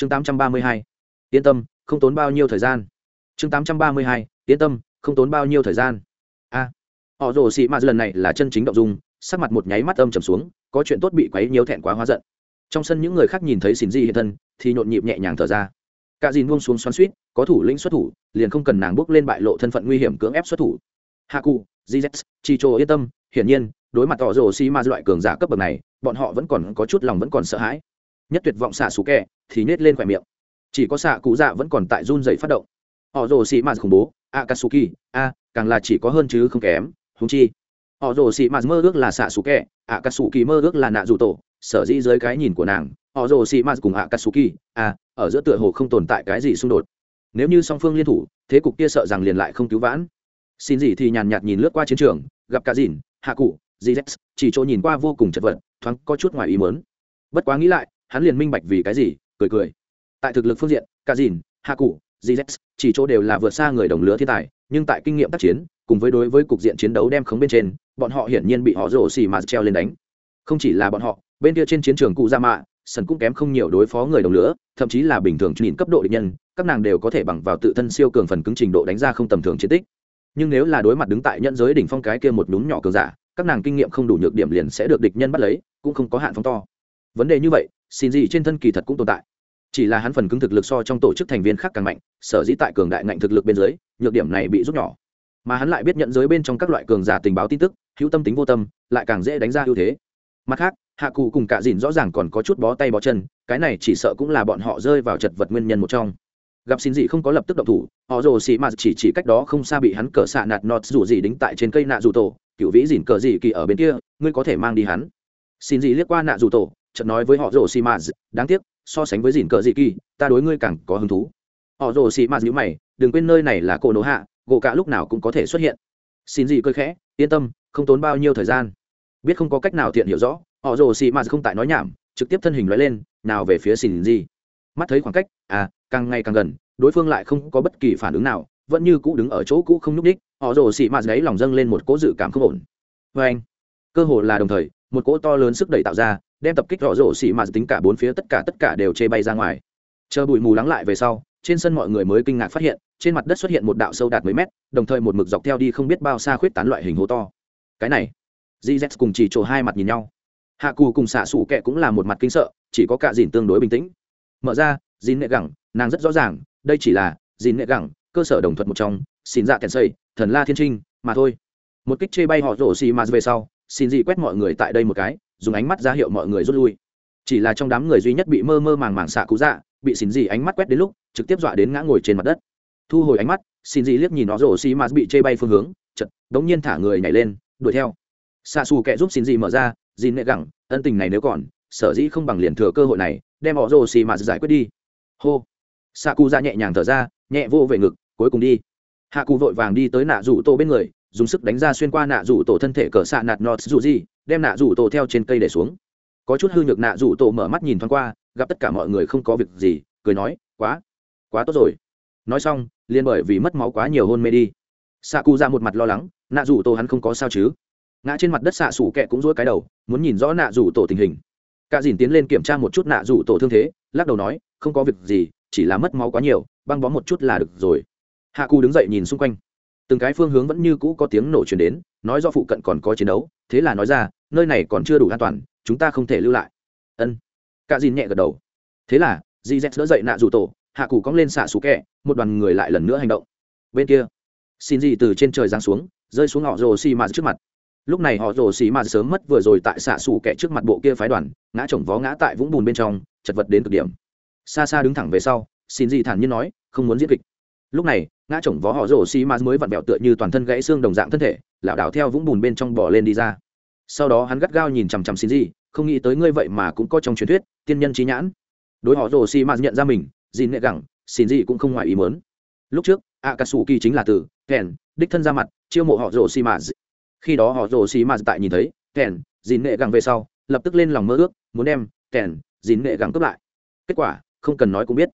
chương 832. yên tâm, không tốn bao nhiêu thời gian chương 832. yên tâm, không tốn bao nhiêu thời gian a, họ rồ xị mạt lần này là chân chính động dung, sắc mặt một nháy mắt âm trầm xuống, có chuyện tốt bị quấy nhiều thẹn quá hóa giận trong sân những người khác nhìn thấy xin di hiện thân, thì nhộn nhịp nhẹ nhàng thở ra cả dìn buông xuống xoắn suýt, có thủ lĩnh xuất thủ, liền không cần nàng bước lên bại lộ thân phận nguy hiểm cưỡng ép xuất thủ hạ cụ gz chi chô yên tâm, hiển nhiên, đối mặt họ rồ xị mạt loại cường giả cấp bậc này, bọn họ vẫn còn có chút lòng vẫn còn sợ hãi nhất tuyệt vọng xạ xù kẹ thì nhét lên khỏe miệng. Chỉ có xạ cụ dạ vẫn còn tại run dày phát động. Họ rồ xi ma khủng bố, akatsuki, a, càng là chỉ có hơn chứ không kém húng chi. Họ rồ xi ma mơ ước là xạ xù kẹ akatsuki mơ ước là nạ dù tổ, sở dĩ dưới cái nhìn của nàng, họ rồ xi ma cùng akatsuki, a, ở giữa tựa hồ không tồn tại cái gì xung đột. Nếu như song phương liên thủ, thế cục kia sợ rằng liền lại không cứu vãn. Xin gì thì nhàn nhạt nhìn lướt qua chiến trường, gặp cả dìn hạ cụ gz chỉ chỗ nhìn qua vô cùng chật vật, thoáng có chút ngoài ý mớn bất quá nghĩ lại hắn liền minh bạch vì cái gì, cười cười. Tại thực lực phương diện cả dìn hạ cụ gz chỉ chỗ đều là vượt xa người đồng lứa thiên tài, nhưng tại kinh nghiệm tác chiến, cùng với đối với cục diện chiến đấu đem khống bên trên, bọn họ hiển nhiên bị họ rổ xì mà treo lên đánh. Không chỉ là bọn họ, bên kia trên chiến trường cụ gia mạ sân cũng kém không nhiều đối phó người đồng lứa, thậm chí là bình thường nhìn cấp độ địch nhân, các nàng đều có thể bằng vào tự thân siêu cường phần cứng trình độ đánh ra không tầm thường chiến tích. Nhưng nếu là đối mặt đứng tại nhận giới đỉnh phong cái kia một nhún nhỏ cường giả, các nàng kinh nghiệm không đủ nhược điểm liền sẽ được địch nhân bắt lấy, cũng không có hạn phóng to. Vấn đề như vậy xin gì trên thân kỳ thật cũng tồn tại. Chỉ là hắn phần cứng thực lực so trong tổ chức thành viên khác càng mạnh, sở dĩ tại cường đại ngạnh thực lực bên dưới, nhược điểm này bị rút nhỏ. Mà hắn lại biết nhận giới bên trong các loại cường giả tình báo tin tức, hữu tâm tính vô tâm, lại càng dễ đánh ra ưu thế. Mặt khác, hạ cụ cùng cả dìn rõ ràng còn có chút bó tay bó chân, cái này chỉ sợ cũng là bọn họ rơi vào chật vật nguyên nhân một trong. Gặp xin dị không có lập tức động thủ, họ rồ xì mà chỉ chỉ cách đó không xa bị hắn cờ xạ nạt nọt rủ gì đính tại trên cây nạ dù tổ, cựu vĩ dìn cờ dị kỳ ở bên kia, ngươi có thể mang đi hắn. Xin dị liếc qua nạ dù tổ chợt nói với họ rồ xì mạt đáng tiếc, so sánh với dìn cờ dị kỳ, ta đối ngươi càng có hứng thú. Họ rồ xì mạt nhữ mày, đừng quên nơi này là cổ nổ hạ, gỗ cả lúc nào cũng có thể xuất hiện. Xin dị cơi khẽ, yên tâm, không tốn bao nhiêu thời gian. Biết không có cách nào thiện hiểu rõ, họ rồ xì mạt không tại nói nhảm, trực tiếp thân hình nói lên, nào về phía xin dị mắt thấy khoảng cách à càng ngày càng gần, đối phương lại không có bất kỳ phản ứng nào, vẫn như cũ đứng ở chỗ cũ không nhúc đích họ rồ xì mạt gáy lòng dâng lên một cỗ dự cảm không ổn. Vê anh cơ hồ là đồng thời, một cỗ to lớn sức đẩy tạo ra đem tập kích rõ rổ xỉ mà tính cả bốn phía tất cả tất cả đều chê bay ra ngoài. Chờ bụi mù lắng lại về sau, trên sân mọi người mới kinh ngạc phát hiện, trên mặt đất xuất hiện một đạo sâu đạt mấy mét, đồng thời một mực dọc theo đi không biết bao xa khuyết tán loại hình hố to. Cái này gz cùng chỉ trổ hai mặt nhìn nhau. Hạ cù cùng xạ xủ kẹ cũng là một mặt kinh sợ, chỉ có cả dìn tương đối bình tĩnh. Mở ra dìn nệ gẳng, nàng rất rõ ràng, đây chỉ là dìn nệ gẳng, cơ sở đồng thuận một trong, xin dạ kèn xây thần la thiên trinh, mà thôi. Một kích chê bay họ rổ xì mà về sau, xin dị quét mọi người tại đây một cái dùng ánh mắt ra hiệu mọi người rút lui. Chỉ là trong đám người duy nhất bị mơ mơ màng màng xạ cú dạ bị xin dị ánh mắt quét đến lúc, trực tiếp dọa đến ngã ngồi trên mặt đất. Thu hồi ánh mắt, xin dị liếc nhìn nó rổ xi mà bị chê bay phương hướng chật đống nhiên thả người nhảy lên, đuổi theo. Xạ xù kẹ giúp xin dị mở ra dìn nệ gẳng, ân tình này nếu còn, sở dĩ không bằng liền thừa cơ hội này, đem họ rổ xi mà giải quyết đi. Hô. Xạ cụ dạ nhẹ nhàng thở ra, nhẹ vô về ngực, cuối cùng đi. Hạ cụ vội vàng đi tới nạ rủ tổ bên người, dùng sức đánh ra xuyên qua nạ rủ tổ thân thể cờ xạ nạt nọt dù gì đem nạ rủ tổ theo trên cây để xuống. Có chút hư nhược nạ rủ tổ mở mắt nhìn thoáng qua, gặp tất cả mọi người không có việc gì, cười nói, quá quá tốt rồi. Nói xong, liền bởi vì mất máu quá nhiều hôn mê đi. Xạ cụ ra một mặt lo lắng, nạ rủ tổ hắn không có sao chứ? Ngã trên mặt đất xạ xủ kẹ cũng dỗi cái đầu, muốn nhìn rõ nạ rủ tổ tình hình. Cả dìn tiến lên kiểm tra một chút nạ rủ tổ thương thế, lắc đầu nói, không có việc gì, chỉ là mất máu quá nhiều, băng bó một chút là được rồi. Hạ cù đứng dậy nhìn xung quanh. Từng cái phương hướng vẫn như cũ có tiếng nổ chuyển đến, nói do phụ cận còn có chiến đấu, thế là nói ra nơi này còn chưa đủ an toàn, chúng ta không thể lưu lại. Ân. Cả dìn nhẹ gật đầu. Thế là, dì z đỡ dậy nạ rủ tổ, hạ cù cong lên xạ xù kẹ, một đoàn người lại lần nữa hành động. Bên kia, xin gì từ trên trời giáng xuống, rơi xuống họ rồ xì mạt trước mặt. Lúc này họ rồ xì mạt sớm mất vừa rồi tại xạ xù kẹ trước mặt bộ kia phái đoàn, ngã chồng vó ngã tại vũng bùn bên trong, chật vật đến cực điểm. Xa xa đứng thẳng về sau, xin gì thản nhiên nói, không muốn diễn kịch. Lúc này, ngã chồng vó họ rồ xì mạt mới vặn vẹo tựa như toàn thân gãy xương đồng dạng thân thể, lảo đảo theo vũng bùn bên trong bỏ lên đi ra sau đó hắn gắt gao nhìn chằm chằm xin gì không nghĩ tới ngươi vậy mà cũng có trong truyền thuyết, tiên nhân trí nhãn. Đối họ rồ xì mạt nhận ra mình dìn nghệ gẳng xin gì cũng không ngoài ý mớn lúc trước, akatsuki chính là từ kèn đích thân ra mặt, chiêu mộ họ rồ xì mạt khi đó họ rồ xì mạt tại nhìn thấy kèn dìn nghệ gẳng về sau, lập tức lên lòng mơ ước, muốn đem kèn dìn nghệ gẳng cướp lại. Kết quả, không cần nói cũng biết.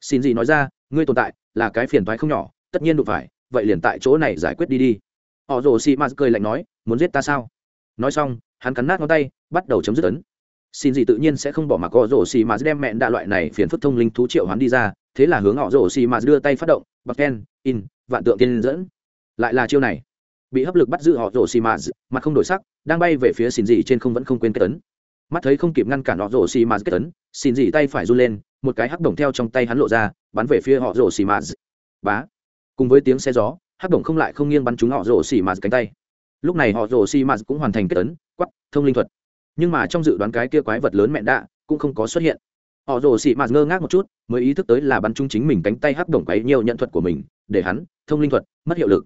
Xin gì nói ra, ngươi tồn tại là cái phiền thoái không nhỏ, tất nhiên đụng phải, vậy liền tại chỗ này giải quyết đi đi. Họ rồ xì mạt cười lạnh nói, muốn giết ta sao? Nói xong, hắn cắn nát ngón tay, bắt đầu chấm dứt ấn. Xin gì tự nhiên sẽ không bỏ mặc họ rổ xì mà đem mẹn đạ loại này phiền phức thông linh thú triệu hắn đi ra, thế là hướng họ rổ xì mà đưa tay phát động bạc ken, in, vạn tượng tiên dẫn. Lại là chiêu này. Bị hấp lực bắt giữ họ rổ xì mà, mặt không đổi sắc, đang bay về phía xin gì trên không vẫn không quên kết tấn mắt thấy không kịp ngăn cản họ rổ xì mà kết tấn xin gì tay phải run lên, một cái hắc đồng theo trong tay hắn lộ ra, bắn về phía họ rổ xì mà. Bá. Cùng với tiếng xe gió, hắc đồng không lại không nghiêng bắn trúng họ rổ xì mà cánh tay lúc này họ rồ xi mà cũng hoàn thành kết tấn quắp thông linh thuật. Nhưng mà trong dự đoán cái kia quái vật lớn mẹ đạ cũng không có xuất hiện. Họ rồ xị mạt ngơ ngác một chút, mới ý thức tới là bắn chung chính mình cánh tay hắc đồng quấy nhiều nhận thuật của mình, để hắn, thông linh thuật, mất hiệu lực.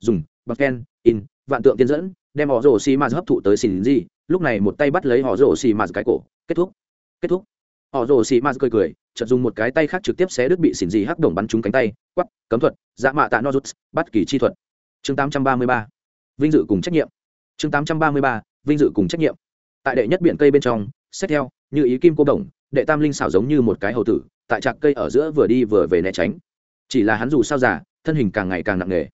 Dùng bậc ken, in, vạn tượng tiên dẫn, đem họ rồ xị mạt hấp thụ tới xin gì. Lúc này một tay bắt lấy họ rồ xị mạt cái cổ, kết thúc. Kết thúc. Họ rồ xị mạt cười cười, chợt dùng một cái tay khác trực tiếp xé đứt bị xỉn gì hắc đồng bắn trúng cánh tay. Quắp cấm thuật dạ mạ tạ nozuts bắt kỳ chi thuật. Chương 833 vinh dự cùng trách nhiệm. Chương 833. vinh dự cùng trách nhiệm. Tại đệ nhất biển cây bên trong, xét theo, như ý kim cô đồng, đệ tam linh xảo giống như một cái hầu tử, tại trạc cây ở giữa vừa đi vừa về né tránh. Chỉ là hắn dù sao già, thân hình càng ngày càng nặng nề.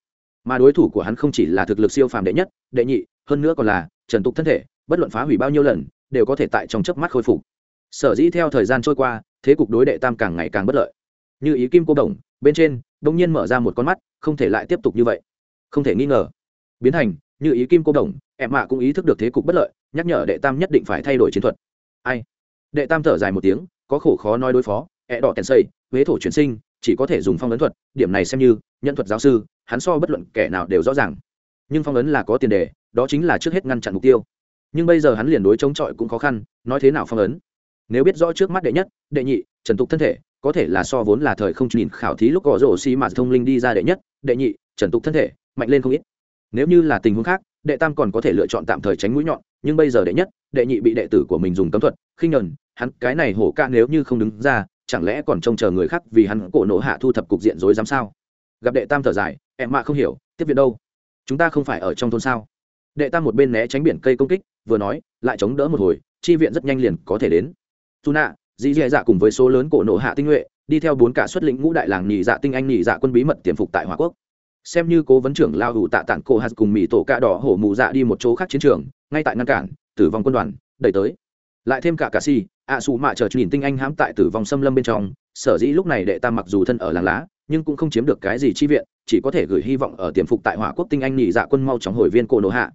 Mà đối thủ của hắn không chỉ là thực lực siêu phàm đệ nhất, đệ nhị, hơn nữa còn là trần tục thân thể, bất luận phá hủy bao nhiêu lần, đều có thể tại trong chớp mắt khôi phục. Sở dĩ theo thời gian trôi qua, thế cục đối đệ tam càng ngày càng bất lợi. Như ý kim cô đồng, bên trên đông nhiên mở ra một con mắt, không thể lại tiếp tục như vậy. Không thể nghi ngờ biến thành, như ý kim cô đồng, em mạ cũng ý thức được thế cục bất lợi, nhắc nhở đệ tam nhất định phải thay đổi chiến thuật. Ai? Đệ tam thở dài một tiếng, có khổ khó nói đối phó, ẹ đỏ tèn xây, huế thổ chuyển sinh, chỉ có thể dùng phong ấn thuật, điểm này xem như, nhân thuật giáo sư, hắn so bất luận kẻ nào đều rõ ràng. Nhưng phong ấn là có tiền đề, đó chính là trước hết ngăn chặn mục tiêu. Nhưng bây giờ hắn liền đối chống chọi cũng khó khăn, nói thế nào phong ấn? Nếu biết rõ trước mắt đệ nhất, đệ nhị, trần tục thân thể, có thể là so vốn là thời không nhìn khảo thí lúc có rổ xi mà thông linh đi ra đệ nhất, đệ nhị, trần tục thân thể, mạnh lên không ít nếu như là tình huống khác, đệ tam còn có thể lựa chọn tạm thời tránh mũi nhọn, nhưng bây giờ đệ nhất, đệ nhị bị đệ tử của mình dùng cấm thuật, khinh nhẫn, hắn cái này hổ ca nếu như không đứng ra, chẳng lẽ còn trông chờ người khác vì hắn cổ nổ hạ thu thập cục diện rối dám sao? Gặp đệ tam thở dài, em mạ không hiểu, tiếp viện đâu? Chúng ta không phải ở trong thôn sao? Đệ tam một bên né tránh biển cây công kích, vừa nói, lại chống đỡ một hồi, chi viện rất nhanh liền có thể đến. Dù nạ dì dì dạ cùng với số lớn cổ nổ hạ tinh nhuệ, đi theo bốn cả xuất lĩnh ngũ đại làng nhị dạ tinh anh nhị dạ quân bí mật tiềm phục tại hòa quốc xem như cố vấn trưởng lao hủ tạ tản cổ hạt cùng mỹ tổ cạ đỏ hổ mù dạ đi một chỗ khác chiến trường, ngay tại ngăn cản, tử vong quân đoàn, đẩy tới. Lại thêm cả cà si, ạ xù mạ chờ nhìn tinh anh hãm tại tử vong xâm lâm bên trong, sở dĩ lúc này đệ tam mặc dù thân ở làng lá, nhưng cũng không chiếm được cái gì chi viện, chỉ có thể gửi hy vọng ở tiềm phục tại hỏa quốc tinh anh nhị dạ quân mau chóng hồi viên cổ nổ hạ.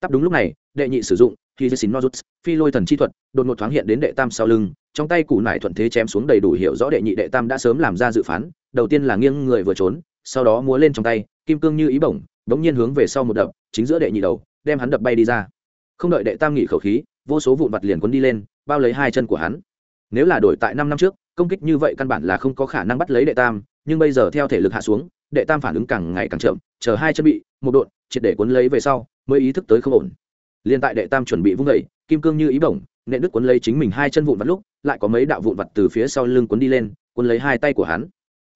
Tắp đúng lúc này, đệ nhị sử dụng khi xin nozuts, phi lôi thần chi thuật, đột ngột thoáng hiện đến đệ tam sau lưng, trong tay củ nải thuận thế chém xuống đầy đủ hiểu rõ đệ nhị đệ tam đã sớm làm ra dự phán, đầu tiên là nghiêng người vừa trốn sau đó múa lên trong tay, kim cương như ý bổng, bỗng nhiên hướng về sau một đập, chính giữa đệ nhị đầu, đem hắn đập bay đi ra. Không đợi đệ tam nghỉ khẩu khí, vô số vụn vặt liền quấn đi lên, bao lấy hai chân của hắn. Nếu là đổi tại năm năm trước, công kích như vậy căn bản là không có khả năng bắt lấy đệ tam, nhưng bây giờ theo thể lực hạ xuống, đệ tam phản ứng càng ngày càng chậm, chờ hai chân bị một đột triệt để quấn lấy về sau, mới ý thức tới không ổn. Liền tại đệ tam chuẩn bị vung vẩy kim cương như ý bổng, nện đức quấn lấy chính mình hai chân vụn vặt lúc, lại có mấy đạo vụn vặt từ phía sau lưng quấn đi lên quấn lấy hai tay của hắn.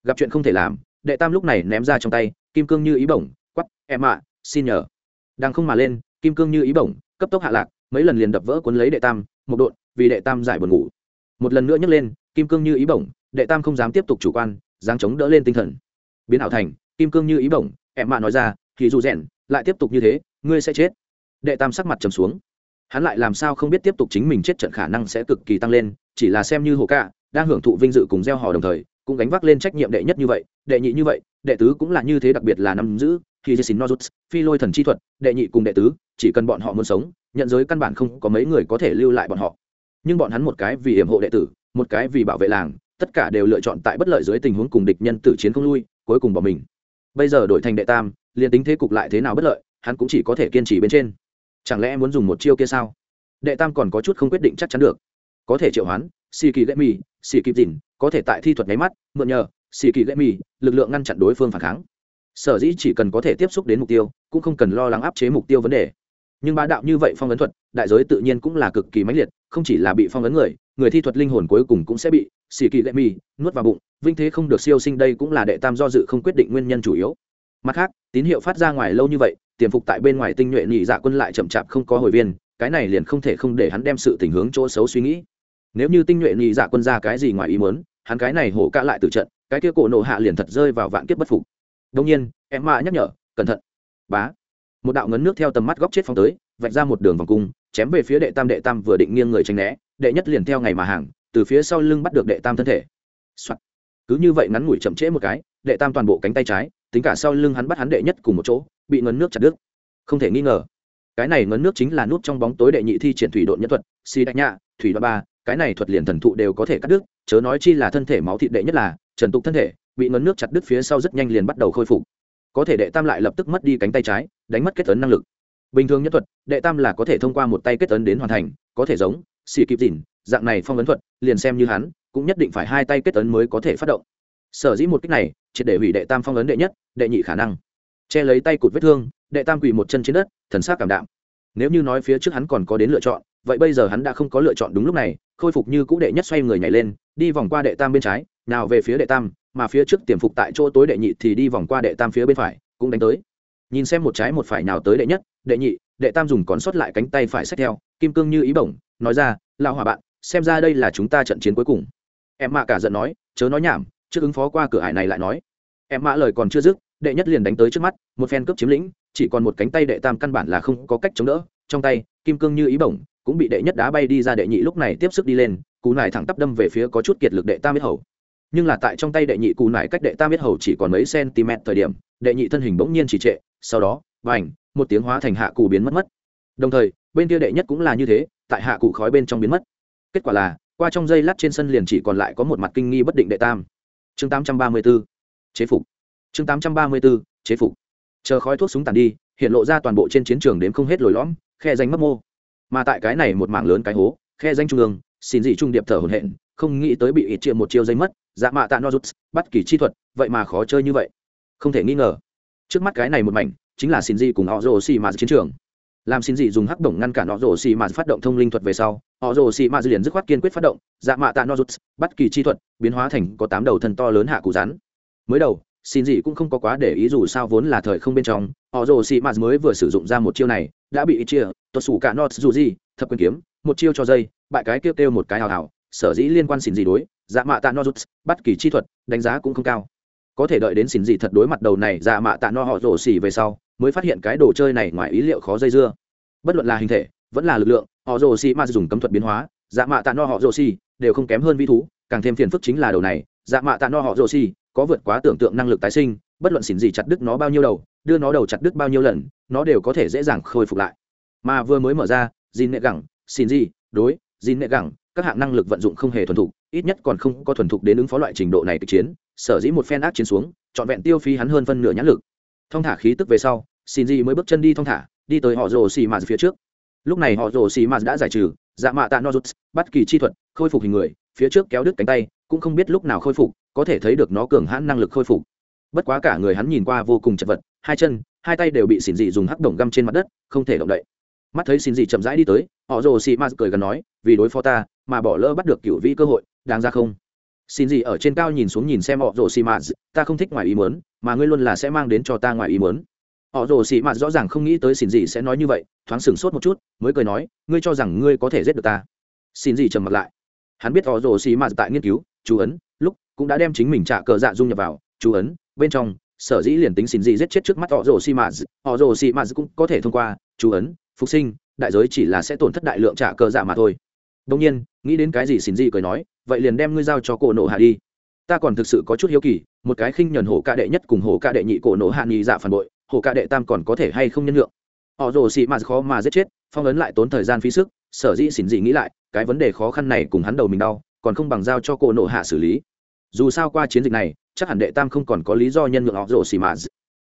Gặp chuyện không thể làm đệ tam lúc này ném ra trong tay, kim cương như ý bổng quắp em ạ, xin nhờ. Đang không mà lên, kim cương như ý bổng, cấp tốc hạ lạc, mấy lần liền đập vỡ cuốn lấy đệ tam, một độn, vì đệ tam giải buồn ngủ. Một lần nữa nhấc lên, kim cương như ý bổng, đệ tam không dám tiếp tục chủ quan, dáng chống đỡ lên tinh thần. Biến ảo thành, kim cương như ý bổng, em mạ nói ra, thì dù rèn, lại tiếp tục như thế, ngươi sẽ chết. Đệ tam sắc mặt trầm xuống. Hắn lại làm sao không biết tiếp tục chính mình chết trận khả năng sẽ cực kỳ tăng lên, chỉ là xem như hồ cạ đang hưởng thụ vinh dự cùng gieo hò đồng thời, cũng gánh vác lên trách nhiệm đệ nhất như vậy đệ nhị như vậy, đệ tứ cũng là như thế đặc biệt là nắm giữ, khi jessin nozuts, phi lôi thần chi thuật, đệ nhị cùng đệ tứ, chỉ cần bọn họ muốn sống, nhận giới căn bản không có mấy người có thể lưu lại bọn họ. Nhưng bọn hắn một cái vì hiểm hộ đệ tử, một cái vì bảo vệ làng, tất cả đều lựa chọn tại bất lợi dưới tình huống cùng địch nhân tử chiến không lui, cuối cùng bỏ mình. Bây giờ đổi thành đệ tam, liền tính thế cục lại thế nào bất lợi, hắn cũng chỉ có thể kiên trì bên trên. Chẳng lẽ muốn dùng một chiêu kia sao? Đệ tam còn có chút không quyết định chắc chắn được. Có thể triệu hoán xì kỳ lệ mì xì kịp dìn có thể tại thi thuật nháy mắt, mượn nhờ xì kỳ lệ mi lực lượng ngăn chặn đối phương phản kháng. Sở dĩ chỉ cần có thể tiếp xúc đến mục tiêu, cũng không cần lo lắng áp chế mục tiêu vấn đề. Nhưng bá đạo như vậy phong ấn thuật, đại giới tự nhiên cũng là cực kỳ mãnh liệt, không chỉ là bị phong ấn người người thi thuật linh hồn cuối cùng cũng sẽ bị xì kỳ lệ mi nuốt vào bụng, vinh thế không được siêu sinh đây cũng là đệ tam do dự không quyết định nguyên nhân chủ yếu. Mặt khác, tín hiệu phát ra ngoài lâu như vậy, tiềm phục tại bên ngoài tinh nhuệ nhị dạ quân lại chậm chạp không có hồi viên, cái này liền không thể không để hắn đem sự tình hướng chỗ xấu suy nghĩ. Nếu như tinh nhuệ nhị dạ quân ra cái gì ngoài ý muốn, hắn cái này hổ cả lại từ trận cái kia cổ nổ hạ liền thật rơi vào vạn kiếp bất phục. Đông nhiên, em mạ nhắc nhở, cẩn thận, bá. Một đạo ngấn nước theo tầm mắt góc chết phong tới, vạch ra một đường vòng cung, chém về phía đệ tam đệ tam vừa định nghiêng người tránh né, đệ nhất liền theo ngày mà hàng, từ phía sau lưng bắt được đệ tam thân thể、Soạn. cứ như vậy ngắn ngủi chậm trễ một cái, đệ tam toàn bộ cánh tay trái, tính cả sau lưng hắn bắt hắn đệ nhất cùng một chỗ, bị ngấn nước chặt đứt. Không thể nghi ngờ, cái này ngấn nước chính là nút trong bóng tối đệ nhị thi triển thủy độn nhân thuật si đánh nhạ, thủy đoạn ba, cái này thuật liền thần thụ đều có thể cắt đứt, chớ nói chi là thân thể máu thịt đệ nhất là trần tục thân thể, bị ngấn nước chặt đứt phía sau rất nhanh liền bắt đầu khôi phục. Có thể đệ tam lại lập tức mất đi cánh tay trái, đánh mất kết tấn năng lực. Bình thường nhất thuật, đệ tam là có thể thông qua một tay kết tấn đến hoàn thành, có thể giống, xì kịp dìn dạng này phong ấn thuật, liền xem như hắn, cũng nhất định phải hai tay kết tấn mới có thể phát động. Sở dĩ một cách này, triệt để hủy đệ tam phong ấn đệ nhất, đệ nhị khả năng. Che lấy tay cụt vết thương, đệ tam quỳ một chân trên đất, thần s á c cảm đạm. Nếu như nói phía trước hắn còn có đến lựa chọn, vậy bây giờ hắn đã không có lựa chọn đúng lúc này, khôi phục như cũ đệ nhất xoay người nhảy lên, đi vòng qua đệ tam bên trái nào về phía đệ tam, mà phía trước tiềm phục tại chỗ tối đệ nhị thì đi vòng qua đệ tam phía bên phải, cũng đánh tới. Nhìn xem một trái một phải nào tới đệ nhất, đệ nhị, đệ tam dùng còn sót lại cánh tay phải xách theo, kim cương như ý bổng, nói ra lao hòa bạn, xem ra đây là chúng ta trận chiến cuối cùng. Em mạ cả giận nói, chớ nói nhảm, trước ứng phó qua cửa hải này lại nói. Em mạ lời còn chưa dứt, đệ nhất liền đánh tới trước mắt, một phen cướp chiếm lĩnh, chỉ còn một cánh tay đệ tam căn bản là không có cách chống đỡ, trong tay, kim cương như ý bổng cũng bị đệ nhất đá bay đi ra đệ nhị lúc này tiếp sức đi lên, cú nải thẳng tắp đâm về phía có chút kiệt lực đệ tam biết hầu nhưng là tại trong tay đệ nhị cù nải cách đệ tam biết hầu chỉ còn mấy cm thời điểm, đệ nhị thân hình bỗng nhiên chỉ trệ, sau đó vành một tiếng hóa thành hạ cụ biến mất mất. Đồng thời, bên kia đệ nhất cũng là như thế, tại hạ cụ khói bên trong biến mất. Kết quả là, qua trong dây lát trên sân liền chỉ còn lại có một mặt kinh nghi bất định đệ tam. Chương 834 chế phục. Chương 834 chế phục. Chờ khói thuốc súng tàn đi, hiện lộ ra toàn bộ trên chiến trường đến không hết lồi lõm, khe danh mất mô. Mà tại cái này một mảng lớn cái hố, khe danh trung ương, xin dị trung điệp thở hổn hển, không nghĩ tới bị ít triệu một chiêu dây mất dạ mạ tạ nozuts, bắt kỳ chi thuật, vậy mà khó chơi như vậy. Không thể nghi ngờ. Trước mắt cái này một mảnh, chính là xin dị cùng họ rồ xì mà chiến trường. Làm xin dị dùng hắc động ngăn cản họ rồ xì mà phát động thông linh thuật về sau họ rồ xì mà liền dứt khoát kiên quyết phát động. Dạ mạ tạ nozuts, bắt kỳ chi thuật, biến hóa thành có tám đầu thân to lớn hạ cụ rắn. Mới đầu xin dị cũng không có quá để ý dù sao vốn là thời không bên trong họ rồ xì mạt mới vừa sử dụng ra một chiêu này, đã bị ít chia tuột sủ cả nọt dù gì thập quyền kiếm, một chiêu cho dây, bại cái kêu kêu một cái hào hào, sở dĩ liên quan xin gì đối dạ mạ tạ no rút, bất kỳ chi thuật, đánh giá cũng không cao. Có thể đợi đến xin gì thật đối mặt đầu này dạ mạ tạ no họ rổ xỉ về sau, mới phát hiện cái đồ chơi này ngoài ý liệu khó dây dưa. Bất luận là hình thể, vẫn là lực lượng, họ rổ xỉ mà dùng cấm thuật biến hóa dạ mạ tạ no họ rổ xỉ đều không kém hơn vi thú, càng thêm phiền phức chính là đầu này dạ mạ tạ no họ rổ xỉ có vượt quá tưởng tượng năng lực tái sinh, bất luận xỉn gì chặt đứt nó bao nhiêu đầu, đưa nó đầu chặt đứt bao nhiêu lần, nó đều có thể dễ dàng khôi phục lại. Mà vừa mới mở ra dìn nệ gẳng, xỉn gì đối dìn nệ gẳng, các hạng năng lực vận dụng không hề thuần thục ít nhất còn không có thuần thục đến ứng phó loại trình độ này kịch chiến, sở dĩ một phen ác chiến xuống, trọn vẹn tiêu phí hắn hơn phân nửa nhãn lực. Thong thả khí tức về sau xin gì mới bước chân đi thong thả, đi tới họ rồ xì mạt phía trước. Lúc này họ rồ xì mạt đã giải trừ dạ mạ tạ nozuts, bất kỳ chi thuật, khôi phục hình người, phía trước kéo đứt cánh tay, cũng không biết lúc nào khôi phục, có thể thấy được nó cường hãn năng lực khôi phục. Bất quá cả người hắn nhìn qua vô cùng chật vật, hai chân, hai tay đều bị xin dị dùng hắc đồng găm trên mặt đất, không thể động đậy. Mắt thấy xin dị chậm rãi đi tới, họ rồ xì mạt cười gần nói, vì đối phó ta, mà bỏ lỡ bắt được cựu vĩ cơ hội đáng ra không? Xin gì ở trên cao nhìn xuống nhìn xem họ rồ xì mạt, ta không thích ngoài ý mớn mà ngươi luôn là sẽ mang đến cho ta ngoài ý mớn họ rồ xì mạt rõ ràng không nghĩ tới xin gì sẽ nói như vậy thoáng sừng sốt một chút mới cười nói ngươi cho rằng ngươi có thể giết được ta. Xin gì trầm mặt lại. Hắn biết họ rồ xì mạt tại nghiên cứu chú ấn lúc cũng đã đem chính mình trả cờ dạ dung nhập vào chú ấn bên trong sở dĩ liền tính xin gì giết chết trước mắt họ rồ xì mạt họ rồ xì mạt cũng có thể thông qua chú ấn phục sinh đại giới chỉ là sẽ tổn thất đại lượng trả cờ dạ mà thôi đông nhiên, nghĩ đến cái gì xin gì cười nói, vậy liền đem ngươi giao cho cổ nổ hạ đi. Ta còn thực sự có chút hiếu kỳ, một cái khinh nhuần hổ ca đệ nhất cùng hổ ca đệ nhị cổ nổ hạ nhị dạ phản bội, hổ ca đệ tam còn có thể hay không nhân lượng họ rồ xì mạt khó mà giết chết, phong ấn lại tốn thời gian phí sức, sở dĩ xin gì nghĩ lại, cái vấn đề khó khăn này cùng hắn đầu mình đau, còn không bằng giao cho cổ nổ hạ xử lý. Dù sao qua chiến dịch này, chắc hẳn đệ tam không còn có lý do nhân nhượng họ rồ xì mà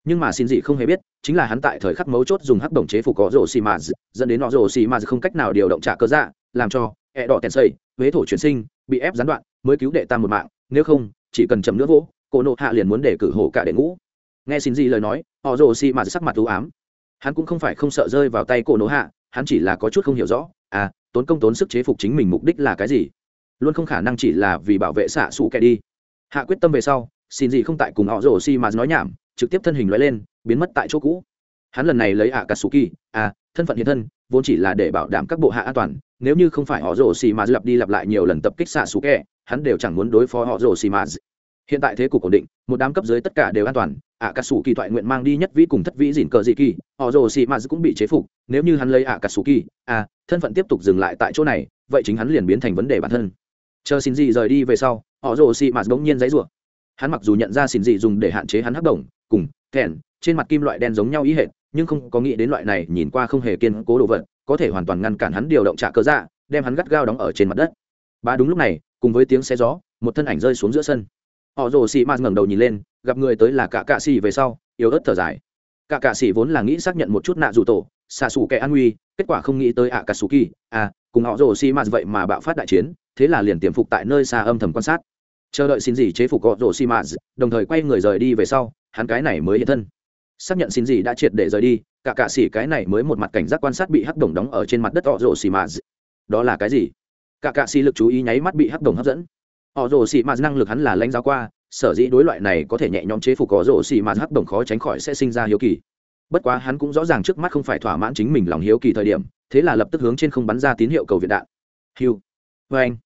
nhưng mà xin dị không hề biết, chính là hắn tại thời khắc mấu chốt dùng hắc đồng chế phục có rồ xì mà dẫn đến họ rồ xì mà không cách nào điều động trả cơ dạ làm cho ẹ đỏ tèn xây, huế thổ chuyển sinh, bị ép gián đoạn, mới cứu đệ tam một mạng, nếu không, chỉ cần chậm nữa vỗ, cổ nộ hạ liền muốn để cử hổ cả đệ ngũ. Nghe xin gì lời nói, họ rồ xì mà sắc mặt ưu ám. Hắn cũng không phải không sợ rơi vào tay cổ nộ hạ, hắn chỉ là có chút không hiểu rõ à tốn công tốn sức chế phục chính mình mục đích là cái gì? Luôn không khả năng chỉ là vì bảo vệ xạ xù kẻ đi. Hạ quyết tâm về sau, xin gì không tại cùng họ rồ xi mà nói nhảm, trực tiếp thân hình loại lên, biến mất tại chỗ cũ. Hắn lần này lấy hạ cà sù kỳ à thân phận hiện thân, vốn chỉ là để bảo đảm các bộ hạ an toàn nếu như không phải họ rồ xì mà lặp đi lặp lại nhiều lần tập kích xạ xù kẹ, hắn đều chẳng muốn đối phó họ rồ xì mà. Hiện tại thế cục ổn định, một đám cấp dưới tất cả đều an toàn ạ cà sủ kỳ thoại nguyện mang đi nhất vĩ cùng thất vĩ dìn cờ dị kỳ, họ rồ xì mà cũng bị chế phục, nếu như hắn lấy ạ cà sủ kỳ à thân phận tiếp tục dừng lại tại chỗ này, vậy chính hắn liền biến thành vấn đề bản thân. Chờ xin gì rời đi về sau, họ rồ xì mà bỗng nhiên dãy rủa hắn mặc dù nhận ra xin gì dùng để hạn chế hắn hấp đồng cùng, kèn, trên mặt kim loại đen giống nhau ý hệ nhưng không có nghĩ đến loại này nhìn qua không hề kiên cố đồ vật có thể hoàn toàn ngăn cản hắn điều động trả cơ dạ đem hắn gắt gao đóng ở trên mặt đất. Ba đúng lúc này, cùng với tiếng xe gió, một thân ảnh rơi xuống giữa sân. Họ rồ xì m ngẩng đầu nhìn lên, gặp người tới là cả cạ xì về sau, yếu ớt thở dài. Cả cạ xì vốn là nghĩ xác nhận một chút nạ dù tổ, xạ xù kẻ an nguy, kết quả không nghĩ tới ạ cà xù kỳ à cùng họ rồ xì m vậy mà bạo phát đại chiến, thế là liền tiềm phục tại nơi xa âm thầm quan sát. Chờ đợi xin gì chế phục họ rồ xì m đồng thời quay người rời đi về sau, hắn cái này mới hiện thân. Xác nhận xin gì đã triệt để rời đi cả cạ xỉ cái này mới một mặt cảnh giác quan sát bị hắc đồng đóng ở trên mặt đất họ rồ xì mà đó là cái gì? Cả cạ xỉ lực chú ý nháy mắt bị hắc đồng hấp dẫn. Họ rồ xì mà năng lực hắn là lãnh giáo qua, sở dĩ đối loại này có thể nhẹ nhõm chế phục họ rồ xì mà hắc đồng khó tránh khỏi sẽ sinh ra hiếu kỳ. Bất quá hắn cũng rõ ràng trước mắt không phải thỏa mãn chính mình lòng hiếu kỳ thời điểm, thế là lập tức hướng trên không bắn ra tín hiệu cầu viện đạn. Hiu. Vê anh.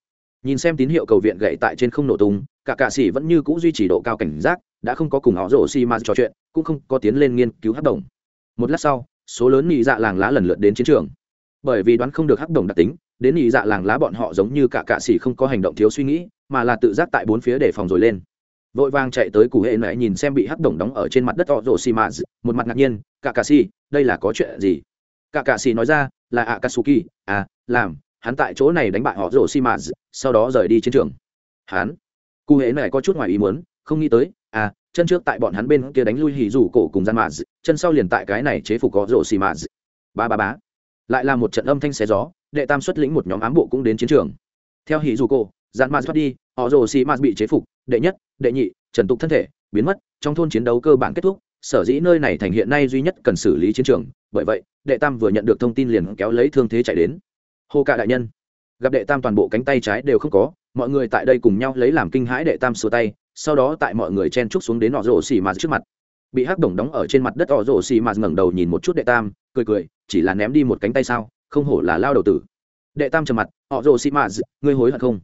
Nhìn xem tín hiệu cầu viện gậy tại trên không nổ tung, cả cạ sĩ vẫn như c ũ duy trì độ cao cảnh giác, đã không có cùng họ rổ xi mà trò chuyện, cũng không có tiến lên nghiên cứu hắc đồng một lát sau, số lớn nhị dạ làng lá lần lượt đến chiến trường. Bởi vì đoán không được hắc đồng đặc tính, đến nhị dạ làng lá bọn họ giống như cả cạ sĩ không có hành động thiếu suy nghĩ, mà là tự giác tại bốn phía để phòng rồi lên. Vội vàng chạy tới cụ hệ mẹ nhìn xem bị hắc đồng đóng ở trên mặt đất họ rồ xì mạ một mặt ngạc nhiên, cả cạ sĩ, đây là có chuyện gì? Cả cạ sĩ nói ra, là ạ katsuki à làm, hắn tại chỗ này đánh bại họ rồ xì mạ sau đó rời đi chiến trường. Hắn, cụ hệ này có chút ngoài ý muốn, không nghĩ tới à chân trước tại bọn hắn bên kia đánh lui hỉ rủ cổ cùng gian mạt, chân sau liền tại cái này chế phục có rổ xì mạt. Ba ba bá lại là một trận âm thanh xé gió, đệ tam xuất lĩnh một nhóm ám bộ cũng đến chiến trường. Theo hỉ rủ cổ, gian mạt thoát đi họ rổ xì mạt bị chế phục, đệ nhất, đệ nhị, trần tục thân thể, biến mất, trong thôn chiến đấu cơ bản kết thúc, sở dĩ nơi này thành hiện nay duy nhất cần xử lý chiến trường, bởi vậy, đệ tam vừa nhận được thông tin liền kéo lấy thương thế chạy đến. Hô cả đại nhân. Gặp đệ tam toàn bộ cánh tay trái đều không có, mọi người tại đây cùng nhau lấy làm kinh hãi đệ tam sửa tay sau đó tại mọi người chen trúc xuống đến họ rổ xì mạt trước mặt. Bị hắc đồng đóng ở trên mặt đất họ rổ xì mạt ngẩng đầu nhìn một chút đệ tam, cười cười, chỉ là ném đi một cánh tay sao? Không hổ là lao đầu tử. Đệ tam trầm mặt họ rổ xì mạt ngươi hối hận không?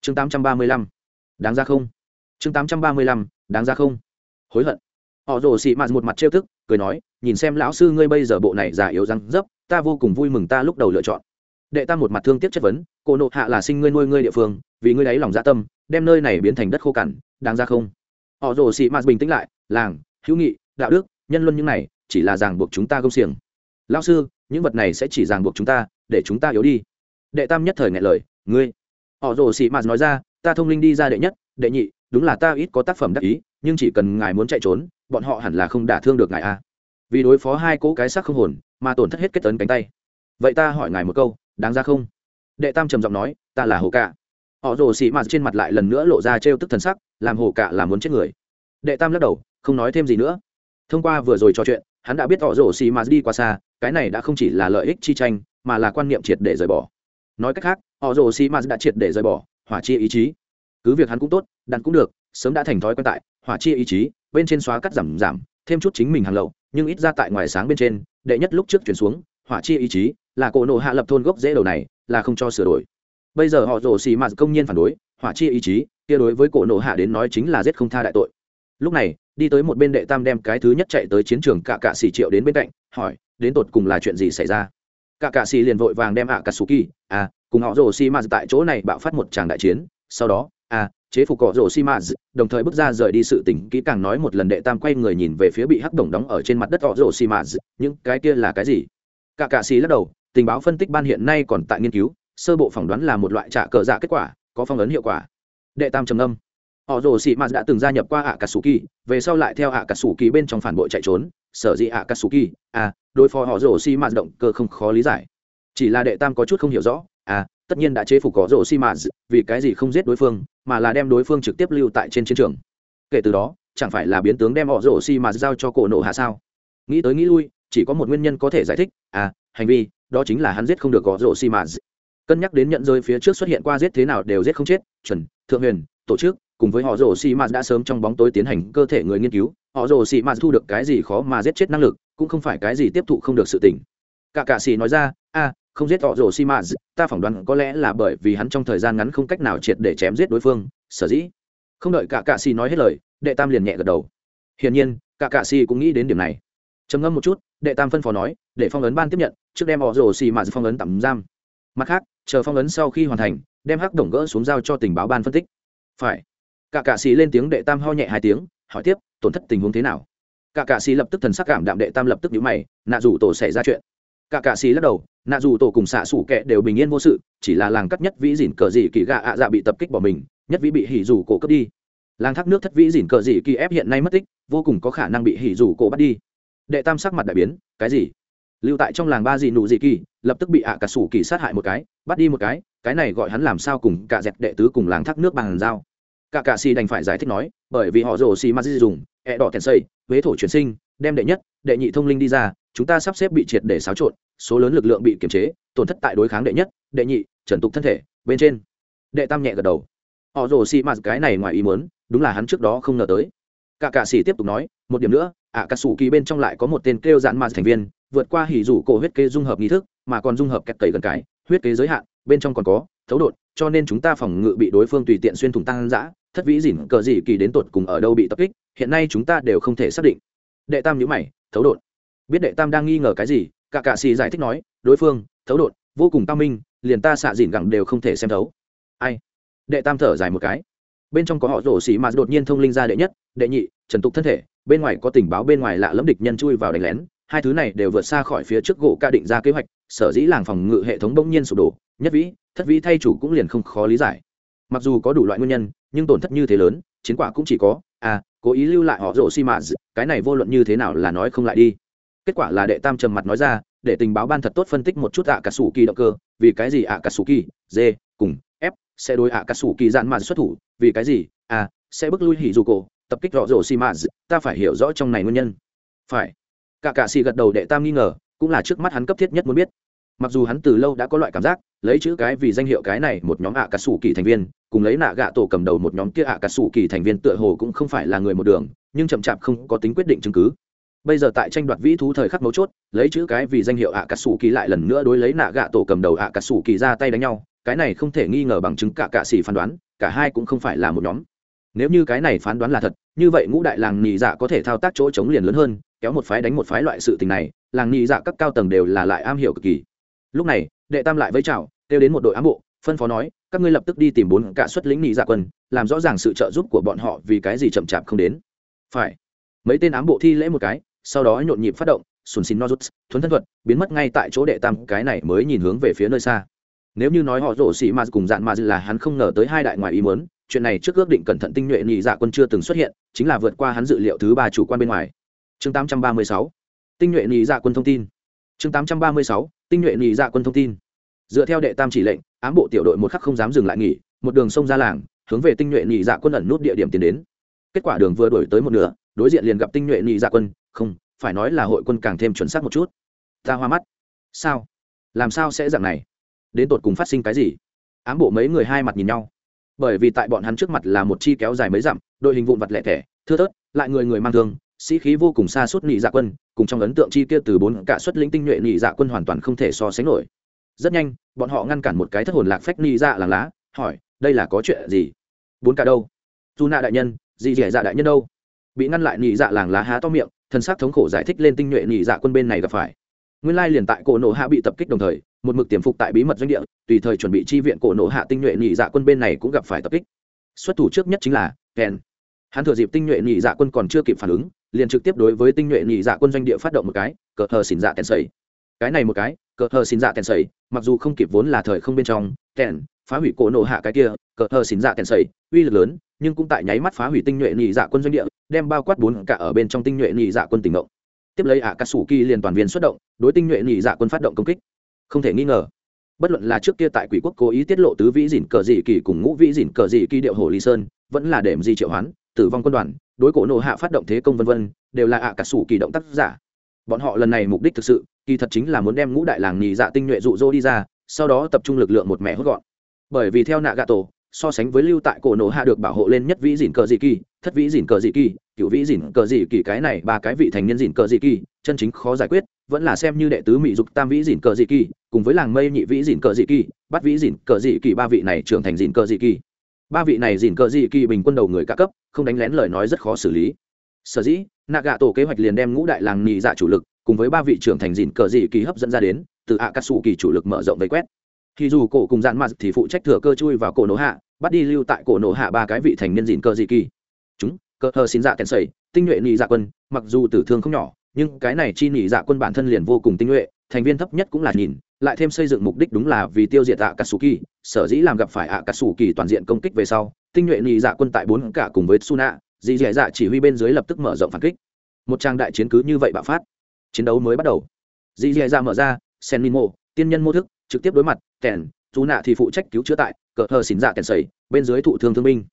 Chương tám trăm ba mươi lăm. Đáng ra không? Chương tám trăm ba mươi lăm, đáng ra không? Hối hận. Họ rổ xì mạt một mặt trêu thức cười nói, nhìn xem lão sư ngươi bây giờ bộ này già yếu răng dấp, ta vô cùng vui mừng ta lúc đầu lựa chọn. Đệ tam một mặt thương tiếc chất vấn, cô nộ hạ là sinh ngươi nuôi ngươi địa phương, vì ngươi đáy lòng dạ tâm đem nơi này biến thành đất khô cằn, đáng ra không? Họ rồ xị mạt bình tĩnh lại, làng, hữu nghị, đạo đức, nhân luân những này, chỉ là ràng buộc chúng ta công xiềng. Lao sư, những vật này sẽ chỉ ràng buộc chúng ta, để chúng ta yếu đi. Đệ tam nhất thời ngại lời, ngươi. Họ rồ xị mạt nói ra, ta thông linh đi ra đệ nhất, đệ nhị, đúng là ta ít có tác phẩm đắc ý, nhưng chỉ cần ngài muốn chạy trốn, bọn họ hẳn là không đả thương được ngài a vì đối phó hai cỗ cái xác không hồn, mà tổn thất hết kết tấn cánh tay. Vậy ta hỏi ngài một câu, đáng ra không? Đệ tam trầm giọng nói, ta là hồ cạ họ rồ xì mạt trên mặt lại lần nữa lộ ra trêu tức thần sắc làm hồ cả, là muốn chết người. Đệ tam lắc đầu không nói thêm gì nữa. Thông qua vừa rồi trò chuyện hắn đã biết họ rồ xì mạt đi qua xa cái này đã không chỉ là lợi ích chi tranh mà là quan niệm triệt để rời bỏ. Nói cách khác họ rồ xì mạt đã triệt để rời bỏ hỏa chi ý chí. Cứ việc hắn cũng tốt đặn cũng được sớm đã thành thói quen tại hỏa chi ý chí bên trên xóa cắt giảm giảm thêm chút chính mình hàng lậu nhưng ít ra tại ngoài sáng bên trên đệ nhất lúc trước chuyển xuống hỏa chi ý chí là cổ nộ hạ lập thôn gốc dễ đầu này là không cho sửa đổi bây giờ họ rồ xì mạt công nhiên phản đối, hỏa chi ý chí, kia đối với cổ nộ hạ đến nói chính là giết không tha đại tội. Lúc này, đi tới một bên đệ tam đem cái thứ nhất chạy tới chiến trường cả cạ xì triệu đến bên cạnh, hỏi, đến tột cùng là chuyện gì xảy ra? Cả cạ xì liền vội vàng đem ạ cà sù kỳ à cùng họ rồ xì mạt tại chỗ này bạo phát một tràng đại chiến, sau đó à chế phục họ rồ xì mạt đồng thời bước ra rời đi sự tỉnh kỹ càng nói một lần đệ tam quay người nhìn về phía bị hắc đồng đóng ở trên mặt đất họ rồ xì mạt những cái kia là cái gì? Cả cạ xì lắc đầu, tình báo phân tích ban hiện nay còn tại nghiên cứu sơ bộ phỏng đoán là một loại trả cờ dạ kết quả, có phong ấn hiệu quả. Đệ tam trầm âm. Họ rồ sĩ mạt đã từng gia nhập qua ạ cà sù kỳ về sau lại theo ạ cà sù kỳ bên trong phản bội chạy trốn, sở dĩ ạ cà sù kỳ à đối phó họ rồ sĩ mạt động cơ không khó lý giải. Chỉ là đệ tam có chút không hiểu rõ à tất nhiên đã chế phục họ rồ sĩ mạt vì cái gì không giết đối phương, mà là đem đối phương trực tiếp lưu tại trên chiến trường. Kể từ đó, chẳng phải là biến tướng đem họ rồ sĩ mạt giao cho cổ nộ hạ sao? Nghĩ tới nghĩ lui, chỉ có một nguyên nhân có thể giải thích à hành vi, đó chính là hắn giết không được họ rồ sĩ mạt cân nhắc đến nhận rơi phía trước xuất hiện qua giết thế nào đều giết không chết, chuẩn, thượng huyền, tổ chức, cùng với họ rồ xì mạt đã sớm trong bóng tối tiến hành cơ thể người nghiên cứu, họ rồ xì mạt thu được cái gì khó mà giết chết năng lực, cũng không phải cái gì tiếp thụ không được sự tỉnh cả cạ xì nói ra, a, không giết họ rồ xì mạt, ta phỏng đoán có lẽ là bởi vì hắn trong thời gian ngắn không cách nào triệt để chém giết đối phương, sở dĩ. Không đợi cả cạ xì nói hết lời, đệ tam liền nhẹ gật đầu. Hiển nhiên, cả cạ xì cũng nghĩ đến điểm này. Trầm ngâm một chút, đệ tam phân phó nói, để phong ấn ban tiếp nhận, trước đem họ rồ xì mà phong ấn tạm giam mặt khác, chờ phong ấn sau khi hoàn thành, đem hắc đồng gỡ xuống giao cho tình báo ban phân tích. Phải. Cả cạ xì lên tiếng đệ tam ho nhẹ hai tiếng, hỏi tiếp, tổn thất tình huống thế nào? Cả cạ xì lập tức thần sắc cảm đạm, đệ tam lập tức nhíu mày, nạ rủ tổ xảy ra chuyện. Cả cạ xì lắc đầu, nạ dù tổ cùng xạ sủ kệ đều bình yên vô sự, chỉ là làng cắt nhất vĩ dỉn cờ dị kỳ gạ ạ dạ bị tập kích bỏ mình, nhất vĩ bị hỉ dù cổ cướp đi. Làng thác nước thất vĩ dỉn cờ dị kỳ ép hiện nay mất tích, vô cùng có khả năng bị hỉ dù cổ bắt đi. Đệ tam sắc mặt đại biến, cái gì? Lưu tại trong làng ba dị nụ dị kỳ, lập tức bị ạ cà sủ kỳ sát hại một cái, bắt đi một cái cái này gọi hắn làm sao cùng cả dẹp đệ tứ cùng làng thác nước bằng dao cả cà xì đành phải giải thích nói, bởi vì họ rồ xì ma di dùng, ẹ đỏ tèn xây, huế thổ chuyển sinh, đem đệ nhất, đệ nhị thông linh đi ra, chúng ta sắp xếp bị triệt để xáo trộn, số lớn lực lượng bị kiềm chế, tổn thất tại đối kháng đệ nhất, đệ nhị, trần tục thân thể, bên trên. Đệ tam nhẹ gật đầu. Họ rồ xì ma cái này ngoài ý muốn, đúng là hắn trước đó không ngờ tới. Cả cà xì tiếp tục nói, một điểm nữa, ạ cà sủ kỳ bên trong lại có một tên kêu dạn ma thành viên vượt qua hỉ rủ cổ huyết kế dung hợp nghi thức, mà còn dung hợp kẹt cầy gần cái huyết kế giới hạn, bên trong còn có, thấu đột, cho nên chúng ta phòng ngự bị đối phương tùy tiện xuyên thủng tăng giã thất vĩ dỉn cờ gì kỳ đến tột cùng ở đâu bị tập kích, hiện nay chúng ta đều không thể xác định. Đệ tam nhữ mày, thấu đột. Biết đệ tam đang nghi ngờ cái gì, cả cạ xì giải thích nói, đối phương, thấu đột, vô cùng cao minh, liền ta xạ dỉn gẳng đều không thể xem thấu. Ai? Đệ tam thở dài một cái. Bên trong có họ rổ xì mà đột nhiên thông linh ra đệ nhất, đệ nhị, trần tục thân thể, bên ngoài có tình báo bên ngoài lạ lẫm địch nhân chui vào đánh lén hai thứ này đều vượt xa khỏi phía trước gỗ ca định ra kế hoạch, sở dĩ làng phòng ngự hệ thống bỗng nhiên sụp đổ, nhất vĩ, thất vĩ thay chủ cũng liền không khó lý giải. Mặc dù có đủ loại nguyên nhân, nhưng tổn thất như thế lớn, chiến quả cũng chỉ có à cố ý lưu lại họ rổ xi mã cái này vô luận như thế nào là nói không lại đi. Kết quả là đệ tam trầm mặt nói ra, để tình báo ban thật tốt phân tích một chút ạ cả sủ kỳ động cơ, vì cái gì ạ cả sủ kỳ d cùng, f, sẽ đối ạ cả sủ kỳ dạn mà xuất thủ, vì cái gì à sẽ bước lui hỉ dù cổ tập kích rõ rổ xi mã ta phải hiểu rõ trong này nguyên nhân. Phải cả cạ xì gật đầu đệ tam nghi ngờ, cũng là trước mắt hắn cấp thiết nhất muốn biết. Mặc dù hắn từ lâu đã có loại cảm giác, lấy chữ cái vì danh hiệu cái này một nhóm ạ cả sủ kỳ thành viên, cùng lấy nạ gạ tổ cầm đầu một nhóm kia ạ cả sủ kỳ thành viên tựa hồ cũng không phải là người một đường, nhưng chậm chạp không có tính quyết định chứng cứ. Bây giờ tại tranh đoạt vĩ thú thời khắc mấu chốt, lấy chữ cái vì danh hiệu ạ cả sủ kỳ lại lần nữa đối lấy nạ gạ tổ cầm đầu ạ cả sủ kỳ ra tay đánh nhau, cái này không thể nghi ngờ bằng chứng cả cạ xỉ phán đoán, cả hai cũng không phải là một nhóm. Nếu như cái này phán đoán là thật, như vậy ngũ đại làng nhị dạ có thể thao tác chỗ chống liền lớn hơn kéo một phái đánh một phái loại sự tình này, làng nhị dạ các cao tầng đều là lại am hiểu cực kỳ. Lúc này, đệ tam lại với chào, kêu đến một đội ám bộ, phân phó nói, các ngươi lập tức đi tìm bốn cả xuất lính nhị dạ quân, làm rõ ràng sự trợ giúp của bọn họ vì cái gì chậm chạp không đến. Phải. Mấy tên ám bộ thi lễ một cái, sau đó nhộn nhịp phát động, sùn xin nozuts, thuấn thân thuật, biến mất ngay tại chỗ đệ tam, cái này mới nhìn hướng về phía nơi xa. Nếu như nói họ rổ xỉ ma cùng dạn mà là hắn không ngờ tới hai đại ngoại ý muốn, chuyện này trước ước định cẩn thận tinh nhuệ nhị dạ quân chưa từng xuất hiện, chính là vượt qua hắn dự liệu thứ ba chủ quan bên ngoài chương 836 tinh nhuệ nhị dạ quân thông tin. Chương 836 tinh nhuệ nhị dạ quân thông tin. Dựa theo đệ tam chỉ lệnh, ám bộ tiểu đội một khắc không dám dừng lại nghỉ, một đường sông ra làng, hướng về tinh nhuệ nhị dạ quân ẩn nút địa điểm tiến đến. Kết quả đường vừa đổi tới một nửa, đối diện liền gặp tinh nhuệ nhị dạ quân, không, phải nói là hội quân càng thêm chuẩn xác một chút. Ta hoa mắt. Sao? Làm sao sẽ dạng này? Đến tột cùng phát sinh cái gì? Ám bộ mấy người hai mặt nhìn nhau. Bởi vì tại bọn hắn trước mặt là một chi kéo dài mấy dặm, đội hình vụn vặt lẻ thẻ, thưa thớt, lại người người mang thương sĩ khí vô cùng xa suốt nhị dạ quân, cùng trong ấn tượng chi kia từ bốn cả xuất lĩnh tinh nhuệ nhị dạ quân hoàn toàn không thể so sánh nổi. Rất nhanh, bọn họ ngăn cản một cái thất hồn lạc phách nhị dạ làng lá, hỏi, đây là có chuyện gì? Bốn cả đâu? Dù nạ đại nhân dị dẻ dạ đại nhân đâu? Bị ngăn lại nhị dạ làng lá há to miệng thân xác thống khổ giải thích lên tinh nhuệ nhị dạ quân bên này gặp phải. Nguyên lai liền tại cổ nổ hạ bị tập kích đồng thời, một mực tiềm phục tại bí mật doanh địa, tùy thời chuẩn bị chi viện cổ nổ hạ tinh nhuệ nhị dạ quân bên này cũng gặp phải tập kích. Xuất thủ trước nhất chính là kèn hắn thừa dịp tinh nhuệ nhị dạ quân còn chưa kịp phản ứng liền trực tiếp đối với tinh nhuệ nhị dạ quân doanh địa phát động một cái, cờ hờ xỉn dạ kèn sầy. Cái này một cái, cờ hờ xỉn dạ kèn sầy, mặc dù không kịp vốn là thời không bên trong kèn phá hủy cổ nổ hạ cái kia, cờ hờ xỉn dạ kèn sầy, uy lực lớn, nhưng cũng tại nháy mắt phá hủy tinh nhuệ nhị dạ quân doanh địa, đem bao quát bốn cả ở bên trong tinh nhuệ nhị dạ quân tỉnh ngộ. Tiếp lấy ạ cà sủ kỳ liền toàn viên xuất động, đối tinh nhuệ nhị dạ quân phát động công kích. Không thể nghi ngờ, bất luận là trước kia tại quỷ quốc cố ý tiết lộ tứ vĩ dỉn cờ dị kỳ cùng ngũ vĩ dỉn cờ dị kỳ điệu hồ lý sơn, vẫn là đệm di triệu hoán, tử vong quân đoàn đối cổ nộ hạ phát động thế công vân vân, đều là ạ à cả sủ kỳ động tác giả. Bọn họ lần này mục đích thực sự, kỳ thật chính là muốn đem ngũ đại làng nhì dạ tinh nhuệ rụ rỗ đi ra, sau đó tập trung lực lượng một mẹ hốt gọn. Bởi vì theo nạ gà tổ so sánh với lưu tại cổ nộ hạ được bảo hộ lên nhất vĩ dỉn cờ dị kỳ, thất vĩ dỉn cờ dị kỳ, cựu vĩ dỉn cờ dị kỳ cái này ba cái vị thành nhân dỉn cờ dị kỳ, chân chính khó giải quyết, vẫn là xem như đệ tứ mỹ dục tam vĩ dỉn cờ dị kỳ, cùng với làng mây nhị vĩ dỉn cờ dị kỳ bắt vĩ dỉn cờ dị kỳ ba vị này trưởng thành dỉn cờ dị kỳ ba vị này dỉn cờ dị kỳ bình quân đầu người ca cấp, không đánh lén lời nói rất khó xử lý. Sở dĩ nạ gạ tổ kế hoạch liền đem ngũ đại làng nhị dạ chủ lực cùng với ba vị trưởng thành dìn cờ dị kỳ hấp dẫn ra đến, từ ạ cắt xù kỳ chủ lực mở rộng vây quét. Thì dù cổ cùng dạn mặt thì phụ trách thừa cơ chui vào cổ nổ hạ, bắt đi lưu tại cổ nổ hạ ba cái vị thành niên dìn cờ dị kỳ. Chúng, cờ hờ xin dạ kèn sầy, tinh nhuệ nhị dạ quân, mặc dù tử thương không nhỏ, nhưng cái này chi nhị dạ quân bản thân liền vô cùng tinh nhuệ thành viên thấp nhất cũng là nhìn, lại thêm xây dựng mục đích đúng là vì tiêu diệt ạ cà sù kỳ sở dĩ làm gặp phải ạ cà sù kỳ toàn diện công kích về sau, tinh nhuệ nhị dạ quân tại bốn cả cùng với suna dì dẻ dạ, dạ chỉ huy bên dưới lập tức mở rộng phản kích. Một trang đại chiến cứ như vậy bạo phát. Chiến đấu mới bắt đầu. Dì dẻ dạ, dạ mở ra sen minh mô tiên nhân mô thức, trực tiếp đối mặt kèn chú nạ thì phụ trách cứu chữa tại, cờ hờ xỉn dạ kèn sầy, bên dưới thụ thương thương binh.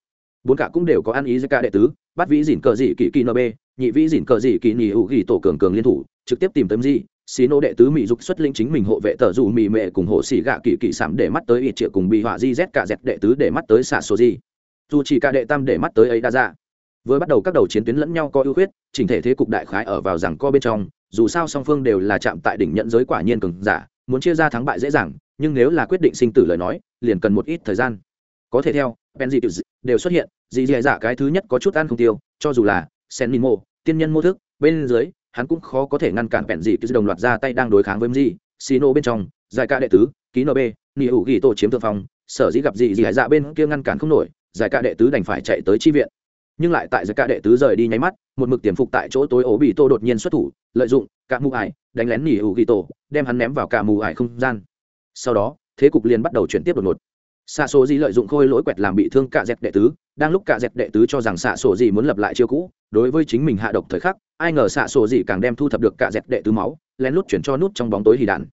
Bốn cả cũng đều có ăn ý với ca đệ tứ, bắt vĩ dỉn cờ dị kỳ kỳ nb nhị vĩ dỉn cờ dị kỳ nhì hữu ghi tổ cường cường liên thủ, trực tiếp tìm tấm gì xí nô đệ tứ mỹ dục xuất linh chính mình hộ vệ tờ dù mỹ mệ cùng hộ xỉ gạ kỳ kỳ sảm để mắt tới ít triệu cùng bị họa di z cả dẹt đệ tứ để mắt tới xả số gì dù chỉ cả đệ tam để mắt tới ấy đa ra. Vừa bắt đầu các đầu chiến tuyến lẫn nhau có ưu khuyết, chỉnh thể thế cục đại khái ở vào rằng co bên trong, dù sao song phương đều là chạm tại đỉnh nhận giới quả nhiên cường giả, muốn chia ra thắng bại dễ dàng, nhưng nếu là quyết định sinh tử lời nói, liền cần một ít thời gian. Có thể theo penzi đều xuất hiện, dì dì dạ cái thứ nhất có chút ăn không tiêu, cho dù là sen min mô tiên nhân mô thức, bên dưới hắn cũng khó có thể ngăn cản bèn gì cứ đồng loạt ra tay đang đối kháng với gì xino bên trong, giải ca đệ tứ, ký nb nỉ hữu ghi tổ chiếm thượng phong, sở dĩ gặp gì dì dạ bên kia ngăn cản không nổi, giải ca đệ tứ đành phải chạy tới chi viện. Nhưng lại tại giải ca đệ tứ rời đi nháy mắt, một mực tiềm phục tại chỗ tối ố bị tô đột nhiên xuất thủ, lợi dụng cả mù ải đánh lén nỉ hữu ghi tổ đem hắn ném vào cả mù ải không gian. Sau đó, thế cục liền bắt đầu chuyển tiếp đột ngột xạ số gì lợi dụng khôi lỗi quẹt làm bị thương cả dẹp đệ tứ, đang lúc cả dẹp đệ tứ cho rằng xạ sổ gì muốn lập lại chiêu cũ, đối với chính mình hạ độc thời khắc, ai ngờ xạ sổ gì càng đem thu thập được cả dẹp đệ tứ máu, lén lút chuyển cho nút trong bóng tối hì đạn.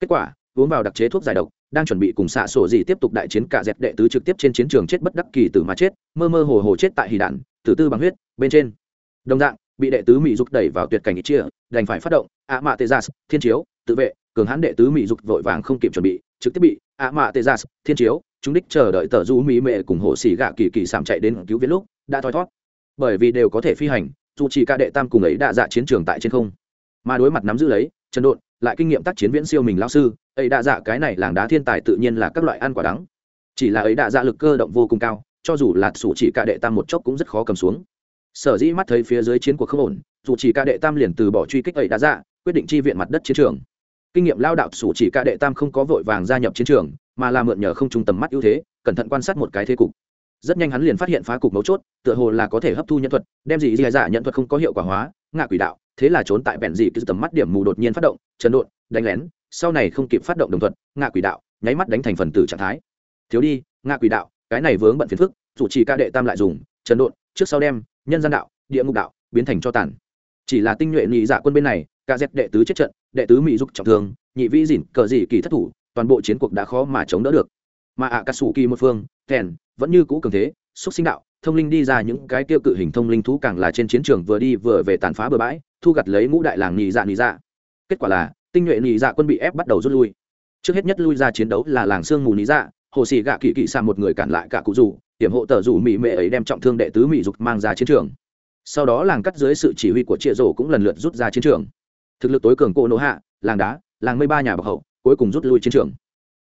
Kết quả, uống vào đặc chế thuốc giải độc, đang chuẩn bị cùng xạ sổ gì tiếp tục đại chiến cả dẹp đệ tứ trực tiếp trên chiến trường chết bất đắc kỳ tử mà chết, mơ mơ hồ hồ chết tại hì đạn, tử tư bằng huyết, bên trên. Đồng dạng, bị đệ tứ mỹ dục đẩy vào tuyệt cảnh ít chia, đành phải phát động ạ mạ tê gia thiên chiếu, tự vệ, cường hãn đệ tứ mỹ dục vội vàng không kịp chuẩn bị trực tiếp bị ạ mạ tê gia thiên chiếu, chúng đích chờ đợi tờ du mỹ mệ cùng hồ xì gạ kỳ kỳ sảm chạy đến cứu viện lúc, đã thoi thót bởi vì đều có thể phi hành, dù chỉ ca đệ tam cùng ấy đã dạ chiến trường tại trên không. Mà đối mặt nắm giữ lấy chân độn lại kinh nghiệm tác chiến viễn siêu mình lao sư, ấy đã dạ cái này làng đá thiên tài tự nhiên là các loại ăn quả đắng. Chỉ là ấy đã dạ lực cơ động vô cùng cao, cho dù là sủ chỉ ca đệ tam một chốc cũng rất khó cầm xuống. Sở dĩ mắt thấy phía dưới chiến cuộc không ổn, dù chỉ ca đệ tam liền từ bỏ truy kích ấy đã dạ quyết định chi viện mặt đất chiến trường kinh nghiệm lao đạo sủ chỉ ca đệ tam không có vội vàng gia nhập chiến trường, mà là mượn nhờ không trung tầm mắt ưu thế, cẩn thận quan sát một cái thế cục. Rất nhanh hắn liền phát hiện phá cục mấu chốt, tựa hồ là có thể hấp thu nhân thuật, đem gì dì dạ nhận thuật không có hiệu quả hóa, ngạ quỷ đạo, thế là trốn tại bèn dị cứ tầm mắt điểm mù đột nhiên phát động, chấn độn đánh lén, sau này không kịp phát động đồng thuật, ngạ quỷ đạo, nháy mắt đánh thành phần tử trạng thái. Thiếu đi, ngạ quỷ đạo, cái này vướng bận phiền phức dù chỉ ca đệ tam lại dùng, chấn độn trước sau đem, nhân gian đạo, địa ngục đạo, biến thành cho tàn. Chỉ là tinh nhuệ nhị dạ quân bên này Cả dẹp đệ tứ chết trận, đệ tứ mỹ dục trọng thương, nhị vĩ dỉn cờ dị kỳ thất thủ, toàn bộ chiến cuộc đã khó mà chống đỡ được. Mà ạ cà sủ kỳ một phương thèn vẫn như cũ cường thế, xúc sinh đạo, thông linh đi ra những cái tiêu cự hình thông linh thú càng là trên chiến trường vừa đi vừa về tàn phá bừa bãi, thu gặt lấy ngũ đại làng nhị dạ nhị dạ. Kết quả là, tinh nhuệ nhị dạ quân bị ép bắt đầu rút lui. Trước hết nhất lui ra chiến đấu là làng sương mù nhị dạ hồ sĩ gạ kỵ kỵ xa một người cản lại cả cụ rủ, hiểm hộ tờ rủ mỹ mệ ấy đem trọng thương đệ tứ mỹ dục mang ra chiến trường. Sau đó làng cắt dưới sự chỉ huy của triệu rổ cũng lần lượt rút ra chiến trường thực lực tối cường cô nỗ hạ, làng đá, làng mây ba nhà bọc hậu, cuối cùng rút lui chiến trường.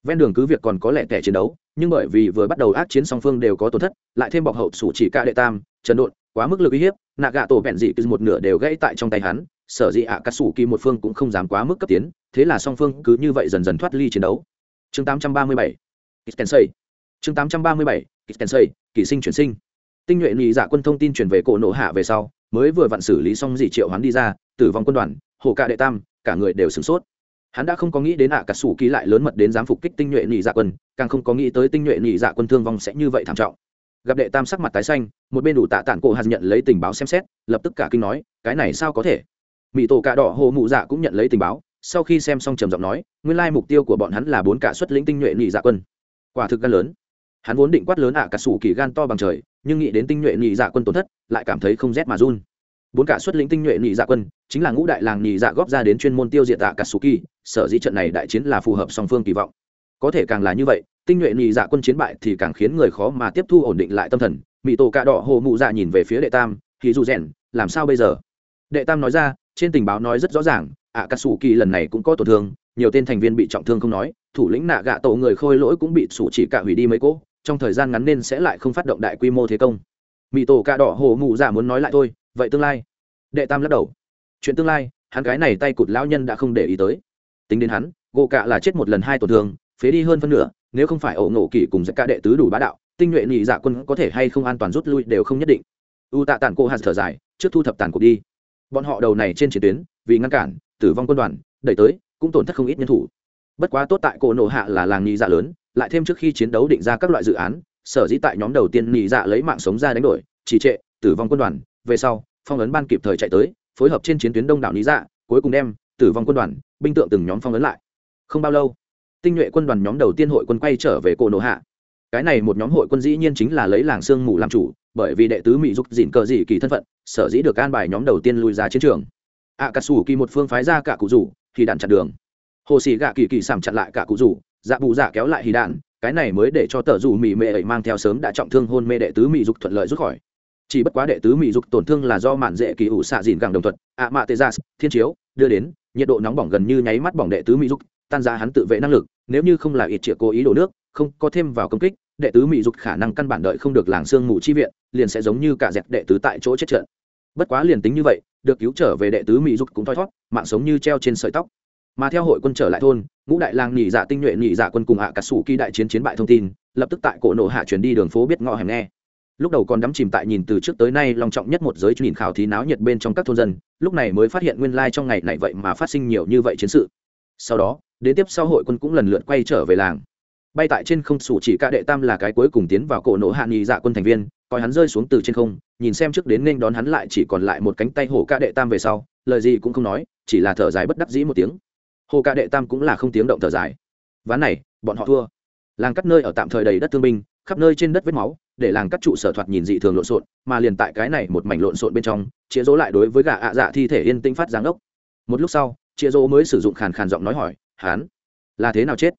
Ven đường cứ việc còn có lẻ tẻ chiến đấu, nhưng bởi vì vừa bắt đầu ác chiến song phương đều có tổn thất, lại thêm bọc hậu sủ chỉ ca đệ tam, trần độn, quá mức lực uy hiếp nạ gạ tổ vẹn dị cứ một nửa đều gãy tại trong tay hắn, sở dĩ ạ cắt sủ kỳ một phương cũng không dám quá mức cấp tiến, thế là song phương cứ như vậy dần dần thoát ly chiến đấu. Chương 837 Kistensei chương 837 Kistensei kỳ sinh chuyển sinh. Tinh nhuệ nhị dạ quân thông tin truyền về cổ nổ hạ về sau, mới vừa vặn xử lý xong dị triệu hắn đi ra, tử vong quân đoàn hồ ca đệ tam, cả người đều sửng sốt. Hắn đã không có nghĩ đến ạ cả sủ ký lại lớn mật đến dám phục kích tinh nhuệ nhị dạ quân, càng không có nghĩ tới tinh nhuệ nhị dạ quân thương vong sẽ như vậy thảm trọng. Gặp đệ tam sắc mặt tái xanh, một bên đủ tạ tản cổ hạt nhận lấy tình báo xem xét, lập tức cả kinh nói, cái này sao có thể? Mỹ tổ cạ đỏ hồ mụ dạ cũng nhận lấy tình báo, sau khi xem xong trầm giọng nói, nguyên lai mục tiêu của bọn hắn là bốn cả xuất lĩnh tinh nhuệ nhị dạ quân. Quả thực gan lớn. Hắn vốn định quát lớn ạ cả sủ kỳ gan to bằng trời, nhưng nghĩ đến tinh nhuệ nhị dạ quân tổn thất, lại cảm thấy không rét mà run bốn cả xuất lĩnh tinh nhuệ nhị dạ quân, chính là ngũ đại làng nhị dạ góp ra đến chuyên môn tiêu diệt tạ katsuki sở dĩ trận này đại chiến là phù hợp song phương kỳ vọng. Có thể càng là như vậy, tinh nhuệ nhị dạ quân chiến bại thì càng khiến người khó mà tiếp thu ổn định lại tâm thần. Mỹ tổ cạ đỏ hồ mụ dạ nhìn về phía đệ tam, thì dù rèn, làm sao bây giờ? Đệ tam nói ra, trên tình báo nói rất rõ ràng ạ katsuki lần này cũng có tổn thương, nhiều tên thành viên bị trọng thương không nói, thủ lĩnh nạ gạ tổ người khôi lỗi cũng bị sủ chỉ cả hủy đi mấy cỗ, trong thời gian ngắn nên sẽ lại không phát động đại quy mô thế công. Mỹ tổ cạ đỏ hồ mụ dạ muốn nói lại thôi vậy tương lai? Đệ tam lắc đầu. Chuyện tương lai, hắn cái này tay cụt lão nhân đã không để ý tới. Tính đến hắn, gỗ cạ là chết một lần hai tổn thương, phế đi hơn phân nửa, nếu không phải ẩu nổ kỷ cùng giặc ca đệ tứ đủ bá đạo, tinh nhuệ nhị dạ quân có thể hay không an toàn rút lui đều không nhất định. U tạ tản cô hạt thở dài, trước thu thập tàn cuộc đi. Bọn họ đầu này trên chiến tuyến, vì ngăn cản, tử vong quân đoàn, đẩy tới, cũng tổn thất không ít nhân thủ. Bất quá tốt tại cổ nổ hạ là làng nhị dạ lớn, lại thêm trước khi chiến đấu định ra các loại dự án, sở dĩ tại nhóm đầu tiên nhị dạ lấy mạng sống ra đánh đổi, trì trệ, tử vong quân đoàn về sau, phong ấn ban kịp thời chạy tới, phối hợp trên chiến tuyến đông đảo lý dạ cuối cùng đem tử vong quân đoàn, binh tượng từng nhóm phong ấn lại. Không bao lâu, tinh nhuệ quân đoàn nhóm đầu tiên hội quân quay trở về cổ nổ hạ. Cái này một nhóm hội quân dĩ nhiên chính là lấy làng sương mù làm chủ, bởi vì đệ tứ mỹ dục dịn cờ dị kỳ thân phận, sở dĩ được an bài nhóm đầu tiên lui ra chiến trường. Ạ cà sủ kỳ một phương phái ra cả cụ rủ, thì đạn chặn đường. Hồ sĩ gạ kỳ kỳ sảm chặn lại cả cụ rủ dạ bù dạ kéo lại hì đạn. Cái này mới để cho tờ rủ mỹ mệ ấy mang theo sớm đã trọng thương hôn mê đệ tứ mỹ dục thuận lợi rút khỏi chỉ bất quá đệ tứ mỹ dục tổn thương là do mạn dễ kỳ ủ xạ dìn gẳng đồng thuật, ạ mạ tê gia thiên chiếu, đưa đến, nhiệt độ nóng bỏng gần như nháy mắt bỏng đệ tứ mỹ dục, tan ra hắn tự vệ năng lực, nếu như không là ít triệu cố ý đổ nước, không có thêm vào công kích, đệ tứ mỹ dục khả năng căn bản đợi không được làng xương mù chi viện, liền sẽ giống như cả dẹp đệ tứ tại chỗ chết trận. Bất quá liền tính như vậy, được cứu trở về đệ tứ mỹ dục cũng thoi thót, mạng sống như treo trên sợi tóc. Mà theo hội quân trở lại thôn, ngũ đại lang nhị dạ tinh nhuệ nhị dạ quân cùng hạ cả sủ kỳ đại chiến chiến bại thông tin, lập tức tại cổ nổ hạ chuyển đi đường phố biết ngõ hẻm nghe lúc đầu còn đắm chìm tại nhìn từ trước tới nay long trọng nhất một giới nhìn khảo thí náo nhiệt bên trong các thôn dân, lúc này mới phát hiện nguyên lai trong ngày này vậy mà phát sinh nhiều như vậy chiến sự. Sau đó, đến tiếp sau hội quân cũng lần lượt quay trở về làng. Bay tại trên không sủ chỉ ca đệ tam là cái cuối cùng tiến vào cổ nổ hạ nghị dạ quân thành viên, coi hắn rơi xuống từ trên không, nhìn xem trước đến nên đón hắn lại chỉ còn lại một cánh tay hổ ca đệ tam về sau, lời gì cũng không nói, chỉ là thở dài bất đắc dĩ một tiếng. Hồ ca đệ tam cũng là không tiếng động thở dài. Ván này, bọn họ thua. Làng cắt nơi ở tạm thời đầy đất thương binh, khắp nơi trên đất vết máu để làng các trụ sở thoạt nhìn dị thường lộn xộn, mà liền tại cái này một mảnh lộn xộn bên trong chĩa dỗ lại đối với gà ạ dạ thi thể yên tĩnh phát giáng ốc. Một lúc sau chĩa dỗ mới sử dụng khàn khàn giọng nói hỏi, hán, là thế nào chết?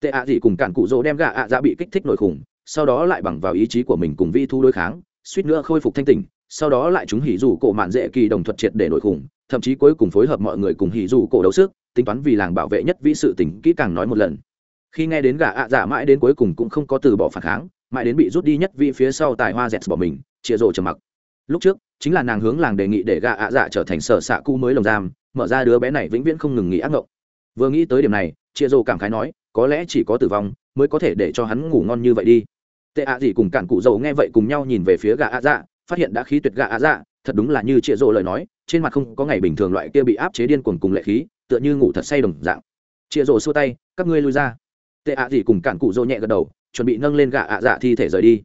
Tệ ạ dị cùng cản cụ dỗ đem gà ạ dạ bị kích thích nổi khủng, sau đó lại bằng vào ý chí của mình cùng vi thu đối kháng, suýt nữa khôi phục thanh tỉnh, sau đó lại chúng hỉ dù cổ mạn dễ kỳ đồng thuật triệt để nổi khủng, thậm chí cuối cùng phối hợp mọi người cùng hỉ dù cổ đấu sức, tính toán vì làng bảo vệ nhất vĩ sự tỉnh kỹ càng nói một lần. Khi nghe đến gà ạ dạ mãi đến cuối cùng cũng không có từ bỏ phản kháng mãi đến bị rút đi nhất vị phía sau tài hoa dẹt bỏ mình chia rộ trầm mặc. Lúc trước, chính là nàng hướng làng đề nghị để gạ ạ dạ trở thành sở xạ cu mới lồng giam, mở ra đứa bé này vĩnh viễn không ngừng nghỉ ác ngộng. Vừa nghĩ tới điểm này chia rộ cảm khái nói, có lẽ chỉ có tử vong mới có thể để cho hắn ngủ ngon như vậy đi. Tệ ạ gì cùng cản cụ dầu nghe vậy cùng nhau nhìn về phía gạ ạ dạ phát hiện đã khí tuyệt gạ ạ dạ thật đúng là như chia rộ lời nói, trên mặt không có ngày bình thường loại kia bị áp chế điên cuồng cùng lệ khí, tựa như ngủ thật say đồng dạng. Chia rộ xua tay, các ngươi lui ra. Tệ ạ gì cùng cản cụ dầu nhẹ gật đầu chuẩn bị nâng lên gạ ạ dạ thi thể rời đi.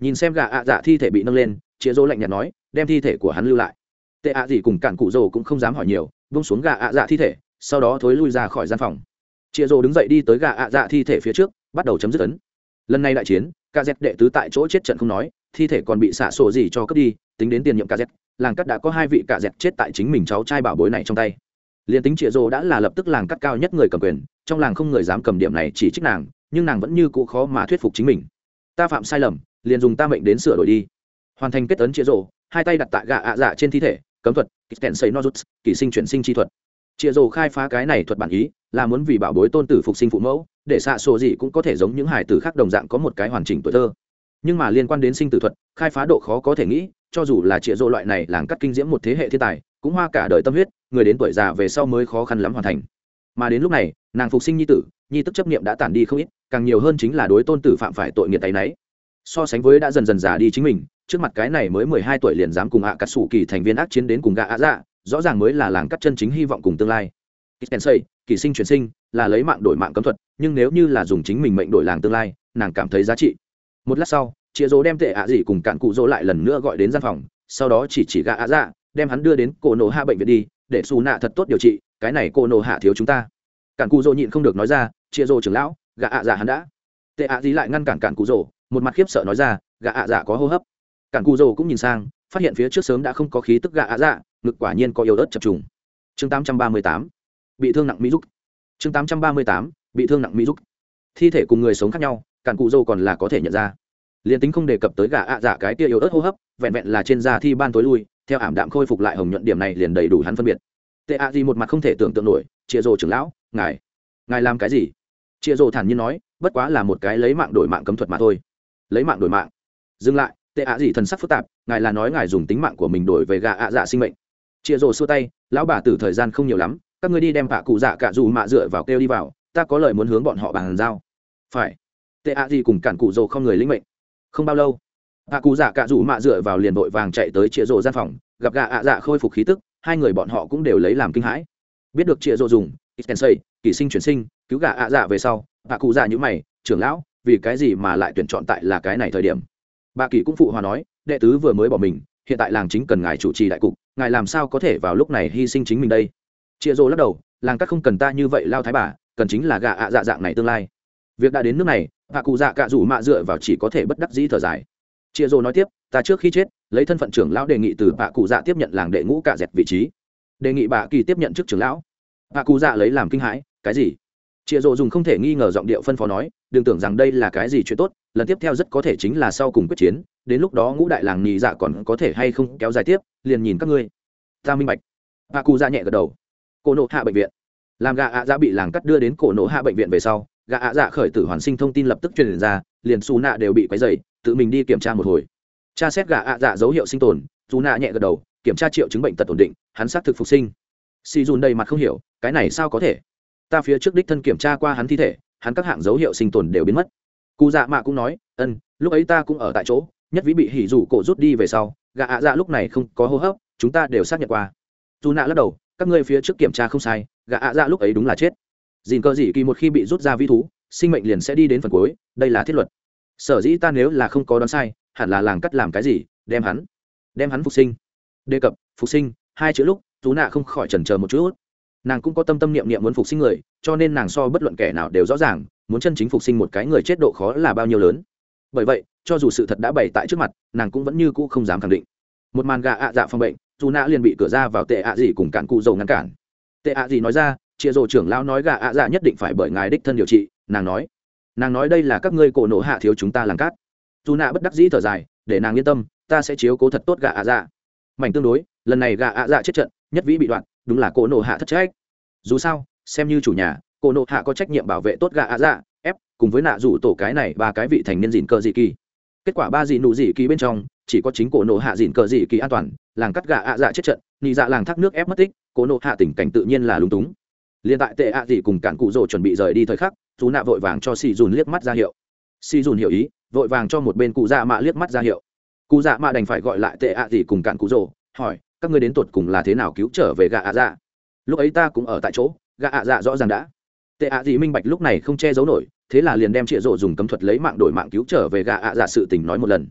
Nhìn xem gạ ạ dạ thi thể bị nâng lên, chĩa dỗ lạnh nhạt nói, đem thi thể của hắn lưu lại. Tệ ạ gì cùng cản cụ dầu cũng không dám hỏi nhiều bông xuống gạ ạ dạ thi thể, sau đó thối lui ra khỏi gian phòng. Chĩa dỗ đứng dậy đi tới gạ ạ dạ thi thể phía trước, bắt đầu chấm dứt ấn. Lần này đại chiến ca dẹp đệ tứ tại chỗ chết trận không nói, thi thể còn bị xả sổ gì cho cướp đi, tính đến tiền nhiệm ca dẹp làng cắt đã có hai vị ca dẹp chết tại chính mình cháu trai bảo bối này trong tay. Liền tính chĩa dỗ đã là lập tức làng cắt cao nhất người cầm quyền, trong làng không người dám cầm điểm này chỉ trích nàng nhưng nàng vẫn như cũ khó mà thuyết phục chính mình. Ta phạm sai lầm, liền dùng ta mệnh đến sửa đổi đi. Hoàn thành kết tấn trịa rồ hai tay đặt tại gạ ạ dạ trên thi thể, cấm thuật kèn xây nozuts kỷ sinh chuyển sinh chi thuật. Chia rổ khai phá cái này thuật bản ý, là muốn vì bảo bối tôn tử phục sinh phụ mẫu, để xạ sổ gì cũng có thể giống những hải tử khác đồng dạng có một cái hoàn chỉnh tuổi thơ. Nhưng mà liên quan đến sinh tử thuật, khai phá độ khó có thể nghĩ, cho dù là chia rộ loại này làng cắt kinh diễm một thế hệ thiên tài, cũng hoa cả đời tâm huyết, người đến tuổi già về sau mới khó khăn lắm hoàn thành. Mà đến lúc này, nàng phục sinh nhi tử, nhi tức chấp niệm đã tản đi không ít càng nhiều hơn chính là đối tôn tử phạm phải tội nghiệt tay nấy so sánh với đã dần dần già đi chính mình trước mặt cái này mới mười hai tuổi liền dám cùng hạ cắt xù kỳ thành viên ác chiến đến cùng gạ ạ dạ rõ ràng mới là làng cắt chân chính hy vọng cùng tương lai. Kensei, kỳ sinh chuyển sinh là lấy mạng đổi mạng cấm thuật nhưng nếu như là dùng chính mình mệnh đổi làng tương lai nàng cảm thấy giá trị. Một lát sau chĩa dỗ đem tệ ạ dị cùng cạn cụ dỗ lại lần nữa gọi đến gian phòng sau đó chỉ chỉ gạ ạ dạ đem hắn đưa đến cổ nổ hạ bệnh viện đi để xù nạ thật tốt điều trị cái này cổ nổ hạ thiếu chúng ta. Cạn cụ dỗ nhịn không được nói ra chĩa dỗ trưởng lão gạ ạ dạ hắn đã. Tệ ạ gì lại ngăn cản cản cụ rồ, một mặt khiếp sợ nói ra gạ ạ dạ có hô hấp. Cản cụ rồ cũng nhìn sang, phát hiện phía trước sớm đã không có khí tức gạ ạ dạ ngực quả nhiên có yếu ớt chập trùng. Chương tám trăm ba mươi tám, bị thương nặng mỹ giúp chương tám trăm ba mươi tám, bị thương nặng mỹ giúp thi thể cùng người sống khác nhau, cản cụ dâu còn là có thể nhận ra. Liền tính không đề cập tới gạ ạ dạ cái tia yếu ớt hô hấp, vẹn vẹn là trên da thi ban tối lui, theo ảm đạm khôi phục lại hồng nhuận điểm này liền đầy đủ hắn phân biệt. Tệ ạ gì một mặt không thể tưởng tượng nổi chia rồ trưởng lão, ngài ngài làm cái gì? Chia rồ thản nhiên nói bất quá là một cái lấy mạng đổi mạng cấm thuật mà thôi. Lấy mạng đổi mạng. Dừng lại tệ ạ gì thần sắc phức tạp ngài là nói ngài dùng tính mạng của mình đổi về gà ạ dạ sinh mệnh. Chia rồ xua tay lão bà tử thời gian không nhiều lắm các ngươi đi đem vạ cụ dạ cả dù mạ dựa vào kêu đi vào ta có lời muốn hướng bọn họ bàn giao. Phải. Tệ ạ gì cùng cản cụ rồ không người lĩnh mệnh. Không bao lâu vạ cụ dạ cả dù mạ dựa vào liền vội vàng chạy tới chia rồ gian phòng gặp gà ạ dạ khôi phục khí tức hai người bọn họ cũng đều lấy làm kinh hãi. Biết được chia rồ dùng kỳ sinh chuyển sinh, cứu gà ạ dạ về sau, bà cụ dạ già như mày, trưởng lão, vì cái gì mà lại tuyển chọn tại là cái này thời điểm. Bà kỳ cũng phụ hòa nói, đệ tứ vừa mới bỏ mình, hiện tại làng chính cần ngài chủ trì đại cục, ngài làm sao có thể vào lúc này hy sinh chính mình đây? Chia rô lắc đầu, làng các không cần ta như vậy lao thái bà, cần chính là gà ạ dạ dạng này tương lai. Việc đã đến nước này, bà cụ dạ cả rủ mạ dựa vào chỉ có thể bất đắc dĩ thở dài. Chia rô nói tiếp, ta trước khi chết, lấy thân phận trưởng lão đề nghị từ bà cụ dạ tiếp nhận làng đệ ngũ cả dẹt vị trí. Đề nghị bà kỳ tiếp nhận chức trưởng lão bà cụ dạ lấy làm kinh hãi cái gì chịa rộ dùng không thể nghi ngờ giọng điệu phân phó nói, đừng tưởng rằng đây là cái gì chuyện tốt, lần tiếp theo rất có thể chính là sau cùng quyết chiến, đến lúc đó ngũ đại làng nhị dạ còn có thể hay không kéo dài tiếp, liền nhìn các ngươi. Ta minh bạch. A cụ ra nhẹ gật đầu. Cổ nộ hạ bệnh viện. Làm gà ạ dạ bị làng cắt đưa đến cổ nộ hạ bệnh viện về sau gà ạ dạ khởi tử hoàn sinh thông tin lập tức truyền ra, liền xù nạ đều bị quấy dày tự mình đi kiểm tra một hồi. Tra xét gà ạ dạ dấu hiệu sinh tồn dù nạ nhẹ gật đầu, kiểm tra triệu chứng bệnh tật ổn định, hắn xác thực phục sinh. Si dùn đầy mặt không hiểu, cái này sao có thể? Ta phía trước đích thân kiểm tra qua hắn thi thể, hắn các hạng dấu hiệu sinh tồn đều biến mất. Cụ dạ mạ cũng nói, ân, lúc ấy ta cũng ở tại chỗ, nhất vĩ bị hỉ rủ cổ rút đi về sau, gạ ạ dạ lúc này không có hô hấp, chúng ta đều xác nhận qua. Dù nạ lắc đầu, các ngươi phía trước kiểm tra không sai, gạ ạ dạ lúc ấy đúng là chết. Dìn cơ dị kỳ một khi bị rút ra vi thú, sinh mệnh liền sẽ đi đến phần cuối, đây là thiết luật. Sở dĩ ta nếu là không có đoán sai, hẳn là làng cắt làm cái gì, đem hắn đem hắn phục sinh. Đề cập, phục sinh, hai chữ lúc tú nạ không khỏi chần chờ một chút nàng cũng có tâm tâm niệm niệm muốn phục sinh người, cho nên nàng so bất luận kẻ nào đều rõ ràng, muốn chân chính phục sinh một cái người chết độ khó là bao nhiêu lớn. Bởi vậy, cho dù sự thật đã bày tại trước mặt, nàng cũng vẫn như cũ không dám khẳng định. Một màn gà ạ dạ phòng bệnh, dù nạ liền bị cửa ra vào tệ ạ à gì cùng cạn cụ dầu ngăn cản. Tệ ạ à gì nói ra chịa rồ trưởng lão nói gà ạ dạ nhất định phải bởi ngài đích thân điều trị, nàng nói. Nàng nói, đây là các ngươi cổ nổ hạ thiếu chúng ta làm cát. Dù nạ bất đắc dĩ thở dài, để nàng yên tâm, ta sẽ chiếu cố thật tốt gà ạ dạ. Mảnh tương đối, lần này gà ạ dạ chết trận, nhất vĩ bị đoạn đúng là cô nộ hạ thất trách. Dù sao, xem như chủ nhà cô nộ hạ có trách nhiệm bảo vệ tốt gà ạ dạ ép, cùng với nạ rủ tổ cái này ba cái vị thành niên dịn cờ dị kỳ. Kết quả ba dị nụ dị kỳ bên trong, chỉ có chính cổ nộ hạ dịn cờ dị kỳ an toàn, làng cắt gà ạ dạ chết trận nhị dạ làng thác nước ép mất tích cô nộ hạ tình cảnh tự nhiên là lúng túng. Liên tại tệ ạ dị cùng cản cụ rồ chuẩn bị rời đi thời khắc, chú nạ vội vàng cho xì dùn liếc mắt ra hiệu. Xì dùn hiểu ý, vội vàng cho một bên cụ dạ mạ liếc mắt ra hiệu. Cụ dạ mạ đành phải gọi lại tệ ạ dị cùng cản cụ rồ, hỏi các ngươi đến tột cùng là thế nào cứu trở về gạ ạ dạ? Lúc ấy ta cũng ở tại chỗ, gạ ạ dạ rõ ràng đã. Tệ ạ gì minh bạch lúc này không che giấu nổi, thế là liền đem trịa rộ dùng cấm thuật lấy mạng đổi mạng cứu trở về gạ ạ dạ sự tình nói một lần.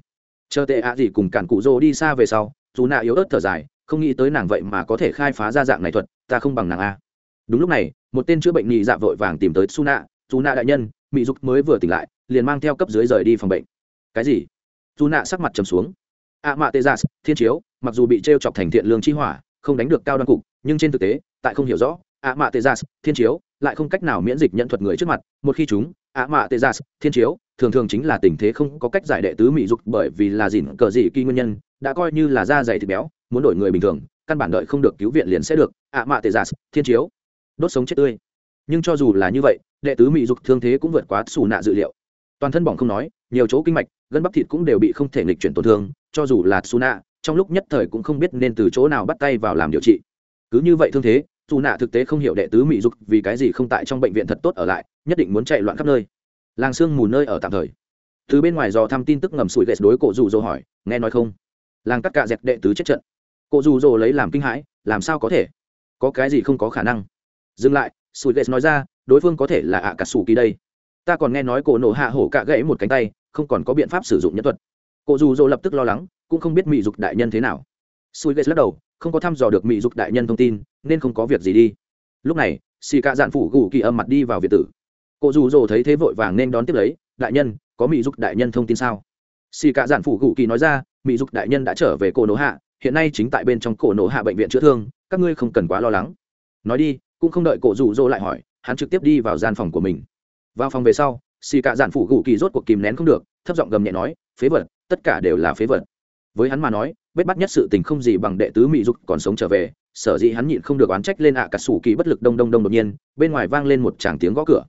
Chờ tệ ạ gì cùng cản cụ rô đi xa về sau, dù nạ yếu ớt thở dài, không nghĩ tới nàng vậy mà có thể khai phá ra dạng này thuật, ta không bằng nàng a. Đúng lúc này, một tên chữa bệnh nhị dạ vội vàng tìm tới su nạ dù nạ đại nhân, mỹ dục mới vừa tỉnh lại, liền mang theo cấp dưới rời đi phòng bệnh. Cái gì? Dù nạ sắc mặt trầm xuống a mạ tê gia thiên chiếu, mặc dù bị t r e o chọc thành thiện lương chi hỏa, không đánh được cao đoan cục, nhưng trên thực tế, tại không hiểu rõ a mạ tê gia thiên chiếu lại không cách nào miễn dịch nhận thuật người trước mặt. Một khi chúng a mạ tê gia thiên chiếu, thường thường chính là tình thế không có cách giải đệ tứ mỹ dục bởi vì là dìn cờ dị kỳ nguyên nhân, đã coi như là da dày thịt béo, muốn đổi người bình thường, căn bản đợi không được cứu viện liền sẽ được. Ạ mạ tê Giác thiên chiếu, đốt sống chết tươi. Nhưng cho dù là như vậy, đệ tứ mỹ dục thương thế cũng vượt quá xù nạ dự liệu. Toàn thân bỏng không nói nhiều chỗ kinh mạch gân bắp thịt cũng đều bị không thể nghịch chuyển tổn thương cho dù là Suna, trong lúc nhất thời cũng không biết nên từ chỗ nào bắt tay vào làm điều trị. Cứ như vậy thương thế, Suna thực tế không hiểu đệ tứ mỹ dục vì cái gì không tại trong bệnh viện thật tốt ở lại, nhất định muốn chạy loạn khắp nơi. Làng xương mù nơi ở tạm thời. Từ bên ngoài dò thăm tin tức ngầm sủi gẹt đối cổ dù dỗ hỏi, nghe nói không? Làng cắt cả dẹt đệ tứ chết trận. Cổ dù dỗ lấy làm kinh hãi, làm sao có thể? Có cái gì không có khả năng? Dừng lại, sủi gẹt nói ra, đối phương có thể là ạ cả sủ kỳ đây. Ta còn nghe nói cổ nổ hạ hổ cạ gãy một cánh tay, không còn có biện pháp sử dụng nhân thuật. Cô dù dỗ lập tức lo lắng, cũng không biết mỹ dục đại nhân thế nào. Sùi gây lắc đầu, không có thăm dò được mỹ dục đại nhân thông tin, nên không có việc gì đi. Lúc này, xì cạ dạn phủ gù kỳ âm mặt đi vào việt tử. Cô dù dỗ thấy thế vội vàng nên đón tiếp lấy, đại nhân, có mỹ dục đại nhân thông tin sao? Xì cạ dạn phủ gù kỳ nói ra mỹ dục đại nhân đã trở về cổ nổ hạ, hiện nay chính tại bên trong cổ nổ hạ bệnh viện chữa thương, các ngươi không cần quá lo lắng. Nói đi, cũng không đợi cổ dù dỗ lại hỏi, hắn trực tiếp đi vào gian phòng của mình. Vào phòng về sau xì cạ dạn phụ gù kỳ rốt cuộc kìm nén không được, thấp giọng gầm nhẹ nói, phế vật, tất cả đều là phế vật. Với hắn mà nói, bết bắt nhất sự tình không gì bằng đệ tứ mỹ dục còn sống trở về, sở dĩ hắn nhịn không được oán trách lên ạ à cả sủ kỳ bất lực đông đông đông đột nhiên, bên ngoài vang lên một tràng tiếng gõ cửa.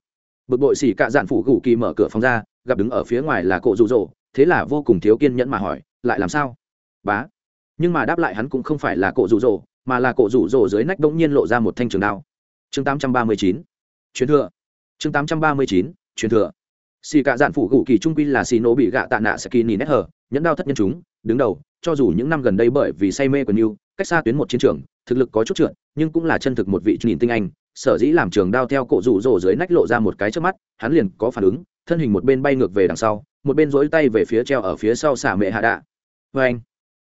Bực bội xì cạ dạn phủ gù kỳ mở cửa phòng ra, gặp đứng ở phía ngoài là cộ rụ rỗ, thế là vô cùng thiếu kiên nhẫn mà hỏi, lại làm sao? Bá. Nhưng mà đáp lại hắn cũng không phải là cộ rụ rỗ, mà là cộ rủ rỗ dưới nách bỗng nhiên lộ ra một thanh trường đao. Chương 839 chuyến thừa. Chương 839 chuyến thừa xì cả dạn phủ gù kỳ trung quy là xì nổ bị gạ tạ nạ sẽ kỳ nhìn nét hở nhẫn đao thất nhân chúng đứng đầu cho dù những năm gần đây bởi vì say mê của New, cách xa tuyến một chiến trường, thực lực có chút trượt, nhưng cũng là chân thực một vị nhìn tinh anh, sở dĩ làm trường đao theo cổ rủ rồ dưới nách lộ ra một cái trước mắt, hắn liền có phản ứng, thân hình một bên bay ngược về đằng sau, một bên duỗi tay về phía treo ở phía sau xả mẹ hạ đạ. Vâng Oeng.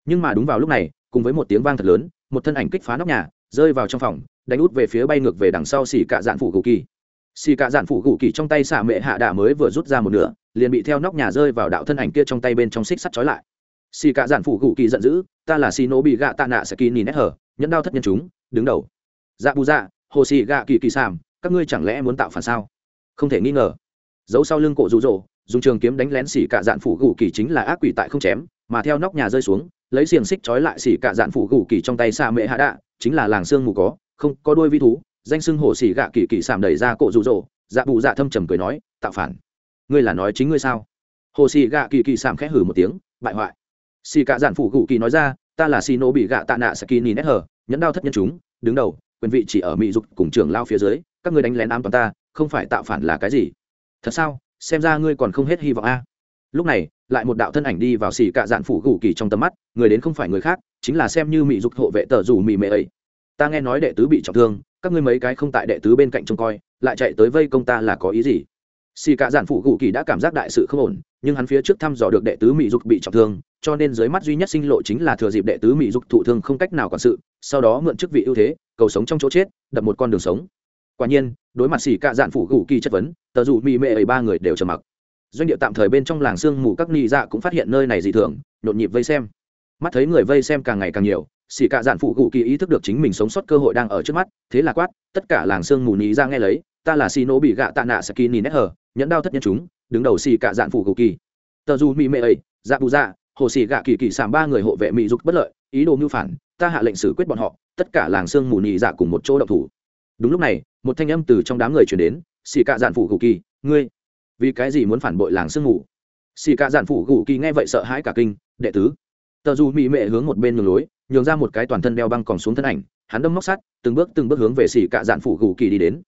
Nhưng mà đúng vào lúc này, cùng với một tiếng vang thật lớn, một thân ảnh kích phá nóc nhà, rơi vào trong phòng, đánh út về phía bay ngược về đằng sau xỉ cả dạn phủ gù kỳ. Xì cả dạn phủ gù kỳ trong tay xạ mẹ hạ đạ mới vừa rút ra một nửa, liền bị theo nóc nhà rơi vào đạo thân ảnh kia trong tay bên trong xích sắt trói lại. Xì cả dạn phụ gù kỳ giận dữ ta là xì nổ bị gạ tạ nạ sẽ kỳ nhìn nét hở nhẫn đao thất nhân chúng đứng đầu. Dạ bù dạ hồ xì gạ kỳ kỳ sàm các ngươi chẳng lẽ muốn tạo phản sao? Không thể nghi ngờ. Giấu sau lưng cổ rụ rỗ dùng trường kiếm đánh lén xỉ cả dạn phủ gù kỳ chính là ác quỷ tại không chém mà theo nóc nhà rơi xuống lấy xiềng xích trói lại xỉ cả dạn phủ gù kỳ trong tay xa mệ hạ đạ chính là làng xương mù có không có đôi vi thú danh xưng hồ xỉ gạ kỳ kỳ sảm đẩy ra cổ rụ rỗ dạ bù dạ thâm trầm cười nói, tạo phản. Ngươi là nói chính ngươi sao? Hồ xỉ gạ kỳ kỳ sảm khẽ hử một tiếng, bại hoại. Xì cả giản phủ gù kỳ nói ra, ta là xì nổ bị gạ tạ nạ Saki kỳ nhìn nét hờ, nhẫn đao thất nhân chúng, đứng đầu, quyền vị chỉ ở mỹ dục cùng trường lao phía dưới, các ngươi đánh lén ám toàn ta, không phải tạo phản là cái gì? Thật sao? Xem ra ngươi còn không hết hy vọng a. Lúc này, lại một đạo thân ảnh đi vào xì cạ dạn phủ gù kỳ trong tầm mắt, người đến không phải người khác, chính là xem như mỹ dục hộ vệ tờ rủ mỹ mệ ấy. Ta nghe nói đệ tứ bị trọng thương các ngươi mấy cái không tại đệ tứ bên cạnh trông coi, lại chạy tới vây công ta là có ý gì? Xì cả giản phụ gù kỳ đã cảm giác đại sự không ổn, nhưng hắn phía trước thăm dò được đệ tứ mỹ dục bị trọng thương, cho nên dưới mắt duy nhất sinh lộ chính là thừa dịp đệ tứ mỹ dục thụ thương không cách nào quản sự, sau đó mượn chức vị ưu thế, cầu sống trong chỗ chết, đập một con đường sống. Quả nhiên, đối mặt xỉ cả dạn phủ gù kỳ chất vấn, tờ dù mỹ mệ ấy ba người đều trầm mặc. Doanh địa tạm thời bên trong làng sương mù các ni dạ cũng phát hiện nơi này dị thường, nhộn nhịp vây xem. Mắt thấy người vây xem càng ngày càng nhiều xỉ cạ dạn phụ gù kỳ ý thức được chính mình sống sót cơ hội đang ở trước mắt, thế là quát, tất cả làng sương mù ní ra nghe lấy, ta là xì nổ bị gạ tạ nạ saki nỉ nét hờ, nhẫn đau thất nhân chúng, đứng đầu xì cạ dạn phụ gù kỳ. Tờ dù mỹ mệ ấy dạ bù dạ hồ xì gạ kỳ kỳ sàm ba người hộ vệ mỹ dục bất lợi, ý đồ mưu phản, ta hạ lệnh xử quyết bọn họ, tất cả làng sương mù nhị dạ cùng một chỗ độc thủ. Đúng lúc này, một thanh âm từ trong đám người chuyển đến xì cạ dạn phụ gù kỳ, ngươi, vì cái gì muốn phản bội làng sương mù? Xì cạ dạn phụ gù kỳ nghe vậy sợ hãi cả kinh, đệ tứ. Tờ dù mỹ mệ hướng một bên nhường lối nhường ra một cái toàn thân đeo băng còn xuống thân ảnh, hắn đâm móc sắt, từng bước từng bước hướng về xỉ cạ dạn phủ gù kỳ đi đến.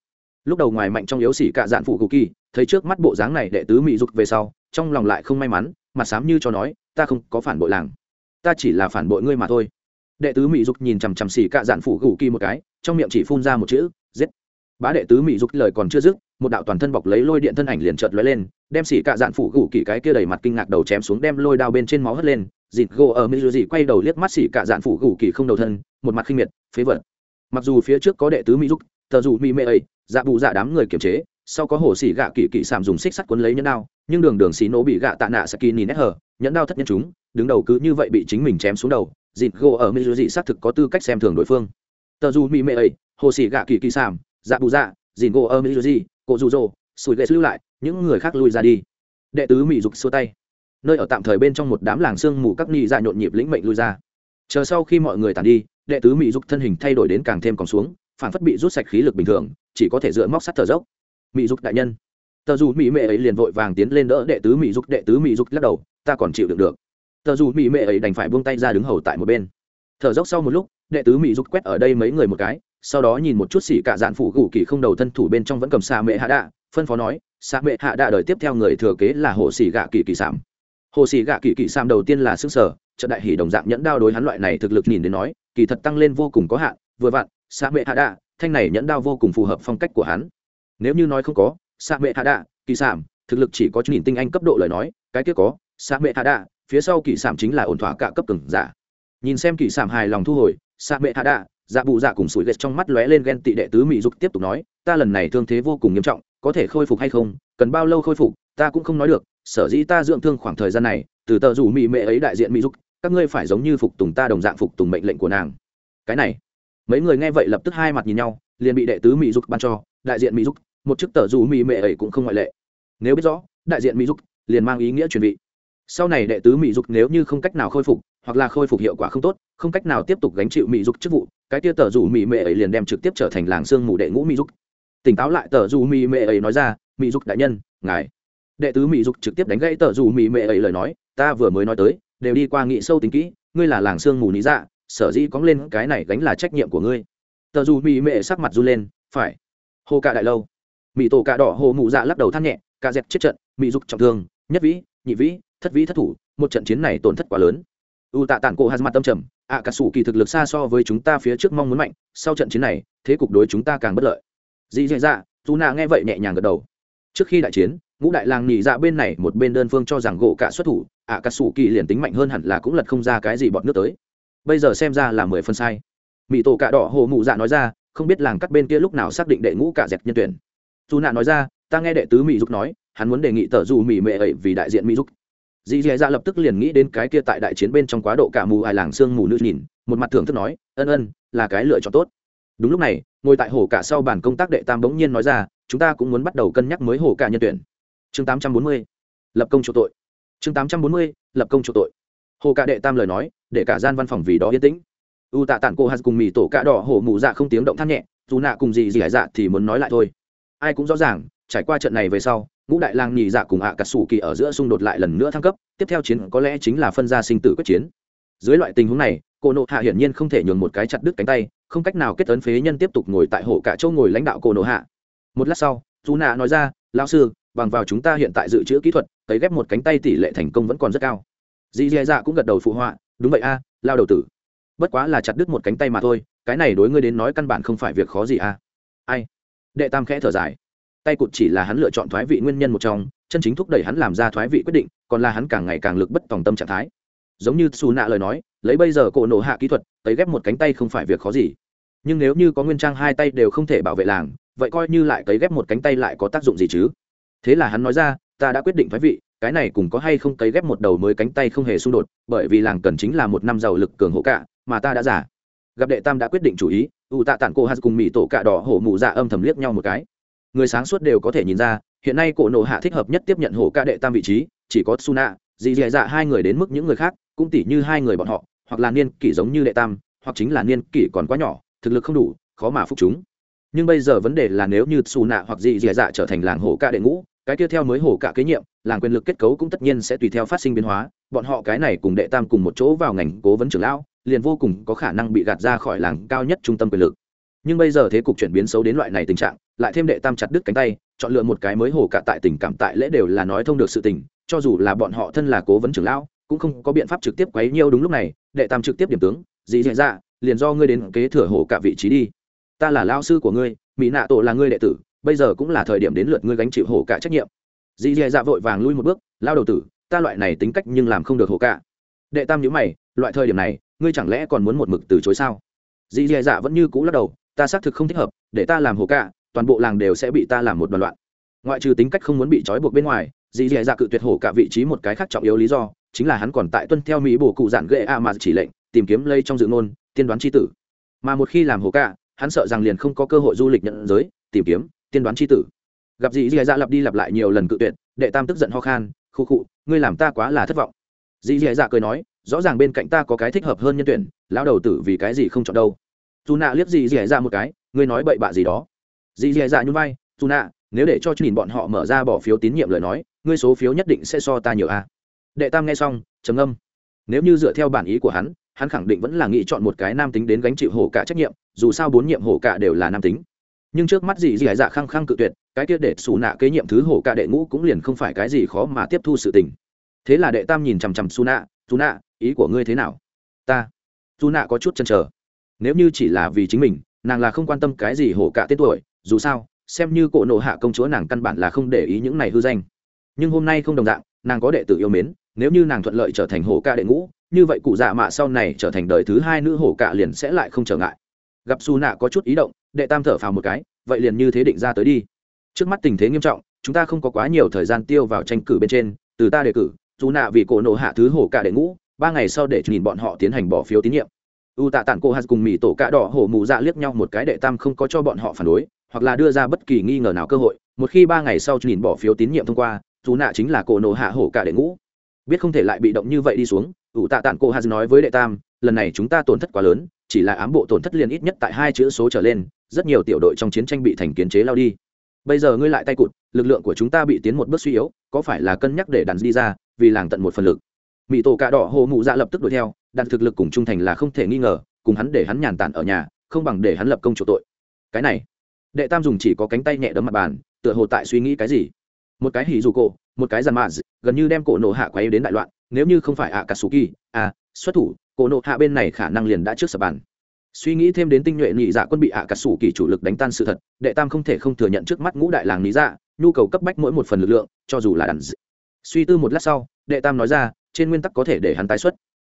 Lúc đầu ngoài mạnh trong yếu xỉ cạ dạn phủ gù kỳ, thấy trước mắt bộ dáng này đệ tứ mỹ dục về sau, trong lòng lại không may mắn, mặt sám như cho nói, ta không có phản bội làng. Ta chỉ là phản bội ngươi mà thôi. Đệ tứ mỹ dục nhìn chằm chằm xỉ cạ dạn phủ gù kỳ một cái, trong miệng chỉ phun ra một chữ, giết. Bá đệ tứ mỹ dục lời còn chưa dứt, một đạo toàn thân bọc lấy lôi điện thân ảnh liền chợt lóe lên, đem xỉ cạ dạn phủ gù kỳ cái kia đầy mặt kinh ngạc đầu chém xuống đem lôi đao bên trên máu hất lên dịt gỗ ở mỹ dị quay đầu liếc mắt xỉ cả dạn phủ gù kỳ không đầu thân, một mặt khinh miệt, phế vật. Mặc dù phía trước có đệ tứ mỹ dục, tờ dù mỹ mê ấy dạ bụ dạ đám người kiềm chế, sau có hồ xỉ gạ kỳ kỳ sàm dùng xích sắt cuốn lấy nhẫn đao, nhưng đường đường xí nổ bị gạ tạ nạ saki nhìn nét hở, nhẫn đao thất nhân chúng, đứng đầu cứ như vậy bị chính mình chém xuống đầu, dịt gỗ ở mỹ dị xác thực có tư cách xem thường đối phương. Tờ dù mỹ mệ ấy, hồ xỉ gạ kỳ kỳ sàm dạ bụ dạ dịt gỗ ở mỹ dị cổ dù dô sùi gậy lưu lại, những người khác lui ra đi. Đệ tứ mỹ dục xua tay nơi ở tạm thời bên trong một đám làng sương mù các ni dạ nhộn nhịp lĩnh mệnh lui ra. Chờ sau khi mọi người tàn đi, đệ tứ mỹ dục thân hình thay đổi đến càng thêm còn xuống, phản phất bị rút sạch khí lực bình thường, chỉ có thể dựa móc sắt thở dốc. Mỹ dục đại nhân, tờ dù mỹ mệ ấy liền vội vàng tiến lên đỡ đệ tứ mỹ dục, đệ tứ mỹ dục lắc đầu, ta còn chịu đựng được. Tờ dù mỹ mệ ấy đành phải buông tay ra đứng hầu tại một bên. Thở dốc sau một lúc, đệ tứ mỹ dục quét ở đây mấy người một cái, sau đó nhìn một chút xỉ cả dạn phủ gù kỳ không đầu thân thủ bên trong vẫn cầm xa mệ hạ đạ, phân phó nói xa mệ hạ đạ đời tiếp theo người thừa kế là hồ xỉ gạ kỳ kỳ sảm hồ sĩ gạ kỳ kỳ sam đầu tiên là xương sở trận đại hỷ đồng dạng nhẫn đao đối hắn loại này thực lực nhìn đến nói, kỳ thật tăng lên vô cùng có hạn, vừa vặn xạ mệ hạ đạ, thanh này nhẫn đao vô cùng phù hợp phong cách của hắn. Nếu như nói không có xạ mệ hạ đạ kỳ sản thực lực chỉ có nhìn tinh anh cấp độ lời nói, cái kia có xạ mệ hạ đạ, phía sau kỳ sản chính là ổn thỏa cả cấp cường giả. Nhìn xem kỳ sản hài lòng thu hồi xạ mệ hạ đạ dạ bụ dạ cùng sủi ghét trong mắt lóe lên ghen tị đệ tứ mỹ dục tiếp tục nói, ta lần này thương thế vô cùng nghiêm trọng, có thể khôi phục hay không? Cần bao lâu khôi phục? Ta cũng không nói được sở dĩ ta dưỡng thương khoảng thời gian này, từ tờ rủ mỹ mệ ấy đại diện mỹ dục, các ngươi phải giống như phục tùng ta đồng dạng phục tùng mệnh lệnh của nàng. Cái này, mấy người nghe vậy lập tức hai mặt nhìn nhau, liền bị đệ tứ mỹ dục ban cho, đại diện mỹ dục, một chức tờ rủ mỹ mệ ấy cũng không ngoại lệ. Nếu biết rõ, đại diện mỹ dục liền mang ý nghĩa chuẩn bị sau này đệ tứ mỹ dục nếu như không cách nào khôi phục, hoặc là khôi phục hiệu quả không tốt, không cách nào tiếp tục gánh chịu mỹ dục chức vụ, cái tia tờ rủ mỹ mệ ấy liền đem trực tiếp trở thành làng xương mù đệ ngũ mỹ dục. Tỉnh táo lại, tờ rủ mỹ mệ ấy nói ra mỹ dục đại nhân, ngài đệ tứ mỹ dục trực tiếp đánh gãy tờ dù mỹ mệ ấy lời nói, ta vừa mới nói tới, đều đi qua nghị sâu tính kỹ, ngươi là làng sương mù lý dạ sở dĩ cóng lên cái này gánh là trách nhiệm của ngươi. Tờ dù mỹ mệ sắc mặt run lên, phải. Hô cạ đại lâu. Mỹ tổ cạ đỏ hồ mụ dạ lắc đầu than nhẹ, cạ dẹp chết trận, mỹ dục trọng thương, nhất vĩ, nhị vĩ, thất vĩ thất thủ, một trận chiến này tổn thất quá lớn. U tạ tản cổ hạt mặt tâm trầm ạ cả sủ kỳ thực lực xa so với chúng ta phía trước mong muốn mạnh, sau trận chiến này, thế cục đối chúng ta càng bất lợi. Dì dạ dạ dù nạ nghe vậy nhẹ nhàng gật đầu. Trước khi đại chiến ngũ đại làng nhị dạ bên này một bên đơn phương cho rằng gỗ cả xuất thủ, ạ cả sủ kỳ liền tính mạnh hơn hẳn là cũng lật không ra cái gì bọn nước tới. Bây giờ xem ra là mười phân sai. Mỹ tổ cà đỏ hồ mụ dạ nói ra, không biết làng cắt bên kia lúc nào xác định đệ ngũ cả dẹp nhân tuyển. Dù nạ nói ra, ta nghe đệ tứ mỹ dục nói, hắn muốn đề nghị tờ dù mỹ mệ ấy vì đại diện mỹ dục. Dì dì dạ lập tức liền nghĩ đến cái kia tại đại chiến bên trong quá độ cả mù ai làng sương mù nữ nhìn, một mặt thưởng thức nói, ân ân, là cái lựa chọn tốt. Đúng lúc này, ngồi tại hồ cả sau bàn công tác đệ tam bỗng nhiên nói ra, chúng ta cũng muốn bắt đầu cân nhắc mới hồ cả nhân tuyển chương tám trăm bốn mươi, lập công chỗ tội. Chương tám trăm bốn mươi, lập công chỗ tội. Hồ cả đệ tam lời nói, để cả gian văn phòng vì đó yên tĩnh. U tạ tản cô hạt cùng mì tổ cạ đỏ hổ mụ dạ không tiếng động than nhẹ, dù nạ cùng gì gì hải dạ thì muốn nói lại thôi. Ai cũng rõ ràng, trải qua trận này về sau, ngũ đại lang nhì dạ cùng hạ cà sủ kỳ ở giữa xung đột lại lần nữa thăng cấp, tiếp theo chiến có lẽ chính là phân gia sinh tử quyết chiến. Dưới loại tình huống này, cô nộ hạ hiển nhiên không thể nhường một cái chặt đứt cánh tay, không cách nào kết tấn phế nhân tiếp tục ngồi tại hộ cả châu ngồi lãnh đạo cô nộ hạ. Một lát sau, dù nạ nói ra, lão sư bằng vào chúng ta hiện tại dự trữ kỹ thuật, cấy ghép một cánh tay tỷ lệ thành công vẫn còn rất cao. Dì dè dạ cũng gật đầu phụ họa, đúng vậy a, lao đầu tử. Bất quá là chặt đứt một cánh tay mà thôi, cái này đối ngươi đến nói căn bản không phải việc khó gì a. Ai? Đệ tam khẽ thở dài. Tay cụt chỉ là hắn lựa chọn thoái vị nguyên nhân một trong, chân chính thúc đẩy hắn làm ra thoái vị quyết định, còn là hắn càng ngày càng lực bất tòng tâm trạng thái. Giống như xù nạ lời nói, lấy bây giờ cổ nổ hạ kỹ thuật tấy ghép một cánh tay không phải việc khó gì. Nhưng nếu như có nguyên trang hai tay đều không thể bảo vệ làng, vậy coi như lại cấy ghép một cánh tay lại có tác dụng gì chứ? Thế là hắn nói ra, ta đã quyết định thoái vị, cái này cùng có hay không cấy ghép một đầu mới cánh tay không hề xung đột, bởi vì làng cần chính là một năm giàu lực cường hộ cả, mà ta đã giả gặp đệ tam đã quyết định chủ ý ủ tạ tản cô hát cùng mỹ tổ cạ đỏ hổ mụ dạ âm thầm liếc nhau một cái. Người sáng suốt đều có thể nhìn ra, hiện nay cổ nộ hạ thích hợp nhất tiếp nhận hổ ca đệ tam vị trí, chỉ có suna dì dì dạ hai người đến mức những người khác, cũng tỷ như hai người bọn họ, hoặc là niên kỷ giống như đệ tam, hoặc chính là niên kỷ còn quá nhỏ, thực lực không đủ, khó mà phục chúng nhưng bây giờ vấn đề là nếu như xù nạ hoặc dị dì dạ trở thành làng hổ ca đệ ngũ, cái tiếp theo mới hổ cạ kế nhiệm, làng quyền lực kết cấu cũng tất nhiên sẽ tùy theo phát sinh biến hóa. Bọn họ cái này cùng đệ tam cùng một chỗ vào ngành cố vấn trưởng lão, liền vô cùng có khả năng bị gạt ra khỏi làng cao nhất trung tâm quyền lực. Nhưng bây giờ thế cục chuyển biến xấu đến loại này tình trạng, lại thêm đệ tam chặt đứt cánh tay, chọn lựa một cái mới hổ cạ tại tình cảm tại lễ đều là nói thông được sự tình, cho dù là bọn họ thân là cố vấn trưởng lão, cũng không có biện pháp trực tiếp quấy nhiêu đúng lúc này, đệ tam trực tiếp điểm tướng, dị dì dạ liền do ngươi đến kế thừa hổ cả vị trí đi ta là lao sư của ngươi, mỹ nạ tổ là ngươi đệ tử, bây giờ cũng là thời điểm đến lượt ngươi gánh chịu hổ cả trách nhiệm. Dì dì dạ vội vàng lui một bước lao đầu tử, ta loại này tính cách nhưng làm không được hổ cả. Đệ tam nhữ mày, loại thời điểm này, ngươi chẳng lẽ còn muốn một mực từ chối sao? Dì dì dạ vẫn như cũ lắc đầu, ta xác thực không thích hợp, để ta làm hổ cả, toàn bộ làng đều sẽ bị ta làm một đoàn loạn. Ngoại trừ tính cách không muốn bị trói buộc bên ngoài, dì dì dạ cự tuyệt hổ cả vị trí một cái khác trọng yếu lý do, chính là hắn còn tại tuân theo mỹ bổ cụ giản ghệ a mà chỉ lệnh, tìm kiếm lây trong dự ngôn, tiên đoán tri tử. Mà một khi làm hổ cả hắn sợ rằng liền không có cơ hội du lịch nhận giới, tìm kiếm, tiên đoán c tử. Gặp dì dì dạ lặp đi lặp lại nhiều lần cự tuyệt, đệ tam tức giận ho khan khu khụ, ngươi làm ta quá là thất vọng. Dì dì dạ cười nói, rõ ràng bên cạnh ta có cái thích hợp hơn nhân tuyển, lão đầu tử vì cái gì không chọn đâu. Dù nạ liếc dì dì dạ một cái, ngươi nói bậy bạ gì đó? Dì dì dạ nhún vai dù nạ nếu để cho nhìn bọn họ mở ra bỏ phiếu tín nhiệm lời nói, ngươi số phiếu nhất định sẽ so ta nhiều a. Đệ tam nghe xong, trầm âm nếu như dựa theo bản ý của hắn hắn khẳng định vẫn là nghĩ chọn một cái nam tính đến gánh chịu hổ cả trách nhiệm, dù sao bốn nhiệm hổ cả đều là nam tính. Nhưng trước mắt dì dì dạ khăng khăng cự tuyệt, cái kia để xù nạ kế nhiệm thứ hổ cả đệ ngũ cũng liền không phải cái gì khó mà tiếp thu sự tình. Thế là đệ tam nhìn chằm chằm xù nạ xù nạ ý của ngươi thế nào? Ta. Xù nạ có chút chăn trở nếu như chỉ là vì chính mình, nàng là không quan tâm cái gì hổ cả tên tuổi, dù sao, xem như cổ nộ hạ công chúa nàng căn bản là không để ý những này hư danh. Nhưng hôm nay không đồng dạng, nàng có đệ tử yêu mến, nếu như nàng thuận lợi trở thành hổ ca đệ ngũ như vậy cụ dạ mạ sau này trở thành đời thứ hai nữ hổ cạ liền sẽ lại không trở ngại. Gặp xù nạ có chút ý động, đệ tam thở phào một cái, vậy liền như thế định ra tới đi. Trước mắt tình thế nghiêm trọng, chúng ta không có quá nhiều thời gian tiêu vào tranh cử bên trên, từ ta đề cử dù nạ vì cổ nộ hạ thứ hổ cạ đệ ngũ, ba ngày sau để nhìn bọn họ tiến hành bỏ phiếu tín nhiệm. U tạ tản cô hạt cùng mỹ tổ cạ đỏ hổ mù dạ liếc nhau một cái đệ tam không có cho bọn họ phản đối, hoặc là đưa ra bất kỳ nghi ngờ nào cơ hội, một khi ba ngày sau nhìn bỏ phiếu tín nhiệm thông qua dù nạ chính là cổ nộ hạ hổ cạ đệ ngũ. Biết không thể lại bị động như vậy đi xuống ủ tạ tản cô hạt nói với đệ tam, lần này chúng ta tổn thất quá lớn, chỉ là ám bộ tổn thất liền ít nhất tại hai chữ số trở lên, rất nhiều tiểu đội trong chiến tranh bị thành kiến chế lao đi. Bây giờ ngươi lại tay cụt, lực lượng của chúng ta bị tiến một bước suy yếu, có phải là cân nhắc để đàn đi ra, vì làng tận một phần lực. Mỹ tổ cạ đỏ hồ mụ dạ lập tức đuổi theo đặt thực lực cùng trung thành là không thể nghi ngờ, cùng hắn để hắn nhàn tản ở nhà, không bằng để hắn lập công chủ tội. Cái này, đệ tam dùng chỉ có cánh tay nhẹ đấm mặt bàn, tựa hồ tại suy nghĩ cái gì. Một cái hỉ dù cổ, một cái giàn mạ gần như đem cổ nổ hạ quay đến đại loạn nếu như không phải ạ cà sù kỳ à xuất thủ, cổ nộ hạ bên này khả năng liền đã trước sập bàn. Suy nghĩ thêm đến tinh nhuệ nhị dạ quân bị ạ cà sù kỳ chủ lực đánh tan sự thật, đệ tam không thể không thừa nhận trước mắt ngũ đại làng lý dạ nhu cầu cấp bách mỗi một phần lực lượng, cho dù là đàn d... suy tư một lát sau, đệ tam nói ra, trên nguyên tắc có thể để hắn tái xuất.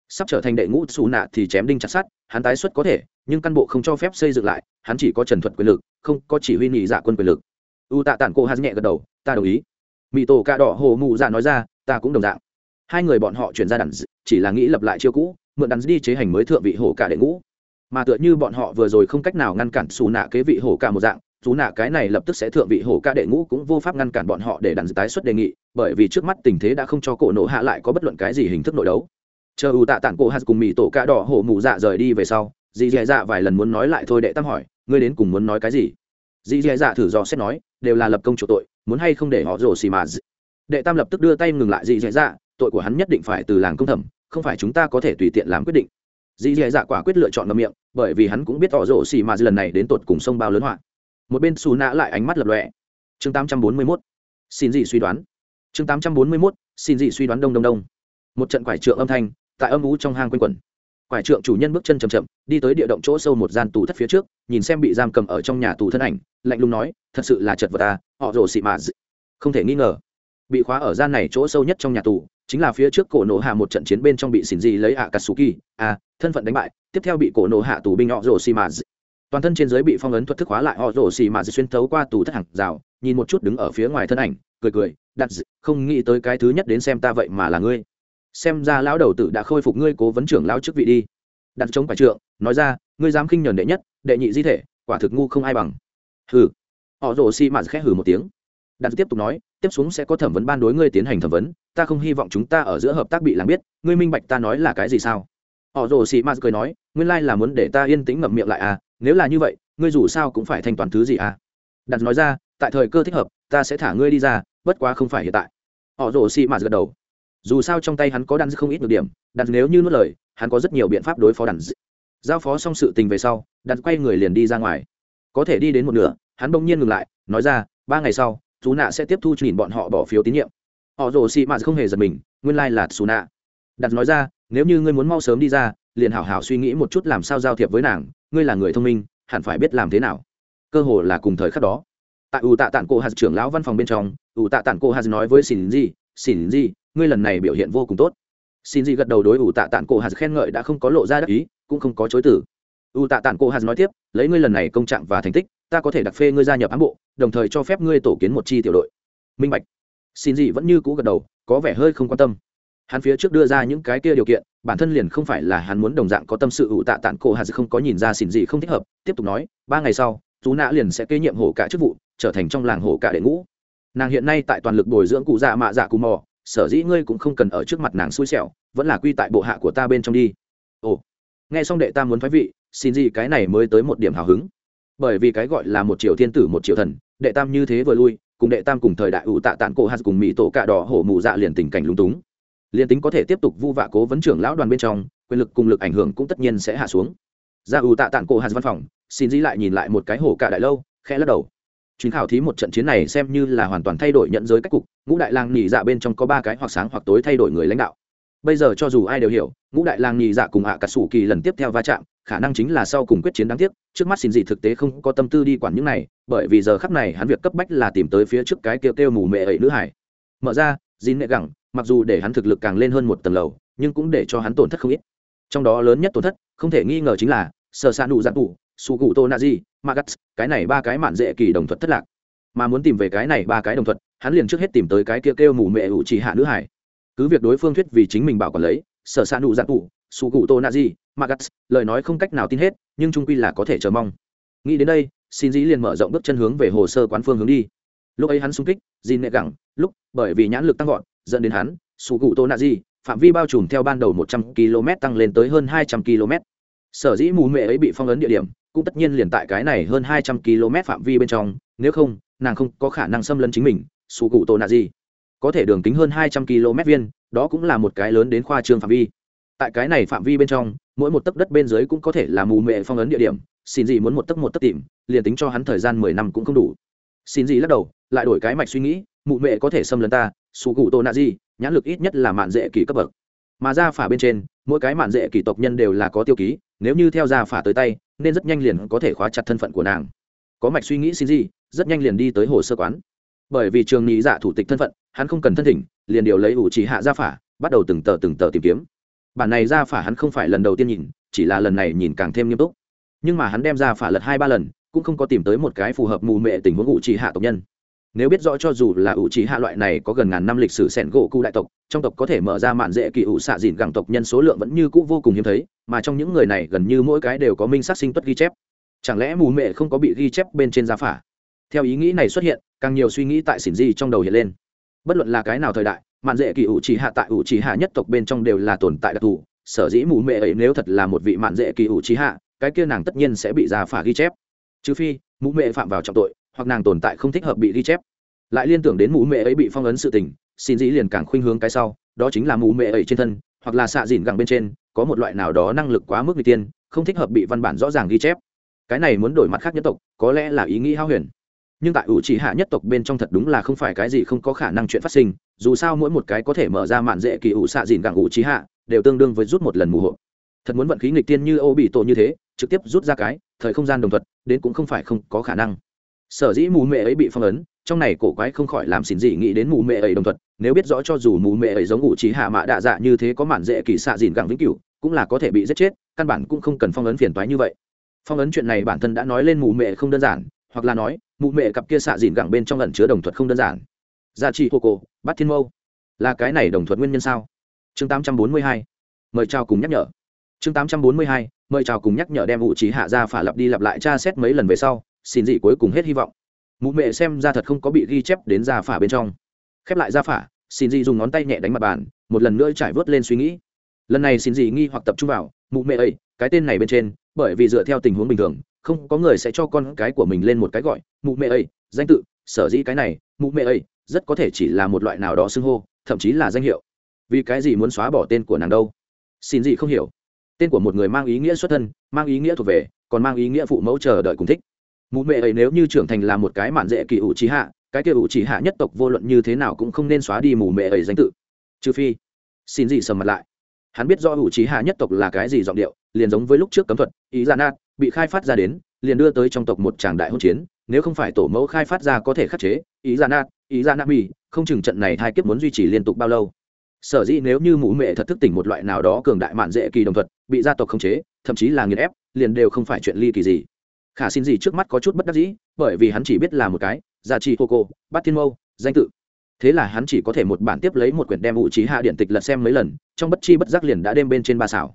Sắp trở thành đệ ngũ xù nạ thì chém đinh chặt sát hắn tái xuất có thể, nhưng căn bộ không cho phép xây dựng lại, hắn chỉ có trần thuật quyền lực, không có chỉ huy nhị dạ quân quyền lực. U tạ tản cô hắn nhẹ gật đầu, ta đồng ý. Mỹ tổ ca đỏ hồ mụ dạ nói ra, ta cũng đồng dạng hai người bọn họ chuyển ra đàn chỉ là nghĩ lập lại chiêu cũ, mượn đàn đi chế hành mới thượng vị hổ cả đệ ngũ. Mà tựa như bọn họ vừa rồi không cách nào ngăn cản xù nạ kế vị hổ cả một dạng, dù nạ cái này lập tức sẽ thượng vị hổ ca đệ ngũ cũng vô pháp ngăn cản bọn họ để đàn tái xuất đề nghị, bởi vì trước mắt tình thế đã không cho cổ nổ hạ lại có bất luận cái gì hình thức nội đấu. Chờ ưu tạ tản cổ hạt cùng mỹ tổ ca đỏ hổ mù dạ rời đi về sau, dì dì dạ vài lần muốn nói lại thôi đệ tam hỏi, ngươi đến cùng muốn nói cái gì? Dì dì dạ thử dò xét nói, đều là lập công chủ tội, muốn hay không để họ rổ xì mà đệ tam lập tức đưa tay ngừng lại dì dì dạ tội của hắn nhất định phải từ làng công thẩm, không phải chúng ta có thể tùy tiện làm quyết định. Dì dì dạ quả quyết lựa chọn ngậm miệng, bởi vì hắn cũng biết họ rổ xì mà lần này đến tột cùng sông bao lớn họa. Một bên xù nã lại ánh mắt lập lọe chương tám trăm bốn mươi mốt, xin gì suy đoán. Chương tám trăm bốn mươi mốt, xin gì suy đoán đông đông đông. Một trận quải trượng âm thanh, tại âm ú trong hang quanh quẩn. Quải trượng chủ nhân bước chân chầm chậm, đi tới địa động chỗ sâu một gian tù thất phía trước, nhìn xem bị giam cầm ở trong nhà tù thân ảnh, lạnh lùng nói, thật sự là chật vật ta họ rồ xị mà không thể nghi ngờ, bị khóa ở gian này chỗ sâu nhất trong nhà tù chính là phía trước cổ nổ hạ một trận chiến bên trong bị xỉn gì lấy ạ katsuki a à, thân phận đánh bại, tiếp theo bị cổ nổ hạ tù binh họ rồ xì mà toàn thân trên dưới bị phong ấn thuật thức hóa lại họ rồ xì mà xuyên thấu qua tù thất hàng rào, nhìn một chút đứng ở phía ngoài thân ảnh, cười cười, đặt không nghĩ tới cái thứ nhất đến xem ta vậy mà là ngươi. Xem ra lão đầu tử đã khôi phục ngươi cố vấn trưởng lão chức vị đi. Đặt chống phải trượng, nói ra, ngươi dám khinh nhờn đệ nhất, đệ nhị di thể, quả thực ngu không ai bằng. Hừ. Họ rồ xì mà khẽ hừ một tiếng đặt tiếp tục nói, tiếp xuống sẽ có thẩm vấn ban đối ngươi tiến hành thẩm vấn, ta không hy vọng chúng ta ở giữa hợp tác bị làm biết, ngươi minh bạch ta nói là cái gì sao? Họ rồ xì mà cười nói, nguyên lai là muốn để ta yên tĩnh ngậm miệng lại à nếu là như vậy, ngươi dù sao cũng phải thanh toán thứ gì à? Đặt nói ra, tại thời cơ thích hợp, ta sẽ thả ngươi đi ra, bất quá không phải hiện tại. Họ rồ xì mà gật đầu. Dù sao trong tay hắn có đàn không ít được điểm đặt nếu như nuốt lời, hắn có rất nhiều biện pháp đối phó đàn giao phó xong sự tình về sau đặt quay người liền đi ra ngoài. Có thể đi đến một nửa, hắn bỗng nhiên ngừng lại, nói ra, ba ngày sau chú nạ sẽ tiếp thu nhìn bọn họ bỏ phiếu tín nhiệm. Họ rồ xì mạt không hề giật mình, nguyên lai là xù nạ. Đặt nói ra, nếu như ngươi muốn mau sớm đi ra, liền hảo hảo suy nghĩ một chút làm sao giao thiệp với nàng, ngươi là người thông minh, hẳn phải biết làm thế nào. Cơ hồ là cùng thời khắc đó. Tại ủ tạ tản cô hạt trưởng lão văn phòng bên trong, ủ tạ tản cô hạt nói với xin gì xin gì ngươi lần này biểu hiện vô cùng tốt. Xin gì gật đầu đối ủ tạ tản cô hạt khen ngợi đã không có lộ ra đắc ý, cũng không có chối tử ủ tạ tản cô hạt nói tiếp, lấy ngươi lần này công trạng và thành tích, ta có thể đặc phê ngươi gia nhập ám bộ đồng thời cho phép ngươi tổ kiến một chi tiểu đội. Minh bạch. Xin gì vẫn như cũ gật đầu, có vẻ hơi không quan tâm. Hắn phía trước đưa ra những cái kia điều kiện, bản thân liền không phải là hắn muốn đồng dạng có tâm sự ủ tạ tản cổ hạt không có nhìn ra xin gì không thích hợp, tiếp tục nói, ba ngày sau chú nã liền sẽ kế nhiệm hổ cả chức vụ, trở thành trong làng hổ cả đệ ngũ. Nàng hiện nay tại toàn lực bồi dưỡng cụ dạ mạ dạ cù mò, sở dĩ ngươi cũng không cần ở trước mặt nàng xui xẻo, vẫn là quy tại bộ hạ của ta bên trong đi. Ồ. Nghe xong đệ ta muốn thoái vị, xin gì cái này mới tới một điểm hào hứng. Bởi vì cái gọi là một triệu thiên tử một triệu thần đệ tam như thế vừa lui, cùng đệ tam cùng thời đại ủ tạ tản cổ hạt cùng mỹ tổ cạ đỏ hổ mù dạ liền tình cảnh lúng túng. Liền tính có thể tiếp tục vu vạ cố vấn trưởng lão đoàn bên trong, quyền lực cùng lực ảnh hưởng cũng tất nhiên sẽ hạ xuống. Ra ủ tạ tản cổ hạt văn phòng, xin dĩ lại nhìn lại một cái hổ cạ đại lâu, khẽ lắc đầu. Chuyến khảo thí một trận chiến này xem như là hoàn toàn thay đổi nhận giới cách cục, ngũ đại lang nhị dạ bên trong có ba cái hoặc sáng hoặc tối thay đổi người lãnh đạo. Bây giờ cho dù ai đều hiểu, ngũ đại lang nhị dạ cùng hạ cả sủ kỳ lần tiếp theo va chạm khả năng chính là sau cùng quyết chiến đáng tiếc trước mắt xin gì thực tế không có tâm tư đi quản những này bởi vì giờ khắp này hắn việc cấp bách là tìm tới phía trước cái kêu kêu mù mệ ấy nữ hải. Mở ra dín nệ gẳng mặc dù để hắn thực lực càng lên hơn một tầng lầu nhưng cũng để cho hắn tổn thất không ít. Trong đó lớn nhất tổn thất không thể nghi ngờ chính là sở sa nụ giặc tủ su cụ tô na di magas cái này ba cái mạn dễ kỳ đồng thuật thất lạc. Mà muốn tìm về cái này ba cái đồng thuật hắn liền trước hết tìm tới cái kia kêu, mù mệ ủ chỉ hạ nữ hải. Cứ việc đối phương thuyết vì chính mình bảo còn lấy sở s ạ nụ giặc tủ su cụ tô na di magat lời nói không cách nào tin hết, nhưng trung quy là có thể chờ mong. Nghĩ đến đây, xin dĩ liền mở rộng bước chân hướng về hồ sơ quán phương hướng đi. Lúc ấy hắn xung kích di nệ gẳng, lúc, bởi vì nhãn lực tăng vọt, dẫn đến hắn, sủ cụ tô nạ phạm vi bao trùm theo ban đầu một trăm km tăng lên tới hơn hai trăm km. Sở dĩ mù mẹ ấy bị phong ấn địa điểm, cũng tất nhiên liền tại cái này hơn hai trăm km phạm vi bên trong, nếu không, nàng không có khả năng xâm lấn chính mình, sủ cụ tô nạ có thể đường kính hơn hai trăm km viên, đó cũng là một cái lớn đến khoa trương phạm vi tại cái này phạm vi bên trong, mỗi một tấc đất bên dưới cũng có thể là mù mệ phong ấn địa điểm, xin gì muốn một tấc một tấc tìm, liền tính cho hắn thời gian mười năm cũng không đủ. Xin gì lắc đầu, lại đổi cái mạch suy nghĩ, mụ mệ có thể xâm lấn ta sụ cụ tô nạ gì, nhãn lực ít nhất là mạn dễ kỳ cấp bậc. Mà ra phả bên trên, mỗi cái mạn dễ kỳ tộc nhân đều là có tiêu ký, nếu như theo ra phả tới tay, nên rất nhanh liền có thể khóa chặt thân phận của nàng. Có mạch suy nghĩ xin gì, rất nhanh liền đi tới hồ sơ quán. Bởi vì trường nghĩ giả dạ thủ tịch thân phận, hắn không cần thân thỉnh, liền điều lấy ủ chỉ hạ ra phả, bắt đầu từng tờ từng tờ tìm kiếm bản này ra phả hắn không phải lần đầu tiên nhìn, chỉ là lần này nhìn càng thêm nghiêm túc. Nhưng mà hắn đem ra phả lật hai ba lần, cũng không có tìm tới một cái phù hợp mù mệ tình huống ủ trì hạ tộc nhân. Nếu biết rõ cho dù là ủ trì hạ loại này có gần ngàn năm lịch sử sẻn gỗ cụ đại tộc, trong tộc có thể mở ra mạn dễ kỳ ủ xạ dìn gẳng tộc nhân số lượng vẫn như cũ vô cùng hiếm thấy, mà trong những người này gần như mỗi cái đều có minh sát sinh tuất ghi chép. Chẳng lẽ mù mệ không có bị ghi chép bên trên ra phả? Theo ý nghĩ này xuất hiện, càng nhiều suy nghĩ tại xỉn di trong đầu hiện lên. Bất luận là cái nào thời đại mạn dễ kỳ ủ chỉ hạ tại ủ chỉ hạ nhất tộc bên trong đều là tồn tại đặc thù. Sở dĩ mù mệ ấy nếu thật là một vị mạn dễ kỳ ủ chỉ hạ, cái kia nàng tất nhiên sẽ bị già phả ghi chép. Trừ phi, mù mệ phạm vào trọng tội, hoặc nàng tồn tại không thích hợp bị ghi chép. Lại liên tưởng đến mù mệ ấy bị phong ấn sự tình, xin dĩ liền càng khuynh hướng cái sau, đó chính là mù mệ ấy trên thân, hoặc là xạ dìn gẳng bên trên, có một loại nào đó năng lực quá mức vị tiên không thích hợp bị văn bản rõ ràng ghi chép. Cái này muốn đổi mặt khác nhất tộc, có lẽ là ý nghĩ hao huyền nhưng tại ủ trì hạ nhất tộc bên trong thật đúng là không phải cái gì không có khả năng chuyện phát sinh, dù sao mỗi một cái có thể mở ra mạn dễ kỳ ủ xạ dìn gẳng ủ trí hạ, đều tương đương với rút một lần mù hộ thật muốn vận khí nghịch tiên như ô bị tổ như thế, trực tiếp rút ra cái, thời không gian đồng thuận đến cũng không phải không có khả năng. Sở dĩ mù mẹ ấy bị phong ấn, trong này cổ quái không khỏi làm xỉn gì nghĩ đến mù mẹ ấy đồng thuận nếu biết rõ cho dù mù mẹ ấy giống ủ trí hạ mạ đạ dạ như thế có mạn dễ kỳ xạ dìn gẳng vĩnh cửu, cũng là có thể bị giết chết, căn bản cũng không cần phong ấn phiền toái như vậy. Phong ấn chuyện này bản thân đã nói lên mù mẹ không đơn giản, hoặc là nói mụ mẹ cặp kia xạ dìn gẳng bên trong lần chứa đồng thuật không đơn giản. Gia trị hô cổ bắt thiên mâu, là cái này đồng thuật nguyên nhân sao? Chương tám trăm bốn mươi hai, mời chào cùng nhắc nhở. Chương tám trăm bốn mươi hai, mời chào cùng nhắc nhở đem vụ trí hạ ra phả lặp đi lặp lại tra xét mấy lần về sau, xin dị cuối cùng hết hy vọng. Mụ mẹ xem ra thật không có bị ghi chép đến ra phả bên trong. Khép lại ra phả, xin dị dùng ngón tay nhẹ đánh mặt bàn, một lần nữa trải vớt lên suy nghĩ. Lần này xin dị nghi hoặc tập trung vào, mụ mẹ ấy cái tên này bên trên, bởi vì dựa theo tình huống bình thường không có người sẽ cho con cái của mình lên một cái gọi, mụ mẹ ấy danh tự, sở dĩ cái này, mụ mẹ ấy rất có thể chỉ là một loại nào đó xưng hô, thậm chí là danh hiệu. Vì cái gì muốn xóa bỏ tên của nàng đâu? Xin gì không hiểu. Tên của một người mang ý nghĩa xuất thân, mang ý nghĩa thuộc về, còn mang ý nghĩa phụ mẫu chờ đợi cùng thích. Mụ mẹ ấy nếu như trưởng thành là một cái mạn dễ kỳ ủ trí hạ, cái kia ủ trí hạ nhất tộc vô luận như thế nào cũng không nên xóa đi mù mẹ ấy danh tự. Trừ phi, xin gì sầm mặt lại. Hắn biết do ủ trí hạ nhất tộc là cái gì giọng điệu, liền giống với lúc trước cấm thuật, ý ra nát bị khai phát ra đến, liền đưa tới trong tộc một tràng đại hỗn chiến. Nếu không phải tổ mẫu khai phát ra có thể khắc chế, ý ra nát, ý ra nát mi không chừng trận này hai kiếp muốn duy trì liên tục bao lâu. Sở dĩ nếu như mũ mẹ thật thức tỉnh một loại nào đó cường đại mạn dễ kỳ đồng thuật, bị gia tộc khống chế, thậm chí là nghiền ép, liền đều không phải chuyện ly kỳ gì. Khả xin gì trước mắt có chút bất đắc dĩ, bởi vì hắn chỉ biết là một cái, gia trị hô cô bát thiên mâu, danh tự. Thế là hắn chỉ có thể một bản tiếp lấy một quyển đem ủ trí hạ điện tịch lật xem mấy lần, trong bất chi bất giác liền đã đêm bên trên ba xảo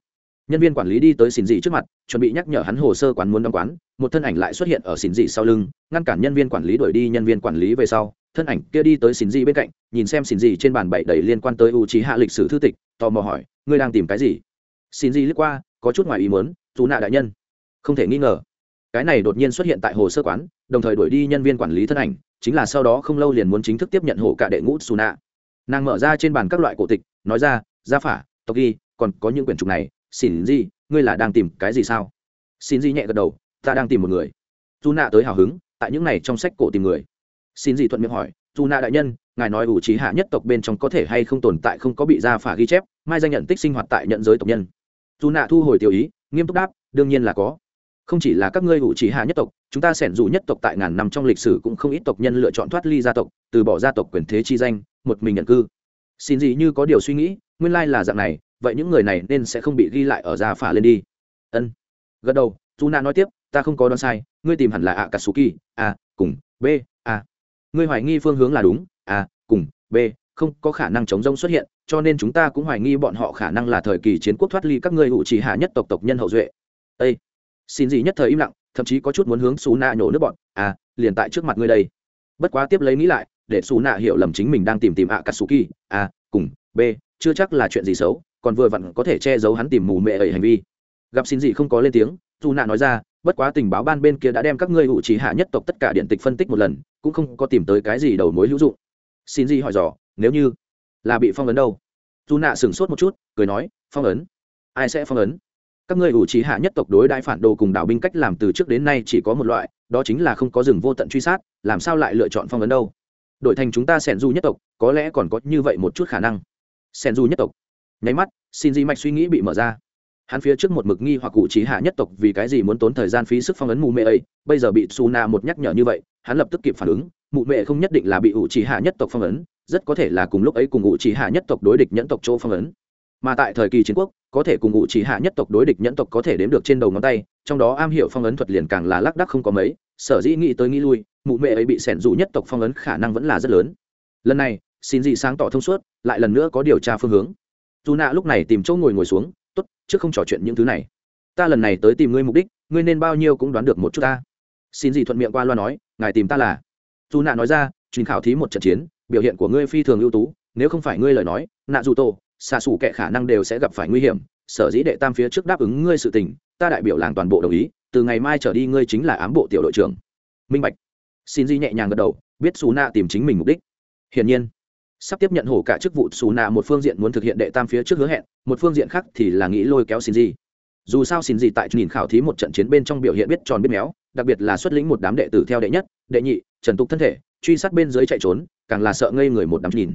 nhân viên quản lý đi tới xin dị trước mặt, chuẩn bị nhắc nhở hắn hồ sơ quán muốn đóng quán. Một thân ảnh lại xuất hiện ở xin dị sau lưng, ngăn cản nhân viên quản lý đuổi đi nhân viên quản lý về sau. Thân ảnh kia đi tới xin dị bên cạnh, nhìn xem xin dị trên bàn bậy đầy liên quan tới u trí hạ lịch sử thư tịch, tò mò hỏi, ngươi đang tìm cái gì? Xin dị lướt qua, có chút ngoài ý muốn dù nạ đại nhân. Không thể nghi ngờ, cái này đột nhiên xuất hiện tại hồ sơ quán, đồng thời đuổi đi nhân viên quản lý thân ảnh, chính là sau đó không lâu liền muốn chính thức tiếp nhận hộ cả đệ ngũ xù nạ nàng mở ra trên bàn các loại cổ tịch, nói ra, gia phả, tộc ghi, còn có những quyển trục này xin gì ngươi là đang tìm cái gì sao? Xin gì nhẹ gật đầu, ta đang tìm một người. Dù nạ tới hào hứng, tại những này trong sách cổ tìm người. Xin gì thuận miệng hỏi dù nạ đại nhân, ngài nói ủ trí hạ nhất tộc bên trong có thể hay không tồn tại không có bị ra phả ghi chép, mai danh nhận tích sinh hoạt tại nhận giới tộc nhân. Dù nạ thu hồi tiểu ý, nghiêm túc đáp, đương nhiên là có. Không chỉ là các ngươi ủ trí hạ nhất tộc, chúng ta sẻn dù nhất tộc tại ngàn năm trong lịch sử cũng không ít tộc nhân lựa chọn thoát ly gia tộc, từ bỏ gia tộc quyền thế chi danh, một mình nhận cư. Xin gì như có điều suy nghĩ, nguyên lai là dạng này vậy những người này nên sẽ không bị ghi lại ở gia phả lên đi. Ân. Gật đầu dù nạ nói tiếp, ta không có đoán sai, ngươi tìm hẳn là ạ cà suki a, cùng, b, a. Ngươi hoài nghi phương hướng là đúng, a, cùng, b, không có khả năng chống rông xuất hiện, cho nên chúng ta cũng hoài nghi bọn họ khả năng là thời kỳ chiến quốc thoát ly các ngươi hữu chỉ hạ nhất tộc tộc nhân hậu duệ. Ây xin gì nhất thời im lặng, thậm chí có chút muốn hướng xù nạ nhổ nước bọn à liền tại trước mặt ngươi đây. Bất quá tiếp lấy nghĩ lại, để xù nạ hiểu lầm chính mình đang tìm tìm ạ cà suki a, cùng, b, chưa chắc là chuyện gì xấu còn vừa vặn có thể che giấu hắn tìm mù mẹ ấy hành vi. Gặp xin gì không có lên tiếng, dù nạ nói ra, bất quá tình báo ban bên kia đã đem các ngươi hữu trí hạ nhất tộc tất cả điện tịch phân tích một lần, cũng không có tìm tới cái gì đầu mối hữu dụng. Xin gì hỏi dò, nếu như là bị phong ấn đâu? Dù nạ sửng sốt một chút, cười nói, phong ấn. Ai sẽ phong ấn? Các ngươi ủ trí hạ nhất tộc đối đại phản đồ cùng đảo binh cách làm từ trước đến nay chỉ có một loại, đó chính là không có rừng vô tận truy sát, làm sao lại lựa chọn phong ấn đâu? Đổi thành chúng ta sẻn du nhất tộc, có lẽ còn có như vậy một chút khả năng. Sẻn du nhất tộc nháy mắt, xin di mạch suy nghĩ bị mở ra. Hắn phía trước một mực nghi hoặc cụ trí hạ nhất tộc vì cái gì muốn tốn thời gian phí sức phong ấn mù mệ ấy, bây giờ bị su na một nhắc nhở như vậy, hắn lập tức kịp phản ứng, mụ mệ không nhất định là bị ủ trí hạ nhất tộc phong ấn, rất có thể là cùng lúc ấy cùng ủ trí hạ nhất tộc đối địch nhẫn tộc chỗ phong ấn. Mà tại thời kỳ chiến quốc, có thể cùng ủ trí hạ nhất tộc đối địch nhẫn tộc có thể đếm được trên đầu ngón tay, trong đó am hiểu phong ấn thuật liền càng là lác đắc không có mấy, sở dĩ nghĩ tới nghĩ lui, mụ mệ ấy bị sẻn dù nhất tộc phong ấn khả năng vẫn là rất lớn. Lần này, xin dị sáng tỏ thông suốt, lại lần nữa có điều tra phương hướng dù nạ lúc này tìm chỗ ngồi ngồi xuống, tốt chứ không trò chuyện những thứ này. Ta lần này tới tìm ngươi mục đích, ngươi nên bao nhiêu cũng đoán được một chút ta. Xin gì thuận miệng qua loa nói, ngài tìm ta là? Dù nạ nói ra truyền khảo thí một trận chiến, biểu hiện của ngươi phi thường ưu tú, nếu không phải ngươi lời nói, nạ dù tổ, xạ xù kệ khả năng đều sẽ gặp phải nguy hiểm, sở dĩ đệ tam phía trước đáp ứng ngươi sự tình, ta đại biểu làng toàn bộ đồng ý, từ ngày mai trở đi ngươi chính là ám bộ tiểu đội trưởng. Minh bạch. Xin di nhẹ nhàng gật đầu, biết xù nạ tìm chính mình mục đích. Hiển nhiên sắp tiếp nhận hổ cả chức vụ, xù nạ một phương diện muốn thực hiện đệ tam phía trước hứa hẹn, một phương diện khác thì là nghĩ lôi kéo xin gì. dù sao xin gì tại nhìn khảo thí một trận chiến bên trong biểu hiện biết tròn biết méo, đặc biệt là xuất lĩnh một đám đệ tử theo đệ nhất, đệ nhị, trần tục thân thể, truy sát bên dưới chạy trốn, càng là sợ ngây người một đám nhìn.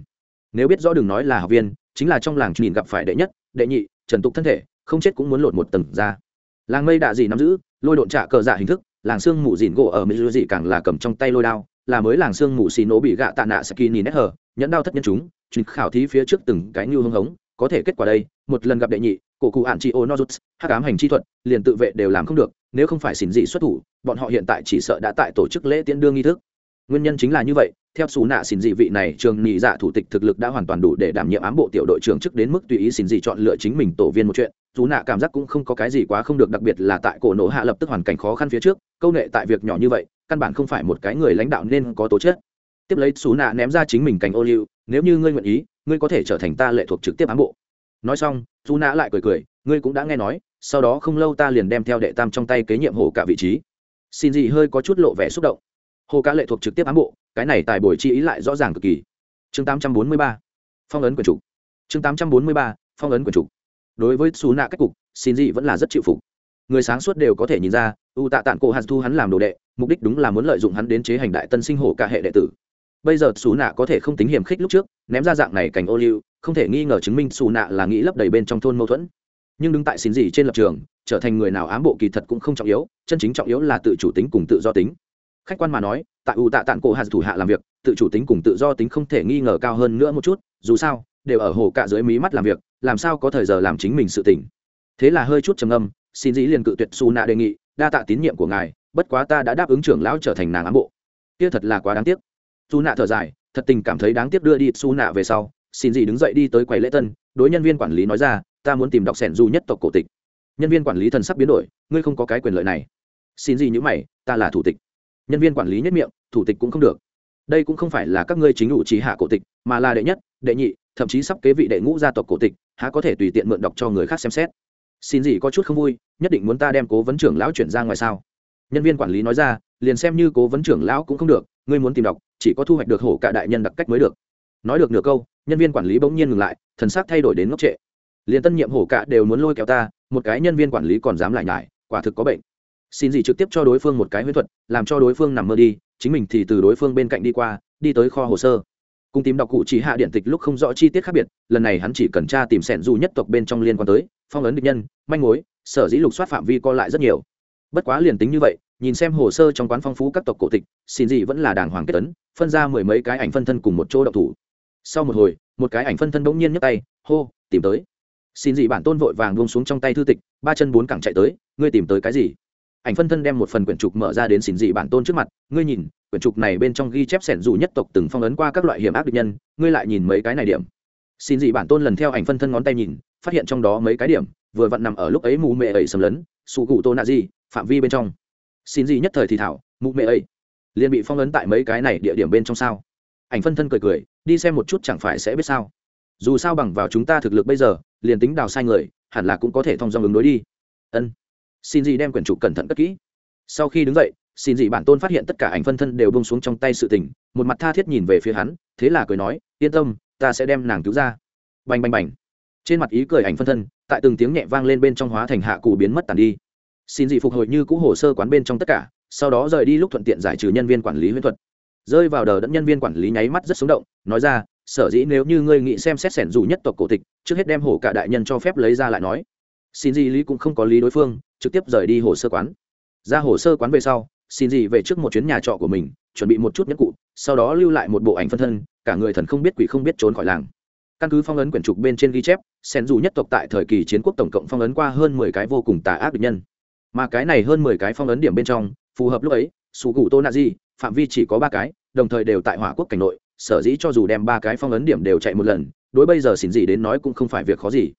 Nếu biết rõ đừng nói là học viên, chính là trong làng nhìn gặp phải đệ nhất, đệ nhị, trần tục thân thể, không chết cũng muốn lột một tầng ra. Làng mây đạ gì nắm giữ, lôi độn trả cờ dạ hình thức, làng xương mù dìn gỗ ở mỹ dị càng là cầm trong tay lôi đao là mới làng xương mù xì nổ bị gạ tạ nạ saki nhìn nét hở nhẫn đao thất nhân chúng, truyền khảo thí phía trước từng cái như hưng hống, có thể kết quả đây, một lần gặp đệ nhị, cổ cụ ạn chị ô nozuts hắc ám hành chi thuật, liền tự vệ đều làm không được, nếu không phải xỉn dị xuất thủ, bọn họ hiện tại chỉ sợ đã tại tổ chức lễ tiễn đương nghi thức. Nguyên nhân chính là như vậy, theo xù nạ xỉn dị vị này, trường nhị dạ thủ tịch thực lực đã hoàn toàn đủ để đảm nhiệm ám bộ tiểu đội trưởng chức đến mức tùy ý xỉn dị chọn lựa chính mình tổ viên một chuyện, dù nạ cảm giác cũng không có cái gì quá không được, đặc biệt là tại cổ nổ hạ lập tức hoàn cảnh khó khăn phía trước câu nệ tại việc nhỏ như vậy, căn bản không phải một cái người lãnh đạo nên có tố chất. Tiếp lấy xú nạ ném ra chính mình cành ô liu, nếu như ngươi nguyện ý, ngươi có thể trở thành ta lệ thuộc trực tiếp ám bộ. Nói xong xú nạ lại cười cười, ngươi cũng đã nghe nói, sau đó không lâu ta liền đem theo đệ tam trong tay kế nhiệm hồ cả vị trí. Xin gì hơi có chút lộ vẻ xúc động. Hồ cả lệ thuộc trực tiếp ám bộ, cái này tài bồi chi ý lại rõ ràng cực kỳ. Chương 843 phong ấn quyền trục chương 843 phong ấn quyền trục đối với xú nạ cách cục, xin gì vẫn là rất chịu phục. Người sáng suốt đều có thể nhìn ra u tạ tạng cổ hạt thu hắn làm đồ đệ, mục đích đúng là muốn lợi dụng hắn đến chế hành đại tân sinh hổ cả hệ đệ tử. Bây giờ xù nạ có thể không tính hiểm khích lúc trước, ném ra dạng này cảnh ô liu, không thể nghi ngờ chứng minh xù nạ là nghĩ lấp đầy bên trong thôn mâu thuẫn. Nhưng đứng tại xin gì trên lập trường, trở thành người nào ám bộ kỳ thật cũng không trọng yếu, chân chính trọng yếu là tự chủ tính cùng tự do tính. Khách quan mà nói, tại ủ tạ tạng cổ hạt thủ hạ làm việc, tự chủ tính cùng tự do tính không thể nghi ngờ cao hơn nữa một chút, dù sao, đều ở hồ cạ dưới mí mắt làm việc, làm sao có thời giờ làm chính mình sự tỉnh thế là hơi chút trầm âm xin dĩ liền cự tuyệt xù nạ đề nghị đa tạ tín nhiệm của ngài, bất quá ta đã đáp ứng trưởng lão trở thành nàng ám bộ. Kia thật là quá đáng tiếc. Dù nạ thở dài, thật tình cảm thấy đáng tiếc đưa đi Xu nạ về sau, xin gì đứng dậy đi tới quầy lễ tân, đối nhân viên quản lý nói ra, ta muốn tìm đọc sẻn du nhất tộc cổ tịch. Nhân viên quản lý thần sắc biến đổi, ngươi không có cái quyền lợi này. Xin gì nhữ mày, ta là thủ tịch. Nhân viên quản lý nhất miệng, thủ tịch cũng không được. Đây cũng không phải là các ngươi chính đủ trí hạ cổ tịch, mà là đệ nhất, đệ nhị, thậm chí sắp kế vị đệ ngũ gia tộc cổ tịch, há có thể tùy tiện mượn đọc cho người khác xem xét xin gì có chút không vui, nhất định muốn ta đem cố vấn trưởng lão chuyển ra ngoài sao? Nhân viên quản lý nói ra, liền xem như cố vấn trưởng lão cũng không được, ngươi muốn tìm đọc, chỉ có thu hoạch được hổ cả đại nhân đặc cách mới được. Nói được nửa câu, nhân viên quản lý bỗng nhiên ngừng lại, thần sắc thay đổi đến ngốc trệ. Liền tân nhiệm hổ cả đều muốn lôi kéo ta, một cái nhân viên quản lý còn dám lại nhải, quả thực có bệnh. Xin gì trực tiếp cho đối phương một cái huyết thuật, làm cho đối phương nằm mơ đi, chính mình thì từ đối phương bên cạnh đi qua, đi tới kho hồ sơ. Cùng tìm đọc cụ chỉ hạ điện tịch lúc không rõ chi tiết khác biệt, lần này hắn chỉ cần tra tìm sẻn dù nhất tộc bên trong liên quan tới phong ấn địch nhân, manh mối, sở dĩ lục soát phạm vi co lại rất nhiều. Bất quá liền tính như vậy, nhìn xem hồ sơ trong quán phong phú các tộc cổ tịch, xin gì vẫn là đàng hoàng kết tấn phân ra mười mấy cái ảnh phân thân cùng một chỗ độc thủ. Sau một hồi, một cái ảnh phân thân bỗng nhiên nhấc tay, hô, tìm tới. Xin gì bản tôn vội vàng buông xuống trong tay thư tịch, ba chân bốn cẳng chạy tới, ngươi tìm tới cái gì? Ảnh phân thân đem một phần quyển trục mở ra đến xin dị bản tôn trước mặt, ngươi nhìn, quyển trục này bên trong ghi chép sẻn dù nhất tộc từng phong ấn qua các loại hiểm ác địch nhân, ngươi lại nhìn mấy cái này điểm. Xin dị bản tôn lần theo ảnh phân thân ngón tay nhìn phát hiện trong đó mấy cái điểm, vừa vặn nằm ở lúc ấy mù mệ ấy sầm lấn sụ cụ tô nạ di, phạm vi bên trong. Xin gì nhất thời thì thảo mụ mệ ấy. Liền bị phong ấn tại mấy cái này địa điểm bên trong sao? Ảnh phân thân cười cười, đi xem một chút chẳng phải sẽ biết sao. Dù sao bằng vào chúng ta thực lực bây giờ, liền tính đào sai người, hẳn là cũng có thể thông dong ứng đối đi. Ân. Xin gì đem quyển trục cẩn thận cất kỹ. Sau khi đứng dậy, xin gì bản tôn phát hiện tất cả ảnh phân thân đều bông xuống trong tay sự tình, một mặt tha thiết nhìn về phía hắn, thế là cười nói, yên tâm, ta sẽ đem nàng cứu ra. Bành bành bành trên mặt ý cười ảnh phân thân, tại từng tiếng nhẹ vang lên bên trong hóa thành hạ cụ biến mất tàn đi. Xin dị phục hồi như cũ hồ sơ quán bên trong tất cả, sau đó rời đi lúc thuận tiện giải trừ nhân viên quản lý huyễn thuật. Rơi vào đờ đẫn nhân viên quản lý nháy mắt rất sống động, nói ra, sở dĩ nếu như ngươi nghĩ xem xét sẻn dù nhất tộc cổ tịch, trước hết đem hổ cả đại nhân cho phép lấy ra lại nói. Xin dị lý cũng không có lý đối phương, trực tiếp rời đi hồ sơ quán. Ra hồ sơ quán về sau, xin dị về trước một chuyến nhà trọ của mình, chuẩn bị một chút nhất cụ, sau đó lưu lại một bộ ảnh phân thân, cả người thần không biết quỷ không biết trốn khỏi làng căn cứ phong ấn quyển trục bên trên ghi chép, sen dù nhất tộc tại thời kỳ chiến quốc tổng cộng phong ấn qua hơn mười cái vô cùng tà ác địch nhân. Mà cái này hơn mười cái phong ấn điểm bên trong, phù hợp lúc ấy sù gù tô nạ di, phạm vi chỉ có ba cái, đồng thời đều tại hỏa quốc cảnh nội, sở dĩ cho dù đem ba cái phong ấn điểm đều chạy một lần, đối bây giờ xin gì đến nói cũng không phải việc khó gì.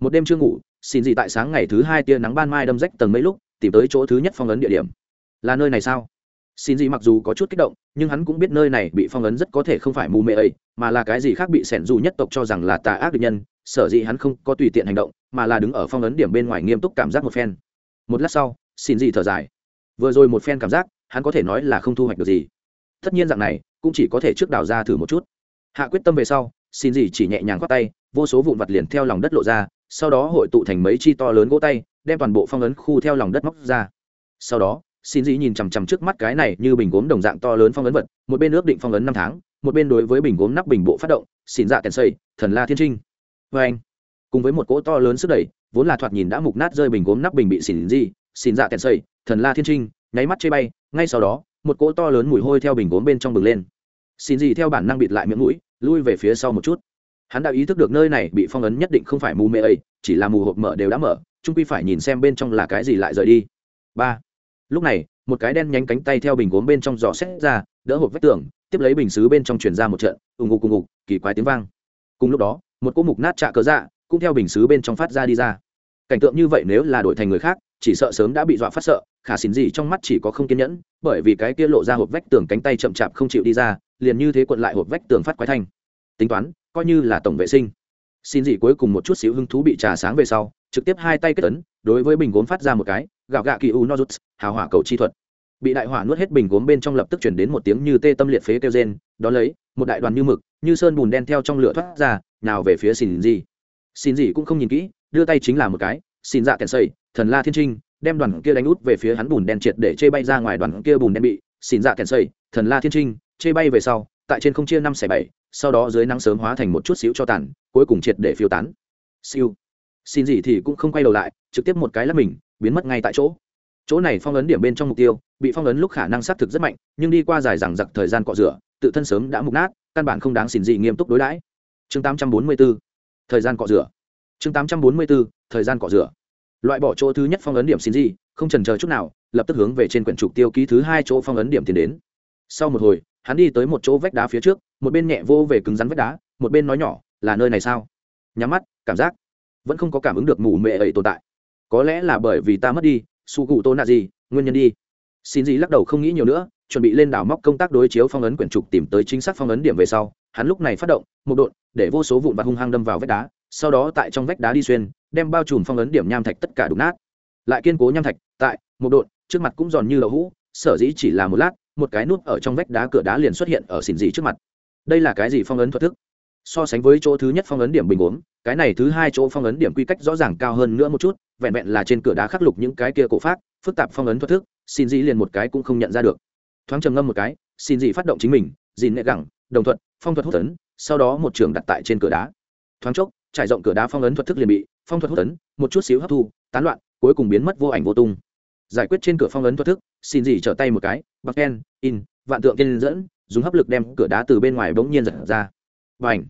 Một đêm chưa ngủ, xin gì tại sáng ngày thứ hai tia nắng ban mai đâm rách tầng mấy lúc, tìm tới chỗ thứ nhất phong ấn địa điểm. Là nơi này sao? Xin gì mặc dù có chút kích động, nhưng hắn cũng biết nơi này bị phong ấn rất có thể không phải mù mê ấy, mà là cái gì khác bị sẻn dù nhất tộc cho rằng là tà ác định nhân, sở dĩ hắn không có tùy tiện hành động, mà là đứng ở phong ấn điểm bên ngoài nghiêm túc cảm giác một phen. Một lát sau, xin gì thở dài. Vừa rồi một phen cảm giác, hắn có thể nói là không thu hoạch được gì. Tất nhiên dạng này, cũng chỉ có thể trước đào ra thử một chút. Hạ quyết tâm về sau, xin gì chỉ nhẹ nhàng khoác tay, vô số vụn vặt liền theo lòng đất lộ ra, sau đó hội tụ thành mấy chi to lớn gỗ tay, đem toàn bộ phong ấn khu theo lòng đất móc ra. Sau đó xin dĩ nhìn chằm chằm trước mắt cái này như bình gốm đồng dạng to lớn phong ấn vật, một bên ước định phong ấn năm tháng, một bên đối với bình gốm nắp bình bộ phát động, xin dạ kèn xây, thần la thiên trinh. Vê anh, cùng với một cỗ to lớn sức đẩy, vốn là thoạt nhìn đã mục nát rơi bình gốm nắp bình bị xỉn dị xin dạ kèn xây, thần la thiên trinh, nháy mắt chê bay, ngay sau đó, một cỗ to lớn mùi hôi theo bình gốm bên trong bừng lên. Xin gì theo bản năng bịt lại miệng mũi, lui về phía sau một chút. Hắn đã ý thức được nơi này bị phong ấn nhất định không phải mù mê ấy, chỉ là mù hộp mở đều đã mở trung quy phải nhìn xem bên trong là cái gì lại rời đi. Ba lúc này, một cái đen nhánh cánh tay theo bình gốm bên trong giò xét ra, đỡ hộp vách tường, tiếp lấy bình xứ bên trong truyền ra một trận ù ngục cùng ngục, kỳ quái tiếng vang. Cùng lúc đó, một cỗ mục nát trạ cớ dạ cũng theo bình xứ bên trong phát ra đi ra. Cảnh tượng như vậy nếu là đổi thành người khác, chỉ sợ sớm đã bị dọa phát sợ, khả xin gì trong mắt chỉ có không kiên nhẫn, bởi vì cái kia lộ ra hộp vách tường cánh tay chậm chạp không chịu đi ra, liền như thế cuộn lại hộp vách tường phát quái thanh. Tính toán, coi như là tổng vệ sinh. Xin gì cuối cùng một chút xíu hứng thú bị trà sáng về sau, trực tiếp hai tay kết ấn, đối với bình gốm phát ra một cái, gạo gạ kỳ u nozuts hào hỏa cầu chi thuật. Bị đại hỏa nuốt hết bình gốm bên trong lập tức chuyển đến một tiếng như tê tâm liệt phế kêu rên, đó lấy, một đại đoàn như mực, như sơn bùn đen theo trong lửa thoát ra, nào về phía xin gì xin gì cũng không nhìn kỹ, đưa tay chính là một cái, xin dạ kèn xây thần la thiên trinh, đem đoàn kia đánh út về phía hắn bùn đen triệt để chê bay ra ngoài đoàn kia bùn đen bị, xin dạ kèn xây thần la thiên trinh, chê bay về sau, tại trên không chia năm xẻ bảy, sau đó dưới nắng sớm hóa thành một chút xíu cho tàn, cuối cùng triệt để phiêu tán. Siêu. Xin gì thì cũng không quay đầu lại, trực tiếp một cái lắp mình, biến mất ngay tại chỗ chỗ này phong ấn điểm bên trong mục tiêu, bị phong ấn lúc khả năng xác thực rất mạnh, nhưng đi qua dài rằng giặc thời gian cọ rửa, tự thân sớm đã mục nát, căn bản không đáng xin gì nghiêm túc đối đãi. Chương 844 thời gian cọ rửa. Chương 844 thời gian cọ rửa. Loại bỏ chỗ thứ nhất phong ấn điểm xin gì, không chần chờ chút nào, lập tức hướng về trên quyển trục tiêu ký thứ hai chỗ phong ấn điểm tiến đến. Sau một hồi, hắn đi tới một chỗ vách đá phía trước, một bên nhẹ vô về cứng rắn vách đá, một bên nói nhỏ, là nơi này sao? Nhắm mắt, cảm giác vẫn không có cảm ứng được mù mệ ấy tồn tại. Có lẽ là bởi vì ta mất đi su cụ tô nạ gì nguyên nhân đi. Xin gì lắc đầu không nghĩ nhiều nữa, chuẩn bị lên đảo móc công tác đối chiếu phong ấn quyển trục tìm tới chính xác phong ấn điểm về sau, hắn lúc này phát động, một đột để vô số vụn vặt hung hăng đâm vào vách đá, sau đó tại trong vách đá đi xuyên, đem bao trùm phong ấn điểm nham thạch tất cả đục nát. Lại kiên cố nham thạch, tại, một đột trước mặt cũng giòn như lậu hũ, sở dĩ chỉ là một lát, một cái nút ở trong vách đá cửa đá liền xuất hiện ở xỉn dị trước mặt. Đây là cái gì phong ấn thuật thức? So sánh với chỗ thứ nhất phong ấn điểm bình uống cái này thứ hai chỗ phong ấn điểm quy cách rõ ràng cao hơn nữa một chút vẹn vẹn là trên cửa đá khắc lục những cái kia cổ pháp, phức tạp phong ấn thuật thức, xin dị liền một cái cũng không nhận ra được. Thoáng trầm ngâm một cái, xin dị phát động chính mình, dìn nệ gẳng, đồng thuận, phong thuật hút tấn, sau đó một trường đặt tại trên cửa đá. Thoáng chốc, trải rộng cửa đá phong ấn thuật thức liền bị, phong thuật hút tấn, một chút xíu hấp thu, tán loạn, cuối cùng biến mất vô ảnh vô tung. Giải quyết trên cửa phong ấn thuật thức, xin dị trở tay một cái bắc ken, in, vạn tượng tiên dẫn, dùng hấp lực đem cửa đá từ bên ngoài bỗng nhiên giật ra. Và ảnh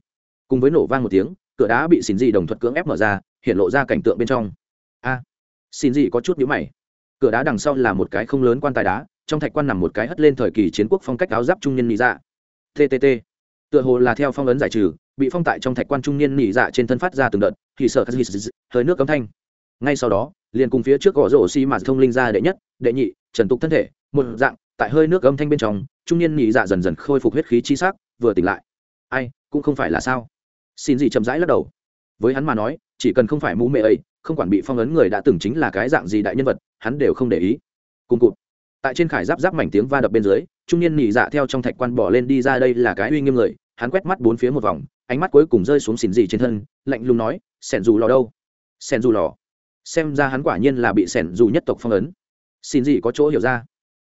cùng với nổ vang một tiếng, cửa đá bị xin dị đồng thuật cưỡng ép mở ra, hiện lộ ra cảnh tượng bên trong a, xin gì có chút nhữ mày. Cửa đá đằng sau là một cái không lớn quan tài đá, trong thạch quan nằm một cái hất lên thời kỳ chiến quốc phong cách áo giáp trung niên nị dạ. Ttt tựa hồ là theo phong ấn giải trừ, bị phong tại trong thạch quan trung niên nị dạ trên thân phát ra từng đợt, thì sợ hơi nước cấm thanh. Ngay sau đó, liền cùng phía trước gõ rổ xi mà thông linh ra đệ nhất, đệ nhị, trần tục thân thể, một dạng, tại hơi nước âm thanh bên trong, trung niên nhị dạ dần dần khôi phục huyết khí chi sắc, vừa tỉnh lại. Ai, cũng không phải là sao? Xin gì chậm rãi lắc đầu. Với hắn mà nói, chỉ cần không phải mũ mẹ ấy không quản bị phong ấn người đã từng chính là cái dạng gì đại nhân vật, hắn đều không để ý. Cùng cụt. Tại trên khải giáp giáp mảnh tiếng va đập bên dưới, trung niên nỉ dạ theo trong thạch quan bỏ lên đi ra đây là cái uy nghiêm người, hắn quét mắt bốn phía một vòng, ánh mắt cuối cùng rơi xuống xỉn gì trên thân, lạnh lùng nói, sẻn dù lò đâu? Sẻn dù lò. Xem ra hắn quả nhiên là bị sẻn dù nhất tộc phong ấn. Xin gì có chỗ hiểu ra.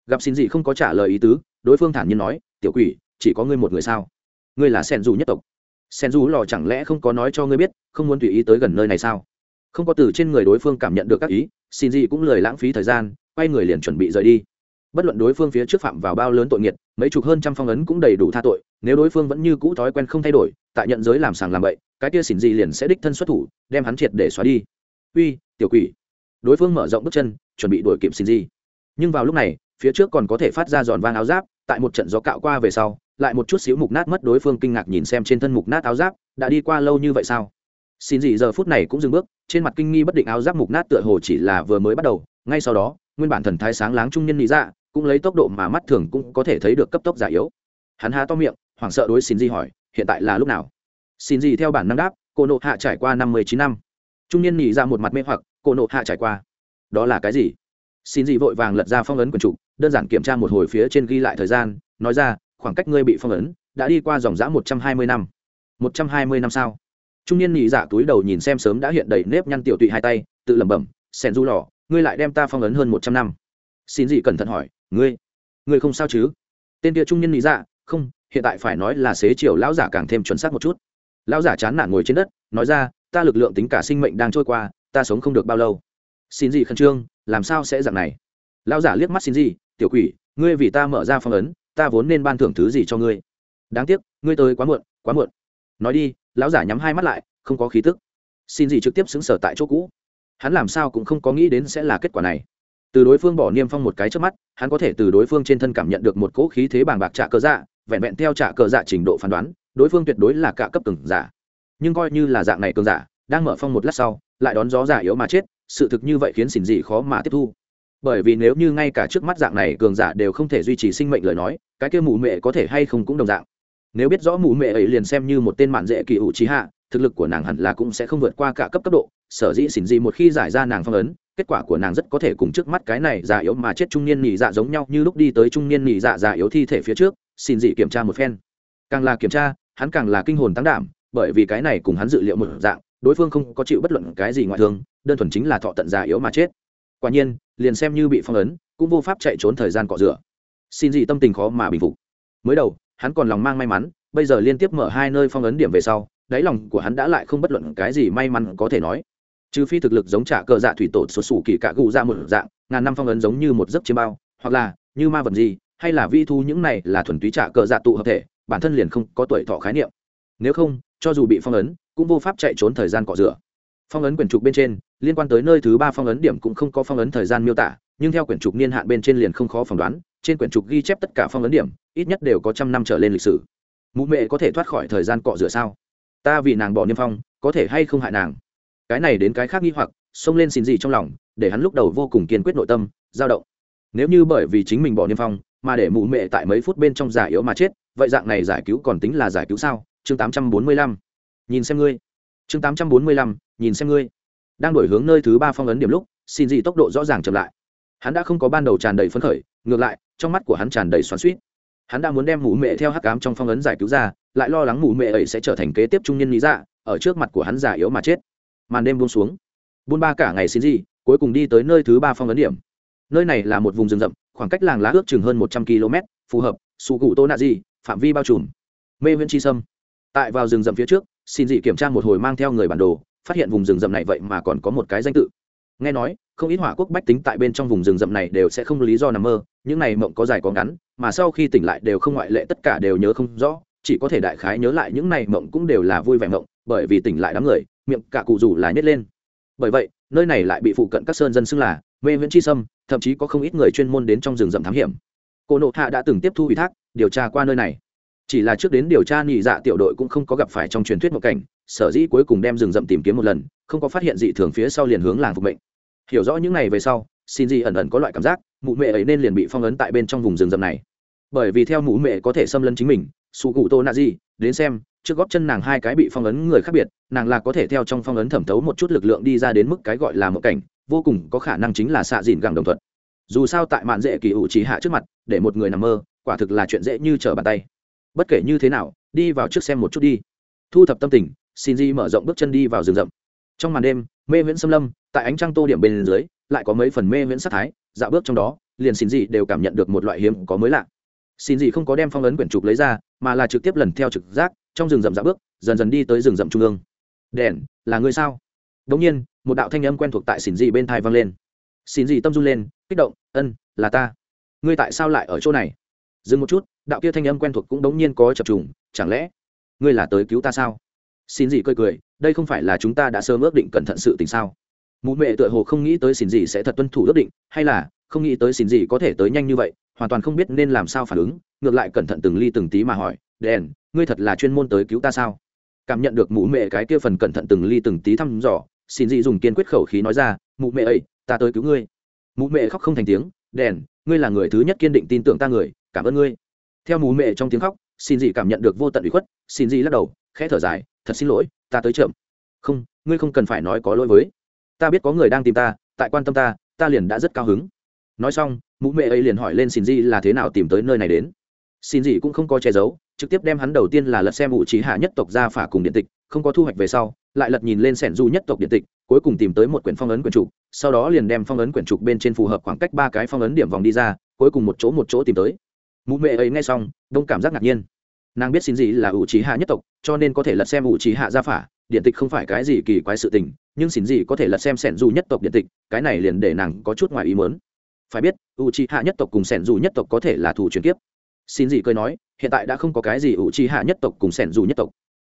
Gặp xin gì không có trả lời ý tứ, đối phương thản nhiên nói, tiểu quỷ, chỉ có ngươi một người sao? Ngươi là sẻn dù nhất tộc. Sẻn dù lò chẳng lẽ không có nói cho ngươi biết, không muốn tùy ý tới gần nơi này sao? Không có từ trên người đối phương cảm nhận được các ý xin gì cũng lười lãng phí thời gian, quay người liền chuẩn bị rời đi. Bất luận đối phương phía trước phạm vào bao lớn tội nghiệt, mấy chục hơn trăm phong ấn cũng đầy đủ tha tội, nếu đối phương vẫn như cũ thói quen không thay đổi, tại nhận giới làm sàng làm bậy, cái kia xỉn gì liền sẽ đích thân xuất thủ, đem hắn triệt để xóa đi. Uy, tiểu quỷ. Đối phương mở rộng bước chân, chuẩn bị đuổi kịp xỉn gì. nhưng vào lúc này, phía trước còn có thể phát ra giòn vang áo giáp, tại một trận gió cạo qua về sau, lại một chút xíu mục nát mất đối phương kinh ngạc nhìn xem trên thân mục nát áo giáp, đã đi qua lâu như vậy sao? Xin dị giờ phút này cũng dừng bước, trên mặt kinh nghi bất định áo giáp mục nát tựa hồ chỉ là vừa mới bắt đầu, ngay sau đó, nguyên bản thần thái sáng láng trung nhân lý dạ cũng lấy tốc độ mà mắt thường cũng có thể thấy được cấp tốc giả yếu. Hắn há to miệng, hoảng sợ đối xin dị hỏi, hiện tại là lúc nào? Xin dị theo bản năng đáp, cô nộ hạ trải qua năm mươi chín năm. Trung niên nhị ra dạ một mặt mê hoặc, cô nộ hạ trải qua? Đó là cái gì? Xin dị vội vàng lật ra phong ấn quần trục, đơn giản kiểm tra một hồi phía trên ghi lại thời gian, nói ra, khoảng cách ngươi bị phong ấn, đã đi qua dòng dã một trăm hai mươi năm. Một trăm hai mươi năm sao? Trung niên nhị dạ túi đầu nhìn xem sớm đã hiện đầy nếp nhăn tiểu tụy hai tay, tự lẩm bẩm sen du lò, ngươi lại đem ta phong ấn hơn một trăm năm. Xin dị cẩn thận hỏi, ngươi ngươi không sao chứ? Tên kia trung niên nhị dạ không, hiện tại phải nói là xế chiều lão giả càng thêm chuẩn xác một chút. Lão giả chán nản ngồi trên đất, nói ra, ta lực lượng tính cả sinh mệnh đang trôi qua, ta sống không được bao lâu. Xin gì khẩn trương, làm sao sẽ dạng này? Lão giả liếc mắt xin gì tiểu quỷ, ngươi vì ta mở ra phong ấn, ta vốn nên ban thưởng thứ gì cho ngươi? Đáng tiếc, ngươi tới quá muộn quá muộn nói đi, lão giả nhắm hai mắt lại, không có khí tức. Xin gì trực tiếp xứng sở tại chỗ cũ. Hắn làm sao cũng không có nghĩ đến sẽ là kết quả này. Từ đối phương bỏ niêm phong một cái trước mắt, hắn có thể từ đối phương trên thân cảm nhận được một cỗ khí thế bàng bạc trả cờ dạ vẹn vẹn theo trả cờ dạ trình độ phán đoán, đối phương tuyệt đối là cả cấp từng giả. Nhưng coi như là dạng này cường giả, đang mở phong một lát sau, lại đón gió giả yếu mà chết, sự thực như vậy khiến xỉn dị khó mà tiếp thu. Bởi vì nếu như ngay cả trước mắt dạng này cường giả đều không thể duy trì sinh mệnh lời nói, cái kia mù mệ có thể hay không cũng đồng dạng nếu biết rõ mụ mẹ ấy liền xem như một tên mạn dễ kỳ ủ trí hạ, thực lực của nàng hẳn là cũng sẽ không vượt qua cả cấp cấp độ. Sở dĩ xỉn dị một khi giải ra nàng phong ấn, kết quả của nàng rất có thể cùng trước mắt cái này già yếu mà chết trung niên nhị dạ giống nhau như lúc đi tới trung niên nhị dạ già yếu thi thể phía trước xin dị kiểm tra một phen. Càng là kiểm tra, hắn càng là kinh hồn tăng đảm, bởi vì cái này cùng hắn dự liệu một dạng, đối phương không có chịu bất luận cái gì ngoại thương, đơn thuần chính là thọ tận già yếu mà chết. Quả nhiên, liền xem như bị phong ấn, cũng vô pháp chạy trốn thời gian cọ rửa. Xin dị tâm tình khó mà bình phục. Mới đầu hắn còn lòng mang may mắn, bây giờ liên tiếp mở hai nơi phong ấn điểm về sau, đáy lòng của hắn đã lại không bất luận cái gì may mắn có thể nói. Trừ phi thực lực giống trả cờ dạ thủy tổ xuất sủ kỳ cả gù ra một dạng, ngàn năm phong ấn giống như một giấc chiêm bao, hoặc là như ma vật gì, hay là vi thu những này là thuần túy trả cờ dạ tụ hợp thể, bản thân liền không có tuổi thọ khái niệm. Nếu không, cho dù bị phong ấn, cũng vô pháp chạy trốn thời gian cọ rửa. Phong ấn quyển trục bên trên, liên quan tới nơi thứ ba phong ấn điểm cũng không có phong ấn thời gian miêu tả, nhưng theo quyển trục niên hạn bên trên liền không khó phỏng đoán trên quyển trục ghi chép tất cả phong ấn điểm, ít nhất đều có trăm năm trở lên lịch sử. Mụ mẹ có thể thoát khỏi thời gian cọ rửa sao? Ta vì nàng bỏ niêm phong, có thể hay không hại nàng? Cái này đến cái khác nghi hoặc, xông lên xin gì trong lòng, để hắn lúc đầu vô cùng kiên quyết nội tâm, dao động. Nếu như bởi vì chính mình bỏ niêm phong, mà để mụ mẹ tại mấy phút bên trong giả yếu mà chết, vậy dạng này giải cứu còn tính là giải cứu sao? Chương tám trăm bốn mươi lăm. Nhìn xem ngươi. Chương tám trăm bốn mươi lăm, nhìn xem ngươi. Đang đổi hướng nơi thứ ba phong ấn điểm lúc, xin gì tốc độ rõ ràng chậm lại. Hắn đã không có ban đầu tràn đầy phấn khởi ngược lại, trong mắt của hắn tràn đầy xoắn suýt hắn đã muốn đem mụ mẹ theo hắc ám trong phong ấn giải cứu ra, lại lo lắng mụ mẹ ấy sẽ trở thành kế tiếp trung nhân lý dạ ở trước mặt của hắn giả yếu mà chết. Màn đêm buông xuống. Buôn ba cả ngày xin gì, cuối cùng đi tới nơi thứ ba phong ấn điểm. Nơi này là một vùng rừng rậm, khoảng cách làng lá ước chừng hơn một trăm km, phù hợp, sụ cụ tô nạ di phạm vi bao trùm. Mê huyện chi sâm. Tại vào rừng rậm phía trước, xin dị kiểm tra một hồi mang theo người bản đồ, phát hiện vùng rừng rậm này vậy mà còn có một cái danh tự nghe nói, không ít hỏa quốc bách tính tại bên trong vùng rừng rậm này đều sẽ không lý do nằm mơ, những này mộng có dài có ngắn, mà sau khi tỉnh lại đều không ngoại lệ tất cả đều nhớ không rõ, chỉ có thể đại khái nhớ lại những này mộng cũng đều là vui vẻ mộng, bởi vì tỉnh lại đám người, miệng cả cụ rủ là nhét lên. Bởi vậy, nơi này lại bị phụ cận các sơn dân xưng là mê viễn chi sâm, thậm chí có không ít người chuyên môn đến trong rừng rậm thám hiểm. Cô nộ hạ đã từng tiếp thu ủy thác, điều tra qua nơi này. Chỉ là trước đến điều tra nhị dạ tiểu đội cũng không có gặp phải trong truyền thuyết một cảnh, sở dĩ cuối cùng đem rừng rậm tìm kiếm một lần không có phát hiện dị thường phía sau liền hướng làng phục mệnh. Hiểu rõ những này về sau, xin gì ẩn ẩn có loại cảm giác, mụ mẹ ấy nên liền bị phong ấn tại bên trong vùng rừng rậm này. Bởi vì theo mụ mẹ có thể xâm lấn chính mình sụ cụ tô nạ gì, đến xem, trước góp chân nàng hai cái bị phong ấn người khác biệt, nàng là có thể theo trong phong ấn thẩm thấu một chút lực lượng đi ra đến mức cái gọi là một cảnh, vô cùng có khả năng chính là xạ dìn gẳng đồng thuận. Dù sao tại mạn dễ kỳ ủ trí hạ trước mặt, để một người nằm mơ, quả thực là chuyện dễ như trở bàn tay. Bất kể như thế nào, đi vào trước xem một chút đi. Thu thập tâm tình, xin di mở rộng bước chân đi vào rừng rậm trong màn đêm, mê viễn xâm lâm, tại ánh trăng tô điểm bên dưới, lại có mấy phần mê viễn sắc thái dạo bước trong đó, liền xin dị đều cảm nhận được một loại hiếm có mới lạ. Xin dị không có đem phong ấn quyển trục lấy ra, mà là trực tiếp lần theo trực giác, trong rừng rậm dạo bước, dần dần đi tới rừng rậm trung ương. Đèn, là ngươi sao? Đống nhiên, một đạo thanh âm quen thuộc tại xin dị bên thai vang lên. Xin dị tâm run lên, kích động, ân, là ta. Ngươi tại sao lại ở chỗ này? Dừng một chút, đạo kia thanh âm quen thuộc cũng đống nhiên có chập trùng, chẳng lẽ ngươi là tới cứu ta sao? Xin gì cười cười, đây không phải là chúng ta đã sớm ước định cẩn thận sự tình sao? Mụ mẹ tựa hồ không nghĩ tới xin gì sẽ thật tuân thủ ước định, hay là không nghĩ tới xin gì có thể tới nhanh như vậy, hoàn toàn không biết nên làm sao phản ứng, ngược lại cẩn thận từng ly từng tí mà hỏi, đèn, ngươi thật là chuyên môn tới cứu ta sao? Cảm nhận được mụ mẹ cái kia phần cẩn thận từng ly từng tí thăm dò, xin dị dùng kiên quyết khẩu khí nói ra, mụ mẹ ấy ta tới cứu ngươi. Mụ mẹ khóc không thành tiếng, đèn, ngươi là người thứ nhất kiên định tin tưởng ta người, cảm ơn ngươi. Theo mụ mẹ trong tiếng khóc, xin dị cảm nhận được vô tận ủy khuất, xin dị lắc đầu, khẽ thở dài thật xin lỗi, ta tới chậm. Không, ngươi không cần phải nói có lỗi với. Ta biết có người đang tìm ta, tại quan tâm ta ta liền đã rất cao hứng. Nói xong mụ mẹ ấy liền hỏi lên xin gì là thế nào tìm tới nơi này đến. Xin gì cũng không có che giấu, trực tiếp đem hắn đầu tiên là lật xem ủ trí hạ nhất tộc gia phả cùng điện tịch, không có thu hoạch về sau, lại lật nhìn lên sẻn du nhất tộc điện tịch, cuối cùng tìm tới một quyển phong ấn quyển trục, sau đó liền đem phong ấn quyển trục bên trên phù hợp khoảng cách ba cái phong ấn điểm vòng đi ra, cuối cùng một chỗ một chỗ tìm tới. Mụ mẹ ấy nghe xong, đông cảm giác ngạc nhiên nàng biết xin gì là ủ trí hạ nhất tộc, cho nên có thể lật xem ủ trí hạ gia phả, điện tịch không phải cái gì kỳ quái sự tình, nhưng xin gì có thể lật xem sẻn dù nhất tộc điện tịch, cái này liền để nàng có chút ngoài ý mớn phải biết, ủ trí hạ nhất tộc cùng sẻn dù nhất tộc có thể là thủ truyền kiếp. Xin gì cười nói, hiện tại đã không có cái gì ủ trí hạ nhất tộc cùng sẻn dù nhất tộc.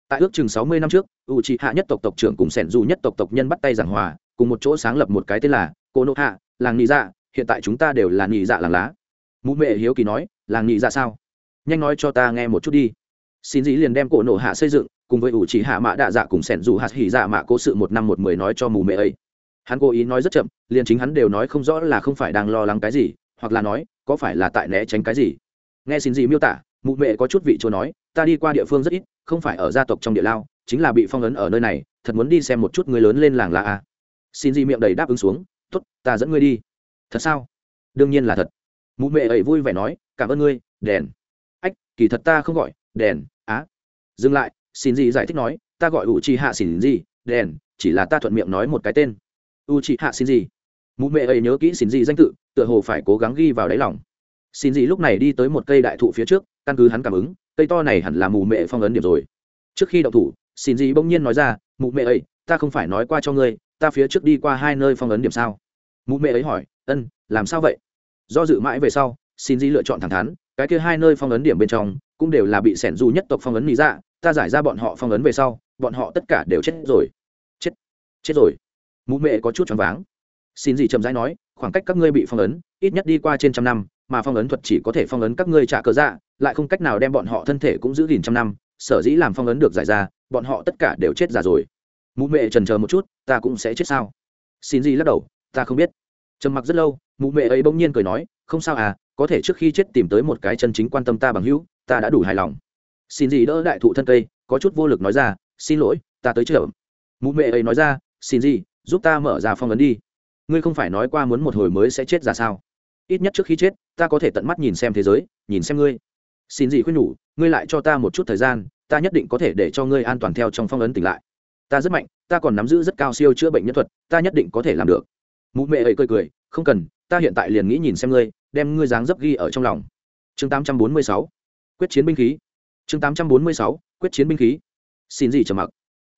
Tại ước chừng sáu mươi năm trước, ủ trí hạ nhất tộc tộc trưởng cùng sẻn dù nhất tộc tộc nhân bắt tay giảng hòa, cùng một chỗ sáng lập một cái tên là cô nộ hạ, làng nghị dạ hiện tại chúng ta đều là nghị dạ làng lá. Mụ mệ hiếu kỳ nói, làng nghị dạ sao? Nhanh nói cho ta nghe một chút đi. Xin dĩ liền đem cổ nổ hạ xây dựng, cùng với ủ chỉ hạ mạ đạ dạ cùng sẻn dù hạt hỉ dạ mạ cố sự một năm một mười nói cho mù mẹ ấy. Hắn cố ý nói rất chậm, liền chính hắn đều nói không rõ là không phải đang lo lắng cái gì, hoặc là nói, có phải là tại né tránh cái gì. Nghe xin dĩ miêu tả mụ mẹ có chút vị chúa nói, ta đi qua địa phương rất ít, không phải ở gia tộc trong địa lao, chính là bị phong ấn ở nơi này, thật muốn đi xem một chút người lớn lên làng là a xin dĩ miệng đầy đáp ứng xuống t ố t ta dẫn ngươi đi. Thật sao? Đương nhiên là thật. Mụ mẹ ấy vui vẻ nói, cảm ơn ngươi, đèn kỳ thật ta không gọi, đèn, á. Dừng lại, xin gì giải thích nói, ta gọi u chi hạ xin gì, đèn, chỉ là ta thuận miệng nói một cái tên. U chi hạ xin gì. Mụ mẹ ấy nhớ kỹ xin gì danh tự, tựa hồ phải cố gắng ghi vào đáy lòng. Xin gì lúc này đi tới một cây đại thụ phía trước, căn cứ hắn cảm ứng, cây to này hẳn là mụ mẹ phong ấn điểm rồi. Trước khi đậu thủ, xin gì bỗng nhiên nói ra, mụ mẹ ấy, ta không phải nói qua cho ngươi, ta phía trước đi qua hai nơi phong ấn điểm sao? Mụ mẹ ấy hỏi, ân, làm sao vậy? Do dự mãi về sau, xin gì lựa chọn thẳng thắn cái kia hai nơi phong ấn điểm bên trong, cũng đều là bị sẻn dù nhất tộc phong ấn lý dạ ta giải ra bọn họ phong ấn về sau, bọn họ tất cả đều chết rồi. Chết chết rồi. Mụ mẹ có chút choáng váng. Xin gì chậm rãi nói, khoảng cách các ngươi bị phong ấn, ít nhất đi qua trên trăm năm, mà phong ấn thuật chỉ có thể phong ấn các ngươi trả cờ dạ lại không cách nào đem bọn họ thân thể cũng giữ gìn trăm năm, sở dĩ làm phong ấn được giải ra, bọn họ tất cả đều chết già rồi. Mụ mẹ trần chờ một chút, ta cũng sẽ chết sao? Xin gì lắc đầu, ta không biết. Trầm mặc rất lâu, mụ mẹ ấy bỗng nhiên cười nói, không sao à có thể trước khi chết tìm tới một cái chân chính quan tâm ta bằng hữu, ta đã đủ hài lòng. Xin gì đỡ đại thụ thân cây, có chút vô lực nói ra, xin lỗi, ta tới chợ. Mụ mẹ ấy nói ra, xin gì, giúp ta mở ra phong ấn đi. Ngươi không phải nói qua muốn một hồi mới sẽ chết ra sao? Ít nhất trước khi chết, ta có thể tận mắt nhìn xem thế giới, nhìn xem ngươi. Xin gì khuyên nhủ, ngươi lại cho ta một chút thời gian, ta nhất định có thể để cho ngươi an toàn theo trong phong ấn tỉnh lại. Ta rất mạnh, ta còn nắm giữ rất cao siêu chữa bệnh nhân thuật, ta nhất định có thể làm được. Mụ mẹ ấy cười cười, không cần, ta hiện tại liền nghĩ nhìn xem ngươi đem ngươi dáng dấp ghi ở trong lòng. Chương 846 quyết chiến binh khí. Chương 846 quyết chiến binh khí. Xin gì trầm mặc.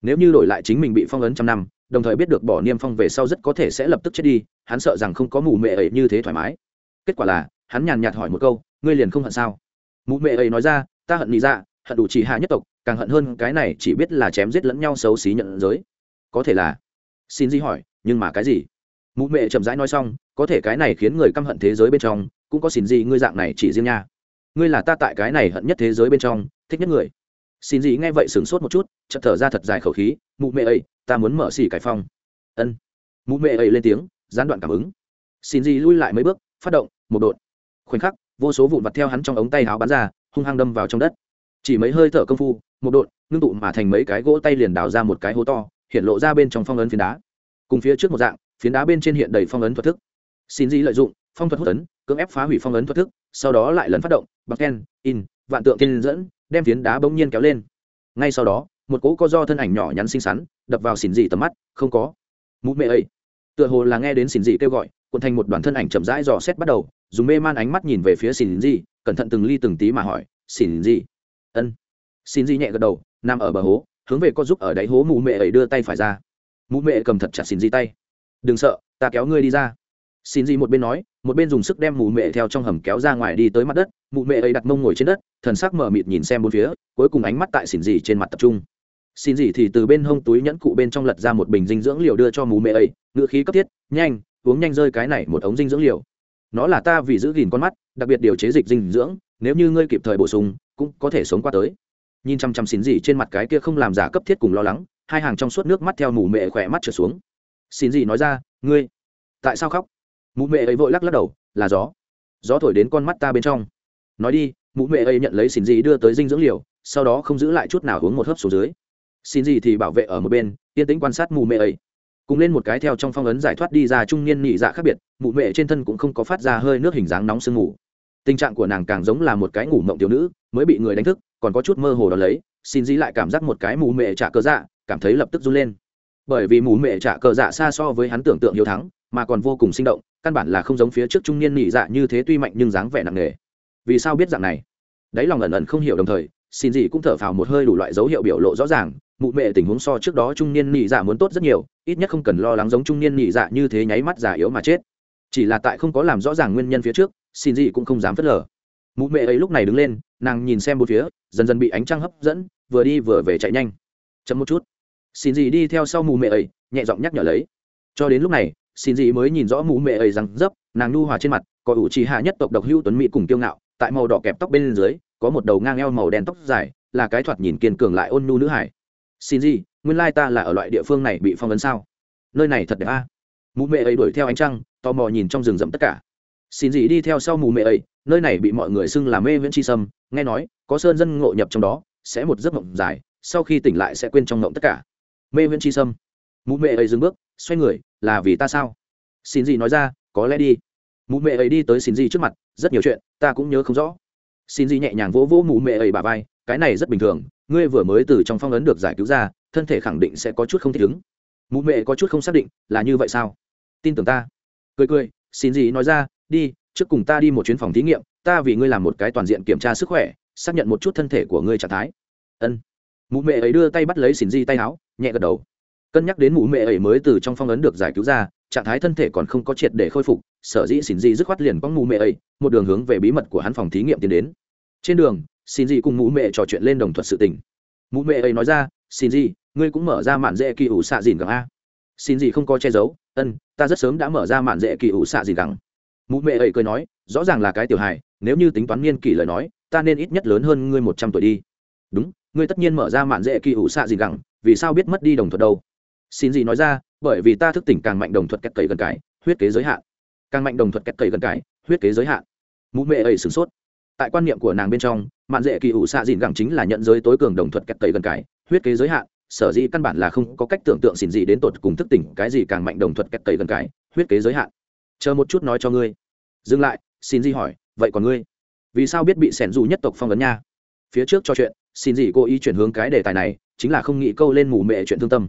Nếu như đổi lại chính mình bị phong ấn trăm năm, đồng thời biết được bỏ niêm phong về sau rất có thể sẽ lập tức chết đi, hắn sợ rằng không có mù mẹ ấy như thế thoải mái. Kết quả là, hắn nhàn nhạt hỏi một câu, ngươi liền không hận sao? Mụ mẹ ấy nói ra, ta hận lý ra dạ, hận đủ chỉ hạ nhất tộc, càng hận hơn cái này chỉ biết là chém giết lẫn nhau xấu xí nhận giới. Có thể là, xin gì hỏi, nhưng mà cái gì? Mụ mẹ chậm rãi nói xong có thể cái này khiến người căm hận thế giới bên trong, cũng có xin gì ngươi dạng này chỉ riêng nha. Ngươi là ta tại cái này hận nhất thế giới bên trong, thích nhất người. Xin gì nghe vậy sửng sốt một chút, chợt thở ra thật dài khẩu khí, mụ mẹ ấy ta muốn mở xỉ cải phong. Ân. Mụ mẹ ấy lên tiếng, gián đoạn cảm ứng. Xin gì lui lại mấy bước, phát động, một đột. Khoảnh khắc, vô số vụn vặt theo hắn trong ống tay áo bắn ra, hung hăng đâm vào trong đất. Chỉ mấy hơi thở công phu, một đột, ngưng tụ mà thành mấy cái gỗ tay liền đào ra một cái hố to, hiện lộ ra bên trong phong ấn phiến đá. Cùng phía trước một dạng, phiến đá bên trên hiện đầy phong ấn thuật thức xin Di lợi dụng, phong thuật hút ấn, cưỡng ép phá hủy phong ấn thuật thức, sau đó lại lần phát động, bằng ken in, vạn tượng tiên dẫn, đem phiến đá bỗng nhiên kéo lên. Ngay sau đó, một cỗ co do thân ảnh nhỏ nhắn xinh xắn, đập vào xỉn dị tầm mắt, không có. Mụ mẹ ấy tựa hồ là nghe đến xỉn dị kêu gọi, cuộn thành một đoàn thân ảnh chậm rãi dò xét bắt đầu, dùng mê man ánh mắt nhìn về phía xỉn dị cẩn thận từng ly từng tí mà hỏi xỉn dị ân. Xỉn dị nhẹ gật đầu, nằm ở bờ hố, hướng về có giúp ở đáy hố mụ mẹ ấy đưa tay phải ra. Mụ mẹ cầm thật chặt xỉn dị tay. Đừng sợ, ta kéo ngươi đi ra xin gì một bên nói, một bên dùng sức đem mụ mẹ theo trong hầm kéo ra ngoài đi tới mặt đất. Mụ mẹ ấy đặt mông ngồi trên đất, thần sắc mở mịt nhìn xem bốn phía, cuối cùng ánh mắt tại xin gì trên mặt tập trung. Xin gì thì từ bên hông túi nhẫn cụ bên trong lật ra một bình dinh dưỡng liều đưa cho mụ mẹ ấy. Ngữ khí cấp thiết, nhanh, uống nhanh rơi cái này một ống dinh dưỡng liều. Nó là ta vì giữ gìn con mắt, đặc biệt điều chế dịch dinh dưỡng, nếu như ngươi kịp thời bổ sung, cũng có thể sống qua tới. Nhìn chăm chăm xin gì trên mặt cái kia không làm giả cấp thiết cùng lo lắng, hai hàng trong suốt nước mắt theo mù mẹ khỏe mắt trở xuống. Xin gì nói ra, ngươi, tại sao khóc? Mụ mẹ ấy vội lắc lắc đầu, là gió. Gió thổi đến con mắt ta bên trong. Nói đi, mụ mẹ ấy nhận lấy xin gì đưa tới dinh dưỡng liều, sau đó không giữ lại chút nào uống một hớp xuống dưới. Xin gì thì bảo vệ ở một bên, yên tĩnh quan sát mụ mẹ ấy. Cùng lên một cái theo trong phong ấn giải thoát đi ra trung niên nhị dạ khác biệt, mụ mẹ trên thân cũng không có phát ra hơi nước hình dáng nóng sương ngủ tình trạng của nàng càng giống là một cái ngủ mộng tiểu nữ, mới bị người đánh thức, còn có chút mơ hồ đó lấy, xin dĩ lại cảm giác một cái mù mẹ trả cờ dạ cảm thấy lập tức run lên. Bởi vì mù mẹ trả cờ dạ xa so với hắn tưởng tượng hiếu thắng mà còn vô cùng sinh động, căn bản là không giống phía trước trung niên nhị dạ như thế tuy mạnh nhưng dáng vẻ nặng nề. Vì sao biết dạng này? Đáy lòng ẩn ẩn không hiểu đồng thời, xin gì cũng thở phào một hơi đủ loại dấu hiệu biểu lộ rõ ràng, mụ mẹ tình huống so trước đó trung niên nhị dạ muốn tốt rất nhiều, ít nhất không cần lo lắng giống trung niên nhị dạ như thế nháy mắt già yếu mà chết. Chỉ là tại không có làm rõ ràng nguyên nhân phía trước, xin gì cũng không dám phớt lờ. Mụ mẹ ấy lúc này đứng lên, nàng nhìn xem một phía, dần dần bị ánh trăng hấp dẫn, vừa đi vừa về chạy nhanh. Chậm một chút. Xin gì đi theo sau mụ mẹ ấy, nhẹ giọng nhắc nhở lấy. Cho đến lúc này xin gì mới nhìn rõ mũ mẹ ấy rằng dấp, nàng nu hòa trên mặt, có ủ trì hạ nhất tộc độc hữu tuấn mỹ cùng kiêu ngạo, tại màu đỏ kẹp tóc bên dưới, có một đầu ngang eo màu đen tóc dài, là cái thoạt nhìn kiên cường lại ôn nhu nữ hải. Xin gì, nguyên lai ta là ở loại địa phương này bị phong vấn sao? Nơi này thật đẹp a. À? mụ mẹ ấy đuổi theo ánh trăng, tò mò nhìn trong rừng rậm tất cả. Xin gì đi theo sau mù mẹ ấy, nơi này bị mọi người xưng là mê viễn chi sâm, nghe nói, có sơn dân ngộ nhập trong đó, sẽ một giấc mộng dài, sau khi tỉnh lại sẽ quên trong mộng tất cả. Mê viễn chi sâm. Mụ mẹ ấy dừng bước xoay người, là vì ta sao? Xin gì nói ra, có lẽ đi. Mụ mẹ ấy đi tới xin gì trước mặt, rất nhiều chuyện, ta cũng nhớ không rõ. Xin gì nhẹ nhàng vỗ vỗ mụ mẹ ấy bà vai, cái này rất bình thường, ngươi vừa mới từ trong phong ấn được giải cứu ra, thân thể khẳng định sẽ có chút không thích ứng. Mụ mẹ có chút không xác định, là như vậy sao? Tin tưởng ta. Cười cười, xin gì nói ra, đi, trước cùng ta đi một chuyến phòng thí nghiệm, ta vì ngươi làm một cái toàn diện kiểm tra sức khỏe, xác nhận một chút thân thể của ngươi trạng thái. Ân. Mụ mẹ ấy đưa tay bắt lấy xin di tay áo, nhẹ gật đầu cân nhắc đến mụ mẹ ấy mới từ trong phong ấn được giải cứu ra, trạng thái thân thể còn không có triệt để khôi phục, sở dĩ xin di dứt khoát liền bóng mụ mẹ ấy, một đường hướng về bí mật của hắn phòng thí nghiệm tiến đến. Trên đường, xin di cùng mụ mẹ trò chuyện lên đồng thuận sự tình. Mụ mẹ ấy nói ra, xin di, ngươi cũng mở ra mạn dễ kỳ ủ xạ dìn gẳng a. Xin gì không có che giấu, ân, ta rất sớm đã mở ra mạn dễ kỳ ủ xạ dìn gẳng. Mụ mẹ ấy cười nói, rõ ràng là cái tiểu hài, nếu như tính toán niên kỷ lời nói, ta nên ít nhất lớn hơn ngươi một trăm tuổi đi. Đúng, ngươi tất nhiên mở ra mạn dễ kỳ ủ xạ dìn gẳng, vì sao biết mất đi đồng thuật đâu? Xin gì nói ra, bởi vì ta thức tỉnh càng mạnh đồng thuật cách cầy gần cái, huyết kế giới hạn. Càng mạnh đồng thuật cách cầy gần cái, huyết kế giới hạn. Mụ mẹ ấy sửng sốt. Tại quan niệm của nàng bên trong, mạn dễ kỳ ủ xạ dìn gẳng chính là nhận giới tối cường đồng thuật cách cầy gần cái, huyết kế giới hạn, sở dĩ căn bản là không có cách tưởng tượng xỉn gì đến tột cùng thức tỉnh cái gì càng mạnh đồng thuật cách cầy gần cái, huyết kế giới hạn. Chờ một chút nói cho ngươi. Dừng lại, xin gì hỏi, vậy còn ngươi? Vì sao biết bị sẻn dù nhất tộc phong vấn nha? Phía trước cho chuyện, xin gì cô ý chuyển hướng cái đề tài này, chính là không nghĩ câu lên mù mệ chuyện thương tâm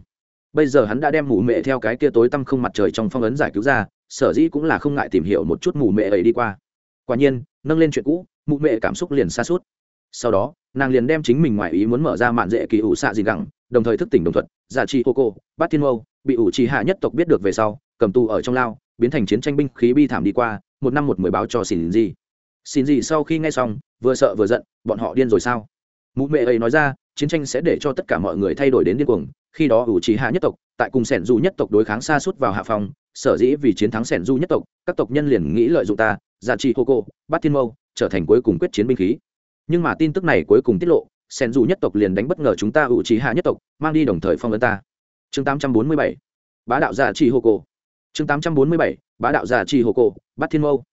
bây giờ hắn đã đem mù mẹ theo cái kia tối tăm không mặt trời trong phong ấn giải cứu ra, sở dĩ cũng là không ngại tìm hiểu một chút mù mẹ ấy đi qua. Quả nhiên, nâng lên chuyện cũ mụ mẹ cảm xúc liền xa suốt. Sau đó, nàng liền đem chính mình ngoài ý muốn mở ra mạn dễ kỳ ủ xạ gì gẳng, đồng thời thức tỉnh đồng thuận, giả trị cô cô, bát thiên mâu, bị ủ trì hạ nhất tộc biết được về sau, cầm tù ở trong lao, biến thành chiến tranh binh khí bi thảm đi qua, một năm một mười báo cho xin gì xin gì sau khi nghe xong, vừa sợ vừa giận, bọn họ điên rồi sao? Mụ mẹ ấy nói ra chiến tranh sẽ để cho tất cả mọi người thay đổi đến điên cuồng, khi đó ủ trí hạ nhất tộc, tại cùng sẻn du nhất tộc đối kháng xa suốt vào hạ phòng sở dĩ vì chiến thắng sẻn du nhất tộc, các tộc nhân liền nghĩ lợi dụng ta giả trị hô cô bát thiên mâu, trở thành cuối cùng quyết chiến binh khí. Nhưng mà tin tức này cuối cùng tiết lộ, sẻn du nhất tộc liền đánh bất ngờ chúng ta ủ trí hạ nhất tộc, mang đi đồng thời phong ấn ta. Chương 847 bá đạo giả trị hô cô. Chương 847 bá đạo giả trị hô cô bát thiên mâu.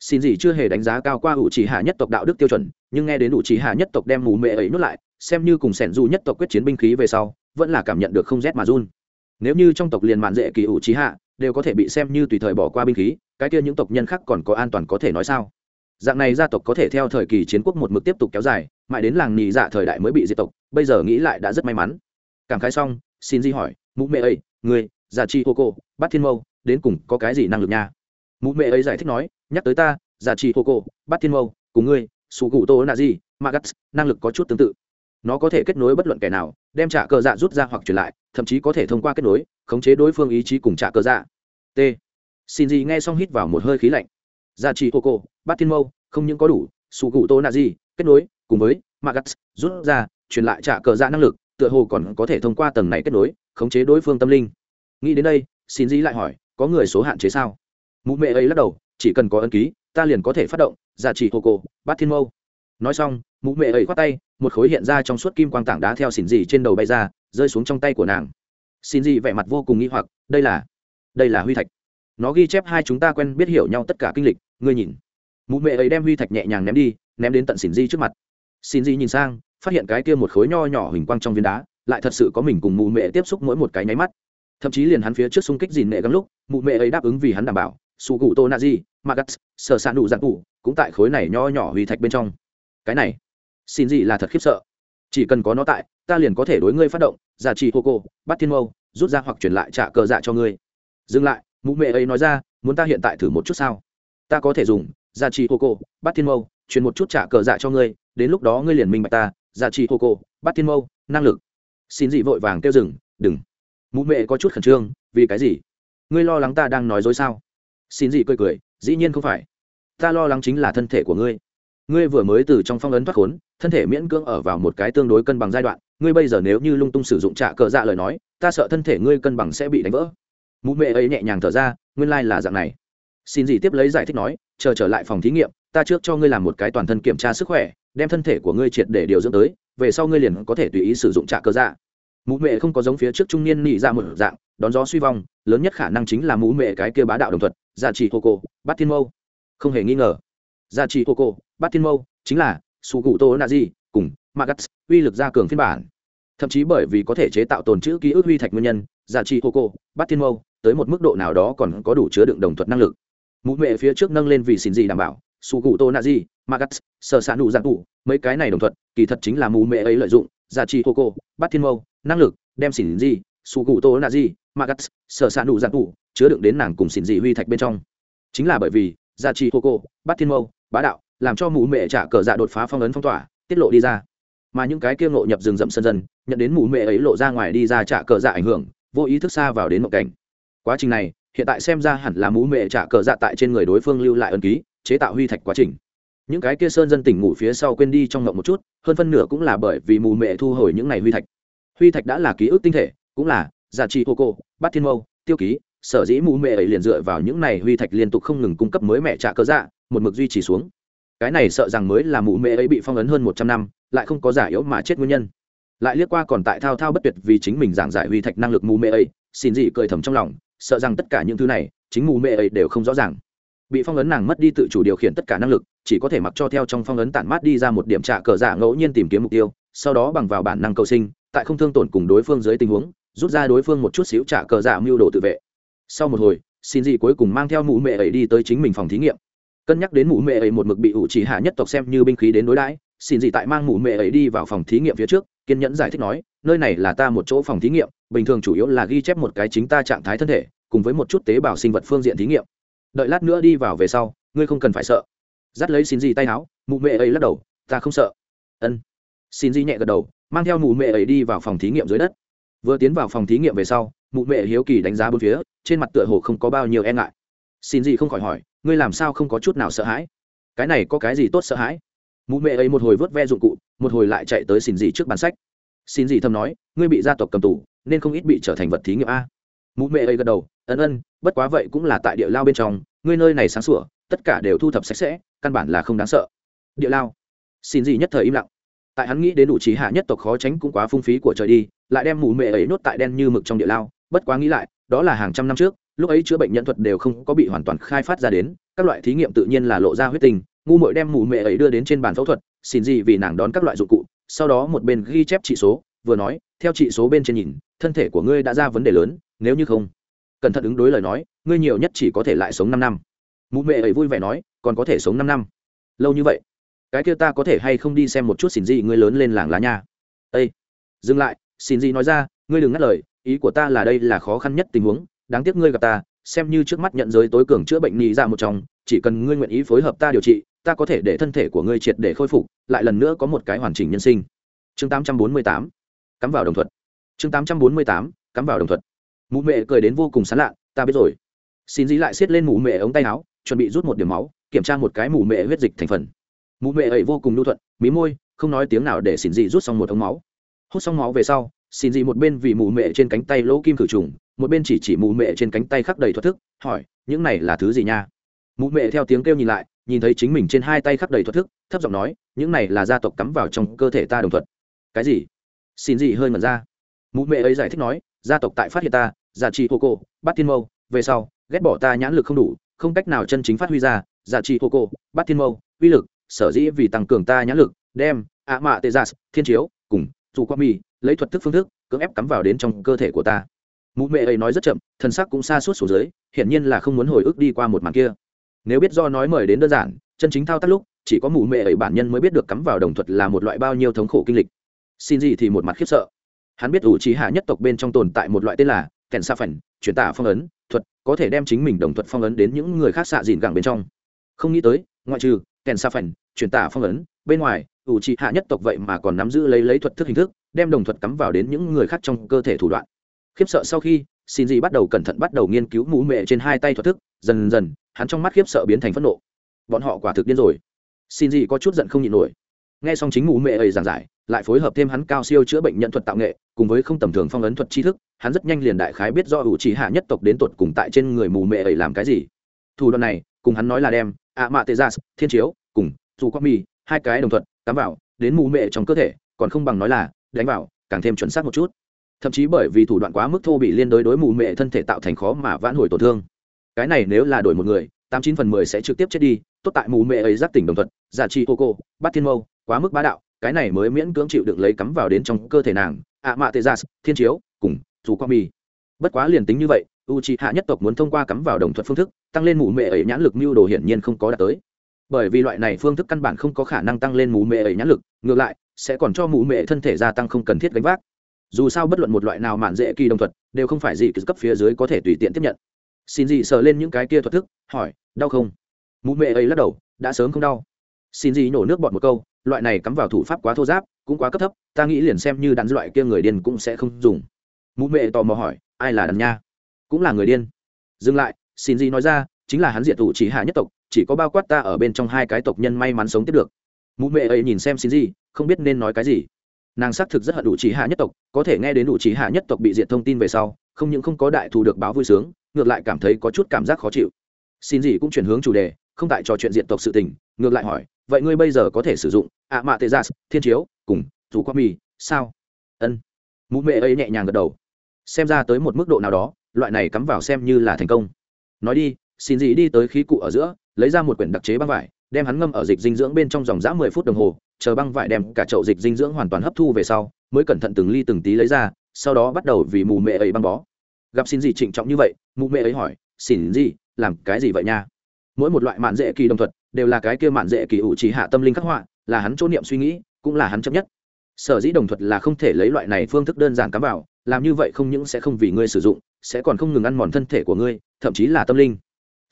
Xin gì chưa hề đánh giá cao qua ủ trì hạ nhất tộc đạo đức tiêu chuẩn, nhưng nghe đến ủ trì hạ nhất tộc đem mù mệ ấy nuốt lại xem như cùng sẻn du nhất tộc quyết chiến binh khí về sau, vẫn là cảm nhận được không rét mà run. Nếu như trong tộc liền mạn dễ kỳ ủ trí hạ, đều có thể bị xem như tùy thời bỏ qua binh khí, cái kia những tộc nhân khác còn có an toàn có thể nói sao? Dạng này gia tộc có thể theo thời kỳ chiến quốc một mực tiếp tục kéo dài, mãi đến làng nì dạ thời đại mới bị diệt tộc, bây giờ nghĩ lại đã rất may mắn. Cảm khái xong, xin di hỏi, mụ mẹ ấy, người già chi hô cô bắt thiên mâu, đến cùng có cái gì năng lực nha? Mụ mẹ ấy giải thích nói, nhắc tới ta già chi hô cô bắt thiên mâu, cùng ngươi su gù tô nạ gì magas năng lực có chút tương tự nó có thể kết nối bất luận kẻ nào, đem trả cờ dạ rút ra hoặc truyền lại, thậm chí có thể thông qua kết nối, khống chế đối phương ý chí cùng trả cờ dạ. T. Xin gì nghe xong hít vào một hơi khí lạnh. Gia trị hô cô bát thiên mâu không những có đủ sụ cụ tô nạ gì kết nối, cùng với magas rút ra truyền lại trả cờ dạ năng lực, tựa hồ còn có thể thông qua tầng này kết nối, khống chế đối phương tâm linh. Nghĩ đến đây xin dĩ lại hỏi, có người số hạn chế sao? Mụ mẹ ấy lắc đầu, chỉ cần có ân ký, ta liền có thể phát động giá trị hồ cổ bát thiên mâu nói xong, mụ mẹ ấy khoát tay một khối hiện ra trong suốt kim quang tảng đá theo xỉn dị trên đầu bay ra, rơi xuống trong tay của nàng. Xỉn dị vẻ mặt vô cùng nghi hoặc, đây là đây là huy thạch. Nó ghi chép hai chúng ta quen biết hiểu nhau tất cả kinh lịch, ngươi nhìn. Mụ mẹ ấy đem huy thạch nhẹ nhàng ném đi, ném đến tận xỉn dị trước mặt. Xỉn dị nhìn sang, phát hiện cái kia một khối nho nhỏ hình quang trong viên đá, lại thật sự có mình cùng mụ mẹ tiếp xúc mỗi một cái nháy mắt. Thậm chí liền hắn phía trước xung kích dìn nệ gắng lúc, mụ mẹ ấy đáp ứng vì hắn đảm bảo su cụ tô na di magas sờ sạn đủ dạng cụ cũng tại khối này nho nhỏ huy thạch bên trong. Cái này xin gì là thật khiếp sợ. Chỉ cần có nó tại, ta liền có thể đối ngươi phát động, giả trị hô cô, bắt thiên mâu, rút ra hoặc chuyển lại trả cờ dạ cho ngươi. Dừng lại, mụ mẹ ấy nói ra, muốn ta hiện tại thử một chút sao? Ta có thể dùng, giả trị hô cô, bắt thiên mâu, chuyển một chút trả cờ dạ cho ngươi, đến lúc đó ngươi liền minh bạch ta, giả trị hô cô, bắt thiên mâu, năng lực. Xin dị vội vàng kêu dừng, đừng. Mụ mẹ có chút khẩn trương, vì cái gì? Ngươi lo lắng ta đang nói dối sao? Xin dị cười cười, dĩ nhiên không phải. Ta lo lắng chính là thân thể của ngươi. Ngươi vừa mới từ trong phong ấn thoát khốn thân thể miễn cưỡng ở vào một cái tương đối cân bằng giai đoạn. Ngươi bây giờ nếu như lung tung sử dụng trả cờ dạ lời nói, ta sợ thân thể ngươi cân bằng sẽ bị đánh vỡ. Mụ mẹ ấy nhẹ nhàng thở ra, nguyên lai、like、là dạng này. Xin gì tiếp lấy giải thích nói, chờ trở lại phòng thí nghiệm, ta trước cho ngươi làm một cái toàn thân kiểm tra sức khỏe, đem thân thể của ngươi triệt để điều dưỡng tới, về sau ngươi liền có thể tùy ý sử dụng trạ cờ dạ. Mụ mẹ không có giống phía trước trung niên nị ra một dạng, đón gió suy vong, lớn nhất khả năng chính là mụ mẹ cái kia bá đạo đồng thuật dạ gia trị hô cô, bát thiên mâu. Không hề nghi ngờ. Dạ gia trị hô cô, bát thiên mâu, chính là su cụ tô na di cùng magas uy lực gia cường phiên bản. Thậm chí bởi vì có thể chế tạo tồn chữ ký ức huy thạch nguyên nhân dạ gia trì hô cô bắt thiên mâu, tới một mức độ nào đó còn có đủ chứa đựng đồng thuật năng lực. Mụ mẹ phía trước nâng lên vì xin gì đảm bảo su cụ tô na di magas sơ sản đủ dạ giặc đủ mấy cái này đồng thuật kỳ thật chính là mụ mẹ ấy lợi dụng dạ gia trì hô cô bắt thiên mâu, năng lực đem xỉn gì su cụ tô na di magas sơ sản đủ giặc đủ chứa đựng đến nàng cùng xỉn gì huy thạch bên trong. Chính là bởi vì gia trì hô cô bắt thiên mâu, bá đạo làm cho mụ mẹ trả cờ dạ đột phá phong ấn phong tỏa, tiết lộ đi ra. Mà những cái kia ngộ nhập rừng rậm sân dân, nhận đến mụ mẹ ấy lộ ra ngoài đi ra trả cờ dạ ảnh hưởng, vô ý thức xa vào đến mộng cảnh. Quá trình này, hiện tại xem ra hẳn là mụ mẹ trả cờ dạ tại trên người đối phương lưu lại ân ký, chế tạo huy thạch quá trình. Những cái kia sơn dân tỉnh ngủ phía sau quên đi trong mộng một chút, hơn phân nửa cũng là bởi vì mù mẹ thu hồi những ngày huy thạch. Huy thạch đã là ký ức tinh thể, cũng là dạ giá trị hô cô, bát thiên mâu, tiêu ký, sở dĩ mù mẹ ấy liền dựa vào những này huy thạch liên tục không ngừng cung cấp mới mẹ trả cờ dạ một mực duy trì xuống cái này sợ rằng mới là mụ mẹ ấy bị phong ấn hơn một trăm năm, lại không có giả yếu mà chết nguyên nhân. Lại liếc qua còn tại thao thao bất tuyệt vì chính mình giảng giải huy thạch năng lực mù mẹ ấy, xin dị cười thầm trong lòng, sợ rằng tất cả những thứ này, chính mù mẹ ấy đều không rõ ràng. Bị phong ấn nàng mất đi tự chủ điều khiển tất cả năng lực, chỉ có thể mặc cho theo trong phong ấn tản mát đi ra một điểm trả cờ giả ngẫu nhiên tìm kiếm mục tiêu, sau đó bằng vào bản năng cầu sinh, tại không thương tổn cùng đối phương dưới tình huống, rút ra đối phương một chút xíu trả cờ giả mưu đồ tự vệ. Sau một hồi, xin dị cuối cùng mang theo mụ mẹ ấy đi tới chính mình phòng thí nghiệm cân nhắc đến mụ mẹ ấy một mực bị ủ chỉ hạ nhất tộc xem như binh khí đến đối đãi, xin gì tại mang mụ mẹ ấy đi vào phòng thí nghiệm phía trước, kiên nhẫn giải thích nói, nơi này là ta một chỗ phòng thí nghiệm, bình thường chủ yếu là ghi chép một cái chính ta trạng thái thân thể, cùng với một chút tế bào sinh vật phương diện thí nghiệm. Đợi lát nữa đi vào về sau, ngươi không cần phải sợ. Dắt lấy xin gì tay áo mụ mẹ ấy lắc đầu, ta không sợ. Ân. Xin gì nhẹ gật đầu, mang theo mụ mẹ ấy đi vào phòng thí nghiệm dưới đất. Vừa tiến vào phòng thí nghiệm về sau mụ mẹ hiếu kỳ đánh giá bốn phía, trên mặt tựa hồ không có bao nhiêu e ngại xin gì không khỏi hỏi, ngươi làm sao không có chút nào sợ hãi? Cái này có cái gì tốt sợ hãi? Mụ mẹ ấy một hồi vớt ve dụng cụ, một hồi lại chạy tới xin gì trước bàn sách. Xin gì thầm nói, ngươi bị gia tộc cầm tù, nên không ít bị trở thành vật thí nghiệm a. Mụ mẹ ấy gật đầu, ân ân, bất quá vậy cũng là tại địa lao bên trong, ngươi nơi này sáng sủa, tất cả đều thu thập sạch sẽ, căn bản là không đáng sợ. Địa lao. Xin gì nhất thời im lặng. Tại hắn nghĩ đến đủ trí hạ nhất tộc khó tránh cũng quá phung phí của trời đi, lại đem mụ mẹ ấy nốt tại đen như mực trong địa lao, bất quá nghĩ lại đó là hàng trăm năm trước, lúc ấy chữa bệnh nhân thuật đều không có bị hoàn toàn khai phát ra đến, các loại thí nghiệm tự nhiên là lộ ra huyết tình ngu mội đem mụ mẹ ấy đưa đến trên bàn phẫu thuật, xin gì vì nàng đón các loại dụng cụ, sau đó một bên ghi chép trị số, vừa nói, theo trị số bên trên nhìn, thân thể của ngươi đã ra vấn đề lớn, nếu như không, cẩn thận ứng đối lời nói, ngươi nhiều nhất chỉ có thể lại sống năm năm. Mụ mẹ ấy vui vẻ nói, còn có thể sống năm năm. Lâu như vậy, cái kia ta có thể hay không đi xem một chút xin gì ngươi lớn lên làng lá nha. Ây dừng lại, xin gì nói ra, ngươi đừng ngắt lời ý của ta là đây là khó khăn nhất tình huống, đáng tiếc ngươi gặp ta, xem như trước mắt nhận giới tối cường chữa bệnh nhị ra một trong, chỉ cần ngươi nguyện ý phối hợp ta điều trị, ta có thể để thân thể của ngươi triệt để khôi phục, lại lần nữa có một cái hoàn chỉnh nhân sinh. Chương 848 cắm vào đồng thuận chương 848 cắm vào đồng thuận mụ mẹ cười đến vô cùng sán lạ, ta biết rồi. Xin dí lại xiết lên mụ mẹ ống tay áo, chuẩn bị rút một điểm máu, kiểm tra một cái mụ mẹ huyết dịch thành phần. Mụ mẹ ấy vô cùng lưu thuận, mí môi, không nói tiếng nào để xin dị rút xong một ống máu. Hút xong máu về sau xin dị một bên vì mụ mệ trên cánh tay lỗ kim khử trùng, một bên chỉ chỉ mụ mệ trên cánh tay khắc đầy thuật thức, hỏi, những này là thứ gì nha? Mụ mệ theo tiếng kêu nhìn lại, nhìn thấy chính mình trên hai tay khắc đầy thuật thức, thấp giọng nói, những này là gia tộc cắm vào trong cơ thể ta đồng thuật. Cái gì? Xin dị hơi mật ra. Mụ mệ ấy giải thích nói, gia tộc tại phát hiện ta, giả trị hô cô, bắt thiên mâu, về sau, ghét bỏ ta nhãn lực không đủ, không cách nào chân chính phát huy ra, giả trị hô cô, bắt thiên mâu, uy lực, sở dĩ vì tăng cường ta nhãn lực, đem ạ mạ tê gia thiên chiếu, cùng dù qua mì, lấy thuật thức phương thức cưỡng ép cắm vào đến trong cơ thể của ta. Mụ mẹ ấy nói rất chậm thân sắc cũng xa suốt xuống dưới hiển nhiên là không muốn hồi ức đi qua một màn kia. Nếu biết do nói mời đến đơn giản chân chính thao tác lúc chỉ có mụ mẹ ấy bản nhân mới biết được cắm vào đồng thuật là một loại bao nhiêu thống khổ kinh lịch. Xin gì thì một mặt khiếp sợ. Hắn biết ủ trí hạ nhất tộc bên trong tồn tại một loại tên là kèn sa phảnh truyền tả phong ấn thuật có thể đem chính mình đồng thuật phong ấn đến những người khác xạ dìn gẳng bên trong. Không nghĩ tới ngoại trừ kèn sa phảnh truyền tả phong ấn bên ngoài ủ trị hạ nhất tộc vậy mà còn nắm giữ lấy lấy thuật thức hình thức, đem đồng thuật cắm vào đến những người khác trong cơ thể thủ đoạn. Khiếp sợ sau khi, xin dị bắt đầu cẩn thận bắt đầu nghiên cứu mũ mẹ trên hai tay thuật thức, dần dần, hắn trong mắt khiếp sợ biến thành phẫn nộ. Bọn họ quả thực điên rồi. Xin dị có chút giận không nhịn nổi. Nghe xong chính mũ mẹ ấy giảng giải, lại phối hợp thêm hắn cao siêu chữa bệnh nhận thuật tạo nghệ, cùng với không tầm thường phong ấn thuật tri thức, hắn rất nhanh liền đại khái biết do ủ trì hạ nhất tộc đến tột cùng tại trên người mù mẹ ấy làm cái gì. Thủ đoạn này, cùng hắn nói là đem ạ mạ tê gia, thiên chiếu, cùng dù quang mi, hai cái đồng thuận cắm vào, đến mù mệ trong cơ thể, còn không bằng nói là, đánh vào, càng thêm chuẩn xác một chút. Thậm chí bởi vì thủ đoạn quá mức thô bị liên đối đối mù mệ thân thể tạo thành khó mà vãn hồi tổn thương. Cái này nếu là đổi một người, tám chín phần mười sẽ trực tiếp chết đi, tốt tại mù mệ ấy giác tỉnh đồng thuận, giả trị ô cô, bắt thiên mâu, quá mức bá đạo, cái này mới miễn cưỡng chịu được lấy cắm vào đến trong cơ thể nàng, ạ mạ tê gia thiên chiếu, cùng, dù quang mi bất quá liền tính như vậy u c h hạ nhất tộc muốn thông qua cắm vào đồng thuận phương thức, tăng lên mù mệ ấy nhãn lực mưu đồ hiển nhiên không có đạt tới bởi vì loại này phương thức căn bản không có khả năng tăng lên mù mệ ấy nhãn lực, ngược lại, sẽ còn cho mù mệ thân thể gia tăng không cần thiết gánh vác. Dù sao bất luận một loại nào mạn dễ kỳ đồng thuật, đều không phải gì cấp phía dưới có thể tùy tiện tiếp nhận. Xin gì sờ lên những cái kia thuật thức, hỏi, đau không? Mụ mẹ ấy lắc đầu, đã sớm không đau. Xin gì nổ nước bọt một câu, loại này cắm vào thủ pháp quá thô giáp, cũng quá cấp thấp, ta nghĩ liền xem như đắn loại kia người điên cũng sẽ không dùng. Mụ mẹ tò mò hỏi, ai là đàn nha? Cũng là người điên. Dừng lại, xin gì nói ra chính là hắn diệt thủ chỉ hạ nhất tộc, chỉ có bao quát ta ở bên trong hai cái tộc nhân may mắn sống tiếp được. Mụ mẹ ấy nhìn xem xin gì không biết nên nói cái gì. Nàng xác thực rất hận đủ chỉ hạ nhất tộc, có thể nghe đến đủ chỉ hạ nhất tộc bị diệt thông tin về sau, không những không có đại thù được báo vui sướng, ngược lại cảm thấy có chút cảm giác khó chịu. Xin gì cũng chuyển hướng chủ đề, không tại trò chuyện diện tộc sự tình, ngược lại hỏi, vậy ngươi bây giờ có thể sử dụng ạ mạ tê gia thiên chiếu, cùng dù quang mì sao? Ân. Mụ mẹ ấy nhẹ nhàng gật đầu. Xem ra tới một mức độ nào đó, loại này cắm vào xem như là thành công. Nói đi xin gì đi tới khí cụ ở giữa, lấy ra một quyển đặc chế băng vải, đem hắn ngâm ở dịch dinh dưỡng bên trong dòng dã mười phút đồng hồ, chờ băng vải đem cả chậu dịch dinh dưỡng hoàn toàn hấp thu về sau, mới cẩn thận từng ly từng tí lấy ra, sau đó bắt đầu vì mù mẹ ấy băng bó. Gặp xin gì trịnh trọng như vậy, mụ mẹ ấy hỏi, xin gì, làm cái gì vậy nha? Mỗi một loại mạn dễ kỳ đồng thuật, đều là cái kia mạn dễ kỳ ủ chỉ hạ tâm linh khắc họa, là hắn chỗ niệm suy nghĩ, cũng là hắn chấp nhất. Sở dĩ đồng thuật là không thể lấy loại này phương thức đơn giản cắm vào, làm như vậy không những sẽ không vì ngươi sử dụng, sẽ còn không ngừng ăn mòn thân thể của ngươi, thậm chí là tâm linh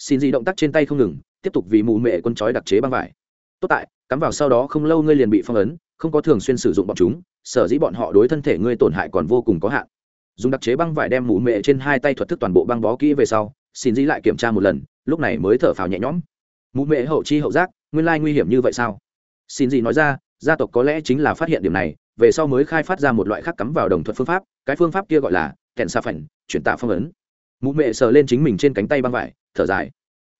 xin gì động tác trên tay không ngừng, tiếp tục vì mụ mẹ quân chói đặc chế băng vải. Tốt tại, cắm vào sau đó không lâu ngươi liền bị phong ấn, không có thường xuyên sử dụng bọn chúng, sở dĩ bọn họ đối thân thể ngươi tổn hại còn vô cùng có hạn. Dùng đặc chế băng vải đem mụ mẹ trên hai tay thuật thức toàn bộ băng bó kỹ về sau, xin dĩ lại kiểm tra một lần, lúc này mới thở phào nhẹ nhõm. Mụ mẹ hậu chi hậu giác, nguyên lai nguy hiểm như vậy sao? Xin gì nói ra, gia tộc có lẽ chính là phát hiện điểm này, về sau mới khai phát ra một loại khác cắm vào đồng thuật phương pháp, cái phương pháp kia gọi là kèn xa phảnh chuyển tạ phong ấn mụ mẹ sờ lên chính mình trên cánh tay băng vải, thở dài.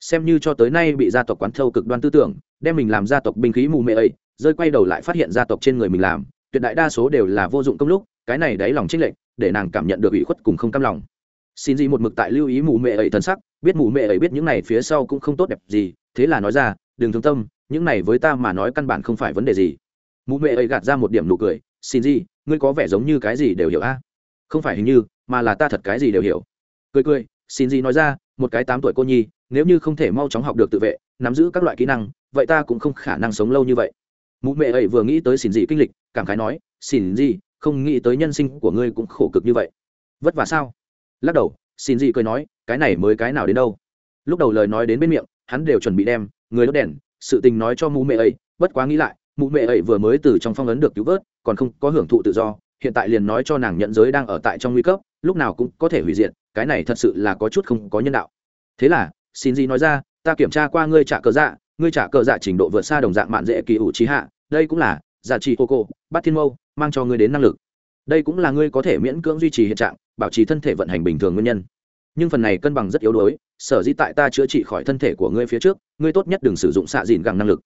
Xem như cho tới nay bị gia tộc quán thâu cực đoan tư tưởng, đem mình làm gia tộc binh khí mù mẹ ấy, rơi quay đầu lại phát hiện gia tộc trên người mình làm, tuyệt đại đa số đều là vô dụng công lúc, cái này đáy lòng trích lệnh để nàng cảm nhận được ủy khuất cùng không cam lòng. Xin gì một mực tại lưu ý mù mẹ ấy thân sắc, biết mù mẹ ấy biết những này phía sau cũng không tốt đẹp gì, thế là nói ra, đừng thương tâm, những này với ta mà nói căn bản không phải vấn đề gì. Mụ mẹ ấy gạt ra một điểm nụ cười, xin gì, ngươi có vẻ giống như cái gì đều hiểu a? Không phải hình như, mà là ta thật cái gì đều hiểu cười cười, xin gì nói ra, một cái tám tuổi cô nhi, nếu như không thể mau chóng học được tự vệ, nắm giữ các loại kỹ năng, vậy ta cũng không khả năng sống lâu như vậy. Mụ mẹ ấy vừa nghĩ tới xin gì kinh lịch, cảm khái nói, xin gì, không nghĩ tới nhân sinh của ngươi cũng khổ cực như vậy. Vất vả sao? Lắc đầu, xin gì cười nói, cái này mới cái nào đến đâu? Lúc đầu lời nói đến bên miệng, hắn đều chuẩn bị đem, người đốt đèn, sự tình nói cho mụ mẹ ấy, bất quá nghĩ lại, mụ mẹ ấy vừa mới từ trong phong ấn được cứu vớt, còn không có hưởng thụ tự do, hiện tại liền nói cho nàng nhận giới đang ở tại trong nguy cấp lúc nào cũng có thể hủy diệt, cái này thật sự là có chút không có nhân đạo. Thế là, xin gì nói ra, ta kiểm tra qua ngươi trả cờ dạ ngươi trả cờ dạ trình độ vượt xa đồng dạng mạn dễ kỳ ủ trí hạ, đây cũng là giả trị ô cô, bắt thiên mâu, mang cho ngươi đến năng lực. Đây cũng là ngươi có thể miễn cưỡng duy trì hiện trạng, bảo trì thân thể vận hành bình thường nguyên nhân. Nhưng phần này cân bằng rất yếu đuối, sở dĩ tại ta chữa trị khỏi thân thể của ngươi phía trước, ngươi tốt nhất đừng sử dụng xạ dìn gẳng năng lực.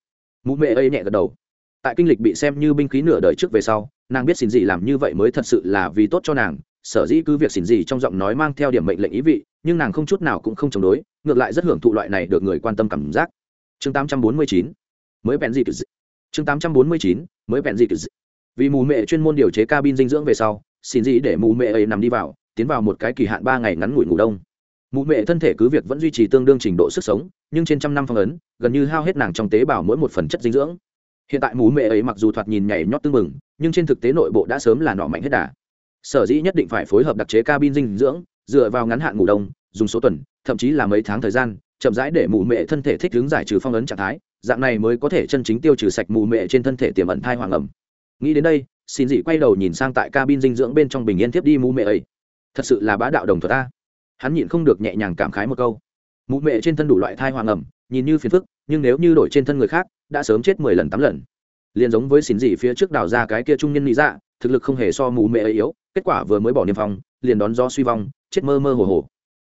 Mụ mẹ ấy nhẹ gật đầu. Tại kinh lịch bị xem như binh khí nửa đời trước về sau, nàng biết xin gì làm như vậy mới thật sự là vì tốt cho nàng sở dĩ cứ việc xin gì trong giọng nói mang theo điểm mệnh lệnh ý vị, nhưng nàng không chút nào cũng không chống đối, ngược lại rất hưởng thụ loại này được người quan tâm cảm giác. Chương 849 mới bèn gì chương 849 mới bèn gì vì mù mẹ chuyên môn điều chế cabin dinh dưỡng về sau, xin gì để mù mẹ ấy nằm đi vào, tiến vào một cái kỳ hạn ba ngày ngắn ngủi ngủ đông. Mụ mẹ thân thể cứ việc vẫn duy trì tương đương trình độ sức sống, nhưng trên trăm năm phong ấn, gần như hao hết nàng trong tế bào mỗi một phần chất dinh dưỡng. Hiện tại mụ mẹ ấy mặc dù thoạt nhìn nhảy nhót tưng mừng nhưng trên thực tế nội bộ đã sớm là nọ mạnh hết đà sở dĩ nhất định phải phối hợp đặc chế cabin dinh dưỡng, dựa vào ngắn hạn ngủ đông, dùng số tuần, thậm chí là mấy tháng thời gian, chậm rãi để mụ mẹ thân thể thích ứng giải trừ phong ấn trạng thái, dạng này mới có thể chân chính tiêu trừ sạch mù mẹ trên thân thể tiềm ẩn thai hoàng ẩm. Nghĩ đến đây, xin dị quay đầu nhìn sang tại cabin dinh dưỡng bên trong bình yên tiếp đi mù mẹ ấy. Thật sự là bá đạo đồng thuật ta. Hắn nhịn không được nhẹ nhàng cảm khái một câu. Mụ mẹ trên thân đủ loại thai hoàng ẩm, nhìn như phiền phức, nhưng nếu như đổi trên thân người khác, đã sớm chết mười lần tám lần. Liền giống với xin dị phía trước đào ra cái kia trung nhân lý dạ thực lực không hề so mù mẹ ấy yếu kết quả vừa mới bỏ niêm phong, liền đón gió suy vong, chết mơ mơ hồ hồ.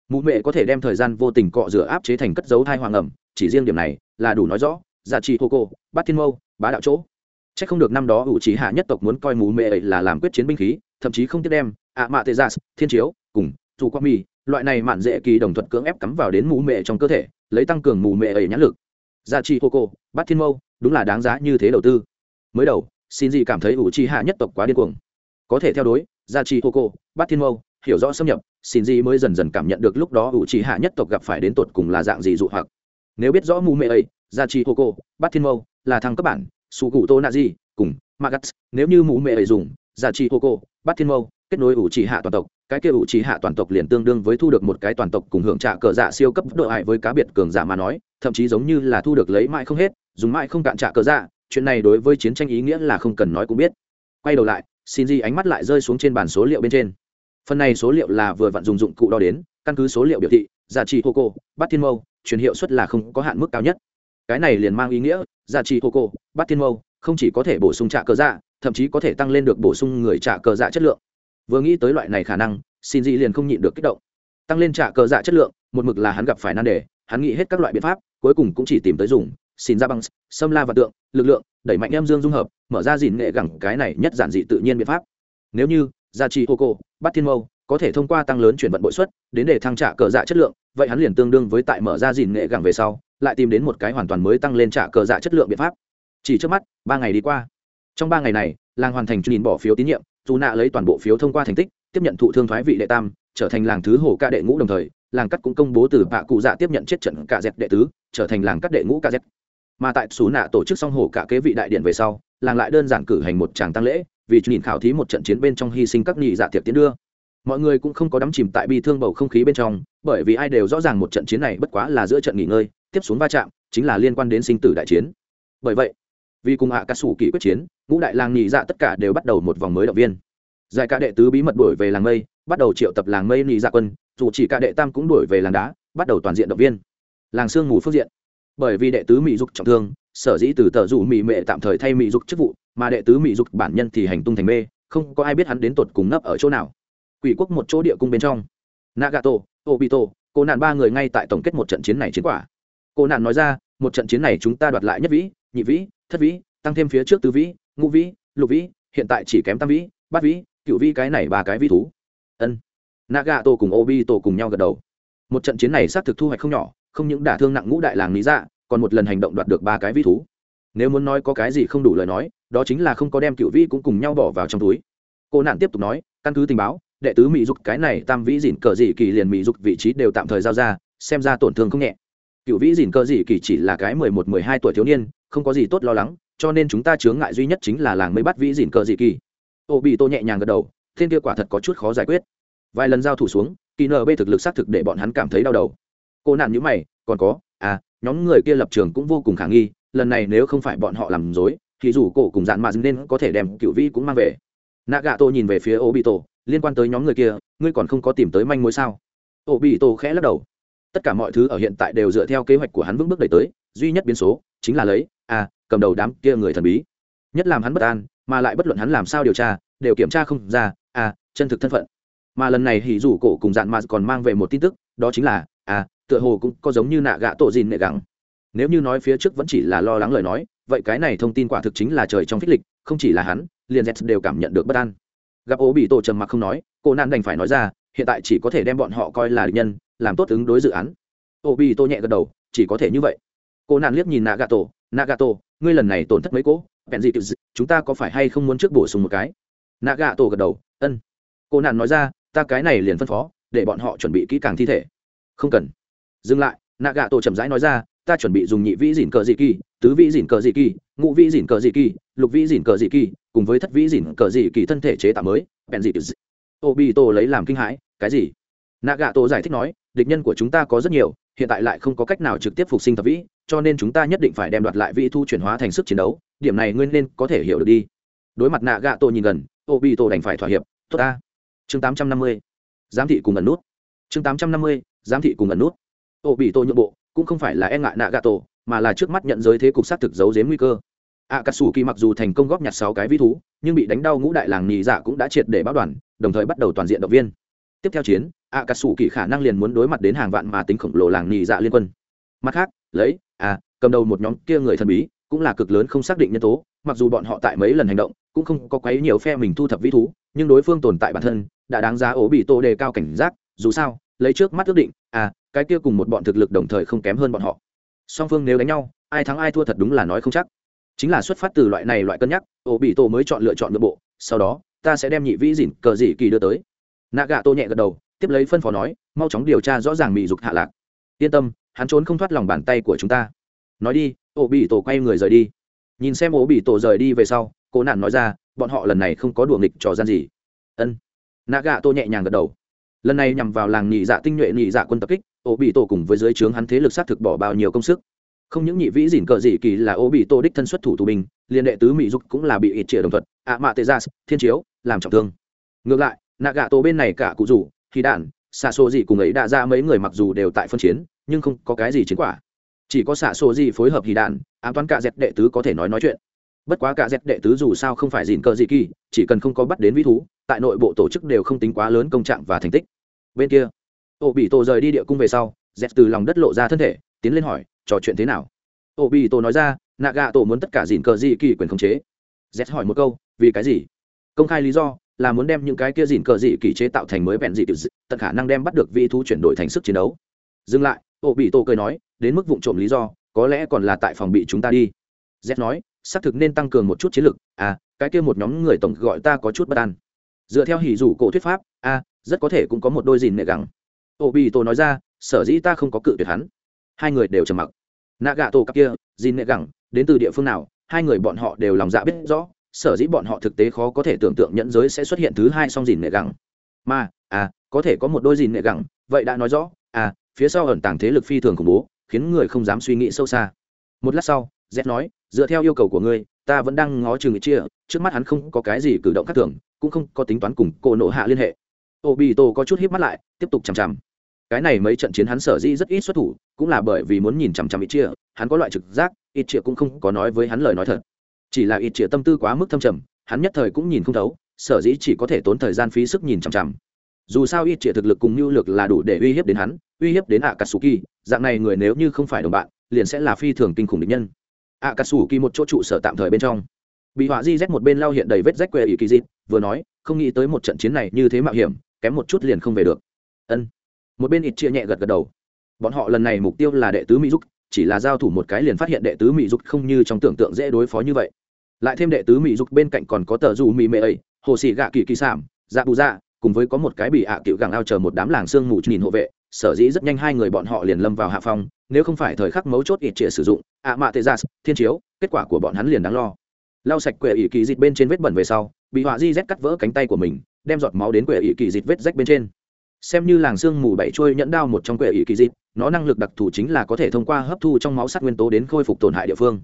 Mụ mẹ có thể đem thời gian vô tình cọ rửa áp chế thành cất dấu thai hoàng ẩm, chỉ riêng điểm này là đủ nói rõ giá trị hô cô, bát thiên mâu, bá đạo chỗ. C h ắ c không được năm đó ủ trí hạ nhất tộc muốn coi mù mẹ ấy là làm quyết chiến binh khí, thậm chí không tiếp đem ạ mạ tê gia dạ, thiên chiếu, cùng dù quang mi loại này mạn dễ kỳ đồng thuận cưỡng ép cắm vào đến mù mẹ trong cơ thể, lấy tăng cường mù mẹ ấy nhãn lực. Giá trị hô cô, bát thiên mâu, đúng là đáng giá như thế đầu tư. Mới đầu, xin gì cảm thấy ủ trí hạ nhất tộc quá điên cuồng. Có thể theo đối gia trì hô cô, bát thiên mâu, hiểu rõ xâm nhập, xin gì mới dần dần cảm nhận được lúc đó ủ trì hạ nhất tộc gặp phải đến tột cùng là dạng gì dụ hoặc. Nếu biết rõ mù mẹ ấy, gia trì hô cô, bát thiên mâu, là thằng cấp bản, su cụ tô na di, cùng magas nếu như mù mẹ ấy dùng gia trì hô cô, bát thiên mâu, kết nối ủ trì hạ toàn tộc, cái kia ủ trì hạ toàn tộc liền tương đương với thu được một cái toàn tộc cùng hưởng trạ cờ dạ siêu cấp độ hại với cá biệt cường giả mà nói, thậm chí giống như là thu được lấy mãi không hết, dùng mãi không cạn trạ cờ dạ chuyện này đối với chiến tranh ý nghĩa là không cần nói cũng biết. Quay đầu lại xin di ánh mắt lại rơi xuống trên bản số liệu bên trên. Phần này số liệu là vừa vặn dùng dụng cụ đo đến, căn cứ số liệu biểu thị, giá trị hô cô, bát thiên mâu, truyền hiệu suất là không có hạn mức cao nhất. Cái này liền mang ý nghĩa, giá trị hô cô, bát thiên mâu, không chỉ có thể bổ sung trả cờ dạ thậm chí có thể tăng lên được bổ sung người trả cờ dạ chất lượng. Vừa nghĩ tới loại này khả năng, xin di liền không nhịn được kích động. Tăng lên trả cờ dạ chất lượng, một mực là hắn gặp phải nan đề, hắn nghĩ hết các loại biện pháp, cuối cùng cũng chỉ tìm tới dùng xin ra bằng xâm la và tượng, lực lượng, đẩy mạnh em dương dung hợp, mở ra dìn nghệ gẳng cái này nhất giản dị tự nhiên biện pháp. Nếu như, gia trì hô cô bắt thiên mâu, có thể thông qua tăng lớn chuyển vận bội suất đến để thăng trả cờ dạ chất lượng, vậy hắn liền tương đương với tại mở ra dìn nghệ gẳng về sau, lại tìm đến một cái hoàn toàn mới tăng lên trả cờ dạ chất lượng biện pháp. Chỉ trước mắt, ba ngày đi qua. Trong ba ngày này, làng hoàn thành truyền bỏ phiếu tín nhiệm dù nạ lấy toàn bộ phiếu thông qua thành tích, tiếp nhận thụ thương thoái vị đệ tam, trở thành làng thứ hồ ca đệ ngũ đồng thời, làng cắt cũng công bố từ bạ cụ dạ tiếp nhận chết trận cả dẹp đệ tứ, trở thành làng cắt đệ ngũ ca dẹp mà tại xú nạ tổ chức xong hồ cả kế vị đại điện về sau, làng lại đơn giản cử hành một tràng tăng lễ, vì nhìn khảo thí một trận chiến bên trong hy sinh các nhị dạ tiệc tiến đưa. Mọi người cũng không có đắm chìm tại bi thương bầu không khí bên trong, bởi vì ai đều rõ ràng một trận chiến này bất quá là giữa trận nghỉ ngơi, tiếp xuống va chạm, chính là liên quan đến sinh tử đại chiến. Bởi vậy, vì cùng hạ à ca sủ kỷ quyết chiến, ngũ đại làng nhị dạ tất cả đều bắt đầu một vòng mới động viên. Giải ca đệ tứ bí mật đuổi về làng mây, bắt đầu triệu tập làng mây nhị dạ quân, dù chỉ ca đệ tam cũng đuổi về làng đá, bắt đầu toàn diện động viên. Làng sương mù phước diện bởi vì đệ tứ mỹ dục trọng thương, sở dĩ từ tờ rủ mỹ mệ tạm thời thay mỹ dục chức vụ, mà đệ tứ mỹ dục bản nhân thì hành tung thành mê, không có ai biết hắn đến tột cùng nấp ở chỗ nào. Quỷ quốc một chỗ địa cung bên trong. Nagato, obito, cô nạn ba người ngay tại tổng kết một trận chiến này chiến quả. Cô nạn nói ra, một trận chiến này chúng ta đoạt lại nhất vĩ, nhị vĩ, thất vĩ, tăng thêm phía trước tứ vĩ, ngũ vĩ, lục vĩ, hiện tại chỉ kém tam vĩ, bát vĩ, cựu vĩ cái này ba cái vĩ thú. Ân. Nagato cùng Obito cùng nhau gật đầu. Một trận chiến này xác thực thu hoạch không nhỏ không những đả thương nặng ngũ đại làng lý dạ còn một lần hành động đoạt được ba cái vĩ thú. Nếu muốn nói có cái gì không đủ lời nói, đó chính là không có đem cựu vĩ cũng cùng nhau bỏ vào trong túi. Cô nạn tiếp tục nói, căn cứ tình báo, đệ tứ mỹ dục cái này tam vĩ dỉn cờ dị kỳ liền mỹ dục vị trí đều tạm thời giao ra, xem ra tổn thương không nhẹ. Cựu vĩ dỉn cờ dị kỳ chỉ là cái mười một, mười hai tuổi thiếu niên, không có gì tốt lo lắng, cho nên chúng ta chướng ngại duy nhất chính là làng mới bắt vĩ dìn cờ dị kỳ. Ô bị tô nhẹ nhàng gật đầu, thiên kia quả thật có chút khó giải quyết. Vài lần giao thủ xuống kỳ nb thực lực xác thực để bọn hắn cảm thấy đau đầu cô nạn nhữ mày, còn có à nhóm người kia lập trường cũng vô cùng khả nghi, lần này nếu không phải bọn họ làm dối thì dù cổ cùng dạn mà nên có thể đem cựu vi cũng mang về. Nạ gà tô nhìn về phía ô bị tổ liên quan tới nhóm người kia, ngươi còn không có tìm tới manh mối sao? Ô bị tổ khẽ lắc đầu. Tất cả mọi thứ ở hiện tại đều dựa theo kế hoạch của hắn vững bước đẩy tới, duy nhất biến số chính là lấy à cầm đầu đám kia người thần bí. Nhất làm hắn bất an, mà lại bất luận hắn làm sao điều tra, đều kiểm tra không ra à chân thực thân phận. Mà lần này hỉ rủ cổ cùng dạn mà còn mang về một tin tức, đó chính là à tựa hồ cũng có giống như nạ gạ tổ dìn nệ gắng nếu như nói phía trước vẫn chỉ là lo lắng lời nói, vậy cái này thông tin quả thực chính là trời trong phích lịch, không chỉ là hắn, liền z đều cảm nhận được bất an. Gặp ố bị tổ trầm mặc không nói, cô nan đành phải nói ra, hiện tại chỉ có thể đem bọn họ coi là địch nhân, làm tốt ứng đối dự án. Ô bị tổ nhẹ gật đầu, chỉ có thể như vậy. Cô nan liếc nhìn nagato tổ ngươi lần này tổn thất mấy cỗ? Bèn gì chúng ta có phải hay không muốn trước bổ sung một cái? Nạ gà tổ gật đầu, ân. Cô nan nói ra, ta cái này liền phân phó, để bọn họ chuẩn bị kỹ càng thi thể. Không cần dừng lại, nagato chậm rãi nói ra, ta chuẩn bị dùng nhị vĩ dỉn cờ dị kỳ, tứ vĩ dỉn cờ dị kỳ, ngũ vĩ dỉn cờ dị kỳ, lục vĩ dỉn cờ dị kỳ, cùng với thất vĩ dỉn cờ dị kỳ thân thể chế tạo mới, bèn dị ô bi tô lấy làm kinh hãi, cái gì? Nạ gạ tổ giải thích nói, địch nhân của chúng ta có rất nhiều, hiện tại lại không có cách nào trực tiếp phục sinh thập vĩ, cho nên chúng ta nhất định phải đem đoạt lại vĩ thu chuyển hóa thành sức chiến đấu, điểm này nguyên nên có thể hiểu được đi. Đối mặt nạ gạ tổ nhìn gần ô bi tô đành phải thỏa hiệp, tốt ta. Chương tám trăm năm mươi, giám thị cùng ẩn nút. Chương tám trăm năm mươi, giám thị cùng ẩn nút ô bị tô nhượng bộ, cũng không phải là e ngại nạ gạ tổ mà là trước mắt nhận giới thế cục sát thực giấu dếm nguy cơ. Ạ cà sủ kỳ mặc dù thành công góp nhặt sáu cái vĩ thú, nhưng bị đánh đau ngũ đại làng nhì dạ cũng đã triệt để báo đoàn, đồng thời bắt đầu toàn diện động viên. Tiếp theo chiến ạ cà sủ kỳ khả năng liền muốn đối mặt đến hàng vạn mà tính khổng lồ làng nhì dạ liên quân. Mặt khác, lấy à cầm đầu một nhóm kia người thần bí, cũng là cực lớn không xác định nhân tố, mặc dù bọn họ tại mấy lần hành động, cũng không có quấy nhiều phe mình thu thập vĩ thú, nhưng đối phương tồn tại bản thân, đã đáng giá ố bị tô đề cao cảnh giác, dù sao, lấy trước mắt ước định à cái kia cùng một bọn thực lực đồng thời không kém hơn bọn họ. Song phương nếu đánh nhau, ai thắng ai thua thật đúng là nói không chắc. Chính là xuất phát từ loại này loại cân nhắc, ổ bị tổ mới chọn lựa chọn nội bộ, sau đó, ta sẽ đem nhị vĩ dỉn cờ dị kỳ đưa tới. Nạ gạ tô nhẹ gật đầu, tiếp lấy phân phó nói, mau chóng điều tra rõ ràng mỹ dục hạ lạc. Yên tâm, hắn trốn không thoát lòng bàn tay của chúng ta. Nói đi, ổ bị tổ quay người rời đi. Nhìn xem ổ bị tổ rời đi về sau cô nạn nói ra, bọn họ lần này không có đùa nghịch trò gian gì. Ân. Nạ gạ tô nhẹ nhàng gật đầu. Lần này nhằm vào làng nhị dạ tinh nhuệ nhị dạ quân tập kích ô bị tổ cùng với dưới trướng hắn thế lực xác thực bỏ bao nhiêu công sức. Không những nhị vĩ dỉn cờ dị kỳ là ô bị tổ đích thân xuất thủ tù binh, liên đệ tứ mỹ dục cũng là bị ít trịa đồng thuận, ạ mạ tê gia thiên chiếu, làm trọng thương. Ngược lại, nạ gạ tổ bên này cả cụ rủ thì đạn, xạ xô dị cùng ấy đã ra mấy người mặc dù đều tại phân chiến, nhưng không có cái gì chiến quả. Chỉ có xạ xô dị phối hợp thì đạn, ám toán cả dẹt đệ tứ có thể nói nói chuyện. Bất quá cả dẹt đệ tứ dù sao không phải dỉn cờ dị kỳ, chỉ cần không có bắt đến vĩ thú, tại nội bộ tổ chức đều không tính quá lớn công trạng và thành tích. Bên kia ô bị tổ rời đi địa cung về sau dẹp từ lòng đất lộ ra thân thể, tiến lên hỏi, trò chuyện thế nào? Ô bị tổ nói ra nạ gạ tổ muốn tất cả dìn cờ dị kỳ quyền khống chế. Dẹp hỏi một câu, vì cái gì? Công khai lý do, là muốn đem những cái kia dìn cờ dị kỳ chế tạo thành mới bèn dị tận khả năng đem bắt được vị thú chuyển đổi thành sức chiến đấu. Dừng lại ô bị tổ cười nói, đến mức vụ trộm lý do, có lẽ còn là tại phòng bị chúng ta đi. Z nói, xác thực nên tăng cường một chút chiến lược à cái kia một nhóm người tổng gọi ta có chút bất an. Dựa theo hỉ rủ cổ thuyết pháp a rất có thể cũng có một đôi dìn nệ gắng ô bị tổ nói ra, sở dĩ ta không có cự tuyệt hắn. Hai người đều trầm mặc. Nạ gạ tổ cặp kia dìn nệ gẳng, đến từ địa phương nào, hai người bọn họ đều lòng dạ biết rõ, sở dĩ bọn họ thực tế khó có thể tưởng tượng nhẫn giới sẽ xuất hiện thứ hai song dìn nệ gẳng. Mà à có thể có một đôi dìn nệ gẳng, vậy đã nói rõ à phía sau ẩn tàng thế lực phi thường khủng bố, khiến người không dám suy nghĩ sâu xa. Một lát sau, z nói, dựa theo yêu cầu của ngươi, ta vẫn đang ngó chừng chia trước mắt hắn không có cái gì cử động khác thường, cũng không có tính toán cùng cô nộ hạ liên hệ. Ô bị tổ có chút hít mắt lại, tiếp tục chằm chằm cái này mấy trận chiến hắn sở dĩ rất ít xuất thủ, cũng là bởi vì muốn nhìn chằm chằm ít chia hắn có loại trực giác ít chia cũng không có nói với hắn lời nói thật. Chỉ là ít chia tâm tư quá mức thâm trầm, hắn nhất thời cũng nhìn không thấu, sở dĩ chỉ có thể tốn thời gian phí sức nhìn chằm chằm. Dù sao ít chia thực lực cùng mưu lực là đủ để uy hiếp đến hắn, uy hiếp đến ạ katsuki dạng này người nếu như không phải đồng bạn, liền sẽ là phi thường kinh khủng địch nhân. Ạ katsuki một chỗ trụ sở tạm thời bên trong. Bị họa di z một bên lao hiện đầy vết rách quê ỷ kỳ dịt vừa nói, không nghĩ tới một trận chiến này như thế mạo hiểm, kém một chút liền không về được. Ân một bên ít chia nhẹ gật gật đầu. Bọn họ lần này mục tiêu là đệ tứ mỹ dục, chỉ là giao thủ một cái liền phát hiện đệ tứ mỹ dục không như trong tưởng tượng dễ đối phó như vậy. Lại thêm đệ tứ mỹ dục bên cạnh còn có tờ dù mỹ mệ ấy, hồ sĩ gạ kỳ kỳ sảm dạ bù dạ cùng với có một cái bị ạ à cựu gàng ao chờ một đám làng sương mù nhìn hộ vệ, sở dĩ rất nhanh hai người bọn họ liền lâm vào hạ phong, nếu không phải thời khắc mấu chốt ít trịa sử dụng, ạ mạ tê gia dạ, thiên chiếu, kết quả của bọn hắn liền đáng lo. Lau sạch quệ ỷ kỳ dịt bên trên vết bẩn về sau, bị họa di rét cắt vỡ cánh tay của mình, đem giọt máu đến quệ ỷ kỳ dịt vết rách bên trên xem như làng xương mù bảy trôi nhẫn đao một trong quệ ỵ kỳ dịp nó năng lực đặc thù chính là có thể thông qua hấp thu trong máu sắt nguyên tố đến khôi phục tổn hại địa phương.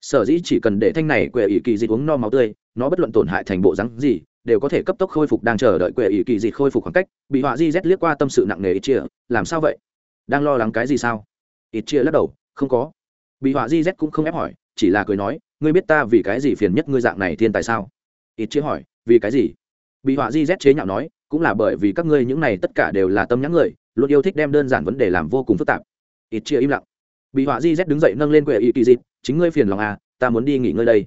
Sở dĩ chỉ cần để thanh này quệ ỵ kỳ dịp uống no máu tươi, nó bất luận tổn hại thành bộ rắn gì, đều có thể cấp tốc khôi phục đang chờ đợi quệ ỵ kỳ dịp khôi phục khoảng cách, bị họa di rét liếc qua tâm sự nặng nề ít chia làm sao vậy? Đang lo lắng cái gì sao? Ít chia lắc đầu, không có. Bị họa di rét cũng không ép hỏi, chỉ là cười nói, ngươi biết ta vì cái gì phiền nhất ngươi dạng này thiên tài sao? Ít chia hỏi, vì cái gì? Bị họa di rét chế nhạo nói cũng là bởi vì các ngươi những này tất cả đều là tâm nhãn người, luôn yêu thích đem đơn giản vấn đề làm vô cùng phức tạp. Ít chia im lặng. Bị họa di z đứng dậy nâng lên quệ y kỳ dịp chính ngươi phiền lòng à ta muốn đi nghỉ ngơi đây.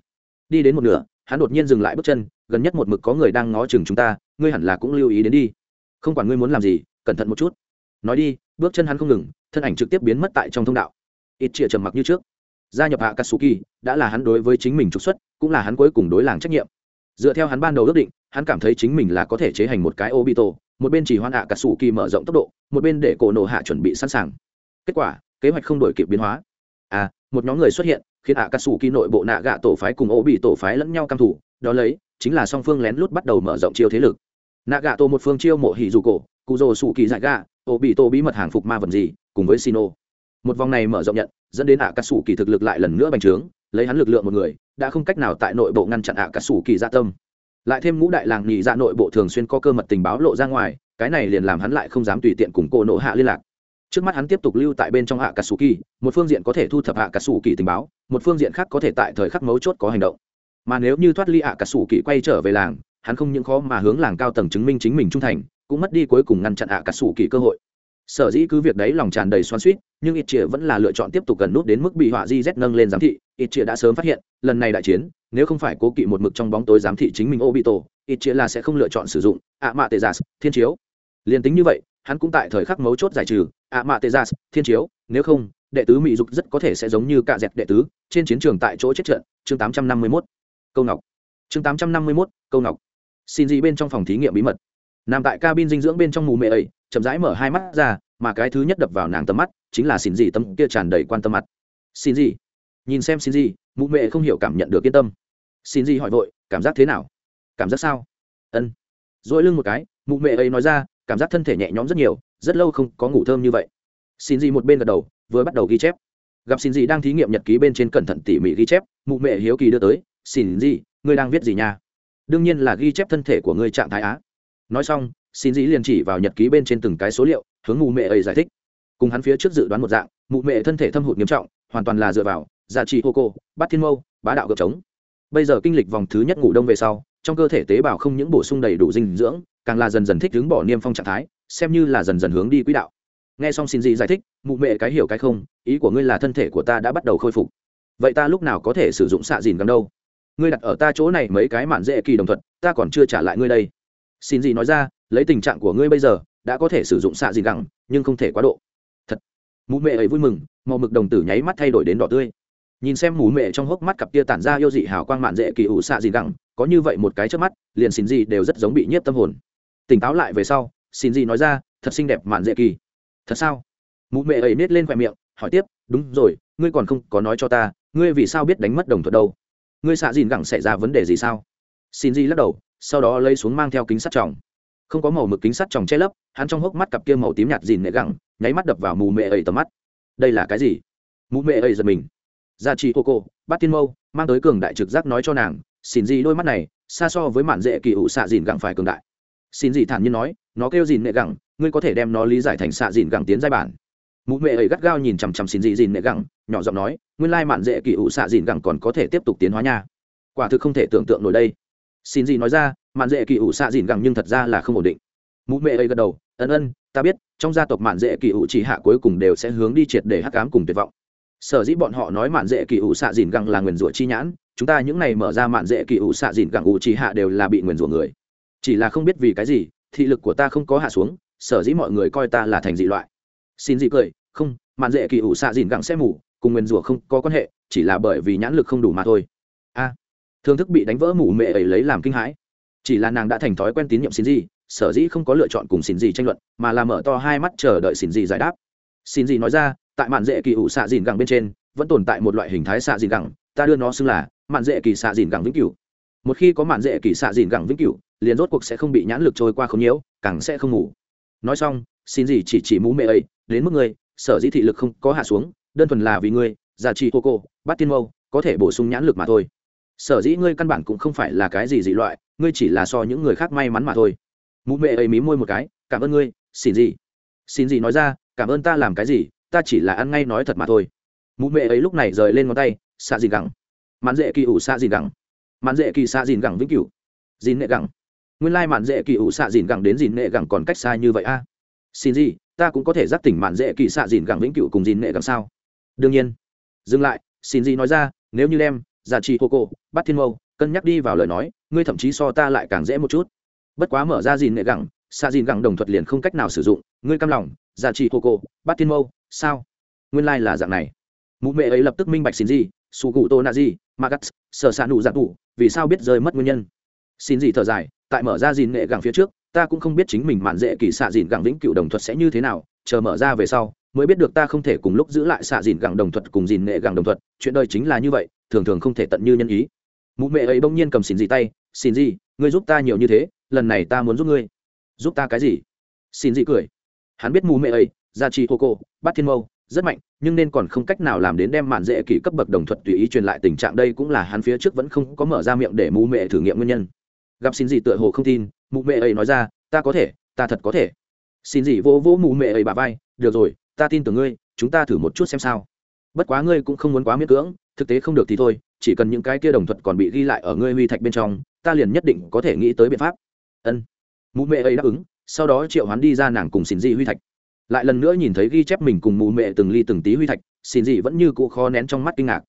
Đi đến một nửa, hắn đột nhiên dừng lại bước chân, gần nhất một mực có người đang ngó chừng chúng ta, ngươi hẳn là cũng lưu ý đến đi. Không quản ngươi muốn làm gì, cẩn thận một chút. Nói đi, bước chân hắn không ngừng, thân ảnh trực tiếp biến mất tại trong thông đạo. Ít chia trầm mặc như trước. Gia nhập hạ katsuki đã là hắn đối với chính mình trục xuất, cũng là hắn cuối cùng đối làng trách nhiệm. Dựa theo hắn ban đầu ước định hắn cảm thấy chính mình là có thể chế hành một cái obito, một bên chỉ hoan hạ kỳ mở rộng tốc độ, một bên để cổ nổ hạ chuẩn bị sẵn sàng. Kết quả, kế hoạch không đổi kịp biến hóa. À một nhóm người xuất hiện, khiến hạ katsuki nội bộ nạ gạ tổ phái cùng ô bị tổ phái lẫn nhau căm thủ đó lấy, chính là song phương lén lút bắt đầu mở rộng chiêu thế lực. Nạ gạ tổ một phương chiêu mộ hỉ dù cổ, cụ rồ sủ kỳ dại gạ ô bị tổ bí mật hàng phục ma vật gì, cùng với sino. Một vòng này mở rộng nhận, dẫn đến ạ cả sủ kỳ thực lực lại lần nữa bành trướng, lấy hắn lực lượng một người, đã không cách nào tại nội bộ ngăn chặn ạ cả sủ kỳ gia tâm lại thêm ngũ đại làng nhị ra dạ nội bộ thường xuyên có cơ mật tình báo lộ ra ngoài, cái này liền làm hắn lại không dám tùy tiện cùng cô nộ hạ liên lạc. Trước mắt hắn tiếp tục lưu tại bên trong hạ cà sù kỳ, một phương diện có thể thu thập hạ cà sù kỳ tình báo, một phương diện khác có thể tại thời khắc mấu chốt có hành động. Mà nếu như thoát ly hạ cà sù kỳ quay trở về làng, hắn không những khó mà hướng làng cao tầng chứng minh chính mình trung thành, cũng mất đi cuối cùng ngăn chặn hạ cà sù kỳ cơ hội. Sở dĩ cứ việc đấy lòng tràn đầy xoắn suýt nhưng ít chĩa vẫn là lựa chọn tiếp tục gần nút đến mức bị họa di z nâng lên giám thị. Ít chĩa đã sớm phát hiện, lần này đại chiến nếu không phải cố kỵ một mực trong bóng tối giám thị chính mình obito ít chia là sẽ không lựa chọn sử dụng ạ mạ tê giả thiên chiếu. Liền tính như vậy hắn cũng tại thời khắc mấu chốt giải trừ ạ mạ tê giả thiên chiếu nếu không đệ tứ mỹ dục rất có thể sẽ giống như cả dẹp đệ tứ trên chiến trường tại chỗ chết trận. Chương 851. câu ngọc. Chương 851, câu ngọc. Xin gì bên trong phòng thí nghiệm bí mật. Nằm tại cabin dinh dưỡng bên trong mù mẹ ấy chậm rãi mở hai mắt ra mà cái thứ nhất đập vào nàng tầm mắt chính là xin gì tâm kia tràn đầy quan tâm mặt. Xin gì? Nhìn xem xin gì mụ mẹ không hiểu cảm nhận được yên tâm. Xin gì hỏi vội, cảm giác thế nào? Cảm giác sao? Ân. Dỗi lưng một cái, mụ mẹ ấy nói ra, cảm giác thân thể nhẹ nhõm rất nhiều, rất lâu không có ngủ thơm như vậy. Xin gì một bên gật đầu, vừa bắt đầu ghi chép. Gặp xin gì đang thí nghiệm nhật ký bên trên cẩn thận tỉ mỉ ghi chép, mụ mẹ hiếu kỳ đưa tới, xin gì, ngươi đang viết gì nha? Đương nhiên là ghi chép thân thể của ngươi trạng thái á. Nói xong, xin dĩ liền chỉ vào nhật ký bên trên từng cái số liệu, hướng mụ mẹ ấy giải thích. Cùng hắn phía trước dự đoán một dạng, mụ mẹ thân thể thâm hụt nghiêm trọng, hoàn toàn là dựa vào Dạ giá trị hô cô, bát thiên mâu, bá đạo gợp trống. Bây giờ kinh lịch vòng thứ nhất ngủ đông về sau, trong cơ thể tế bào không những bổ sung đầy đủ dinh dưỡng, càng là dần dần thích hướng bỏ niêm phong trạng thái, xem như là dần dần hướng đi quỹ đạo. Nghe xong xin gì giải thích, mụ mẹ cái hiểu cái không, ý của ngươi là thân thể của ta đã bắt đầu khôi phục. Vậy ta lúc nào có thể sử dụng xạ dìn gắn đâu? Ngươi đặt ở ta chỗ này mấy cái mạn dễ kỳ đồng thuận ta còn chưa trả lại ngươi đây. Xin gì nói ra, lấy tình trạng của ngươi bây giờ, đã có thể sử dụng xạ dìn gẳng nhưng không thể quá độ. Thật. Mụ mẹ ấy vui mừng, màu mực đồng tử nháy mắt thay đổi đến đỏ tươi nhìn xem mù mệ trong hốc mắt cặp tia tản ra yêu dị hào quang mạn dễ kỳ ủ xạ gì gẳng có như vậy một cái trước mắt, liền xin gì đều rất giống bị nhiếp tâm hồn. Tỉnh táo lại về sau xin gì nói ra, thật xinh đẹp, mạn dễ kỳ. Thật sao? Mụ mẹ ấy nết lên khoe miệng, hỏi tiếp, đúng rồi, ngươi còn không có nói cho ta, ngươi vì sao biết đánh mất đồng thuận đâu? Ngươi xạ dìn gẳng xảy ra vấn đề gì sao? Xin gì lắc đầu, sau đó lấy xuống mang theo kính sắt tròng. Không có màu mực kính sắt tròng che lấp, hắn trong hốc mắt cặp kia màu tím nhạt dìn nệ gẳng nháy mắt đập vào mù mẹ ấy tầm mắt. Đây là cái gì? Mù mẹ ấy giật mình gia trì cô cô, bát tiên mâu, mang tới cường đại trực giác nói cho nàng, xin gì đôi mắt này, xa so với mạn dễ kỳ ủ xạ dìn gẳng phải cường đại. Xin gì thản nhiên nói, nó kêu dìn nệ gẳng ngươi có thể đem nó lý giải thành xạ dìn gẳng tiến giai bản. Mụ mẹ ấy gắt gao nhìn chằm chằm xin gì dìn nệ gẳng nhỏ giọng nói, nguyên lai mạn dễ kỳ ủ xạ dìn gẳng còn có thể tiếp tục tiến hóa nha. Quả thực không thể tưởng tượng nổi đây. Xin gì nói ra, mạn dễ kỳ ủ xạ dìn gẳng nhưng thật ra là không ổn định. Mụ mẹ ấy gật đầu, ân ân, ta biết, trong gia tộc mạn dễ kỳ ủ chỉ hạ cuối cùng đều sẽ hướng đi triệt để hắc ám cùng tuyệt vọng sở dĩ bọn họ nói mạn dễ kỳ ủ xạ dìn gẳng là nguyền rủa chi nhãn, chúng ta những này mở ra mạn dễ kỳ ủ xạ dìn gẳng ủ chỉ hạ đều là bị nguyền rủa người. Chỉ là không biết vì cái gì, thị lực của ta không có hạ xuống, sở dĩ mọi người coi ta là thành dị loại. Xin dị cười, không, mạn dễ kỳ ủ xạ dìn gẳng sẽ mù, cùng nguyền rủa không có quan hệ, chỉ là bởi vì nhãn lực không đủ mà thôi. A thương thức bị đánh vỡ mủ mẹ ấy lấy làm kinh hãi. Chỉ là nàng đã thành thói quen tín nhiệm xin dị, sở dĩ không có lựa chọn cùng xin dị tranh luận, mà là mở to hai mắt chờ đợi xin dị giải đáp. Xin dị nói ra tại mạn dễ kỳ ủ xạ dìn gẳng bên trên, vẫn tồn tại một loại hình thái xạ dìn gẳng, ta đưa nó xưng là mạn dễ kỳ xạ dìn gẳng vĩnh cửu. Một khi có mạn dễ kỳ xạ dìn gẳng vĩnh cửu, liền rốt cuộc sẽ không bị nhãn lực trôi qua không nhiễu, càng sẽ không ngủ. Nói xong, xin gì chỉ chỉ mũ mẹ ấy, đến mức ngươi, sở dĩ thị lực không có hạ xuống, đơn thuần là vì ngươi giả trị hô cô, bắt tiên mâu, có thể bổ sung nhãn lực mà thôi. Sở dĩ ngươi căn bản cũng không phải là cái gì dị loại, ngươi chỉ là so những người khác may mắn mà thôi. Mũ mẹ ấy mí môi một cái, cảm ơn ngươi, xin gì. Xin gì nói ra, cảm ơn ta làm cái gì ta chỉ là ăn ngay nói thật mà thôi. Mụ mẹ ấy lúc này rời lên ngón tay, xạ dìn gẳng. Mạn dễ kỳ ủ xạ dìn gẳng. Mạn dễ kỳ xạ dìn gẳng vĩnh cửu. Dìn nệ gẳng. Nguyên lai mạn dễ kỳ ủ xạ dìn gẳng đến dìn nệ gẳng còn cách xa như vậy a. Xin gì, ta cũng có thể giác tỉnh mạn dễ kỳ xạ dìn gẳng vĩnh cửu cùng dìn nệ gẳng sao? Đương nhiên. Dừng lại, xin gì nói ra, nếu như đem, giả trị hô cô, bắt thiên mâu, cân nhắc đi vào lời nói, ngươi thậm chí so ta lại càng dễ một chút. Bất quá mở ra dìn nệ gẳng, xạ dìn gẳng đồng thuật liền không cách nào sử dụng, ngươi cam lòng, giả trị hô cô, bắt thiên mâu sao? Nguyên lai là dạng này. Mụ mẹ ấy lập tức minh bạch xin gì su cụ tô na gì magas sở xạ nụ dạng cụ, vì sao biết rơi mất nguyên nhân. Xin gì thở dài tại mở ra dìn nghệ gẳng phía trước ta cũng không biết chính mình mạn dễ kỳ xạ dìn gẳng vĩnh cựu đồng thuật sẽ như thế nào chờ mở ra về sau mới biết được ta không thể cùng lúc giữ lại xạ dìn gẳng đồng thuật cùng dìn nghệ gẳng đồng thuật chuyện đời chính là như vậy thường thường không thể tận như nhân ý. Mụ mẹ ấy bỗng nhiên cầm xin gì tay xin gì ngươi giúp ta nhiều như thế lần này ta muốn giúp ngươi. Giúp ta cái gì? Xin gì cười. Hắn biết mù mẹ ấy gia trì hô cô, Bát thiên mâu, rất mạnh, nhưng nên còn không cách nào làm đến đem mạn dễ kỷ cấp bậc đồng thuật tùy ý truyền lại tình trạng đây cũng là hắn phía trước vẫn không có mở ra miệng để mù mẹ thử nghiệm nguyên nhân. Gặp xin gì tựa hồ không tin, mụ mẹ ấy nói ra, ta có thể, ta thật có thể. Xin gì vô vô mụ mẹ ấy bà vai, được rồi, ta tin tưởng ngươi, chúng ta thử một chút xem sao. Bất quá ngươi cũng không muốn quá miễn cưỡng, thực tế không được thì thôi, chỉ cần những cái kia đồng thuật còn bị ghi lại ở ngươi huy thạch bên trong, ta liền nhất định có thể nghĩ tới biện pháp. Ân. Mụ mẹ ấy đáp ứng, sau đó triệu hắn đi ra nàng cùng xin gì huy thạch lại lần nữa nhìn thấy ghi chép mình cùng mụ mẹ từng ly từng tí huy thạch, xin gì vẫn như cụ khó nén trong mắt kinh ngạc.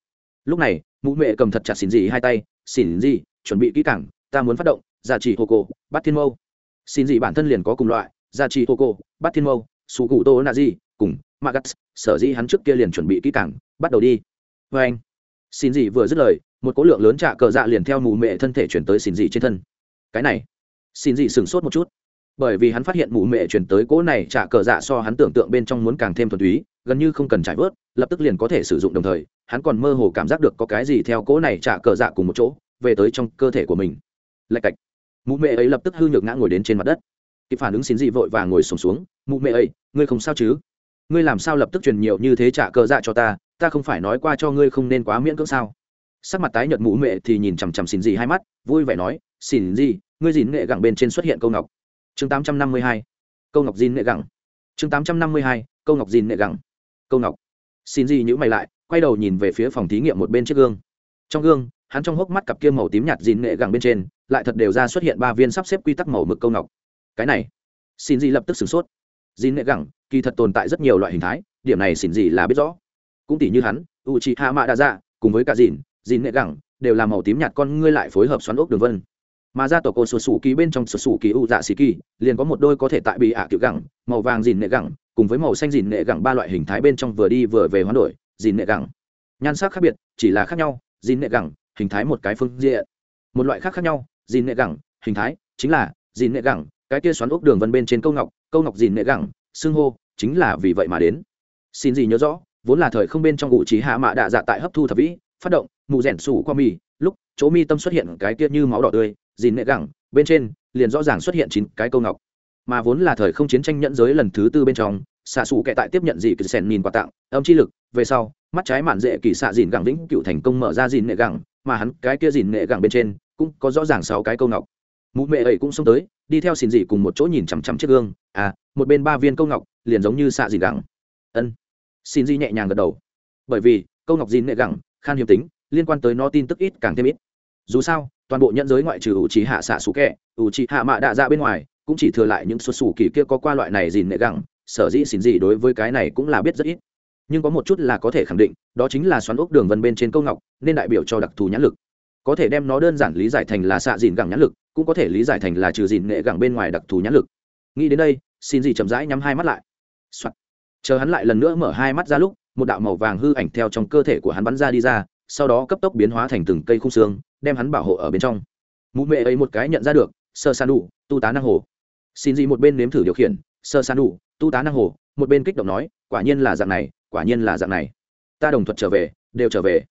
Lúc này, mụ mẹ cầm thật chặt xin gì hai tay, xin gì chuẩn bị kỹ cảng ta muốn phát động giả trị hô cô bắt thiên mâu. Xin gì bản thân liền có cùng loại giả trị hô cô bắt thiên mâu sụ cụ tô nạ dị cùng magas sở dĩ hắn trước kia liền chuẩn bị kỹ cảng bắt đầu đi. Vê anh, xin gì vừa dứt lời, một khối lượng lớn trạ cờ dạ liền theo mù mẹ thân thể chuyển tới xin gì trên thân. Cái này, xin gì sửng sốt một chút bởi vì hắn phát hiện mụ mẹ chuyển tới cỗ này trả cờ dạ so hắn tưởng tượng bên trong muốn càng thêm thuần túy gần như không cần trải vớt lập tức liền có thể sử dụng đồng thời hắn còn mơ hồ cảm giác được có cái gì theo cỗ này trả cờ dạ cùng một chỗ về tới trong cơ thể của mình. Lạch cạch. Mụ mẹ ấy lập tức hư nhược ngã ngồi đến trên mặt đất. Kịp phản ứng xin dị vội và ngồi sùng xuống, xuống mụ mẹ ấy ngươi không sao chứ? Ngươi làm sao lập tức truyền nhiều như thế trả cờ dạ cho ta? Ta không phải nói qua cho ngươi không nên quá miễn cưỡng sao? Sắc mặt tái nhợt mụ mẹ thì nhìn chằm chằm xin dị hai mắt vui vẻ nói xin dị ngươi dìn nghệ gẳng bên trên xuất hiện câu ngọc chương tám trăm năm mươi hai, câu ngọc dìn nệ gẳng. Chương tám trăm năm mươi hai, câu ngọc dìn nệ gẳng. Câu ngọc. Xin gì nhữ mày lại, quay đầu nhìn về phía phòng thí nghiệm một bên chiếc gương. Trong gương, hắn trong hốc mắt cặp kia màu tím nhạt dìn nệ gẳng bên trên, lại thật đều ra xuất hiện ba viên sắp xếp quy tắc màu mực câu ngọc. Cái này, xin gì lập tức sửng sốt. Dìn nệ gẳng, kỳ thật tồn tại rất nhiều loại hình thái, điểm này xin gì là biết rõ. Cũng tỷ như hắn u chị hạ mạ đa dạ cùng với cả dìn dìn nệ gẳng, đều là màu tím nhạt con ngươi lại phối hợp xoắn ốc đường vân mà ra tổ cổ sổ sủ kỳ bên trong sổ sủ kỳ u dạ xì kỳ liền có một đôi có thể tại bị ạ à kiểu gẳng, màu vàng dìn nệ gẳng, cùng với màu xanh dìn nệ gẳng ba loại hình thái bên trong vừa đi vừa về hoán đổi, dìn nệ gẳng. Nhan sắc khác biệt, chỉ là khác nhau, dìn nệ gẳng, hình thái một cái phương diện. Một loại khác khác nhau, dìn nệ gẳng, hình thái chính là dìn nệ gẳng, cái kia xoắn ốc đường vân bên trên câu ngọc câu ngọc dìn nệ gẳng, xưng hô chính là vì vậy mà đến. Xin gì nhớ rõ, vốn là thời không bên trong ngụ trí hạ mạ đạ dạ tại hấp thu thập vĩ, phát động, mù rẻn sủ qua mì, lúc chỗ mi tâm xuất hiện cái kia như máu đỏ tươi dìn nệ gẳng, bên trên liền rõ ràng xuất hiện chín cái câu ngọc. Mà vốn là thời không chiến tranh nhẫn giới lần thứ tư bên trong, xạ xù kệ tại tiếp nhận dị kỳ sèn nhìn quà tặng, âm chi lực, về sau, mắt trái mạn dễ kỳ xạ dìn gẳng vĩnh cựu thành công mở ra dìn nệ gẳng, mà hắn cái kia dìn nệ gẳng bên trên cũng có rõ ràng sáu cái câu ngọc. Mụ mẹ ấy cũng xông tới, đi theo xin dị cùng một chỗ nhìn chằm chằm chiếc gương. À một bên ba viên câu ngọc liền giống như xạ dìn gẳng. Ân. Xin dị nhẹ nhàng gật đầu. Bởi vì, câu ngọc dìn nệ gẳng, khan hiếm tính, liên quan tới nó tin tức ít càng thêm ít. Dù sao toàn bộ nhận giới ngoại trừ ủ trì hạ xạ sủ kẹ ủ trì hạ mạ đạ ra dạ bên ngoài, cũng chỉ thừa lại những xuất xù kỳ kia có qua loại này dìn nệ gẳng, sở dĩ xin gì đối với cái này cũng là biết rất ít. Nhưng có một chút là có thể khẳng định, đó chính là xoắn ốc đường vân bên trên câu ngọc, nên đại biểu cho đặc thù nhãn lực. Có thể đem nó đơn giản lý giải thành là xạ dìn gẳng nhãn lực, cũng có thể lý giải thành là trừ dìn nghệ gẳng bên ngoài đặc thù nhãn lực. Nghĩ đến đây, xin gì chậm rãi nhắm hai mắt lại、Soạn. chờ hắn lại lần nữa mở hai mắt ra lúc, một đạo màu vàng hư ảnh theo trong cơ thể của hắn bắn ra đi ra, sau đó cấp tốc biến hóa thành từng cây khung xương đem hắn bảo hộ ở bên trong. Mụ mẹ ấy một cái nhận ra được, sơ san đủ tu tá năng hồ. Xin gì một bên nếm thử điều khiển, sơ san đủ tu tá năng hồ, một bên kích động nói, quả nhiên là dạng này, quả nhiên là dạng này. Ta đồng thuận trở về, đều trở về.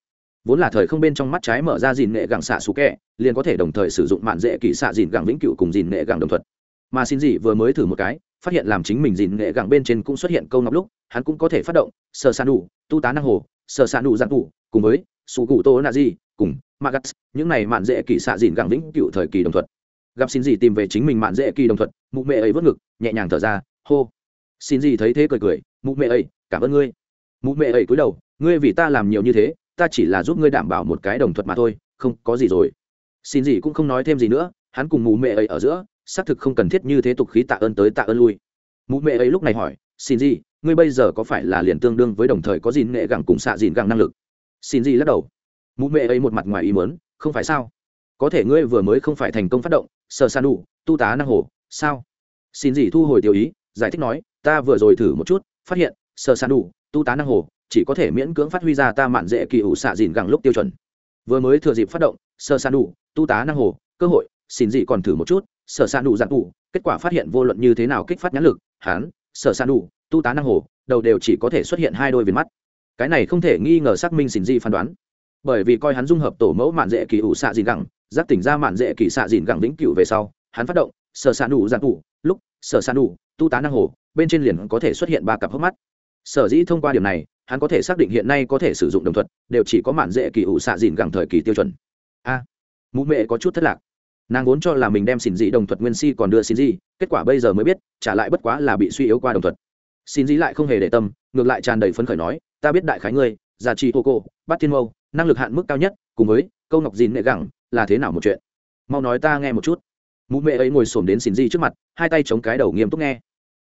Vốn là thời không bên trong mắt trái mở ra dìn nghệ gẳng xạ xú kẹ, liền có thể đồng thời sử dụng mạn dễ kỹ xạ dìn gẳng vĩnh cựu cùng dìn nghệ gẳng đồng thuật mà xin dị vừa mới thử một cái, phát hiện làm chính mình dìn nghệ gẳng bên trên cũng xuất hiện câu ngọc lúc, hắn cũng có thể phát động, sơ san đủ tu tá năng hồ, sơ san đủ dạng đủ cùng với sù cụ tô nạ di cùng magat những này mạn dễ kỳ xạ dìn gẳng vĩnh cựu thời kỳ đồng thuật. Gặp xin gì tìm về chính mình mạn dễ kỳ đồng thuật, mụ mẹ ấy vớt ngực, nhẹ nhàng thở ra, hô. Xin gì thấy thế cười cười, mụ mẹ ấy, cảm ơn ngươi. Mụ mẹ ấy cúi đầu, ngươi vì ta làm nhiều như thế, ta chỉ là giúp ngươi đảm bảo một cái đồng thuật mà thôi, không có gì rồi. Xin gì cũng không nói thêm gì nữa, hắn cùng mụ mẹ ấy ở giữa, xác thực không cần thiết như thế tục khí tạ ơn tới tạ ơn lui. Mụ mẹ ấy lúc này hỏi, xin gì, ngươi bây giờ có phải là liền tương đương với đồng thời có gìn nghệ gẳng cùng xạ dìn gẳng năng lực? Xin gì lắc đầu mụ mẹ ấy một mặt ngoài ý mớn không phải sao? Có thể ngươi vừa mới không phải thành công phát động sơ san đủ, tu tá năng hồ, sao? Xin gì thu hồi tiêu ý, giải thích nói, ta vừa rồi thử một chút, phát hiện sơ san đủ, tu tá năng hồ, chỉ có thể miễn cưỡng phát huy ra ta mạn dễ kỳ ủ xạ dìn gẳng lúc tiêu chuẩn. Vừa mới thừa dịp phát động sơ san đủ, tu tá năng hồ, cơ hội, xin gì còn thử một chút sở san đủ giặc đủ, kết quả phát hiện vô luận như thế nào kích phát nhãn lực hán sở san đủ, tu tá năng hồ, đầu đều chỉ có thể xuất hiện hai đôi viền mắt. Cái này không thể nghi ngờ xác minh xin gì phán đoán bởi vì coi hắn dung hợp tổ mẫu mạn dễ kỳ ủ xạ dìn gẳng giác tỉnh ra mạn dễ kỳ xạ dìn gẳng vĩnh cửu về sau hắn phát động sở xạ đủ giặc đủ lúc sở xạ đủ tu tá năng hồ bên trên liền có thể xuất hiện ba cặp hốc mắt. Sở dĩ thông qua điểm này hắn có thể xác định hiện nay có thể sử dụng đồng thuật đều chỉ có mạn dễ kỳ ủ xạ dìn gẳng thời kỳ tiêu chuẩn. A à, mụ mẹ có chút thất lạc. Nàng vốn cho là mình đem xin dị đồng thuật nguyên si còn đưa xin dị kết quả bây giờ mới biết trả lại bất quá là bị suy yếu qua đồng thuật. Xin dị lại không hề để tâm ngược lại tràn đầy phấn khởi nói ta biết đại khái ngươi già trì hô cô bắt thiên mâu năng lực hạn mức cao nhất, cùng với câu ngọc dìn nệ gẳng là thế nào một chuyện? Mau nói ta nghe một chút. Mụ mẹ ấy ngồi xổm đến xin di trước mặt, hai tay chống cái đầu nghiêm túc nghe.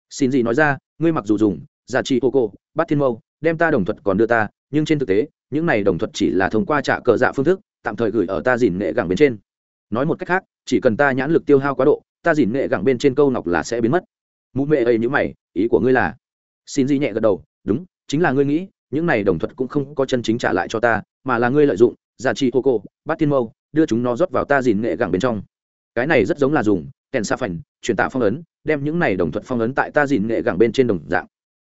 Xin di nói ra, ngươi mặc dù dùng giả trị ô cô bắt thiên mâu, đem ta đồng thuật còn đưa ta, nhưng trên thực tế, những này đồng thuật chỉ là thông qua trả cờ dạ phương thức, tạm thời gửi ở ta dìn nghệ gẳng bên trên. Nói một cách khác, chỉ cần ta nhãn lực tiêu hao quá độ, ta dìn nghệ gẳng bên trên câu ngọc là sẽ biến mất. Mụ mẹ ấy như mày, ý của ngươi là? Xin di nhẹ gật đầu, đúng, chính là ngươi nghĩ những này đồng thuật cũng không có chân chính trả lại cho ta, mà là ngươi lợi dụng, giả trị cô cô, bát thiên mâu, đưa chúng nó rót vào ta dìn nghệ gẳng bên trong. Cái này rất giống là dùng, kèn xa phành truyền tạ phong ấn, đem những này đồng thuật phong ấn tại ta dìn nghệ gẳng bên trên đồng dạng.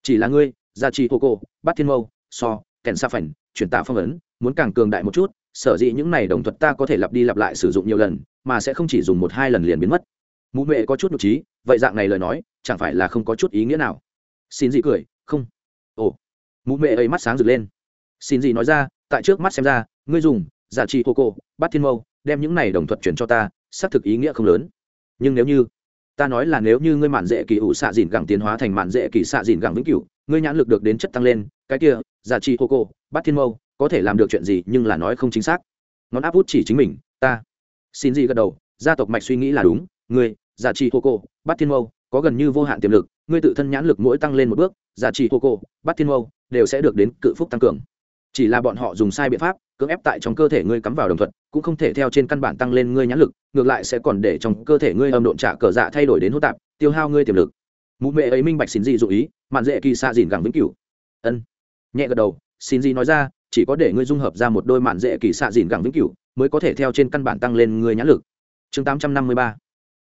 Chỉ là ngươi, giả trị cô cô, bát thiên mâu, so, kèn xa phành truyền tạ phong ấn, muốn càng cường đại một chút, sở dĩ những này đồng thuật ta có thể lặp đi lặp lại sử dụng nhiều lần, mà sẽ không chỉ dùng một hai lần liền biến mất. Mụ mẹ có chút nhục trí, vậy dạng này lời nói, chẳng phải là không có chút ý nghĩa nào. Xin gì cười, không. Ồ mụ mẹ ấy mắt sáng rực lên. Xin gì nói ra, tại trước mắt xem ra, ngươi dùng, giả trị hô cô bắt thiên mâu, đem những này đồng thuật chuyển cho ta, xác thực ý nghĩa không lớn. Nhưng nếu như, ta nói là nếu như ngươi mạn dễ kỳ ủ xạ dìn gẳng tiến hóa thành mạn dễ kỳ xạ dìn gẳng vĩnh cửu, ngươi nhãn lực được đến chất tăng lên, cái kia, giả trị hô cô bắt thiên mâu, có thể làm được chuyện gì nhưng là nói không chính xác. Ngón áp út chỉ chính mình, ta. Xin gì gật đầu, gia tộc mạch suy nghĩ là đúng, ngươi, giả trị hô cô bắt thiên mâu, có gần như vô hạn tiềm lực ngươi tự thân nhãn lực mỗi tăng lên một bước giá trị hô cô, bắt thiên mâu, đều sẽ được đến cự phúc tăng cường. Chỉ là bọn họ dùng sai biện pháp, cưỡng ép tại trong cơ thể ngươi cắm vào đồng thuận cũng không thể theo trên căn bản tăng lên ngươi nhãn lực, ngược lại sẽ còn để trong cơ thể ngươi âm độn trả cờ dạ thay đổi đến hô tạp, tiêu hao ngươi tiềm lực. Mụ mẹ ấy minh bạch xin gì dụ ý, mạn dễ kỳ xạ dìn gẳng vĩnh cửu. Ân. Nhẹ gật đầu, xin gì nói ra, chỉ có để ngươi dung hợp ra một đôi mạn dễ kỳ xạ dìn gẳng vĩnh cửu, mới có thể theo trên căn bản tăng lên ngươi nhãn lực. Chương 853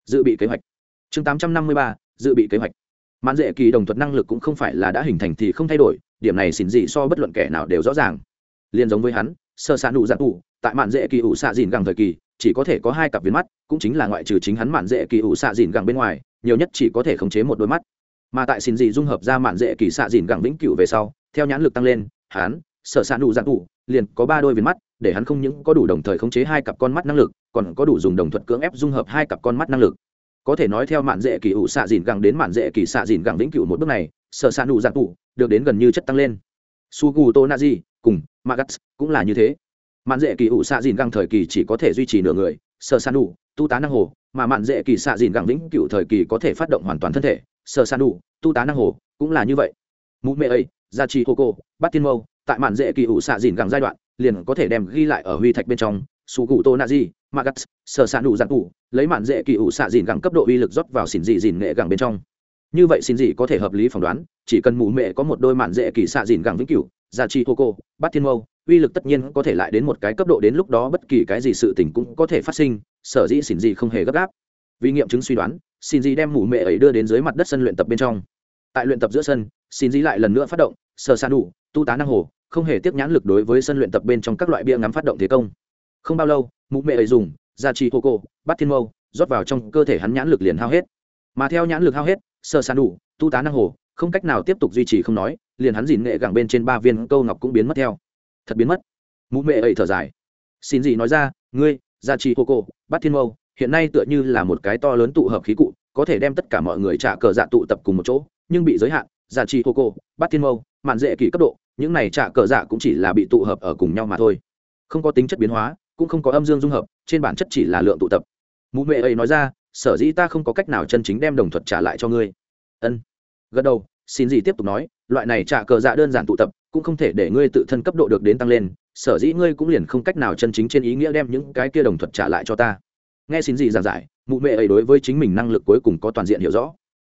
dự bị kế hoạch. Chương 853 dự bị kế hoạch mạn dễ kỳ đồng thuật năng lực cũng không phải là đã hình thành thì không thay đổi, điểm này xỉn dị so bất luận kẻ nào đều rõ ràng. Liên giống với hắn, sơ xạ nụ dạ giặc ủ tại mạn dễ kỳ ủ xạ dìn gẳng thời kỳ, chỉ có thể có hai cặp viên mắt, cũng chính là ngoại trừ chính hắn mạn dễ kỳ ủ xạ dìn gẳng bên ngoài, nhiều nhất chỉ có thể khống chế một đôi mắt. Mà tại xin dị dung hợp ra mạn dễ kỳ xạ dìn gẳng vĩnh cửu về sau, theo nhãn lực tăng lên, hắn sở s ạ nụ dạ giặc ủ liền có ba đôi viền mắt, để hắn không những có đủ đồng thời khống chế hai cặp con mắt năng lực, còn có đủ dùng đồng thuật cưỡng ép dung hợp hai cặp con mắt năng lực có thể nói theo mạn dễ kỳ ủ xạ dìn gẳng đến mạn dễ kỳ xạ dìn gẳng vĩnh cửu một bước này, sở xạ nụ dạng tụ, được đến gần như chất tăng lên. Su gu tô na di, cùng magas cũng là như thế. Mạn dễ kỳ ủ xạ dìn gẳng thời kỳ chỉ có thể duy trì nửa người, sở xạ nụ, tu tá năng hồ, mà mạn dễ kỳ xạ dìn gẳng vĩnh cửu thời kỳ có thể phát động hoàn toàn thân thể, sở xạ nụ, tu tá năng hồ, cũng là như vậy. Mụ mẹ ấy, gia trì hô cô, bắt tiên mâu, tại mạn dễ kỳ ủ xạ dìn gẳng giai đoạn, liền có thể đem ghi lại ở huy thạch bên trong sù cụ tô na di magat s xạ nụ giặc cụ lấy mạn dễ kỳ ủ xạ dìn gẳng cấp độ uy lực rót vào xỉn dị dìn nghệ gẳng bên trong. Như vậy xin dị có thể hợp lý phỏng đoán, chỉ cần mù mẹ có một đôi mạn dễ kỳ xạ dìn gẳng vĩnh cửu, gia chi hô cô, bát thiên mâu, uy lực tất nhiên có thể lại đến một cái cấp độ đến lúc đó bất kỳ cái gì sự tình cũng có thể phát sinh, sở dĩ xỉn dị không hề gấp gáp. Vì nghiệm chứng suy đoán xin dị đem mù mẹ ấy đưa đến dưới mặt đất sân luyện tập bên trong. Tại luyện tập giữa sân xin dị lại lần nữa phát động, sở san đủ tu tá năng hồ, không hề tiếp nhãn lực đối với sân luyện tập bên trong các loại bia ngắm phát động thế công không bao lâu, mụ mẹ ấy dùng gia trì hô cô, bắt thiên mâu, rót vào trong cơ thể hắn nhãn lực liền hao hết. Mà theo nhãn lực hao hết, sơ san đủ, tu tá năng hồ, không cách nào tiếp tục duy trì không nói, liền hắn dìn nghệ gẳng bên trên ba viên câu ngọc cũng biến mất theo. Thật biến mất. Mụ mẹ ấy thở dài. Xin gì nói ra, ngươi gia trì hô cô, bắt thiên mâu, hiện nay tựa như là một cái to lớn tụ hợp khí cụ, có thể đem tất cả mọi người trả cờ dạ tụ tập cùng một chỗ, nhưng bị giới hạn gia trì hô cô, bắt thiên mâu, mạn dễ kỷ cấp độ, những này trả cờ dạ cũng chỉ là bị tụ hợp ở cùng nhau mà thôi. Không có tính chất biến hóa cũng không có âm dương dung hợp, trên bản chất chỉ là lượng tụ tập. Mụ mẹ ấy nói ra, sở dĩ ta không có cách nào chân chính đem đồng thuật trả lại cho ngươi. Ân. Gật đầu, xin gì tiếp tục nói, loại này trả cờ dạ đơn giản tụ tập, cũng không thể để ngươi tự thân cấp độ được đến tăng lên, sở dĩ ngươi cũng liền không cách nào chân chính trên ý nghĩa đem những cái kia đồng thuật trả lại cho ta. Nghe xin gì giảng giải, mụ mẹ ấy đối với chính mình năng lực cuối cùng có toàn diện hiểu rõ.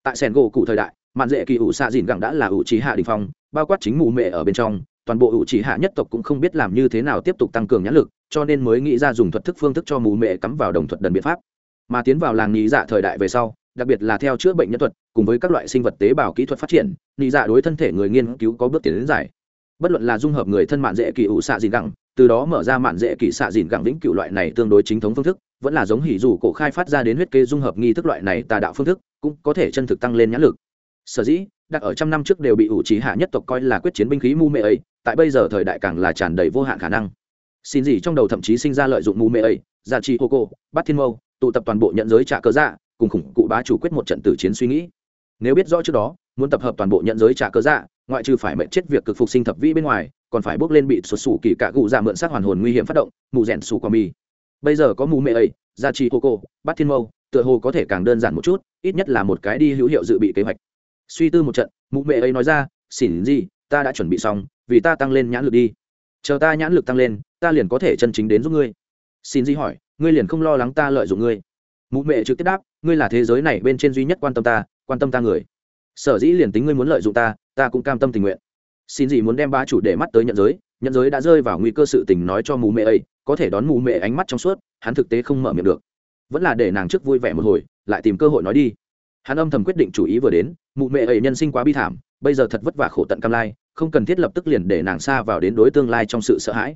Tại sẻn gỗ cụ thời đại, mạn dễ kỳ ủ xạ dìn gẳng đã là ủ trí hạ đình phong, bao quát chính mụ mẹ ở bên trong, toàn bộ ủ trí hạ nhất tộc cũng không biết làm như thế nào tiếp tục tăng cường nhãn lực cho nên mới nghĩ ra dùng thuật thức phương thức cho mù mẹ cắm vào đồng thuật đần biện pháp. Mà tiến vào làng nhị dạ thời đại về sau, đặc biệt là theo chữa bệnh nhân thuật, cùng với các loại sinh vật tế bào kỹ thuật phát triển, nhị dạ đối thân thể người nghiên cứu có bước tiến đến giải bất luận là dung hợp người thân mạn dễ kỳ ủ xạ dìn gẳng, từ đó mở ra mạn dễ kỳ xạ dìn gẳng vĩnh cựu loại này tương đối chính thống phương thức, vẫn là giống hỉ dù cổ khai phát ra đến huyết kê dung hợp nghi thức loại này tà đạo phương thức, cũng có thể chân thực tăng lên nhãn lực. Sở dĩ, đặt ở trăm năm trước đều bị ủ trí hạ nhất tộc coi là quyết chiến binh khí mu mê ấy, tại bây giờ thời đại càng là tràn đầy vô hạn khả năng xin gì trong đầu thậm chí sinh ra lợi dụng mù mê ấy gia trì hô cô bắt thiên mâu, tụ tập toàn bộ nhận giới trả cơ dạ cùng khủng cụ bá chủ quyết một trận tử chiến suy nghĩ. Nếu biết rõ trước đó, muốn tập hợp toàn bộ nhận giới trả cơ dạ ngoại trừ phải mệnh chết việc cực phục sinh thập vĩ bên ngoài, còn phải bước lên bị sụt sủ kỳ cả cụ dạ mượn sát hoàn hồn nguy hiểm phát động, mù rèn sủ qua mi bây giờ có mù mê ấy gia trì hô cô bắt thiên mâu, tựa hồ có thể càng đơn giản một chút, ít nhất là một cái đi hữu hiệu dự bị kế hoạch. Suy tư một trận mụ mẹ ấy nói ra xỉn gì, ta đã chuẩn bị xong, vì ta tăng lên nhãn lực đi chờ ta nhãn lực tăng lên, ta liền có thể chân chính đến giúp ngươi. Xin gì hỏi, ngươi liền không lo lắng ta lợi dụng ngươi. Mụ mẹ trực tiếp đáp, ngươi là thế giới này bên trên duy nhất quan tâm ta, quan tâm ta người. Sở dĩ liền tính ngươi muốn lợi dụng ta ta cũng cam tâm tình nguyện. Xin gì muốn đem ba chủ để mắt tới nhận giới nhận giới đã rơi vào nguy cơ sự tình nói cho mù mẹ ấy, có thể đón mù mẹ ánh mắt trong suốt, hắn thực tế không mở miệng được. Vẫn là để nàng trước vui vẻ một hồi, lại tìm cơ hội nói đi. Hắn âm thầm quyết định chủ ý vừa đến mụ mẹ ấy nhân sinh quá bi thảm, bây giờ thật vất vả khổ tận cam lai, không cần thiết lập tức liền để nàng xa vào đến đối tương lai trong sự sợ hãi.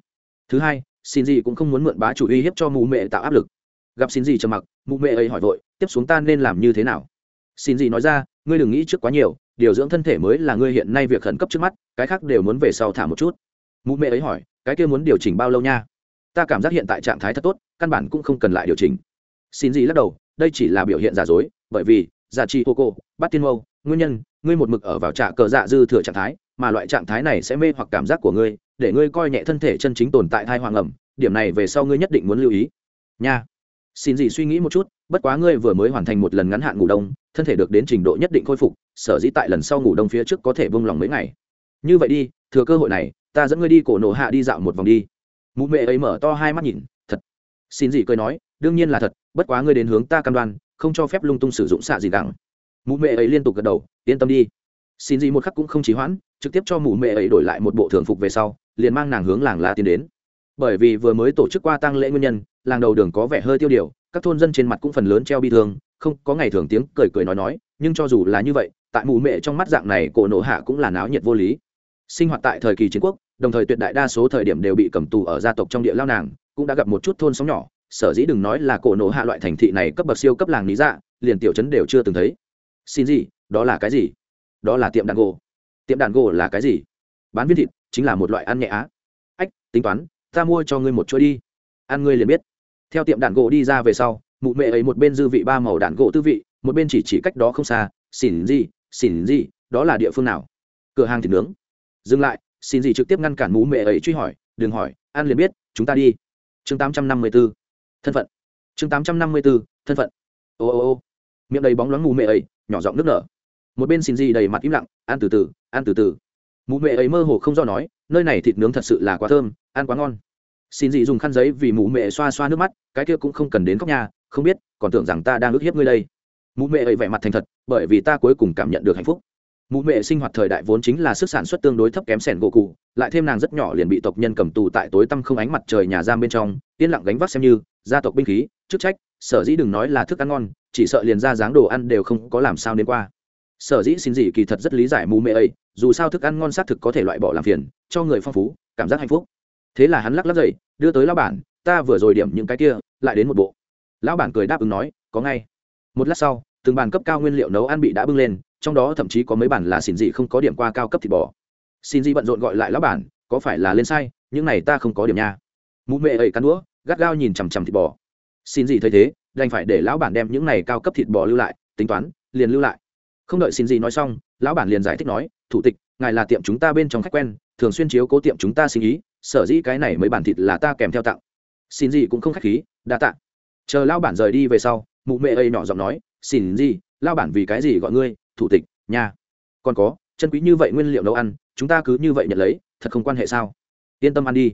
Thứ hai xin gì cũng không muốn mượn bá chủ uy hiếp cho mụ mẹ tạo áp lực. Gặp xin gì trầm mặc, mụ mẹ ấy hỏi vội, tiếp xuống ta nên làm như thế nào? Xin gì nói ra, ngươi đừng nghĩ trước quá nhiều, điều dưỡng thân thể mới là ngươi hiện nay việc khẩn cấp trước mắt, cái khác đều muốn về sau thả một chút. Mụ mẹ ấy hỏi, cái kia muốn điều chỉnh bao lâu nha? Ta cảm giác hiện tại trạng thái thật tốt, căn bản cũng không cần lại điều chỉnh. Xin gì lắc đầu, đây chỉ là biểu hiện giả dối, bởi vì giả trị hô cô bắt tiên mâu nguyên nhân, ngươi một mực ở vào trạ cờ dạ dư thừa trạng thái, mà loại trạng thái này sẽ mê hoặc cảm giác của ngươi, để ngươi coi nhẹ thân thể chân chính tồn tại thai hoàng ẩm, điểm này về sau ngươi nhất định muốn lưu ý. Nha. Xin gì suy nghĩ một chút, bất quá ngươi vừa mới hoàn thành một lần ngắn hạn ngủ đông, thân thể được đến trình độ nhất định khôi phục, sở dĩ tại lần sau ngủ đông phía trước có thể vung lòng mấy ngày. Như vậy đi, thừa cơ hội này, ta dẫn ngươi đi cổ nổ hạ đi dạo một vòng đi. Mụ mẹ ấy mở to hai mắt nhìn, thật. Xin gì cười nói, đương nhiên là thật, bất quá ngươi đến hướng ta cam đoan, không cho phép lung tung sử dụng xạ gì đẳng mụ mẹ ấy liên tục gật đầu, yên tâm đi. Xin gì một khắc cũng không trì hoãn, trực tiếp cho mụ mẹ ấy đổi lại một bộ thường phục về sau, liền mang nàng hướng làng la tiến đến. Bởi vì vừa mới tổ chức qua tăng lễ nguyên nhân, làng đầu đường có vẻ hơi tiêu điều, các thôn dân trên mặt cũng phần lớn treo bi thương, không có ngày thường tiếng cười cười nói nói, nhưng cho dù là như vậy, tại mụ mẹ trong mắt dạng này, cổ nổ hạ cũng là náo nhiệt vô lý. Sinh hoạt tại thời kỳ chiến quốc, đồng thời tuyệt đại đa số thời điểm đều bị cầm tù ở gia tộc trong địa lao nàng, cũng đã gặp một chút thôn sóng nhỏ, sở dĩ đừng nói là cổ nổ hạ loại thành thị này cấp bậc siêu cấp làng lý dạ liền tiểu chấn đều chưa từng thấy xin gì, đó là cái gì? Đó là tiệm đàn gỗ. Tiệm đàn gỗ là cái gì? Bán viên thịt chính là một loại ăn nhẹ á. Ách, tính toán, ta mua cho ngươi một chuỗi đi. Ăn ngươi liền biết. Theo tiệm đàn gỗ đi ra về sau, mụ mẹ ấy một bên dư vị ba màu đàn gỗ tư vị, một bên chỉ chỉ cách đó không xa xỉn gì xỉn gì, đó là địa phương nào? Cửa hàng thịt nướng. Dừng lại, xin gì trực tiếp ngăn cản mụ mẹ ấy truy hỏi, đừng hỏi, ăn liền biết, chúng ta đi. Chương tám trăm năm mươi 854 thân phận. Chương tám trăm năm mươi bốn thân phận. Ô ô ô miệng đầy bóng loáng mù mẹ ấy, nhỏ giọng nước nở. Một bên xin gì đầy mặt im lặng, ăn từ từ, ăn từ từ. Mù mẹ ấy mơ hồ không do nói, nơi này thịt nướng thật sự là quá thơm, ăn quá ngon. Xin dị dùng khăn giấy vì mụ mẹ xoa xoa nước mắt, cái kia cũng không cần đến khóc nhà không biết, còn tưởng rằng ta đang ức hiếp ngươi đây. Mụ mẹ ấy vẻ mặt thành thật, bởi vì ta cuối cùng cảm nhận được hạnh phúc mụ mẹ sinh hoạt thời đại vốn chính là sức sản xuất tương đối thấp kém sẻn gỗ cụ, lại thêm nàng rất nhỏ liền bị tộc nhân cầm tù tại tối tăm không ánh mặt trời nhà giam bên trong, yên lặng gánh vác xem như, gia tộc binh khí, chức trách, sở dĩ đừng nói là thức ăn ngon, chỉ sợ liền ra dáng đồ ăn đều không có làm sao nên qua. Sở dĩ xin gì kỳ thật rất lý giải mù mẹ ấy, dù sao thức ăn ngon xác thực có thể loại bỏ làm phiền, cho người phong phú, cảm giác hạnh phúc. Thế là hắn lắc lắc dậy, đưa tới lao bản, ta vừa rồi điểm những cái kia, lại đến một bộ. Lão bản cười đáp ứng nói, có ngay. Một lát sau, từng bàn cấp cao nguyên liệu nấu ăn bị đã bưng lên trong đó thậm chí có mấy bản là xin gì không có điểm qua cao cấp thịt bò. Xin gì bận rộn gọi lại lão bản, có phải là lên sai, những này ta không có điểm nha. Mụ mẹ ấy cắn đũa, gắt gao nhìn chằm chằm thịt bò. Xin gì thấy thế, đành phải để lão bản đem những này cao cấp thịt bò lưu lại, tính toán, liền lưu lại. Không đợi xin gì nói xong, lão bản liền giải thích nói, thủ tịch, ngài là tiệm chúng ta bên trong khách quen, thường xuyên chiếu cố tiệm chúng ta sinh ý, sở dĩ cái này mấy bản thịt là ta kèm theo tặng. Xin gì cũng không khách khí, đa tạ. Chờ lão bản rời đi về sau, mụ mẹ ấy nhỏ giọng nói, xin gì, lão bản vì cái gì gọi ngươi? Thủ tịch nhà còn có, chân quý như vậy nguyên liệu nấu ăn, chúng ta cứ như vậy nhận lấy, thật không quan hệ sao? Yên tâm ăn đi.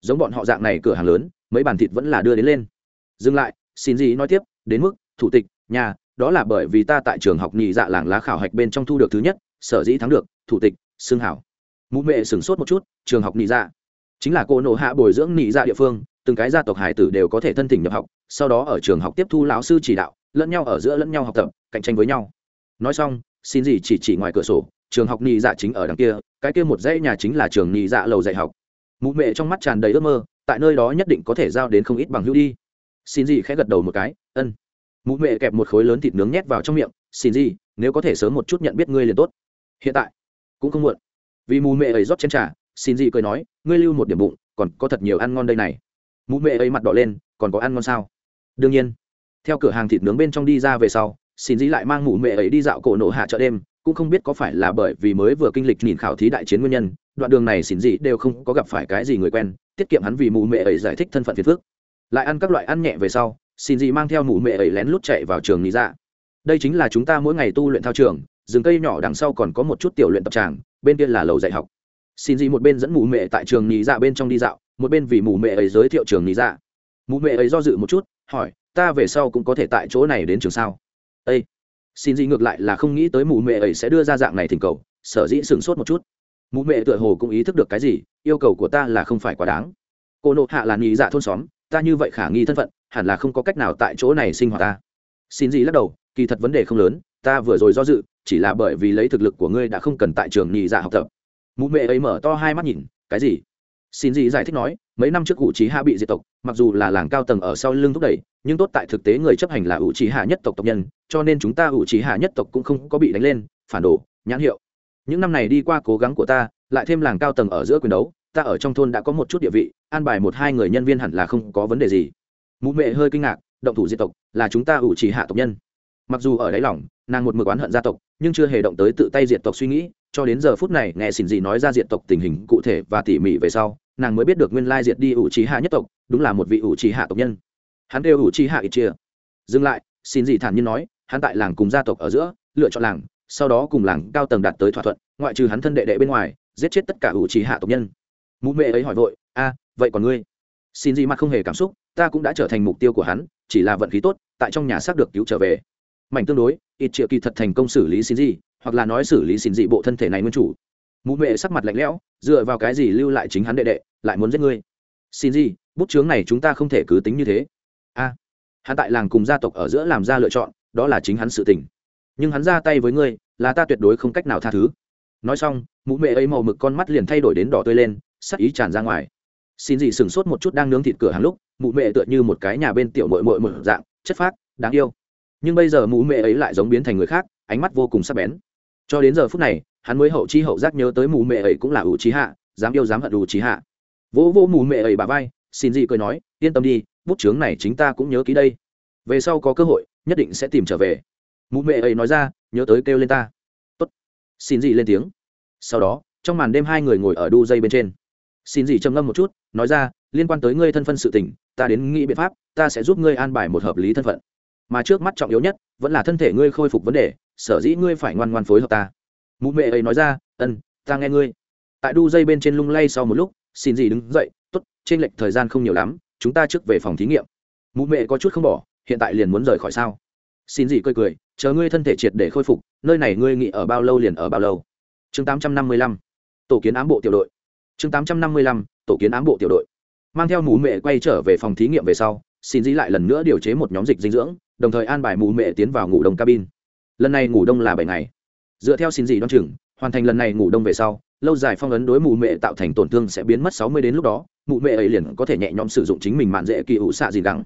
Giống bọn họ dạng này cửa hàng lớn, mấy bàn thịt vẫn là đưa đến lên. Dừng lại, xin gì nói tiếp, đến mức, thủ tịch nhà đó là bởi vì ta tại trường học nhị dạ làng lá khảo hạch bên trong thu được thứ nhất, sở dĩ thắng được, thủ tịch, xương hảo. Mụ mệ sửng sốt một chút, trường học nhị dạ. Chính là cô nộ hạ bồi dưỡng nhị dạ địa phương, từng cái gia tộc hải tử đều có thể thân thỉnh nhập học, sau đó ở trường học tiếp thu lão sư chỉ đạo, lẫn nhau ở giữa lẫn nhau học tập, cạnh tranh với nhau nói xong, xin gì chỉ chỉ ngoài cửa sổ, trường học nhị dạ chính ở đằng kia, cái kia một dãy nhà chính là trường nhị dạ lầu dạy học. Mụ mẹ trong mắt tràn đầy ước mơ, tại nơi đó nhất định có thể giao đến không ít bằng hữu đi. Xin gì khẽ gật đầu một cái, ân. Mụ mẹ kẹp một khối lớn thịt nướng nhét vào trong miệng, xin gì, nếu có thể sớm một chút nhận biết ngươi liền tốt. Hiện tại, cũng không muộn. Vì mụ mẹ ấy rót chén trà, xin gì cười nói, ngươi lưu một điểm bụng, còn có thật nhiều ăn ngon đây này. Mụ mẹ ấy mặt đỏ lên, còn có ăn ngon sao? Đương nhiên. Theo cửa hàng thịt nướng bên trong đi ra về sau xin dĩ lại mang mụ mẹ ấy đi dạo cổ nổ hạ chợ đêm, cũng không biết có phải là bởi vì mới vừa kinh lịch nhìn khảo thí đại chiến nguyên nhân, đoạn đường này xin dĩ đều không có gặp phải cái gì người quen, tiết kiệm hắn vì mụ mẹ ấy giải thích thân phận phiền phước lại ăn các loại ăn nhẹ về sau, xin dĩ mang theo mụ mẹ ấy lén lút chạy vào trường lý dạ. Đây chính là chúng ta mỗi ngày tu luyện thao trường, rừng cây nhỏ đằng sau còn có một chút tiểu luyện tập tràng, bên kia là lầu dạy học. Xin dĩ một bên dẫn mụ mẹ tại trường lý dạ bên trong đi dạo, một bên vì mụ mẹ ấy giới thiệu trường lý dạ. Mụ mẹ ấy do dự một chút, hỏi, ta về sau cũng có thể tại chỗ này đến trường sao? Ây xin gì ngược lại là không nghĩ tới mụ mẹ ấy sẽ đưa ra dạng này thỉnh cầu, sở dĩ sửng sốt một chút. Mụ mẹ tựa hồ cũng ý thức được cái gì, yêu cầu của ta là không phải quá đáng. Cô nộ hạ là nghĩ dạ thôn xóm, ta như vậy khả nghi thân phận, hẳn là không có cách nào tại chỗ này sinh hoạt ta. Xin gì lắc đầu, kỳ thật vấn đề không lớn, ta vừa rồi do dự, chỉ là bởi vì lấy thực lực của ngươi đã không cần tại trường nhị dạ học tập. Mụ mẹ ấy mở to hai mắt nhìn, cái gì? Xin gì giải thích nói, mấy năm trước cụ trí hạ bị diệt tộc, mặc dù là làng cao tầng ở sau lưng thúc đẩy, nhưng tốt tại thực tế người chấp hành là ủ trí hạ nhất tộc tộc nhân, cho nên chúng ta ủ trí hạ nhất tộc cũng không có bị đánh lên, phản đồ, nhãn hiệu. Những năm này đi qua cố gắng của ta, lại thêm làng cao tầng ở giữa quyền đấu, ta ở trong thôn đã có một chút địa vị, an bài một hai người nhân viên hẳn là không có vấn đề gì. Mụ mẹ hơi kinh ngạc, động thủ diệt tộc là chúng ta ủ trí hạ tộc nhân. Mặc dù ở đáy lòng, nàng một mực oán hận gia tộc, nhưng chưa hề động tới tự tay diệt tộc suy nghĩ, cho đến giờ phút này nghe xin gì nói ra diệt tộc tình hình cụ thể và tỉ mỉ về sau nàng mới biết được nguyên lai diệt đi ủ trí hạ nhất tộc, đúng là một vị ủ trí hạ tộc nhân. Hắn kêu ủ trí hạ ít chia dừng lại, xin gì thản nhiên nói, hắn tại làng cùng gia tộc ở giữa, lựa chọn làng, sau đó cùng làng cao tầng đạt tới thỏa thuận, ngoại trừ hắn thân đệ đệ bên ngoài, giết chết tất cả ủ trí hạ tộc nhân. Mụ mẹ ấy hỏi vội, a, vậy còn ngươi? Xin gì mặt không hề cảm xúc, ta cũng đã trở thành mục tiêu của hắn, chỉ là vận khí tốt, tại trong nhà xác được cứu trở về. Mảnh tương đối ít triệu kỳ thật thành công xử lý xin gì hoặc là nói xử lý xin dị bộ thân thể này nguyên chủ mụ mẹ sắc mặt lạnh lẽo, dựa vào cái gì lưu lại chính hắn đệ đệ, lại muốn giết ngươi? Xin gì, bút chướng này chúng ta không thể cứ tính như thế. A, hắn tại làng cùng gia tộc ở giữa làm ra lựa chọn, đó là chính hắn sự tình. Nhưng hắn ra tay với ngươi, là ta tuyệt đối không cách nào tha thứ. Nói xong mụ mẹ ấy màu mực con mắt liền thay đổi đến đỏ tươi lên, sắc ý tràn ra ngoài. Xin gì sửng sốt một chút đang nướng thịt cửa hàng lúc mụ mẹ tựa như một cái nhà bên tiểu mội mội một dạng, chất phác, đáng yêu. Nhưng bây giờ mụ mẹ ấy lại giống biến thành người khác, ánh mắt vô cùng sắc bén cho đến giờ phút này, hắn mới hậu chi hậu giác nhớ tới mù mẹ ấy cũng là ủ trí hạ, dám yêu dám hận ủ trí hạ. Vỗ vỗ mù mẹ ấy bà vai, xin gì cười nói, yên tâm đi, bút chướng này chính ta cũng nhớ ký đây. Về sau có cơ hội, nhất định sẽ tìm trở về. Mụ mẹ ấy nói ra, nhớ tới kêu lên ta. Tốt. Xin gì lên tiếng. Sau đó, trong màn đêm hai người ngồi ở đu dây bên trên. Xin gì trầm ngâm một chút, nói ra, liên quan tới ngươi thân phân sự tình, ta đến nghĩ biện pháp, ta sẽ giúp ngươi an bài một hợp lý thân phận. Mà trước mắt trọng yếu nhất, vẫn là thân thể ngươi khôi phục vấn đề sở dĩ ngươi phải ngoan ngoan phối hợp ta. Mụ mẹ ấy nói ra, ân, ta nghe ngươi. Tại đu dây bên trên lung lay sau một lúc, xin gì đứng dậy t ố t trên lệch thời gian không nhiều lắm, chúng ta trước về phòng thí nghiệm. Mụ mẹ có chút không bỏ, hiện tại liền muốn rời khỏi sao? Xin gì cười cười, chờ ngươi thân thể triệt để khôi phục, nơi này ngươi nghỉ ở bao lâu liền ở bao lâu? Chương tám trăm năm mươi lăm, tổ kiến ám bộ tiểu đội. Chương tám trăm năm mươi lăm, tổ kiến ám bộ tiểu đội. Mang theo mụ mẹ quay trở về phòng thí nghiệm về sau, xin dĩ lại lần nữa điều chế một nhóm dịch dinh dưỡng, đồng thời an bài mụ mẹ tiến vào ngủ đồng cabin lần này ngủ đông là bảy ngày. Dựa theo xin gì đoan chừng, hoàn thành lần này ngủ đông về sau, lâu dài phong ấn đối mù mẹ tạo thành tổn thương sẽ biến mất sáu mươi đến lúc đó, mụ mẹ ấy liền có thể nhẹ nhõm sử dụng chính mình mạn dễ kỳ ủ xạ gì đắng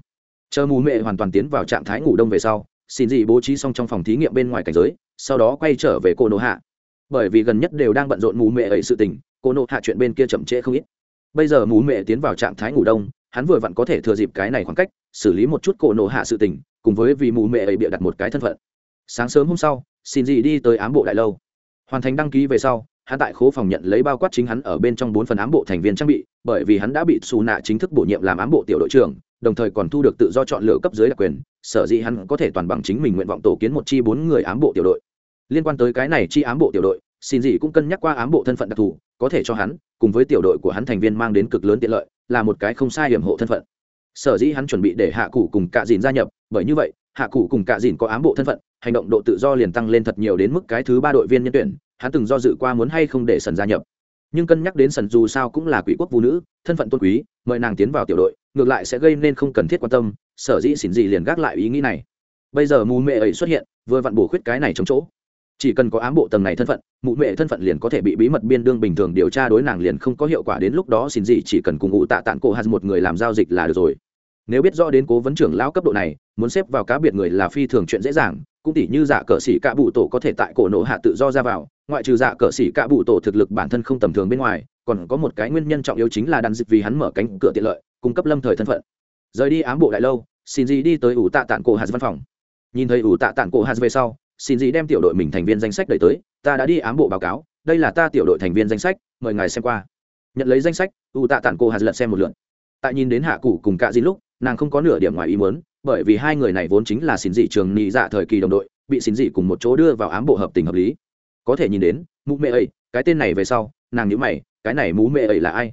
chờ mụ mẹ hoàn toàn tiến vào trạng thái ngủ đông về sau, xin gì bố trí xong trong phòng thí nghiệm bên ngoài cảnh giới, sau đó quay trở về cô nô hạ. Bởi vì gần nhất đều đang bận rộn mù mẹ ấy sự tình, cô nô hạ chuyện bên kia chậm trễ không ít. Bây giờ mù mẹ tiến vào trạng thái ngủ đông, hắn vừa vặn có thể thừa dịp cái này khoảng cách, xử lý một chút cổ nộ hạ sự tình, cùng với vì mù mẹ ấy bịa đặt một cái thân phận sáng sớm hôm sau, xin gì đi tới ám bộ đại lâu. Hoàn thành đăng ký về sau, hắn tại khố phòng nhận lấy bao quát chính hắn ở bên trong bốn phần ám bộ thành viên trang bị, bởi vì hắn đã bị xù nạ chính thức bổ nhiệm làm ám bộ tiểu đội trưởng, đồng thời còn thu được tự do chọn lựa cấp dưới đặc quyền, sở dĩ hắn có thể toàn bằng chính mình nguyện vọng tổ kiến một chi bốn người ám bộ tiểu đội. Liên quan tới cái này chi ám bộ tiểu đội, xin gì cũng cân nhắc qua ám bộ thân phận đặc thù, có thể cho hắn, cùng với tiểu đội của hắn thành viên mang đến cực lớn tiện lợi, là một cái không sai hiểm hộ thân phận. Sở dĩ hắn chuẩn bị để hạ cụ cùng cạ dìn gia nhập, bởi như vậy, hạ cụ cùng cạ dìn có ám bộ thân phận hành động độ tự do liền tăng lên thật nhiều đến mức cái thứ ba đội viên nhân tuyển, hắn từng do dự qua muốn hay không để sần gia nhập. Nhưng cân nhắc đến sần dù sao cũng là quỷ quốc vũ nữ, thân phận tôn quý, mời nàng tiến vào tiểu đội, ngược lại sẽ gây nên không cần thiết quan tâm, sở dĩ xỉn gì liền gác lại ý nghĩ này. Bây giờ mù mẹ ấy xuất hiện, vừa vặn bổ khuyết cái này trong chỗ. Chỉ cần có ám bộ tầng này thân phận mụ mẹ thân phận liền có thể bị bí mật biên đương bình thường điều tra đối nàng liền không có hiệu quả đến lúc đó xin gì chỉ cần cùng ngụ tạ tạng cổ hạt một người làm giao dịch là được rồi nếu biết rõ đến cố vấn trưởng lão cấp độ này, muốn xếp vào cá biệt người là phi thường chuyện dễ dàng, cũng tỉ như dạ cờ sĩ cạ bụ tổ có thể tại cổ nổ hạ tự do ra vào, ngoại trừ dạ cờ sĩ cạ bụ tổ thực lực bản thân không tầm thường bên ngoài, còn có một cái nguyên nhân trọng yếu chính là đàn dịch vì hắn mở cánh cửa tiện lợi, cung cấp lâm thời thân phận. Rời đi ám bộ đại lâu xin gì đi tới ủ tạ tản cổ hạt văn phòng. Nhìn thấy ủ tạ tản cổ hạt về sau xin gì đem tiểu đội mình thành viên danh sách đẩy tới, ta đã đi ám bộ báo cáo, đây là ta tiểu đội thành viên danh sách, mời ngài xem qua. Nhận lấy danh sách, ủ tạ tản cổ hạt lật xem một lượt. Tại nhìn đến hạ cụ cùng cạ dĩ lúc nàng không có nửa điểm ngoài ý muốn, bởi vì hai người này vốn chính là xin dị trường nhị dạ thời kỳ đồng đội, bị xin dị cùng một chỗ đưa vào ám bộ hợp tình hợp lý. Có thể nhìn đến, mụ mẹ ấy, cái tên này về sau, nàng nhớ mày, cái này mụ mẹ ấy là ai?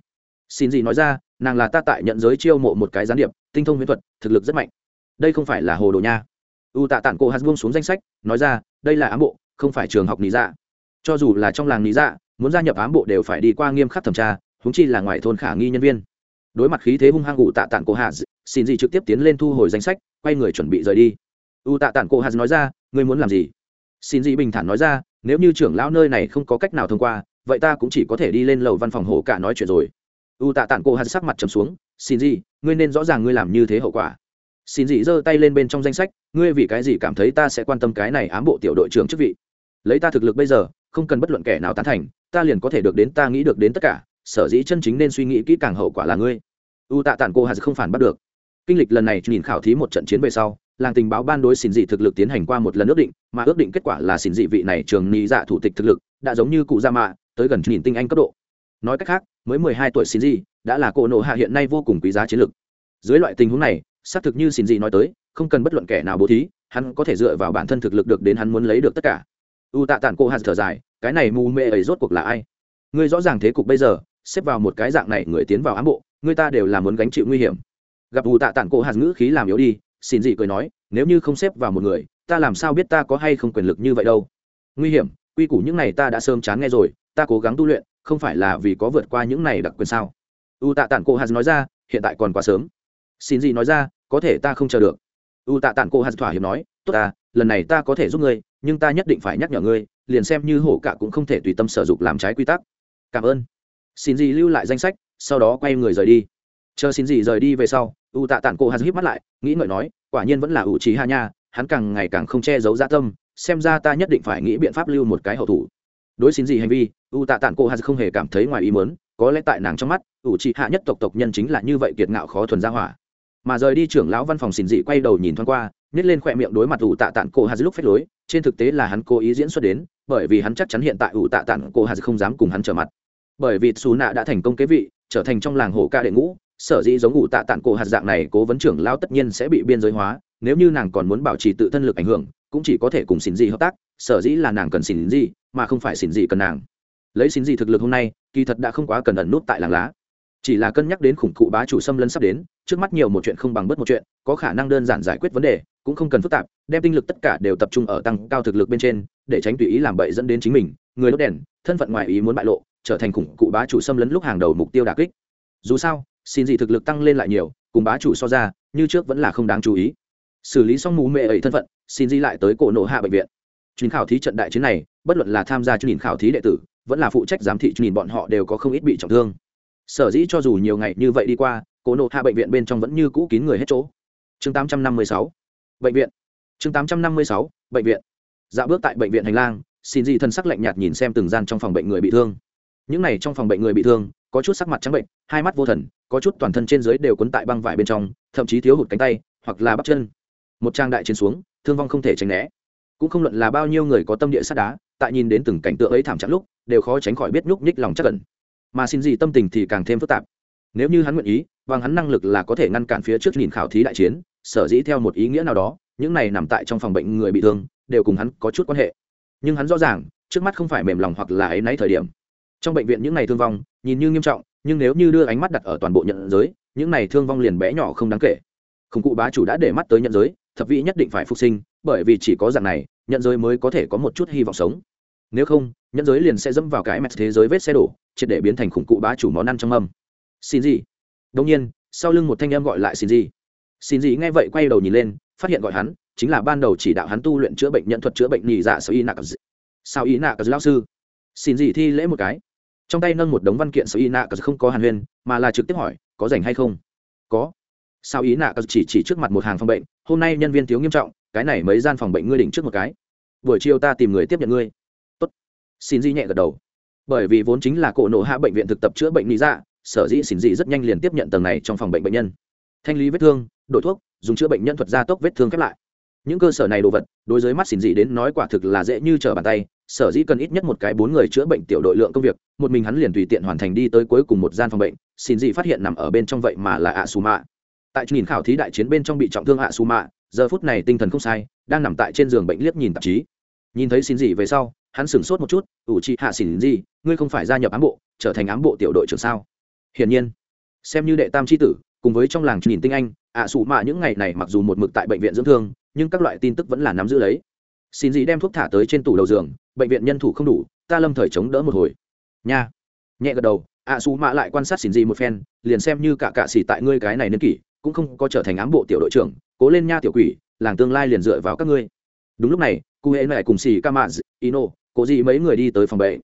Xin dị nói ra, nàng là ta tại nhận giới chiêu mộ một cái gián điệp, tinh thông huyễn thuật, thực lực rất mạnh. Đây không phải là hồ đồ nha. U tạ tản cô hát buông xuống danh sách, nói ra, đây là ám bộ, không phải trường học lý dạ. Cho dù là trong làng lý dạ muốn gia nhập ám bộ đều phải đi qua nghiêm khắc thẩm tra húng chi là ngoài thôn khả nghi nhân viên. Đối mặt khí thế hung hăng ủ tạ tản cô hạ xin gì trực tiếp tiến lên thu hồi danh sách, quay người chuẩn bị rời đi. U tạ tản cô Hạt nói ra, ngươi muốn làm gì? Xin gì bình thản nói ra, nếu như trưởng lão nơi này không có cách nào thông qua, vậy ta cũng chỉ có thể đi lên lầu văn phòng hổ cả nói chuyện rồi. U tạ tản cô Hạt sắc mặt trầm xuống, xin gì, ngươi nên rõ ràng ngươi làm như thế hậu quả. Xin gì giơ tay lên bên trong danh sách, ngươi vì cái gì cảm thấy ta sẽ quan tâm cái này ám bộ tiểu đội trưởng chức vị? Lấy ta thực lực bây giờ, không cần bất luận kẻ nào tán thành, ta liền có thể được đến, ta nghĩ được đến tất cả, sở dĩ chân chính nên suy nghĩ kỹ càng hậu quả là ngươi. U tạ tản cô hà không phản bắt được kinh lịch lần này nhìn khảo thí một trận chiến về sau, làng tình báo ban đối xin dị thực lực tiến hành qua một lần ước định, mà ước định kết quả là xin dị vị này trường nhị dạ thủ tịch thực lực, đã giống như cụ gia mạ, tới gần nhìn tinh anh cấp độ. Nói cách khác, mới mười hai tuổi xin dị, đã là cổ nộ hạ hiện nay vô cùng quý giá chiến lược dưới loại tình huống này, xác thực như xin dị nói tới, không cần bất luận kẻ nào bố thí, hắn có thể dựa vào bản thân thực lực được đến hắn muốn lấy được tất cả. U tạ tản cô hạt thở dài, cái này mù mê ấy rốt cuộc là ai? Ngươi rõ ràng thế cục bây giờ, xếp vào một cái dạng này người tiến vào ám bộ, người ta đều là muốn gánh chịu nguy hiểm gặp ủ tạ tản cổ hạt ngữ khí làm yếu đi, xin dị cười nói, nếu như không xếp vào một người, ta làm sao biết ta có hay không quyền lực như vậy đâu? Nguy hiểm, quy củ những này ta đã sớm chán nghe rồi, ta cố gắng tu luyện, không phải là vì có vượt qua những này đặc quyền sao? U tạ tản cổ hạt nói ra, hiện tại còn quá sớm. Xin dị nói ra, có thể ta không chờ được. U tạ tản cổ hạt thỏa hiệp nói, tốt ta, lần này ta có thể giúp ngươi, nhưng ta nhất định phải nhắc nhở ngươi, liền xem như hổ cả cũng không thể tùy tâm sở dục làm trái quy tắc. Cảm ơn. Xin dị lưu lại danh sách, sau đó quay người rời đi chờ xin gì rời đi về sau, u tạ tản cô hắn híp mắt lại, nghĩ ngợi nói, quả nhiên vẫn là ủ trí hạ nha, hắn càng ngày càng không che giấu dã tâm, xem ra ta nhất định phải nghĩ biện pháp lưu một cái hậu thủ. Đối xin gì hành vi, u tạ tản cô hắn không hề cảm thấy ngoài ý mớn có lẽ tại nàng trong mắt, ủ trí hạ nhất tộc tộc nhân chính là như vậy kiệt ngạo khó thuần ra hỏa. Mà rời đi trưởng lão văn phòng xin dị quay đầu nhìn thoáng qua nhét lên khỏe miệng đối mặt ủ tạ tản cô hắn lúc phép lối, trên thực tế là hắn cố ý diễn xuất đến, bởi vì hắn chắc chắn hiện tại ủ tạ tản cô hắn không dám cùng hắn trở mặt. Bởi vì xù nạ đã thành công kế vị, trở thành trong làng hổ ca đệ ngũ sở dĩ giống ngụ tạ tản cổ hạt dạng này cố vấn trưởng lao tất nhiên sẽ bị biên giới hóa, nếu như nàng còn muốn bảo trì tự thân lực ảnh hưởng, cũng chỉ có thể cùng xin gì hợp tác, sở dĩ là nàng cần xin gì mà không phải xin gì cần nàng. Lấy xin gì thực lực hôm nay, kỳ thật đã không quá cần ẩn nút tại làng lá. Chỉ là cân nhắc đến khủng cụ bá chủ xâm lấn sắp đến, trước mắt nhiều một chuyện không bằng bất một chuyện, có khả năng đơn giản giải quyết vấn đề, cũng không cần phức tạp, đem tinh lực tất cả đều tập trung ở tăng cao thực lực bên trên, để tránh tùy ý làm bậy dẫn đến chính mình, người đốt đèn, thân phận ngoài ý muốn bại lộ, trở thành khủng cụ bá chủ xâm lấn lúc hàng đầu mục tiêu đà kích. Dù sao xin gì thực lực tăng lên lại nhiều, cùng bá chủ so ra, như trước vẫn là không đáng chú ý. Xử lý xong mù mệ ấy thân phận, xin di lại tới cổ nộ hạ bệnh viện. Chuyến khảo thí trận đại chiến này, bất luận là tham gia chuyến khảo thí đệ tử, vẫn là phụ trách giám thị chuyến bọn họ đều có không ít bị trọng thương. Sở dĩ cho dù nhiều ngày như vậy đi qua, cổ nộ hạ bệnh viện bên trong vẫn như cũ kín người hết chỗ. Chương 856 bệnh viện. Chương 856 bệnh viện. Dạo bước tại bệnh viện hành lang, xin gì thân sắc lạnh nhạt nhìn xem từng gian trong phòng bệnh người bị thương. Những này trong phòng bệnh người bị thương, có chút sắc mặt trắng bệnh hai mắt vô thần, có chút toàn thân trên dưới đều cuốn tại băng vải bên trong, thậm chí thiếu hụt cánh tay, hoặc là bắp chân. Một trang đại chiến xuống, thương vong không thể tránh né. Cũng không luận là bao nhiêu người có tâm địa sát đá, tại nhìn đến từng cảnh tượng ấy thảm trạng lúc, đều khó tránh khỏi biết nhúc nhích lòng chắc cẩn mà xin gì tâm tình thì càng thêm phức tạp. Nếu như hắn nguyện ý, bằng hắn năng lực là có thể ngăn cản phía trước nhìn khảo thí đại chiến, sở dĩ theo một ý nghĩa nào đó, những này nằm tại trong phòng bệnh người bị thương, đều cùng hắn có chút quan hệ. Nhưng hắn rõ ràng, trước mắt không phải mềm lòng hoặc là ấy nấy thời điểm. Trong bệnh viện những này thương vong, nhìn như nghiêm trọng nhưng nếu như đưa ánh mắt đặt ở toàn bộ nhận giới, những này thương vong liền bé nhỏ không đáng kể. Khủng cụ bá chủ đã để mắt tới nhận giới, thập vị nhất định phải phục sinh, bởi vì chỉ có dạng này, nhận giới mới có thể có một chút hy vọng sống. Nếu không, nhận giới liền sẽ dẫm vào cái mẹt thế giới vết xe đổ, triệt để biến thành khủng cụ bá chủ món ăn trong âm xin gì? Đông nhiên, sau lưng một thanh em gọi lại xin gì. Xin gì nghe vậy quay đầu nhìn lên, phát hiện gọi hắn, chính là ban đầu chỉ đạo hắn tu luyện chữa bệnh, nhận thuật chữa bệnh nhị dạ sao y nạc sao y nạc lao sư. Xin gì thi lễ một cái trong tay nâng một đống văn kiện sao y nạc không có hàn huyên, mà là trực tiếp hỏi, có rảnh hay không? Có. Sao ý nạ chỉ chỉ trước mặt một hàng phòng bệnh, hôm nay nhân viên thiếu nghiêm trọng, cái này mấy gian phòng bệnh ngươi đỉnh trước một cái. Buổi chiều ta tìm người tiếp nhận ngươi. Tốt. Xin di nhẹ gật đầu. Bởi vì vốn chính là cổ nộ hạ bệnh viện thực tập chữa bệnh lý dạ sở dĩ xin di rất nhanh liền tiếp nhận tầng này trong phòng bệnh bệnh nhân. Thanh lý vết thương, đổi thuốc, dùng chữa bệnh nhân thuật gia tốc vết thương khép lại. Những cơ sở này đồ vật, đối với mắt xin dị đến nói quả thực là dễ như trở bàn tay sở dĩ cần ít nhất một cái bốn người chữa bệnh tiểu đội lượng công việc một mình hắn liền tùy tiện hoàn thành đi tới cuối cùng một gian phòng bệnh xin dị phát hiện nằm ở bên trong vậy mà là ạ xù mạ tại nhìn khảo thí đại chiến bên trong bị trọng thương ạ xù mạ giờ phút này tinh thần không sai đang nằm tại trên giường bệnh liếc nhìn tạp chí. Nhìn thấy xin dị về sau hắn sửng sốt một chút ủ chị hạ xỉn dị, ngươi không phải gia nhập ám bộ trở thành ám bộ tiểu đội trưởng sao? Hiển nhiên xem như đệ tam tri tử cùng với trong làng nhìn tinh anh ạ xù mạ những ngày này mặc dù một mực tại bệnh viện dưỡng thương nhưng các loại tin tức vẫn là nắm giữ lấy xin dì đem thuốc thả tới trên tủ đầu giường, bệnh viện nhân thủ không đủ, ta lâm thời chống đỡ một hồi. Nha. Nhẹ gật đầu, ạ xù mạ lại quan sát xin dì một phen, liền xem như cả cạ xỉ tại ngươi cái này niên kỷ, cũng không có trở thành ám bộ tiểu đội trưởng, cố lên nha tiểu quỷ, làng tương lai liền dựa vào các ngươi. Đúng lúc này, cụ hễ mẹ cùng xì ca mạ ino cố gì mấy người đi tới phòng bệnh.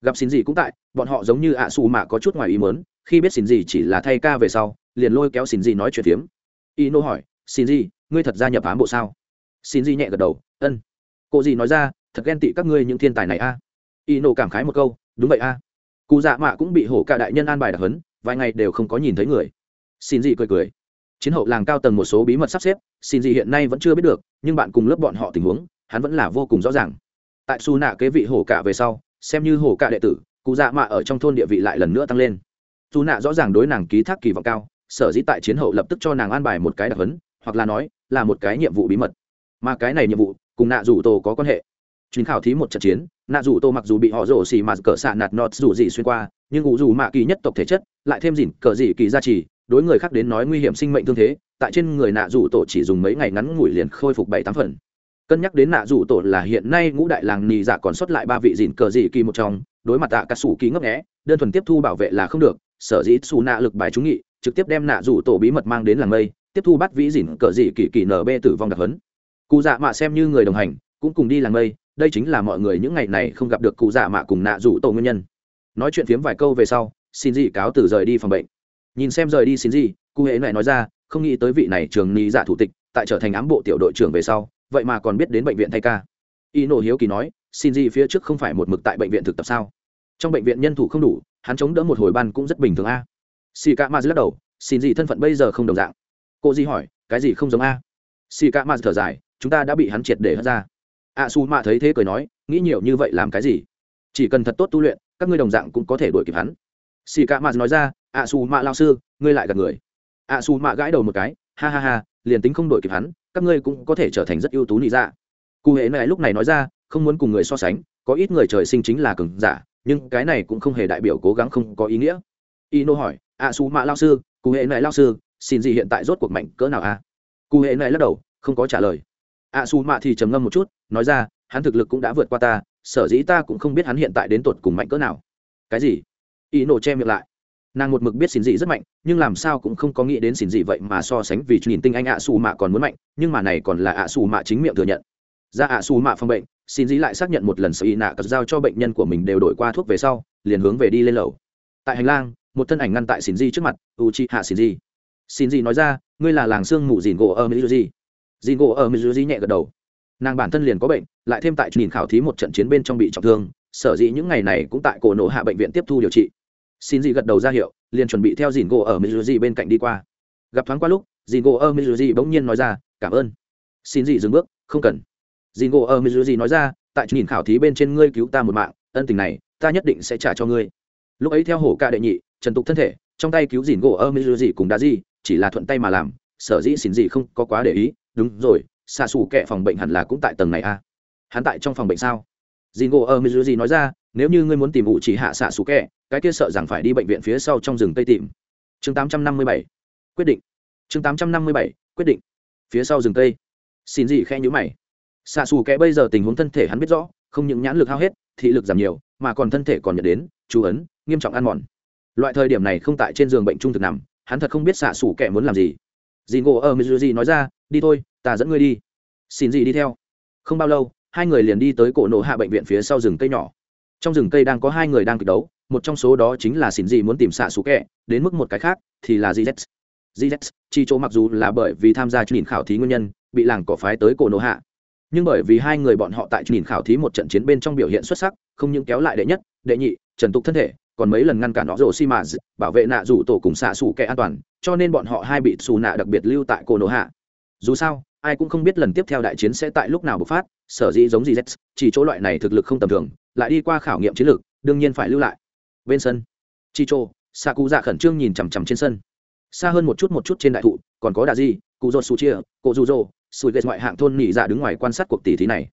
Gặp xin dì cũng tại, bọn họ giống như ạ xù mạ có chút ngoài ý mớn khi biết xin dì chỉ là thay ca về sau, liền lôi kéo xin dì nói chuyện phiếm. Ino hỏi, xin dì ngươi thật gia nhập ám bộ sao? Xin dì nhẹ gật đầu, ân cô gì nói ra, thật ghen tị các ngươi những thiên tài này a. À? nổ cảm khái một câu, đúng vậy a. À. cụ dạ mạ cũng bị hổ cả đại nhân an bài đặc hấn, vài ngày đều không có nhìn thấy người. Xin gì cười cười. Chiến hậu làng cao tầng một số bí mật sắp xếp, xin gì hiện nay vẫn chưa biết được, nhưng bạn cùng lớp bọn họ tình huống, hắn vẫn là vô cùng rõ ràng. Tại su nạ kế vị hổ cả về sau, xem như hổ cả đệ tử cụ dạ mạ ở trong thôn địa vị lại lần nữa tăng lên. Su nạ rõ ràng đối nàng ký thác kỳ vọng cao, sở dĩ tại chiến hậu lập tức cho nàng an bài một cái đặc hấn, hoặc là nói, là một cái nhiệm vụ bí mật. Mà cái này nhiệm vụ cùng nạ rủ tổ có quan hệ. Chuyến khảo thí một trận chiến, nạ rủ tổ mặc dù bị họ rổ xì mà cỡ xạ nạt nọt rủ gì xuyên qua, nhưng ngụ dù mạ kỳ nhất tộc thể chất, lại thêm dỉn cờ dị kỳ gia trì, đối người khác đến nói nguy hiểm sinh mệnh thương thế, tại trên người nạ rủ tổ chỉ dùng mấy ngày ngắn ngủi liền khôi phục bảy tám phần. Cân nhắc đến nạ rủ tổ là hiện nay ngũ đại làng nì dạ còn xuất lại ba vị dịn cờ dị kỳ một trong, đối mặt tạ cả sủ kỳ ngấp nghẽ đơn thuần tiếp thu bảo vệ là không được, sở dĩ xù nạ lực bài trúng nghị, trực tiếp đem nạ rủ tổ bí mật mang đến làng mây, tiếp thu bắt vĩ dịn cờ dị kỳ kỳ nb tử vong đặc hấn cụ dạ mạ xem như người đồng hành, cũng cùng đi làng mây, đây chính là mọi người những ngày này không gặp được cụ dạ mạ cùng nạ rủ tổ nguyên nhân. Nói chuyện phiếm vài câu về sau, xin dị cáo từ rời đi phòng bệnh. Nhìn xem rời đi xin dị, cụ hệ này nói ra, không nghĩ tới vị này trường ni dạ thủ tịch, tại trở thành ám bộ tiểu đội trưởng về sau, vậy mà còn biết đến bệnh viện thay ca. Y nổ hiếu kỳ nói, xin dị phía trước không phải một mực tại bệnh viện thực tập sao? Trong bệnh viện nhân thủ không đủ, hắn chống đỡ một hồi ban cũng rất bình thường a. Xì ca ma lắc đầu, xin dị thân phận bây giờ không đồng dạng. Cô di hỏi, cái gì không giống a? Xì ca ma thở dài chúng ta đã bị hắn triệt để hất ra. A su ma thấy thế cười nói, nghĩ nhiều như vậy làm cái gì? Chỉ cần thật tốt tu luyện, các ngươi đồng dạng cũng có thể đuổi kịp hắn. Xì ca mạt nói ra, a su ma lao sư, ngươi lại gặp người. A su ma gãi đầu một cái, ha ha ha, liền tính không đuổi kịp hắn, các ngươi cũng có thể trở thành rất ưu tú nị dạ. Cụ hệ này lúc này nói ra, không muốn cùng người so sánh, có ít người trời sinh chính là cường giả, nhưng cái này cũng không hề đại biểu cố gắng không có ý nghĩa. Y nô hỏi, a su mạ lao sư, cụ hệ này lao sư, xin gì hiện tại rốt cuộc mạnh cỡ nào a? Cụ hệ này lắc đầu, không có trả lời a xù mạ thì trầm ngâm một chút, nói ra, hắn thực lực cũng đã vượt qua ta, sở dĩ ta cũng không biết hắn hiện tại đến tột cùng mạnh cỡ nào. Cái gì? Ino che miệng lại. Nàng một mực biết xin dị rất mạnh, nhưng làm sao cũng không có nghĩ đến xin dị vậy mà so sánh vì nhìn tinh anh ạ xù mạ còn muốn mạnh, nhưng mà này còn là ạ xù mạ chính miệng thừa nhận. Ra ạ xù mạ phòng bệnh xin dị lại xác nhận một lần sở y nạ cật giao cho bệnh nhân của mình đều đổi qua thuốc về sau, liền hướng về đi lên lầu. Tại hành lang, một thân ảnh ngăn tại xin dị trước mặt u chi hạ xin dị. xin dị nói ra, ngươi là làng xương mù dìn gỗ ở mỹ gì dì ngộ ở mỹ nhẹ gật đầu. Nàng bản thân liền có bệnh, lại thêm tại nhìn khảo thí một trận chiến bên trong bị trọng thương, sở dĩ những ngày này cũng tại cổ nổ hạ bệnh viện tiếp thu điều trị. Xin dì gật đầu ra hiệu, liền chuẩn bị theo dì ngộ ở mizuji bên cạnh đi qua. Gặp thoáng qua lúc dì ngộ ở mizuji bỗng nhiên nói ra, cảm ơn. Xin dì dừng bước, không cần. Dì ngộ ở mizuji nói ra, tại nhìn khảo thí bên trên ngươi cứu ta một mạng, ân tình này, ta nhất định sẽ trả cho ngươi. Lúc ấy theo hổ ca đệ nhị, trần tục thân thể, trong tay cứu dìn gỗ ở mizuji cùng đã gì chỉ là thuận tay mà làm, sở dĩ xin gì không có quá để ý đúng rồi, xạ xù kệ phòng bệnh hẳn là cũng tại tầng này a à? hắn tại trong phòng bệnh sao? Dìn gỗ ở mizuji nói ra, nếu như ngươi muốn tìm vụ chỉ hạ xạ xù kệ cái kia sợ rằng phải đi bệnh viện phía sau trong rừng tây tìm. Chương 857 quyết định. Chương 857 quyết định. Phía sau rừng tây. Xin gì khe nhữ mày. Xạ xù kệ bây giờ tình huống thân thể hắn biết rõ, không những nhãn lực hao hết, thị lực giảm nhiều, mà còn thân thể còn nhận đến, chú ấn, nghiêm trọng ăn mòn. Loại thời điểm này không tại trên giường bệnh trung thực nằm, hắn thật không biết xạ xù kệ muốn làm gì. Dì ngộ ở mizuji nói ra, đi thôi ta dẫn ngươi đi. Xin gì đi theo. Không bao lâu, hai người liền đi tới cổ nộ hạ bệnh viện phía sau rừng cây nhỏ. Trong rừng cây đang có hai người đang kịch đấu, một trong số đó chính là xin gì muốn tìm xạ xù kẹ, đến mức một cái khác thì là gz gz chi chỗ mặc dù là bởi vì tham gia nhìn khảo thí nguyên nhân, bị làng cỏ phái tới cổ nộ hạ. Nhưng bởi vì hai người bọn họ tại nhìn khảo thí một trận chiến bên trong biểu hiện xuất sắc, không những kéo lại đệ nhất, đệ nhị, trần tục thân thể, còn mấy lần ngăn cản nó rổ xi mã bảo vệ nạ rủ tổ cùng xạ xù kẹ an toàn, cho nên bọn họ hai bị xù nạ đặc biệt lưu tại cổ nổ hạ. Dù sao ai cũng không biết lần tiếp theo đại chiến sẽ tại lúc nào bộc phát, sở dĩ giống gì z chỉ chỗ loại này thực lực không tầm thường, lại đi qua khảo nghiệm chiến lược, đương nhiên phải lưu lại. Bên sân chi chô xa cụ dạ khẩn trương nhìn chằm chằm trên sân. Xa hơn một chút một chút trên đại thụ, còn có đà di cụ dột su chia cụ dù dô sùi ghét ngoại hạng thôn nỉ dạ đứng ngoài quan sát cuộc tỷ thí này.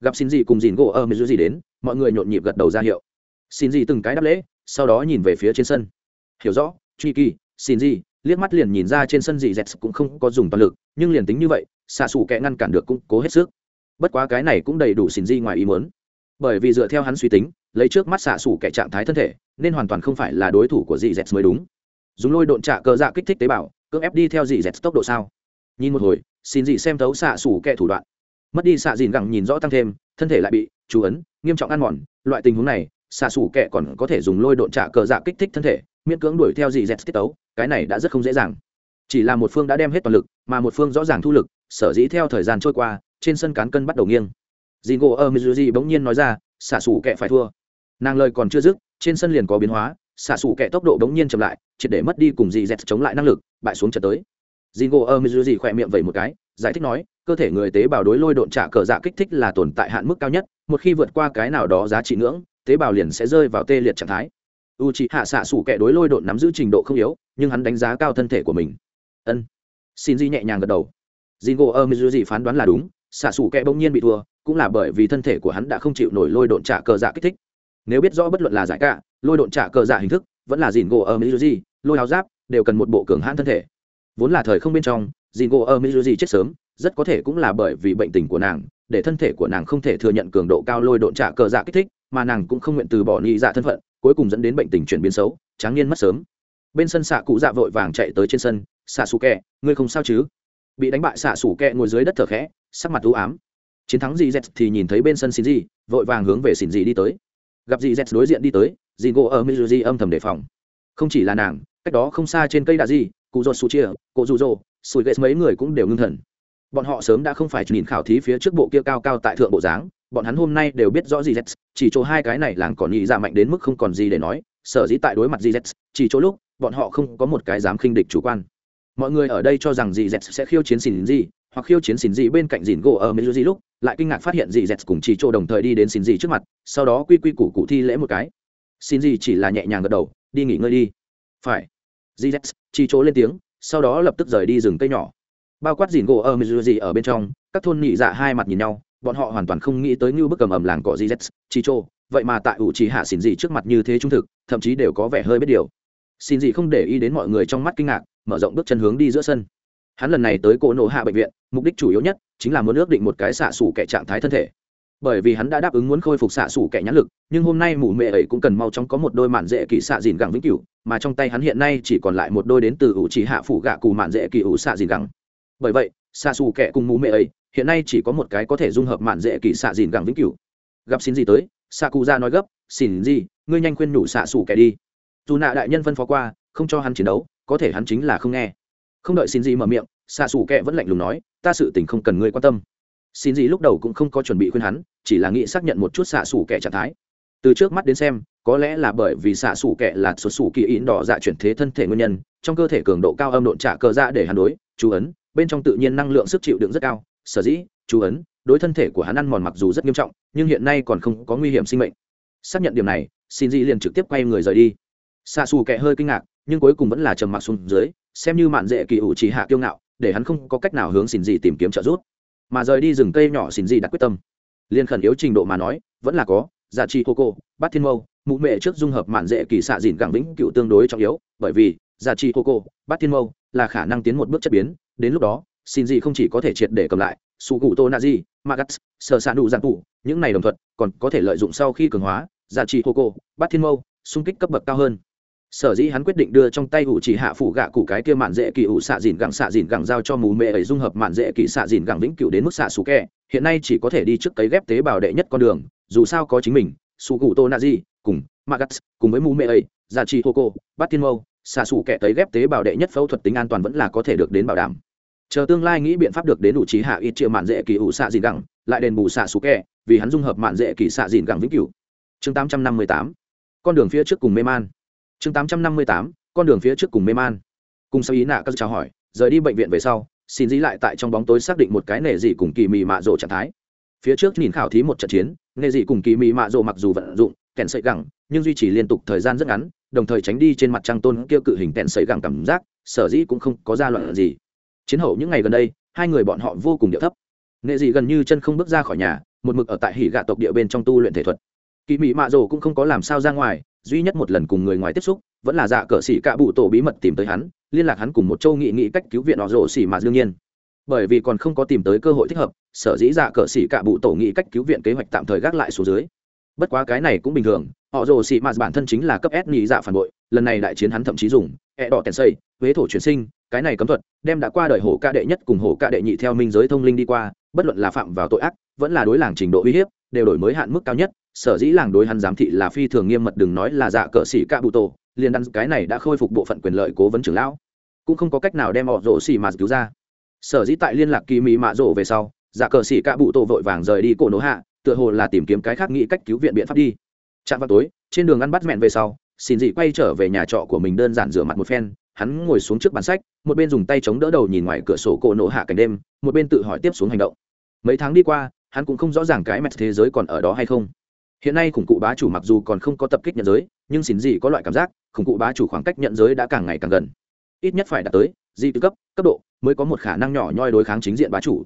Gặp xin gì cùng dìn gỗ ở mizu gì đến, mọi người nhộn nhịp gật đầu ra hiệu. Xin gì từng cái đáp lễ, sau đó nhìn về phía trên sân. Hiểu rõ truy kỳ xin gì liếc mắt liền nhìn ra trên sân gì dẹt cũng không có dùng toàn lực, nhưng liền tính như vậy xạ xù kẻ ngăn cản được cũng cố hết sức. Bất quá cái này cũng đầy đủ xin di ngoài ý muốn. Bởi vì dựa theo hắn suy tính, lấy trước mắt xạ xù kẻ trạng thái thân thể, nên hoàn toàn không phải là đối thủ của dì z mới đúng. Dùng lôi độn trả cờ dạ kích thích tế bào, cưỡng ép đi theo dì z tốc độ sao? Nhìn một hồi, xin dị xem thấu xạ xù kẻ thủ đoạn. Mất đi xạ dìn gẳng nhìn rõ tăng thêm, thân thể lại bị chú ấn, nghiêm trọng ăn mòn. Loại tình huống này, xạ xù kẻ còn có thể dùng lôi độn trả cờ dạ kích thích thân thể, miễn cưỡng đuổi theo dì z tiết tấu, cái này đã rất không dễ dàng. Chỉ là một phương đã đem hết toàn lực, mà một phương rõ ràng thu lực sở dĩ theo thời gian trôi qua, trên sân cán cân bắt đầu nghiêng. Dì ngộ ở mizuji bỗng nhiên nói ra, xạ xù kẹ phải thua. Nàng lời còn chưa dứt, trên sân liền có biến hóa, xạ xù kẹ tốc độ bỗng nhiên chậm lại, triệt để mất đi cùng dì dẹt chống lại năng lực, bại xuống trận tới. Dì ngộ ở mizuji khỏe miệng vẩy một cái, giải thích nói, cơ thể người tế bào đối lôi độn trả cờ dạ kích thích là tồn tại hạn mức cao nhất, một khi vượt qua cái nào đó giá trị ngưỡng, tế bào liền sẽ rơi vào tê liệt trạng thái. U c hạ xạ xủ kẻ đối lôi độn nắm giữ trình độ không yếu, nhưng hắn đánh giá cao thân thể của mình. Ân. Xin di nhẹ nhàng gật đầu jingo ơ mizuji phán đoán là đúng xạ thủ kẻ bỗng nhiên bị thua cũng là bởi vì thân thể của hắn đã không chịu nổi lôi độn trả cờ dạ kích thích. Nếu biết rõ bất luận là giải cả lôi độn trả cờ dạ hình thức vẫn là jingo ơ mizuji lôi áo giáp đều cần một bộ cường hãn thân thể. Vốn là thời không bên trong jingo ơ mizuji chết sớm rất có thể cũng là bởi vì bệnh tình của nàng để thân thể của nàng không thể thừa nhận cường độ cao lôi độn trả cờ dạ kích thích mà nàng cũng không nguyện từ bỏ nhị dạ thân phận cuối cùng dẫn đến bệnh tình chuyển biến xấu tráng niên mất sớm. Bên sân xạ cụ dạ vội vàng chạy tới trên sân "Sasuke, kẹ ngươi không sao chứ? Bị đánh bại xạ sủ kẹ ngồi dưới đất thở khẽ, sắc mặt u ám. Chiến thắng dì z thì nhìn thấy bên sân xin gì vội vàng hướng về xin gì đi tới. Gặp dì z đối diện đi tới dì gỗ ở mizuji âm thầm đề phòng. Không chỉ là nàng, cách đó không xa trên cây đà dì cụ dột sù chia cụ dù dô sùi ghét mấy người cũng đều ngưng thần. Bọn họ sớm đã không phải nhìn khảo thí phía trước bộ kia cao cao tại thượng bộ dáng, bọn hắn hôm nay đều biết rõ gì z, chỉ chỗ hai cái này làng còn nhị ra mạnh đến mức không còn gì để nói, sở dĩ tại đối mặt gì z, chỉ chỗ lúc, bọn họ không có một cái dám khinh địch chủ quan mọi người ở đây cho rằng gì dẹt sẽ khiêu chiến xin gì hoặc khiêu chiến xin gì bên cạnh dìn gỗ ở mejuji lúc lại kinh ngạc phát hiện gì dẹt cùng chỉ chỗ đồng thời đi đến xin gì trước mặt sau đó quy quy củ cụ thi lễ một cái. Xin gì chỉ là nhẹ nhàng gật đầu đi nghỉ ngơi đi. Phải. Dì dẹt chỉ chỗ lên tiếng sau đó lập tức rời đi rừng cây nhỏ. Bao quát dìn gỗ ở mejuji ở bên trong các thôn nhị dạ hai mặt nhìn nhau bọn họ hoàn toàn không nghĩ tới như bức cầm ầm làng cỏ chỉ chỗ, vậy mà tại ủ chỉ hạ xỉn gì trước mặt như thế trung thực thậm chí đều có vẻ hơi biết điều. Xin gì không để ý đến mọi người trong mắt kinh ngạc mở rộng bước chân hướng đi giữa sân. Hắn lần này tới cổ nổ hạ bệnh viện, mục đích chủ yếu nhất chính là muốn ước định một cái xạ xủ kẻ trạng thái thân thể. Bởi vì hắn đã đáp ứng muốn khôi phục xạ xủ kẻ nhãn lực, nhưng hôm nay mụ mẹ ấy cũng cần mau chóng có một đôi mạn dễ kỳ xạ dìn gẳng vĩnh cửu, mà trong tay hắn hiện nay chỉ còn lại một đôi đến từ ủ chỉ hạ phủ gạ cù mạn dễ kỳ ủ xạ dìn gẳng. Bởi vậy, xạ xù kẻ cùng mụ mẹ ấy hiện nay chỉ có một cái có thể dung hợp mạn dễ kỳ xạ dìn gẳng vĩnh cửu. Gặp xin gì tới, xạ cụ ra nói gấp, xin gì, ngươi nhanh khuyên nhủ xạ xù kẻ đi. Dù nạ đại nhân phân phó qua, không cho hắn chiến đấu có thể hắn chính là không nghe. Không đợi xin gì mở miệng xạ xù kẹ vẫn lạnh lùng nói, ta sự tình không cần ngươi quan tâm. Xin gì lúc đầu cũng không có chuẩn bị khuyên hắn, chỉ là nghĩ xác nhận một chút xạ xù kẹ trạng thái. Từ trước mắt đến xem, có lẽ là bởi vì xạ xù kẹ là xuất xù kỳ ịn đỏ dạ chuyển thế thân thể nguyên nhân, trong cơ thể cường độ cao âm độn trả cơ ra dạ để hắn đối, chú ấn, bên trong tự nhiên năng lượng sức chịu đựng rất cao, sở dĩ, chú ấn, đối thân thể của hắn ăn mòn mặc dù rất nghiêm trọng, nhưng hiện nay còn không có nguy hiểm sinh mệnh. Xác nhận điểm này xin gì liền trực tiếp quay người rời đi. Xạ xù kẹ hơi kinh ngạc nhưng cuối cùng vẫn là trầm mặc xuống dưới, xem như mạn dễ kỳ ủ chỉ hạ kiêu ngạo, để hắn không có cách nào hướng xin gì tìm kiếm trợ giúp. Mà rời đi rừng cây nhỏ xin gì đặt quyết tâm. Liên khẩn yếu trình độ mà nói, vẫn là có giá trị hô cô, bát thiên mâu, mụ mẹ trước dung hợp mạn dễ kỳ xạ dìn gẳng vĩnh cựu tương đối trọng yếu, bởi vì giá trị hô cô, bát thiên mâu là khả năng tiến một bước chất biến, đến lúc đó, xin gì không chỉ có thể triệt để cầm lại su cụ tô na di magas sơ sạn đủ giản cụ những này đồng thuận còn có thể lợi dụng sau khi cường hóa giá trị hô cô, bát thiên mâu, xung kích cấp bậc cao hơn sở dĩ hắn quyết định đưa trong tay ủ chỉ hạ phủ gạ cụ cái kia mạn dễ kỳ ủ xạ dìn gẳng xạ dìn gẳng giao cho mù mẹ ấy dung hợp mạn dễ kỳ xạ dìn gẳng vĩnh cửu đến mức xạ xù kẹ. Hiện nay chỉ có thể đi trước cấy ghép tế bào đệ nhất con đường, dù sao có chính mình su cụ tô nazi cùng magas cùng với mù mẹ ấy, gia chi hô cô, bát thiên mâu, xạ xù kẹ cấy ghép tế bào đệ nhất phẫu thuật tính an toàn vẫn là có thể được đến bảo đảm. Chờ tương lai nghĩ biện pháp được đến ủ trí hạ ít chia mạn dễ kỳ ủ xạ dìn gẳng, lại đền bù xạ xù kẹ, vì hắn dung hợp mạn dễ kỳ xạ dìn gẳng vĩnh cửu. Chương tám trăm năm mươi tám. Con đường phía trước cùng mê man chương tám trăm năm mươi tám, con đường phía trước cùng mê man. Cùng sau ý nạ các chào hỏi, rời đi bệnh viện về sau, xin dĩ lại tại trong bóng tối xác định một cái nề gì cùng kỳ mì mạ rộ trạng thái. Phía trước nhìn khảo thí một trận chiến nề gì cùng kỳ mì mạ rộ mặc dù vận dụng, kèn sợi gẳng, nhưng duy trì liên tục thời gian rất ngắn, đồng thời tránh đi trên mặt trăng tôn kia cự hình kèn sợi gẳng cảm giác, sở dĩ cũng không có ra loạn gì. Chiến hậu những ngày gần đây, hai người bọn họ vô cùng địa thấp. Nệ dị gần như chân không bước ra khỏi nhà, một mực ở tại hỉ gạ tộc địa bên trong tu luyện thể thuật kỳ mị mạ rồ cũng không có làm sao ra ngoài, duy nhất một lần cùng người ngoài tiếp xúc, vẫn là dạ cờ xỉ cạ bụ tổ bí mật tìm tới hắn, liên lạc hắn cùng một châu nghị nghị cách cứu viện họ rồ xỉ mà đương nhiên. Bởi vì còn không có tìm tới cơ hội thích hợp, sở dĩ dạ cờ xỉ cạ bụ tổ nghị cách cứu viện kế hoạch tạm thời gác lại số dưới. Bất quá cái này cũng bình thường, họ rồ xỉ mà bản thân chính là cấp s nhị dạ phản bội, lần này đại chiến hắn thậm chí dùng e đỏ tèn xây, huế thổ chuyển sinh, cái này cấm thuật, đem đã qua đời hổ ca đệ nhất cùng hổ ca đệ nhị theo minh giới thông linh đi qua, bất luận là phạm vào tội ác, vẫn là đối làng trình độ uy hiếp, đều đổi mới hạn mức cao nhất sở dĩ làng đối hắn giám thị là phi thường nghiêm mật, đừng nói là dạ cờ xỉ cạ bụ tổ, liền đăng cái này đã khôi phục bộ phận quyền lợi cố vấn trưởng lão, cũng không có cách nào đem họ rổ xỉ mà cứu ra. Sở dĩ tại liên lạc kỳ mỹ mạ rổ về sau dạ cờ xỉ cạ bụ tổ vội vàng rời đi cổ nổ hạ, tựa hồ là tìm kiếm cái khác nghĩ cách cứu viện biện pháp đi. Chạm vào tối, trên đường ăn bắt mẹn về sau, xin dị quay trở về nhà trọ của mình đơn giản rửa mặt một phen, hắn ngồi xuống trước bàn sách, một bên dùng tay chống đỡ đầu nhìn ngoài cửa sổ cổ nổ hạ cảnh đêm, một bên tự hỏi tiếp xuống hành động. Mấy tháng đi qua, hắn cũng không rõ ràng cái mẹt thế giới còn ở đó hay không hiện nay khủng cụ bá chủ mặc dù còn không có tập kích nhận giới, nhưng xin gì có loại cảm giác, khủng cụ bá chủ khoảng cách nhận giới đã càng ngày càng gần. Ít nhất phải đạt tới di tư cấp cấp độ, mới có một khả năng nhỏ nhoi đối kháng chính diện bá chủ.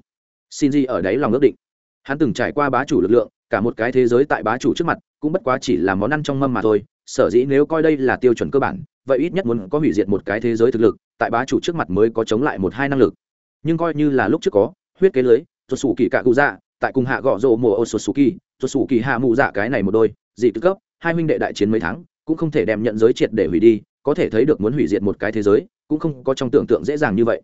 Xin gì ở đấy lòng ước định. Hắn từng trải qua bá chủ lực lượng, cả một cái thế giới tại bá chủ trước mặt, cũng bất quá chỉ là món ăn trong mâm mà thôi. Sở dĩ nếu coi đây là tiêu chuẩn cơ bản, vậy ít nhất muốn có hủy diệt một cái thế giới thực lực, tại bá chủ trước mặt mới có chống lại một hai năng lực. Nhưng coi như là lúc trước có, huyết kế lưới rồi sủ kỳ cạ cụ dạ tại cùng hạ gõ rộ mùa ô sô sù kỳ rồi sủ kỳ hạ mụ dạ cái này một đôi, dị tư cấp, hai huynh đệ đại chiến mấy tháng, cũng không thể đem nhận giới triệt để hủy đi, có thể thấy được muốn hủy diệt một cái thế giới, cũng không có trong tưởng tượng dễ dàng như vậy.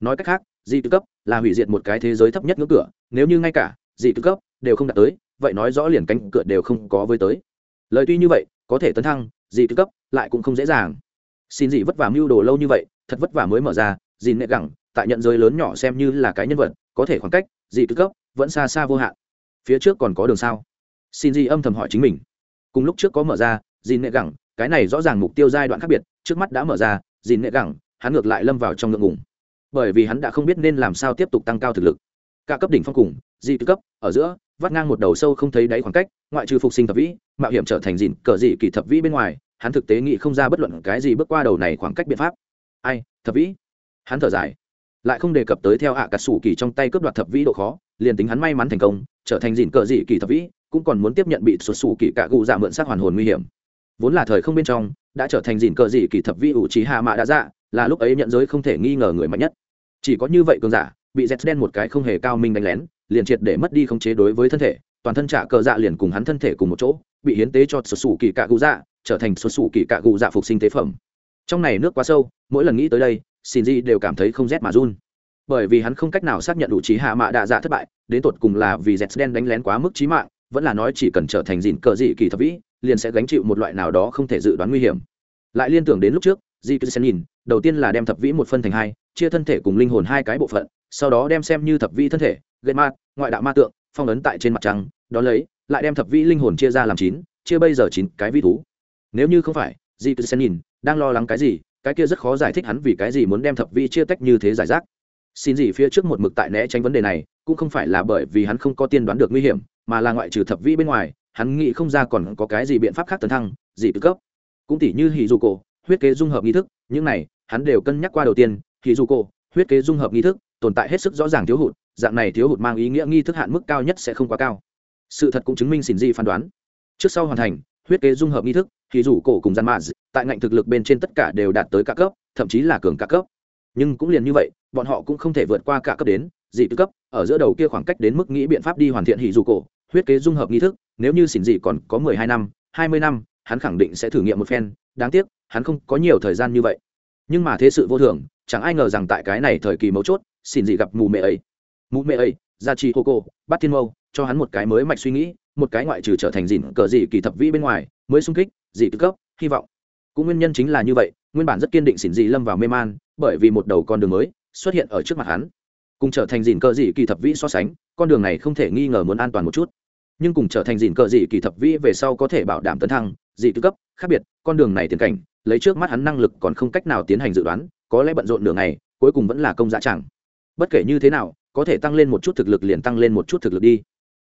Nói cách khác, dị tư cấp là hủy diệt một cái thế giới thấp nhất ngưỡng cửa, nếu như ngay cả dị tư cấp đều không đạt tới, vậy nói rõ liền cánh cửa đều không có với tới. Lời tuy như vậy, có thể tấn thăng, dị tư cấp lại cũng không dễ dàng. Xin dị vất vả mưu đồ lâu như vậy, thật vất vả mới mở ra, dìn nệ gẳng, tại nhận giới lớn nhỏ xem như là cái nhân vật, có thể khoảng cách, dị tư cấp vẫn xa xa vô hạn phía trước còn có đường sao? Xin gì âm thầm hỏi chính mình. Cùng lúc trước có mở ra dìn nghệ gẳng, cái này rõ ràng mục tiêu giai đoạn khác biệt, trước mắt đã mở ra dìn nghệ gẳng, hắn ngược lại lâm vào trong ngượng ngùng. Bởi vì hắn đã không biết nên làm sao tiếp tục tăng cao thực lực. Cả cấp đỉnh phong cùng dị tư cấp, ở giữa, vắt ngang một đầu sâu không thấy đáy khoảng cách, ngoại trừ phục sinh thập vĩ, mạo hiểm trở thành dìn cờ dị kỳ thập vĩ bên ngoài, hắn thực tế nghĩ không ra bất luận cái gì bước qua đầu này khoảng cách biện pháp. Ai, thập vĩ? Hắn thở dài. Lại không đề cập tới theo hạ à cà sủ kỳ trong tay cướp đoạt thập vĩ độ khó, liền tính hắn may mắn thành công trở thành dìn cờ dị kỳ thập vĩ, cũng còn muốn tiếp nhận bị sụt sù kỳ cạ gù dạ mượn xác hoàn hồn nguy hiểm. Vốn là thời không bên trong, đã trở thành dìn cờ dị kỳ thập vĩ ủ trí hạ mạ đã dạ là lúc ấy nhận giới không thể nghi ngờ người mạnh nhất. Chỉ có như vậy cường giả, bị z đen một cái không hề cao minh đánh lén, liền triệt để mất đi khống chế đối với thân thể, toàn thân trả cờ dạ liền cùng hắn thân thể cùng một chỗ, bị hiến tế cho sụt sù kỳ cạ gù dạ trở thành sụt sù kỳ cạ gù dạ phục sinh tế phẩm. Trong này nước quá sâu, mỗi lần nghĩ tới đây xin di đều cảm thấy không rét mà run bởi vì hắn không cách nào xác nhận đủ trí hạ mạ đạ dạ thất bại, đến tột cùng là vì z đen đánh lén quá mức trí mạng, vẫn là nói chỉ cần trở thành dìn cờ dị kỳ thập vĩ, liền sẽ gánh chịu một loại nào đó không thể dự đoán nguy hiểm. Lại liên tưởng đến lúc trước di sẽ nhìn, đầu tiên là đem thập vĩ một phân thành hai, chia thân thể cùng linh hồn hai cái bộ phận, sau đó đem xem như thập vĩ thân thể gây ma, ngoại đạo ma tượng, phong ấn tại trên mặt trăng, đó lấy, lại đem thập vĩ linh hồn chia ra làm chín, chia bây giờ chín cái vi thú. Nếu như không phải di sẽ nhìn, đang lo lắng cái gì, cái kia rất khó giải thích hắn vì cái gì muốn đem thập vĩ chia tách như thế giải rác xin gì phía trước một mực tại né tránh vấn đề này, cũng không phải là bởi vì hắn không có tiên đoán được nguy hiểm, mà là ngoại trừ thập vĩ bên ngoài, hắn nghĩ không ra còn có cái gì biện pháp khác tấn thăng, gì tự cấp. Cũng tỉ như hì dù cổ huyết kế dung hợp nghi thức, những này, hắn đều cân nhắc qua đầu tiên. Hì dù cổ huyết kế dung hợp nghi thức, tồn tại hết sức rõ ràng thiếu hụt, dạng này thiếu hụt mang ý nghĩa nghi thức hạn mức cao nhất sẽ không quá cao. Sự thật cũng chứng minh xin gì phán đoán. Trước sau hoàn thành, huyết kế dung hợp nghi thức thì rủ cổ cùng gian mạ tại ngạnh thực lực bên trên tất cả đều đạt tới cả cấp, thậm chí là cường cả cấp. Nhưng cũng liền như vậy bọn họ cũng không thể vượt qua cả cấp đến, dị tư cấp, ở giữa đầu kia khoảng cách đến mức nghĩ biện pháp đi hoàn thiện hỉ dù cổ, huyết kế dung hợp nghi thức, nếu như xỉn dị còn có mười hai năm, hai mươi năm, hắn khẳng định sẽ thử nghiệm một phen, đáng tiếc, hắn không có nhiều thời gian như vậy. Nhưng mà thế sự vô thường, chẳng ai ngờ rằng tại cái này thời kỳ mấu chốt, xỉn dị gặp mù mẹ ấy. Mù mẹ ấy, gia trì hô cô bắt thiên mâu, cho hắn một cái mới mạch suy nghĩ, một cái ngoại trừ trở thành dịn cờ dị kỳ thập vĩ bên ngoài, mới sung kích, dị tư cấp, hy vọng. Cũng nguyên nhân chính là như vậy, nguyên bản rất kiên định xỉn dị lâm vào mê man, bởi vì một đầu con đường mới xuất hiện ở trước mặt hắn. Cùng trở thành dìn cờ dị kỳ thập vĩ so sánh, con đường này không thể nghi ngờ muốn an toàn một chút. Nhưng cùng trở thành dìn cờ dị kỳ thập vĩ về sau có thể bảo đảm tấn thăng, dị tư cấp, khác biệt, con đường này tiền cảnh, lấy trước mắt hắn năng lực còn không cách nào tiến hành dự đoán, có lẽ bận rộn nửa ngày, cuối cùng vẫn là công dạ chẳng. Bất kể như thế nào, có thể tăng lên một chút thực lực liền tăng lên một chút thực lực đi.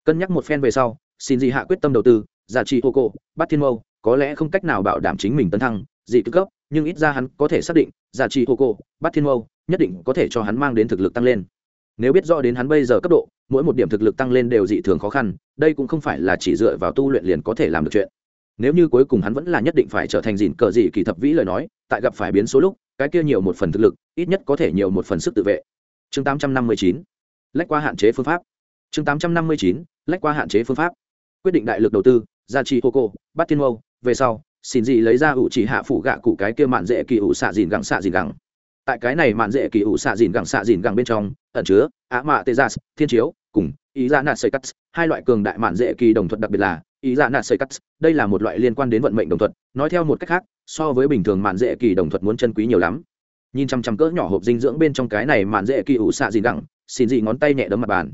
Cân nhắc một phen về sau, xin dị hạ quyết tâm đầu tư giá trị hô cô bắt thiên mâu, có lẽ không cách nào bảo đảm chính mình tấn thăng, dị tư cấp, nhưng ít ra hắn có thể xác định giá trị hô cô bắt thiên mâu nhất định có thể cho hắn mang đến thực lực tăng lên. Nếu biết rõ đến hắn bây giờ cấp độ, mỗi một điểm thực lực tăng lên đều dị thường khó khăn, đây cũng không phải là chỉ dựa vào tu luyện liền có thể làm được chuyện. Nếu như cuối cùng hắn vẫn là nhất định phải trở thành dìn cờ dị kỳ thập vĩ lời nói, tại gặp phải biến số lúc, cái kia nhiều một phần thực lực, ít nhất có thể nhiều một phần sức tự vệ. Chương 859 lách qua hạn chế phương pháp. Chương 859 lách qua hạn chế phương pháp. Quyết định đại lực đầu tư, gia trì hô cô bắt thiên mâu, về sau, xin gì lấy ra ủ chỉ hạ phủ gạ cụ cái kia mạn dễ kỳ ủ xạ dìn gẳng xạ dìn gẳng tại cái này mạn dễ kỳ ủ xạ dìn gẳng xạ dìn gẳng bên trong, ẩn chứa á mạ tê gia thiên chiếu, cùng ý ra nạt xây cắt. Hai loại cường đại mạn dễ kỳ đồng thuật đặc biệt là ý ra nạt xây cắt. Đây là một loại liên quan đến vận mệnh đồng thuật. Nói theo một cách khác, so với bình thường mạn dễ kỳ đồng thuật muốn chân quý nhiều lắm. Nhìn chăm chăm cỡ nhỏ hộp dinh dưỡng bên trong cái này mạn dễ kỳ ủ xạ dìn gẳng, xin dị ngón tay nhẹ đấm mặt bàn.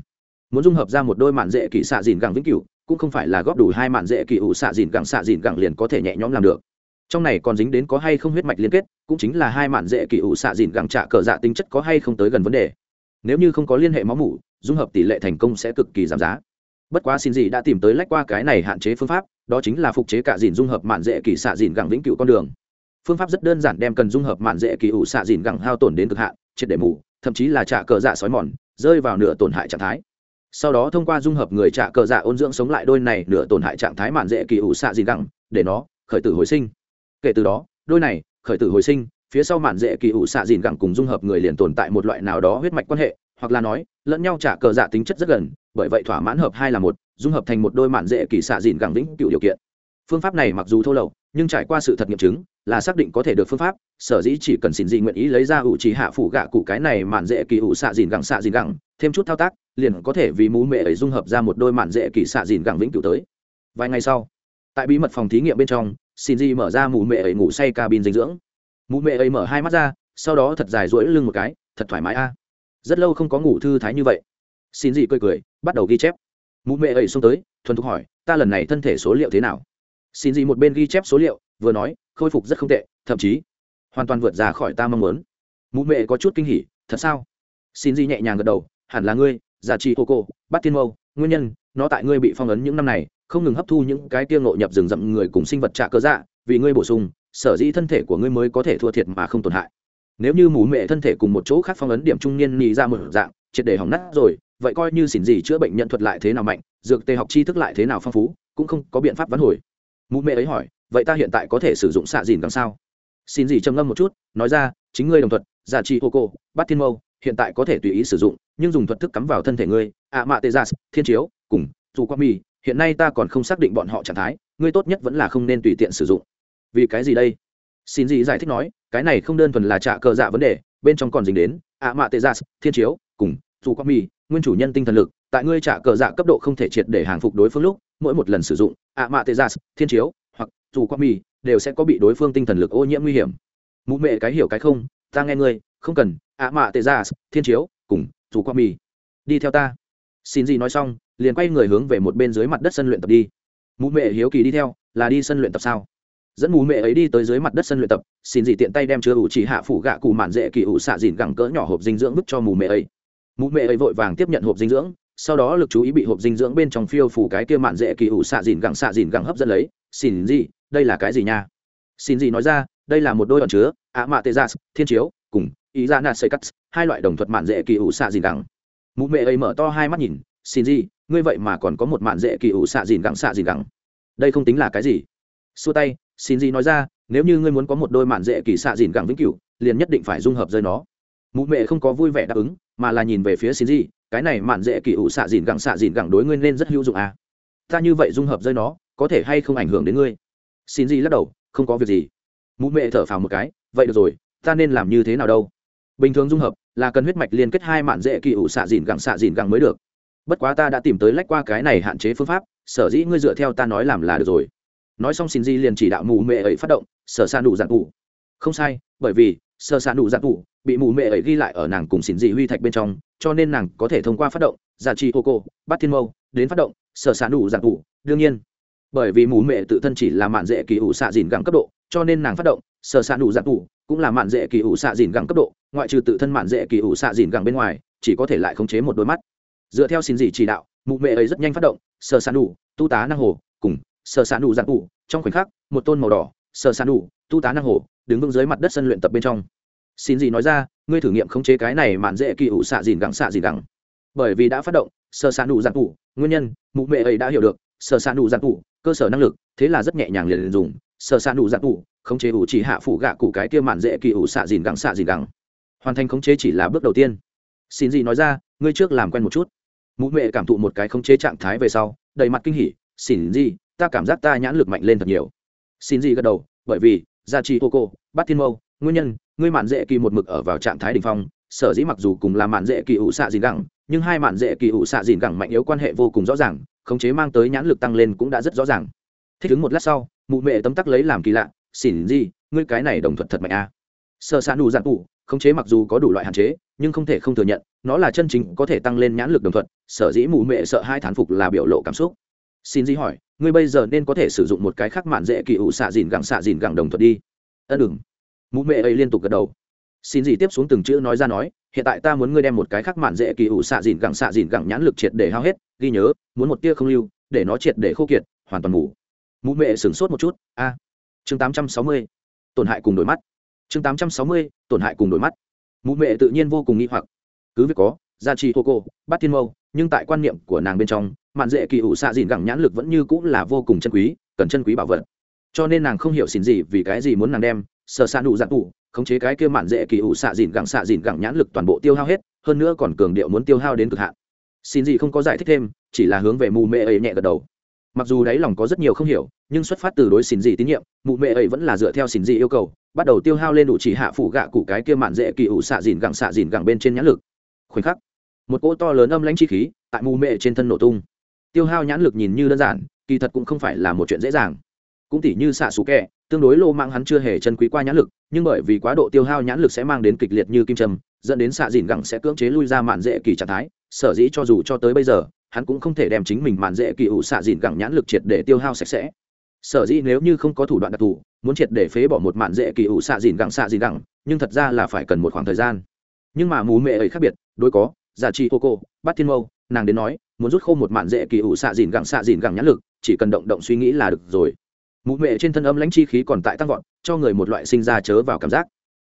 Muốn dung hợp ra một đôi mạn dễ kỳ xạ dìn gẳng vĩnh cửu, cũng không phải là góp đủ hai mạn dễ kỳ ủ xạ dìn gẳng xạ dìn gẳng liền có thể nhẹ nhõm làm được trong này còn dính đến có hay không huyết mạch liên kết, cũng chính là hai mạn dễ kỳ ủ xạ dìn gẳng trạ cờ dạ tính chất có hay không tới gần vấn đề. Nếu như không có liên hệ máu mủ, dung hợp tỷ lệ thành công sẽ cực kỳ giảm giá. Bất quá xin gì đã tìm tới lách qua cái này hạn chế phương pháp, đó chính là phục chế cả dìn dung hợp mạn dễ kỳ xạ dìn gẳng vĩnh cửu con đường. Phương pháp rất đơn giản đem cần dung hợp mạn dễ kỳ ủ xạ dìn gẳng hao tổn đến cực hạn, triệt để mù, thậm chí là trả cờ dạ sói mòn, rơi vào nửa tổn hại trạng thái. Sau đó thông qua dung hợp người trả cờ dạ ôn dưỡng sống lại đôi này nửa tổn hại trạng thái mạn dễ kỳ ủ xạ dìn gẳng, để nó khởi tử hồi sinh kể từ đó, đôi này, khởi tử hồi sinh, phía sau mạn dễ kỳ ủ xạ dìn gẳng cùng dung hợp người liền tồn tại một loại nào đó huyết mạch quan hệ, hoặc là nói, lẫn nhau trả cờ dạ tính chất rất gần, bởi vậy thỏa mãn hợp hai là một, dung hợp thành một đôi mạn dễ kỳ xạ dìn gẳng vĩnh cựu điều kiện. Phương pháp này mặc dù thô lậu, nhưng trải qua sự thật nghiệm chứng, là xác định có thể được phương pháp, sở dĩ chỉ cần xin gì nguyện ý lấy ra ủ trì hạ phủ gạ cụ cái này mạn dễ kỳ ủ xạ dìn gẳng xạ dìn gẳng, thêm chút thao tác, liền có thể vì mú mẹ ấy dung hợp ra một đôi mạn dễ kỳ xạ dìn gẳng vĩnh cửu tới. Vài ngày sau, tại bí mật phòng thí nghiệm bên trong xin di mở ra mụ mẹ ấy ngủ say cabin dinh dưỡng. Mụ mẹ ấy mở hai mắt ra, sau đó thật dài rỗi lưng một cái, thật thoải mái a. Rất lâu không có ngủ thư thái như vậy. Xin di cười cười, bắt đầu ghi chép. Mụ mẹ ấy xông tới, thuần thục hỏi, ta lần này thân thể số liệu thế nào? Xin di một bên ghi chép số liệu, vừa nói, khôi phục rất không tệ, thậm chí hoàn toàn vượt ra khỏi ta mong muốn. Mụ mẹ có chút kinh hỉ, thật sao? Xin di nhẹ nhàng gật đầu, hẳn là ngươi dạ giả trị hô cô bắt tiên mâu, nguyên nhân, nó tại ngươi bị phong ấn những năm này không ngừng hấp thu những cái tiêu ngộ nhập rừng rậm người cùng sinh vật trả cơ dạ vì ngươi bổ sung, sở dĩ thân thể của ngươi mới có thể thua thiệt mà không tổn hại nếu như mù mẹ thân thể cùng một chỗ khác phong ấn điểm trung niên nhì ra một dạng, triệt để hỏng nát rồi, vậy coi như xỉn gì chữa bệnh nhận thuật lại thế nào mạnh, dược tê học tri thức lại thế nào phong phú, cũng không có biện pháp vãn hồi mụ mẹ ấy hỏi, vậy ta hiện tại có thể sử dụng xạ dìn đằng sao xin gì trầm ngâm một chút, nói ra, chính ngươi đồng thuật, giả trị hô cô, bắt thiên mâu, hiện tại có thể tùy ý sử dụng, nhưng dùng thuật thức cắm vào thân thể ngươi, ạ mạ tê gia thiên chiếu, cùng, dù quang mi hiện nay ta còn không xác định bọn họ trạng thái, ngươi tốt nhất vẫn là không nên tùy tiện sử dụng. Vì cái gì đây? Xin gì giải thích nói, cái này không đơn thuần là trả cờ dạ vấn đề, bên trong còn dính đến ạ mạ tê gia dạ, thiên chiếu, cùng dù quang mi nguyên chủ nhân tinh thần lực. Tại ngươi trả cờ dạ cấp độ không thể triệt để hàng phục đối phương lúc, mỗi một lần sử dụng ạ mạ tê gia dạ, thiên chiếu hoặc dù quang mi đều sẽ có bị đối phương tinh thần lực ô nhiễm nguy hiểm. Mụ mẹ cái hiểu cái không, ta nghe ngươi, không cần ạ mạ tê gia dạ, thiên chiếu cùng dù quang mi đi theo ta. Xin gì nói xong liền quay người hướng về một bên dưới mặt đất sân luyện tập đi. Mụ mẹ hiếu kỳ đi theo là đi sân luyện tập sao? Dẫn mụ mẹ ấy đi tới dưới mặt đất sân luyện tập xin dị tiện tay đem chứa ủ chỉ hạ phủ gạ cụ mạn dễ kỳ ủ xạ dìn gẳng cỡ nhỏ hộp dinh dưỡng vứt cho mụ mẹ ấy. Mụ mẹ ấy vội vàng tiếp nhận hộp dinh dưỡng sau đó lực chú ý bị hộp dinh dưỡng bên trong phiêu phủ cái kia mạn dễ kỳ ủ xạ dìn gẳng xạ dìn gẳng hấp dẫn lấy xin dị, đây là cái gì nha? Xin dị nói ra đây là một đôi ẩn chứa ạ mạ tê gia thiên chiếu cùng ý ra nạt xây cắt hai loại đồng thuật mạn dễ kỳ ủ xạ dìn gẳng. Mụ mẹ ấy mở to hai mắt nhìn xin dị ngươi vậy mà còn có một mạn dễ kỳ ủ xạ dìn gẳng xạ dìn gẳng. Đây không tính là cái gì. Xua tay, xin gì nói ra, nếu như ngươi muốn có một đôi mạn dễ kỳ xạ dìn gẳng vĩnh cửu, liền nhất định phải dung hợp rơi nó. Mụ mẹ không có vui vẻ đáp ứng, mà là nhìn về phía xin gì, cái này mạn dễ kỳ ủ xạ dìn gẳng xạ dìn gẳng đối ngươi nên rất hữu dụng à. Ta như vậy dung hợp rơi nó, có thể hay không ảnh hưởng đến ngươi? Xin gì lắc đầu, không có việc gì. Mụ mẹ thở phào một cái, vậy được rồi, ta nên làm như thế nào đâu? Bình thường dung hợp là cần huyết mạch liên kết hai mạn dễ kỳ ủ xạ dìn gẳng xạ dìn gẳng mới được bất quá ta đã tìm tới lách qua cái này hạn chế phương pháp, sở dĩ ngươi dựa theo ta nói làm là được rồi. Nói xong xin di liền chỉ đạo mù mẹ ấy phát động, sở s ạ nụ giặc cụ không sai, bởi vì, sở s ạ nụ giặc cụ bị mù mẹ ấy ghi lại ở nàng cùng xin di huy thạch bên trong, cho nên nàng có thể thông qua phát động giả trị ô cô bắt thiên mâu, đến phát động, sở s ạ nụ giặc cụ đương nhiên, bởi vì mù mẹ tự thân chỉ là mạn dễ kỳ ủ xạ dìn gẳng cấp độ, cho nên nàng phát động, sở s ạ nụ giặc cụ cũng là mạn dễ kỳ ủ xạ dìn gẳng cấp độ, ngoại trừ tự thân mạn dễ kỳ ủ xạ dìn gẳng bên ngoài, chỉ có thể lại khống chế một đôi mắt dựa theo xin gì chỉ đạo, mụ mẹ ấy rất nhanh phát động sờ sàn đủ tu tá năng hồ, cùng sờ sàn đủ dạng ủ trong khoảnh khắc, một tôn màu đỏ sờ sàn đủ tu tá năng hồ, đứng vững dưới mặt đất sân luyện tập bên trong. Xin gì nói ra, ngươi thử nghiệm khống chế cái này mạn dễ kỳ ủ xạ dìn gẳng xạ dìn gẳng. Bởi vì đã phát động sờ sàn đủ dạng ủ nguyên nhân, mụ mẹ ấy đã hiểu được sờ sàn đủ dạng ủ cơ sở năng lực, thế là rất nhẹ nhàng liền dùng sờ sàn đủ dạng ủ khống chế ủ chỉ hạ phủ gạ cụ cái kia mạn dễ kỳ ủ xạ dìn gẳng xạ dìn gẳng. Hoàn thành khống chế chỉ là bước đầu tiên. Xin gì nói ra, ngươi trước làm quen một chút mụ mẹ cảm thụ một cái không chế trạng thái về sau, đầy mặt kinh hỉ, xin gì, ta cảm giác ta nhãn lực mạnh lên thật nhiều xin gì gật đầu, bởi vì, gia trì ô cô, bắt thiên mâu, nguyên nhân, ngươi mạn dễ kỳ một mực ở vào trạng thái đ ỉ n h phong, sở dĩ mặc dù cùng là mạn dễ kỳ ủ xạ dìn gẳng, nhưng hai mạn dễ kỳ ủ xạ dìn gẳng mạnh yếu quan hệ vô cùng rõ ràng, khống chế mang tới nhãn lực tăng lên cũng đã rất rõ ràng thích ứng một lát sau, mụ mẹ tấm tắc lấy làm kỳ lạ xỉn gì, ngươi cái này đồng thuận thật mạnh a à. sợ xạ nụ giản cụ khống chế mặc dù có đủ loại hạn chế, nhưng không thể không thừa nhận, nó là chân chính có thể tăng lên nhãn lực đồng thuận, sở dĩ mụ mệ sợ hai thán phục là biểu lộ cảm xúc. Xin dĩ hỏi, ngươi bây giờ nên có thể sử dụng một cái khác mạn dễ kỳ ủ xạ dìn gẳng xạ dìn gẳng đồng thuận đi. Ân đừng. Mụ mệ ấy liên tục gật đầu. Xin dĩ tiếp xuống từng chữ nói ra nói, hiện tại ta muốn ngươi đem một cái khác mạn dễ kỳ ủ xạ dìn gẳng xạ dìn gẳng nhãn lực triệt để hao hết, ghi nhớ, muốn một tia không lưu, để nó triệt để khô kiệt, hoàn toàn ngủ. Mụ mệ sửng sốt một chút, a. Chương tám trăm sáu mươi, tổn hại cùng đổi mắt chương tám trăm sáu mươi, tổn hại cùng đổi mắt. Mụ mẹ tự nhiên vô cùng nghi hoặc. Cứ việc có, gia trì hô cô bắt thiên mâu, nhưng tại quan niệm của nàng bên trong, mạn dễ kỳ ủ xạ dìn gẳng nhãn lực vẫn như cũng là vô cùng chân quý, cần chân quý bảo vật. Cho nên nàng không hiểu xin gì vì cái gì muốn nàng đem, sờ xa nụ dạng tủ, khống chế cái kia mạn dễ kỳ ủ xạ dìn gẳng xạ dìn gẳng nhãn lực toàn bộ tiêu hao hết, hơn nữa còn cường điệu muốn tiêu hao đến cực hạn. Xin gì không có giải thích thêm, chỉ là hướng về mù mẹ ấy nhẹ gật đầu mặc dù đáy lòng có rất nhiều không hiểu, nhưng xuất phát từ đối xin gì tín nhiệm, mụ mẹ ấy vẫn là dựa theo xin gì yêu cầu, bắt đầu tiêu hao lên đủ chỉ hạ phủ gạ cụ cái kia mạn dễ kỳ ủ xạ dìn gẳng xạ dìn gẳng bên trên nhãn lực. Khoảnh khắc, một cỗ to lớn âm lãnh chi khí tại mụ mẹ trên thân nổ tung. Tiêu hao nhãn lực nhìn như đơn giản, kỳ thật cũng không phải là một chuyện dễ dàng. Cũng tỉ như xạ xú kẹ, tương đối lô mạng hắn chưa hề chân quý qua nhãn lực, nhưng bởi vì quá độ tiêu hao nhãn lực sẽ mang đến kịch liệt như kim trầm dẫn đến xạ dìn gẳng sẽ cưỡng chế lui ra mạn dễ kỳ trạng thái, sở dĩ cho dù cho tới bây giờ hắn cũng không thể đem chính mình mạn dễ kỳ ủ xạ dìn gẳng nhãn lực triệt để tiêu hao sạch sẽ. Sở dĩ nếu như không có thủ đoạn đặc thù, muốn triệt để phế bỏ một mạn dễ kỳ ủ xạ dìn gẳng xạ dìn gẳng, nhưng thật ra là phải cần một khoảng thời gian. Nhưng mà mù mệ ấy khác biệt, đối có, giả trị hô cô, bắt thiên mâu, nàng đến nói, muốn rút khô một mạn dễ kỳ ủ xạ dìn gẳng xạ dìn gẳng nhãn lực, chỉ cần động động suy nghĩ là được rồi. Mụ mệ trên thân âm lãnh chi khí còn tại tăng vọt, cho người một loại sinh ra chớ vào cảm giác.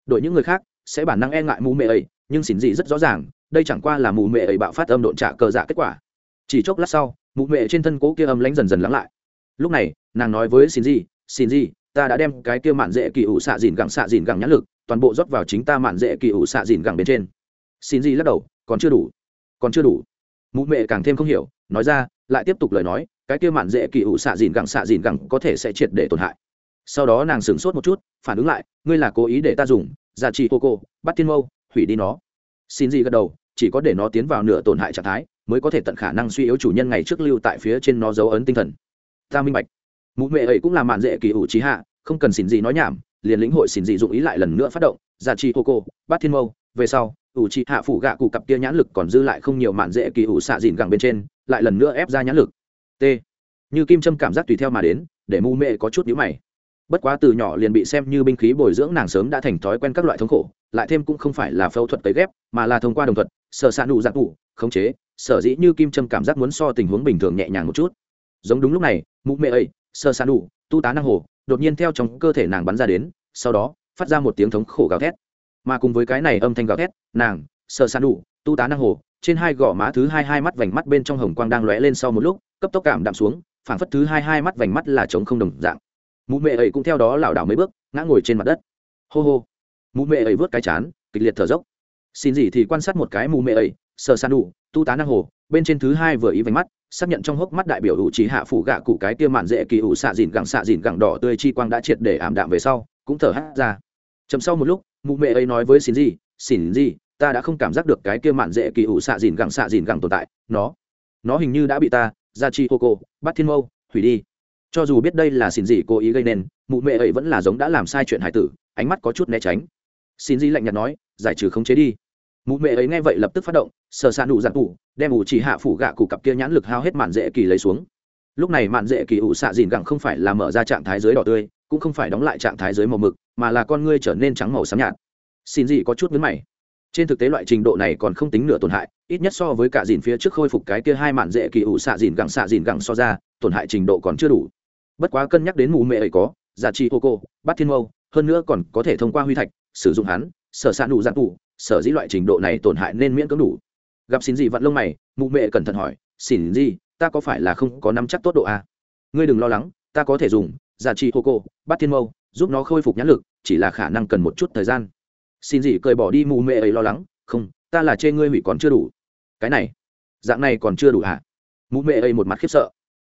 Đội những người khác sẽ bản năng e ngại mụ mệ ấy, nhưng xỉn dị rất rõ ràng, đây chẳng qua là mụ mệ ấy bạo phát âm độn trả cờ dạ kết quả chỉ chốc lát sau, mụ mệ trên thân cố kia âm lánh dần dần lắng lại. Lúc này, nàng nói với xin gì xin gì ta đã đem cái kia mạn dễ kỳ ủ xạ dìn gẳng xạ dìn gẳng nhãn lực, toàn bộ rót vào chính ta mạn dễ kỳ ủ xạ dìn gẳng bên trên. Xin gì lắc đầu, còn chưa đủ, còn chưa đủ. Mụ mệ càng thêm không hiểu, nói ra, lại tiếp tục lời nói, cái kia mạn dễ kỳ ủ xạ dìn gẳng xạ dìn gẳng có thể sẽ triệt để tổn hại. Sau đó nàng sửng sốt một chút, phản ứng lại, ngươi là cố ý để ta dùng, giả trị cô cô, bắt thiên mâu, hủy đi nó. Xin gì gật đầu, chỉ có để nó tiến vào nửa tổn hại trạng thái mới có thể tận khả năng suy yếu chủ nhân ngày trước lưu tại phía trên nó dấu ấn tinh thần. Ta minh bạch. Mụ mẹ ấy cũng là mạn dễ kỳ ủ trí hạ, không cần xin gì nói nhảm, liền lĩnh hội xin gì dụng ý lại lần nữa phát động giả trị hô cô, bát thiên mâu, về sau, ủ trị hạ phủ gạ cụ cặp kia nhãn lực còn dư lại không nhiều mạn dễ kỳ ủ xạ dìn gẳng bên trên, lại lần nữa ép ra nhãn lực. T. Như kim châm cảm giác tùy theo mà đến, để mụ mệ có chút nhữ mày. Bất quá từ nhỏ liền bị xem như binh khí bồi dưỡng nàng sớm đã thành thói quen các loại thống khổ, lại thêm cũng không phải là phẫu thuật cấy ghép, mà là thông qua đồng thuật, sở s ạ nụ giặc ủ khống chế sở dĩ như kim trâm cảm giác muốn so tình huống bình thường nhẹ nhàng một chút. Giống đúng lúc này mụ mẹ ấy sơ s đủ, tu tá năng hồ đột nhiên theo trong cơ thể nàng bắn ra đến sau đó phát ra một tiếng thống khổ gào thét. Mà cùng với cái này âm thanh gào thét nàng sơ s đủ, tu tá năng hồ trên hai gò má thứ hai hai mắt vành mắt bên trong hồng quang đang lóe lên sau một lúc cấp tốc cảm đạm xuống phảng phất thứ hai hai mắt vành mắt là trống không đồng dạng. Mụ mẹ ấy cũng theo đó lảo đảo mấy bước ngã ngồi trên mặt đất. Hô hô. Mụ mẹ ấy vớt cái chán kịch liệt thở dốc. Xin gì thì quan sát một cái mụ mẹ ấy sờ san đủ tu tá năng hồ, bên trên thứ hai vừa ý vánh mắt, xác nhận trong hốc mắt đại biểu ủ trí hạ phủ gạ cụ cái kia mạn dễ kỳ ủ xạ dìn gẳng xạ dìn gẳng đỏ tươi chi quang đã triệt để ảm đạm về sau, cũng thở hắt ra. Chầm sau một lúc, mụ mẹ ấy nói với xin gì xin gì ta đã không cảm giác được cái kia mạn dễ kỳ ủ xạ dìn gẳng xạ dìn gẳng tồn tại. Nó nó hình như đã bị ta ra chi hô cô bắt thiên mâu, hủy đi. Cho dù biết đây là xin gì cố ý gây nên, mụ mẹ ấy vẫn là giống đã làm sai chuyện hải tử, ánh mắt có chút né tránh. Xin gì lạnh nhạt nói, giải trừ khống chế đi mụ mẹ ấy nghe vậy lập tức phát động, sờ xa đủ giặc cụ đem ủ chỉ hạ phủ gạ cụ cặp kia nhãn lực hao hết mạn dễ kỳ lấy xuống. Lúc này mạn dễ kỳ ủ xạ dìn gẳng không phải là mở ra trạng thái dưới đỏ tươi, cũng không phải đóng lại trạng thái dưới màu mực, mà là con ngươi trở nên trắng màu xám nhạt. Xin gì có chút vấn mày. Trên thực tế loại trình độ này còn không tính nửa tổn hại, ít nhất so với cả dìn phía trước khôi phục cái kia hai mạn dễ kỳ ủ xạ dìn gẳng xạ dìn gẳng so ra, tổn hại trình độ còn chưa đủ. Bất quá cân nhắc đến mụ mẹ ấy có giá trị ô cô bắt thiên mâu, hơn nữa còn có thể thông qua huy thạch, sử dụng hắn sở s đủ giặc tủ sở dĩ loại trình độ này tổn hại nên miễn cưỡng đủ. Gặp xin gì vặn lông mày, mụ mẹ cẩn thận hỏi, xin gì, ta có phải là không có nắm chắc tốt độ a? Ngươi đừng lo lắng, ta có thể dùng, giả trị hô cô bắt thiên mâu, giúp nó khôi phục nhãn lực, chỉ là khả năng cần một chút thời gian. Xin gì cười bỏ đi mụ mẹ ấy lo lắng, không, ta là chê ngươi hủy còn chưa đủ. Cái này, dạng này còn chưa đủ hả? Mụ mẹ ấy một mặt khiếp sợ.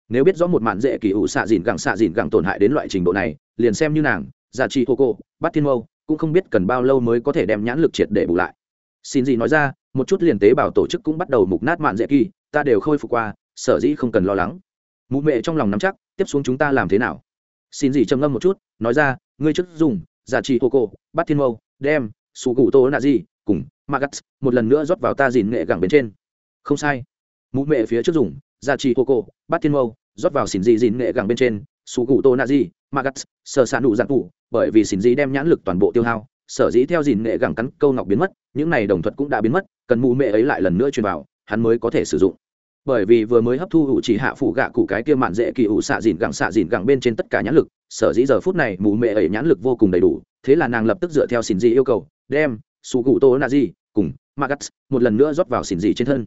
Nếu biết rõ một mạn dễ kỳ ủ xạ dìn gẳng xạ dìn gẳng tổn hại đến loại trình độ này, liền xem như nàng, giả trị hô cô bắt thiên mâu cũng không biết cần bao lâu mới có thể đem nhãn lực triệt để bù lại. Xin gì nói ra, một chút liền tế bào tổ chức cũng bắt đầu mục nát mạn dễ kỳ, ta đều khôi phục qua, sở dĩ không cần lo lắng. Mụ mẹ trong lòng nắm chắc, tiếp xuống chúng ta làm thế nào? Xin gì trầm ngâm một chút, nói ra, ngươi trước dùng, giả trị hô cô, bắt thiên mâu, đem sù cụ tô nạ gì, cùng magat một lần nữa rót vào ta dìn nghệ gẳng bên trên. Không sai. Mụ mẹ phía trước dùng, giả trị hô cô, bắt thiên mâu, rót vào xin gì dìn nghệ gẳng bên trên sù cụ tô nạ gì Magus, sở sản nụ giặc cụ bởi vì xỉn dị đem nhãn lực toàn bộ tiêu hao sở dĩ theo dìn nghệ gẳng cắn câu ngọc biến mất những này đồng thuật cũng đã biến mất cần mụ mẹ ấy lại lần nữa truyền vào hắn mới có thể sử dụng. Bởi vì vừa mới hấp thu hữu chỉ hạ phụ gạ cụ cái kia mạn dễ kỳ hữu xạ dìn gẳng xạ dìn gẳng bên trên tất cả nhãn lực sở dĩ giờ phút này mụ mẹ ấy nhãn lực vô cùng đầy đủ thế là nàng lập tức dựa theo xỉn dị yêu cầu đem su cụ tô na di cùng Magus một lần nữa rót vào xỉn dị trên thân.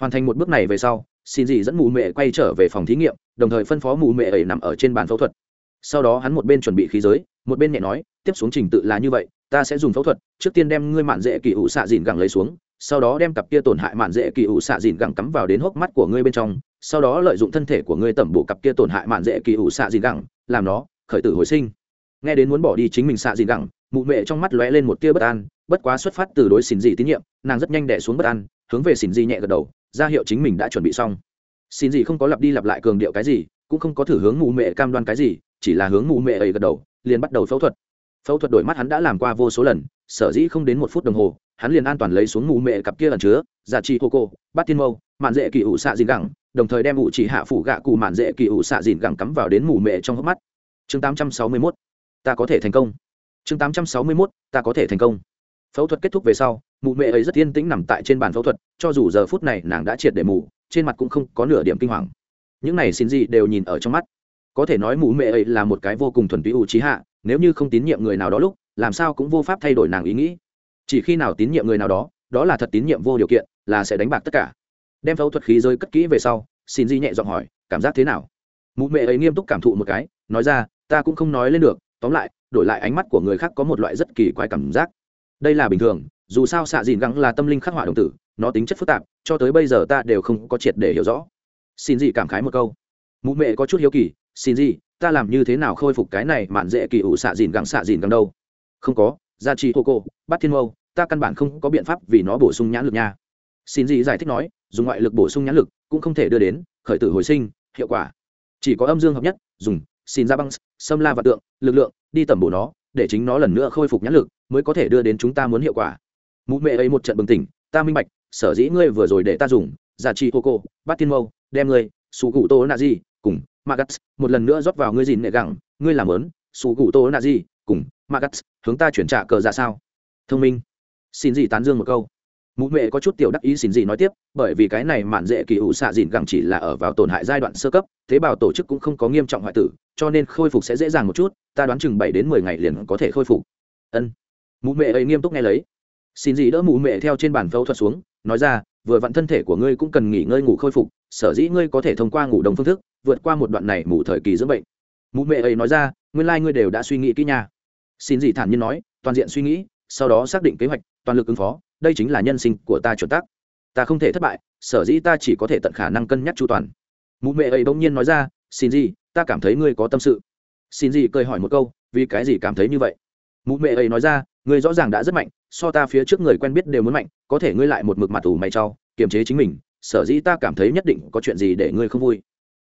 Hoàn thành một bước này về sau xin dị dẫn mụ mẹ quay trở về phòng thí nghiệm đồng thời phân phó mụ mẹ ấy nằm ở trên bàn phẫu thuật sau đó hắn một bên chuẩn bị khí giới, một bên nhẹ nói, tiếp xuống trình tự là như vậy, ta sẽ dùng phẫu thuật, trước tiên đem ngươi mạn dễ kỳ ủ xạ dìn gẳng lấy xuống, sau đó đem cặp kia tổn hại mạn dễ kỳ ủ xạ dìn gẳng cắm vào đến hốc mắt của ngươi bên trong, sau đó lợi dụng thân thể của ngươi tẩm bổ cặp kia tổn hại mạn dễ kỳ ủ xạ dìn gẳng, làm nó, khởi tử hồi sinh. Nghe đến muốn bỏ đi chính mình xạ dìn gẳng, mụ mẹ trong mắt lóe lên một tia bất an, bất quá xuất phát từ đối xỉn dị tín nhiệm, nàng rất nhanh đẻ xuống bất an, hướng về xỉn dị nhẹ gật đầu, ra hiệu chính mình đã chuẩn bị xong. Xỉn dị không có lặp đi lặp lại cường điệu cái gì, cũng không có thử hướng mụ mẹ cam đoan cái gì chỉ là hướng mụ mẹ ấy gật đầu liền bắt đầu phẫu thuật. Phẫu thuật đổi mắt hắn đã làm qua vô số lần sở dĩ không đến một phút đồng hồ hắn liền an toàn lấy xuống mụ mẹ cặp kia ẩn chứa giả trị hô cô bát tiên mâu mạn dễ kỳ ủ xạ dìn gẳng đồng thời đem ủ chỉ hạ phủ gạ cụ mạn dễ kỳ ủ xạ dìn gẳng cắm vào đến mù mẹ trong hốc mắt. Chương 861, ta có thể thành công. Chương 861, ta có thể thành công. Phẫu thuật kết thúc về sau mụ mẹ ấy rất yên tĩnh nằm tại trên bàn phẫu thuật cho dù giờ phút này nàng đã triệt để mù trên mặt cũng không có nửa điểm kinh hoàng. Những này xin gì đều nhìn ở trong mắt có thể nói mụ mẹ ấy là một cái vô cùng thuần túy ủ trí hạ, nếu như không tín nhiệm người nào đó lúc, làm sao cũng vô pháp thay đổi nàng ý nghĩ. Chỉ khi nào tín nhiệm người nào đó đó là thật tín nhiệm vô điều kiện, là sẽ đánh bạc tất cả. Đem phẫu thuật khí rơi cất kỹ về sau, xin di nhẹ giọng hỏi, cảm giác thế nào? Mụ mẹ ấy nghiêm túc cảm thụ một cái, nói ra, ta cũng không nói lên được, tóm lại, đổi lại ánh mắt của người khác có một loại rất kỳ quái cảm giác. Đây là bình thường, dù sao xạ dìn gắng là tâm linh khắc họa đồng tử, nó tính chất phức tạp, cho tới bây giờ ta đều không có triệt để hiểu rõ. Xin gì cảm khái một câu. Mụ mẹ có chút hiếu kỳ xin gì, ta làm như thế nào khôi phục cái này mạn dễ kỳ ủ xạ dìn gẳng xạ dìn gẳng đâu? Không có, gia trì hô cô, bắt thiên mâu, ta căn bản không có biện pháp vì nó bổ sung nhãn lực nha. Xin gì giải thích nói, dùng ngoại lực bổ sung nhãn lực cũng không thể đưa đến, khởi tử hồi sinh, hiệu quả. Chỉ có âm dương hợp nhất, dùng xin ra băng, xâm la và tượng, lực lượng, đi tẩm bổ nó, để chính nó lần nữa khôi phục nhãn lực, mới có thể đưa đến chúng ta muốn hiệu quả. Mụ mẹ ấy một trận bừng tỉnh, ta minh bạch, sở dĩ ngươi vừa rồi để ta dùng giả trị hô cô bát thiên mâu, đem ngươi sụ cụ tô nạ gì, cùng magas, một lần nữa rót vào ngươi dìn nệ gẳng, ngươi làm lớn sủ cụ tô nạ gì, cùng magas, hướng ta chuyển trả cờ ra sao? Thông minh. Xin gì tán dương một câu. Mụ mẹ có chút tiểu đắc ý xin gì nói tiếp, bởi vì cái này mạn dễ kỳ ủ xạ dìn gẳng chỉ là ở vào tổn hại giai đoạn sơ cấp tế bào tổ chức cũng không có nghiêm trọng hoại tử, cho nên khôi phục sẽ dễ dàng một chút, ta đoán chừng bảy đến mười ngày liền có thể khôi phục. Ân. Mụ mẹ ấy nghiêm túc nghe lấy. Xin gì đỡ mụ mẹ theo trên bàn phẫu thuật xuống, nói ra, vừa vặn thân thể của ngươi cũng cần nghỉ ngơi ngủ khôi phục sở dĩ ngươi có thể thông qua ngủ đồng phương thức vượt qua một đoạn này mù thời kỳ dưỡng bệnh. Mụ mẹ ấy nói ra, nguyên lai、like、ngươi đều đã suy nghĩ kỹ nha. Xin gì thản nhiên nói, toàn diện suy nghĩ, sau đó xác định kế hoạch, toàn lực ứng phó, đây chính là nhân sinh của ta chuẩn tắc. Ta không thể thất bại, sở dĩ ta chỉ có thể tận khả năng cân nhắc chu toàn. Mụ mẹ ấy bỗng nhiên nói ra, xin gì, ta cảm thấy ngươi có tâm sự. Xin gì cười hỏi một câu, vì cái gì cảm thấy như vậy? Mụ mẹ ấy nói ra, ngươi rõ ràng đã rất mạnh, so ta phía trước người quen biết đều muốn mạnh, có thể ngươi lại một mực mặt ủ mày trau kiềm chế chính mình sở dĩ ta cảm thấy nhất định có chuyện gì để ngươi không vui.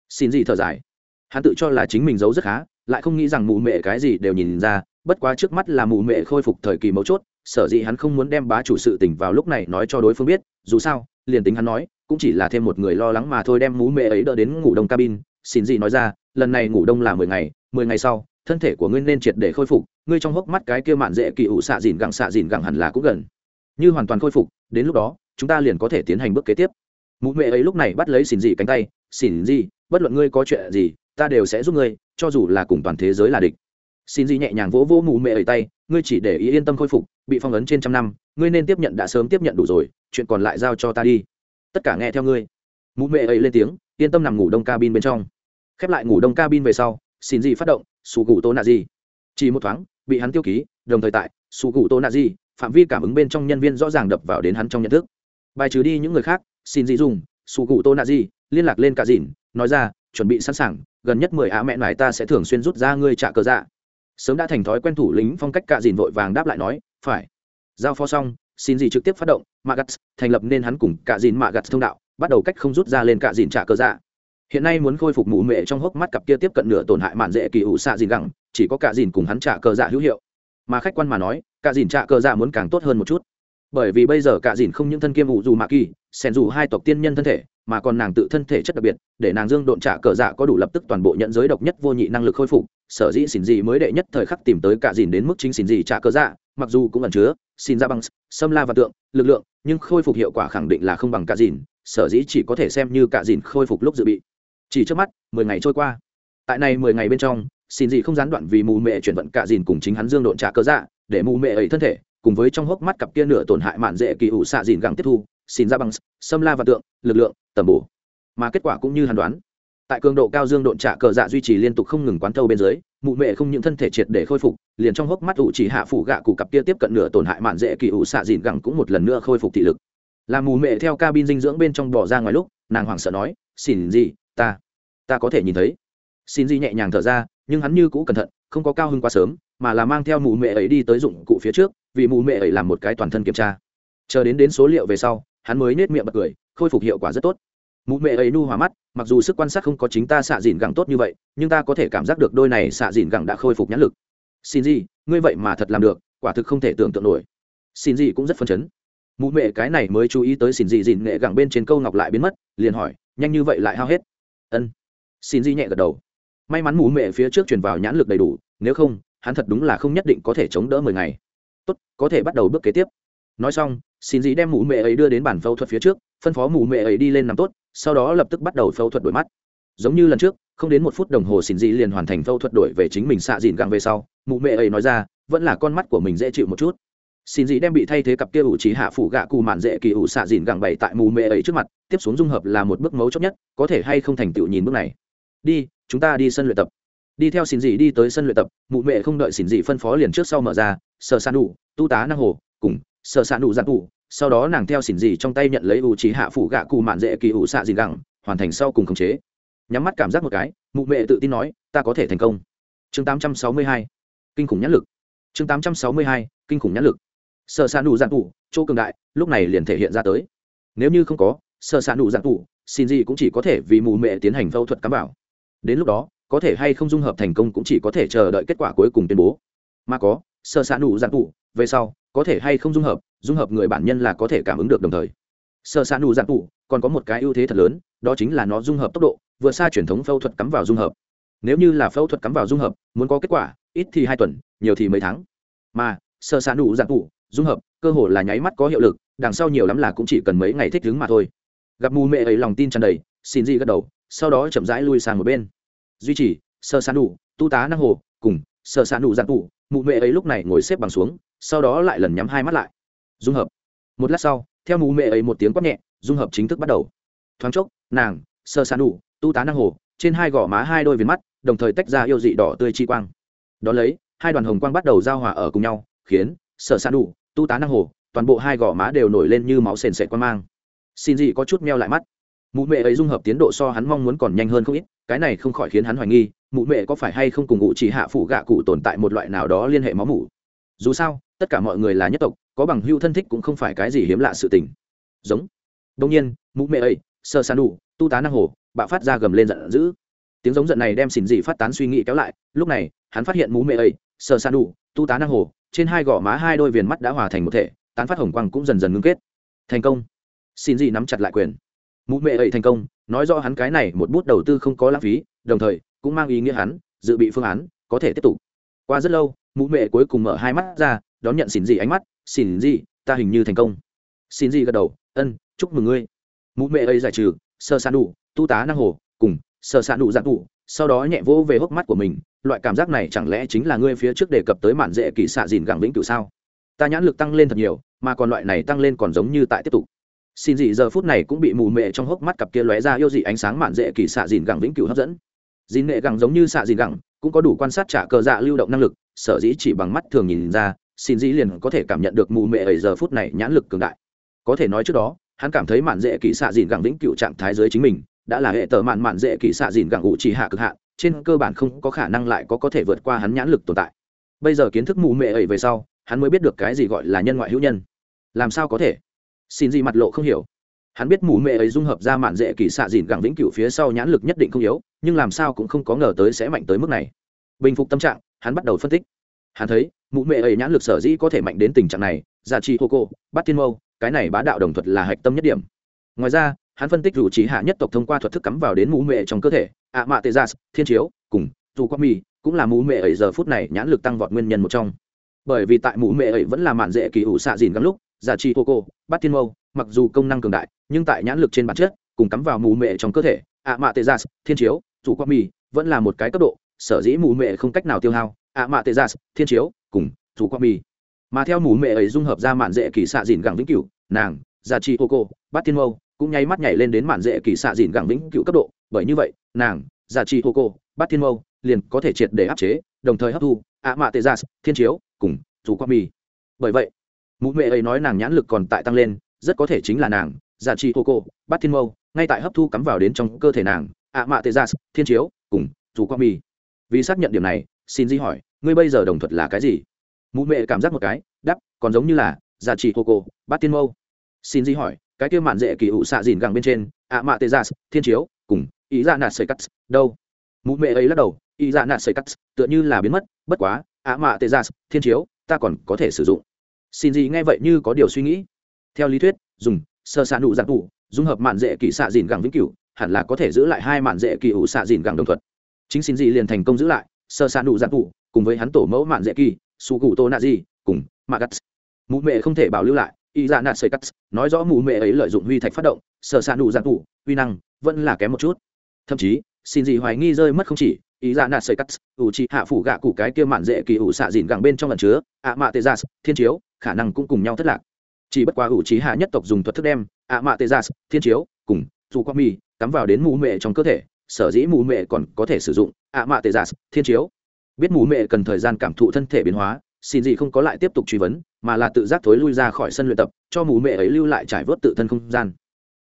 Xin gì thở dài. Hắn tự cho là chính mình giấu rất khá, lại không nghĩ rằng mụ mẹ cái gì đều nhìn ra, bất quá trước mắt là mụ mẹ khôi phục thời kỳ mấu chốt, sở dĩ hắn không muốn đem bá chủ sự tình vào lúc này nói cho đối phương biết, dù sao, liền tính hắn nói, cũng chỉ là thêm một người lo lắng mà thôi đem mú mẹ ấy đỡ đến ngủ đông cabin. Xin gì nói ra, lần này ngủ đông là mười ngày mười ngày sau, thân thể của ngươi nên triệt để khôi phục, ngươi trong hốc mắt cái kia mạn dễ kỳ ủ xạ dìn gặng xạ dìn gặng hẳn là cũng gần. Như hoàn toàn khôi phục, đến lúc đó, chúng ta liền có thể tiến hành bước kế tiếp mụ mẹ ấy lúc này bắt lấy xỉn dị cánh tay xỉn dị bất luận ngươi có chuyện gì ta đều sẽ giúp ngươi cho dù là cùng toàn thế giới là địch. Xin dị nhẹ nhàng vỗ vỗ mụ mẹ ấy tay ngươi chỉ để ý yên tâm khôi phục bị phong ấn trên trăm năm ngươi nên tiếp nhận đã sớm tiếp nhận đủ rồi chuyện còn lại giao cho ta đi. Tất cả nghe theo ngươi. Mụ mẹ ấy lên tiếng yên tâm nằm ngủ đông cabin bên trong. Khép lại ngủ đông cabin về sau xin dị phát động sụ gù tô nạ dị. chỉ một thoáng bị hắn tiêu ký đồng thời tại sụ gù tô nạ dị, phạm vi cảm ứng bên trong nhân viên rõ ràng đập vào đến hắn trong nhận thức. Bài trừ đi những người khác xin dị dùng sụ gù tô nạ gì liên lạc lên cả dìn nói ra, chuẩn bị sẵn sàng, gần nhất mười á mẹ nải ta sẽ thường xuyên rút ra ngươi trả cờ dạ. Sớm đã thành thói quen thủ lính phong cách cả dìn vội vàng đáp lại nói, phải. Giao phó xong, xin gì trực tiếp phát động magat thành lập nên hắn cùng cả dìn magat thông đạo, bắt đầu cách không rút ra lên cả dìn trả cờ dạ. Hiện nay muốn khôi phục mụ mệ trong hốc mắt cặp kia tiếp cận nửa tổn hại mạn dễ kỳ ủ xạ dìn gẳng, chỉ có cả dìn cùng hắn trả cờ dạ hữu hiệu. Mà khách quan mà nói, cả dìn trả cờ dạ muốn càng tốt hơn một chút bởi vì bây giờ cả dìn không những thân kiêm ủ dù mạ kỳ xen dù hai tộc tiên nhân thân thể, mà còn nàng tự thân thể chất đặc biệt, để nàng dương độn trả cờ dạ có đủ lập tức toàn bộ nhận giới độc nhất vô nhị năng lực khôi phục. Sở dĩ xin gì mới đệ nhất thời khắc tìm tới cả dìn đến mức chính xin gì trả cờ dạ mặc dù cũng ẩn chứa xin ra dạ bằng xâm la và tượng, lực lượng, nhưng khôi phục hiệu quả khẳng định là không bằng cả dìn. Sở dĩ chỉ có thể xem như cả dìn khôi phục lúc dự bị. Chỉ trước mắt, mười ngày trôi qua. Tại này mười ngày bên trong xin gì không gián đoạn vì mù mẹ chuyển vận cả dìn cùng chính hắn dương độn trả cơ dạ để mù mẹ ấy thân thể cùng với trong hốc mắt cặp kia nửa tổn hại mạn dễ kỳ ủ xạ dìn gẳng tiếp thu, xin ra bằng xâm la và tượng, lực lượng, tầm bổ. Mà kết quả cũng như hàn đoán. Tại cường độ cao dương độn trả cờ dạ duy trì liên tục không ngừng quán thâu bên dưới, mụ mệ không những thân thể triệt để khôi phục, liền trong hốc mắt ủ chỉ hạ phủ gạ cụ cặp kia tiếp cận nửa tổn hại mạn dễ kỳ ủ xạ dìn gẳng cũng một lần nữa khôi phục thị lực. Làm mù mệ theo cabin dinh dưỡng bên trong bỏ ra ngoài lúc, nàng hoảng sợ nói, xin gì, ta ta có thể nhìn thấy. Xin gì nhẹ nhàng thở ra, nhưng hắn như cũ cẩn thận, không có cao hơn quá sớm, mà là mang theo mụ mẹ ấy đi tới dụng cụ phía trước vì mụ mẹ ấy làm một cái toàn thân kiểm tra. Chờ đến đến số liệu về sau, hắn mới nết miệng bật cười, khôi phục hiệu quả rất tốt. Mụ mẹ ấy nu hòa mắt, mặc dù sức quan sát không có chính ta xạ dìn gẳng tốt như vậy, nhưng ta có thể cảm giác được đôi này xạ dìn gẳng đã khôi phục nhãn lực. Xin gì, ngươi vậy mà thật làm được, quả thực không thể tưởng tượng nổi. Xin gì cũng rất phấn chấn. Mụ mẹ cái này mới chú ý tới xin gì dìn nghệ gẳng bên trên câu ngọc lại biến mất, liền hỏi, nhanh như vậy lại hao hết? Ân. Xin gì nhẹ gật đầu. May mắn mụ mẹ phía trước truyền vào nhãn lực đầy đủ, nếu không, hắn thật đúng là không nhất định có thể chống đỡ mười ngày tốt, có thể bắt đầu bước kế tiếp. Nói xong, xin gì đem mụ mẹ ấy đưa đến bản phẫu thuật phía trước, phân phó mụ mẹ ấy đi lên nằm tốt, sau đó lập tức bắt đầu phẫu thuật đổi mắt. Giống như lần trước, không đến một phút đồng hồ xin dị liền hoàn thành phẫu thuật đổi về chính mình xạ dìn gặng về sau mụ mẹ ấy nói ra, vẫn là con mắt của mình dễ chịu một chút. Xin dị đem bị thay thế cặp kia ủ trí hạ phủ gạ cù mạn dễ kỳ ủ xạ dìn gặng bày tại mù mẹ ấy trước mặt, tiếp xuống dung hợp là một bước mấu chốt nhất, có thể hay không thành tựu nhìn bước này. Đi, chúng ta đi sân luyện tập. Đi theo xin dị đi tới sân luyện tập mụ mẹ không đợi xin dị phân phó liền trước sau mở ra Sở san đủ tu tá năng hồ, cùng sở san đủ giặt đủ sau đó nàng theo xỉn gì trong tay nhận lấy ủ trí hạ phủ gạ cụ mạn dễ kỳ ủ xạ gì gặng hoàn thành sau cùng khống chế. Nhắm mắt cảm giác một cái, mụ mẹ tự tin nói, ta có thể thành công. Chương 862 kinh khủng nhãn lực. Chương 862 kinh khủng nhãn lực. Sợ san đủ giặt đủ chỗ cường đại, lúc này liền thể hiện ra tới. Nếu như không có sợ san đủ giặt đủ xin gì cũng chỉ có thể vì mụ mẹ tiến hành phẫu thuật cắm bảo. đến lúc đó, có thể hay không dung hợp thành công cũng chỉ có thể chờ đợi kết quả cuối cùng tuyên bố. Mà có sơ xạ nụ giản cụ về sau, có thể hay không dung hợp dung hợp người bản nhân là có thể cảm ứng được đồng thời. Sơ xạ nụ giản cụ còn có một cái ưu thế thật lớn, đó chính là nó dung hợp tốc độ vượt xa truyền thống phẫu thuật cắm vào dung hợp. Nếu như là phẫu thuật cắm vào dung hợp, muốn có kết quả, ít thì hai tuần, nhiều thì mấy tháng. Mà sơ xạ nụ giản cụ dung hợp, cơ hồ là nháy mắt có hiệu lực, đằng sau nhiều lắm là cũng chỉ cần mấy ngày thích ứng mà thôi. Gặp mù mẹ ấy lòng tin tràn đầy, xin gì gật đầu, sau đó chậm rãi lui sang một bên. Duy trì sơ san đủ tu tá năng hồ, cùng sơ san đủ dạng tủ mụ mẹ ấy lúc này ngồi xếp bằng xuống, sau đó lại lần nhắm hai mắt lại. Dung hợp. Một lát sau, theo mụ mẹ ấy một tiếng quát nhẹ, dung hợp chính thức bắt đầu. Thoáng chốc, nàng, sơ san đủ tu tá năng hồ, trên hai gò má hai đôi viền mắt, đồng thời tách ra yêu dị đỏ tươi chi quang. Đ ó lấy, hai đoàn hồng quang bắt đầu giao hòa ở cùng nhau, khiến sở san đủ tu tá năng hồ, toàn bộ hai gò má đều nổi lên như máu sền sệt quan mang. Xin dị có chút meo lại mắt. Mụ mẹ ấy dung hợp tiến độ so hắn mong muốn còn nhanh hơn không ít cái này không khỏi khiến hắn hoài nghi, mụ mẹ có phải hay không cùng ngụ chỉ hạ phủ gạ cụ tồn tại một loại nào đó liên hệ máu mủ. Dù sao, tất cả mọi người là nhất tộc, có bằng hưu thân thích cũng không phải cái gì hiếm lạ sự tình. Giống. Đông nhiên, mụ mẹ ấy, sơ san đủ tu tá năng hồ bạo phát ra gầm lên giận dữ. Tiếng giống giận này đem xỉn dị phát tán suy nghĩ kéo lại, lúc này, hắn phát hiện mụ mẹ ấy, sơ san đủ tu tá năng hồ, trên hai gò má hai đôi viền mắt đã hòa thành một thể, tán phát hồng quang cũng dần dần ngưng kết. Thành công. Xin dị nắm chặt lại quyền mụ mẹ ấy thành công, nói rõ hắn cái này một bút đầu tư không có lãng phí, đồng thời cũng mang ý nghĩa hắn dự bị phương án có thể tiếp tục. Qua rất lâu mụ mẹ cuối cùng mở hai mắt ra, đón nhận xin gì ánh mắt. Xin gì ta hình như thành công. Xin gì gật đầu. Ân, chúc mừng ngươi. Mụ mẹ ấy giải trừ, sơ san đủ, tu tá năng hồ, cùng sơ san đủ dạng đủ sau đó nhẹ vỗ về hốc mắt của mình. Loại cảm giác này chẳng lẽ chính là ngươi phía trước đề cập tới mạn dễ kỳ xạ dìn gẳng vĩnh cửu sao? Ta nhãn lực tăng lên thật nhiều, mà còn loại này tăng lên còn giống như tại tiếp tục xin dị giờ phút này cũng bị mù mệ trong hốc mắt cặp kia lóe ra yêu dị ánh sáng mạn dễ kỳ xạ dìn gẳng vĩnh cửu hấp dẫn. Dìn nghệ gẳng giống như xạ dìn gẳng, cũng có đủ quan sát trả cờ dạ lưu động năng lực, sở dĩ chỉ bằng mắt thường nhìn ra, xin dĩ liền có thể cảm nhận được mù mệ ấy giờ phút này nhãn lực cường đại. Có thể nói trước đó, hắn cảm thấy mạn dễ kỳ xạ dìn gẳng vĩnh cửu trạng thái dưới chính mình, đã là hệ tờ mạn mạn dễ kỳ xạ dìn gẳng ủ chỉ hạ cực hạ trên cơ bản không có khả năng lại có có thể vượt qua hắn nhãn lực tồn tại. Bây giờ kiến thức mù mệ ấy về sau, hắn mới biết được cái gì gọi là nhân ngoại hữu nhân. Làm sao có thể? Xin gì mặt lộ không hiểu. Hắn biết mù mẹ ấy dung hợp ra mạn dễ kỳ xạ dìn gẳng vĩnh cửu phía sau nhãn lực nhất định không yếu, nhưng làm sao cũng không có ngờ tới sẽ mạnh tới mức này. Bình phục tâm trạng, hắn bắt đầu phân tích. Hắn thấy mụ mẹ ấy nhãn lực sở dĩ có thể mạnh đến tình trạng này, giả trị hô cô, bắt thiên mâu, cái này bá đạo đồng thuật là hạch tâm nhất điểm. Ngoài ra, hắn phân tích rủ trí hạ nhất tộc thông qua thuật thức cắm vào đến mụ mẹ trong cơ thể, ạ mạ tê gia thiên chiếu, cùng, dù quang mi cũng là mụ mẹ ấy giờ phút này nhãn lực tăng vọt nguyên nhân một trong. Bởi vì tại mụ mẹ ấy vẫn là mạn dễ kỳ ủ xạ dìn gắng lúc giả trị hô cô bắt thiên mâu, mặc dù công năng cường đại, nhưng tại nhãn lực trên bản chất, cùng cắm vào mù mệ trong cơ thể ạ mạ tê gia thiên chiếu, chủ quang mì, vẫn là một cái cấp độ, sở dĩ mù mệ không cách nào tiêu hao ạ mạ tê gia thiên chiếu, cùng chủ quang mì. Mà theo mù mệ ấy dung hợp ra mạn dễ kỳ xạ dìn gẳng vĩnh cửu, nàng, Giả chi hô cô, bát thiên mâu, cũng nháy mắt nhảy lên đến mạn dễ kỳ xạ dìn gẳng vĩnh cửu cấp độ. Bởi như vậy, nàng, Giả chi hô cô, bát thiên mâu, liền có thể triệt để áp chế, đồng thời hấp thu ạ mạ tê gia thiên chiếu, cùng chủ quang mì. Bởi vậy mụ mẹ ấy nói nàng nhãn lực còn tại tăng lên, rất có thể chính là nàng giả trị hô cô, bát thiên mâu, ngay tại hấp thu cắm vào đến trong cơ thể nàng, ạ mạ tê gia dạ, thiên chiếu, cùng, dù quang Mi. vì xác nhận điểm này, xin di hỏi, ngươi bây giờ đồng thuật là cái gì? Mụ mẹ cảm giác một cái đắp còn giống như là giả trị hô cô, bát thiên mâu. Xin di hỏi, cái kia mạn dễ kỳ ụ xạ dìn gẳng bên trên, ạ mạ tê gia dạ, thiên chiếu, cùng, ý ra nạt Sầy cắt, đâu? Mụ mẹ ấy lắc đầu, ý ra nạt Sầy cắt, tựa như là biến mất, bất quá, ạ mạ tê gia thiên chiếu, ta còn có thể sử dụng xin gì nghe vậy như có điều suy nghĩ. Theo lý thuyết, dùng, sơ xạ nụ giặc tủ, dung hợp mạn dễ kỳ xạ dìn gẳng vĩnh cửu, hẳn là có thể giữ lại hai mạn dễ kỳ ủ xạ dìn gẳng đồng thuật chính xin gì liền thành công giữ lại, sơ xạ nụ giặc tủ, cùng với hắn tổ mẫu mạn dễ kỳ, su cụ tô nạ di cùng mạ cắt mụ mẹ không thể bảo lưu lại, y dạ nạt sợi cắt, nói rõ mụ mẹ ấy lợi dụng huy thạch phát động, sơ xạ nụ giặc tủ, uy năng vẫn là kém một chút. Thậm chí, xin gì hoài nghi rơi mất không chỉ ý ra nạt sợi cắt, ủ trị hạ phủ gạ cụ cái kia mạn dễ kỳ ủ xạ dìn gẳng bên trong lần chứa, ạ mạ tê gia thiên chiếu, khả năng cũng cùng nhau thất lạc. Chỉ bất quá ủ trí hạ nhất tộc dùng thuật thức đem, ạ mạ tê gia thiên chiếu, cùng, dù quang mi cắm vào đến mù mệ trong cơ thể, sở dĩ mù mệ còn có thể sử dụng, ạ mạ tê gia thiên chiếu. Biết mù mệ cần thời gian cảm thụ thân thể biến hóa, xin gì không có lại tiếp tục truy vấn, mà là tự giác thối lui ra khỏi sân luyện tập, cho mù mệ ấy lưu lại trải vớt tự thân không gian.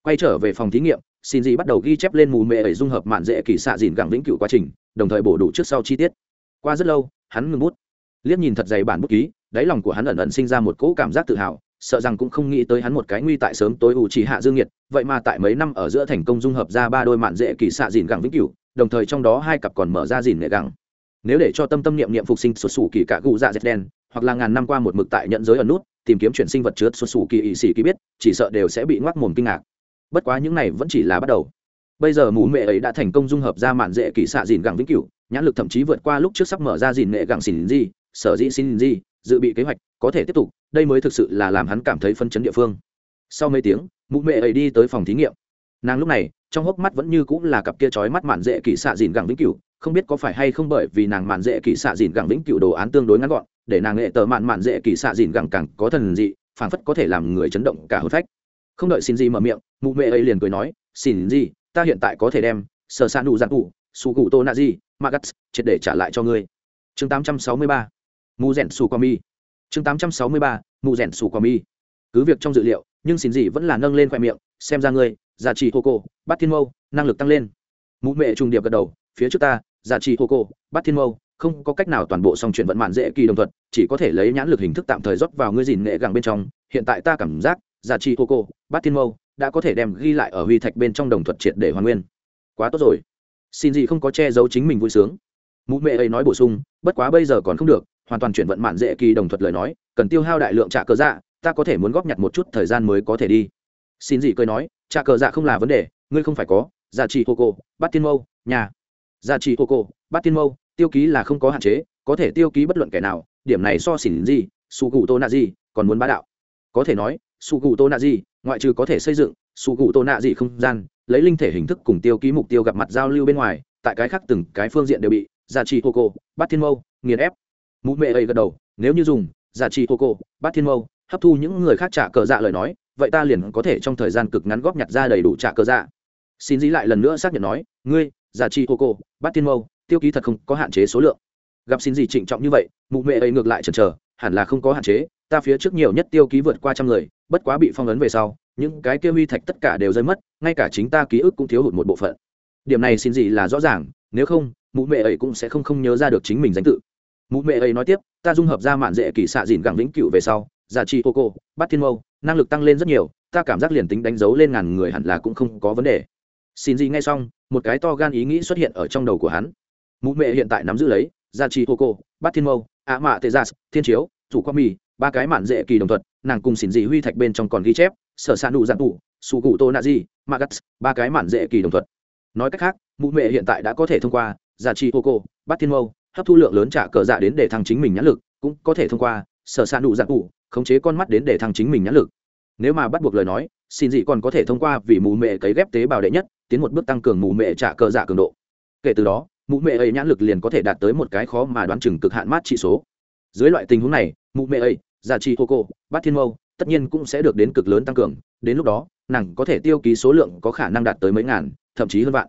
Quay trở về phòng thí nghiệm xin gì bắt đầu ghi chép lên mù mệ ấy dung hợp mạn dễ kỳ xạ dìn gẳng vĩnh cửu quá trình, đồng thời bổ đủ trước sau chi tiết. Qua rất lâu, hắn ngừng bút. Liếc nhìn thật dày bản bút ký, đáy lòng của hắn ẩn ẩn sinh ra một cỗ cảm giác tự hào, sợ rằng cũng không nghĩ tới hắn một cái nguy tại sớm tối ủ chỉ hạ dương nhiệt, vậy mà tại mấy năm ở giữa thành công dung hợp ra ba đôi mạn dễ kỳ xạ dìn gẳng vĩnh cửu, đồng thời trong đó hai cặp còn mở ra dìn nghệ gẳng. Nếu để cho tâm tâm niệm niệm phục sinh xuất xù kỳ cả gù dạ dệt đen, hoặc là ngàn năm qua một mực tại nhận giới ở nút, tìm kiếm chuyển sinh vật chứa xuất xù kỳ ỵ sĩ kỳ biết, chỉ sợ đều sẽ bị ngoác mồm kinh ngạc bất quá những này vẫn chỉ là bắt đầu. Bây giờ mù mẹ ấy đã thành công dung hợp ra mạn dễ kỳ xạ dìn gẳng vĩnh cửu, nhãn lực thậm chí vượt qua lúc trước sắp mở ra dìn nghệ gẳng xỉn gì, sở dĩ xin gì, dự bị kế hoạch, có thể tiếp tục, đây mới thực sự là làm hắn cảm thấy phân chấn địa phương. Sau mấy tiếng, mụ mẹ ấy đi tới phòng thí nghiệm. Nàng lúc này, trong hốc mắt vẫn như cũng là cặp kia trói mắt mạn dễ kỳ xạ dìn gẳng vĩnh cửu, không biết có phải hay không bởi vì nàng mạn dễ kỳ xạ dìn gẳng vĩnh cửu đồ án tương đối ngắn gọn, để nàng nghệ tờ mạn mạn dễ kỳ xạ dìn gẳng càng có thần dị, phảng phất có thể làm người chấn động cả hồn phách không đợi xin gì mở miệng, mụ mẹ ấy liền cười nói, xin gì ta hiện tại có thể đem sở s ạ nụ giặc cụ su cụ tô na di magas triệt để trả lại cho ngươi. Chương 863 mù rèn su qua mi. Chương 863 mù rèn su qua mi. Cứ việc trong dự liệu, nhưng xin gì vẫn là nâng lên khoe miệng, xem ra ngươi dạ giá trị hô cô bắt thiên mâu, năng lực tăng lên. Mụ mẹ trùng điệp gật đầu, phía trước ta dạ giá trị hô cô bắt thiên mâu, không có cách nào toàn bộ song chuyện vận mạn dễ kỳ đồng thuận, chỉ có thể lấy nhãn lực hình thức tạm thời rót vào ngươi dìn nghệ gàng bên trong. Hiện tại ta cảm giác dạ giá trị hô cô Bát thiên mâu đã có thể đem ghi lại ở huy thạch bên trong đồng thuật triệt để hoàn nguyên. Quá tốt rồi. Xin gì không có che giấu chính mình vui sướng. Mụ mẹ ấy nói bổ sung, bất quá bây giờ còn không được, hoàn toàn chuyển vận mạn dễ kỳ đồng thuật lời nói, cần tiêu hao đại lượng trả cờ dạ ta có thể muốn góp nhặt một chút thời gian mới có thể đi. Xin gì cười nói trả cờ dạ không là vấn đề, ngươi không phải có dạ giá trị hô cô, Bát tiên mâu, nhà. Dạ giá trị hô cô, Bát tiên mâu, tiêu ký là không có hạn chế, có thể tiêu ký bất luận kẻ nào, điểm này so xỉn gì su cụ tô nạ gì còn muốn bá đạo. Có thể nói su cụ tô nạ gì ngoại trừ có thể xây dựng sụ cụ tô nạ dị không gian, lấy linh thể hình thức cùng tiêu ký mục tiêu gặp mặt giao lưu bên ngoài, tại cái khác từng cái phương diện đều bị dạ giá trị hô cô bắt thiên mâu, nghiền ép. Mụ mẹ ấy gật đầu, nếu như dùng dạ giá trị hô cô bắt thiên mâu hấp thu những người khác trả cờ dạ lời nói, vậy ta liền có thể trong thời gian cực ngắn góp nhặt ra đầy đủ trả cờ dạ. Xin dĩ lại lần nữa xác nhận nói, ngươi dạ giá trị hô cô bắt thiên mâu, tiêu ký thật không có hạn chế số lượng. Gặp xin gì trịnh trọng như vậy, mụ mẹ ấy ngược lại chần chờ, hẳn là không có hạn chế, ta phía trước nhiều nhất tiêu ký vượt qua trăm người bất quá bị phong ấn về sau, những cái kia huy thạch tất cả đều rơi mất, ngay cả chính ta ký ức cũng thiếu hụt một bộ phận. Điểm này xin gì là rõ ràng, nếu không, mụ mẹ ấy cũng sẽ không không nhớ ra được chính mình danh tự. Mụ mẹ ấy nói tiếp, ta dung hợp ra mạn dễ kỳ xạ dìn gẳng vĩnh cựu về sau giá trị ô cô, bắt thiên mâu, năng lực tăng lên rất nhiều, ta cảm giác liền tính đánh dấu lên ngàn người hẳn là cũng không có vấn đề. Xin gì ngay xong, một cái to gan ý nghĩ xuất hiện ở trong đầu của hắn. Mụ mẹ hiện tại nắm giữ lấy giá trị ô cô, bắt thiên mâu, ạ mạ tê gia thiên chiếu thủ quang mì, ba cái mạn dễ kỳ đồng thuận nàng cùng xin dị huy thạch bên trong còn ghi chép, sở s ạ nụ giản tụ sụ cụ tô nạ di magas ba cái mản dễ kỳ đồng thuật. nói cách khác, mụ mẹ hiện tại đã có thể thông qua giá trị hô cô, bắt thiên mâu, hấp thu lượng lớn trả cờ dạ đến để thăng chính mình nhãn lực, cũng có thể thông qua, sở s ạ nụ giản tụ khống chế con mắt đến để thăng chính mình nhãn lực. Nếu mà bắt buộc lời nói xin dị còn có thể thông qua vì mụ mẹ cấy ghép tế bào đệ nhất, tiến một bước tăng cường mụ mẹ trả cờ dạ cường độ. Kể từ đó, mụ mẹ ấy nhãn lực liền có thể đạt tới một cái khó mà đoán chừng cực hạn mát trị số. Dưới loại tình huống này, mụ mẹ ấy giả trị hô cô bát thiên mâu, tất nhiên cũng sẽ được đến cực lớn tăng cường. Đến lúc đó, nàng có thể tiêu ký số lượng có khả năng đạt tới mấy ngàn, thậm chí hơn vạn.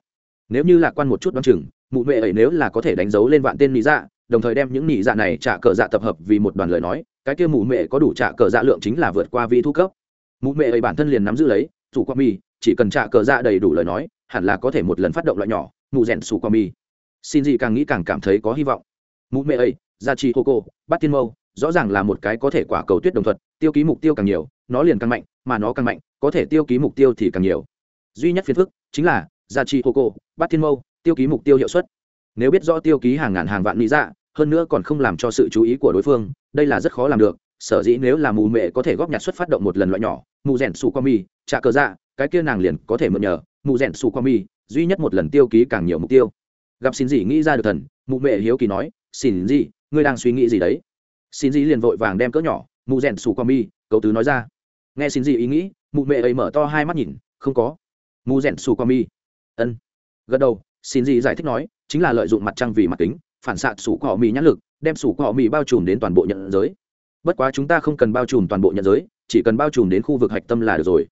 Nếu như lạc quan một chút đoán chừng, mụ mẹ ấy nếu là có thể đánh dấu lên vạn tên nị dạ đồng thời đem những nị dạ này trả cờ dạ tập hợp vì một đoàn lời nói, cái kia mụ mẹ có đủ trả cờ dạ lượng chính là vượt qua vi thu cấp. Mụ mẹ ấy bản thân liền nắm giữ lấy chủ qua mi, chỉ cần trả cờ dạ đầy đủ lời nói, hẳn là có thể một lần phát động loại nhỏ, mụ rèn sủ qua mi. Xin gì càng nghĩ càng cảm thấy có hy vọng. Mụ mẹ ấy gia trì hô cô bắt tiên mâu rõ ràng là một cái có thể quả cầu tuyết đồng thuật tiêu ký mục tiêu càng nhiều, nó liền càng mạnh, mà nó càng mạnh, có thể tiêu ký mục tiêu thì càng nhiều. Duy nhất phiền phức chính là gia trì hô cô, bát thiên mâu, tiêu ký mục tiêu hiệu suất. Nếu biết rõ tiêu ký hàng ngàn hàng vạn lý dạ hơn nữa còn không làm cho sự chú ý của đối phương, đây là rất khó làm được, sở dĩ nếu là mù mẹ có thể góp nhặt xuất phát động một lần loại nhỏ, mù rèn xù qua mi trả cờ dạ cái kia nàng liền có thể mượn nhờ, mù rèn xù qua mi, duy nhất một lần tiêu ký càng nhiều mục tiêu. Gặp xin gì nghĩ ra được thần mụ mẹ hiếu kỳ nói, xin gì, ngươi đang suy nghĩ gì đấy? Xin dị liền vội vàng đem cỡ nhỏ, mụ rèn xù qua mi cậu tứ nói ra. Nghe xin dị ý nghĩ, mụ mẹ ấy mở to hai mắt nhìn, không có. Mụ rèn xù qua mi. Ân. Gật đầu, xin dị giải thích nói, chính là lợi dụng mặt trăng vì mặt kính, phản xạ sủ cỏ mì nhãn lực, đem sủ cỏ mì bao trùm đến toàn bộ nhận giới. Bất quá chúng ta không cần bao trùm toàn bộ nhận giới, chỉ cần bao trùm đến khu vực hạch tâm là được rồi.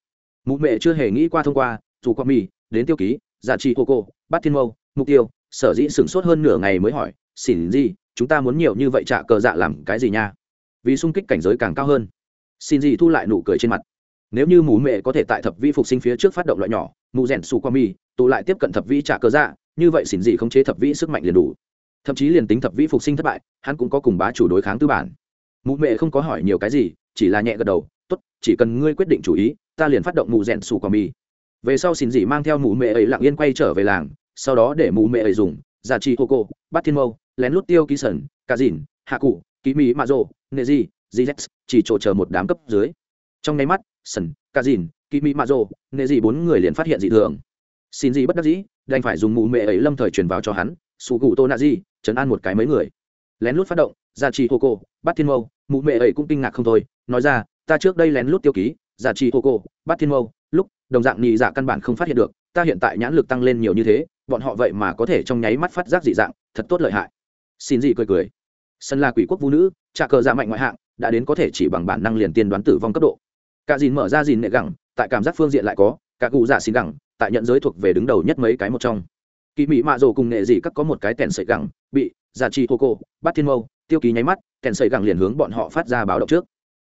Mụ mẹ chưa hề nghĩ qua thông qua, sủ cỏ mì đến tiêu ký, giả trị hô cô, bắt thiên mâu, mục tiêu, sở dĩ sửng sốt hơn nửa ngày mới hỏi xỉn gì chúng ta muốn nhiều như vậy trả cờ dạ làm cái gì nha? Vì sung kích cảnh giới càng cao hơn. Xin gì thu lại nụ cười trên mặt. Nếu như mù mẹ có thể tại thập vi phục sinh phía trước phát động loại nhỏ, mù rèn su qua mi, tụ lại tiếp cận thập vi trả cờ dạ như vậy xin gì không chế thập vi sức mạnh liền đủ. Thậm chí liền tính thập vi phục sinh thất bại, hắn cũng có cùng bá chủ đối kháng tư bản. Mụ mẹ không có hỏi nhiều cái gì, chỉ là nhẹ gật đầu, tốt, chỉ cần ngươi quyết định chủ ý, ta liền phát động mù rèn su qua mi. Về sau xin gì mang theo mụ mẹ ấy lặng yên quay trở về làng, sau đó để mụ mẹ ấy dùng, giả trị hô cô, bắt thiên mâu lén lút tiêu ký sẩn cà dìn, hạ cụ, ký mỹ mạ rộ, nệ di gz chỉ trộ chờ một đám cấp dưới. Trong nháy mắt, sẩn cà dìn, ký mỹ mạ rộ, nệ di bốn người liền phát hiện dị thường. Xin gì bất đắc dĩ, đành phải dùng mụ mẹ ấy lâm thời truyền vào cho hắn sụ cụ tô nạ di chấn an một cái mấy người. Lén lút phát động giả trị hô cô bắt thiên mâu, mụ mẹ ấy cũng kinh ngạc không thôi, nói ra, ta trước đây lén lút tiêu ký giả trị hô cô bắt thiên mâu, lúc đồng dạng nhị dạ căn bản không phát hiện được, ta hiện tại nhãn lực tăng lên nhiều như thế, bọn họ vậy mà có thể trong nháy mắt phát giác dị dạng, thật tốt lợi hại xin gì cười cười. Sân là quỷ quốc vũ nữ trà cờ dạ mạnh ngoại hạng, đã đến có thể chỉ bằng bản năng liền tiên đoán tử vong cấp độ. Cả dìn mở ra dìn nệ gẳng, tại cảm giác phương diện lại có, cả cụ dạ xin gẳng, tại nhận giới thuộc về đứng đầu nhất mấy cái một trong. Kỳ mỹ mạ rồ cùng nghệ dị các có một cái tèn sợi gẳng, bị dạ giả trị hô cô bắt thiên mâu, tiêu ký nháy mắt, tèn sợi gẳng liền hướng bọn họ phát ra báo động trước.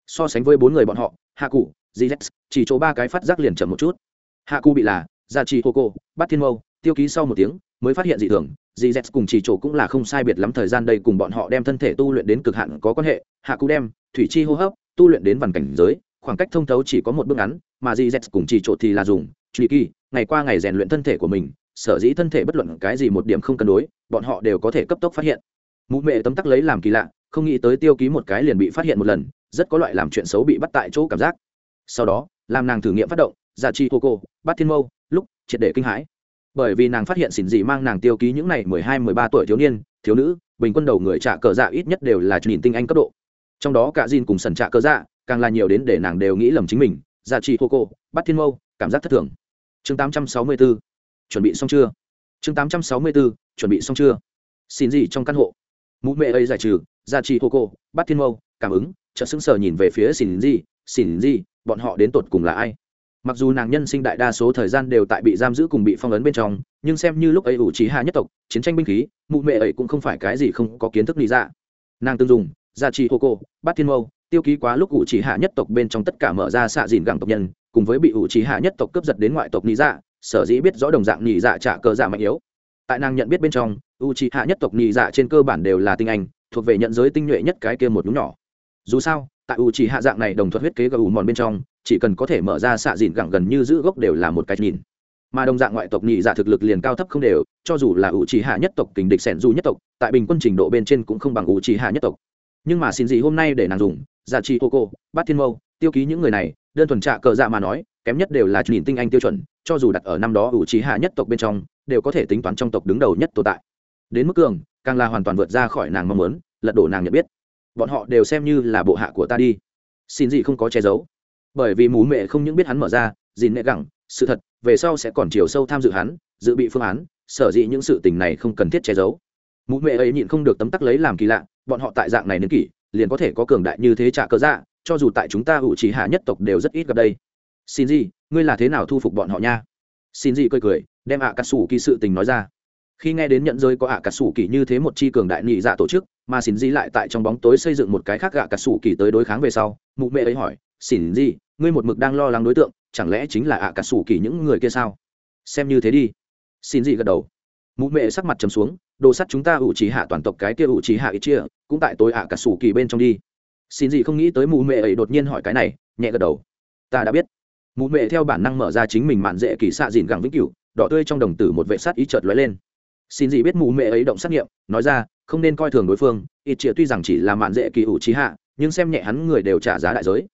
So sánh với bốn người bọn họ, hạ cụ gz chỉ chỗ ba cái phát giác liền chậm một chút. Hạ cụ bị là dạ giả trị hô cô bắt thiên mâu tiêu ký sau một tiếng, mới phát hiện dị thường gz cùng chỉ chỗ cũng là không sai biệt lắm thời gian đây cùng bọn họ đem thân thể tu luyện đến cực hạn có quan hệ, hạ cú đem, thủy chi hô hấp, tu luyện đến vằn cảnh giới, khoảng cách thông thấu chỉ có một bước ngắn, mà gz cùng chỉ chỗ thì là dùng truy kỳ, ngày qua ngày rèn luyện thân thể của mình, sở dĩ thân thể bất luận cái gì một điểm không cân đối, bọn họ đều có thể cấp tốc phát hiện. Mụ mệ tấm tắc lấy làm kỳ lạ, không nghĩ tới tiêu ký một cái liền bị phát hiện một lần, rất có loại làm chuyện xấu bị bắt tại chỗ cảm giác. Sau đó, làm nàng thử nghiệm phát động, giả trị hô cô, bắt thiên mâu, lúc, triệt để kinh hãi bởi vì nàng phát hiện xỉn dị mang nàng tiêu ký những này mười hai, mười ba tuổi thiếu niên, thiếu nữ, bình quân đầu người trả cờ dạ ít nhất đều là nhìn tinh anh cấp độ. Trong đó cả dìn cùng sần trả cờ dạ càng là nhiều đến để nàng đều nghĩ lầm chính mình. Giả trị hô cô bắt thiên mâu, cảm giác thất thường. Chương tám trăm sáu mươi 864 chuẩn bị xong chưa? Chương tám trăm sáu mươi bốn chuẩn bị xong chưa? Xin gì trong căn hộ. Mụ mẹ ấy giải trừ gia trị hô cô bắt thiên mâu, cảm ứng, chợt sững sờ nhìn về phía xin gì xin gì bọn họ đến tột cùng là ai? Mặc dù nàng nhân sinh đại đa số thời gian đều tại bị giam giữ cùng bị phong ấn bên trong, nhưng xem như lúc ấy ủ trí hạ nhất tộc, chiến tranh binh khí, mụ mẹ ấy cũng không phải cái gì không có kiến thức lý ra nàng tương dùng, gia trì hô cô, bát thiên mâu, tiêu ký quá lúc ủ trí hạ nhất tộc bên trong tất cả mở ra xạ dìn gẳng tộc nhân, cùng với bị ủ trí hạ nhất tộc cướp giật đến ngoại tộc lý ra sở dĩ biết rõ đồng dạng nhị dạ trả cơ dạ mạnh yếu. Tại nàng nhận biết bên trong u trí hạ nhất tộc nhị dạ trên cơ bản đều là tinh anh, thuộc về nhận giới tinh nhuệ nhất cái kia một nhúng nhỏ. Dù sao, tại u trí hạ dạng này đồng thuật huyết kế gà ủ mòn bên trong chỉ cần có thể mở ra xạ dìn gẳng gần như giữ gốc đều là một cái nhìn. Mà đồng dạng ngoại tộc nhị dạ thực lực liền cao thấp không đều, cho dù là ủ trì hạ nhất tộc, kình địch sẻn du nhất tộc, tại bình quân trình độ bên trên cũng không bằng ủ trì hạ nhất tộc. Nhưng mà xin gì hôm nay để nàng dùng giả trị ô cô bát thiên mâu, tiêu ký những người này, đơn thuần trạ cờ dạ mà nói, kém nhất đều là nhìn tinh anh tiêu chuẩn, cho dù đặt ở năm đó ủ trì hạ nhất tộc bên trong, đều có thể tính toán trong tộc đứng đầu nhất tồn tại. Đến mức cường, càng là hoàn toàn vượt ra khỏi nàng mong muốn, lật đổ nàng nhận biết. Bọn họ đều xem như là bộ hạ của ta đi. Xin gì không có che giấu bởi vì mù mẹ không những biết hắn mở ra, dìn nệ gẳng, sự thật, về sau sẽ còn chiều sâu tham dự hắn, dự bị phương án, sở dĩ những sự tình này không cần thiết che giấu. Mụ mẹ ấy nhịn không được tấm tắc lấy làm kỳ lạ, bọn họ tại dạng này niên kỷ, liền có thể có cường đại như thế trả cớ dạ cho dù tại chúng ta ủ trí hạ nhất tộc đều rất ít gặp đây. Xin gì, ngươi là thế nào thu phục bọn họ nha? Xin gì cười cười, đem ạ cà sủ kỳ sự tình nói ra. Khi nghe đến nhận rơi có ạ cà sủ kỳ như thế một chi cường đại nhị dạ tổ chức, mà xin gì lại tại trong bóng tối xây dựng một cái khác ạ cà sủ kỳ tới đối kháng về sau, mụ mẹ ấy hỏi, xin gì ngươi một mực đang lo lắng đối tượng, chẳng lẽ chính là ạ cả sủ kỳ những người kia sao? Xem như thế đi. Xin gì gật đầu. Mụ mẹ sắc mặt trầm xuống, đồ sắt chúng ta ủ trí hạ toàn tộc cái kia ủ trí hạ ít chia, cũng tại tối ạ cả sủ kỳ bên trong đi. Xin gì không nghĩ tới mụ mẹ ấy đột nhiên hỏi cái này, nhẹ gật đầu. Ta đã biết. Mụ mẹ theo bản năng mở ra chính mình mạn dễ kỳ xạ dìn gẳng vĩnh cửu, đỏ tươi trong đồng tử một vệ sát ý chợt lóe lên. Xin gì biết mụ mẹ ấy động sát nghiệm, nói ra, không nên coi thường đối phương, ít chia tuy rằng chỉ là mạn dễ kỳ ủ trí hạ, nhưng xem nhẹ hắn người đều trả giá đại giới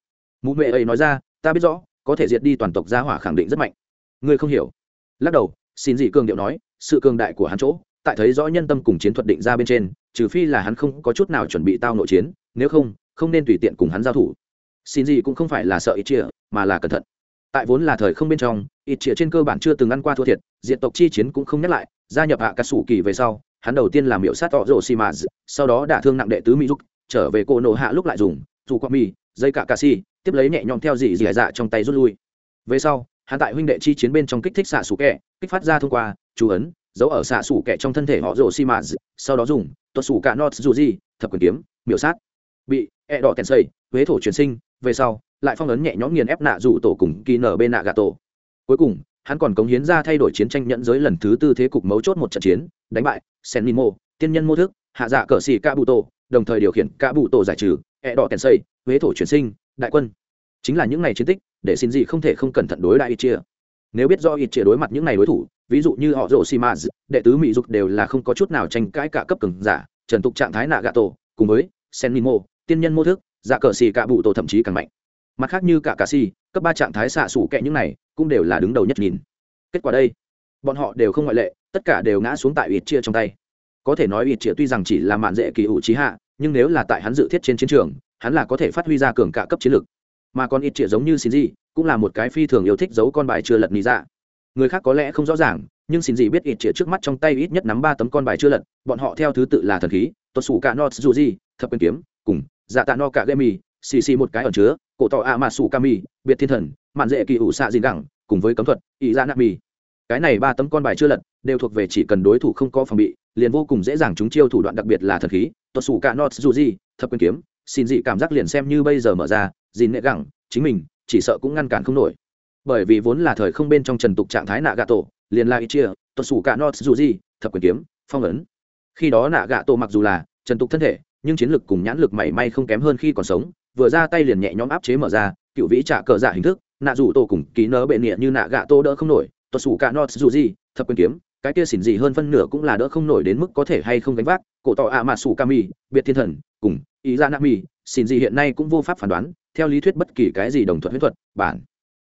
mụ mẹ ấy nói ra, ta biết rõ, có thể diệt đi toàn tộc gia hỏa khẳng định rất mạnh. Ngươi không hiểu. Lắc đầu, xin gì cường điệu nói, sự cường đại của hắn chỗ, tại thấy rõ nhân tâm cùng chiến thuật định ra bên trên, trừ phi là hắn không có chút nào chuẩn bị tao nội chiến, nếu không không nên tùy tiện cùng hắn giao thủ. Xin gì cũng không phải là sợ ít chia mà là cẩn thận. Tại vốn là thời không bên trong ít chia trên cơ bản chưa từng ăn qua thua thiệt, diện tộc chi chiến cũng không nhắc lại, gia nhập hạ cà sủ kỳ về sau, hắn đầu tiên làm hiệu sát tỏ rổ xì mà sau đó đả thương nặng đệ tứ mỹ giúp trở về cổ nổ hạ lúc lại dùng dù qua mì dây cả cà si tiếp lấy nhẹ nhõm theo dị dị dạ trong tay rút lui. Về sau, hắn tại huynh đệ chi chiến bên trong kích thích xạ sủ kẹ, kích phát ra thông qua, chú ấn, giấu ở xạ sủ kẹ trong thân thể họ rổ xi mã sau đó dùng, tuột sủ cả nọt dù gì, thập quyền kiếm, miểu sát. Bị e đỏ tèn xây huế thổ truyền sinh, về sau, lại phong ấn nhẹ nhõm nghiền ép nạ dụ tổ cùng kỳ nở bên nạ gà tổ. Cuối cùng, hắn còn cống hiến ra thay đổi chiến tranh nhẫn giới lần thứ tư thế cục mấu chốt một trận chiến, đánh bại sen nimo, tiên nhân mô thức, hạ dạ cờ xì ca bụ tổ đồng thời điều khiển ca bụ tổ giải trừ e đỏ tèn xây huế thổ chuyển sinh đại quân. Chính là những ngày chiến tích, để xin gì không thể không cẩn thận đối đại ít chia nếu biết do ít chia đối mặt những ngày đối thủ, ví dụ như họ rổ xi đệ tứ mỹ dục đều là không có chút nào tranh cãi cả cấp cường giả, trần tục trạng thái nạ gà tổ cùng với sen mimo tiên nhân mô thức dạ cờ xì cả bụ tổ thậm chí càng mạnh. Mặt khác như cả cà xì cấp ba trạng thái xạ xủ kẹ những này, cũng đều là đứng đầu nhất nhìn. Kết quả đây, bọn họ đều không ngoại lệ, tất cả đều ngã xuống tại ít chia trong tay. Có thể nói ít chia tuy rằng chỉ là mạn dễ kỳ ủ trí hạ, nhưng nếu là tại hắn dự thiết trên chiến trường hắn là có thể phát huy ra cường cả cấp chiến lược. Mà còn ít trịa giống như xin gì cũng là một cái phi thường yêu thích giấu con bài chưa lật nỉ ra dạ. người khác có lẽ không rõ ràng, nhưng xin gì biết ít trịa trước mắt trong tay ít nhất nắm ba tấm con bài chưa lật, bọn họ theo thứ tự là thần khí tuột sủ cả not dù gì thập quyền kiếm, cùng dạ tạ no cả gây mì xì xì một cái ẩn chứa, cổ tỏ a mà sủ ca mì biệt thiên thần, mạn dễ kỳ ủ xạ dìn gẳng, cùng với cấm thuật ý ra nạp mì cái này ba tấm con bài chưa lật, đều thuộc về chỉ cần đối thủ không có phòng bị, liền vô cùng dễ dàng chúng chiêu thủ đoạn đặc biệt là thần khí tuột sủ cả not dù gì thập quyền kiếm xin dị cảm giác liền xem như bây giờ mở ra dìn nệ gẳng chính mình chỉ sợ cũng ngăn cản không nổi. Bởi vì vốn là thời không bên trong trần tục trạng thái nạ gạ tổ liền la ít chia tuột sủ cả not dù gì thập quyền kiếm phong ấn. Khi đó nạ gạ tổ mặc dù là trần tục thân thể nhưng chiến lực cùng nhãn lực mảy may không kém hơn khi còn sống vừa ra tay liền nhẹ nhõm áp chế mở ra cựu vĩ trả cờ giả hình thức nạ rủ tổ cùng ký nớ bệ nghĩa như nạ gạ tổ đỡ không nổi tuột sủ cả not dù gì thập quyền kiếm cái kia xỉn gì hơn phân nửa cũng là đỡ không nổi đến mức có thể hay không gánh vác cổ tỏ ạ mà sủ cami, biệt thiên thần cùng ý ra Bỉ, xin gì hiện nay cũng vô pháp phán đoán theo lý thuyết bất kỳ cái gì đồng thuận huyễn thuật bản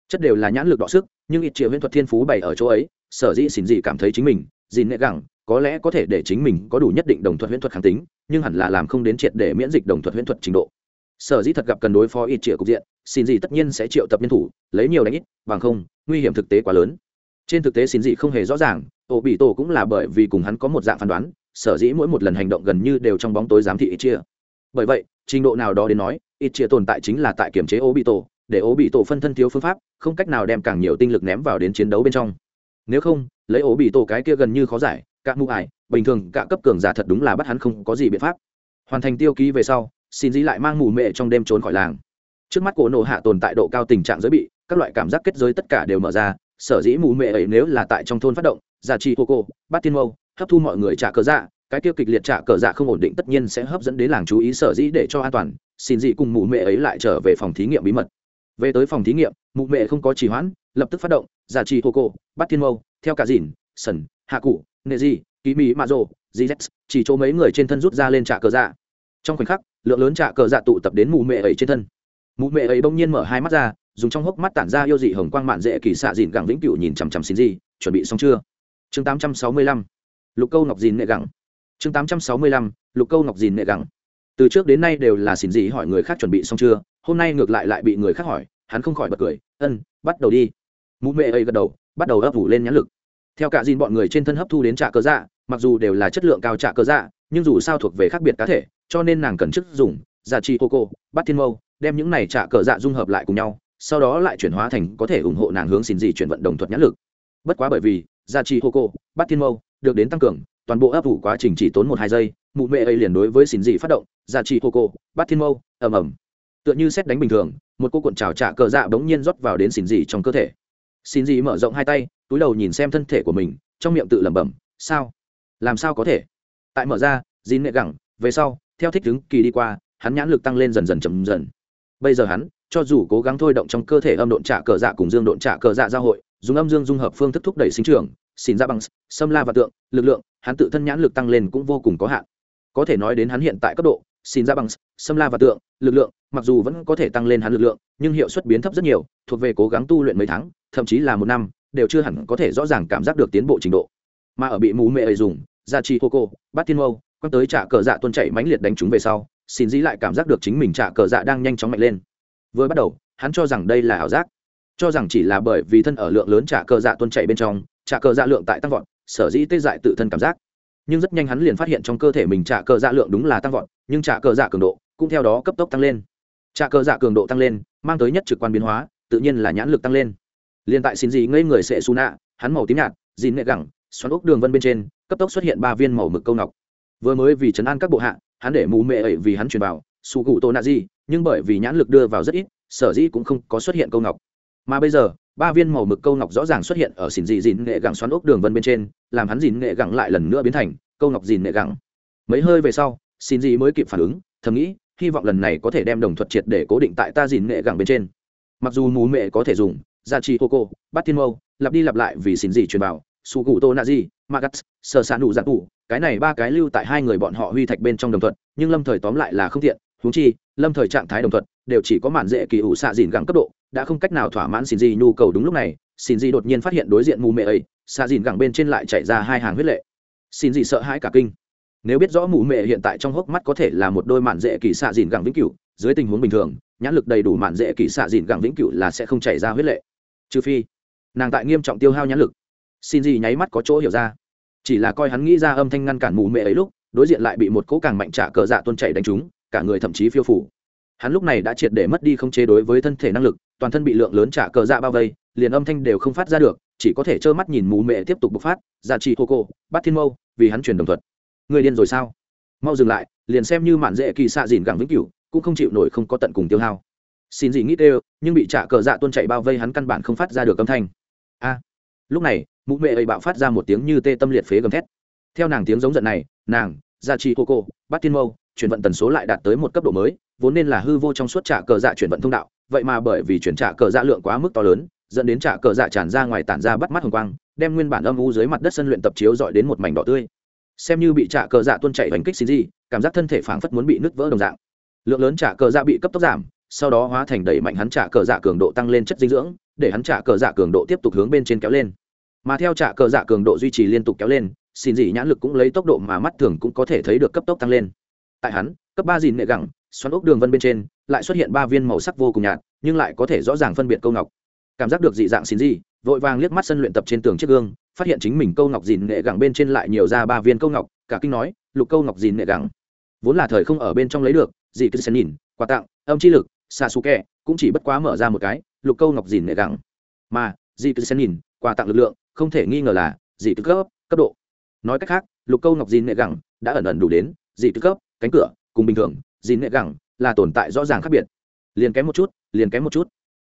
chất đều là nhãn lực đọ sức nhưng ít triệu huyễn thuật thiên phú bày ở chỗ ấy sở dĩ xin gì cảm thấy chính mình dìn nệ gẳng có lẽ có thể để chính mình có đủ nhất định đồng thuận huyễn thuật kháng tính nhưng hẳn là làm không đến triệt để miễn dịch đồng thuận huyễn thuật trình độ. Sở dĩ thật gặp cần đối phó ít triệu cục diện xin gì tất nhiên sẽ triệu tập nhân thủ lấy nhiều đánh ít bằng không nguy hiểm thực tế quá lớn. Trên thực tế xin gì không hề rõ ràng tổ bị tổ cũng là bởi vì cùng hắn có một dạng phán đoán sở dĩ mỗi một lần hành động gần như đều trong bóng tối giám thị ít chia bởi vậy, trình độ nào đó đến nói, ít chia tồn tại chính là tại kiểm chế ố bị tổ để ố bị tổ phân thân thiếu phương pháp, không cách nào đem càng nhiều tinh lực ném vào đến chiến đấu bên trong. Nếu không, lấy ố bị tổ cái kia gần như khó giải các mưu ải, bình thường cả cấp cường giả thật đúng là bắt hắn không có gì biện pháp. Hoàn thành tiêu ký về sau, xin dĩ lại mang mù mệ trong đêm trốn khỏi làng. Trước mắt cổ nổ hạ tồn tại độ cao tình trạng giới bị, các loại cảm giác kết giới tất cả đều mở ra, sở dĩ mù mệ ấy nếu là tại trong thôn phát động, giả trị hô cô bát tiên mâu, hấp thu mọi người trả cờ dạ cái tiêu kịch liệt trả cờ dạ không ổn định tất nhiên sẽ hấp dẫn đến làng chú ý sở dĩ để cho an toàn, xin dị cùng mụ mẹ ấy lại trở về phòng thí nghiệm bí mật. Về tới phòng thí nghiệm, mụ mẹ không có trì hoãn, lập tức phát động, giả trì hô cô bắt thiên mâu, theo cả dìn, sần, hạ cụ, nệ di, ký mỹ mạ rồ gz chỉ chỗ mấy người trên thân rút ra lên trả cờ dạ. Trong khoảnh khắc, lượng lớn trả cờ dạ tụ tập đến mụ mẹ ấy trên thân. Mụ mẹ ấy bỗng nhiên mở hai mắt ra, dùng trong hốc mắt tản ra yêu dị hồng quang mạn dễ kỳ xạ dìn gẳng vĩnh cửu nhìn chằm chằm xin gì chuẩn bị xong chưa? Chương tám trăm sáu mươi lăm. Lục câu ngọc dìn nệ gẳng chương tám trăm sáu mươi lăm, lục câu ngọc dìn nệ gẳng. Từ trước đến nay đều là xin gì hỏi người khác chuẩn bị xong chưa, hôm nay ngược lại lại bị người khác hỏi, hắn không khỏi bật cười, ân, bắt đầu đi. Mụ mẹ ấy gật đầu, bắt đầu ấp ủ lên nhãn lực. Theo cả dìn bọn người trên thân hấp thu đến trạ cơ dạ mặc dù đều là chất lượng cao trạ cơ dạ nhưng dù sao thuộc về khác biệt cá thể, cho nên nàng cần chức dùng dạ giả trị cô cô bắt thiên mâu, đem những này trạ cờ dạ dung hợp lại cùng nhau, sau đó lại chuyển hóa thành có thể ủng hộ nàng hướng xin gì chuyển vận đồng thuật nhãn lực. Bất quá bởi vì giả trị hô cô bắt thiên mâu được đến tăng cường toàn bộ ấp ủ quá trình chỉ tốn một hai giây, mụ mẹ ấy liền đối với xin dị phát động giả trị hô cô, bắt thiên mâu, ầm ầm. Tựa như xét đánh bình thường, một cô cuộn trào trả cờ dạ bỗng nhiên rót vào đến xin dị trong cơ thể. Xin dị mở rộng hai tay, túi đầu nhìn xem thân thể của mình, trong miệng tự lẩm bẩm, sao? Làm sao có thể? Tại mở ra dín nệ gẳng, về sau, theo thích ứng kỳ đi qua, hắn nhãn lực tăng lên dần dần chậm dần. Bây giờ hắn, cho dù cố gắng thôi động trong cơ thể âm độn trả cờ dạ cùng dương độn trả cờ dạ giao hội, dùng âm dương dung hợp phương thức thúc đẩy sinh trưởng, xin ra bằng xâm la và tượng, lực lượng hắn tự thân nhãn lực tăng lên cũng vô cùng có hạn. Có thể nói đến hắn hiện tại cấp độ, xin ra bằng xâm la và tượng, lực lượng, mặc dù vẫn có thể tăng lên hắn lực lượng, nhưng hiệu suất biến thấp rất nhiều, thuộc về cố gắng tu luyện mấy tháng, thậm chí là một năm, đều chưa hẳn có thể rõ ràng cảm giác được tiến bộ trình độ. Mà ở bị mù mệ ấy dùng, gia trì hô cô, bát thiên mâu, quăng tới trả cờ dạ tuôn chảy mãnh liệt đánh chúng về sau, xin dĩ lại cảm giác được chính mình trả cờ dạ đang nhanh chóng mạnh lên. Vừa bắt đầu, hắn cho rằng đây là ảo giác. Cho rằng chỉ là bởi vì thân ở lượng lớn trả cờ dạ tuôn chảy bên trong, trả cờ dạ lượng tại tăng vọt sở dĩ tê dại tự thân cảm giác. Nhưng rất nhanh hắn liền phát hiện trong cơ thể mình trả cờ dạ lượng đúng là tăng vọt, nhưng trả cờ dạ cường độ cũng theo đó cấp tốc tăng lên. Trả cờ dạ cường độ tăng lên, mang tới nhất trực quan biến hóa, tự nhiên là nhãn lực tăng lên. Liền tại xin gì ngây người sẽ xù nạ, hắn màu tím nhạt, dìn nghệ gẳng, xoắn ốc đường vân bên trên, cấp tốc xuất hiện ba viên màu mực câu ngọc. Vừa mới vì chấn an các bộ hạ, hắn để mù mệ ấy vì hắn truyền vào, su cụ tô nạ di nhưng bởi vì nhãn lực đưa vào rất ít, sở dĩ cũng không có xuất hiện câu ngọc. Mà bây giờ ba viên màu mực câu ngọc rõ ràng xuất hiện ở xỉn dị dịn nghệ gẳng xoắn ốc đường vân bên trên làm hắn dìn nghệ gẳng lại lần nữa biến thành câu ngọc dìn nghệ gẳng. Mấy hơi về sau xỉn dị mới kịp phản ứng thầm nghĩ hy vọng lần này có thể đem đồng thuật triệt để cố định tại ta dìn nghệ gẳng bên trên. Mặc dù mù mệ có thể dùng gia trì hô cô bắt thiên mâu lặp đi lặp lại vì xỉn dị truyền bảo, su cụ tô na di magas sơ sản đủ giặc ủ, cái này ba cái lưu tại hai người bọn họ huy thạch bên trong đồng thuận nhưng lâm thời tóm lại là không thiện húng chi lâm thời trạng thái đồng thuận đều chỉ có mạn dễ kỳ ủ xạ dìn gẳng cấp độ đã không cách nào thỏa mãn xin gì nhu cầu đúng lúc này xin gì đột nhiên phát hiện đối diện mù mệ ấy xa dìn gẳng bên trên lại chạy ra hai hàng huyết lệ. Xin gì sợ hãi cả kinh. Nếu biết rõ mù mệ hiện tại trong hốc mắt có thể là một đôi mạn dễ kỳ xạ dìn gẳng vĩnh cửu, dưới tình huống bình thường, nhãn lực đầy đủ mạn dễ kỳ xạ dìn gẳng vĩnh cửu là sẽ không chảy ra huyết lệ. Trừ phi, nàng tại nghiêm trọng tiêu hao nhãn lực. Xin gì nháy mắt có chỗ hiểu ra. Chỉ là coi hắn nghĩ ra âm thanh ngăn cản mù mệ ấy lúc, đối diện lại bị một cỗ càng mạnh trả cờ dạ tuôn chảy đánh trúng, cả người thậm chí phiêu phủ hắn lúc này đã triệt để mất đi không chế đối với thân thể năng lực, toàn thân bị lượng lớn trả cờ dạ bao vây, liền âm thanh đều không phát ra được, chỉ có thể trơ mắt nhìn mù mệ tiếp tục bộc phát giả trị hô cô, bắt thiên mâu, vì hắn truyền đồng thuật. Người điên rồi sao? Mau dừng lại, liền xem như mạn dễ kỳ xạ dìn gẳng vĩnh cửu, cũng không chịu nổi không có tận cùng tiêu hao. Xin gì nghĩ đều nhưng bị trả cờ dạ tuôn chạy bao vây hắn căn bản không phát ra được âm thanh. A. Lúc này, mụ mẹ ấy bạo phát ra một tiếng như tê tâm liệt phế gầm thét. Theo nàng tiếng giống giận này, nàng dạ gia trì hô cô, bắt tiên mâu, chuyển vận tần số lại đạt tới một cấp độ mới vốn nên là hư vô trong suốt trả cờ dạ chuyển vận thông đạo, vậy mà bởi vì chuyển trả cờ dạ lượng quá mức to lớn, dẫn đến trả cờ dạ tràn ra ngoài tản ra bắt mắt hồng quang, đem nguyên bản âm u dưới mặt đất sân luyện tập chiếu dọi đến một mảnh đỏ tươi. Xem như bị trả cờ dạ tuôn chảy hành kích xin gì, cảm giác thân thể phảng phất muốn bị nứt vỡ đồng dạng. Lượng lớn trả cờ dạ bị cấp tốc giảm, sau đó hóa thành đẩy mạnh hắn trả cờ dạ cường độ tăng lên chất dinh dưỡng, để hắn trả cờ dạ cường độ tiếp tục hướng bên trên kéo lên. Mà theo trả cờ dạ cường độ duy trì liên tục kéo lên xin dị nhãn lực cũng lấy tốc độ mà mắt thường cũng có thể thấy được cấp tốc tăng lên. Tại hắn, cấp ba dìn nệ gẳng xoắn ốc đường vân bên trên, lại xuất hiện ba viên màu sắc vô cùng nhạt, nhưng lại có thể rõ ràng phân biệt câu ngọc. Cảm giác được dị dạng xin dị, vội vàng liếc mắt sân luyện tập trên tường chiếc gương, phát hiện chính mình câu ngọc dìn nệ gẳng bên trên lại nhiều ra ba viên câu ngọc, cả kinh nói, lục câu ngọc dìn nệ gẳng. Vốn là thời không ở bên trong lấy được, dị cứ xem nhìn, quà tặng, âm chi lực xa xù kẹ, cũng chỉ bất quá mở ra một cái, lục câu ngọc dìn nệ gẳng. Mà, dị cứ xem nhìn, quà tặng lực lượng, không thể nghi ngờ là dị cứ cấp cấp độ. Nói cách khác, lục câu ngọc dìn nệ gẳng đã ẩn ẩn đủ đến dị cứ cấp, cánh cửa, cùng bình thường dìn nghệ gẳng là tồn tại rõ ràng khác biệt. Liền kém một chút, liền kém một chút.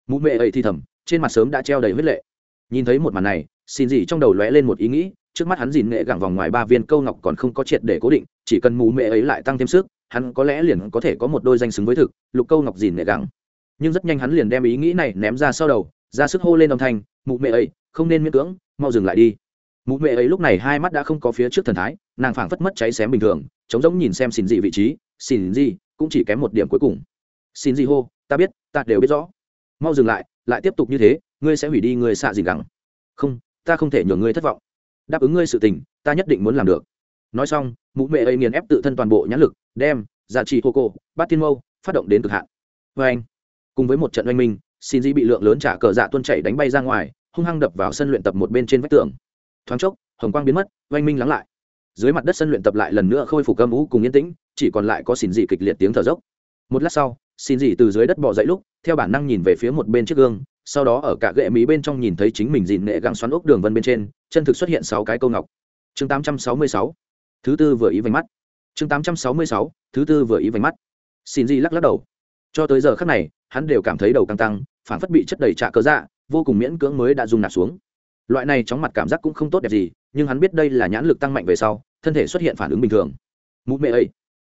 Mụ mẹ ấy thì thầm, trên mặt sớm đã treo đầy huyết lệ. Nhìn thấy một màn này, xin gì trong đầu lóe lên một ý nghĩ, trước mắt hắn dìn nghệ gẳng vòng ngoài ba viên câu ngọc còn không có triệt để cố định, chỉ cần mụ mẹ ấy lại tăng thêm sức, hắn có lẽ liền có thể có một đôi danh xứng với thực, lục câu ngọc dìn nghệ gẳng. Nhưng rất nhanh hắn liền đem ý nghĩ này ném ra sau đầu, ra sức hô lên âm thanh, mụ mẹ ấy, không nên miễn cưỡng, mau dừng lại đi. Mụ mẹ ấy lúc này hai mắt đã không có phía trước thần thái, nàng phảng phất mất cháy xém bình thường chống giống nhìn xem xin gì vị trí, xin gì cũng chỉ kém một điểm cuối cùng. Xin gì hô, ta biết, ta đều biết rõ. Mau dừng lại lại tiếp tục như thế, ngươi sẽ hủy đi người xạ gì gắng không, ta không thể nhường ngươi thất vọng. Đáp ứng ngươi sự tình, ta nhất định muốn làm được. Nói xong, mụ mẹ ấy nghiền ép tự thân toàn bộ nhãn lực, đem dạ giá trị hô cô, bát tiên mâu phát động đến cực hạn. Vê anh, cùng với một trận oanh minh, xin di bị lượng lớn trả cờ dạ tuôn chảy đánh bay ra ngoài, hung hăng đập vào sân luyện tập một bên trên vách tường. Thoáng chốc, hồng quang biến mất, oanh minh lắng lại dưới mặt đất sân luyện tập lại lần nữa khôi phục âm ú cùng yên tĩnh, chỉ còn lại có xin dị kịch liệt tiếng thở dốc. Một lát sau, xin dị từ dưới đất bỏ dậy lúc, theo bản năng nhìn về phía một bên chiếc gương, sau đó ở cả gệ mỹ bên trong nhìn thấy chính mình dịn nệ găng xoắn ốc đường vân bên trên, chân thực xuất hiện sáu cái câu ngọc. Chương tám trăm sáu mươi sáu, thứ tư vừa ý vành mắt. Chương tám trăm sáu mươi sáu, thứ tư vừa ý vành mắt. Xin dị lắc lắc đầu. Cho tới giờ khắc này, hắn đều cảm thấy đầu căng tăng, phản phất bị chất đầy trạ cớ dạ vô cùng miễn cưỡng mới đã dùng nạp xuống loại này chóng mặt cảm giác cũng không tốt đẹp gì nhưng hắn biết đây là nhãn lực tăng mạnh về sau thân thể xuất hiện phản ứng bình thường. Mụ mẹ ấy.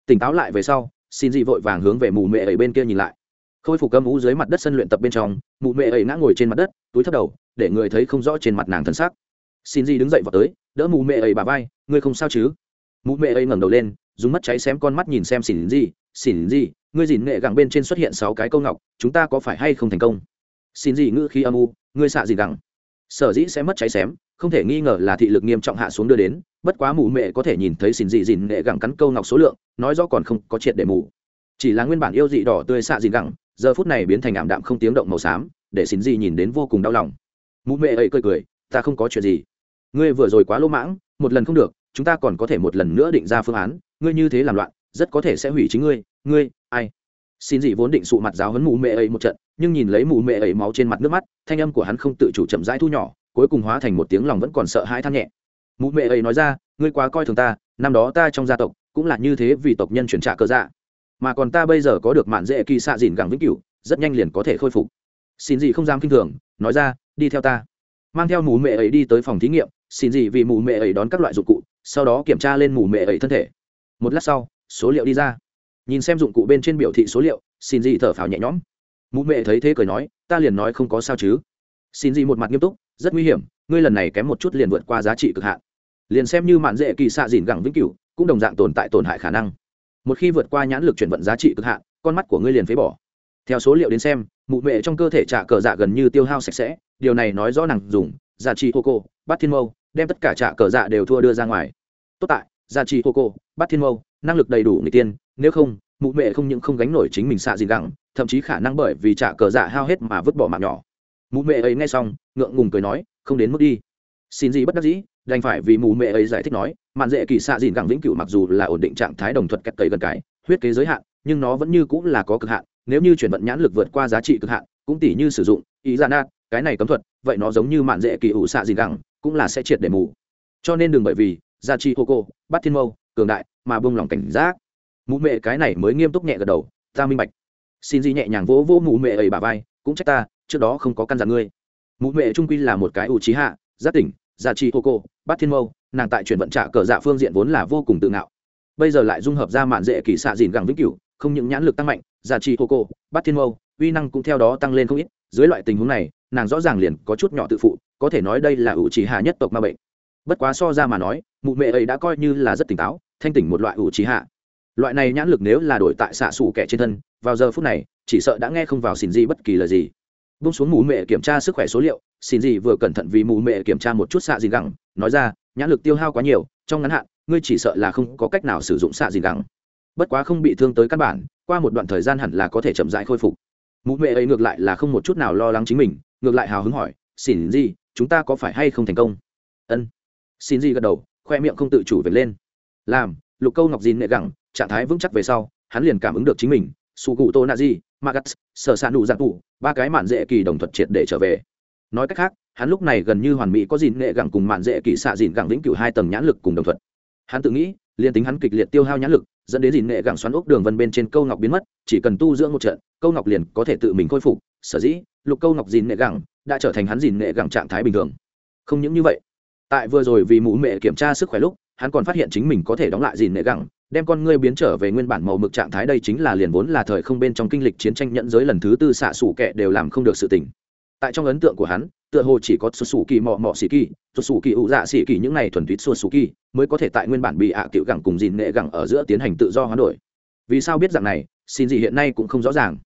Tỉnh táo lại về sau xin dị vội vàng hướng về mụ mẹ ấy bên kia nhìn lại. Khôi phục âm ú dưới mặt đất sân luyện tập bên trong mụ mẹ ấy ngã ngồi trên mặt đất túi thấp đầu để người thấy không rõ trên mặt nàng thân xác. Xin dị đứng dậy vào tới đỡ mụ mẹ ấy bà vai ngươi không sao chứ? Mụ mẹ ấy ngẩng đầu lên dùng mắt cháy xém con mắt nhìn xem xỉn dị, xỉn dị, ngươi dìn nghệ gẳng bên trên xuất hiện sáu cái câu ngọc chúng ta có phải hay không thành công? Xin dị ngữ khi âm u ngươi xạ gì gẳng? Sở dĩ sẽ mất cháy xém, không thể nghi ngờ là thị lực nghiêm trọng hạ xuống đưa đến, bất quá mù mẹ có thể nhìn thấy xìn dị dìn nghệ gẳng cắn câu ngọc số lượng, nói rõ còn không có triệt để mù. Chỉ là nguyên bản yêu dị đỏ tươi xạ dìn gẳng, giờ phút này biến thành ảm đạm không tiếng động màu xám, để xìn dị nhìn đến vô cùng đau lòng. Mụ mẹ ấy cười cười, ta không có chuyện gì. Ngươi vừa rồi quá lỗ mãng, một lần không được, chúng ta còn có thể một lần nữa định ra phương án, ngươi như thế làm loạn, rất có thể sẽ hủy chính ngươi. Ngươi, ai? Xin dị vốn định sụ mặt giáo hấn mụ mẹ ấy một trận nhưng nhìn lấy mụ mẹ ấy máu trên mặt nước mắt, thanh âm của hắn không tự chủ chậm rãi thu nhỏ, cuối cùng hóa thành một tiếng lòng vẫn còn sợ hãi than nhẹ. Mụ mẹ ấy nói ra, ngươi quá coi thường ta, năm đó ta trong gia tộc cũng là như thế vì tộc nhân chuyển trả cơ dạ. Mà còn ta bây giờ có được mạn dễ kỳ xạ dìn gẳng vĩnh cửu, rất nhanh liền có thể khôi phục. Xin gì không dám kinh thường, nói ra, đi theo ta. Mang theo mụ mẹ ấy đi tới phòng thí nghiệm, xin gì vì mụ mẹ ấy đón các loại dụng cụ, sau đó kiểm tra lên mụ mẹ ấy thân thể. Một lát sau, số liệu đi ra. Nhìn xem dụng cụ bên trên biểu thị số liệu, xin gì thở phào nhẹ nhõm mụ mẹ thấy thế cười nói, ta liền nói không có sao chứ. Xin gì một mặt nghiêm túc, rất nguy hiểm, ngươi lần này kém một chút liền vượt qua giá trị cực hạn. Liền xem như mạn dễ kỳ xạ dìn gẳng vĩnh cửu, cũng đồng dạng tồn tại tổn hại khả năng. Một khi vượt qua nhãn lực chuyển vận giá trị cực hạn, con mắt của ngươi liền phế bỏ. Theo số liệu đến xem, mụ mẹ trong cơ thể trả cờ dạ gần như tiêu hao sạch sẽ, điều này nói rõ nàng dùng dạ giá trị hô cô bắt thiên mâu, đem tất cả trả cờ dạ đều thua đưa ra ngoài. Tốt tại dạ giá trị hô cô bắt thiên mâu, năng lực đầy đủ người tiên, nếu không mụ mệ không những không gánh nổi chính mình xạ gì gẳng, thậm chí khả năng bởi vì trả cờ dạ hao hết mà vứt bỏ mạng nhỏ. Mụ mệ ấy nghe xong, ngượng ngùng cười nói, không đến mức đi. Xin gì bất đắc dĩ, đành phải vì mụ mệ ấy giải thích nói, mạn dễ kỳ xạ dìn gẳng vĩnh cửu mặc dù là ổn định trạng thái đồng thuật cách cầy gần cái, huyết kế giới hạn, nhưng nó vẫn như cũng là có cực hạn, nếu như chuyển vận nhãn lực vượt qua giá trị cực hạn, cũng tỷ như sử dụng ý ra nát, cái này cấm thuật, vậy nó giống như mạn dễ kỳ ủ xạ dìn gẳng, cũng là sẽ triệt để mù. Cho nên đừng bởi vì gia chi hô cô, bắt thiên mâu, cường đại, mà bông lòng cảnh giác mụ mẹ cái này mới nghiêm túc nhẹ gật đầu, ta minh bạch. Xin gì nhẹ nhàng vỗ vỗ mụ mẹ ấy bà vai, cũng trách ta, trước đó không có căn dặn ngươi. Mụ mẹ trung quy là một cái ủ trí hạ, giác tỉnh, gia chi hô cô bắt thiên mâu, nàng tại chuyển vận trả cờ dạ phương diện vốn là vô cùng tự ngạo. Bây giờ lại dung hợp ra mạn dễ kỳ xạ dìn gẳng vĩnh cửu, không những nhãn lực tăng mạnh, gia chi hô cô bắt thiên mâu, uy năng cũng theo đó tăng lên không ít. Dưới loại tình huống này, nàng rõ ràng liền có chút nhỏ tự phụ, có thể nói đây là ủ trí hạ nhất tộc ma bệnh. Bất quá so ra mà nói, mụ mẹ ấy đã coi như là rất tỉnh táo, thanh tỉnh một loại ủ trí hạ loại này nhãn lực nếu là đổi tại xạ xù kẻ trên thân, vào giờ phút này, chỉ sợ đã nghe không vào xin gì bất kỳ lời gì. Bung xuống mù mẹ kiểm tra sức khỏe số liệu, xin gì vừa cẩn thận vì mù mẹ kiểm tra một chút xạ gì gẳng, nói ra, nhãn lực tiêu hao quá nhiều, trong ngắn hạn, ngươi chỉ sợ là không có cách nào sử dụng xạ gì gẳng. Bất quá không bị thương tới căn bản, qua một đoạn thời gian hẳn là có thể chậm rãi khôi phục. Mụ mẹ ấy ngược lại là không một chút nào lo lắng chính mình, ngược lại hào hứng hỏi, xin gì, chúng ta có phải hay không thành công? Ân. Xin gì gật đầu, khoe miệng không tự chủ về lên. Làm, lục câu ngọc dìn nệ gẳng trạng thái vững chắc về sau, hắn liền cảm ứng được chính mình su cụ tô na di magas sở s ạ nụ giặc cụ ba cái mạn dễ kỳ đồng thuật triệt để trở về. Nói cách khác, hắn lúc này gần như hoàn mỹ có dìn nghệ gẳng cùng mạn dễ kỳ xạ dìn gẳng lĩnh cửu hai tầng nhãn lực cùng đồng thuật. Hắn tự nghĩ, liền tính hắn kịch liệt tiêu hao nhãn lực, dẫn đến dìn nghệ gẳng xoắn ốc đường vân bên trên câu ngọc biến mất, chỉ cần tu dưỡng một trận, câu ngọc liền có thể tự mình khôi phục. Sở dĩ, lục câu ngọc dìn nghệ gẳng đã trở thành hắn dìn nghệ gẳng trạng thái bình thường. Không những như vậy, tại vừa rồi vì mụ mẹ kiểm tra sức khỏe lúc, hắn còn phát hiện chính mình có thể đóng lại dìn nghệ gẳng đem con ngươi biến trở về nguyên bản màu mực trạng thái đây chính là liền vốn là thời không bên trong kinh lịch chiến tranh nhận giới lần thứ tư xạ xủ kệ đều làm không được sự tình. Tại trong ấn tượng của hắn, tựa hồ chỉ có xuất xù kỳ, mọ mọ xì kỳ xuất xù kỳ, ụ dạ xì kỳ những này thuần túy xuất xù kỳ mới có thể tại nguyên bản bị ạ à cựu gẳng cùng dìn nệ gẳng ở giữa tiến hành tự do hoán đổi. Vì sao biết rằng này, xin gì hiện nay cũng không rõ ràng.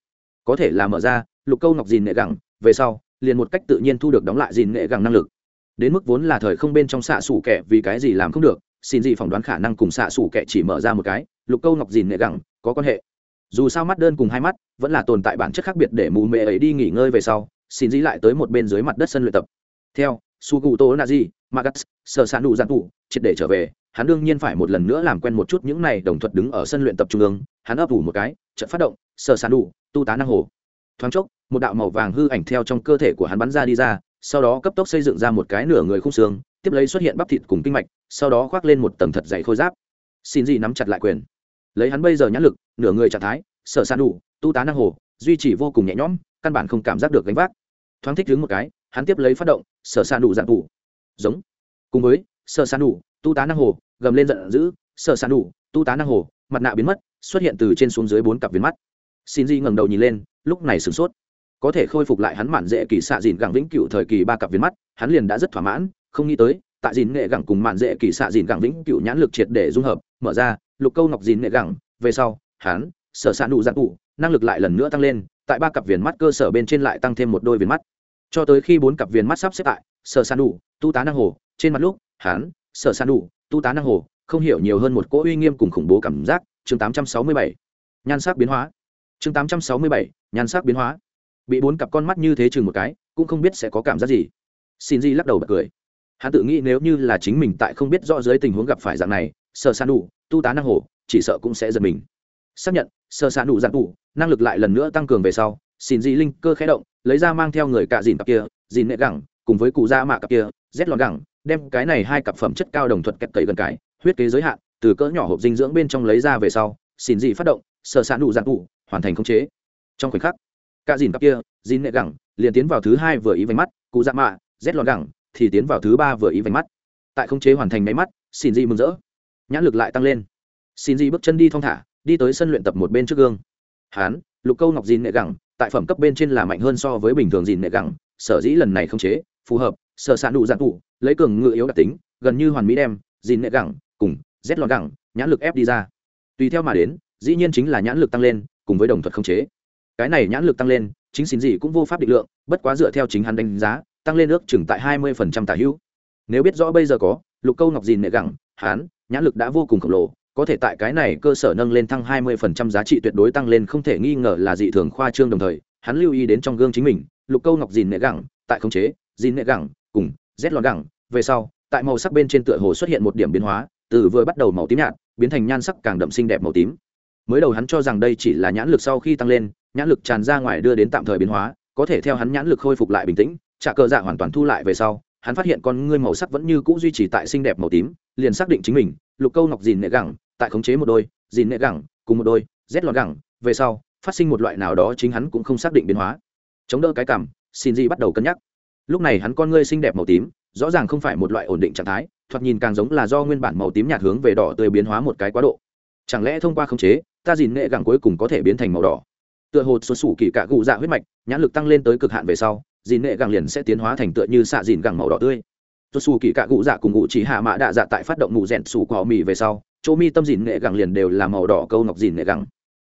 Có thể là mở ra, lục câu ngọc dìn nệ gẳng, về sau, liền một cách tự nhiên thu được đóng lại dìn nệ gẳng năng lực. Đến mức vốn là thời không bên trong xạ xủ kẻ vì cái gì làm không được xin gì phỏng đoán khả năng cùng xạ xủ kệ chỉ mở ra một cái, lục câu ngọc dìn nệ gẳng, có quan hệ dù sao mắt đơn cùng hai mắt, vẫn là tồn tại bản chất khác biệt để mù mệ ấy đi nghỉ ngơi về sau, xin dĩ lại tới một bên dưới mặt đất sân luyện tập theo, su cụ tô gì? magas sơ sản đủ giản tụ, triệt để trở về, hắn đương nhiên phải một lần nữa làm quen một chút những này đồng thuật đứng ở sân luyện tập trung ương, hắn ấp ủ một cái trận phát động sơ sản đủ tu tá năng hồ thoáng chốc, một đạo màu vàng hư ảnh theo trong cơ thể của hắn bắn ra đi ra, sau đó cấp tốc xây dựng ra một cái nửa người khung xương, tiếp lấy xuất hiện bắp thịt cùng kinh mạch sau đó khoác lên một tầng thật dày khôi giáp. Xin gì nắm chặt lại quyền. Lấy hắn bây giờ nhãn lực, nửa người trạng thái, sở san đủ, tu tá năng hồ, duy trì vô cùng nhẹ nhõm, căn bản không cảm giác được gánh vác. Thoáng thích đứng một cái, hắn tiếp lấy phát động, sở san đủ dạng thủ. Giống. Cùng với, sở san đủ, tu tá năng hồ, gầm lên giận dữ, sở san đủ, tu tá năng hồ, mặt nạ biến mất, xuất hiện từ trên xuống dưới bốn cặp viên mắt. Xin di ngẩng đầu nhìn lên, lúc này sửng sốt. Có thể khôi phục lại hắn mạn dễ kỳ xạ dìn gẳng vĩnh cựu thời kỳ ba cặp viên mắt, hắn liền đã rất thỏa mãn, không nghĩ tới tại dìn nghệ gẳng cùng mạn dễ kỳ xạ dìn gẳng vĩnh cựu nhãn lực triệt để dung hợp mở ra lục câu ngọc dìn nghệ gẳng về sau hắn sở s ạ nụ giặc tụ năng lực lại lần nữa tăng lên tại ba cặp viền mắt cơ sở bên trên lại tăng thêm một đôi viền mắt. Cho tới khi bốn cặp viền mắt sắp xếp tại sở s ạ nụ tu tá năng hồ trên mặt lúc hắn sở s ạ nụ tu tá năng hồ không hiểu nhiều hơn một cỗ uy nghiêm cùng khủng bố cảm giác chương 867. nhan sắc biến hóa. Chương 867, nhan sắc biến hóa. Bị bốn cặp con mắt như thế chừng một cái cũng không biết sẽ có cảm giác gì. Xin di lắc đầu bật cười hắn tự nghĩ nếu như là chính mình tại không biết rõ dưới tình huống gặp phải dạng này sơ san đủ tu tá năng hồ chỉ sợ cũng sẽ giật mình. Xác nhận sơ san đủ dạng đủ năng lực lại lần nữa tăng cường về sau, xin dị linh cơ khé động, lấy ra mang theo người cạ dìn cặp kia, dìn nệ gẳng, cùng với cụ da mạ cặp kia, rét lọt gẳng, đem cái này hai cặp phẩm chất cao đồng thuận kẹp cậy gần cái, huyết kế giới hạn, từ cỡ nhỏ hộp dinh dưỡng bên trong lấy ra về sau, xin dị phát động sơ san đủ dạng đủ hoàn thành khống chế. Trong khoảnh khắc cả dìn cặp kia, dìn nệ gẳng, liền tiến vào thứ hai vừa ý vánh mắt, cụ da mạ, rét lọt gẳng thì tiến vào thứ ba vừa ý vành mắt. Tại khống chế hoàn thành máy mắt, xin dị mừng rỡ. Nhãn lực lại tăng lên. Xin dị bước chân đi thong thả, đi tới sân luyện tập một bên trước gương. Hán, lục câu ngọc dìn nệ gẳng, tại phẩm cấp bên trên là mạnh hơn so với bình thường dìn nệ gẳng, sở dĩ lần này khống chế, phù hợp sợ sạn đủ dạng tụ, lấy cường ngự yếu đặc tính, gần như hoàn mỹ đem, dìn nệ gẳng cùng rét lọt gẳng, nhãn lực ép đi ra. Tùy theo mà đến, dĩ nhiên chính là nhãn lực tăng lên, cùng với đồng thuật khống chế. Cái này nhãn lực tăng lên, chính xin gì cũng vô pháp định lượng, bất quá dựa theo chính hắn đánh giá tăng lên ước chừng tại hai mươi phần trăm tả hữu. Nếu biết rõ bây giờ có, lục câu ngọc dìn nệ gẳng hắn nhãn lực đã vô cùng khổng lồ, có thể tại cái này cơ sở nâng lên thăng hai mươi phần trăm giá trị tuyệt đối tăng lên không thể nghi ngờ là dị thường khoa trương đồng thời, hắn lưu ý đến trong gương chính mình, lục câu ngọc dìn nệ gẳng, tại khống chế, dìn nệ gẳng, cùng rét lọt gẳng, về sau, tại màu sắc bên trên tựa hồ xuất hiện một điểm biến hóa, từ vừa bắt đầu màu tím nhạt, biến thành nhan sắc càng đậm xinh đẹp màu tím. Mới đầu hắn cho rằng đây chỉ là nhãn lực sau khi tăng lên, nhãn lực tràn ra ngoài đưa đến tạm thời biến hóa, có thể theo hắn nhãn lực khôi phục lại bình tĩnh trả cờ dạ hoàn toàn thu lại về sau, hắn phát hiện con ngươi màu sắc vẫn như cũ duy trì tại xinh đẹp màu tím, liền xác định chính mình, lục câu ngọc dìn nệ gẳng, tại khống chế một đôi, dìn nệ gẳng, cùng một đôi rét lọt gẳng, về sau, phát sinh một loại nào đó chính hắn cũng không xác định biến hóa. Chống đỡ cái cảm, xin di bắt đầu cân nhắc. Lúc này hắn con ngươi xinh đẹp màu tím, rõ ràng không phải một loại ổn định trạng thái, thoạt nhìn càng giống là do nguyên bản màu tím nhạt hướng về đỏ tươi biến hóa một cái quá độ. Chẳng lẽ thông qua khống chế, ta dìn nghệ gẳng cuối cùng có thể biến thành màu đỏ? Tựa hồ xuất xù kỳ cạ gụ dạ huyết mạch, nhãn lực tăng lên tới cực hạn về sau dìn nghệ gẳng liền sẽ tiến hóa thành tựa như xạ dìn gẳng màu đỏ tươi. Tôi xù kỳ cạ gụ dạ cùng ngụ chỉ hạ mã đạ dạ tại phát động mù rèn xù cỏ mì về sau, chỗ mi tâm dìn nghệ gẳng liền đều là màu đỏ câu ngọc dìn nghệ gẳng.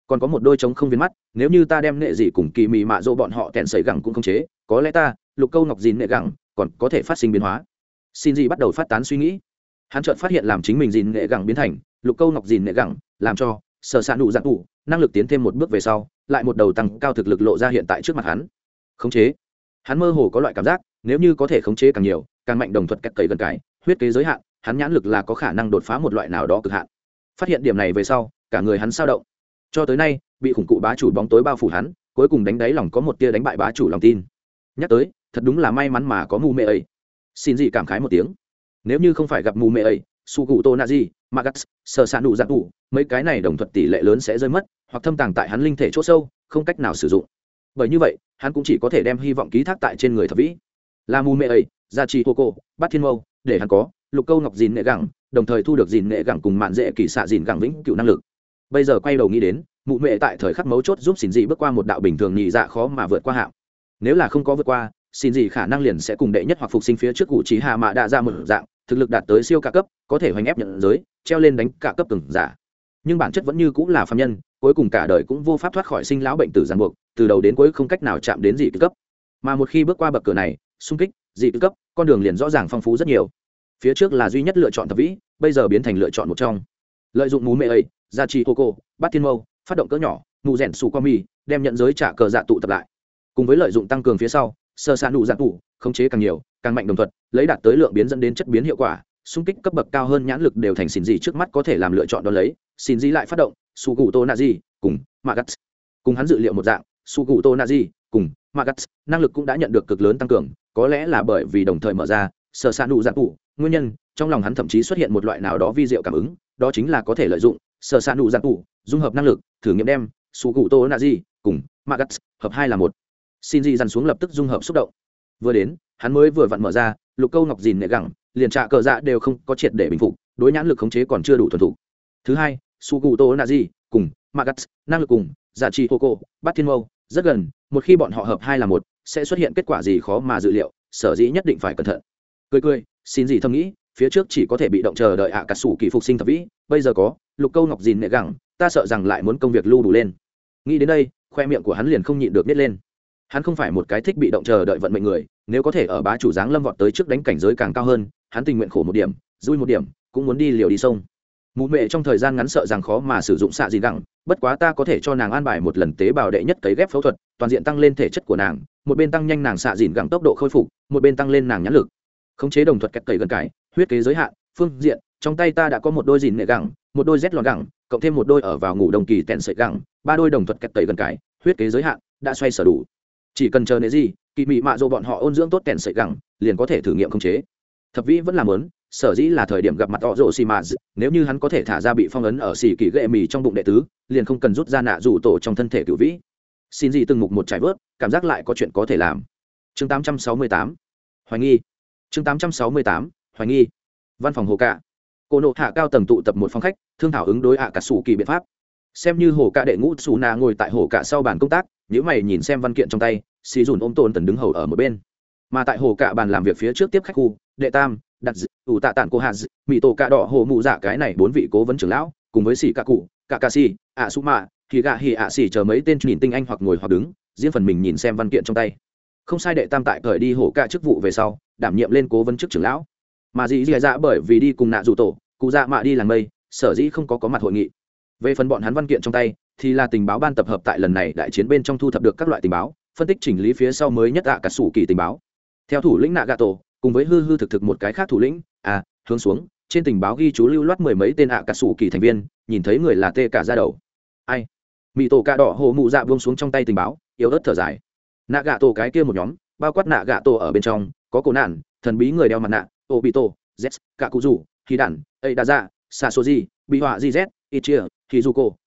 Còn có một đôi trống không viên mắt, nếu như ta đem nghệ gì cùng kỳ mì mạ dỗ bọn họ kẹn sấy gẳng cũng không chế, có lẽ ta, lục câu ngọc dìn nghệ gẳng, còn có thể phát sinh biến hóa. Xin gì bắt đầu phát tán suy nghĩ. Hắn chợt phát hiện làm chính mình dìn nghệ gẳng biến thành, lục câu ngọc dìn nghệ gẳng, làm cho, sở s ạ nụ dạng tụ năng lực tiến thêm một bước về sau, lại một đầu tăng cao thực lực lộ ra hiện tại trước mặt hắn. Khống chế hắn mơ hồ có loại cảm giác, nếu như có thể khống chế càng nhiều, càng mạnh đồng thuật cách cấy gần cái, huyết kế giới hạn, hắn nhãn lực là có khả năng đột phá một loại nào đó cực hạn. Phát hiện điểm này về sau, cả người hắn sao động. Cho tới nay, bị khủng cụ bá chủ bóng tối bao phủ hắn, cuối cùng đánh đáy lòng có một tia đánh bại bá chủ lòng tin. Nhắc tới, thật đúng là may mắn mà có mù mê ấy xin gì cảm khái một tiếng. Nếu như không phải gặp mù mê ấy su cụ tô na di magas sơ sạn đủ dạng đủ mấy cái này đồng thuật tỷ lệ lớn sẽ rơi mất, hoặc thâm tàng tại hắn linh thể chỗ sâu, không cách nào sử dụng bởi như vậy, hắn cũng chỉ có thể đem hy vọng ký thác tại trên người thập vĩ. Là mù mê ấy gia trì hô cô, bát thiên mâu, để hắn có, lục câu ngọc dìn nghệ gẳng, đồng thời thu được dìn nghệ gẳng cùng mạn dễ kỳ xạ dìn gẳng vĩnh cựu năng lực. Bây giờ quay đầu nghĩ đến, mụ mệ tại thời khắc mấu chốt giúp xin dị bước qua một đạo bình thường nhị dạ khó mà vượt qua hạng. Nếu là không có vượt qua, xin dị khả năng liền sẽ cùng đệ nhất hoặc phục sinh phía trước cụ trí hạ mạ đa dạ ra một dạng, thực lực đạt tới siêu cả cấp, có thể hoành ép nhận giới, treo lên đánh cả cấp từng giả nhưng bản chất vẫn như cũng là phạm nhân, cuối cùng cả đời cũng vô pháp thoát khỏi sinh lão bệnh tử giàn buộc, từ đầu đến cuối không cách nào chạm đến dị cấp. Mà một khi bước qua bậc cửa này, xung kích, dị cấp, con đường liền rõ ràng phong phú rất nhiều. Phía trước là duy nhất lựa chọn thập vĩ, bây giờ biến thành lựa chọn một trong. Lợi dụng mú mẹ ấy, gia trì hô cô bát thiên mâu, phát động cỡ nhỏ nụ rèn xù qua mi đem nhận giới trả cờ dạ tụ tập lại. Cùng với lợi dụng tăng cường phía sau, sơ sản đủ dạng tụ, khống chế càng nhiều, càng mạnh đồng thuận, lấy đạt tới lượng biến dẫn đến chất biến hiệu quả xung kích cấp bậc cao hơn nhãn lực đều thành xin gì trước mắt có thể làm lựa chọn đó lấy. Xin gì lại phát động, su gù tô na di cùng magat. Cùng hắn dự liệu một dạng, su gù tô na di cùng magat, năng lực cũng đã nhận được cực lớn tăng cường, có lẽ là bởi vì đồng thời mở ra sơ xa nụ dạng cụ, nguyên nhân, trong lòng hắn thậm chí xuất hiện một loại nào đó vi diệu cảm ứng, đó chính là có thể lợi dụng sơ xa nụ dạng cụ, dung hợp năng lực, thử nghiệm đem su gù tô na di cùng magat hợp hai là một. Xin gì dằn xuống lập tức dung hợp xúc động. Vừa đến, hắn mới vừa vặn mở ra lục câu ngọc dìn nệ gẳng, liền trạ cờ dạ đều không có triệt để bình phục, đối nhãn lực khống chế còn chưa đủ thuần thủ. thứ hai, su cụ tô na di, cùng magas năng lực cùng giả trị hô cô, bắt thiên mâu, rất gần, một khi bọn họ hợp hai là một, sẽ xuất hiện kết quả gì khó mà dự liệu, sở dĩ nhất định phải cẩn thận. Cười cười, xin gì thầm nghĩ, phía trước chỉ có thể bị động chờ đợi ạ à cà sủ kỳ phục sinh thập vĩ, bây giờ có, lục câu ngọc dìn nệ gẳng, ta sợ rằng lại muốn công việc lưu đủ lên. Nghĩ đến đây, khoe miệng của hắn liền không nhịn được nít lên hắn không phải một cái thích bị động chờ đợi vận mệnh người, nếu có thể ở bá chủ giáng lâm vọt tới trước đánh cảnh giới càng cao hơn, hắn tình nguyện khổ một điểm, vui một điểm, cũng muốn đi liều đi sông. Mụ mẹ trong thời gian ngắn sợ rằng khó mà sử dụng xạ gì gẳng, bất quá ta có thể cho nàng an bài một lần tế bào đệ nhất cấy ghép phẫu thuật, toàn diện tăng lên thể chất của nàng, một bên tăng nhanh nàng xạ dìn gẳng tốc độ khôi phục, một bên tăng lên nàng nhãn lực. Khống chế đồng thuật kẹt cầy gần cái, huyết kế giới hạn, phương diện, trong tay ta đã có một đôi dìn nệ gẳng, một đôi rét lọt gẳng, cộng thêm một đôi ở vào ngủ đồng kỳ tẹn sợi gẳng, ba đôi đồng thuật kẹt cầy gần cái, huyết kế giới hạn, đã xoay sở đủ chỉ cần chờ nệ gì, kỳ mị mạ dỗ bọn họ ôn dưỡng tốt kèn sợi gẳng, liền có thể thử nghiệm khống chế. Thập vĩ vẫn làm lớn sở dĩ là thời điểm gặp mặt họ rộ xì mà nếu như hắn có thể thả ra bị phong ấn ở xì kỳ ghệ mì trong bụng đệ tứ, liền không cần rút ra nạ rủ tổ trong thân thể cựu vĩ. Xin gì từng mục một trải vớt, cảm giác lại có chuyện có thể làm. Chương 868 hoài nghi. Chương 868 hoài nghi. Văn phòng hồ cạ. Cô nộ hạ cao tầng tụ tập một phòng khách, thương thảo ứng đối hạ cả sủ kỳ biện pháp. Xem như hồ cạ đệ ngũ xù nà ngồi tại hồ cạ sau bàn công tác nếu mày nhìn xem văn kiện trong tay xì dùn ôm tôn tần đứng hầu ở một bên. Mà tại hồ cạ bàn làm việc phía trước tiếp khách khu, đệ tam, đặt ủ tạ tản cô hạt mỹ tổ cạ đỏ hồ mụ dạ cái này bốn vị cố vấn trưởng lão, cùng với xì cạ cụ, cạ cà xì ạ sú mạ, thì gạ hì ạ xì chờ mấy tên nhìn tinh anh hoặc ngồi hoặc đứng, riêng phần mình nhìn xem văn kiện trong tay. Không sai đệ tam tại cởi đi hổ cạ chức vụ về sau, đảm nhiệm lên cố vấn chức trưởng lão. Mà dì dì dạ bởi vì đi cùng nạ dù tổ, cụ dạ mạ đi làng mây, sở dĩ không có có mặt hội nghị. Về phần bọn hắn văn kiện trong tay thì là tình báo ban tập hợp tại lần này đại chiến bên trong thu thập được các loại tình báo, phân tích chỉnh lý phía sau mới nhất ạ cả sủ kỳ tình báo. Theo thủ lĩnh nạ gà tổ cùng với hư hư thực thực một cái khác thủ lĩnh à hướng xuống, trên tình báo ghi chú lưu loát mười mấy tên ạ cả sủ kỳ thành viên, nhìn thấy người là tê cả ra đầu. Ai? Mỹ tổ cà đỏ hồ mụ dạ buông xuống trong tay tình báo, yếu ớt thở dài. Nạ gà tổ cái kia một nhóm, bao quát nạ gà tổ ở bên trong, có cổ nạn, thần bí người đeo mặt nạ ô bị tổ z cả cụ rủ khi đản ấy đa dạ xa số gì bị họa gz ichia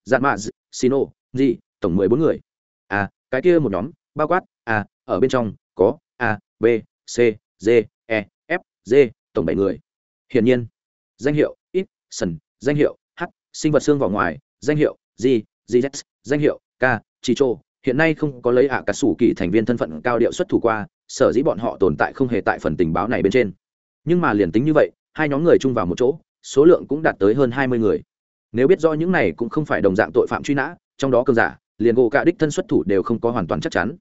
dạn mạ sino gì tổng mười bốn người. À cái kia một nhóm, bao quát a ở bên trong có a, b, c, d e f, g, tổng bảy người. Hiển nhiên, danh hiệu ít sần, danh hiệu h, sinh vật xương vào ngoài, danh hiệu g gz danh hiệu k chicho hiện nay không có lấy ạ à cả sủ kỳ thành viên thân phận cao điệu xuất thủ qua, sở dĩ bọn họ tồn tại không hề tại phần tình báo này bên trên. Nhưng mà liền tính như vậy, hai nhóm người chung vào một chỗ, số lượng cũng đạt tới hơn hai mươi người nếu biết do những này cũng không phải đồng dạng tội phạm truy nã, trong đó cường giả, liền gỗ cả đích thân xuất thủ đều không có hoàn toàn chắc chắn.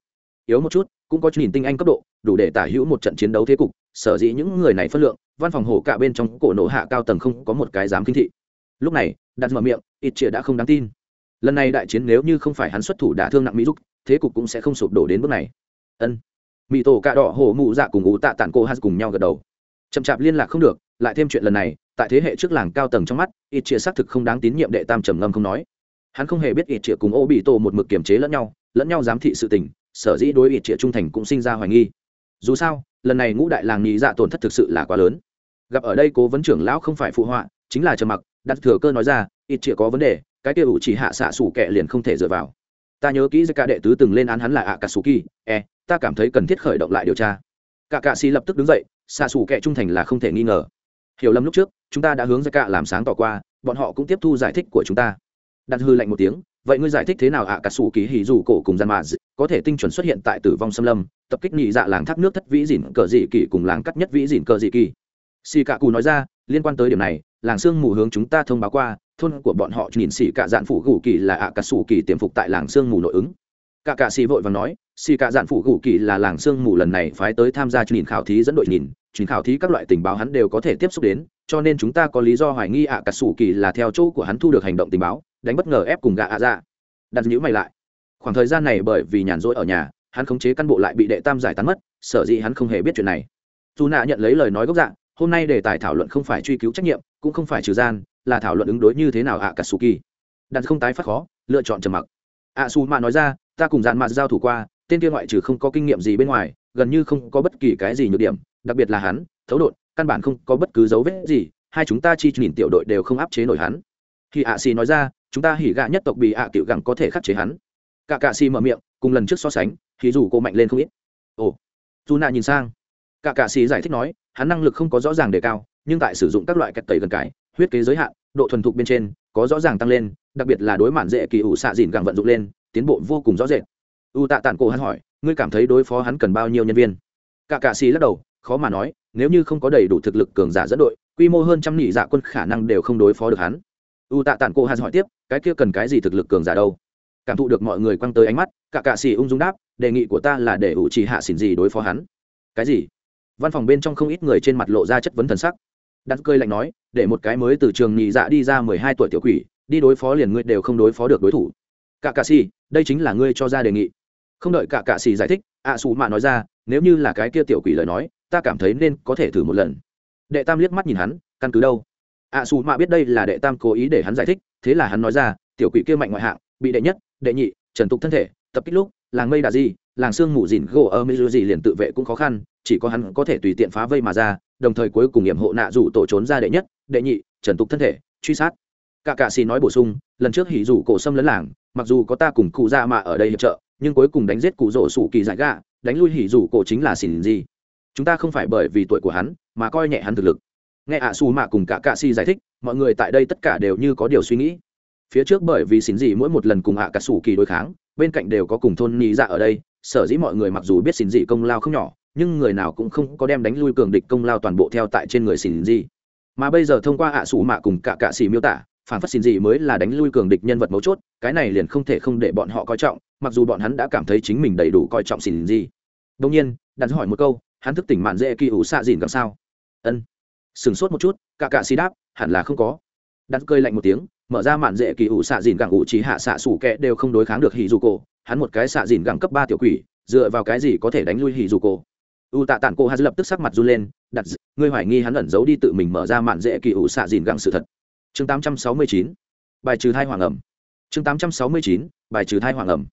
Yếu một chút, cũng có nhìn tinh anh cấp độ, đủ để tả hữu một trận chiến đấu thế cục, sở dĩ những người này phân lượng, văn phòng hổ cả bên trong cổ nổ hạ cao tầng không có một cái dám kinh thị. Lúc này, đặt mở miệng, ít chia đã không đáng tin. Lần này đại chiến nếu như không phải hắn xuất thủ đả thương nặng mỹ giúp thế cục cũng sẽ không sụp đổ đến bước này. Ân. Mỹ tổ cạ đỏ hổ mụ dạ cùng ú tạ tản cô hát cùng nhau gật đầu. Chậm chạp liên lạc không được, lại thêm chuyện lần này tại thế hệ trước làng cao tầng trong mắt, ít chia xác thực không đáng tín nhiệm đệ tam trầm ngâm không nói. Hắn không hề biết ít chia cùng ô bị tổ một mực kiềm chế lẫn nhau lẫn nhau giám thị sự tình, sở dĩ đối ít chia trung thành cũng sinh ra hoài nghi. Dù sao, lần này ngũ đại làng nhị dạ tổn thất thực sự là quá lớn. Gặp ở đây cố vấn trưởng lão không phải phụ họa, chính là trầm mặc, đặt thừa cơ nói ra, ít chia có vấn đề, cái kia ủ chỉ hạ xạ sủ kẻ liền không thể dựa vào. Ta nhớ kỹ ra cả đệ tứ từng lên án hắn là ạ cà sủ kỳ e ta cảm thấy cần thiết khởi động lại điều tra. Cả cạ xì lập tức đứng dậy, xạ sủ kẻ trung thành là không thể nghi ngờ hiểu lầm lúc trước, chúng ta đã hướng ra cả làm sáng tỏ qua, bọn họ cũng tiếp thu giải thích của chúng ta. Đặt hư lạnh một tiếng, vậy ngươi giải thích thế nào ạ cả sủ kỳ hỉ dù cổ cùng gian mà có thể tinh chuẩn xuất hiện tại tử vong xâm lâm, tập kích nhị dạ làng thác nước thất vĩ dỉn cờ dị kỳ cùng làng cắt nhất vĩ dỉn cờ dị kỳ xì cạ cù nói ra, liên quan tới điểm này, làng sương mù hướng chúng ta thông báo qua, thôn của bọn họ nhìn xì cạ dạn phủ gù kỳ là ạ cả sủ kỳ tiềm phục tại làng sương mù nội ứng. Cả cạ xì vội và nói, xì cạ dạn phủ gù kỳ là làng sương mù lần này phái tới tham gia nhìn khảo thí dẫn đội nhìn truyền khảo thí các loại tình báo hắn đều có thể tiếp xúc đến, cho nên chúng ta có lý do hoài nghi ạ, cả sủ kỳ là theo chỗ của hắn thu được hành động tình báo, đánh bất ngờ ép cùng gạ ạ ra đặt nhữ mày lại. Khoảng thời gian này bởi vì nhàn rỗi ở nhà, hắn khống chế căn bộ lại bị đệ tam giải tán mất, sở dĩ hắn không hề biết chuyện này. Dù nạ nhận lấy lời nói gốc dạng hôm nay đề tài thảo luận không phải truy cứu trách nhiệm, cũng không phải trừ gian, là thảo luận ứng đối như thế nào ạ, cả sủ kỳ. Đặt không tái phát khó, lựa chọn trầm mặc. Ạ su mạ nói ra, ta cùng dàn mạ giao thủ qua, tên kia ngoại trừ không có kinh nghiệm gì bên ngoài, gần như không có bất kỳ cái gì nhược điểm đặc biệt là hắn, thấu đột, căn bản không có bất cứ dấu vết gì, hai chúng ta chi nhìn tiểu đội đều không áp chế nổi hắn. Khi ạ xì nói ra, chúng ta hỉ gạ nhất tộc bị ạ tiểu gẳng có thể khắc chế hắn. Cả cạ xì mở miệng, cùng lần trước so sánh thì dù cô mạnh lên không ít. Ồ, dù nạ nhìn sang. Cả cạ xì giải thích nói, hắn năng lực không có rõ ràng đề cao, nhưng tại sử dụng các loại cách tẩy gần cái, huyết kế giới hạn, độ thuần thục bên trên, có rõ ràng tăng lên, đặc biệt là đối mản dễ kỳ ủ xạ dìn gẳng vận dụng lên, tiến bộ vô cùng rõ rệt. U tạ tản cổ hắn hỏi, ngươi cảm thấy đối phó hắn cần bao nhiêu nhân viên? Cả cạ xì lắc đầu khó mà nói, nếu như không có đầy đủ thực lực cường giả dẫn đội, quy mô hơn trăm nhị dạ quân khả năng đều không đối phó được hắn. U tạ tản cô hạt hỏi tiếp, cái kia cần cái gì thực lực cường giả đâu? Cảm thụ được mọi người quăng tới ánh mắt, cả cạ xì ung dung đáp, đề nghị của ta là để ủ trì hạ xỉn gì đối phó hắn. Cái gì? Văn phòng bên trong không ít người trên mặt lộ ra chất vấn thần sắc. Đặt cơi lạnh nói, để một cái mới từ trường nhị dạ đi ra mười hai tuổi tiểu quỷ, đi đối phó liền ngươi đều không đối phó được đối thủ. Cả cạ xì đây chính là ngươi cho ra đề nghị. Không đợi cả cạ xì giải thích, ạ xù mạ nói ra, nếu như là cái kia tiểu quỷ lời nói ta cảm thấy nên có thể thử một lần. Đệ tam liếc mắt nhìn hắn căn cứ đâu? Ạ à, xù mạ biết đây là đệ tam cố ý để hắn giải thích thế là hắn nói ra tiểu quỷ kia mạnh ngoại hạng bị đệ nhất đệ nhị trần tục thân thể tập kích lúc làng mây đà di làng sương mù dìn gỗ ở mê gì liền tự vệ cũng khó khăn chỉ có hắn có thể tùy tiện phá vây mà ra đồng thời cuối cùng nghiệm hộ nạ rủ tổ trốn ra đệ nhất đệ nhị trần tục thân thể truy sát. Cả cạ xì nói bổ sung lần trước hỉ rủ cổ xâm lấn làng mặc dù có ta cùng cụ dạ ra mà ở đây hiệp trợ nhưng cuối cùng đánh giết cụ rổ sủ kỳ giải gạ đánh lui hỉ rủ cổ chính là xỉn gì chúng ta không phải bởi vì tuổi của hắn mà coi nhẹ hắn thực lực. Nghe ạ xù mạ cùng cả cạ si giải thích, mọi người tại đây tất cả đều như có điều suy nghĩ. Phía trước bởi vì xin gì mỗi một lần cùng ạ cà sủ kỳ đối kháng, bên cạnh đều có cùng thôn nhị dạ ở đây, sở dĩ mọi người mặc dù biết xin gì công lao không nhỏ, nhưng người nào cũng không có đem đánh lui cường địch công lao toàn bộ theo tại trên người xỉn gì mà bây giờ thông qua ạ sủ mạ cùng cả cạ xỉ miêu tả, phản phát xin gì mới là đánh lui cường địch nhân vật mấu chốt, cái này liền không thể không để bọn họ coi trọng, mặc dù bọn hắn đã cảm thấy chính mình đầy đủ coi trọng xin gì đông nhiên, đặt hỏi một câu hắn thức tỉnh mạn dễ kỳ ủ xạ dìn càng sao? Ân. Sửng sốt một chút, cả cạ xì đáp, hẳn là không có. Đặt cơi lạnh một tiếng, mở ra mạn dễ kỳ ủ xạ dìn gẳng ủ chỉ hạ xạ sủ kẹ đều không đối kháng được hì dù cổ. Hắn một cái xạ dìn gẳng cấp ba tiểu quỷ, dựa vào cái gì có thể đánh lui hì dù cổ? U tạ tản cô hắn lập tức sắc mặt run lên, đặt ngươi hoài nghi hắn ẩn giấu đi tự mình mở ra mạn dễ kỳ ủ xạ dìn gẳng sự thật. Chương 869 bài trừ thai hoàng ẩm. Chương 869 bài trừ thai hoàng ẩm.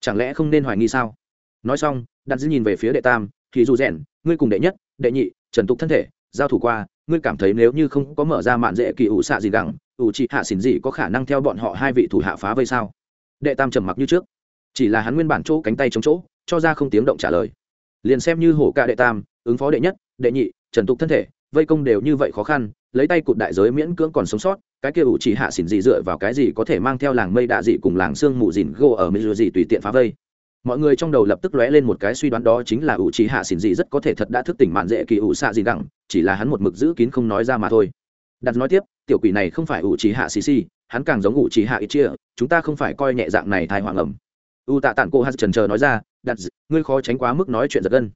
Chẳng lẽ không nên hoài nghi sao? Nói xong, đặt dư nhìn về phía đệ tam thì dù rèn, ngươi cùng đệ nhất, đệ nhị, trần tục thân thể, giao thủ qua, ngươi cảm thấy nếu như không có mở ra mạn dễ kỳ ủ xạ gì gẳng, ủ trị hạ xỉn gì có khả năng theo bọn họ hai vị thủ hạ phá vây sao? Đệ tam trầm mặc như trước. Chỉ là hắn nguyên bản chỗ cánh tay chống chỗ, cho ra không tiếng động trả lời. Liền xem như hổ ca đệ tam, ứng phó đệ nhất, đệ nhị, trần tục thân thể, vây công đều như vậy khó khăn, lấy tay cụt đại giới miễn cưỡng còn sống sót, cái kia ủ chỉ hạ xỉn gì dựa vào cái gì có thể mang theo làng mây đạ dị cùng làng sương mù dìn gô ở mây gì tùy tiện phá vây? Mọi người trong đầu lập tức lóe lên một cái suy đoán đó chính là ủ trí hạ xỉn dị rất có thể thật đã thức tỉnh mạn dễ kỳ ủ xạ gì đẳng chỉ là hắn một mực giữ kín không nói ra mà thôi. Đặt nói tiếp, tiểu quỷ này không phải ủ trí hạ xì xì, hắn càng giống ủ trí hạ ít chia, chúng ta không phải coi nhẹ dạng này thai hoàng ẩm. U tạ tản cô hát trần chờ nói ra, đặt, ngươi khó tránh quá mức nói chuyện giật gân.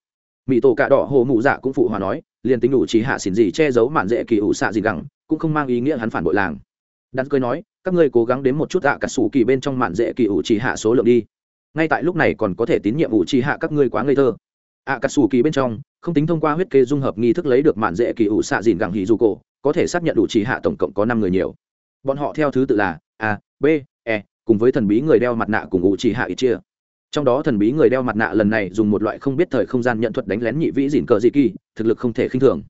Mỹ tổ cạ đỏ hồ mụ dạ cũng phụ hòa nói, liền tính ủ trí hạ xỉn gì che giấu mạn dễ kỳ ủ xạ gì đẳng cũng không mang ý nghĩa hắn phản bội làng. Đặt cười nói, các ngươi cố gắng đến một chút tạ cả sủ kỳ bên trong mạn dễ kỳ ủ trí hạ số lượng đi ngay tại lúc này còn có thể tín nhiệm vụ trì hạ các ngươi quá ngây thơ. Ạ cà sủ kỳ bên trong, không tính thông qua huyết kê dung hợp nghi thức lấy được mạn dễ kỳ ủ xạ dìn gẳng hì dù cổ, có thể xác nhận đủ trì hạ tổng cộng có năm người nhiều. Bọn họ theo thứ tự là a, b e cùng với thần bí người đeo mặt nạ cùng ủ trì hạ ít chia trong đó thần bí người đeo mặt nạ lần này dùng một loại không biết thời không gian nhận thuật đánh lén nhị vĩ dìn cờ dị kỳ, thực lực không thể khinh thường.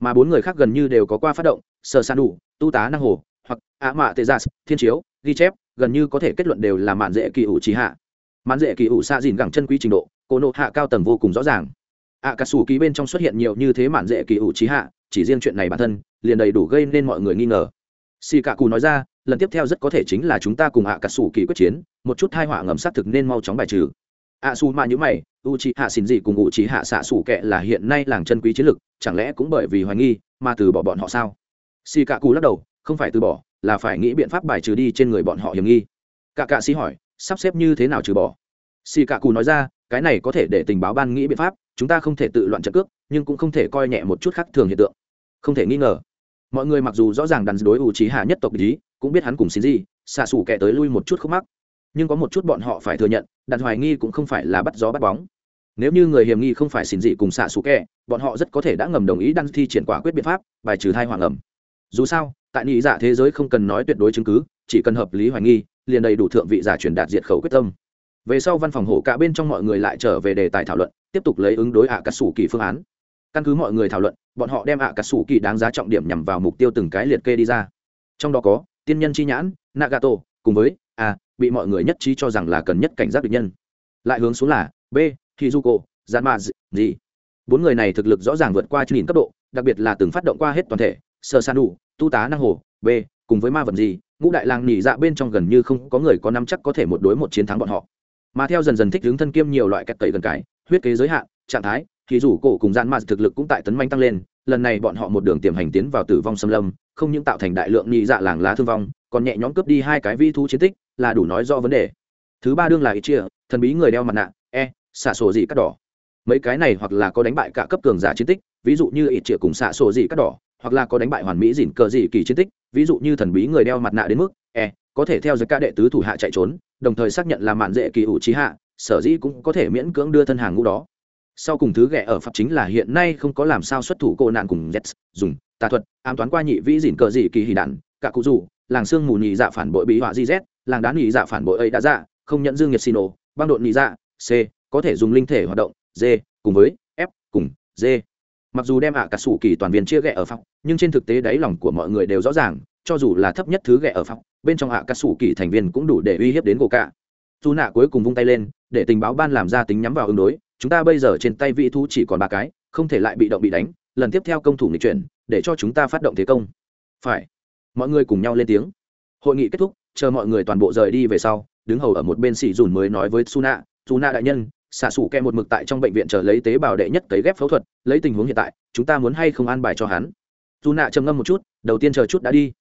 Mà bốn người khác gần như đều có qua phát động sơ san đủ, tu tá năng hồ, hoặc ạ mạ tê gia thiên chiếu, ghi chép, gần như có thể kết luận đều là mạn dễ kỳ ủ trì hạ mãn dễ kỳ ủ xạ dìn gẳng chân quý trình độ, cô nộ hạ cao tầng vô cùng rõ ràng. Ạ cà sủ ký bên trong xuất hiện nhiều như thế mãn dễ kỳ ủ trí hạ, chỉ riêng chuyện này bản thân, liền đầy đủ gây nên mọi người nghi ngờ. Xì cạ cù nói ra, lần tiếp theo rất có thể chính là chúng ta cùng ạ cà sủ kỳ quyết chiến, một chút thai họa ngầm xác thực nên mau chóng bài trừ. Ạ xù mà nhữ mày, u trí hạ xin gì cùng u trí hạ xạ sủ kệ là hiện nay làng chân quý chiến lực chẳng lẽ cũng bởi vì hoài nghi mà từ bỏ bọn họ sao? Xì cạ cù lắc đầu, không phải từ bỏ, là phải nghĩ biện pháp bài trừ đi trên người bọn họ hiểm nghi. Cạ cạ sĩ hỏi sắp xếp như thế nào trừ bỏ. Xì Cả cù nói ra, cái này có thể để tình báo ban nghĩ biện pháp, chúng ta không thể tự loạn trận cước, nhưng cũng không thể coi nhẹ một chút khác thường hiện tượng. Không thể nghi ngờ. Mọi người mặc dù rõ ràng đắn đối ủ trí hạ nhất tộc ý, cũng biết hắn cùng xin gì xạ xù kẻ tới lui một chút khúc mắc. Nhưng có một chút bọn họ phải thừa nhận đặt hoài nghi cũng không phải là bắt gió bắt bóng. Nếu như người hiểm nghi không phải xin dị cùng xạ xù kẻ, bọn họ rất có thể đã ngầm đồng ý đăng thi triển quả quyết biện pháp, bài trừ thai hoàng ẩm. Dù sao, tại nghĩ dạ thế giới không cần nói tuyệt đối chứng cứ, chỉ cần hợp lý hoài nghi liền đầy đủ thượng vị giả truyền đạt diệt khẩu quyết tâm. Về sau văn phòng hổ cả bên trong mọi người lại trở về đề tài thảo luận, tiếp tục lấy ứng đối ạ à cà sủ kỳ phương án. Căn cứ mọi người thảo luận, bọn họ đem ạ à cà sủ kỳ đáng giá trọng điểm nhằm vào mục tiêu từng cái liệt kê đi ra. Trong đó có, tiên nhân chi nhãn, nagato, cùng với a bị mọi người nhất trí cho rằng là cần nhất cảnh giác địch nhân. Lại hướng xuống là, b, hizuko zanma gì bốn người này thực lực rõ ràng vượt qua chín cấp độ, đặc biệt là từng phát động qua hết toàn thể sơ san đủ tu tá năng hồ b, cùng với ma vật gì ngũ đại làng nhị dạ bên trong gần như không có người có năm chắc có thể một đối một chiến thắng bọn họ. Mà theo dần dần thích hướng thân kiêm nhiều loại cách tẩy gần cái, huyết kế giới hạn, trạng thái, thì rủ cổ cùng gian ma thực lực cũng tại tấn manh tăng lên, lần này bọn họ một đường tiềm hành tiến vào tử vong xâm lâm, không những tạo thành đại lượng nhị dạ làng lá thương vong, còn nhẹ nhõm cướp đi hai cái vi thu chiến tích, là đủ nói do vấn đề. Thứ ba đương là ít chia, thần bí người đeo mặt nạ e xả sổ gì cắt đỏ. Mấy cái này hoặc là có đánh bại cả cấp cường giả chiến tích, ví dụ như ít chia cùng xả sổ gì cắt đỏ hoặc là có đánh bại hoàn mỹ dỉn cờ gì kỳ chiến tích, ví dụ như thần bí người đeo mặt nạ đến mức e có thể theo giới ca đệ tứ thủ hạ chạy trốn, đồng thời xác nhận là mạn dễ kỳ ủ trí hạ, sở dĩ cũng có thể miễn cưỡng đưa thân hàng ngũ đó. Sau cùng thứ ghẻ ở pháp chính là hiện nay không có làm sao xuất thủ cô nạn cùng z dùng, tà thuật, ám toán qua nhị vĩ dỉn cờ dị kỳ hì đạn, cả cụ dù làng xương mù nhị dạ phản bội bị họa gz làng đá nhị dạ phản bội ấy đã dạ không nhận dương nhiệt xin ồ băng độn nhị dạ c, có thể dùng linh thể hoạt động, d, cùng với f, cùng d mặc dù đem ạ cả sủ kỳ toàn viên chia ghẹ ở phòng, nhưng trên thực tế đáy lòng của mọi người đều rõ ràng, cho dù là thấp nhất thứ ghẹ ở phòng, bên trong ạ cả sủ kỳ thành viên cũng đủ để uy hiếp đến gỗ cả dù nạ cuối cùng vung tay lên, để tình báo ban làm ra tính nhắm vào ứng đối, chúng ta bây giờ trên tay vị thu chỉ còn ba cái, không thể lại bị động bị đánh, lần tiếp theo công thủ nghị chuyển, để cho chúng ta phát động thế công. Phải. Mọi người cùng nhau lên tiếng. Hội nghị kết thúc, chờ mọi người toàn bộ rời đi về sau, đứng hầu ở một bên xì dùn mới nói với suna suna đại nhân xạ xù kẹ một mực tại trong bệnh viện chờ lấy tế bào đệ nhất cấy ghép phẫu thuật, lấy tình huống hiện tại, chúng ta muốn hay không an bài cho hắn? Dù nạ trầm ngâm một chút, đầu tiên chờ chút đã đi.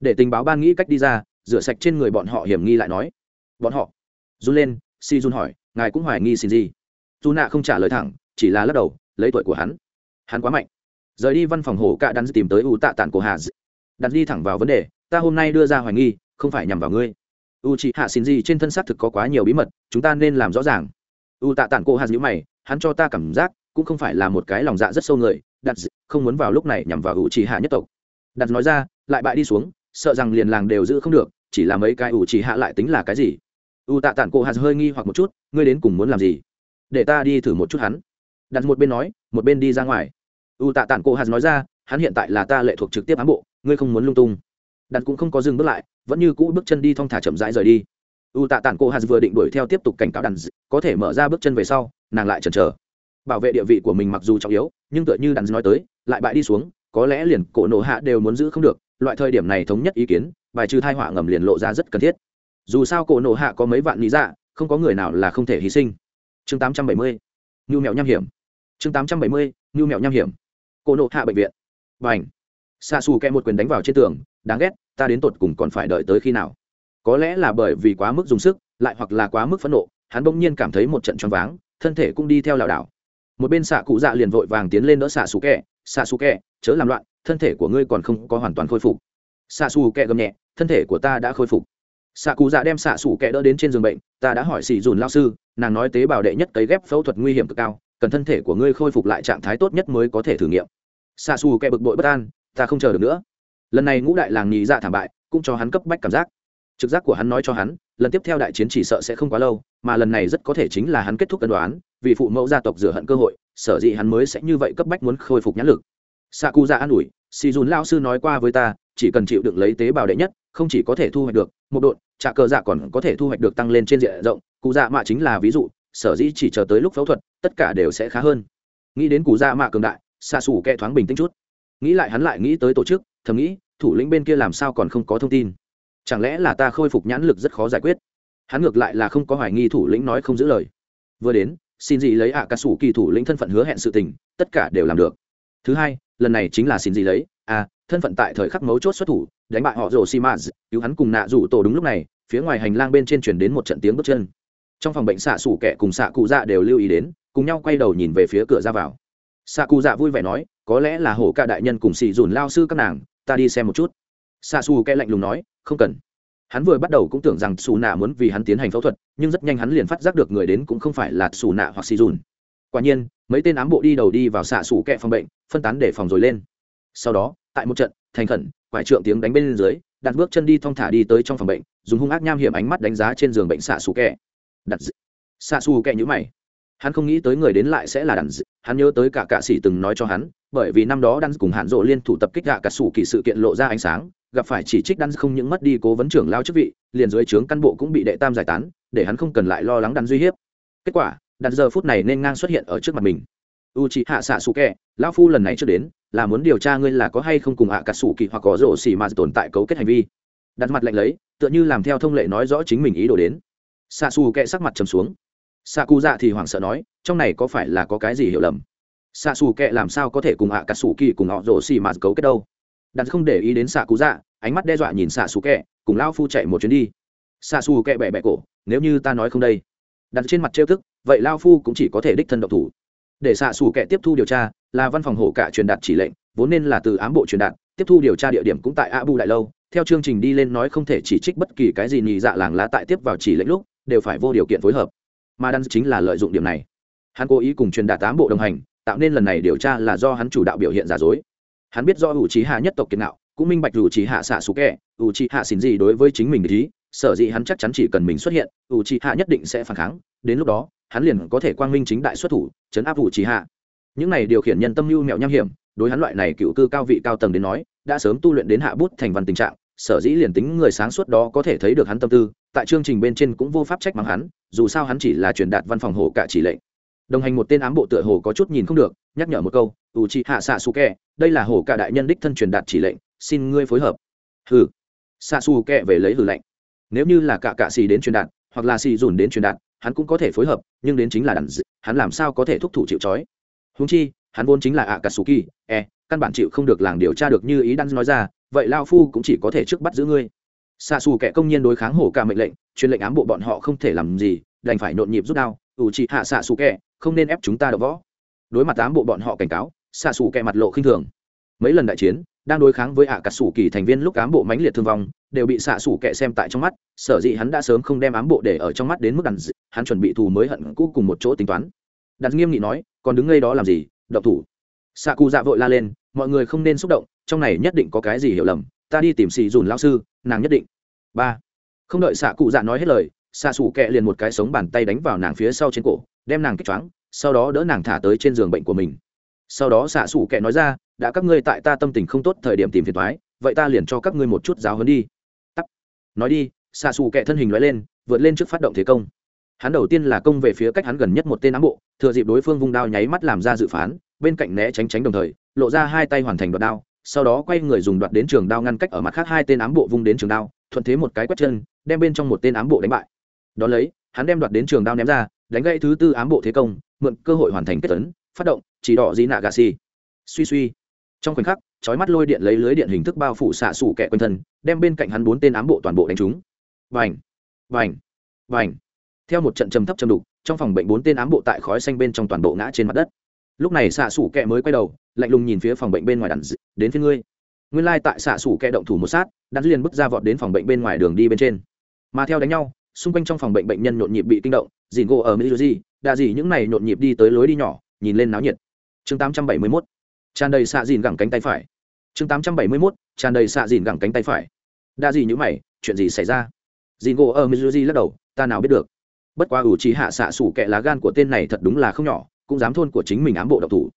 Để tình báo ban nghĩ cách đi ra, rửa sạch trên người bọn họ hiểm nghi lại nói. Bọn họ. Run lên, si run hỏi, ngài cũng hoài nghi xin gì dù nạ không trả lời thẳng, chỉ là lắc đầu, lấy tuổi của hắn. Hắn quá mạnh. Rời đi văn phòng hổ cạ đắn tìm tới u tạ tản của hà đặt đi thẳng vào vấn đề, ta hôm nay đưa ra hoài nghi, không phải nhằm vào ngươi. U chị hạ xin gì trên thân xác thực có quá nhiều bí mật, chúng ta nên làm rõ ràng u tạ tản cô hà nhữ mày, hắn cho ta cảm giác cũng không phải là một cái lòng dạ rất sâu người, đặt không muốn vào lúc này nhằm vào u trì hạ nhất tộc. Đặt nói ra, lại bại đi xuống, sợ rằng liền làng đều giữ không được, chỉ là mấy cái u trì hạ lại tính là cái gì? U tạ tản cô hà hơi nghi hoặc một chút, ngươi đến cùng muốn làm gì? Để ta đi thử một chút hắn. Đặt một bên nói, một bên đi ra ngoài. U tạ tản cô hà nói ra, hắn hiện tại là ta lệ thuộc trực tiếp ám bộ, ngươi không muốn lung tung. Đặt cũng không có dừng bước lại, vẫn như cũ bước chân đi thong thả chậm rãi rời đi u tạ tản cô hà vừa định đuổi theo tiếp tục cảnh cáo đàn có thể mở ra bước chân về sau, nàng lại chần chờ. Bảo vệ địa vị của mình mặc dù trọng yếu, nhưng tựa như đàn nói tới, lại bại đi xuống, có lẽ liền cổ nổ hạ đều muốn giữ không được, loại thời điểm này thống nhất ý kiến, bài trừ thai họa ngầm liền lộ ra rất cần thiết. Dù sao cổ nổ hạ có mấy vạn lý dạ không có người nào là không thể hy sinh. Chương 870. Nhu mèo nham hiểm. Chương 870. Nhu mèo nham hiểm. Cổ nổ hạ bệnh viện. Và ảnh xa xù kẹ một quyền đánh vào trên tường, đáng ghét, ta đến tột cùng còn phải đợi tới khi nào? Có lẽ là bởi vì quá mức dùng sức, lại hoặc là quá mức phẫn nộ, hắn bỗng nhiên cảm thấy một trận choáng váng, thân thể cũng đi theo lảo đảo. Một bên xạ cụ dạ liền vội vàng tiến lên đỡ xạ xù kẹ, xạ xù kẹ, chớ làm loạn, thân thể của ngươi còn không có hoàn toàn khôi phục. Xạ xù kẹ gầm nhẹ, thân thể của ta đã khôi phục. Xạ cụ dạ đem xạ xù kẹ đỡ đến trên giường bệnh, ta đã hỏi xì dùn lao sư, nàng nói tế bào đệ nhất cấy ghép phẫu thuật nguy hiểm cực cao, cần thân thể của ngươi khôi phục lại trạng thái tốt nhất mới có thể thử nghiệm. Xạ xù kẹ bực bội bất an, ta không chờ được nữa. Lần này ngũ đại làng nhì dạ thảm bại, cũng cho hắn cấp bách cảm giác trực giác của hắn nói cho hắn, lần tiếp theo đại chiến chỉ sợ sẽ không quá lâu, mà lần này rất có thể chính là hắn kết thúc cân đoán, vì phụ mẫu gia tộc rửa hận cơ hội, sở dĩ hắn mới sẽ như vậy cấp bách muốn khôi phục nhãn lực. Sa cu ra an ủi si dùn lao sư nói qua với ta, chỉ cần chịu đựng lấy tế bào đệ nhất, không chỉ có thể thu hoạch được một độn trà cờ dạ còn có thể thu hoạch được tăng lên trên diện rộng, cụ dạ mạ chính là ví dụ, sở dĩ chỉ chờ tới lúc phẫu thuật, tất cả đều sẽ khá hơn. Nghĩ đến cụ dạ mạ cường đại xa xù kẹ thoáng bình tĩnh chút. Nghĩ lại hắn lại nghĩ tới tổ chức, thầm nghĩ, thủ lĩnh bên kia làm sao còn không có thông tin? Chẳng lẽ là ta khôi phục nhãn lực rất khó giải quyết? Hắn ngược lại là không có hoài nghi thủ lĩnh nói không giữ lời. Vừa đến, xin gì lấy ạ à ca sủ kỳ thủ lĩnh thân phận hứa hẹn sự tình, tất cả đều làm được. Thứ hai, lần này chính là xin gì lấy. À thân phận tại thời khắc mấu chốt xuất thủ, đánh bại họ rồ si maz cứu hắn cùng nạ rủ tổ đúng lúc này, phía ngoài hành lang bên trên chuyển đến một trận tiếng bước chân. Trong phòng bệnh xạ sủ kẻ cùng xạ cụ dạ đều lưu ý đến, cùng nhau quay đầu nhìn về phía cửa ra vào. Xạ cụ dạ vui vẻ nói, có lẽ là hổ ca đại nhân cùng xì dùn lao sư các nàng, ta đi xem một chút xạ xù kẽ lạnh lùng nói, không cần. Hắn vừa bắt đầu cũng tưởng rằng xù nạ muốn vì hắn tiến hành phẫu thuật, nhưng rất nhanh hắn liền phát giác được người đến cũng không phải là xù nạ hoặc xì dùn quả nhiên, mấy tên ám bộ đi đầu đi vào xạ xù kẹ phòng bệnh, phân tán để phòng rồi lên. Sau đó, tại một trận, thành khẩn, quải trượng tiếng đánh bên dưới, đặt bước chân đi thong thả đi tới trong phòng bệnh, dùng hung ác nham hiểm ánh mắt đánh giá trên giường bệnh xạ xù kẹ đặt xạ xù kẹ nhữ mày. Hắn không nghĩ tới người đến lại sẽ là đàn hắn nhớ tới cả cạ sĩ từng nói cho hắn, bởi vì năm đó đang cùng hạn rộ liên thủ tập kích gạ cả sủ kỳ sự kiện lộ ra ánh sáng gặp phải chỉ trích đan không những mất đi cố vấn trưởng lao chức vị, liền dưới trướng căn bộ cũng bị đệ tam giải tán, để hắn không cần lại lo lắng đan duy hiếp. Kết quả, đan giờ phút này nên ngang xuất hiện ở trước mặt mình. U chị hạ xạ sủ kẹ lao phu lần này chưa đến, là muốn điều tra ngươi là có hay không cùng hạ cả sủ kỳ hoặc có rổ xỉ mà tồn tại cấu kết hành vi. Đặt mặt lạnh lấy, tựa như làm theo thông lệ nói rõ chính mình ý đồ đến. Xạ xù kẹ sắc mặt trầm xuống. Xạ cụ dạ thì hoảng sợ nói, trong này có phải là có cái gì hiểu lầm? Xạ xù kệ làm sao có thể cùng hạ cả xù kỳ cùng họ rổ xì mà cấu kết đâu? Đặt không để ý đến xạ cụ dạ ánh mắt đe dọa nhìn xạ xù kệ cùng lao phu chạy một chuyến đi. Xạ xù kệ bẹ bẹ cổ, nếu như ta nói không đây. Đặt trên mặt trêu thức vậy lao phu cũng chỉ có thể đích thân độc thủ. Để xạ xù kệ tiếp thu điều tra, là văn phòng hổ cả truyền đạt chỉ lệnh, vốn nên là từ ám bộ truyền đạt, tiếp thu điều tra địa điểm cũng tại a bu đại lâu. Theo chương trình đi lên nói không thể chỉ trích bất kỳ cái gì nhì dạ làng lá tại tiếp vào chỉ lệnh lúc, đều phải vô điều kiện phối hợp. Mà đan chính là lợi dụng điểm này. Hắn cố ý cùng truyền đạt tám bộ đồng hành, tạo nên lần này điều tra là do hắn chủ đạo biểu hiện giả dối hắn biết do ủ trí hạ nhất tộc kiệt nạo cũng minh bạch ủ trí hạ xạ sủ kẹ ủ trí hạ xin gì đối với chính mình ý, sở dĩ hắn chắc chắn chỉ cần mình xuất hiện, ủ trí hạ nhất định sẽ phản kháng, đến lúc đó, hắn liền có thể quang minh chính đại xuất thủ, chấn áp ủ trí hạ. Những này điều khiển nhân tâm lưu mẹo nham hiểm, đối hắn loại này cựu cư cao vị cao tầng đến nói, đã sớm tu luyện đến hạ bút thành văn tình trạng, sở dĩ liền tính người sáng suốt đó có thể thấy được hắn tâm tư, tại chương trình bên trên cũng vô pháp trách mắng hắn, dù sao hắn chỉ là truyền đạt văn phòng hộ cả chỉ lệnh đồng hành một tên ám bộ tựa hồ có chút nhìn không được, nhắc nhở một câu ủ chị hạ xạ xù kẹ đây là hồ cả đại nhân đích thân truyền đạt chỉ lệnh, xin ngươi phối hợp. Hừ. Xạ xù kẹ về lấy hử lệnh nếu như là cả cạ xì đến truyền đạt, hoặc là xì dùn đến truyền đạt, hắn cũng có thể phối hợp, nhưng đến chính là đàn dự, hắn làm sao có thể thúc thủ chịu trói? Húng chi, hắn vốn chính là ạ cà sù kỳ e căn bản chịu không được làng điều tra được như ý đan nói ra, vậy lao phu cũng chỉ có thể trước bắt giữ ngươi. Xa xù kẻ công nhiên đối kháng hổ cả mệnh lệnh, truyền lệnh ám bộ bọn họ không thể làm gì, đành phải nhộn nhịp rút đao ủ trị hạ xạ xù Kẹ, không nên ép chúng ta đỡ võ. Đối mặt ám bộ bọn họ cảnh cáo xạ xù Kẹ mặt lộ khinh thường. Mấy lần đại chiến đang đối kháng với Ả cà sủ kỳ thành viên lúc ám bộ mãnh liệt thương vong đều bị xạ sủ kệ xem tại trong mắt sở dĩ hắn đã sớm không đem ám bộ để ở trong mắt đến mức đàn dị. hắn chuẩn bị thù mới hận cũ cùng một chỗ tính toán. Đặt nghiêm nghị nói còn đứng ngay đó làm gì độc thủ. Xạ cụ dạ vội la lên mọi người không nên xúc động trong này nhất định có cái gì hiểu lầm ta đi tìm xì dùn lao sư nàng nhất định. Ba. Không đợi xạ cụ dạ nói hết lời xạ xù kẹ liền một cái sống bàn tay đánh vào nàng phía sau trên cổ, đem nàng kích choáng, sau đó đỡ nàng thả tới trên giường bệnh của mình. Sau đó xạ xù kẹ nói ra, đã các ngươi tại ta tâm tình không tốt thời điểm tìm phiền thoái vậy ta liền cho các ngươi một chút giáo hấn đi. Tắt nói đi, xạ xù kẹ thân hình nói lên, vượt lên trước phát động thế công. Hắn đầu tiên là công về phía cách hắn gần nhất một tên ám bộ, thừa dịp đối phương vung đao nháy mắt làm ra dự phán, bên cạnh né tránh tránh đồng thời, lộ ra hai tay hoàn thành đoạt đao, sau đó quay người dùng đoạt đến trường đao ngăn cách ở mặt khác hai tên ám bộ vung đến trường đao, thuận thế một cái quét chân, đem bên trong một tên ám bộ đánh bại đón lấy, hắn đem đoạt đến trường đao ném ra, đánh gãy thứ tư ám bộ thế công, mượn cơ hội hoàn thành kết tấn, phát động, chỉ đỏ di nạ gà xì suy suy. Trong khoảnh khắc, chói mắt lôi điện lấy lưới điện hình thức bao phủ xạ xủ kẹ quanh thân, đem bên cạnh hắn bốn tên ám bộ toàn bộ đánh trúng. Vành vành vành. Theo một trận trầm thấp trầm đục, trong phòng bệnh bốn tên ám bộ tại khói xanh bên trong toàn bộ ngã trên mặt đất. Lúc này xạ xủ kẹ mới quay đầu, lạnh lùng nhìn phía phòng bệnh bên ngoài đàn d... đến phía ngươi. Nguyên lai tại xạ xủ kẹ động thủ một sát, đàn liền bước ra vọt đến phòng bệnh bên ngoài đường đi bên trên. Mà theo đánh nhau xung quanh trong phòng bệnh bệnh nhân nhộn nhịp bị kinh động dìn gỗ ở mỹ đa gì những này nhộn nhịp đi tới lối đi nhỏ, nhìn lên náo nhiệt. Chương 871 tràn đầy xạ dìn gẳng cánh tay phải. Chương 871 tràn đầy xạ dìn gẳng cánh tay phải. Đa gì những mày, chuyện gì xảy ra? Dìn gỗ ở mỹ lắc đầu, ta nào biết được. Bất quá ủ trí hạ xạ sủ kẹ lá gan của tên này thật đúng là không nhỏ, cũng dám thôn của chính mình ám bộ độc thủ.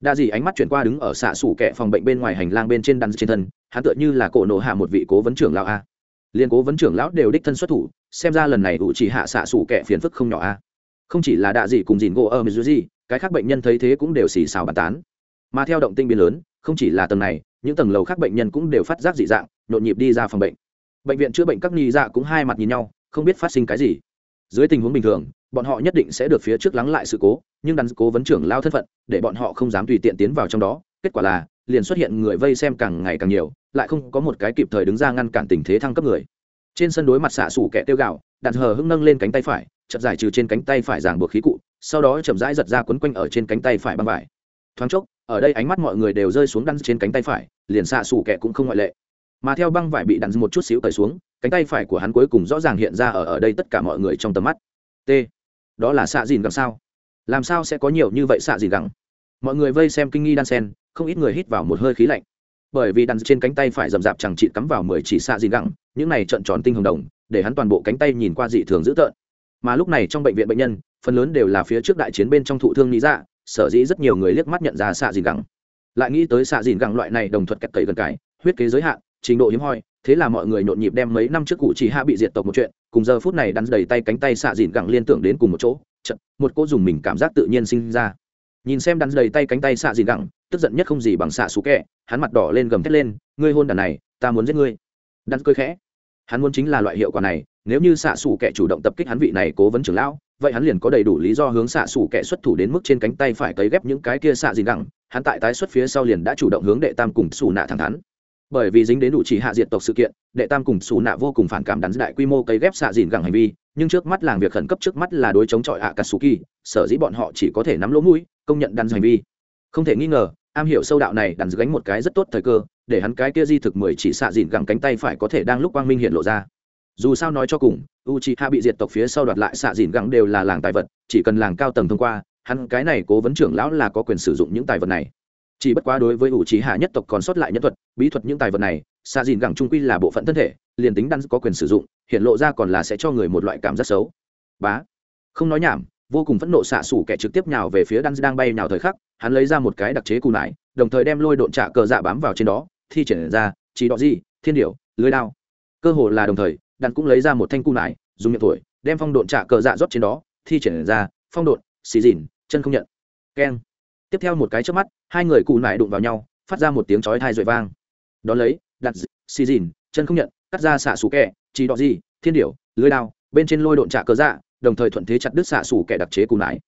Đa gì ánh mắt chuyển qua đứng ở xạ sủ kẹ phòng bệnh bên ngoài hành lang bên trên đàn trên thân, hắn tựa như là cổ nổ hạ một vị cố vấn trưởng lão a liên cố vấn trưởng lão đều đích thân xuất thủ, xem ra lần này ủ chỉ hạ xạ xủ kẻ phiền phức không nhỏ a. Không chỉ là đạ dị cùng dìn gỗ ở mizuji, cái khác bệnh nhân thấy thế cũng đều xì xào bàn tán. Mà theo động tinh biến lớn, không chỉ là tầng này, những tầng lầu khác bệnh nhân cũng đều phát giác dị dạng, nhộn nhịp đi ra phòng bệnh. Bệnh viện chữa bệnh các nghi dạ cũng hai mặt nhìn nhau, không biết phát sinh cái gì. Dưới tình huống bình thường, bọn họ nhất định sẽ được phía trước lắng lại sự cố, nhưng đắn cố vấn trưởng lao thân phận, để bọn họ không dám tùy tiện tiến vào trong đó, kết quả là liền xuất hiện người vây xem càng ngày càng nhiều, lại không có một cái kịp thời đứng ra ngăn cản tình thế thăng cấp người. Trên sân đối mặt xạ xủ kẻ tiêu gạo, đạn hờ hưng nâng lên cánh tay phải chậm giải trừ trên cánh tay phải giảng buộc khí cụ, sau đó chậm rãi giật ra quấn quanh ở trên cánh tay phải băng vải. Thoáng chốc, ở đây ánh mắt mọi người đều rơi xuống đăn trên cánh tay phải, liền xạ xủ kẻ cũng không ngoại lệ. Mà theo băng vải bị đặn một chút xíu cởi xuống, cánh tay phải của hắn cuối cùng rõ ràng hiện ra ở ở đây tất cả mọi người trong tầm mắt. T. Đó là xạ dìn gẳng sao? Làm sao sẽ có nhiều như vậy xạ dìn gẳng mọi người vây xem kinh nghi đan sen không ít người hít vào một hơi khí lạnh. Bởi vì đàn trên cánh tay phải rậm rạp chẳng chị cắm vào mười chỉ xạ dìn gẳng, những này trợn tròn tinh hồng đồng, để hắn toàn bộ cánh tay nhìn qua dị thường dữ tợn. Mà lúc này trong bệnh viện bệnh nhân, phần lớn đều là phía trước đại chiến bên trong thụ thương lý dạ sở dĩ rất nhiều người liếc mắt nhận ra xạ dìn gẳng. Lại nghĩ tới xạ dìn gẳng loại này đồng thuật kẹt cậy gần cái huyết kế giới hạn, trình độ hiếm hoi, thế là mọi người nhộn nhịp đem mấy năm trước cụ chỉ hạ bị diệt tộc một chuyện, cùng giờ phút này đắn đầy tay cánh tay xạ dìn gẳng liên tưởng đến cùng một chỗ chật một cô dùng mình cảm giác tự nhiên sinh ra. Nhìn xem đắn đầy tay cánh tay xạ dìn gẳng tức giận nhất không gì bằng xạ xú kẹ. Hắn mặt đỏ lên gầm thét lên, ngươi hôn đàn này, ta muốn giết ngươi. Đắn cười khẽ. Hắn muốn chính là loại hiệu quả này, nếu như xạ xù kẻ chủ động tập kích hắn vị này cố vấn trưởng lão, vậy hắn liền có đầy đủ lý do hướng xạ xù kẻ xuất thủ đến mức trên cánh tay phải cấy ghép những cái kia xạ dìn gẳng hắn tại tái xuất phía sau liền đã chủ động hướng đệ tam cùng xù nạ thẳng thắn. Bởi vì dính đến đủ chỉ hạ diệt tộc sự kiện, đệ tam cùng xù nạ vô cùng phản cảm đắn đại quy mô cấy ghép xạ dìn gẳng hành vi, nhưng trước mắt làng việc khẩn cấp trước mắt là đối chống chọi ạ kỳ sở dĩ bọn họ chỉ có thể nắm lỗ mũi, công nhận đắn hành vi. Không thể nghi ngờ am hiểu sâu đạo này đắn gánh một cái rất tốt thời cơ, để hắn cái kia di thực mười chỉ xạ dìn gẳng cánh tay phải có thể đang lúc quang minh hiện lộ ra. Dù sao nói cho cùng u c h i hạ bị diệt tộc phía sau đoạt lại xạ dìn gẳng đều là làng tài vật, chỉ cần làng cao tầng thông qua, hắn cái này cố vấn trưởng lão là có quyền sử dụng những tài vật này. Chỉ bất quá đối với U Chi hạ nhất tộc còn sót lại nhân thuật, bí thuật những tài vật này, xạ dìn gẳng trung quy là bộ phận thân thể, liền tính đan có quyền sử dụng, hiện lộ ra còn là sẽ cho người một loại cảm giác xấu. Bá. Không nói nhảm, vô cùng phẫn nộ xạ xủ kẻ trực tiếp nhào về phía đan đang bay nhào thời khắc hắn lấy ra một cái đặc chế cù nải, đồng thời đem lôi độn trạ cờ dạ bám vào trên đó, thi triển ra, chỉ đọ gì, thiên điệu lưới đao. Cơ hồ là đồng thời đan cũng lấy ra một thanh cù nải, dùng miệng thổi, đem phong độn trạ cờ dạ rót trên đó, thi triển ra, phong độn, xì dìn, chân không nhận. Keng. Tiếp theo một cái trước mắt, hai người cù nải đụng vào nhau, phát ra một tiếng chói thai rội vang. Đón lấy đặt xì dìn, chân không nhận, cắt ra xạ xù kẹ chỉ đọ gì, thiên điểu, lưới đao, bên trên lôi độn trạ cờ dạ đồng thời thuận thế chặt đứt xạ xù kẻ đặc chế cù nải.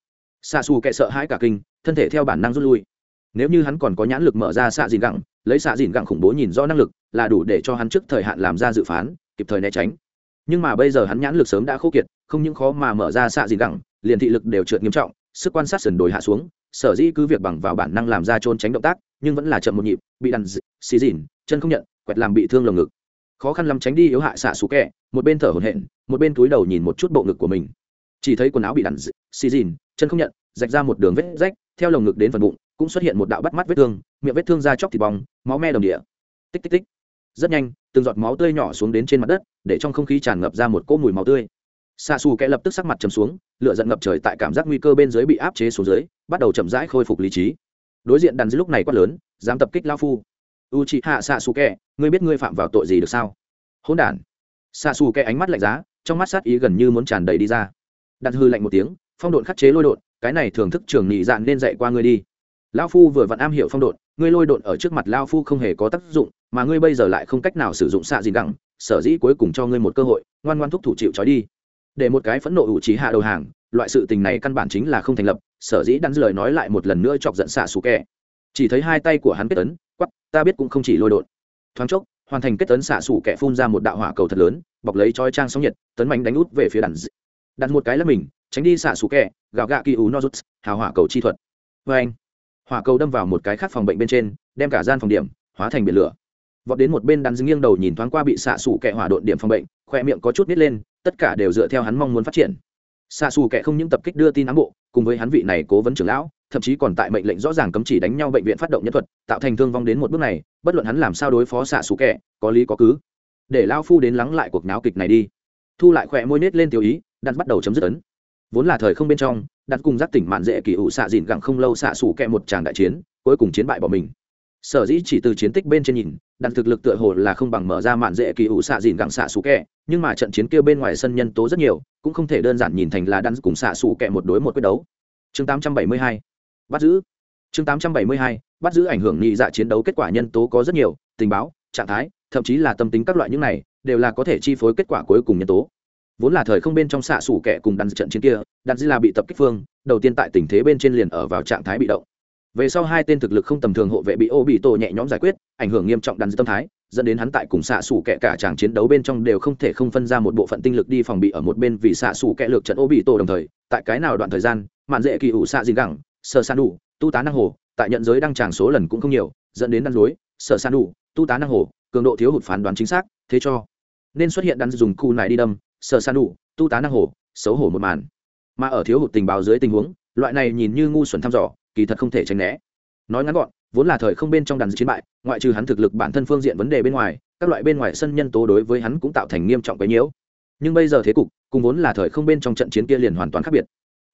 Xạ xù kẻ sợ hãi cả kinh thân thể theo bản năng rút lui. Nếu như hắn còn có nhãn lực mở ra xạ dìn gẳng lấy xạ dìn gẳng khủng bố nhìn rõ năng lực, là đủ để cho hắn trước thời hạn làm ra dự phán, kịp thời né tránh. Nhưng mà bây giờ hắn nhãn lực sớm đã khô kiệt, không những khó mà mở ra xạ dìn gẳng liền thị lực đều trượt nghiêm trọng, sức quan sát sườn đồi hạ xuống, sở dĩ cứ việc bằng vào bản năng làm ra trôn tránh động tác, nhưng vẫn là chậm một nhịp, bị đàn xì dìn, chân không nhận, quẹt làm bị thương lồng ngực. Khó khăn lắm tránh đi yếu hại xạ xú kẹ, một bên thở hổn hển, một bên túi đầu nhìn một chút bộ ngực của mình. Chỉ thấy quần áo bị đàn xì dìn, chân không nhận rạch ra một đường vết rách, theo lồng ngực đến phần bụng, cũng xuất hiện một đạo bắt mắt vết thương, miệng vết thương ra chóc thịt bong, máu me đồng địa. Tích tích tích. Rất nhanh, từng giọt máu tươi nhỏ xuống đến trên mặt đất, để trong không khí tràn ngập ra một cỗ mùi máu tươi. Xa xù kẽ lập tức sắc mặt chầm xuống lựa giận ngập trời tại cảm giác nguy cơ bên dưới bị áp chế xuống dưới, bắt đầu chậm rãi khôi phục lý trí. Đối diện đàn dưới lúc này quát lớn, dám tập kích lao phu. U chị hạ xạ xù kẽ ngươi biết ngươi phạm vào tội gì được sao? Hôn đản. Xạ xù kẽ ánh mắt lạnh giá, trong mắt sát ý gần như muốn tràn đầy đi ra. Đặt hư lạnh một tiếng, phong độn khắc chế lôi độn cái này thường thức trường nhị dạn nên dạy qua ngươi đi. Lao phu vừa vặn am hiểu phong độn, ngươi lôi độn ở trước mặt lao phu không hề có tác dụng, mà ngươi bây giờ lại không cách nào sử dụng xạ gì đẳng sở dĩ cuối cùng cho ngươi một cơ hội, ngoan ngoan thúc thủ chịu trói đi. Để một cái phẫn nộ ủ trí hạ đầu hàng, loại sự tình này căn bản chính là không thành lập, sở dĩ đắn lời nói lại một lần nữa chọc giận xạ xù kẹ chỉ thấy hai tay của hắn kết tấn quắp ta biết cũng không chỉ lôi đột thoáng chốc, hoàn thành kết tấn xạ xù kẹ phun ra một đạo hỏa cầu thật lớn, bọc lấy trói trang sóng nhiệt, tấn mạnh đánh út về phía đàn đặt một cái là mình tránh đi xạ xù kẹ, gạo gạ kỳ ú nozuts hào hỏa cầu chi thuật. Vê anh, hỏa cầu đâm vào một cái khác phòng bệnh bên trên, đem cả gian phòng điểm hóa thành biển lửa. Vọt đến một bên đắn nghiêng đầu nhìn thoáng qua bị xạ xù kẹ hỏa độn điểm phòng bệnh, khoe miệng có chút nít lên, tất cả đều dựa theo hắn mong muốn phát triển. Xạ xù kẹ không những tập kích đưa tin ám bộ, cùng với hắn vị này cố vấn trưởng lão, thậm chí còn tại mệnh lệnh rõ ràng cấm chỉ đánh nhau bệnh viện phát động nhân thuật, tạo thành thương vong đến một bước này, bất luận hắn làm sao đối phó xạ xù kẹ, có lý có cứ. Để lao phu đến lắng lại cuộc náo kịch này đi. Thu lại khỏe môi nết lên tiêu ý, đặt bắt đầu chấm dứt ấn vốn là thời không bên trong, đặt cùng giác tỉnh mạn dễ kỳ ủ xạ dìn gặng không lâu xạ xủ kẹ một tràng đại chiến, cuối cùng chiến bại bỏ mình. Sở dĩ chỉ từ chiến tích bên trên nhìn, đặt thực lực tựa hồ là không bằng mở ra mạn dễ kỳ ủ xạ dìn gặng xạ xù kẹ, nhưng mà trận chiến kia bên ngoài sân nhân tố rất nhiều, cũng không thể đơn giản nhìn thành là đan cùng xạ xù kẹ một đối một quyết đấu. Chương 872 bắt giữ. Chương 872 bắt giữ ảnh hưởng nhị dạ chiến đấu kết quả nhân tố có rất nhiều, tình báo, trạng thái, thậm chí là tâm tính các loại những này, đều là có thể chi phối kết quả cuối cùng nhân tố vốn là thời không bên trong xạ xù kẹ cùng đan trận chiến kia, đan là bị tập kích phương, đầu tiên tại tình thế bên trên liền ở vào trạng thái bị động. Về sau hai tên thực lực không tầm thường hộ vệ bị ô bị tổ nhẹ nhõm giải quyết, ảnh hưởng nghiêm trọng đan tâm thái, dẫn đến hắn tại cùng xạ xù kẹ cả chàng chiến đấu bên trong đều không thể không phân ra một bộ phận tinh lực đi phòng bị ở một bên vì xạ xù kẹ lược trận ô bị tổ đồng thời, tại cái nào đoạn thời gian, mạn dễ kỳ ủ xạ gì gẳng, sơ san đủ, tu tá năng hồ, tại nhận giới đăng tràng số lần cũng không nhiều, dẫn đến đăng lối sợ san đủ, tu tá năng hồ, cường độ thiếu hụt phán đoán chính xác, thế cho nên xuất hiện đắn dùng cu này đi đâm sợ san đủ tu tá năng hồ xấu hổ một màn. Mà ở thiếu hụt tình báo dưới tình huống, loại này nhìn như ngu xuẩn thăm dò, kỳ thật không thể tránh né. Nói ngắn gọn, vốn là thời không bên trong đàn chiến bại, ngoại trừ hắn thực lực bản thân phương diện vấn đề bên ngoài, các loại bên ngoài sân nhân tố đối với hắn cũng tạo thành nghiêm trọng cái nhiễu. Nhưng bây giờ thế cục, cùng vốn là thời không bên trong trận chiến kia liền hoàn toàn khác biệt.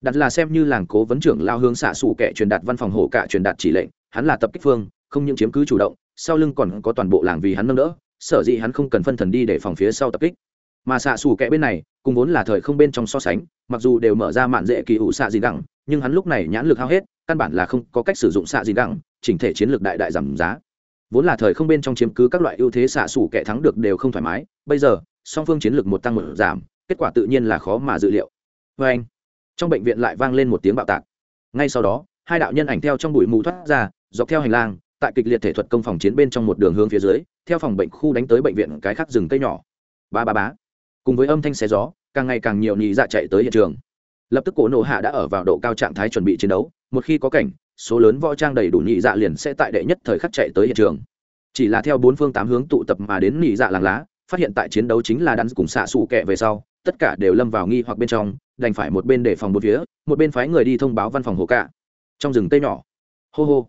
Đặt là xem như làng cố vấn trưởng lao hướng xạ xù kẻ truyền đạt văn phòng hổ cả truyền đạt chỉ lệnh, hắn là tập kích phương, không những chiếm cứ chủ động, sau lưng còn có toàn bộ làng vì hắn nâng đỡ, sở dĩ hắn không cần phân thần đi để phòng phía sau tập kích mà xạ xù kẹ bên này, cùng vốn là thời không bên trong so sánh, mặc dù đều mở ra mạn dễ kỳ ủ xạ gì đẳng nhưng hắn lúc này nhãn lực hao hết, căn bản là không có cách sử dụng xạ gì đẳng chỉnh thể chiến lược đại đại giảm giá. Vốn là thời không bên trong chiếm cứ các loại ưu thế xạ xù kẹ thắng được đều không thoải mái, bây giờ, song phương chiến lược một tăng một giảm, kết quả tự nhiên là khó mà dự liệu. Vê anh, trong bệnh viện lại vang lên một tiếng bạo tạc. Ngay sau đó, hai đạo nhân ảnh theo trong bụi mù thoát ra, dọc theo hành lang, tại kịch liệt thể thuật công phòng chiến bên trong một đường hướng phía dưới, theo phòng bệnh khu đánh tới bệnh viện cái khác rừng cây nhỏ. Ba ba bá cùng với âm thanh xé gió, càng ngày càng nhiều nhị dạ chạy tới hiện trường. Lập tức cổ nổ hạ đã ở vào độ cao trạng thái chuẩn bị chiến đấu, một khi có cảnh, số lớn võ trang đầy đủ nhị dạ liền sẽ tại đệ nhất thời khắc chạy tới hiện trường. Chỉ là theo bốn phương tám hướng tụ tập mà đến nhị dạ làng lá, phát hiện tại chiến đấu chính là đắn cùng xạ xù kẹ về sau, tất cả đều lâm vào nghi hoặc bên trong, đành phải một bên để phòng một phía, một bên phái người đi thông báo văn phòng hồ cạ. Trong rừng tây nhỏ, hô hô.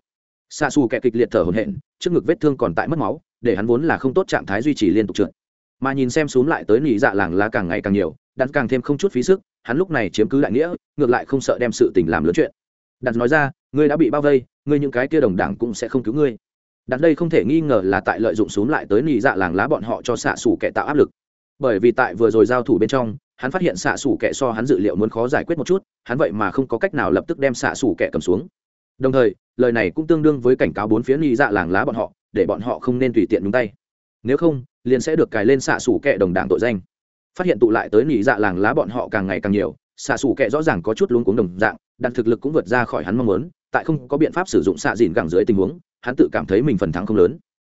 Xạ xù kẹ kịch liệt thở hổn hển, trước ngực vết thương còn tại mất máu, để hắn vốn là không tốt trạng thái duy trì liên tục trượt mà nhìn xem xuống lại tới nỉ dạ làng lá càng ngày càng nhiều đắn càng thêm không chút phí sức, hắn lúc này chiếm cứ đại nghĩa, ngược lại không sợ đem sự tình làm lớn chuyện. Đặt nói ra, ngươi đã bị bao vây, ngươi những cái kia đồng đảng cũng sẽ không cứu ngươi. Đặt đây không thể nghi ngờ là tại lợi dụng xuống lại tới nỉ dạ làng lá bọn họ cho xạ xủ kẻ tạo áp lực. Bởi vì tại vừa rồi giao thủ bên trong, hắn phát hiện xạ xủ kẻ so hắn dự liệu muốn khó giải quyết một chút, hắn vậy mà không có cách nào lập tức đem xạ xủ kẻ cầm xuống. Đồng thời, lời này cũng tương đương với cảnh cáo bốn phía nị dạ làng lá bọn họ, để bọn họ không nên tùy tiện nhúng tay nếu không, liền sẽ được cài lên xạ xủ kệ đồng đảng tội danh. Phát hiện tụ lại tới nỉ dạ làng lá bọn họ càng ngày càng nhiều, xạ xủ kẹ rõ ràng có chút luống cuống đồng dạng đặt thực lực cũng vượt ra khỏi hắn mong muốn, tại không có biện pháp sử dụng xạ dìn gẳng dưới tình huống, hắn tự cảm thấy mình phần thắng không lớn.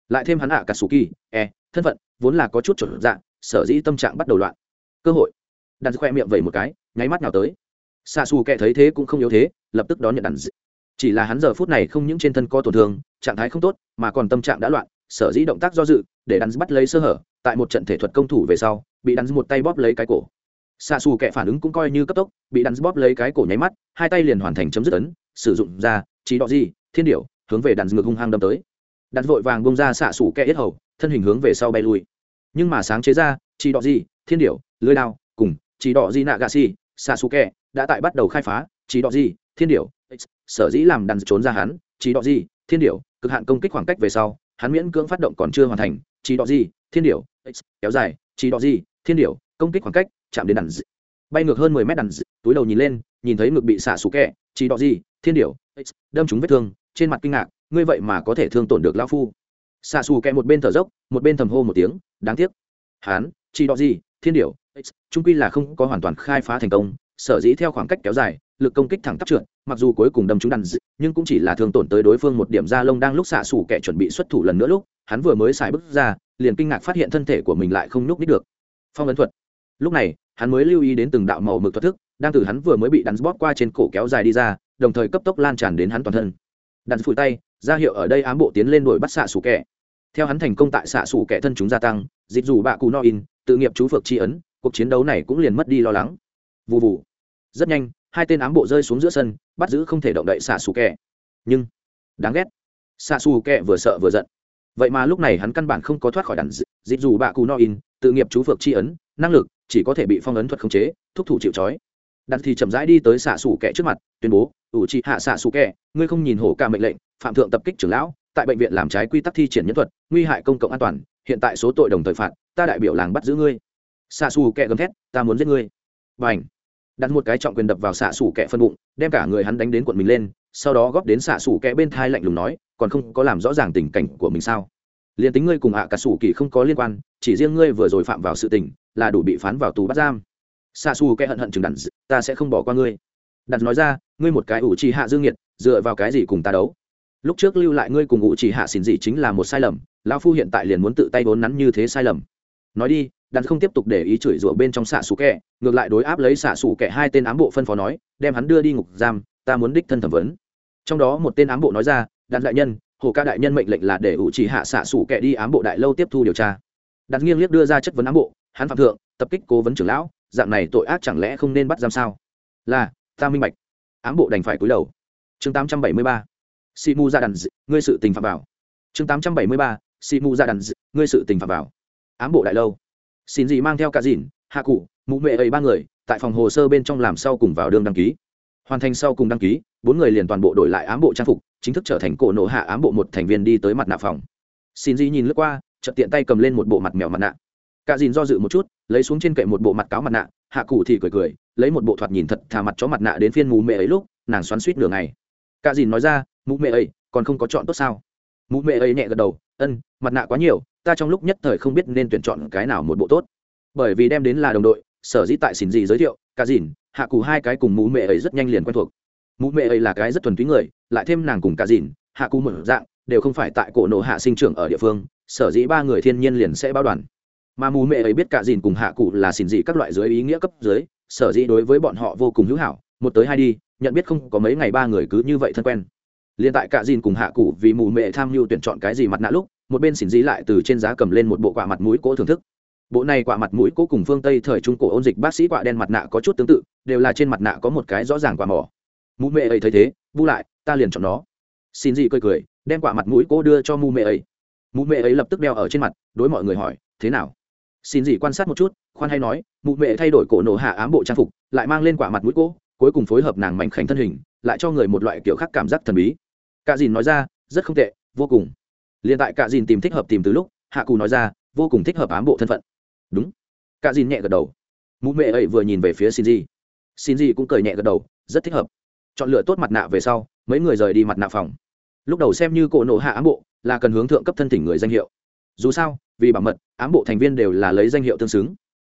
Lại thêm hắn ạ, cả sù kỳ e thân phận, vốn là có chút chuẩn dạng sở dĩ tâm trạng bắt đầu loạn. Cơ hội. Đạn khoe miệng vẩy một cái, nháy mắt nào tới. Xạ xù kẹ thấy thế cũng không yếu thế, lập tức đón nhận đạn chỉ là hắn giờ phút này không những trên thân có tổn thương, trạng thái không tốt, mà còn tâm trạng đã loạn sở dĩ động tác do dự, để đắn bắt lấy sơ hở, tại một trận thể thuật công thủ về sau, bị đắn một tay bóp lấy cái cổ. Xa xù kẻ phản ứng cũng coi như cấp tốc, bị đắn bóp lấy cái cổ nháy mắt, hai tay liền hoàn thành chấm dứt ấn, sử dụng ra trí đọ gì thiên điệu hướng về đắn ngược hung hăng đâm tới. Đắn vội vàng bông ra xạ xù kẻ yết hầu, thân hình hướng về sau bay lui. Nhưng mà sáng chế ra trí đọ gì thiên điệu lưới đao, cùng trí đọ gì nạ gà xì xạ xù kẻ, đã tại bắt đầu khai phá trí đọ gì thiên điệu sở dĩ làm đắn trốn ra hắn trí đọ gì thiên điệu cực hạn công kích khoảng cách về sau hắn miễn cưỡng phát động còn chưa hoàn thành, chỉ đỏ gì, thiên điểu kéo dài, chỉ đỏ gì, thiên điểu, công kích khoảng cách, chạm đến đàn d... bay ngược hơn mười mét đàn d... túi đầu nhìn lên, nhìn thấy ngực bị xả sủ kẹ, chỉ đỏ gì, thiên điểu đâm chúng vết thương, trên mặt kinh ngạc, ngươi vậy mà có thể thương tổn được lão phu. Xả sủ kẹ một bên thở dốc, một bên thầm hô một tiếng, đáng tiếc. Hắn, chỉ đỏ gì, thiên điểu trung quy là không có hoàn toàn khai phá thành công, sở dĩ theo khoảng cách kéo dài lực công kích thẳng tắp trượt, mặc dù cuối cùng đâm trúng đàn d... nhưng cũng chỉ là thương tổn tới đối phương một điểm da lông đang lúc xạ xù kẻ chuẩn bị xuất thủ lần nữa lúc, hắn vừa mới xài bước ra, liền kinh ngạc phát hiện thân thể của mình lại không nhúc nít được. Phong ấn thuật. Lúc này, hắn mới lưu ý đến từng đạo màu mực thuật thức, đang từ hắn vừa mới bị đắn bóp qua trên cổ kéo dài đi ra, đồng thời cấp tốc lan tràn đến hắn toàn thân. Đắn phủi tay, ra hiệu ở đây ám bộ tiến lên đuổi bắt xạ xù kẻ. Theo hắn thành công tại xạ xù kẻ thân chúng gia tăng, dịch dù bạ cù no in, tự nghiệp chú phược tri ấn, cuộc chiến đấu này cũng liền mất đi lo lắng. Vụ vụ rất nhanh hai tên ám bộ rơi xuống giữa sân, bắt giữ không thể động đậy xạ xù kẹ nhưng, đáng ghét, xạ xù kẹ vừa sợ vừa giận. Vậy mà lúc này hắn căn bản không có thoát khỏi đàn dịp dù bạ cù no in, tự nghiệp chú phược c h i ấn, năng lực chỉ có thể bị phong ấn thuật khống chế, thúc thủ chịu trói. Đặt thì chậm rãi đi tới xạ xù kẹ trước mặt, tuyên bố, ủ trị hạ xạ xù kẹ ngươi không nhìn hổ ca mệnh lệnh, phạm thượng tập kích trưởng lão, tại bệnh viện làm trái quy tắc thi triển nhân thuật, nguy hại công cộng an toàn, hiện tại số tội đồng thời phạt, ta đại biểu làng bắt giữ ngươi. Xạ xù kẹ gầm thét, ta muốn giết ngươi. Và ảnh đặt một cái trọng quyền đập vào xạ xủ kẹ phân bụng, đem cả người hắn đánh đến quận mình lên, sau đó góp đến xạ xủ kẹ bên thai lạnh lùng nói, còn không có làm rõ ràng tình cảnh của mình sao? Liền tính ngươi cùng ạ cả xủ kỳ không có liên quan, chỉ riêng ngươi vừa rồi phạm vào sự tình, là đủ bị phán vào tù bắt giam. Xạ xù kẹ hận hận chừng đặn ta sẽ không bỏ qua ngươi. Đặt nói ra, ngươi một cái ủ trì hạ dương nhiệt dựa vào cái gì cùng ta đấu? Lúc trước lưu lại ngươi cùng ủ trì hạ xỉn gì chính là một sai lầm, lão phu hiện tại liền muốn tự tay vốn nắn như thế sai lầm. Nói đi đắn không tiếp tục để ý chửi rủa bên trong xạ xù kẹ ngược lại đối áp lấy xạ xù kẹ hai tên ám bộ phân phó nói, đem hắn đưa đi ngục giam, ta muốn đích thân thẩm vấn. Trong đó một tên ám bộ nói ra đàn đại nhân, hồ ca đại nhân mệnh lệnh là để ủ chỉ hạ xạ xù kẹ đi ám bộ đại lâu tiếp thu điều tra. Đặt nghiêng liếc đưa ra chất vấn ám bộ, hắn phạm thượng, tập kích cố vấn trưởng lão, dạng này tội ác chẳng lẽ không nên bắt giam sao? Là, ta minh bạch. Ám bộ đành phải cúi đầu. Chương tám trăm bảy mươi ba. Simu ra đàn ngươi sự tình phạm vào. Chương tám trăm bảy mươi ba. Simu ra đàn ngươi sự tình phạm vào. Ám bộ đại lâu xin gì mang theo cả dìn, hạ cụ mụ mẹ ấy ba người, tại phòng hồ sơ bên trong làm sau cùng vào đương đăng ký. Hoàn thành sau cùng đăng ký, bốn người liền toàn bộ đổi lại ám bộ trang phục, chính thức trở thành cổ nộ hạ ám bộ một thành viên đi tới mặt nạ phòng. Xin gì nhìn lướt qua, chợt tiện tay cầm lên một bộ mặt mèo mặt nạ. Cả dìn do dự một chút, lấy xuống trên kệ một bộ mặt cáo mặt nạ, hạ cụ thì cười cười, lấy một bộ thoạt nhìn thật thà mặt chó mặt nạ đến phiên mụ mẹ ấy lúc, nàng xoắn suýt nửa ngày. Cả dìn nói ra mụ mẹ ấy, còn không có chọn tốt sao? Mụ mẹ ấy nhẹ gật đầu, ân, mặt nạ quá nhiều ta trong lúc nhất thời không biết nên tuyển chọn cái nào một bộ tốt. Bởi vì đem đến là đồng đội, sở dĩ tại xin gì giới thiệu, cả dìn, hạ cù hai cái cùng mụ mẹ ấy rất nhanh liền quen thuộc. Mụ mẹ ấy là cái rất thuần túy người, lại thêm nàng cùng cả dìn, hạ cù một dạng, đều không phải tại cổ nộ hạ sinh trưởng ở địa phương, sở dĩ ba người thiên nhiên liền sẽ bao đoàn. Mà mù mẹ ấy biết cả dìn cùng hạ cụ là xin dị các loại dưới ý nghĩa cấp dưới, sở dĩ đối với bọn họ vô cùng hữu hảo, một tới hai đi, nhận biết không có mấy ngày ba người cứ như vậy thân quen. Liên tại cả dìn cùng hạ cụ vì mù mẹ tham mưu tuyển chọn cái gì mặt nạ lúc một bên xỉn dí lại từ trên giá cầm lên một bộ quả mặt mũi cỗ thưởng thức. Bộ này quả mặt mũi cỗ cùng phương tây thời trung cổ ôn dịch bác sĩ quả đen mặt nạ có chút tương tự, đều là trên mặt nạ có một cái rõ ràng quả mỏ. Mụ mẹ ấy thấy thế bu lại, ta liền chọn nó. Xin dị cười cười, đem quả mặt mũi cỗ đưa cho mụ mẹ ấy. Mụ mẹ ấy lập tức đeo ở trên mặt, đối mọi người hỏi, thế nào? Xin dị quan sát một chút, khoan hay nói, mụ mẹ thay đổi cổ nổ hạ ám bộ trang phục, lại mang lên quả mặt mũi cỗ, cuối cùng phối hợp nàng mảnh khảnh thân hình, lại cho người một loại kiểu khác cảm giác thần bí. Cả dìn nói ra, rất không tệ, vô cùng liền tại cả dìn tìm thích hợp tìm từ lúc, hạ cù nói ra, vô cùng thích hợp ám bộ thân phận. Đúng. Cả dìn nhẹ gật đầu. Mụ mẹ ấy vừa nhìn về phía xin gì xin gì cũng cười nhẹ gật đầu, rất thích hợp. Chọn lựa tốt mặt nạ về sau, mấy người rời đi mặt nạ phòng. Lúc đầu xem như cổ nộ hạ ám bộ, là cần hướng thượng cấp thân thỉnh người danh hiệu. Dù sao, vì bảo mật, ám bộ thành viên đều là lấy danh hiệu tương xứng.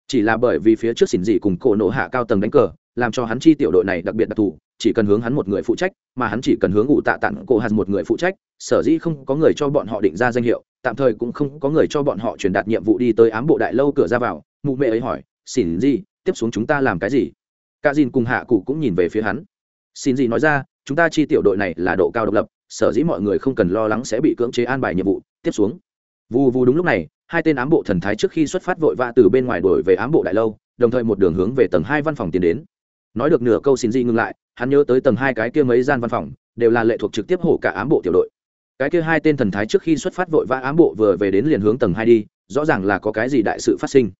Chỉ là bởi vì phía trước xỉn dị cùng cổ nộ hạ cao tầng đánh cờ làm cho hắn chi tiểu đội này đặc biệt đặc thù, chỉ cần hướng hắn một người phụ trách, mà hắn chỉ cần hướng ủ tạ tặng cổ hạt một người phụ trách, sở dĩ không có người cho bọn họ định ra danh hiệu, tạm thời cũng không có người cho bọn họ truyền đạt nhiệm vụ đi tới ám bộ đại lâu cửa ra vào, mụ mẹ ấy hỏi, xin gì, tiếp xuống chúng ta làm cái gì? Cả dìn cùng hạ cụ cũng nhìn về phía hắn. Xin gì nói ra, chúng ta chi tiểu đội này là độ cao độc lập, sở dĩ mọi người không cần lo lắng sẽ bị cưỡng chế an bài nhiệm vụ, tiếp xuống. Vù vù đúng lúc này, hai tên ám bộ thần thái trước khi xuất phát vội vã từ bên ngoài đổi về ám bộ đại lâu, đồng thời một đường hướng về tầng hai văn phòng tiến đến nói được nửa câu xin di ngừng lại, hắn nhớ tới tầng hai cái kia mấy gian văn phòng, đều là lệ thuộc trực tiếp hổ cả ám bộ tiểu đội. Cái kia hai tên thần thái trước khi xuất phát vội vã ám bộ vừa về đến liền hướng tầng hai đi, rõ ràng là có cái gì đại sự phát sinh.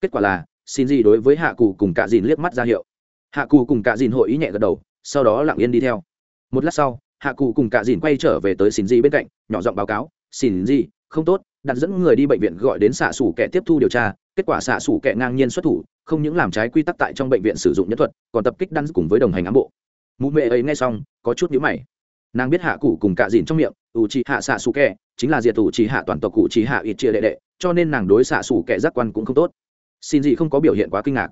Kết quả là, xin di đối với hạ cù cùng cạ dìn liếc mắt ra hiệu. Hạ cù cùng cạ dìn hội ý nhẹ gật đầu, sau đó lặng yên đi theo. Một lát sau, hạ cù cùng cạ dìn quay trở về tới xin di bên cạnh, nhỏ giọng báo cáo, xin di, không tốt đặt dẫn người đi bệnh viện gọi đến xạ xủ kẻ tiếp thu điều tra, kết quả xạ xủ kẻ ngang nhiên xuất thủ, không những làm trái quy tắc tại trong bệnh viện sử dụng nhân thuật, còn tập kích đan cùng với đồng hành ám bộ. Mụ mẹ ấy nghe xong, có chút nhíu mày. Nàng biết hạ cụ cùng cạ dìn trong miệng ủ trì hạ xạ xù kẹ chính là diệt ủ trì hạ toàn tộc cụ trì hạ ít chia đệ đệ, cho nên nàng đối xạ xù kẹ giác quan cũng không tốt. Xin gì không có biểu hiện quá kinh ngạc.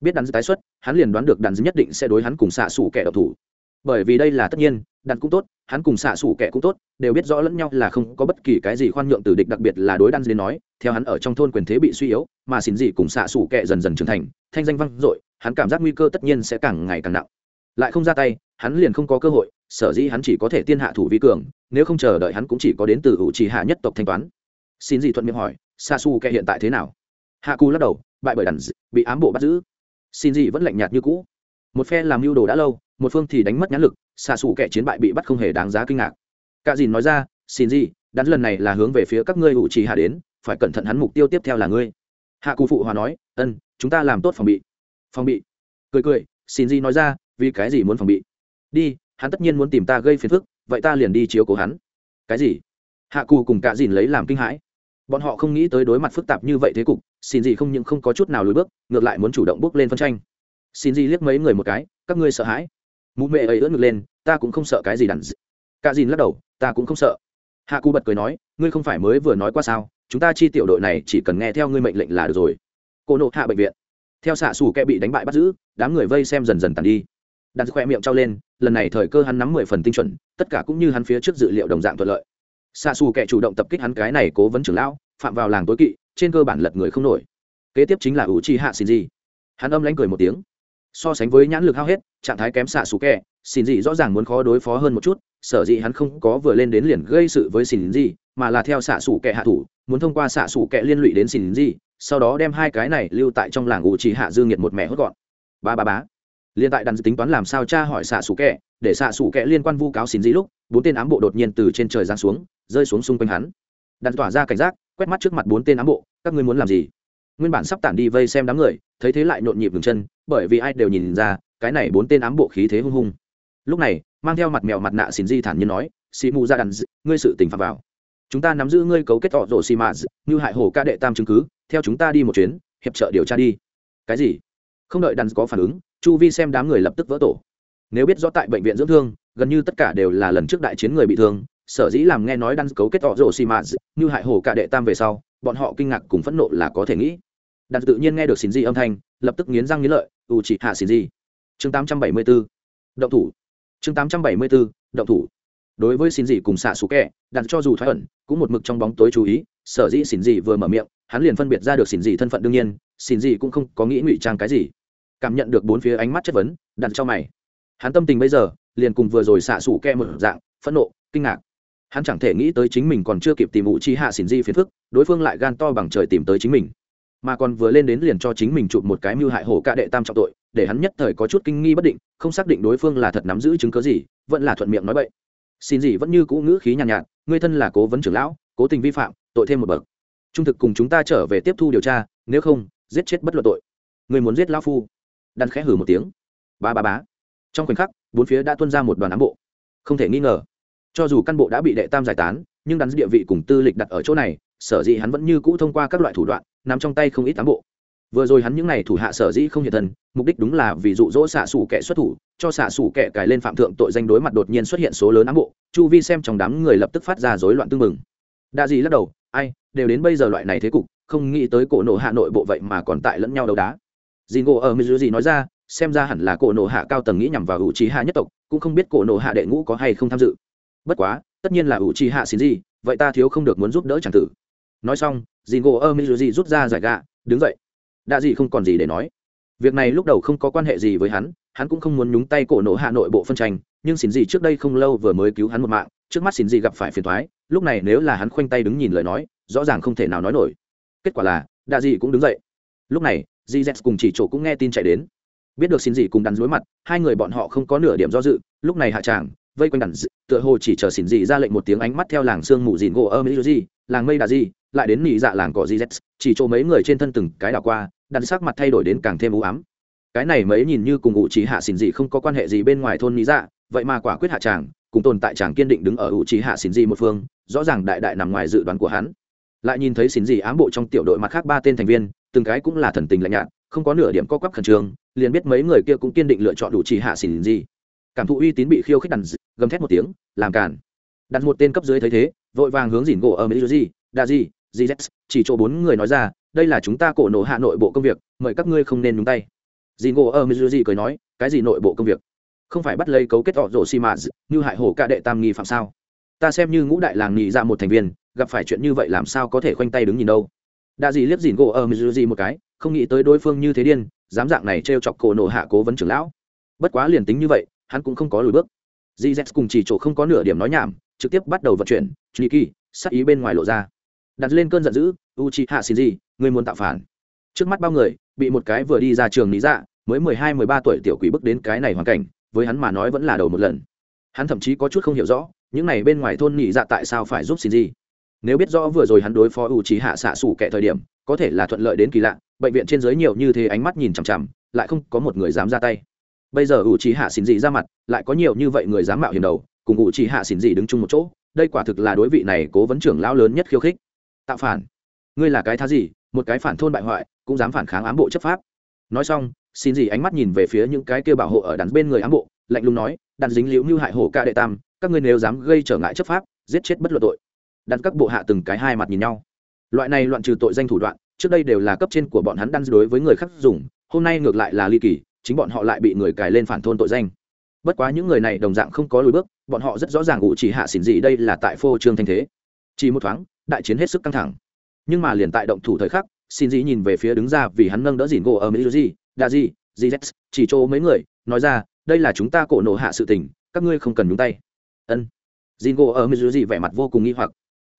Biết đắn tái xuất, hắn liền đoán được đắn nhất định sẽ đối hắn cùng xạ xù kẹ độc thủ. Bởi vì đây là tất nhiên đặt cũng tốt, hắn cùng xạ xủ kẹ cũng tốt, đều biết rõ lẫn nhau là không có bất kỳ cái gì khoan nhượng từ địch, đặc biệt là đối Đan đến nói, theo hắn ở trong thôn quyền thế bị suy yếu, mà xin gì cùng xạ xủ kẹ dần dần trưởng thành, thanh danh vang dội, hắn cảm giác nguy cơ tất nhiên sẽ càng ngày càng nặng. Lại không ra tay, hắn liền không có cơ hội, sở dĩ hắn chỉ có thể tiên hạ thủ vi cường, nếu không chờ đợi hắn cũng chỉ có đến từ ủ trì hạ nhất tộc thanh toán. Xin gì thuận miệng hỏi, xạ xù kẻ hiện tại thế nào? Hạ cù lắc đầu, bại bởi đàn bị ám bộ bắt giữ. Xin gì vẫn lạnh nhạt như cũ. Một phe làm mưu đồ đã lâu một phương thì đánh mất nhãn lực, xạ xù kẻ chiến bại bị bắt không hề đáng giá kinh ngạc. Cả dìn nói ra, xin gì, đắn lần này là hướng về phía các ngươi ủ trì hạ đến, phải cẩn thận hắn mục tiêu tiếp theo là ngươi. Hạ cù phụ hòa nói, ân, chúng ta làm tốt phòng bị. Phòng bị? Cười cười, xin gì nói ra, vì cái gì muốn phòng bị? Đi, hắn tất nhiên muốn tìm ta gây phiền phức, vậy ta liền đi chiếu cố hắn. Cái gì? Hạ cù cùng cả dìn lấy làm kinh hãi. Bọn họ không nghĩ tới đối mặt phức tạp như vậy thế cục, xin gì không những không có chút nào lùi bước, ngược lại muốn chủ động bước lên phân tranh. Xin gì liếc mấy người một cái, các ngươi sợ hãi? Mụ mẹ ấy ưỡn ngực lên, ta cũng không sợ cái gì đàn cả dìn lắc đầu, ta cũng không sợ. Hạ cụ bật cười nói, ngươi không phải mới vừa nói qua sao, chúng ta chi tiểu đội này chỉ cần nghe theo ngươi mệnh lệnh là được rồi. Cô nộ hạ bệnh viện. Theo xạ xù kẹ bị đánh bại bắt giữ, đám người vây xem dần dần tàn đi. Đặt khoe miệng trao lên, lần này thời cơ hắn nắm mười phần tinh chuẩn, tất cả cũng như hắn phía trước dự liệu đồng dạng thuận lợi. Xạ xù kẻ chủ động tập kích hắn cái này cố vấn trưởng lão, phạm vào làng tối kỵ, trên cơ bản lật người không nổi. Kế tiếp chính là ủ chi hạ xin gì hắn âm lánh cười một tiếng so sánh với nhãn lực hao hết, trạng thái kém xạ xù kẹ, xin gì rõ ràng muốn khó đối phó hơn một chút, sở dĩ hắn không có vừa lên đến liền gây sự với xin gì mà là theo xạ xù kẹ hạ thủ, muốn thông qua xạ xù kẹ liên lụy đến xin gì sau đó đem hai cái này lưu tại trong làng ủ trì hạ dương nhiệt một mẹ hốt gọn. Ba ba bá liên tại đàn tính toán làm sao cha hỏi xạ xù kẹ, để xạ xù kẹ liên quan vu cáo xin dị lúc, bốn tên ám bộ đột nhiên từ trên trời giáng xuống, rơi xuống xung quanh hắn. Đàn tỏa ra cảnh giác, quét mắt trước mặt bốn tên ám bộ, các ngươi muốn làm gì? Nguyên bản sắp tản đi vây xem đám người, thấy thế lại nhộn nhịp ngừng chân bởi vì ai đều nhìn ra, cái này bốn tên ám bộ khí thế hung hung. Lúc này, mang theo mặt mèo mặt nạ xin di thản nhiên nói xì mù ra đàn ngươi sự tình phạm vào. Chúng ta nắm giữ ngươi cấu kết tỏ rổ xì mạ như hại hồ ca đệ tam chứng cứ, theo chúng ta đi một chuyến, hiệp trợ điều tra đi. Cái gì? Không đợi đàn có phản ứng, chu vi xem đám người lập tức vỡ tổ. Nếu biết rõ tại bệnh viện dưỡng thương, gần như tất cả đều là lần trước đại chiến người bị thương, sở dĩ làm nghe nói đan cấu kết tỏ rổ xì mạt như hại hồ cả đệ tam về sau, bọn họ kinh ngạc cùng phẫn nộ là có thể nghĩ. Đan tự nhiên nghe được xin di âm thanh lập tức nghiến răng nghiến lợi, ủ chỉ hạ xì gì? Chương 874 động thủ. Chương 874 động thủ. Đối với xin gì cùng xạ sủ kẹ, đặt cho dù thoái ẩn, cũng một mực trong bóng tối chú ý, sở dĩ xin gì vừa mở miệng, hắn liền phân biệt ra được xin gì thân phận đương nhiên xin gì cũng không có nghĩ ngụy trang cái gì. Cảm nhận được bốn phía ánh mắt chất vấn, đặt cho mày. Hắn tâm tình bây giờ, liền cùng vừa rồi xạ sủ kẹ một dạng, phẫn nộ, kinh ngạc. Hắn chẳng thể nghĩ tới chính mình còn chưa kịp tìm ủ chi hạ xỉn gì phiền phức, đối phương lại gan to bằng trời tìm tới chính mình mà còn vừa lên đến liền cho chính mình chụp một cái mưu hại hổ cạ đệ tam trọng tội để hắn nhất thời có chút kinh nghi bất định không xác định đối phương là thật nắm giữ chứng cớ gì vẫn là thuận miệng nói vậy xin gì vẫn như cũ ngữ khí nhàn nhạt, nhạt ngươi thân là cố vấn trưởng lão cố tình vi phạm tội thêm một bậc. Trung thực cùng chúng ta trở về tiếp thu điều tra nếu không giết chết bất luận tội. Người muốn giết lão phu? Đan khẽ hử một tiếng. Ba ba bá trong khoảnh khắc bốn phía đã tuân ra một đoàn ám bộ. Không thể nghi ngờ cho dù căn bộ đã bị đệ tam giải tán nhưng đắn địa vị cùng tư lịch đặt ở chỗ này sở dĩ hắn vẫn như cũ thông qua các loại thủ đoạn nằm trong tay không ít ám bộ. Vừa rồi hắn những n à y thủ hạ sở dĩ không hiện thân, mục đích đúng là vì dụ dỗ xạ xủ kẻ xuất thủ, cho xạ xủ kẻ cài lên phạm thượng tội danh đối mặt đột nhiên xuất hiện số lớn ám bộ, chu vi xem trong đám người lập tức phát ra rối loạn tương mừng đa gì lắc đầu, ai, đều đến bây giờ loại này thế cục, không nghĩ tới cổ nộ hạ nội bộ vậy mà còn tại lẫn nhau đấu đá. Dì ngộ ở mỹ gì nói ra, xem ra hẳn là cổ nộ hạ cao tầng nghĩ nhằm vào hữu trí hạ nhất tộc, cũng không biết cổ nộ hạ đệ ngũ có hay không tham dự. Bất quá, tất nhiên là hữu trí hạ xin gì vậy ta thiếu không được muốn giúp đỡ c tử nói xong dì ngộ ơ Dì rút ra giải gạ đứng dậy. Đã gì không còn gì để nói. Việc này lúc đầu không có quan hệ gì với hắn hắn cũng không muốn nhúng tay cổ nổ hạ nội bộ phân tranh, nhưng xin gì trước đây không lâu vừa mới cứu hắn một mạng, trước mắt xin gì gặp phải phiền thoái lúc này nếu là hắn khoanh tay đứng nhìn lời nói, rõ ràng không thể nào nói nổi. Kết quả là, đạ dị cũng đứng dậy. Lúc này dì z cùng chỉ chỗ cũng nghe tin chạy đến. Biết được xin gì cùng đắn dối mặt, hai người bọn họ không có nửa điểm do dự, lúc này hạ tràng, vây quanh đàn tựa hồ chỉ chờ xin gì ra lệnh một tiếng ánh mắt theo làng sương mù dìn gỗ ơ mỹ gì làng mây đà gì lại đến nỉ dạ làng cỏ gz chỉ chỗ mấy người trên thân từng cái đảo qua đàn sắc mặt thay đổi đến càng thêm u ám. Cái này mấy nhìn như cùng ủ trí hạ xỉn gì không có quan hệ gì bên ngoài thôn nỉ dạ vậy mà quả quyết hạ tràng, cùng tồn tại chàng kiên định đứng ở ủ trí hạ xỉn gì một phương, rõ ràng đại đại nằm ngoài dự đoán của hắn. Lại nhìn thấy xỉn gì ám bộ trong tiểu đội mặt khác ba tên thành viên, từng cái cũng là thần tình lạnh nhạt, không có nửa điểm co quắp khẩn trương, liền biết mấy người kia cũng kiên định lựa chọn đủ chỉ hạ xỉn gì cảm thụ uy tín bị khiêu khích đàn gầm thét một tiếng, làm cản đặt một tên cấp dưới thấy thế, vội vàng hướng dỉn gỗ ở mỹ gì đa gì gz chỉ chỗ bốn người nói ra đây là chúng ta cổ nổ hạ nội bộ công việc mời các ngươi không nên nhúng tay. Dìn gỗ ở cười nói cái gì nội bộ công việc? Không phải bắt lấy cấu kết họ rổ xi mã như hại hổ ca đệ tam nghi phạm sao? Ta xem như ngũ đại làng nghỉ ra một thành viên gặp phải chuyện như vậy làm sao có thể khoanh tay đứng nhìn đâu? Đã gì liếc dìn gỗ ở một cái không nghĩ tới đối phương như thế điên dám dạng này t chọc cổ nổ hạ cố vấn trưởng lão. Bất quá liền tính như vậy hắn cũng không có lùi bước. Gz cùng chỉ chỗ không có nửa điểm nói nhảm trực tiếp bắt đầu vận chuyển Niki, sắc ý bên ngoài lộ ra đặt lên cơn giận dữ U Chi Hạ xin gì, người muốn tạo phản. Trước mắt bao người bị một cái vừa đi ra trường lý dạ mới mười hai mười ba tuổi tiểu quỷ bước đến cái này hoàn cảnh với hắn mà nói vẫn là đầu một lần. Hắn thậm chí có chút không hiểu rõ những này bên ngoài thôn nhị dạ tại sao phải giúp xin gì? nếu biết rõ vừa rồi hắn đối phó U Chi Hạ xạ xủ kẻ thời điểm có thể là thuận lợi đến kỳ lạ bệnh viện trên giới nhiều như thế ánh mắt nhìn chằm chằm lại không có một người dám ra tay. Bây giờ U trí hạ xin gì ra mặt lại có nhiều như vậy người dám mạo hiểm đầu cùng U trí hạ xin gì đứng chung một chỗ đây quả thực là đối vị này cố vấn trưởng lão lớn nhất khiêu khích tạo phản. Ngươi là cái thá gì, một cái phản thôn bại hoại, cũng dám phản kháng ám bộ chấp pháp. Nói xong, xin gì ánh mắt nhìn về phía những cái kia bảo hộ ở đàn bên người ám bộ, lạnh lùng nói, đàn dính liễu như hại hổ ca đệ tam, các ngươi nếu dám gây trở ngại chấp pháp, giết chết bất luận tội. Đàn các bộ hạ từng cái hai mặt nhìn nhau. Loại này loạn trừ tội danh thủ đoạn, trước đây đều là cấp trên của bọn hắn đan đối với người khác dùng, hôm nay ngược lại là ly kỳ, chính bọn họ lại bị người cài lên phản thôn tội danh. Bất quá những người này đồng dạng không có lùi bước, bọn họ rất rõ ràng ủ chỉ hạ xỉn gì đây là tại phô trương thanh thế. Chỉ một thoáng đại chiến hết sức căng thẳng. Nhưng mà liền tại động thủ thời khắc xin dĩ nhìn về phía đứng ra vì hắn nâng đỡ dìn gỗ ở mỹ gì đa dì z chỉ chỗ mấy người, nói ra, đây là chúng ta cổ nổ hạ sự tình, các ngươi không cần nhúng tay. Ân. Dìn gỗ ở mỹ dì vẻ mặt vô cùng nghi hoặc.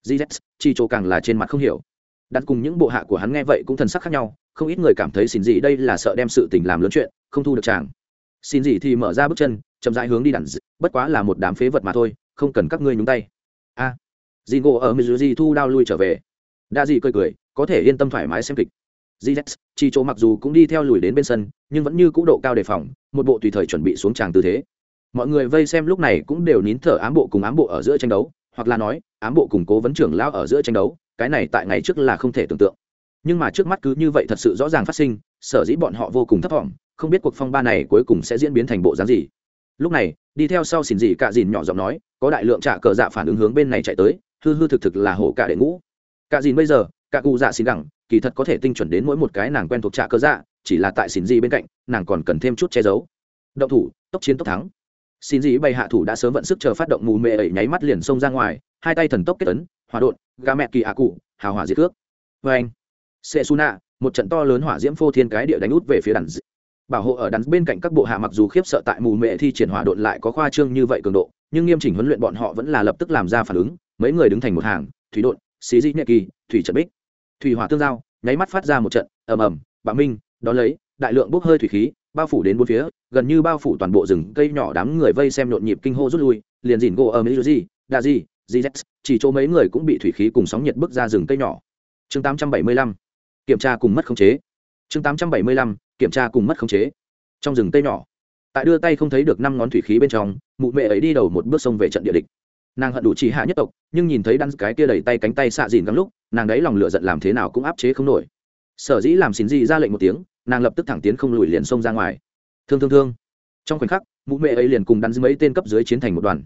Gz chỉ chỗ càng là trên mặt không hiểu. Đặt cùng những bộ hạ của hắn nghe vậy cũng thần sắc khác nhau, không ít người cảm thấy xin dĩ đây là sợ đem sự tình làm lớn chuyện, không thu được chàng. Xin gì thì mở ra bước chân, chậm rãi hướng đi đàn bất quá là một đám phế vật mà thôi, không cần các ngươi nhúng tay dì ngộ ở mizuji thu đao lui trở về. Đa dì cười cười, có thể yên tâm thoải mái xem kịch. Dì z chi chỗ mặc dù cũng đi theo lùi đến bên sân, nhưng vẫn như cũ độ cao đề phòng, một bộ tùy thời chuẩn bị xuống tràng tư thế. Mọi người vây xem lúc này cũng đều nín thở ám bộ cùng ám bộ ở giữa tranh đấu, hoặc là nói, ám bộ cùng cố vấn trưởng lao ở giữa tranh đấu, cái này tại ngày trước là không thể tưởng tượng. Nhưng mà trước mắt cứ như vậy thật sự rõ ràng phát sinh, sở dĩ bọn họ vô cùng thấp thỏm, không biết cuộc phong ba này cuối cùng sẽ diễn biến thành bộ dáng gì. Lúc này, đi theo sau xỉn gì cả dìn nhỏ giọng nói, có đại lượng trả cờ dạ phản ứng hướng bên này chạy tới hư hư thực thực là hổ cả đệ ngũ. Cả dìn bây giờ, cả cụ dạ xin đẳng kỳ thật có thể tinh chuẩn đến mỗi một cái nàng quen thuộc trả cơ dạ chỉ là tại xin gì bên cạnh, nàng còn cần thêm chút che giấu. Động thủ, tốc chiến tốc thắng. Xin gì bày hạ thủ đã sớm vận sức chờ phát động mù mê ẩy nháy mắt liền xông ra ngoài, hai tay thần tốc kết ấn hòa đột gà mẹ kỳ ạ cụ, hào hỏa diệt cước. Vê anh sệ su nạ một trận to lớn hỏa diễm phô thiên cái địa đánh út về phía đàn bảo hộ ở đàn bên cạnh các bộ hạ mặc dù khiếp sợ tại mù mệ thi triển hỏa đột lại có khoa trương như vậy cường độ, nhưng nghiêm chỉnh huấn luyện bọn họ vẫn là lập tức làm ra phản ứng mấy người đứng thành một hàng, thủy đột xí dị nhẹ kỳ, thủy trận bích. Thủy hỏa tương giao, nháy mắt phát ra một trận, ầm ầm, bạo minh, đón lấy, đại lượng bốc hơi thủy khí, bao phủ đến bốn phía, gần như bao phủ toàn bộ rừng cây nhỏ đám người vây xem nhộn nhịp kinh hô rút lui, liền dìn gỗ ở mỹ gì, đa gì gz chỉ chỗ mấy người cũng bị thủy khí cùng sóng nhiệt bước ra rừng cây nhỏ. Chương 875 kiểm tra cùng mất khống chế. Chương 875 kiểm tra cùng mất khống chế. Trong rừng cây nhỏ, tại đưa tay không thấy được năm ngón thủy khí bên trong, mụ mẹ ấy đi đầu một bước sông về trận địa địch nàng hận đủ chỉ hạ nhất tộc, nhưng nhìn thấy đan cái kia đẩy tay cánh tay xạ dìn gắng lúc, nàng đấy lòng lửa giận làm thế nào cũng áp chế không nổi. Sở dĩ làm xin gì ra lệnh một tiếng, nàng lập tức thẳng tiến không lùi liền xông ra ngoài. Thương thương thương. Trong khoảnh khắc, mụ mẹ ấy liền cùng đắn mấy tên cấp dưới chiến thành một đoàn.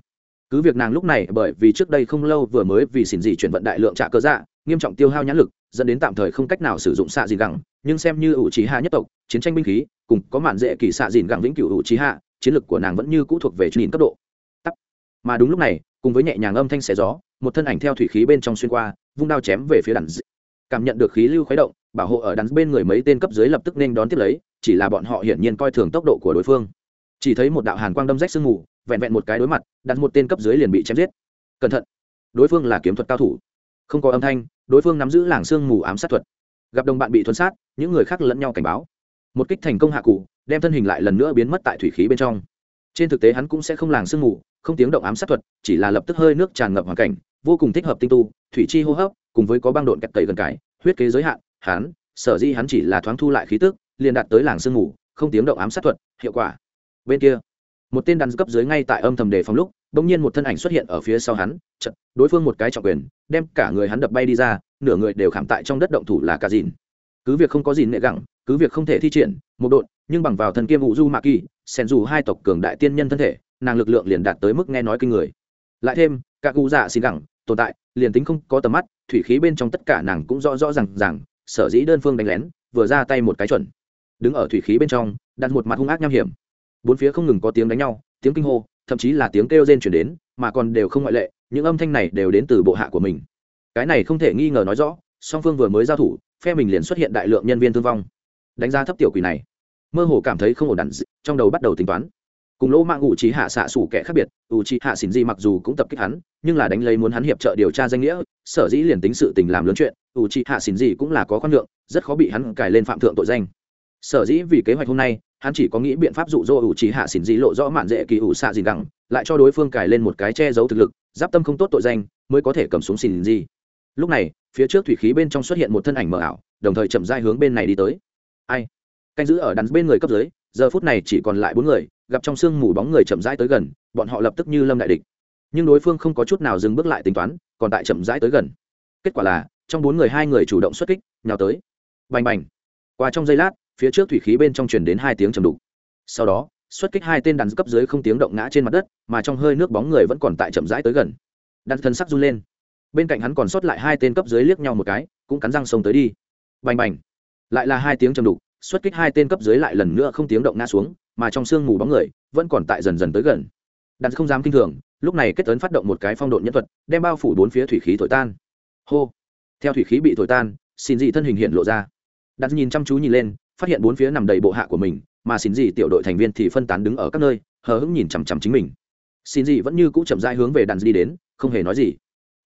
Cứ việc nàng lúc này bởi vì trước đây không lâu vừa mới vì xỉn gì chuyển vận đại lượng trả cơ dạ nghiêm trọng tiêu hao nhãn lực, dẫn đến tạm thời không cách nào sử dụng xạ dìn gẳng nhưng xem như ủ trí hạ nhất tộc, chiến tranh binh khí, cùng có mạn dễ kỳ xạ dìn gẳng vĩnh cửu ủ trí hạ, chiến lược của nàng vẫn như cũ thuộc về nhìn cấp độ mà đúng lúc này, cùng với nhẹ nhàng âm thanh xẻ gió, một thân ảnh theo thủy khí bên trong xuyên qua, vung đao chém về phía đàn d... cảm nhận được khí lưu khuấy động, bảo hộ ở đàn bên người mấy tên cấp dưới lập tức nên đón tiếp lấy, chỉ là bọn họ hiển nhiên coi thường tốc độ của đối phương. Chỉ thấy một đạo hàn quang đâm rách sương mù, vẹn vẹn một cái đối mặt đặt một tên cấp dưới liền bị chém giết. Cẩn thận! Đối phương là kiếm thuật cao thủ. Không có âm thanh, đối phương nắm giữ làng sương mù ám sát thuật. Gặp đồng bạn bị thuấn sát, những người khác lẫn nhau cảnh báo. Một kích thành công hạ cụ, đem thân hình lại lần nữa biến mất tại thủy khí bên trong trên thực tế hắn cũng sẽ không làng sương mù, không tiếng động ám sát thuật, chỉ là lập tức hơi nước tràn ngập hoàn cảnh, vô cùng thích hợp tinh tu, thủy chi hô hấp, cùng với có băng độn kẹp cậy gần cái, huyết kế giới hạn, hắn, sở di hắn chỉ là thoáng thu lại khí tức, liền đạt tới làng sương mù, không tiếng động ám sát thuật, hiệu quả. Bên kia, một tên đàn cấp dưới ngay tại âm thầm đề phòng lúc bỗng nhiên một thân ảnh xuất hiện ở phía sau hắn chật đối phương một cái trọng quyền, đem cả người hắn đập bay đi ra, nửa người đều khảm tại trong đất động thủ là cả dìn cứ việc không có gì nệ gẳng, cứ việc không thể thi triển, một độn nhưng bằng vào thần kiêm vụ du mạ kỳ, sen dù hai tộc cường đại tiên nhân thân thể, nàng lực lượng liền đạt tới mức nghe nói kinh người. Lại thêm, các cụ dạ xin gẳng, tồn tại, liền tính không có tầm mắt, thủy khí bên trong tất cả nàng cũng rõ rõ rằng rằng sở dĩ đơn phương đánh lén, vừa ra tay một cái chuẩn. Đứng ở thủy khí bên trong, đặt một mặt hung ác nham hiểm. Bốn phía không ngừng có tiếng đánh nhau, tiếng kinh hô, thậm chí là tiếng kêu rên chuyển đến, mà còn đều không ngoại lệ, những âm thanh này đều đến từ bộ hạ của mình. Cái này không thể nghi ngờ nói rõ, song phương vừa mới giao thủ, phe mình liền xuất hiện đại lượng nhân viên thương vong. Đánh giá thấp tiểu quỷ này mơ hồ cảm thấy không ổn đặn, trong đầu bắt đầu tính toán. Cùng lỗ mạng ủ trí hạ xạ xủ kẻ khác biệt, ủ trí hạ xỉn di mặc dù cũng tập kích hắn, nhưng là đánh lấy muốn hắn hiệp trợ điều tra danh nghĩa, sở dĩ liền tính sự tình làm lớn chuyện, ủ trí hạ xỉn di cũng là có khoan lượng rất khó bị hắn cài lên phạm thượng tội danh. Sở dĩ vì kế hoạch hôm nay, hắn chỉ có nghĩ biện pháp dụ dỗ ủ trí hạ xỉn gì lộ rõ mạn dễ kỳ ủ xạ gì gẳng, lại cho đối phương cài lên một cái che giấu thực lực, giáp tâm không tốt tội danh, mới có thể cầm súng xỉn gì. lúc này, phía trước thủy khí bên trong xuất hiện một thân ảnh mờ ảo, đồng thời chậm dai hướng bên này đi tới. Ai? Canh giữ ở đắn bên người cấp dưới, giờ phút này chỉ còn lại bốn người, gặp trong sương mù bóng người chậm rãi tới gần, bọn họ lập tức như lâm đại địch. Nhưng đối phương không có chút nào dừng bước lại tính toán, còn tại chậm rãi tới gần. Kết quả là, trong bốn người hai người chủ động xuất kích, nhào tới. Bành bành. Qua trong giây lát, phía trước thủy khí bên trong truyền đến hai tiếng trầm đục. Sau đó, xuất kích hai tên đàn cấp dưới không tiếng động ngã trên mặt đất, mà trong hơi nước bóng người vẫn còn tại chậm rãi tới gần. Đàn thân sắc run lên. Bên cạnh hắn còn sót lại hai tên cấp dưới liếc nhau một cái, cũng cắn răng xông tới đi. Bành bành. Lại là hai tiếng trầm đục xuất kích hai tên cấp dưới lại lần nữa không tiếng động ngã xuống, mà trong sương mù bóng người vẫn còn tại dần dần tới gần. Đàn không dám kinh thường, lúc này kết tấn phát động một cái phong độn nhân thuật, đem bao phủ bốn phía thủy khí thổi tan. Hô! Theo thủy khí bị thổi tan, xin dị thân hình hiện lộ ra. Đàn nhìn chăm chú nhìn lên, phát hiện bốn phía nằm đầy bộ hạ của mình, mà xin dị tiểu đội thành viên thì phân tán đứng ở các nơi, hờ hững nhìn chằm chằm chính mình. Xin dị vẫn như cũ chậm rãi hướng về đàn đi đến, không hề nói gì.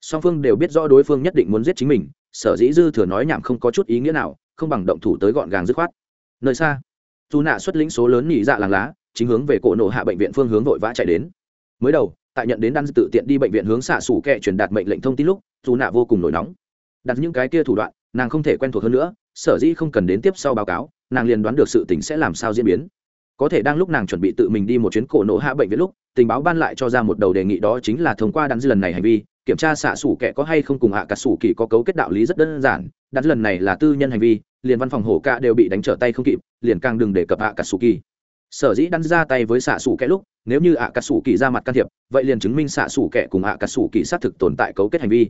Song phương đều biết rõ đối phương nhất định muốn giết chính mình, sở dĩ dư thừa nói nhảm không có chút ý nghĩa nào, không bằng động thủ tới gọn gàng dứt khoát nơi xa. Dù nạ xuất lĩnh số lớn nhị dạ làng lá, chính hướng về cổ nổ hạ bệnh viện phương hướng vội vã chạy đến. Mới đầu, tại nhận đến đan tự tiện đi bệnh viện hướng xạ xủ kẹ truyền đạt mệnh lệnh thông tin lúc, dù nạ vô cùng nổi nóng. Đặt những cái kia thủ đoạn, nàng không thể quen thuộc hơn nữa, sở dĩ không cần đến tiếp sau báo cáo, nàng liền đoán được sự tình sẽ làm sao diễn biến. Có thể đang lúc nàng chuẩn bị tự mình đi một chuyến cổ nổ hạ bệnh viện lúc, tình báo ban lại cho ra một đầu đề nghị đó chính là thông qua đắn dư lần này hành vi, kiểm tra xạ xủ kẻ có hay không cùng hạ cả xủ kỳ có cấu kết đạo lý rất đơn giản đắn lần này là tư nhân hành vi liền văn phòng hổ cả đều bị đánh trở tay không kịp, liền càng đừng để cập hạ cả sủ kỳ sở dĩ đắn ra tay với xạ sủ kẻ lúc, nếu như hạ cà sủ kỳ ra mặt can thiệp, vậy liền chứng minh xạ sủ kẻ cùng hạ cà sủ kỳ xác thực tồn tại cấu kết hành vi.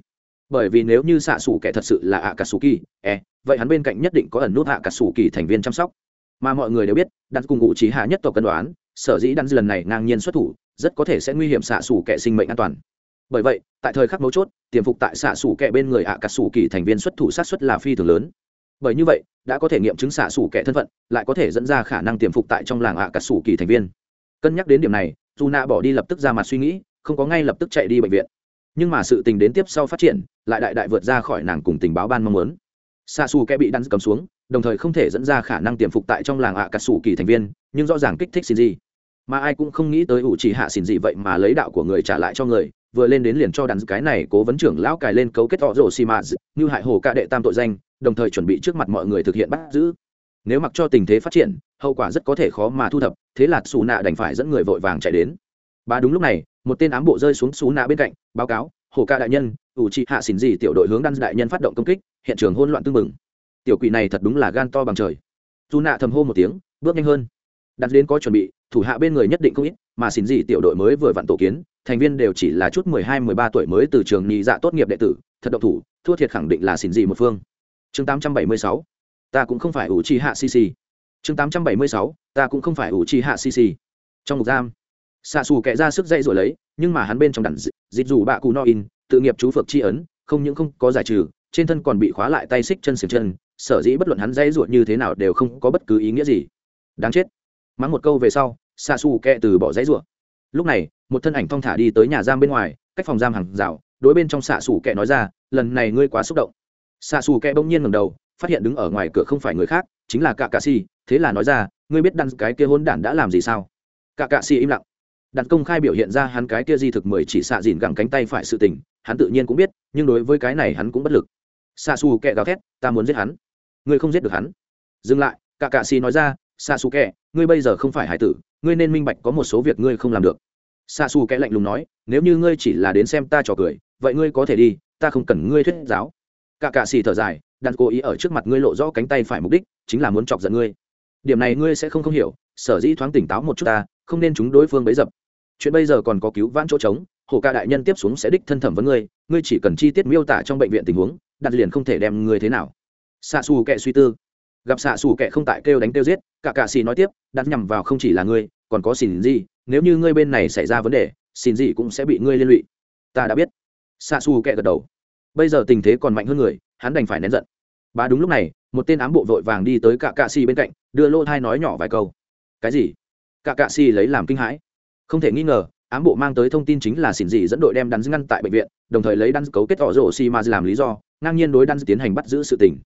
Bởi vì nếu như xạ sủ kẻ thật sự là ạ cà sủ kỳ e vậy hắn bên cạnh nhất định có ẩn nút ạ cà sủ kỳ thành viên chăm sóc. Mà mọi người đều biết đặt cùng ngụ trí hạ nhất tộc cân đoán, sở dĩ đắn lần này ngang nhiên xuất thủ, rất có thể sẽ nguy hiểm xạ sủ kẻ sinh mệnh an toàn. Bởi vậy, tại thời khắc mấu chốt, tiềm phục tại xạ sủ kẻ bên người ạ cà sủ kỳ thành viên xuất thủ sát xuất là phi thường lớn bởi như vậy, đã có thể nghiệm chứng xạ xủ kẻ thân phận, lại có thể dẫn ra khả năng tiềm phục tại trong làng ạ cà xù kỳ thành viên. Cân nhắc đến điểm này, dù nạ bỏ đi lập tức ra mặt suy nghĩ, không có ngay lập tức chạy đi bệnh viện. Nhưng mà sự tình đến tiếp sau phát triển, lại đại đại vượt ra khỏi nàng cùng tình báo ban mong muốn. Xạ xù kẻ bị đắn cầm xuống, đồng thời không thể dẫn ra khả năng tiềm phục tại trong làng ạ cà sủ kỳ thành viên, nhưng rõ ràng kích thích xin gì mà ai cũng không nghĩ tới ủ chỉ hạ xin gì vậy mà lấy đạo của người trả lại cho người vừa lên đến liền cho đàn cái này cố vấn trưởng lão cài lên cấu kết họ rổ xì mạ như hại hồ ca đệ tam tội danh, đồng thời chuẩn bị trước mặt mọi người thực hiện bắt giữ. Nếu mặc cho tình thế phát triển, hậu quả rất có thể khó mà thu thập, thế là xù nạ đành phải dẫn người vội vàng chạy đến. Bà đúng lúc này, một tên ám bộ rơi xuống xú nạ bên cạnh, báo cáo, hồ ca đại nhân, ủ trị hạ xỉn gì tiểu đội hướng đan đại nhân phát động công kích, hiện trường hỗn loạn tưng mừng tiểu quỷ này thật đúng là gan to bằng trời. Dù nạ thầm hô một tiếng, bước nhanh hơn đặt đến có chuẩn bị, thủ hạ bên người nhất định không ít, mà xỉn gì tiểu đội mới vừa vặn tổ kiến, thành viên đều chỉ là chút mười hai, mười ba tuổi mới từ trường nhị dạ tốt nghiệp đệ tử, thật độc thủ, thua thiệt khẳng định là xỉn gì một phương. Chương tám trăm bảy mươi sáu, ta cũng không phải ủ trì hạ cc chương tám trăm bảy mươi sáu, ta cũng không phải ủ chi hạ cc. trong một giam xạ xù kẻ ra sức dây rồi lấy, nhưng mà hắn bên trong đặn dịch dù bạ cù no in, tự nghiệp chú phược tri ấn, không những không có giải trừ, trên thân còn bị khóa lại tay xích chân xiềng chân, sở dĩ bất luận hắn dây ruột như thế nào đều không có bất cứ ý nghĩa gì. Đáng chết mắng một câu về sau xa xù kẹ từ bỏ dãy ruột lúc này, một thân ảnh thong thả đi tới nhà giam bên ngoài, cách phòng giam hàng rào, đối bên trong xạ xù kẹ nói ra, lần này ngươi quá xúc động. Xạ xù kẹ bỗng nhiên ngầm đầu, phát hiện đứng ở ngoài cửa không phải người khác, chính là cạ cạ si, thế là nói ra, ngươi biết đăng cái kia hôn đản đã làm gì sao? Cạ cạ si im lặng. Đặt công khai biểu hiện ra hắn cái kia di thực mười chỉ xạ dìn gẳng cánh tay phải sự tình, hắn tự nhiên cũng biết, nhưng đối với cái này hắn cũng bất lực. Xạ xù kẹ gào thét, ta muốn giết hắn. Ngươi không giết được hắn. Dừng lại, cạ cạ si nói ra xạ xù kẹ ngươi bây giờ không phải hải tử, ngươi nên minh bạch có một số việc ngươi không làm được. Xạ xù kẹ lạnh lùng nói, nếu như ngươi chỉ là đến xem ta trò cười, vậy ngươi có thể đi, ta không cần ngươi thuyết giáo. Cả cạ xì thở dài, đặt cố ý ở trước mặt ngươi lộ rõ cánh tay phải mục đích, chính là muốn chọc giận ngươi. Điểm này ngươi sẽ không không hiểu, sở dĩ thoáng tỉnh táo một chút ta, không nên chúng đối phương bấy dập. Chuyện bây giờ còn có cứu vãn chỗ trống, hồ ca đại nhân tiếp xuống sẽ đích thân thẩm vấn ngươi ngươi chỉ cần chi tiết miêu tả trong bệnh viện tình huống, đặt liền không thể đem ngươi thế nào. Xa xù kệ suy tư gặp xạ xù kẻ không tại kêu đánh kêu giết, cả cạ xì nói tiếp, đặt nhằm vào không chỉ là ngươi, còn có xỉn gì, nếu như ngươi bên này xảy ra vấn đề, xỉn gì cũng sẽ bị ngươi liên lụy. Ta đã biết. Xạ xù kẻ gật đầu. Bây giờ tình thế còn mạnh hơn người, hắn đành phải nén giận. Bà đúng lúc này, một tên ám bộ vội vàng đi tới cả cạ xì bên cạnh, đưa lô thai nói nhỏ vài câu. Cái gì? Cả cạ xì lấy làm kinh hãi. Không thể nghi ngờ, ám bộ mang tới thông tin chính là xỉn dị dẫn đội đem đắn ngăn tại bệnh viện, đồng thời lấy đắn cấu kết tỏ rổ xi mà làm lý do, ngang nhiên đối đắn tiến hành bắt giữ sự tình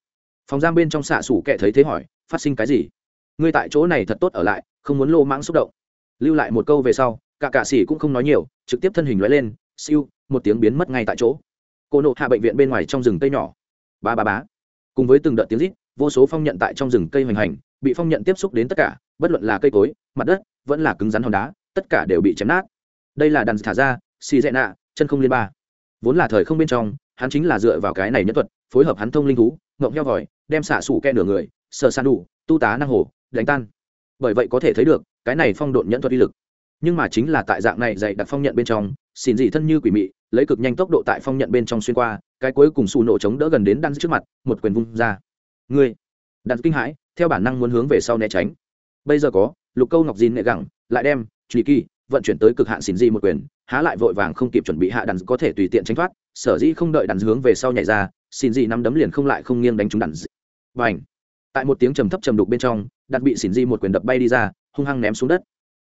phòng giam bên trong xạ sủ kệ thấy thế hỏi, phát sinh cái gì? Ngươi tại chỗ này thật tốt ở lại, không muốn lô mãng xúc động. Lưu lại một câu về sau, cả cạ xỉ cũng không nói nhiều, trực tiếp thân hình nói lên, siêu, một tiếng biến mất ngay tại chỗ. Cô nộ hạ bệnh viện bên ngoài trong rừng cây nhỏ. Ba ba bá cùng với từng đợt tiếng rít, vô số phong nhận tại trong rừng cây hoành hành, bị phong nhận tiếp xúc đến tất cả, bất luận là cây cối, mặt đất, vẫn là cứng rắn hòn đá, tất cả đều bị chém nát. Đây là đàn thả ra xì dẹ nạ, chân không liên ba. Vốn là thời không bên trong, hắn chính là dựa vào cái này nhất thuật, phối hợp hắn thông linh thú ngộng heo vòi đem xạ sủ kẹ nửa người sợ san đủ, tu tá năng hồ, đánh tan. Bởi vậy có thể thấy được, cái này phong độn nhẫn thuật uy lực. Nhưng mà chính là tại dạng này dạy đặt phong nhận bên trong xin dị thân như quỷ mị, lấy cực nhanh tốc độ tại phong nhận bên trong xuyên qua, cái cuối cùng xù nổ chống đỡ gần đến đan trước mặt, một quyền vung ra. Người đan kinh hãi, theo bản năng muốn hướng về sau né tránh. Bây giờ có, lục câu ngọc dìn nệ gẳng lại đem truy kỳ, vận chuyển tới cực hạn xin dị một quyền, há lại vội vàng không kịp chuẩn bị hạ đàn có thể tùy tiện tránh thoát, sở dĩ không đợi đàn hướng về sau nhảy ra xin dị nắm đấm liền không lại không nghiêng đánh trúng đàn và ảnh. Tại một tiếng trầm thấp trầm đục bên trong, đặt bị xin di một quyền đập bay đi ra, hung hăng ném xuống đất.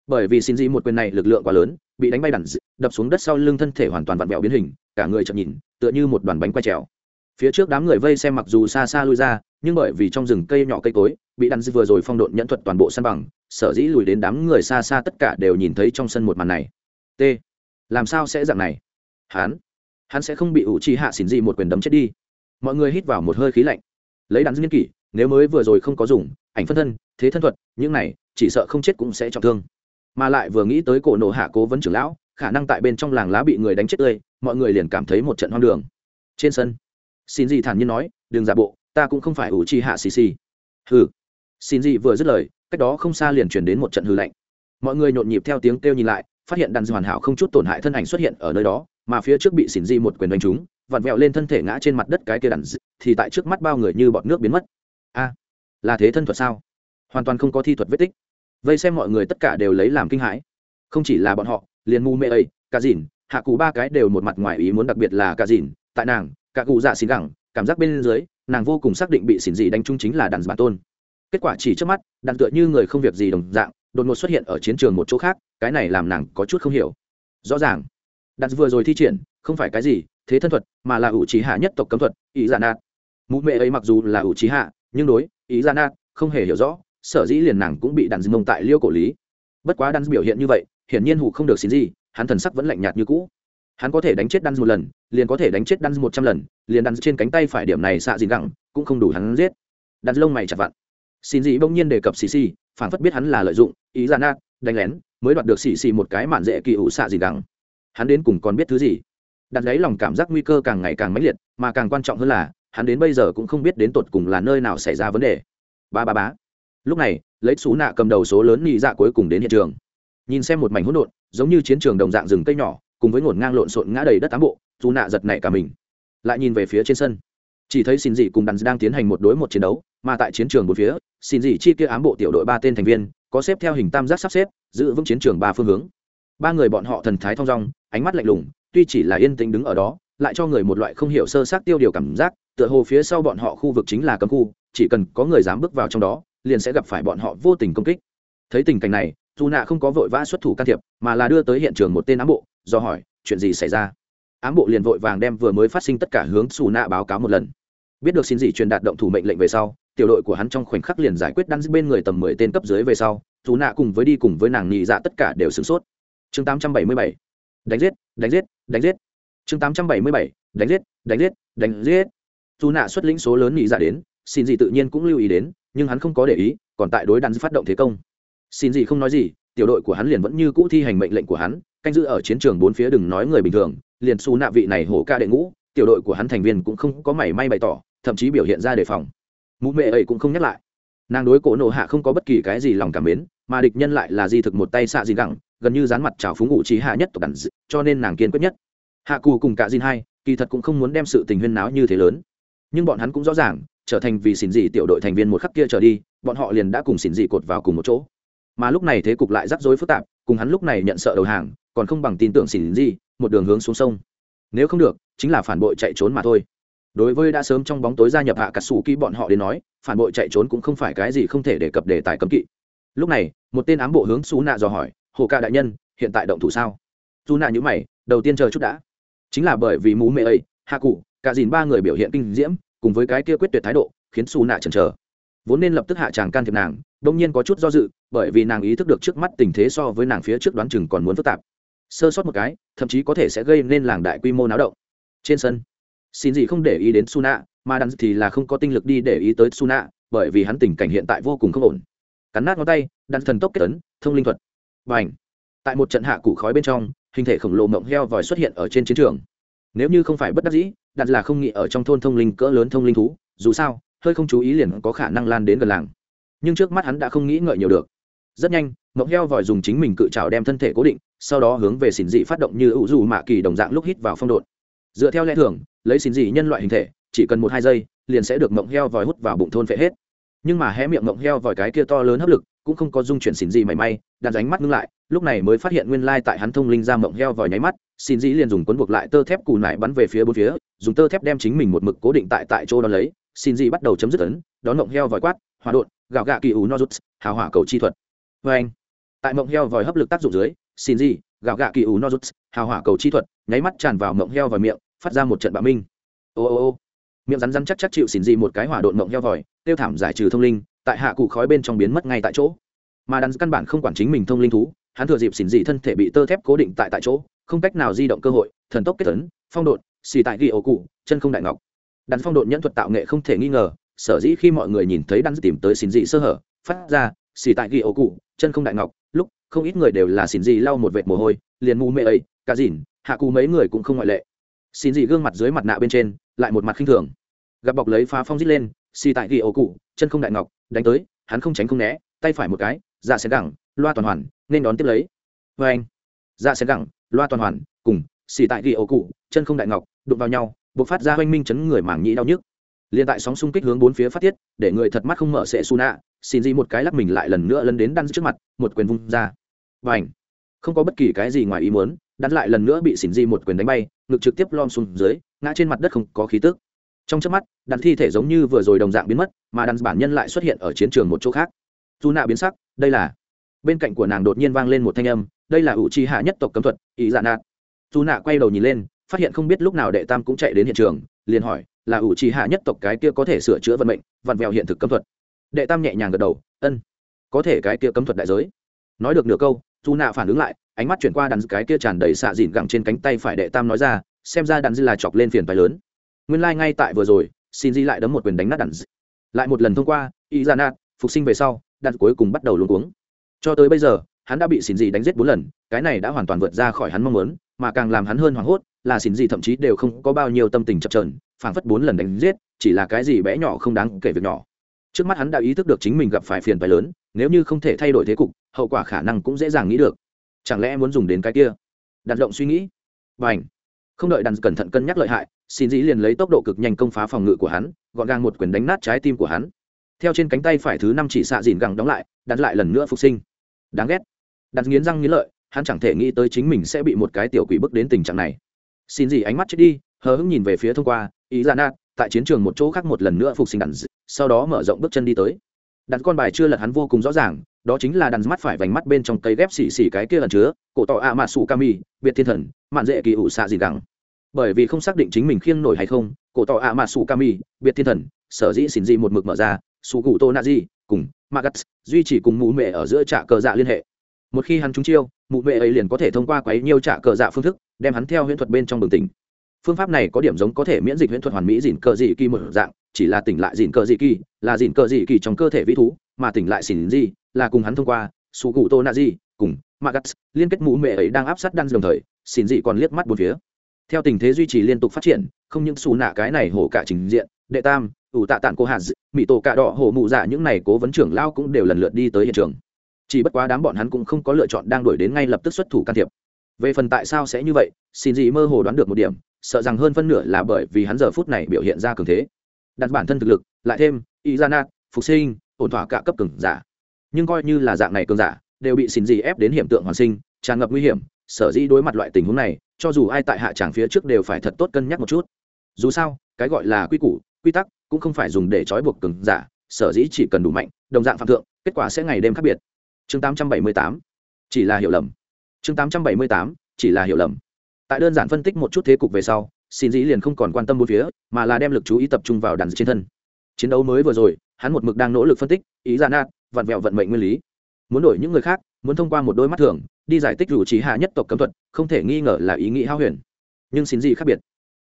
Bởi vì xin di một quyền này lực lượng quá lớn, bị đánh bay đặn đập xuống đất sau lưng thân thể hoàn toàn vặn vẹo biến hình, cả người chậm nhìn, tựa như một đoàn bánh quay trèo. Phía trước đám người vây xem mặc dù xa xa lui ra, nhưng bởi vì trong rừng cây nhỏ cây cối, bị đặn vừa rồi phong độn nhẫn thuật toàn bộ săn bằng, sở dĩ lùi đến đám người xa xa tất cả đều nhìn thấy trong sân một màn này. T. Làm sao sẽ dạng này? Hắn hắn sẽ không bị ủ trì hạ xỉn di một quyền đấm chết đi. Mọi người hít vào một hơi khí lạnh lấy đắn nghiên kỷ, nếu mới vừa rồi không có dùng, ảnh phân thân, thế thân thuật, những này, chỉ sợ không chết cũng sẽ trọng thương. Mà lại vừa nghĩ tới cổ nổ hạ cố vấn trưởng lão, khả năng tại bên trong làng lá bị người đánh chết tươi, mọi người liền cảm thấy một trận hoang đường. Trên sân, xin gì thản nhiên nói, đừng giả bộ, ta cũng không phải ủ chi hạ xì xì. Hừ. Xin gì vừa dứt lời, cách đó không xa liền chuyển đến một trận hư lạnh. Mọi người nhộn nhịp theo tiếng kêu nhìn lại, phát hiện đàn hoàn hảo không chút tổn hại thân ảnh xuất hiện ở nơi đó, mà phía trước bị xin gì một quyền đánh trúng vặn vẹo lên thân thể ngã trên mặt đất cái kia đàn thì tại trước mắt bao người như bọt nước biến mất. A, là thế thân thuật sao? Hoàn toàn không có thi thuật vết tích. Vây xem mọi người tất cả đều lấy làm kinh hãi. Không chỉ là bọn họ, liền mu mê ấy cả dìn, hạ cụ ba cái đều một mặt ngoài ý muốn đặc biệt là cả dìn, tại nàng, cả cụ dạ xỉn gẳng, cảm giác bên dưới, nàng vô cùng xác định bị xỉn dị đánh trúng chính là đàn bản tôn. Kết quả chỉ trước mắt, đàn tựa như người không việc gì đồng dạng, đột ngột xuất hiện ở chiến trường một chỗ khác, cái này làm nàng có chút không hiểu. Rõ ràng, đàn vừa rồi thi triển, không phải cái gì thế thân thuật, mà là ủ trí hạ nhất tộc cấm thuật ý giả dạ nạt. Mụ mẹ ấy mặc dù là ủ trí hạ, nhưng đối ý giả dạ nạt không hề hiểu rõ, sở dĩ liền nàng cũng bị đàn mông tại liêu cổ lý. Bất quá đàn biểu hiện như vậy, hiển nhiên hủ không được xin gì, hắn thần sắc vẫn lạnh nhạt như cũ. Hắn có thể đánh chết đan một lần, liền có thể đánh chết đan một trăm lần, liền đan trên cánh tay phải điểm này xạ gì gẳng, cũng không đủ hắn giết. Đan lông mày chặt vặn. Xin gì bỗng nhiên đề cập xì xì phản phất biết hắn là lợi dụng ý ra nát đánh lén, mới đoạt được xì xì một cái mạn dễ kỳ ủ xạ gì gẳng. Hắn đến cùng còn biết thứ gì? Đặt lấy lòng cảm giác nguy cơ càng ngày càng mãnh liệt, mà càng quan trọng hơn là, hắn đến bây giờ cũng không biết đến tột cùng là nơi nào xảy ra vấn đề. Ba ba bá lúc này, lấy xú nạ cầm đầu số lớn nhị dạ cuối cùng đến hiện trường. Nhìn xem một mảnh hỗn độn, giống như chiến trường đồng dạng rừng cây nhỏ, cùng với ngổn ngang lộn xộn ngã đầy đất tám bộ dù nạ giật nảy cả mình. Lại nhìn về phía trên sân. Chỉ thấy xin dị cùng đàn đang tiến hành một đối một chiến đấu, mà tại chiến trường một phía, xin dị chi kia ám bộ tiểu đội ba tên thành viên, có xếp theo hình tam giác sắp xếp, giữ vững chiến trường ba phương hướng. Ba người bọn họ thần thái thong dong, ánh mắt lạnh lùng tuy chỉ là yên tĩnh đứng ở đó, lại cho người một loại không hiểu sơ sát tiêu điều cảm giác, tựa hồ phía sau bọn họ khu vực chính là cấm khu, chỉ cần có người dám bước vào trong đó, liền sẽ gặp phải bọn họ vô tình công kích. Thấy tình cảnh này dù nạ không có vội vã xuất thủ can thiệp, mà là đưa tới hiện trường một tên ám bộ, do hỏi, chuyện gì xảy ra? Ám bộ liền vội vàng đem vừa mới phát sinh tất cả hướng xù nạ báo cáo một lần. Biết được xin gì truyền đạt động thủ mệnh lệnh về sau, tiểu đội của hắn trong khoảnh khắc liền giải quyết đan bên người tầm mười tên cấp dưới về sau dù nạ cùng với đi cùng với nàng nhị dạ tất cả đều sửng sốt. Chương tám trăm bảy mươi bảy đánh giết đánh giết đánh giết. Chương tám trăm bảy mươi bảy, đánh giết đánh giết đánh giết. Dù nạ xuất lĩnh số lớn nhị giả đến, xin gì tự nhiên cũng lưu ý đến, nhưng hắn không có để ý, còn tại đối đan phát động thế công. Xin gì không nói gì, tiểu đội của hắn liền vẫn như cũ thi hành mệnh lệnh của hắn, canh giữ ở chiến trường bốn phía đừng nói người bình thường, liền xù nạ vị này hổ ca đệ ngũ, tiểu đội của hắn thành viên cũng không có mảy may bày tỏ, thậm chí biểu hiện ra đề phòng. Mụ mẹ ấy cũng không nhắc lại. Nàng đối cổ nộ hạ không có bất kỳ cái gì lòng cảm mến, mà địch nhân lại là di thực một tay xạ gì gẳng gần như dán mặt trào phúng ngụ trí hạ nhất tộc đàn dự, cho nên nàng kiên quyết nhất. Hạ cù cùng cả Jin hai kỳ thật cũng không muốn đem sự tình huyên náo như thế lớn. Nhưng bọn hắn cũng rõ ràng trở thành vì xỉn dị tiểu đội thành viên một khắc kia trở đi bọn họ liền đã cùng xỉn dị cột vào cùng một chỗ. Mà lúc này thế cục lại rắc rối phức tạp cùng hắn lúc này nhận sợ đầu hàng còn không bằng tin tưởng xỉn dị một đường hướng xuống sông. Nếu không được chính là phản bội chạy trốn mà thôi. Đối với đã sớm trong bóng tối gia nhập hạ cắt sủ kỹ bọn họ đến nói phản bội chạy trốn cũng không phải cái gì không thể đề cập đề tài cấm kỵ. Lúc này một tên ám bộ hướng xú nạ dò hỏi hồ ca đại nhân, hiện tại động thủ sao? Dù nạ nhữ mày, đầu tiên chờ chút đã. Chính là bởi vì mú mẹ ấy, hạ cụ, cả dìn ba người biểu hiện kinh diễm, cùng với cái kia quyết tuyệt thái độ, khiến xù nạ chần chờ. Vốn nên lập tức hạ tràng can thiệp nàng, đông nhiên có chút do dự, bởi vì nàng ý thức được trước mắt tình thế so với nàng phía trước đoán chừng còn muốn phức tạp. Sơ sót một cái, thậm chí có thể sẽ gây nên làng đại quy mô náo động. Trên sân, xin gì không để ý đến suna mà đắn thì là không có tinh lực đi để ý tới suna bởi vì hắn tình cảnh hiện tại vô cùng không ổn. Cắn nát ngón tay đắn thần tốc kết tấn thông linh thuật và ảnh. Tại một trận hạ củ khói bên trong, hình thể khổng lồ mộng heo vòi xuất hiện ở trên chiến trường. Nếu như không phải bất đắc dĩ, đặt là không nghĩ ở trong thôn thông linh cỡ lớn thông linh thú, dù sao, hơi không chú ý liền có khả năng lan đến gần làng. Nhưng trước mắt hắn đã không nghĩ ngợi nhiều được. Rất nhanh, mộng heo vòi dùng chính mình cự trào đem thân thể cố định, sau đó hướng về xỉn dị phát động như ủ dù mạ kỳ đồng dạng lúc hít vào phong độn. Dựa theo lẽ thường, lấy xỉn dị nhân loại hình thể, chỉ cần một hai giây, liền sẽ được mộng heo vòi hút vào bụng thôn phệ hết nhưng mà hé miệng ngộng heo vòi cái kia to lớn hấp lực, cũng không có dung chuyển xin gì mảy may đặt ránh mắt ngưng lại, lúc này mới phát hiện nguyên lai tại hắn thông linh ra mộng heo vòi nháy mắt xin dĩ liền dùng quấn buộc lại tơ thép cù nải bắn về phía bốn phía, dùng tơ thép đem chính mình một mực cố định tại tại chỗ đó lấy xin dĩ bắt đầu chấm dứt ấn, đón mộng heo vòi quát hòa đột gạo gạ kỳ ủ no rút, hào hỏa cầu chi thuật. Vê anh, tại mộng heo vòi hấp lực tác dụng dưới xin dĩ gạo gạ kỳ ủ no rút, hào hỏa cầu chi thuật, nháy mắt tràn vào mộng heo vòi miệng, phát ra một trận bạo minh. Ô ô ô miệng rắn rắn chắc chắc chịu xỉn gì một cái hỏa đột mộng heo vòi, tiêu thảm giải trừ thông linh, tại hạ cụ khói bên trong biến mất ngay tại chỗ. Mà đắn căn bản không quản chính mình thông linh thú, hắn thừa dịp xỉn dị thân thể bị tơ thép cố định tại tại chỗ, không cách nào di động cơ hội, thần tốc kết tấn, phong độn, xì tại ghi ổ cụ, chân không đại ngọc. Đắn phong độn nhẫn thuật tạo nghệ không thể nghi ngờ, sở dĩ khi mọi người nhìn thấy đắn tìm tới xỉn dị sơ hở, phát ra, xì tại ghi ổ cụ, chân không đại ngọc, lúc, không ít người đều là xỉn dị lau một vệt mồ hôi, liền mù mê ấy, cả dìn, hạ cụ mấy người cũng không ngoại lệ. Xỉn dị gương mặt dưới mặt nạ bên trên, lại một mặt khinh thường gặp bọc lấy phá phong dít lên, xì tại ghi ổ cụ, chân không đại ngọc, đánh tới, hắn không tránh không né, tay phải một cái dạ xén gẳng, loa toàn hoàn, nên đón tiếp lấy. Vê anh dạ xén gẳng, loa toàn hoàn, cùng xì tại ghi ổ cụ, chân không đại ngọc, đụng vào nhau b ộ c phát ra oanh minh chấn người mảng nhĩ đau nhức. Liền tại sóng xung kích hướng bốn phía phát tiết, để người thật mắt không mở sệ su nạ, xin di một cái lắc mình lại lần nữa lân đến đan trước mặt, một quyền vung ra. Và ảnh không có bất kỳ cái gì ngoài ý muốn đan lại lần nữa bị xin di một quyền đánh bay, ngực trực tiếp lom xuống dưới, ngã trên mặt đất không có khí tức trong trước mắt đan thi thể giống như vừa rồi đồng dạng biến mất, mà đan bản nhân lại xuất hiện ở chiến trường một chỗ khác. Dù nạ biến sắc, đây là bên cạnh của nàng đột nhiên vang lên một thanh âm, đây là ủ trì hạ nhất tộc cấm thuật, ý dạ nạt dù nạ quay đầu nhìn lên, phát hiện không biết lúc nào đệ tam cũng chạy đến hiện trường, liền hỏi, là ủ trì hạ nhất tộc cái kia có thể sửa chữa vận mệnh, vặn vẹo hiện thực cấm thuật. Đệ tam nhẹ nhàng gật đầu, ân, có thể cái kia cấm thuật đại giới. Nói được nửa câu, dù nạ phản ứng lại, ánh mắt chuyển qua đàn cái kia tràn đầy xạ dịn gẳng trên cánh tay phải đệ tam nói ra, xem ra đàn dư là chọc lên phiền phái lớn nguyên lai、like、ngay tại vừa rồi xin di lại đấm một quyền đánh nát đạn, lại một lần thông qua y ra nạt phục sinh về sau đạn cuối cùng bắt đầu luôn cuống. Cho tới bây giờ hắn đã bị xin di đánh giết bốn lần cái này đã hoàn toàn vượt ra khỏi hắn mong muốn mà càng làm hắn hơn hoảng hốt là xin di thậm chí đều không có bao nhiêu tâm tình chập trờn phảng phất bốn lần đánh giết chỉ là cái gì bé nhỏ không đáng kể việc nhỏ. Trước mắt hắn đã ý thức được chính mình gặp phải phiền phải lớn nếu như không thể thay đổi thế cục hậu quả khả năng cũng dễ dàng nghĩ được. Chẳng lẽ muốn dùng đến cái kia? Đặt động suy nghĩ. Và ảnh không đợi đàn cẩn thận cân nhắc lợi hại, xin dĩ liền lấy tốc độ cực nhanh công phá phòng ngự của hắn, gọn gàng một quyền đánh nát trái tim của hắn. Theo trên cánh tay phải thứ năm chỉ xạ dìn gẳng đóng lại, đặt lại lần nữa phục sinh. Đáng ghét. Đặt nghiến răng nghiến lợi, hắn chẳng thể nghĩ tới chính mình sẽ bị một cái tiểu quỷ bước đến tình trạng này. Xin gì ánh mắt chết đi, hờ hững nhìn về phía thông qua, ý ra nát, tại chiến trường một chỗ khác một lần nữa phục sinh đàn sau đó mở rộng bước chân đi tới đặt con bài chưa lật hắn vô cùng rõ ràng, đó chính là đàn mắt phải vành mắt bên trong cây ghép xì xì cái kia ẩn chứa, cổ tỏ ạ mạ sủ kami biệt thiên thần, mạn dễ kỳ ủ xạ gì gẳng. Bởi vì không xác định chính mình khiêng nổi hay không, cổ tỏ ạ mạ sủ kami biệt thiên thần, sở dĩ xin gì một mực mở ra, sủ cụ tô na di cùng magat, duy trì cùng mụ mẹ ở giữa trạ cờ dạ liên hệ. Một khi hắn trúng chiêu, mụ mẹ ấy liền có thể thông qua quấy nhiều trạ cờ dạ phương thức, đem hắn theo huyễn thuật bên trong bừng tỉnh phương pháp này có điểm giống có thể miễn dịch huyễn thuật hoàn mỹ dìn cờ dị kỳ một dạng, chỉ là tỉnh lại dìn cờ dị kỳ, là dìn cờ dị kỳ trong cơ thể vĩ thú, mà tỉnh lại xỉn dị, là cùng hắn thông qua, su cụ tô na dị, cùng magas liên kết mũ mẹ ấy đang áp sát đan đồng thời, xỉn dị còn liếc mắt bốn phía. Theo tình thế duy trì liên tục phát triển, không những xù nạ cái này hổ cả trình diện, đệ tam, ủ tạ tản cô hạt mỹ tổ cạ đỏ hổ mụ dạ những này cố vấn trưởng lao cũng đều lần lượt đi tới hiện trường. Chỉ bất quá đám bọn hắn cũng không có lựa chọn đang đuổi đến ngay lập tức xuất thủ can thiệp. Về phần tại sao sẽ như vậy xin gì mơ hồ đoán được một điểm sợ rằng hơn phân nửa là bởi vì hắn giờ phút này biểu hiện ra cường thế. Đặt bản thân thực lực, lại thêm y ra nát phục sinh, ổn thỏa cả cấp cường giả. Nhưng coi như là dạng này cường giả, đều bị xin gì ép đến hiểm tượng hoàn sinh, tràn ngập nguy hiểm, sở dĩ đối mặt loại tình huống này, cho dù ai tại hạ tràng phía trước đều phải thật tốt cân nhắc một chút. Dù sao, cái gọi là quy củ, quy tắc cũng không phải dùng để trói buộc cường giả, sở dĩ chỉ cần đủ mạnh, đồng dạng phạm thượng, kết quả sẽ ngày đêm khác biệt. Chương 878 chỉ là hiểu lầm. Chương 878 chỉ là hiểu lầm tại đơn giản phân tích một chút thế cục về sau, xin dĩ liền không còn quan tâm bốn phía, mà là đem lực chú ý tập trung vào đàn trên thân. Chiến đấu mới vừa rồi, hắn một mực đang nỗ lực phân tích, ý ra nát, vặn vẹo vận mệnh nguyên lý. Muốn đổi những người khác, muốn thông qua một đôi mắt thường, đi giải tích rủ trí hạ nhất tộc cấm thuật, không thể nghi ngờ là ý nghĩ hao huyền. Nhưng xin gì khác biệt.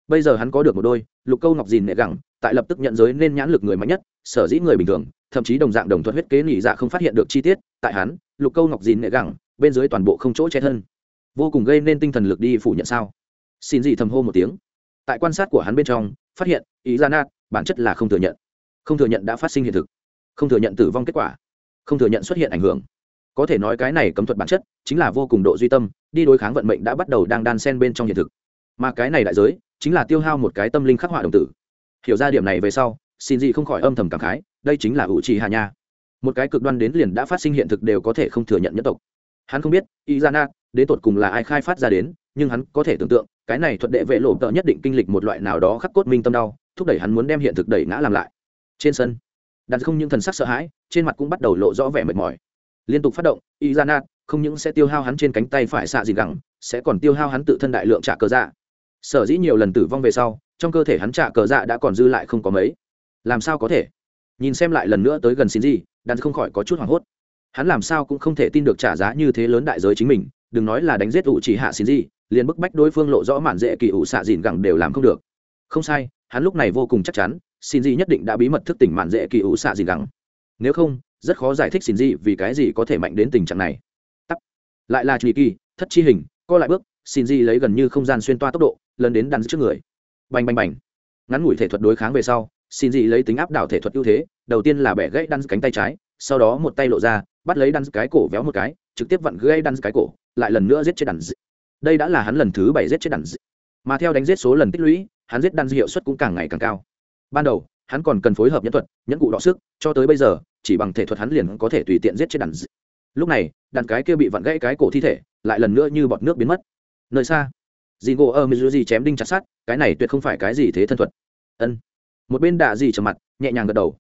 Bây giờ hắn có được một đôi, lục câu ngọc dìn nệ gẳng, tại lập tức nhận giới nên nhãn lực người mạnh nhất, sở dĩ người bình thường, thậm chí đồng dạng đồng thuật huyết kế nỉ dạ không phát hiện được chi tiết, tại hắn, lục câu ngọc dìn nệ gẳng, bên dưới toàn bộ không chỗ che thân vô cùng gây nên tinh thần lực đi phủ nhận sao? Xin gì thầm hô một tiếng. Tại quan sát của hắn bên trong, phát hiện, ý ra nát, bản chất là không thừa nhận. Không thừa nhận đã phát sinh hiện thực. Không thừa nhận tử vong kết quả. Không thừa nhận xuất hiện ảnh hưởng. Có thể nói cái này cấm thuật bản chất, chính là vô cùng độ duy tâm, đi đối kháng vận mệnh đã bắt đầu đang đan sen bên trong hiện thực. Mà cái này đại giới, chính là tiêu hao một cái tâm linh khắc họa đồng tử. Hiểu ra điểm này về sau, xin gì không khỏi âm thầm cảm khái, đây chính là ủ trì hà nha. Một cái cực đoan đến liền đã phát sinh hiện thực đều có thể không thừa nhận nhân tộc hắn không biết, izana đến tột cùng là ai khai phát ra đến, nhưng hắn có thể tưởng tượng, cái này thuật đệ vệ lộ tợ nhất định kinh lịch một loại nào đó khắc cốt minh tâm đau, thúc đẩy hắn muốn đem hiện thực đẩy ngã làm lại. Trên sân, đặt không những thần sắc sợ hãi, trên mặt cũng bắt đầu lộ rõ vẻ mệt mỏi. Liên tục phát động, izana không những sẽ tiêu hao hắn trên cánh tay phải xạ gì gẳng, sẽ còn tiêu hao hắn tự thân đại lượng trả cờ dạ. Sở dĩ nhiều lần tử vong về sau, trong cơ thể hắn trả cờ dạ đã còn dư lại không có mấy. Làm sao có thể? Nhìn xem lại lần nữa tới gần xin gì đàn không khỏi có chút hoảng hốt hắn làm sao cũng không thể tin được trả giá như thế lớn đại giới chính mình, đừng nói là đánh giết ủ chỉ hạ xin gì liền bức bách đối phương lộ rõ mạn dễ kỳ ủ xạ dìn gẳng đều làm không được. Không sai, hắn lúc này vô cùng chắc chắn xin gì nhất định đã bí mật thức tỉnh mạn dễ kỳ ủ xạ dìn gẳng. Nếu không, rất khó giải thích xin gì vì cái gì có thể mạnh đến tình trạng này. Tắt lại là truy kỳ, thất chi hình, co lại bước xin gì lấy gần như không gian xuyên toa tốc độ, lần đến đàn trước người. Bành bành bành. Ngắn ngủi thể thuật đối kháng về sau xin gì lấy tính áp đảo thể thuật ưu thế, đầu tiên là bẻ gãy đan cánh tay trái, sau đó một tay lộ ra bắt lấy đan cái cổ véo một cái, trực tiếp vặn gãy đan cái cổ, lại lần nữa giết chết đàn đây đã là hắn lần thứ bảy giết chết đàn mà theo đánh giết số lần tích lũy, hắn giết đan hiệu suất cũng càng ngày càng cao. Ban đầu, hắn còn cần phối hợp nhân thuật, nhẫn cụ đọ sức, cho tới bây giờ, chỉ bằng thể thuật hắn liền có thể tùy tiện giết chết đàn lúc này đàn cái kia bị vặn gãy cái cổ thi thể, lại lần nữa như bọt nước biến mất. Nơi xa dì ngộ ở mizuji chém đinh chặt sát cái này tuyệt không phải cái gì thế thân thuật. Ân. Một bên đạ dì trầm mặt, nhẹ nhàng gật đầu.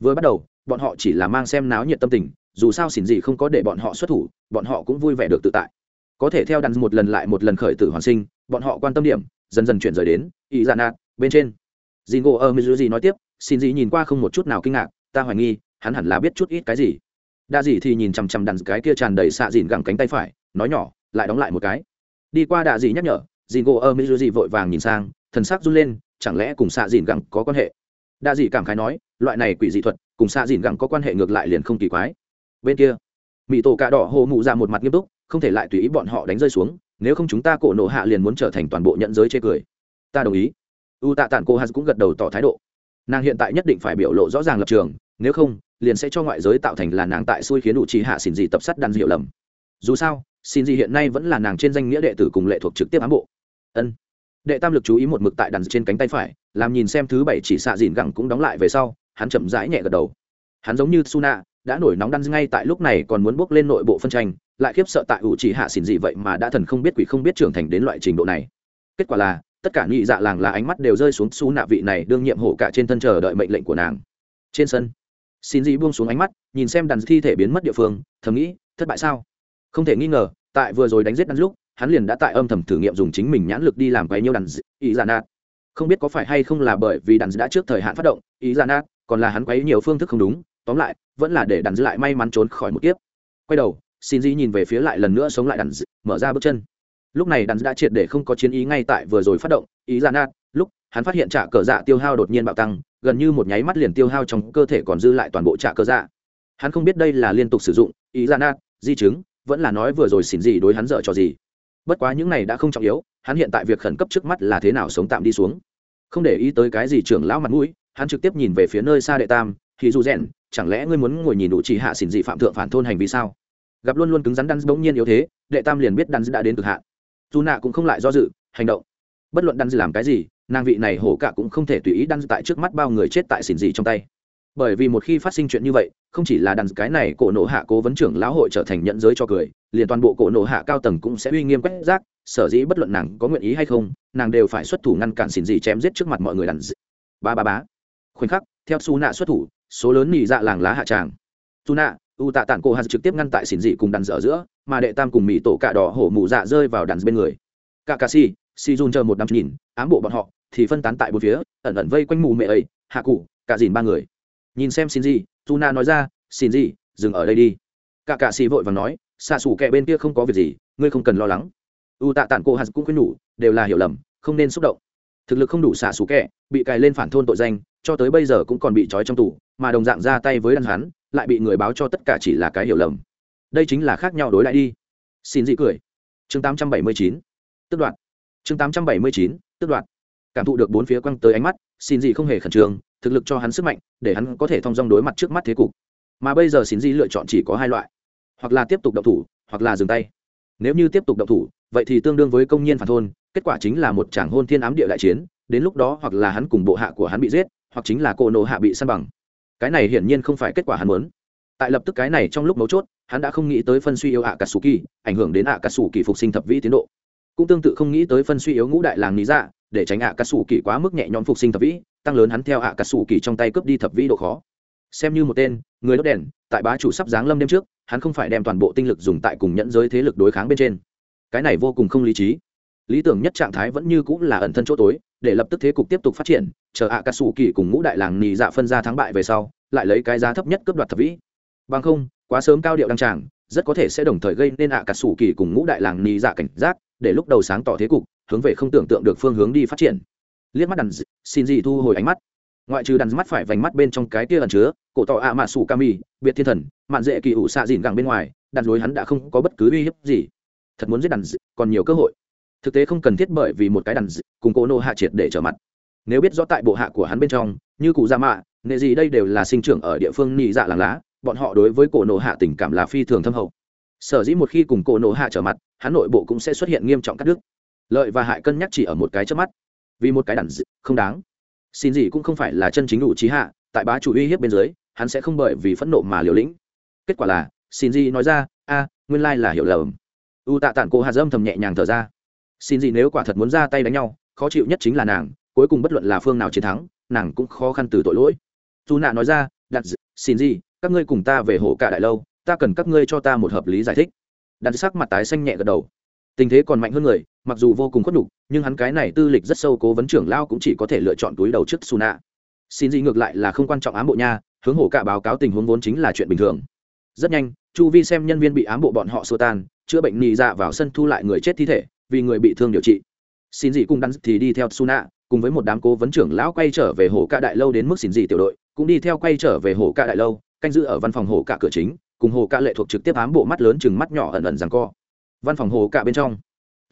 Vừa bắt đầu, bọn họ chỉ là mang xem náo nhiệt tâm tình dù sao xỉn gì không có để bọn họ xuất thủ, bọn họ cũng vui vẻ được tự tại. Có thể theo đàn một lần lại một lần khởi tử hoàn sinh, bọn họ quan tâm điểm dần dần chuyển rời đến ý dạ nạt bên trên. Dì ngộ ở mizuji nói tiếp xin gì nhìn qua không một chút nào kinh ngạc, ta hoài nghi, hắn hẳn là biết chút ít cái gì. Đa dì thì nhìn chằm chằm đàn cái kia tràn đầy xạ dìn gẳng cánh tay phải, nói nhỏ, lại đóng lại một cái. Đi qua đạ dì nhắc nhở dì ngộ ở mizuji vội vàng nhìn sang, thần sắc run lên, chẳng lẽ cùng xạ dìn gẳng có quan hệ? Đa dì cảm khái nói, loại này quỷ dị thuật cùng xạ dìn gẳng có quan hệ ngược lại liền không kỳ quái bên kia. Mỹ tổ cà đỏ hồ mụ ra một mặt nghiêm túc, không thể lại tùy ý bọn họ đánh rơi xuống, nếu không chúng ta cổ nộ hạ liền muốn trở thành toàn bộ nhận giới chê cười. Ta đồng ý. U tạ tản cô hà cũng gật đầu tỏ thái độ. Nàng hiện tại nhất định phải biểu lộ rõ ràng lập trường, nếu không, liền sẽ cho ngoại giới tạo thành là nàng tại xui khiến đủ trí hạ xin dị tập sát đàn diệu lầm. Dù sao, xin gì hiện nay vẫn là nàng trên danh nghĩa đệ tử cùng lệ thuộc trực tiếp ám bộ. Ân. Đệ tam lực chú ý một mực tại đàn trên cánh tay phải, làm nhìn xem thứ bảy chỉ xạ dìn gẳng cũng đóng lại về sau, hắn chậm rãi nhẹ gật đầu. Hắn giống như suna đã nổi nóng đan ngay tại lúc này còn muốn bước lên nội bộ phân tranh, lại khiếp sợ tại ủ chỉ hạ xỉn gì vậy mà đã thần không biết quỷ không biết trưởng thành đến loại trình độ này. Kết quả là, tất cả nhị dạ làng là ánh mắt đều rơi xuống su nạ vị này đương nhiệm hổ cả trên thân chờ đợi mệnh lệnh của nàng. Trên sân xin dị buông xuống ánh mắt, nhìn xem đàn thi thể biến mất địa phương, thầm nghĩ, thất bại sao? Không thể nghi ngờ, tại vừa rồi đánh giết đàn lúc, hắn liền đã tại âm thầm thử nghiệm dùng chính mình nhãn lực đi làm quấy nhiêu đàn ý giả nạt. Không biết có phải hay không là bởi vì đàn đã trước thời hạn phát động, ý giả nạt, còn là hắn quấy nhiều phương thức không đúng tóm lại, vẫn là để đàn lại may mắn trốn khỏi một kiếp. Quay đầu, xin dĩ nhìn về phía lại lần nữa sống lại đàn mở ra bước chân. Lúc này đàn đã triệt để không có chiến ý ngay tại vừa rồi phát động, ý ra nát, lúc hắn phát hiện trả cờ dạ tiêu hao đột nhiên bạo tăng, gần như một nháy mắt liền tiêu hao trong cơ thể còn dư lại toàn bộ trả cờ dạ. Hắn không biết đây là liên tục sử dụng, ý ra nát, di chứng, vẫn là nói vừa rồi xin gì đối hắn dở cho gì. Bất quá những này đã không trọng yếu, hắn hiện tại việc khẩn cấp trước mắt là thế nào sống tạm đi xuống. Không để ý tới cái gì trưởng lão mặt mũi, hắn trực tiếp nhìn về phía nơi xa đệ tam thì dù rèn, chẳng lẽ ngươi muốn ngồi nhìn đủ chỉ hạ xỉn dị phạm thượng phản thôn hành vi sao? Gặp luôn luôn cứng rắn đan bỗng nhiên yếu thế, đệ tam liền biết đan đã đến cực hạn. Dù nạ cũng không lại do dự, hành động. Bất luận đan làm cái gì, nàng vị này hổ cả cũng không thể tùy ý đan tại trước mắt bao người chết tại xỉn dị trong tay. Bởi vì một khi phát sinh chuyện như vậy, không chỉ là đàn cái này cổ nổ hạ cố vấn trưởng lão hội trở thành nhận giới cho cười, liền toàn bộ cổ nổ hạ cao tầng cũng sẽ uy nghiêm quét rác, sở dĩ bất luận nàng có nguyện ý hay không, nàng đều phải xuất thủ ngăn cản xỉn dị chém giết trước mặt mọi người đàn dị. ba ba bá khoảnh khắc, theo su nạ xuất thủ số lớn nỉ dạ làng lá hạ tràng. Su nạ u tạ tản cô hạt trực tiếp ngăn tại xỉn dị cùng đàn dở giữa, mà đệ tam cùng mỹ tổ cạ đỏ hổ mụ dạ rơi vào đàn bên người. Cả cà si si dun chờ một năm nhìn, ám bộ bọn họ, thì phân tán tại bốn phía, ẩn ẩn vây quanh mù mẹ ấy, hạ cụ cả dìn ba người. Nhìn xem xin gì tu na nói ra xin gì dừng ở đây đi. Cả cạ xì vội và nói, xạ xủ kẹ bên kia không có việc gì, ngươi không cần lo lắng. U tạ tản cô hạt cũng khuyên nhủ, đều là hiểu lầm, không nên xúc động. Thực lực không đủ xạ xủ kẹ bị cài lên phản thôn tội danh cho tới bây giờ cũng còn bị trói trong tủ, mà đồng dạng ra tay với đàn hắn, lại bị người báo cho tất cả chỉ là cái hiểu lầm. Đây chính là khác nhau đối lại đi. Xin dị cười. Chương 879 tức đoạn chương 879 tức đoạn cảm thụ được bốn phía quăng tới ánh mắt, xin dị không hề khẩn trương, thực lực cho hắn sức mạnh, để hắn có thể thông dong đối mặt trước mắt thế cục. Mà bây giờ xin dị lựa chọn chỉ có hai loại, hoặc là tiếp tục động thủ, hoặc là dừng tay. Nếu như tiếp tục động thủ, vậy thì tương đương với công nhân phản thôn, kết quả chính là một tràng hôn thiên ám địa đại chiến, đến lúc đó hoặc là hắn cùng bộ hạ của hắn bị giết hoặc chính là cô nô hạ bị săn bằng. Cái này hiển nhiên không phải kết quả hắn muốn. Tại lập tức cái này trong lúc mấu chốt, hắn đã không nghĩ tới phân suy yếu ạ cà sù kỳ ảnh hưởng đến ạ cà sù kỳ phục sinh thập vĩ tiến độ. Cũng tương tự không nghĩ tới phân suy yếu ngũ đại làng lý dạ để tránh ạ cà sù kỳ quá mức nhẹ nhõm phục sinh thập vĩ, tăng lớn hắn theo ạ cà sù kỳ trong tay cướp đi thập vĩ độ khó. Xem như một tên, người đốt đèn, tại bá chủ sắp giáng lâm đêm trước, hắn không phải đem toàn bộ tinh lực dùng tại cùng nhẫn giới thế lực đối kháng bên trên. Cái này vô cùng không lý trí. Lý tưởng nhất trạng thái vẫn như cũng là ẩn thân chỗ tối để lập tức thế cục tiếp tục phát triển, chờ ạ cà sủ kỳ cùng ngũ đại làng nì dạ phân ra thắng bại về sau, lại lấy cái giá thấp nhất cướp đoạt thập vĩ. Bằng không, quá sớm cao điệu đăng tràng, rất có thể sẽ đồng thời gây nên ạ cà sủ kỳ cùng ngũ đại làng nì dạ cảnh giác, để lúc đầu sáng tỏ thế cục, hướng về không tưởng tượng được phương hướng đi phát triển. Liếc mắt đàn xin gì thu hồi ánh mắt. Ngoại trừ đàn mắt phải vành mắt bên trong cái kia ẩn chứa, cổ tỏ ạ mạ sủ ca mi biệt thiên thần, mạn dễ kỳ ủ xạ dìn gẳng bên ngoài đàn lối hắn đã không có bất cứ uy hiếp gì. Thật muốn giết đàn còn nhiều cơ hội thực tế không cần thiết bởi vì một cái đàn cùng cô nô hạ triệt để trở mặt. Nếu biết rõ tại bộ hạ của hắn bên trong như cụ gia mạ nghệ gì đây đều là sinh trưởng ở địa phương nhị dạ làng lá bọn họ đối với cổ nộ hạ tình cảm là phi thường thâm hậu. Sở dĩ một khi cùng cổ nộ hạ trở mặt hắn nội bộ cũng sẽ xuất hiện nghiêm trọng cắt đứt. Lợi và hại cân nhắc chỉ ở một cái trước mắt. Vì một cái đàn dị, không đáng. Xin gì cũng không phải là chân chính đủ trí hạ tại bá chủ uy hiếp bên dưới hắn sẽ không bởi vì phẫn nộ mà liều lĩnh. Kết quả là xin gì nói ra a nguyên lai là hiểu lầm. U tạ tản cô hạ dâm thầm nhẹ nhàng thở ra xin gì nếu quả thật muốn ra tay đánh nhau, khó chịu nhất chính là nàng, cuối cùng bất luận là phương nào chiến thắng, nàng cũng khó khăn từ tội lỗi. Dù nạ nói ra đặt xin gì, các ngươi cùng ta về hồ cả đại lâu, ta cần các ngươi cho ta một hợp lý giải thích. Đặt sắc mặt tái xanh nhẹ gật đầu. Tình thế còn mạnh hơn người, mặc dù vô cùng khuất nhục, nhưng hắn cái này tư lịch rất sâu cố vấn trưởng lao cũng chỉ có thể lựa chọn túi đầu trước su nạ xin gì ngược lại là không quan trọng ám bộ nha, hướng hổ cả báo cáo tình huống vốn chính là chuyện bình thường. Rất nhanh, chu vi xem nhân viên bị ám bộ bọn họ xua tan, chữa bệnh nì dạ vào sân thu lại người chết thi thể vì người bị thương điều trị. Xin gì cùng đắn thì đi theo Suna cùng với một đám cố vấn trưởng lão quay trở về hồ ca đại lâu đến mức xin gì tiểu đội, cũng đi theo quay trở về hồ ca đại lâu, canh giữ ở văn phòng hồ ca cửa chính, cùng hồ ca lệ thuộc trực tiếp ám bộ mắt lớn chừng mắt nhỏ ẩn ẩn rằng co. Văn phòng hồ ca bên trong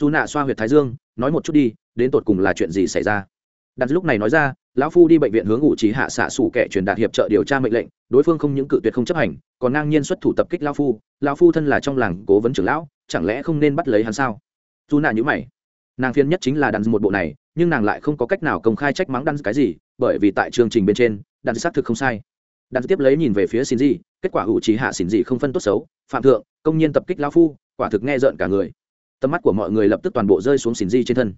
dù nạ xoa huyệt thái dương, nói một chút đi, đến tột cùng là chuyện gì xảy ra? Đặt lúc này nói ra, lão phu đi bệnh viện hướng ngụ trí hạ xạ sủ kẻ truyền đạt hiệp trợ điều tra mệnh lệnh, đối phương không những cự tuyệt không chấp hành, còn ngang nhiên xuất thủ tập kích lão phu lão phu thân là trong làng cố vấn trưởng lão, chẳng lẽ không nên bắt lấy hắn sao? Dù nạ nhữ mày. Nàng phiên nhất chính là đàn một bộ này, nhưng nàng lại không có cách nào công khai trách mắng đàn cái gì, bởi vì tại chương trình bên trên, đàn xác thực không sai. Đàn tiếp lấy nhìn về phía xin gì kết quả hữu trí hạ xin gì không phân tốt xấu, phạm thượng, công nhiên tập kích lao phu, quả thực nghe rợn cả người. Tầm mắt của mọi người lập tức toàn bộ rơi xuống xin gì trên thân.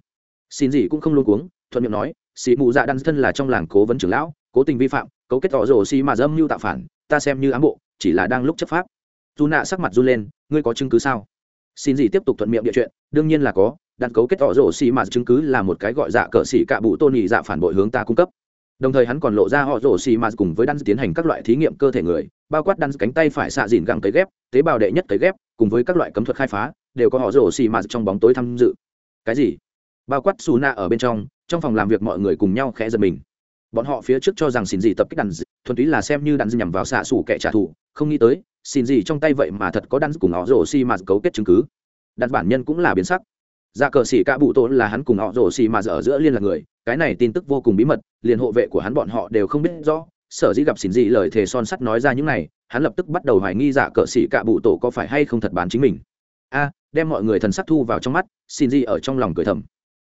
Xin gì cũng không luôn cuống, thuận miệng nói xì mù dạ đan thân là trong làng cố vấn trưởng lão, cố tình vi phạm, cấu kết tỏ rổ xì mà dâm mưu tạo phản, ta xem như ám bộ, chỉ là đang lúc chấp pháp. Dù nạ sắc mặt run lên, ngươi có chứng cứ sao? Xin gì tiếp tục thuận miệng địa chuyện, đương nhiên là có, Đặt cấu kết tỏ rổ xì mà chứng cứ là một cái gọi dạ cờ xì cạ bụ tôn nhị dạ phản bội hướng ta cung cấp. Đồng thời hắn còn lộ ra họ rổ xì mà cùng với đan tiến hành các loại thí nghiệm cơ thể người, bao quát đan cánh tay phải xạ dìn gẳng cấy ghép, tế bào đệ nhất cấy ghép, cùng với các loại cấm thuật khai phá, đều có họ rổ xì mà trong bóng tối tham dự. Cái gì? Bao quát xù nạ ở bên trong trong phòng làm việc mọi người cùng nhau khẽ giật mình. Bọn họ phía trước cho rằng xin gì tập kích đàn thuần túy là xem như đàn nhằm vào xạ xủ kẻ trả thù, không nghĩ tới xin gì trong tay vậy mà thật có đan cùng họ rổ xi mà cấu kết chứng cứ. Đặt bản nhân cũng là biến sắc. Dạ cờ xỉ cả bụ tổ là hắn cùng họ rổ xi mà ở giữa liên là người, cái này tin tức vô cùng bí mật, liền hộ vệ của hắn bọn họ đều không biết rõ. Sở dĩ gặp xin gì lời thề son sắt nói ra những này, hắn lập tức bắt đầu hoài nghi dạ cờ xỉ cả bụ tổ có phải hay không thật bán chính mình. A, đem mọi người thần sắc thu vào trong mắt, xin gì ở trong lòng cười thầm.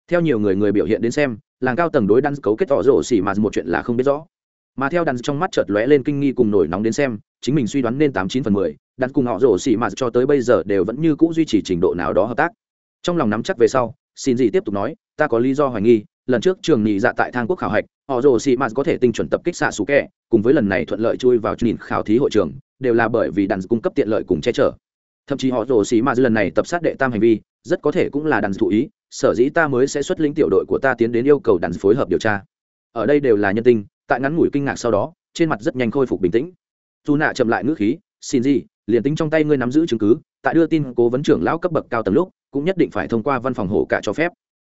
Theo nhiều người người biểu hiện đến xem, làng cao tầng đối đan cấu kết tỏ rổ xỉ mà một chuyện là không biết rõ mà theo đàn trong mắt chợt lóe lên kinh nghi cùng nổi nóng đến xem, chính mình suy đoán nên tám chín phần mười, đàn cùng họ rổ xỉ mà cho tới bây giờ đều vẫn như cũ duy trì trình độ nào đó hợp tác. Trong lòng nắm chắc về sau, xin gì tiếp tục nói, ta có lý do hoài nghi, lần trước trường nhị dạ tại thang quốc khảo hạch, họ rồ xỉ mạt có thể tinh chuẩn tập kích xạ xù kẹ, cùng với lần này thuận lợi chui vào nhìn khảo thí hội trường, đều là bởi vì đàn cung cấp tiện lợi cùng che chở. Thậm chí họ rồ xỉ mạt lần này tập sát đệ tam hành vi, rất có thể cũng là đàn thụ ý, sở dĩ ta mới sẽ xuất lĩnh tiểu đội của ta tiến đến yêu cầu đàn phối hợp điều tra. Ở đây đều là nhân tinh tại ngắn ngủi kinh ngạc sau đó, trên mặt rất nhanh khôi phục bình tĩnh. Dù nạ chậm lại ngữ khí, xin gì, liền tính trong tay ngươi nắm giữ chứng cứ, tại đưa tin cố vấn trưởng lão cấp bậc cao tầng lúc, cũng nhất định phải thông qua văn phòng hổ cả cho phép.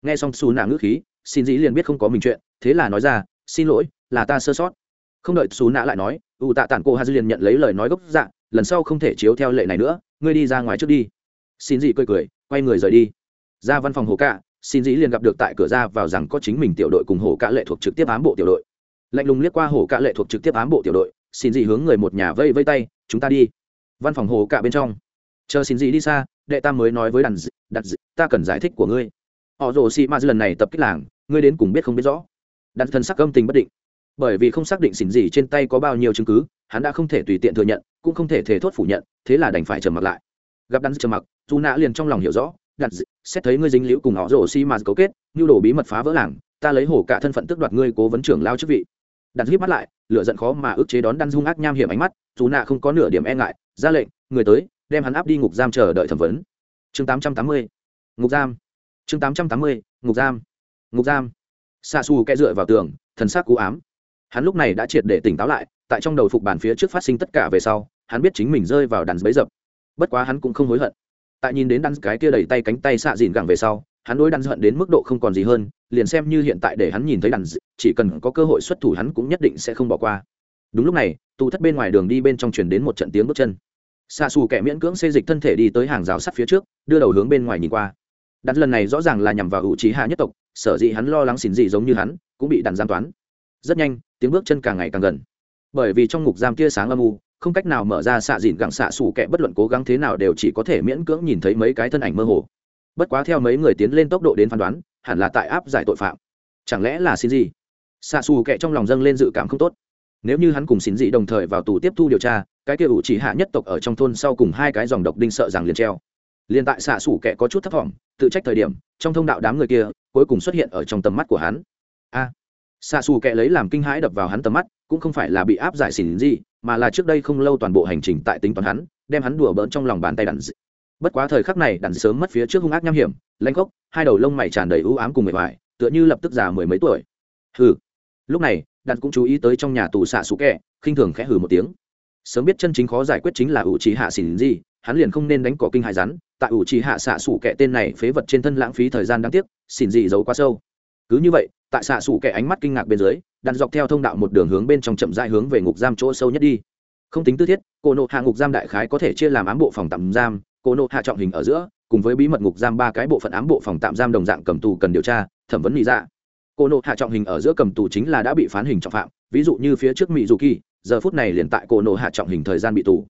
Nghe xong xù nạ ngữ khí, xin dĩ liền biết không có mình chuyện, thế là nói ra, xin lỗi, là ta sơ sót. Không đợi xù nạ lại nói ưu tạ tản cô hà dư liền nhận lấy lời nói gốc dạ lần sau không thể chiếu theo lệ này nữa, ngươi đi ra ngoài trước đi. Xin dĩ cười cười, quay người rời đi. Ra văn phòng hồ cạ xin dĩ liền gặp được tại cửa ra vào rằng có chính mình tiểu đội cùng hồ cạ lệ thuộc trực tiếp ám bộ tiểu đội lạnh lùng liếc qua hồ cạ lệ thuộc trực tiếp ám bộ tiểu đội, xin dị hướng người một nhà vây vây tay, chúng ta đi. Văn phòng hồ cạ bên trong. Chờ xin dị đi xa, đệ tam mới nói với đàn d... đặt d... ta cần giải thích của ngươi. Họ rồ xị ma lần này tập kích làng, ngươi đến cùng biết không biết rõ. Đặt thần sắc âm tình bất định. Bởi vì không xác định xỉn gì trên tay có bao nhiêu chứng cứ, hắn đã không thể tùy tiện thừa nhận, cũng không thể thể thốt phủ nhận, thế là đành phải trầm mặc lại. Gặp đắn trầm mặc, dù nã liền trong lòng hiểu rõ đặt xét thấy ngươi dính liễu cùng họ rồ xi ma cấu kết như đồ bí mật phá vỡ làng, ta lấy hổ cả thân phận tước đoạt ngươi cố vấn trưởng lao chức vị đặt híp mắt lại, lửa giận khó mà ức chế đón đan hung ác nham hiểm ánh mắt, dù nạ không có nửa điểm e ngại, ra lệnh, người tới, đem hắn áp đi ngục giam chờ đợi thẩm vấn. Chương 880. ngục giam. Chương 880. ngục giam. Ngục giam. Xa xù kẽ dựa vào tường, thần sắc cú ám. Hắn lúc này đã triệt để tỉnh táo lại, tại trong đầu phục bàn phía trước phát sinh tất cả về sau, hắn biết chính mình rơi vào đàn bấy dập. Bất quá hắn cũng không hối hận. Tại nhìn đến đan cái kia đẩy tay cánh tay xạ dìn gẳng về sau hắn đối đan hận đến mức độ không còn gì hơn, liền xem như hiện tại để hắn nhìn thấy đàn chỉ cần có cơ hội xuất thủ hắn cũng nhất định sẽ không bỏ qua. Đúng lúc này, tù thất bên ngoài đường đi bên trong truyền đến một trận tiếng bước chân. Xạ xù kẻ miễn cưỡng xê dịch thân thể đi tới hàng rào sắt phía trước, đưa đầu hướng bên ngoài nhìn qua. Đàn lần này rõ ràng là nhằm vào hữu trí hạ nhất tộc, sở dĩ hắn lo lắng xỉn dị giống như hắn, cũng bị đàn giam toán. Rất nhanh, tiếng bước chân càng ngày càng gần. Bởi vì trong ngục giam tia sáng âm u, không cách nào mở ra xạ dịn gặng xạ xù kẹ bất luận cố gắng thế nào đều chỉ có thể miễn cưỡng nhìn thấy mấy cái thân ảnh mơ hồ bất quá theo mấy người tiến lên tốc độ đến phán đoán, hẳn là tại áp giải tội phạm. Chẳng lẽ là xin gì? Xạ xù Kệ trong lòng dâng lên dự cảm không tốt. Nếu như hắn cùng xin dị đồng thời vào tù tiếp thu điều tra, cái kia ủ chỉ hạ nhất tộc ở trong thôn sau cùng hai cái dòng độc đinh sợ rằng liền treo. Liền tại xạ xủ kệ có chút thấp thỏm, tự trách thời điểm, trong thông đạo đám người kia, cuối cùng xuất hiện ở trong tầm mắt của hắn. A! Xạ xù Kệ lấy làm kinh hãi đập vào hắn tầm mắt, cũng không phải là bị áp giải xỉn gì, mà là trước đây không lâu toàn bộ hành trình tại tính toán hắn, đem hắn đùa bỡn trong lòng bàn tay đàn dị bất quá thời khắc này đàn sớm mất phía trước hung ác nham hiểm, lanh gốc hai đầu lông mày tràn đầy ưu ám cùng mệt mỏi, tựa như lập tức già mười mấy tuổi. Hừ. Lúc này, đàn cũng chú ý tới trong nhà tù xạ sủ kẹ, khinh thường khẽ hừ một tiếng. Sớm biết chân chính khó giải quyết chính là ủ trí hạ xỉn gì, hắn liền không nên đánh cỏ kinh hại rắn, tại ủ trí hạ xạ sủ kẹ tên này phế vật trên thân lãng phí thời gian đáng tiếc, xỉn gì giấu quá sâu. Cứ như vậy, tại xạ sủ kẻ ánh mắt kinh ngạc bên dưới, đàn dọc theo thông đạo một đường hướng bên trong chậm dại hướng về ngục giam chỗ sâu nhất đi. Không tính tư thiết, cô nộ hạ ngục giam đại khái có thể chia làm ám bộ phòng tạm giam cô nộ hạ trọng hình ở giữa, cùng với bí mật ngục giam ba cái bộ phận ám bộ phòng tạm giam đồng dạng cầm tù cần điều tra, thẩm vấn mỹ dạ. Cô nộ hạ trọng hình ở giữa cầm tù chính là đã bị phán hình trọng phạm, ví dụ như phía trước mỹ dù kỳ giờ phút này liền tại cô nộ hạ trọng hình thời gian bị tù.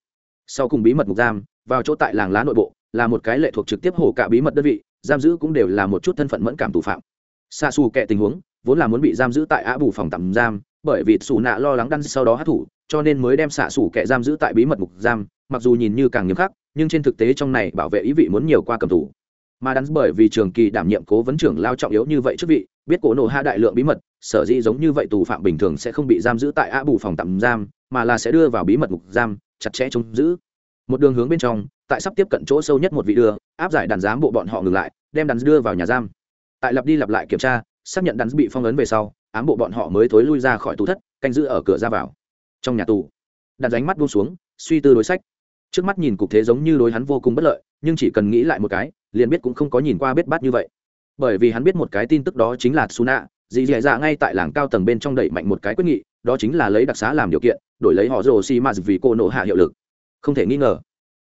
Sau cùng bí mật ngục giam, vào chỗ tại làng lá nội bộ, là một cái lệ thuộc trực tiếp hồ cả bí mật đơn vị, giam giữ cũng đều là một chút thân phận mẫn cảm tù phạm. Xa xù kệ tình huống, vốn là muốn bị giam giữ tại á bù phòng tạm giam, bởi vì xù nạ lo lắng đăn sau đó hát thủ, cho nên mới đem xạ xù kệ giam giữ tại bí mật ngục giam, mặc dù nhìn như càng nghiêm khắc nhưng trên thực tế trong này bảo vệ ý vị muốn nhiều qua cầm tù mà đắn bởi vì trường kỳ đảm nhiệm cố vấn trưởng lao trọng yếu như vậy trước vị, biết cổ nổ hạ đại lượng bí mật, sở dĩ giống như vậy tù phạm bình thường sẽ không bị giam giữ tại a bù phòng tạm giam, mà là sẽ đưa vào bí mật ngục giam, chặt chẽ trông giữ. Một đường hướng bên trong, tại sắp tiếp cận chỗ sâu nhất một vị đưa, áp giải đàn giám bộ bọn họ ngừng lại, đem đàn đưa vào nhà giam. Tại lặp đi lặp lại kiểm tra, xác nhận đàn bị phong ấn về sau, ám bộ bọn họ mới thối lui ra khỏi tù thất, canh giữ ở cửa ra vào. Trong nhà tù, đàn ránh mắt buông xuống, suy tư đối sách trước mắt nhìn cục thế giống như đối hắn vô cùng bất lợi, nhưng chỉ cần nghĩ lại một cái, liền biết cũng không có nhìn qua biết bắt như vậy. Bởi vì hắn biết một cái tin tức đó chính là suna, dì dì dạ ngay tại làng cao tầng bên trong đẩy mạnh một cái quyết nghị, đó chính là lấy đặc xá làm điều kiện, đổi lấy họ rồ xì m vì cô nổ hạ hiệu lực. Không thể nghi ngờ,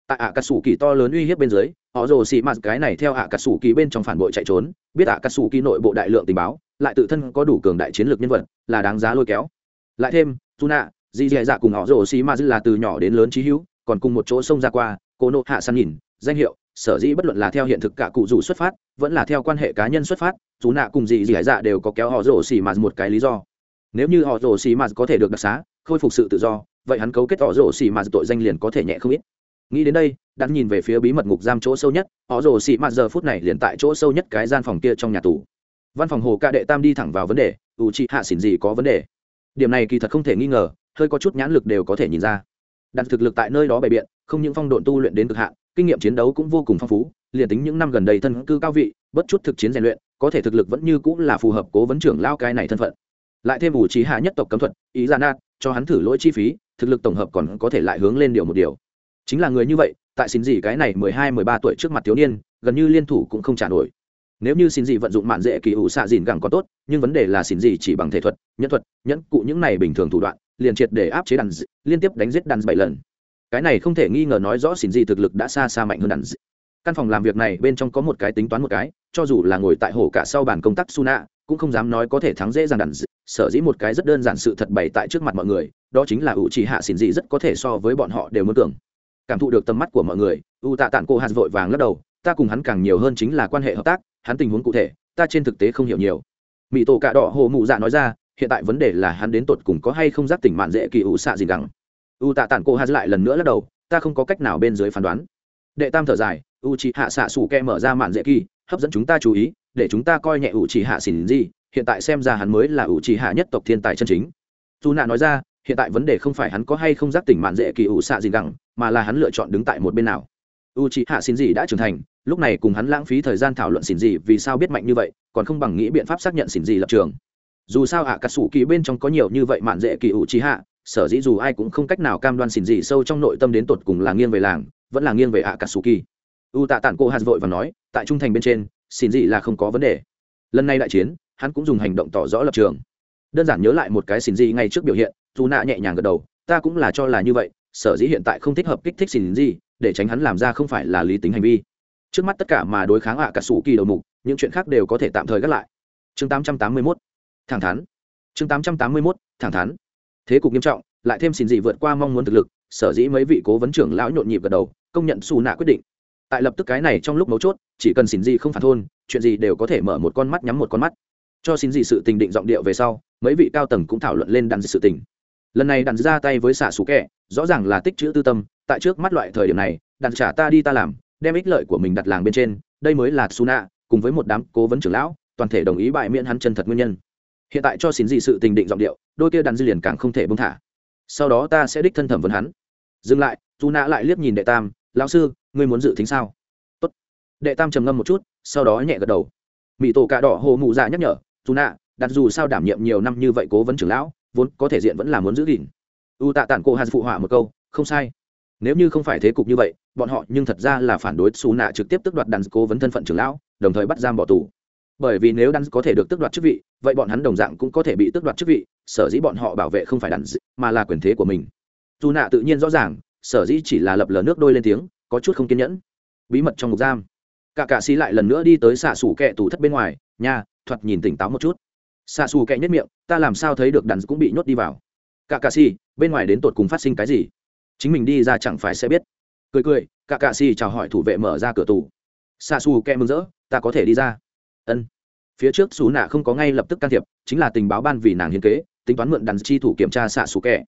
tại ạ cà sủ kỳ to lớn uy hiếp bên dưới, họ rồ xì m cái này theo ạ cà sủ kỳ bên trong phản bội chạy trốn, biết ạ cà sủ kỳ nội bộ đại lượng tình báo, lại tự thân có đủ cường đại chiến lược nhân vật, là đáng giá lôi kéo. Lại thêm, suna, dì dì dạ cùng họ rồ xì m là từ nhỏ đến lớn trí hữu còn cùng một chỗ sông ra qua, cô nộ hạ săn nhìn, danh hiệu, sở dĩ bất luận là theo hiện thực cả cụ rủ xuất phát, vẫn là theo quan hệ cá nhân xuất phát chú nạ cùng dì dì dạ đều có kéo họ rổ xì mạt một cái lý do. Nếu như họ rổ xì mạt có thể được đặc xá, khôi phục sự tự do, vậy hắn cấu kết họ rổ xì mạt tội danh liền có thể nhẹ không ít. Nghĩ đến đây đắn nhìn về phía bí mật ngục giam chỗ sâu nhất, họ rổ xì mạt giờ phút này liền tại chỗ sâu nhất cái gian phòng kia trong nhà tù. Văn phòng hồ ca đệ tam đi thẳng vào vấn đề ủ trị hạ xỉn gì có vấn đề. Điểm này kỳ thật không thể nghi ngờ, hơi có chút nhãn lực đều có thể nhìn ra đặt thực lực tại nơi đó bày biện, không những phong độn tu luyện đến cực hạn, kinh nghiệm chiến đấu cũng vô cùng phong phú, liền tính những năm gần đây thân cư cao vị, bất chút thực chiến rèn luyện, có thể thực lực vẫn như cũng là phù hợp cố vấn trưởng lao cái này thân phận. Lại thêm ủ trí hạ nhất tộc cấm thuật, ý ra nát, cho hắn thử lỗi chi phí, thực lực tổng hợp còn có thể lại hướng lên điều một điều. Chính là người như vậy, tại xin gì cái này mười hai, mười ba tuổi trước mặt thiếu niên, gần như liên thủ cũng không trả nổi. Nếu như xin gì vận dụng mạn dễ kỳ ủ xạ dìn gẳng có tốt, nhưng vấn đề là xin gì chỉ bằng thể thuật, nhân thuật, nhẫn cụ những này bình thường thủ đoạn liền triệt để áp chế đàn d... liên tiếp đánh giết đàn bảy lần. Cái này không thể nghi ngờ nói rõ xin gì thực lực đã xa xa mạnh hơn đàn d... căn phòng làm việc này bên trong có một cái tính toán một cái, cho dù là ngồi tại hồ cả sau bàn công tác suna, cũng không dám nói có thể thắng dễ dàng đàn d... sở dĩ một cái rất đơn giản sự thật bày tại trước mặt mọi người, đó chính là ủ chỉ hạ xin gì rất có thể so với bọn họ đều muốn tưởng. Cảm thụ được tầm mắt của mọi người u tạ tản cô hạt vội vàng lắc đầu, ta cùng hắn càng nhiều hơn chính là quan hệ hợp tác, hắn tình huống cụ thể, ta trên thực tế không hiểu nhiều. Mỹ tổ cạ đỏ hồ mụ dạ nói ra hiện tại vấn đề là hắn đến tột cùng có hay không giác tỉnh mạn dễ kỳ ủ xạ gì gắng u tạ tản cô hát lại lần nữa lắc đầu, ta không có cách nào bên dưới phán đoán. Đệ tam thở dài, u chị hạ xạ sủ ke mở ra mạn dễ kỳ, hấp dẫn chúng ta chú ý, để chúng ta coi nhẹ u chị hạ xỉn gì, hiện tại xem ra hắn mới là u chị hạ nhất tộc thiên tài chân chính. Dù nạ nói ra, hiện tại vấn đề không phải hắn có hay không giác tỉnh mạn dễ kỳ ủ xạ gì gắng mà là hắn lựa chọn đứng tại một bên nào. U chị hạ xin gì đã trưởng thành, lúc này cùng hắn lãng phí thời gian thảo luận xin gì vì sao biết mạnh như vậy, còn không bằng nghĩ biện pháp xác nhận xin gì lập trường dù sao ạ à, cà sủ kỳ bên trong có nhiều như vậy mạn dễ kỳ ủ trí hạ sở dĩ dù ai cũng không cách nào cam đoan xỉn gì sâu trong nội tâm đến tột cùng là nghiêng về làng vẫn là nghiêng về ạ à, cà sủ kỳ. U tạ tản cô hạt vội và nói tại trung thành bên trên xỉn gì là không có vấn đề. Lần này đại chiến hắn cũng dùng hành động tỏ rõ lập trường. Đơn giản nhớ lại một cái xỉn gì ngay trước biểu hiện dù nạ nhẹ nhàng gật đầu ta cũng là cho là như vậy sở dĩ hiện tại không thích hợp kích thích xỉn gì để tránh hắn làm ra không phải là lý tính hành vi. Trước mắt tất cả mà đối kháng ạ à cả sủ kỳ đầu mục những chuyện khác đều có thể tạm thời gác lại. Chương 881 thẳng thắn. Chương 881 thẳng thắn. Thế cục nghiêm trọng, lại thêm xin gì vượt qua mong muốn thực lực, sở dĩ mấy vị cố vấn trưởng lão nhộn nhịp gật đầu, công nhận xù nạ quyết định. Tại lập tức cái này trong lúc mấu chốt, chỉ cần xin gì không phản thôn, chuyện gì đều có thể mở một con mắt nhắm một con mắt. Cho xin gì sự tình định giọng điệu về sau, mấy vị cao tầng cũng thảo luận lên đàn sự tình. Lần này đàn ra tay với xạ xù kẹ rõ ràng là tích chữ tư tâm, tại trước mắt loại thời điểm này, đàn trả ta đi ta làm, đem ích lợi của mình đặt làng bên trên, đây mới là xù nạ, cùng với một đám cố vấn trưởng lão, toàn thể đồng ý bại miễn hắn chân thật nguyên nhân hiện tại cho xin gì sự tình định giọng điệu, đôi kia đàn dư liền càng không thể bông thả. Sau đó ta sẽ đích thân thẩm vấn hắn. Dừng lại suna lại liếc nhìn đệ tam, lão sư, ngươi muốn dự tính sao? Tốt. đệ tam trầm ngâm một chút, sau đó nhẹ gật đầu. Mỹ tổ cà đỏ hồ mụ dạ nhắc nhở suna đặt dù sao đảm nhiệm nhiều năm như vậy cố vấn trưởng lão, vốn có thể diện vẫn là muốn giữ gìn. U tạ tản cô hạt phụ họa một câu, không sai. Nếu như không phải thế cục như vậy, bọn họ nhưng thật ra là phản đối xù nạ trực tiếp tước đoạt đàn cố vấn thân phận trưởng lão, đồng thời bắt giam bỏ tù. Bởi vì nếu đàn có thể được tước đoạt chức vị vậy bọn hắn đồng dạng cũng có thể bị tước đoạt chức vị, sở dĩ bọn họ bảo vệ không phải đàn mà là quyền thế của mình. Dù nạ tự nhiên rõ ràng, sở dĩ chỉ là lập lờ nước đôi lên tiếng, có chút không kiên nhẫn. Bí mật trong ngục giam. Cả cạ xí lại lần nữa đi tới xạ xủ kẹ tủ thất bên ngoài nhà thoạt nhìn tỉnh táo một chút. Xạ xù kẹ nhất miệng, ta làm sao thấy được đàn cũng bị nhốt đi vào. Cả cạ xì bên ngoài đến tột cùng phát sinh cái gì? Chính mình đi ra chẳng phải sẽ biết. Cười cười, cả cạ xì chào hỏi thủ vệ mở ra cửa tủ xạ xù kẹ mừng rỡ, ta có thể đi ra. Ân phía trước xù nạ không có ngay lập tức can thiệp, chính là tình báo ban vì nàng hiến kế, tính toán mượn đàn chi thủ kiểm tra xạ xù kẻ.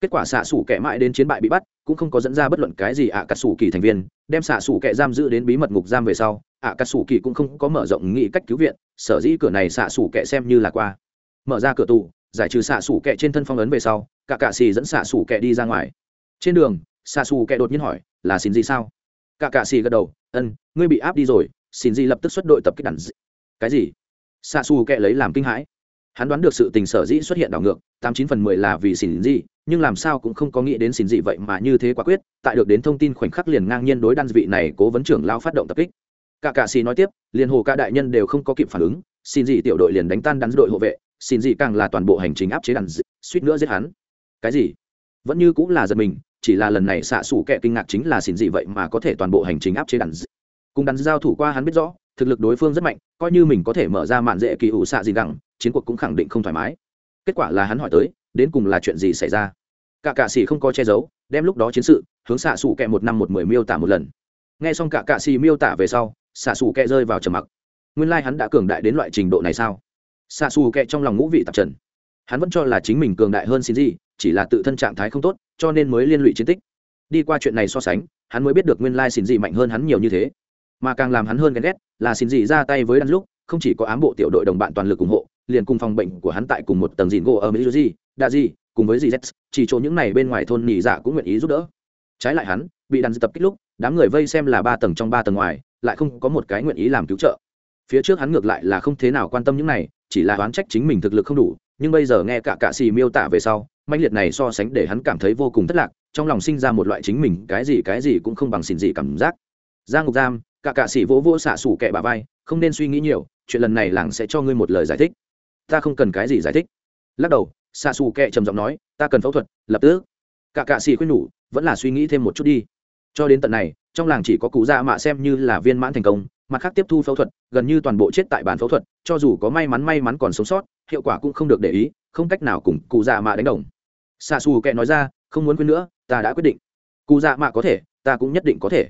Kết quả xạ xù kẻ mãi đến chiến bại bị bắt, cũng không có dẫn ra bất luận cái gì ạ à cà sủ kỳ thành viên, đem xạ xù kẻ giam giữ đến bí mật ngục giam về sau, ạ à cà sủ kỳ cũng không có mở rộng nghị cách cứu viện, sở dĩ cửa này xạ xù kẻ xem như là qua. Mở ra cửa tù, giải trừ xạ xù kẻ trên thân phong ấn về sau, cả cạ xì dẫn xạ xù kẻ đi ra ngoài. Trên đường, xạ xù kẻ đột nhiên hỏi, là xin gì sao? Cả cạ xì gật đầu ân ngươi bị áp đi rồi, xin gì lập tức xuất đội tập kích đàn cái gì? Xạ xù kệ lấy làm kinh hãi. Hắn đoán được sự tình sở dĩ xuất hiện đảo ngược, tám chín phần mười là vì xin gì nhưng làm sao cũng không có nghĩ đến xin gì vậy mà như thế quả quyết, tại được đến thông tin khoảnh khắc liền ngang nhiên đối đan vị này cố vấn trưởng lao phát động tập kích. Cả cạ xì nói tiếp, liền hồ ca đại nhân đều không có kịp phản ứng xin gì tiểu đội liền đánh tan đắn đội hộ vệ xin gì càng là toàn bộ hành trình áp chế đàn suýt nữa giết hắn. Cái gì? Vẫn như cũng là giật mình, chỉ là lần này xạ xủ kẻ kinh ngạc chính là xin gì vậy mà có thể toàn bộ hành trình áp chế đàn cùng đắn giao thủ qua hắn biết rõ, thực lực đối phương rất mạnh, coi như mình có thể mở ra mạn dễ kỳ ủ xạ gì gẳng, chiến cuộc cũng khẳng định không thoải mái. Kết quả là hắn hỏi tới, đến cùng là chuyện gì xảy ra? Cả cạ xỉ không có che giấu, đem lúc đó chiến sự, hướng xạ xủ kẹ một năm một mười miêu tả một lần. Nghe xong cả cạ xỉ miêu tả về sau, xạ xù kẹ rơi vào trầm mặc. Nguyên lai、like、hắn đã cường đại đến loại trình độ này sao? Xạ xù kẹ trong lòng ngũ vị tạp trần. Hắn vẫn cho là chính mình cường đại hơn xin gì chỉ là tự thân trạng thái không tốt, cho nên mới liên lụy chiến tích. Đi qua chuyện này so sánh, hắn mới biết được nguyên lai xin gì mạnh hơn hắn nhiều như thế mà càng làm hắn hơn ghen ghét là xin gì ra tay với đan lúc, không chỉ có ám bộ tiểu đội đồng bạn toàn lực ủng hộ, liền cùng phòng bệnh của hắn tại cùng một tầng dìn gỗ ở mỹ gì đa gì cùng với gì z chỉ chỗ những này bên ngoài thôn nhì dạ cũng nguyện ý giúp đỡ. Trái lại hắn, bị đàn tập kích lúc, đám người vây xem là ba tầng trong ba tầng ngoài, lại không có một cái nguyện ý làm cứu trợ. Phía trước hắn ngược lại là không thế nào quan tâm những này, chỉ là đoán trách chính mình thực lực không đủ, nhưng bây giờ nghe cả cạ xì miêu tả về sau manh liệt này so sánh để hắn cảm thấy vô cùng thất lạc, trong lòng sinh ra một loại chính mình cái gì cái gì cũng không bằng xỉn gì cảm giác. Ra ngục giam cả cạ sĩ vỗ vỗ xạ xủ kẹ bà vai, không nên suy nghĩ nhiều, chuyện lần này làng sẽ cho ngươi một lời giải thích. Ta không cần cái gì giải thích. Lắc đầu, xạ xù kẹ trầm giọng nói, ta cần phẫu thuật, lập tức. Cả cạ sĩ khuyên nhủ, vẫn là suy nghĩ thêm một chút đi. Cho đến tận này, trong làng chỉ có cụ già mạ xem như là viên mãn thành công, mặt khác tiếp thu phẫu thuật, gần như toàn bộ chết tại bàn phẫu thuật, cho dù có may mắn may mắn còn sống sót, hiệu quả cũng không được để ý, không cách nào cùng cụ già mạ đánh đồng. Xạ xù kệ nói ra, không muốn quên nữa, ta đã quyết định. Cụ già mạ có thể, ta cũng nhất định có thể.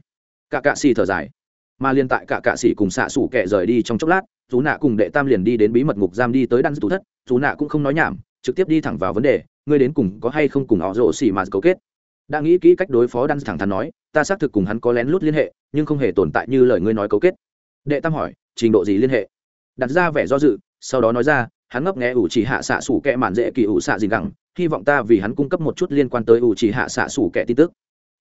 Cả cạ xì thở dài mà liên tại cả cạ sĩ cùng xạ sủ kệ rời đi trong chốc lát chú nạ cùng đệ tam liền đi đến bí mật ngục giam đi tới đan tủ thất chú nạ cũng không nói nhảm, trực tiếp đi thẳng vào vấn đề, ngươi đến cùng có hay không cùng họ rộ xỉ mà cấu kết. Đã nghĩ kỹ cách đối phó đan thẳng thắn nói, ta xác thực cùng hắn có lén lút liên hệ, nhưng không hề tồn tại như lời ngươi nói cấu kết. Đệ tam hỏi, trình độ gì liên hệ? Đặt ra vẻ do dự, sau đó nói ra, hắn ngấp nghe ủ chỉ hạ xạ sủ kẹ mạn dễ kỳ ủ xạ gì gẳng, hy vọng ta vì hắn cung cấp một chút liên quan tới ủ chỉ hạ xạ sủ kẹ tin tức.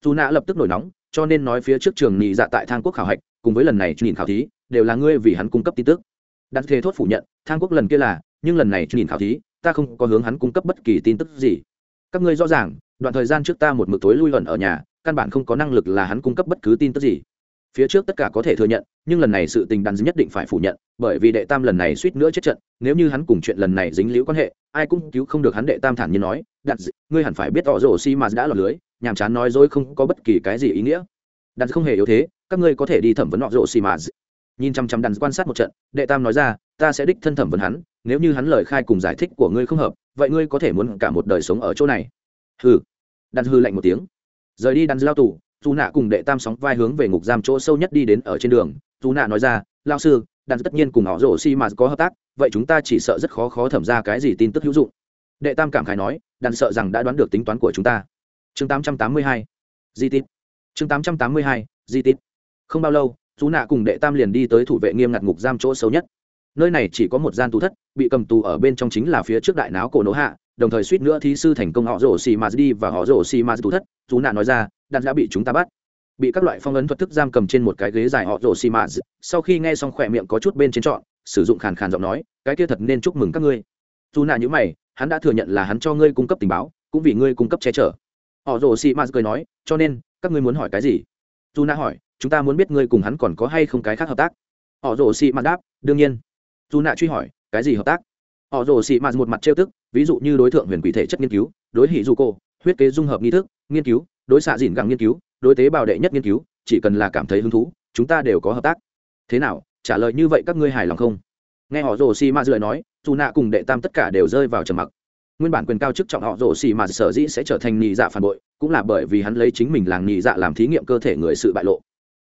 Dù nạ lập tức nổi nóng cho nên nói phía trước trường nhị dạ tại thang quốc khảo hạch, cùng với lần này nhìn khảo thí, đều là ngươi vì hắn cung cấp tin tức. Đặt thề thốt phủ nhận, thang quốc lần kia là, nhưng lần này nhìn khảo thí, ta không có hướng hắn cung cấp bất kỳ tin tức gì. Các ngươi rõ ràng, đoạn thời gian trước ta một mực tối lui lẩn ở nhà, căn bản không có năng lực là hắn cung cấp bất cứ tin tức gì. Phía trước tất cả có thể thừa nhận, nhưng lần này sự tình đàn nhất định phải phủ nhận, bởi vì đệ tam lần này suýt nữa chết trận, nếu như hắn cùng chuyện lần này dính liễu quan hệ, ai cũng cứu không được hắn đệ tam thản nhiên nói đặt ngươi hẳn phải biết họ rổ xi mà đã lọt lưới, nhàm chán nói dối không có bất kỳ cái gì ý nghĩa. Đặt không hề yếu thế, các ngươi có thể đi thẩm vấn họ rổ xi mà nhìn chăm chăm đặt quan sát một trận, đệ tam nói ra, ta sẽ đích thân thẩm vấn hắn, nếu như hắn lời khai cùng giải thích của ngươi không hợp, vậy ngươi có thể muốn cả một đời sống ở chỗ này. Hừ. Đặt hư lạnh một tiếng. Rời đi đặt lao tù, dù nạ cùng đệ tam sóng vai hướng về ngục giam chỗ sâu nhất đi đến ở trên đường. Dù nạ nói ra, lao sư, đặt tất nhiên cùng họ rổ xi mà có hợp tác, vậy chúng ta chỉ sợ rất khó khó thẩm ra cái gì tin tức hữu dụng. Đệ tam cảm khái nói đàn sợ rằng đã đoán được tính toán của chúng ta. Chương 882 di tít. Chương 882 di tít. Không bao lâu chú nạ cùng đệ tam liền đi tới thủ vệ nghiêm ngặt ngục giam chỗ sâu nhất. Nơi này chỉ có một gian tù thất, bị cầm tù ở bên trong chính là phía trước đại náo cổ nỗ hạ, đồng thời suýt nữa thí sư thành công họ rổ xì mà đi và họ rổ xì mà tù thất chú nạ nói ra đàn đã bị chúng ta bắt. Bị các loại phong ấn thuật thức giam cầm trên một cái ghế dài họ rổ xì mà, sau khi nghe xong khỏe miệng có chút bên trên trọn, sử dụng khàn khàn giọng nói, cái kia thật nên chúc mừng các ngươi. Chú nạ nhữ mày hắn đã thừa nhận là hắn cho ngươi cung cấp tình báo, cũng vì ngươi cung cấp che chở. Họ rồ xì mà cười nói, cho nên, các ngươi muốn hỏi cái gì? Dù nạ hỏi, chúng ta muốn biết ngươi cùng hắn còn có hay không cái khác hợp tác? Họ rồ xì mà đáp, đương nhiên. Dù nạ truy hỏi, cái gì hợp tác? Họ rồ xì mạt một mặt trêu tức, ví dụ như đối tượng huyền quỷ thể chất nghiên cứu, đối hỷ du cô, huyết kế dung hợp nghi thức, nghiên cứu, đối xạ dìn gặng nghiên cứu, đối tế bào đệ nhất nghiên cứu, chỉ cần là cảm thấy hứng thú, chúng ta đều có hợp tác. Thế nào, trả lời như vậy các ngươi hài lòng không? Nghe họ rồ xì ma lời nói, dù nạ cùng đệ tam tất cả đều rơi vào trầm mặc. Nguyên bản quyền cao chức trọng họ rồ xì ma sở dĩ sẽ trở thành nhị dạ phản bội, cũng là bởi vì hắn lấy chính mình làng nhị dạ làm thí nghiệm cơ thể người sự bại lộ.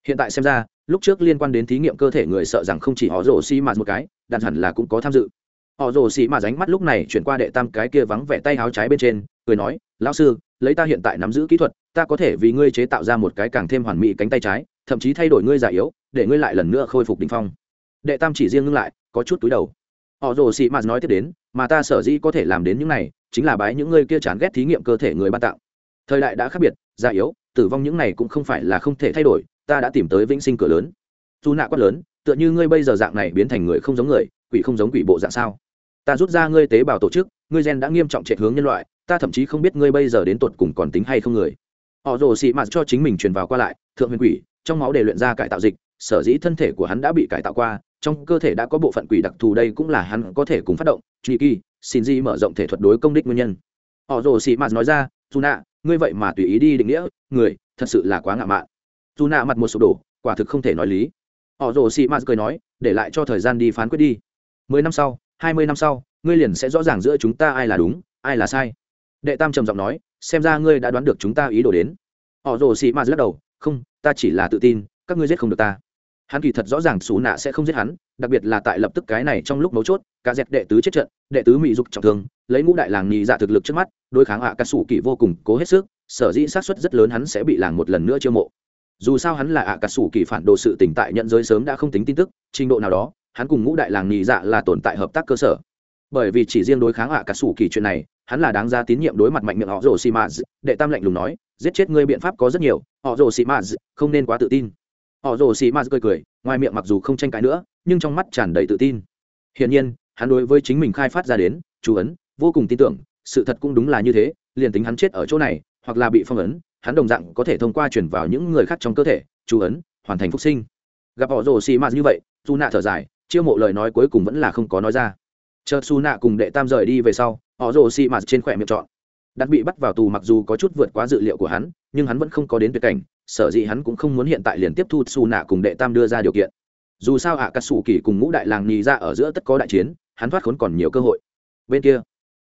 Hiện tại xem ra, lúc trước liên quan đến thí nghiệm cơ thể người sợ rằng không chỉ họ rồ xì ma một cái đạn hẳn là cũng có tham dự. Họ rồ xì mà ránh mắt lúc này chuyển qua đệ tam cái kia vắng vẻ tay áo trái bên trên, cười nói, lão sư, lấy ta hiện tại nắm giữ kỹ thuật, ta có thể vì ngươi chế tạo ra một cái càng thêm hoàn mỹ cánh tay trái, thậm chí thay đổi ngươi già yếu, để ngươi lại lần nữa khôi phục đỉnh phong. Đệ tam chỉ riêng ngưng lại có chút túi đầu. Họ rồ xị mạt nói tiếp đến, mà ta sở dĩ có thể làm đến những này, chính là bái những ngươi kia chán ghét thí nghiệm cơ thể người ban tạo thời đại đã khác biệt, già yếu, tử vong những này cũng không phải là không thể thay đổi, ta đã tìm tới vĩnh sinh cửa lớn. Dù nạ quát lớn, tựa như ngươi bây giờ dạng này biến thành người không giống người, quỷ không giống quỷ bộ dạng sao? Ta rút ra ngươi tế bào tổ chức, ngươi gen đã nghiêm trọng trệ hướng nhân loại, ta thậm chí không biết ngươi bây giờ đến tột cùng còn tính hay không người. Họ rồ xị mạt cho chính mình truyền vào qua lại, thượng huyền quỷ, trong máu để luyện ra cải tạo dịch sở dĩ thân thể của hắn đã bị cải tạo qua, trong cơ thể đã có bộ phận quỷ đặc thù đây cũng là hắn có thể cùng phát động. Truy kỳ xin di mở rộng thể thuật đối công đích nguyên nhân. Họ rồ xì mạt nói ra dù nạ ngươi vậy mà tùy ý đi định nghĩa, người, thật sự là quá ngạo mạn. Dù nạ mặt một sụp đổ, quả thực không thể nói lý. Họ rồ xì mạt cười nói, để lại cho thời gian đi phán quyết đi. Mười năm sau, hai mươi năm sau, ngươi liền sẽ rõ ràng giữa chúng ta ai là đúng, ai là sai. Đệ tam trầm giọng nói, xem ra ngươi đã đoán được chúng ta ý đồ đến. Họ rồ xì mạt lắc đầu, không, ta chỉ là tự tin, các ngươi giết không được ta hắn kỳ thật rõ ràng xù nạ sẽ không giết hắn, đặc biệt là tại lập tức cái này trong lúc mấu chốt, cả dẹp đệ tứ chết trận, đệ tứ mỹ dục trọng thương, lấy ngũ đại làng nhì dạ thực lực trước mắt, đối kháng hạ ca sủ kỳ vô cùng cố hết sức, sở dĩ sát suất rất lớn hắn sẽ bị làng một lần nữa chiêu mộ. Dù sao hắn là hạ ca sủ kỳ phản đồ sự tỉnh tại nhận giới sớm đã không tính tin tức, trình độ nào đó, hắn cùng ngũ đại làng nhì dạ là tồn tại hợp tác cơ sở. Bởi vì chỉ riêng đối kháng hạ ca sủ kỳ chuyện này, hắn là đáng ra tín nhiệm đối mặt mạnh miệng họ rồ xì mã đệ tam lạnh lùng nói, giết chết ngươi biện pháp có rất nhiều, họ rồ xì mã không nên quá tự tin họ rồ xì Ma cười cười, ngoài miệng mặc dù không tranh cãi nữa, nhưng trong mắt tràn đầy tự tin. Hiển nhiên, hắn đối với chính mình khai phát ra đến, chú ấn, vô cùng tin tưởng, sự thật cũng đúng là như thế, liền tính hắn chết ở chỗ này, hoặc là bị phong ấn, hắn đồng dạng có thể thông qua chuyển vào những người khác trong cơ thể, chú ấn, hoàn thành phúc sinh. Gặp họ rồ xì Ma như vậy dù nạ thở dài, chiêu mộ lời nói cuối cùng vẫn là không có nói ra. Chờ su nạ cùng đệ tam rời đi về sau, họ rồ xì Ma trên khỏe miệng chọn đặt bị bắt vào tù mặc dù có chút vượt quá dự liệu của hắn, nhưng hắn vẫn không có đến tuyệt cảnh sở dĩ hắn cũng không muốn hiện tại liền tiếp thu xù nạ cùng đệ tam đưa ra điều kiện. Dù sao ạ cắt xù kỳ cùng ngũ đại làng nhì ra ở giữa tất có đại chiến, hắn thoát khốn còn nhiều cơ hội. Bên kia,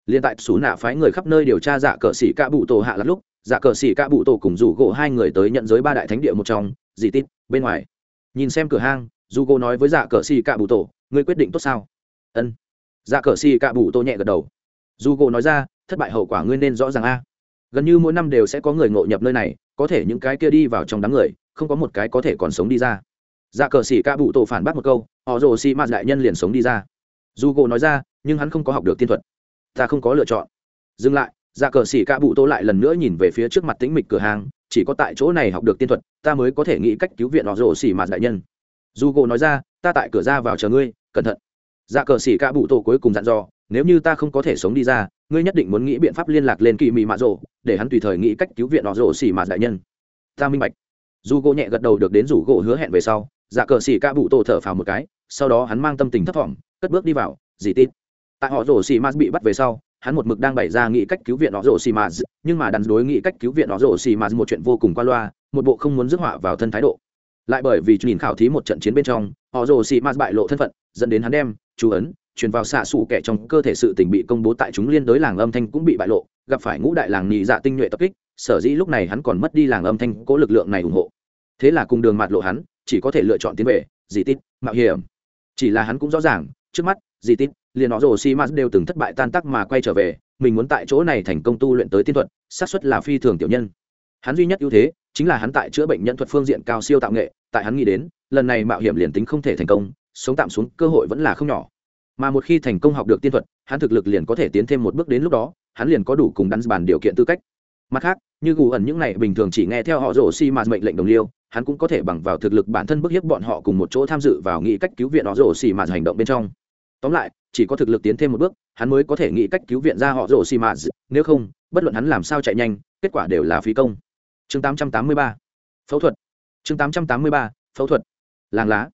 liền tại xù nạ phái người khắp nơi điều tra dạ cờ xỉ ca bụ tổ hạ lắm lúc dạ cờ xỉ ca bụ tổ cùng rủ gỗ hai người tới nhận giới ba đại thánh địa một trong dì tít, bên ngoài. Nhìn xem cửa hang dù gỗ nói với dạ cờ xỉ ca bụ tổ, ngươi quyết định tốt sao? Ân. Dạ cờ xỉ ca bụ tổ nhẹ gật đầu. Dù gỗ nói ra, thất bại hậu quả ngươi nên rõ ràng a gần như mỗi năm đều sẽ có người ngộ nhập nơi này, có thể những cái kia đi vào trong đám người, không có một cái có thể còn sống đi ra. Dạ cờ xỉ ca bụ tổ phản bác một câu, họ rồ xì mạt đại nhân liền sống đi ra. Dù gỗ nói ra, nhưng hắn không có học được tiên thuật. Ta không có lựa chọn. Dừng lại dạ cờ xỉ ca bụ tổ lại lần nữa nhìn về phía trước mặt tĩnh mịch cửa hàng, chỉ có tại chỗ này học được tiên thuật, ta mới có thể nghĩ cách cứu viện họ rồ xỉ mạt đại nhân. Dù gỗ nói ra, ta tại cửa ra vào chờ ngươi, cẩn thận. Dạ cờ xỉ ca bụ tổ cuối cùng dặn dò, nếu như ta không có thể sống đi ra ngươi nhất định muốn nghĩ biện pháp liên lạc lên kỳ mị mạ rồ, để hắn tùy thời nghĩ cách cứu viện họ rồ xỉ mạt đại nhân. Ta minh bạch. Dù gỗ nhẹ gật đầu được đến rủ gỗ hứa hẹn về sau dạ cờ xỉ ca bụ tổ thở phào một cái, sau đó hắn mang tâm tình thấp thỏm, cất bước đi vào, dì tít. Tại họ rổ xỉ mạt bị bắt về sau, hắn một mực đang bày ra nghĩ cách cứu viện họ rổ xì mạt, nhưng mà đắn đối nghĩ cách cứu viện họ rổ xì mạt một chuyện vô cùng qua loa, một bộ không muốn rước họa vào thân thái độ. Lại bởi vì nhìn khảo thí một trận chiến bên trong, họ rổ xì mạt bại lộ thân phận, dẫn đến hắn đem, chú ấn truyền vào xạ xù kẻ trong cơ thể sự tình bị công bố tại chúng liên đối làng âm thanh cũng bị bại lộ, gặp phải ngũ đại làng nhị dạ tinh nhuệ tập kích, sở dĩ lúc này hắn còn mất đi làng âm thanh cố lực lượng này ủng hộ. Thế là cùng đường mạt lộ hắn, chỉ có thể lựa chọn tiến về, dì tít, mạo hiểm. Chỉ là hắn cũng rõ ràng, trước mắt, dì tít, liền nó rồ si mã đều từng thất bại tan tác mà quay trở về, mình muốn tại chỗ này thành công tu luyện tới tiên thuật, xác suất là phi thường tiểu nhân. Hắn duy nhất ưu thế, chính là hắn tại chữa bệnh nhân thuật phương diện cao siêu tạo nghệ, tại hắn nghĩ đến, lần này mạo hiểm liền tính không thể thành công, sống tạm xuống cơ hội vẫn là không nhỏ mà một khi thành công học được tiên thuật, hắn thực lực liền có thể tiến thêm một bước đến lúc đó, hắn liền có đủ cùng đắn bàn điều kiện tư cách. Mặt khác, như gù ẩn những này bình thường chỉ nghe theo họ rổ xi mà mệnh lệnh đồng liêu, hắn cũng có thể bằng vào thực lực bản thân bức hiếp bọn họ cùng một chỗ tham dự vào nghĩ cách cứu viện họ rổ xi mà hành động bên trong. Tóm lại, chỉ có thực lực tiến thêm một bước, hắn mới có thể nghĩ cách cứu viện ra họ rổ xi mà. Nếu không, bất luận hắn làm sao chạy nhanh, kết quả đều là phí công. Chương 883 phẫu thuật. Chương 883 phẫu thuật. Làng lá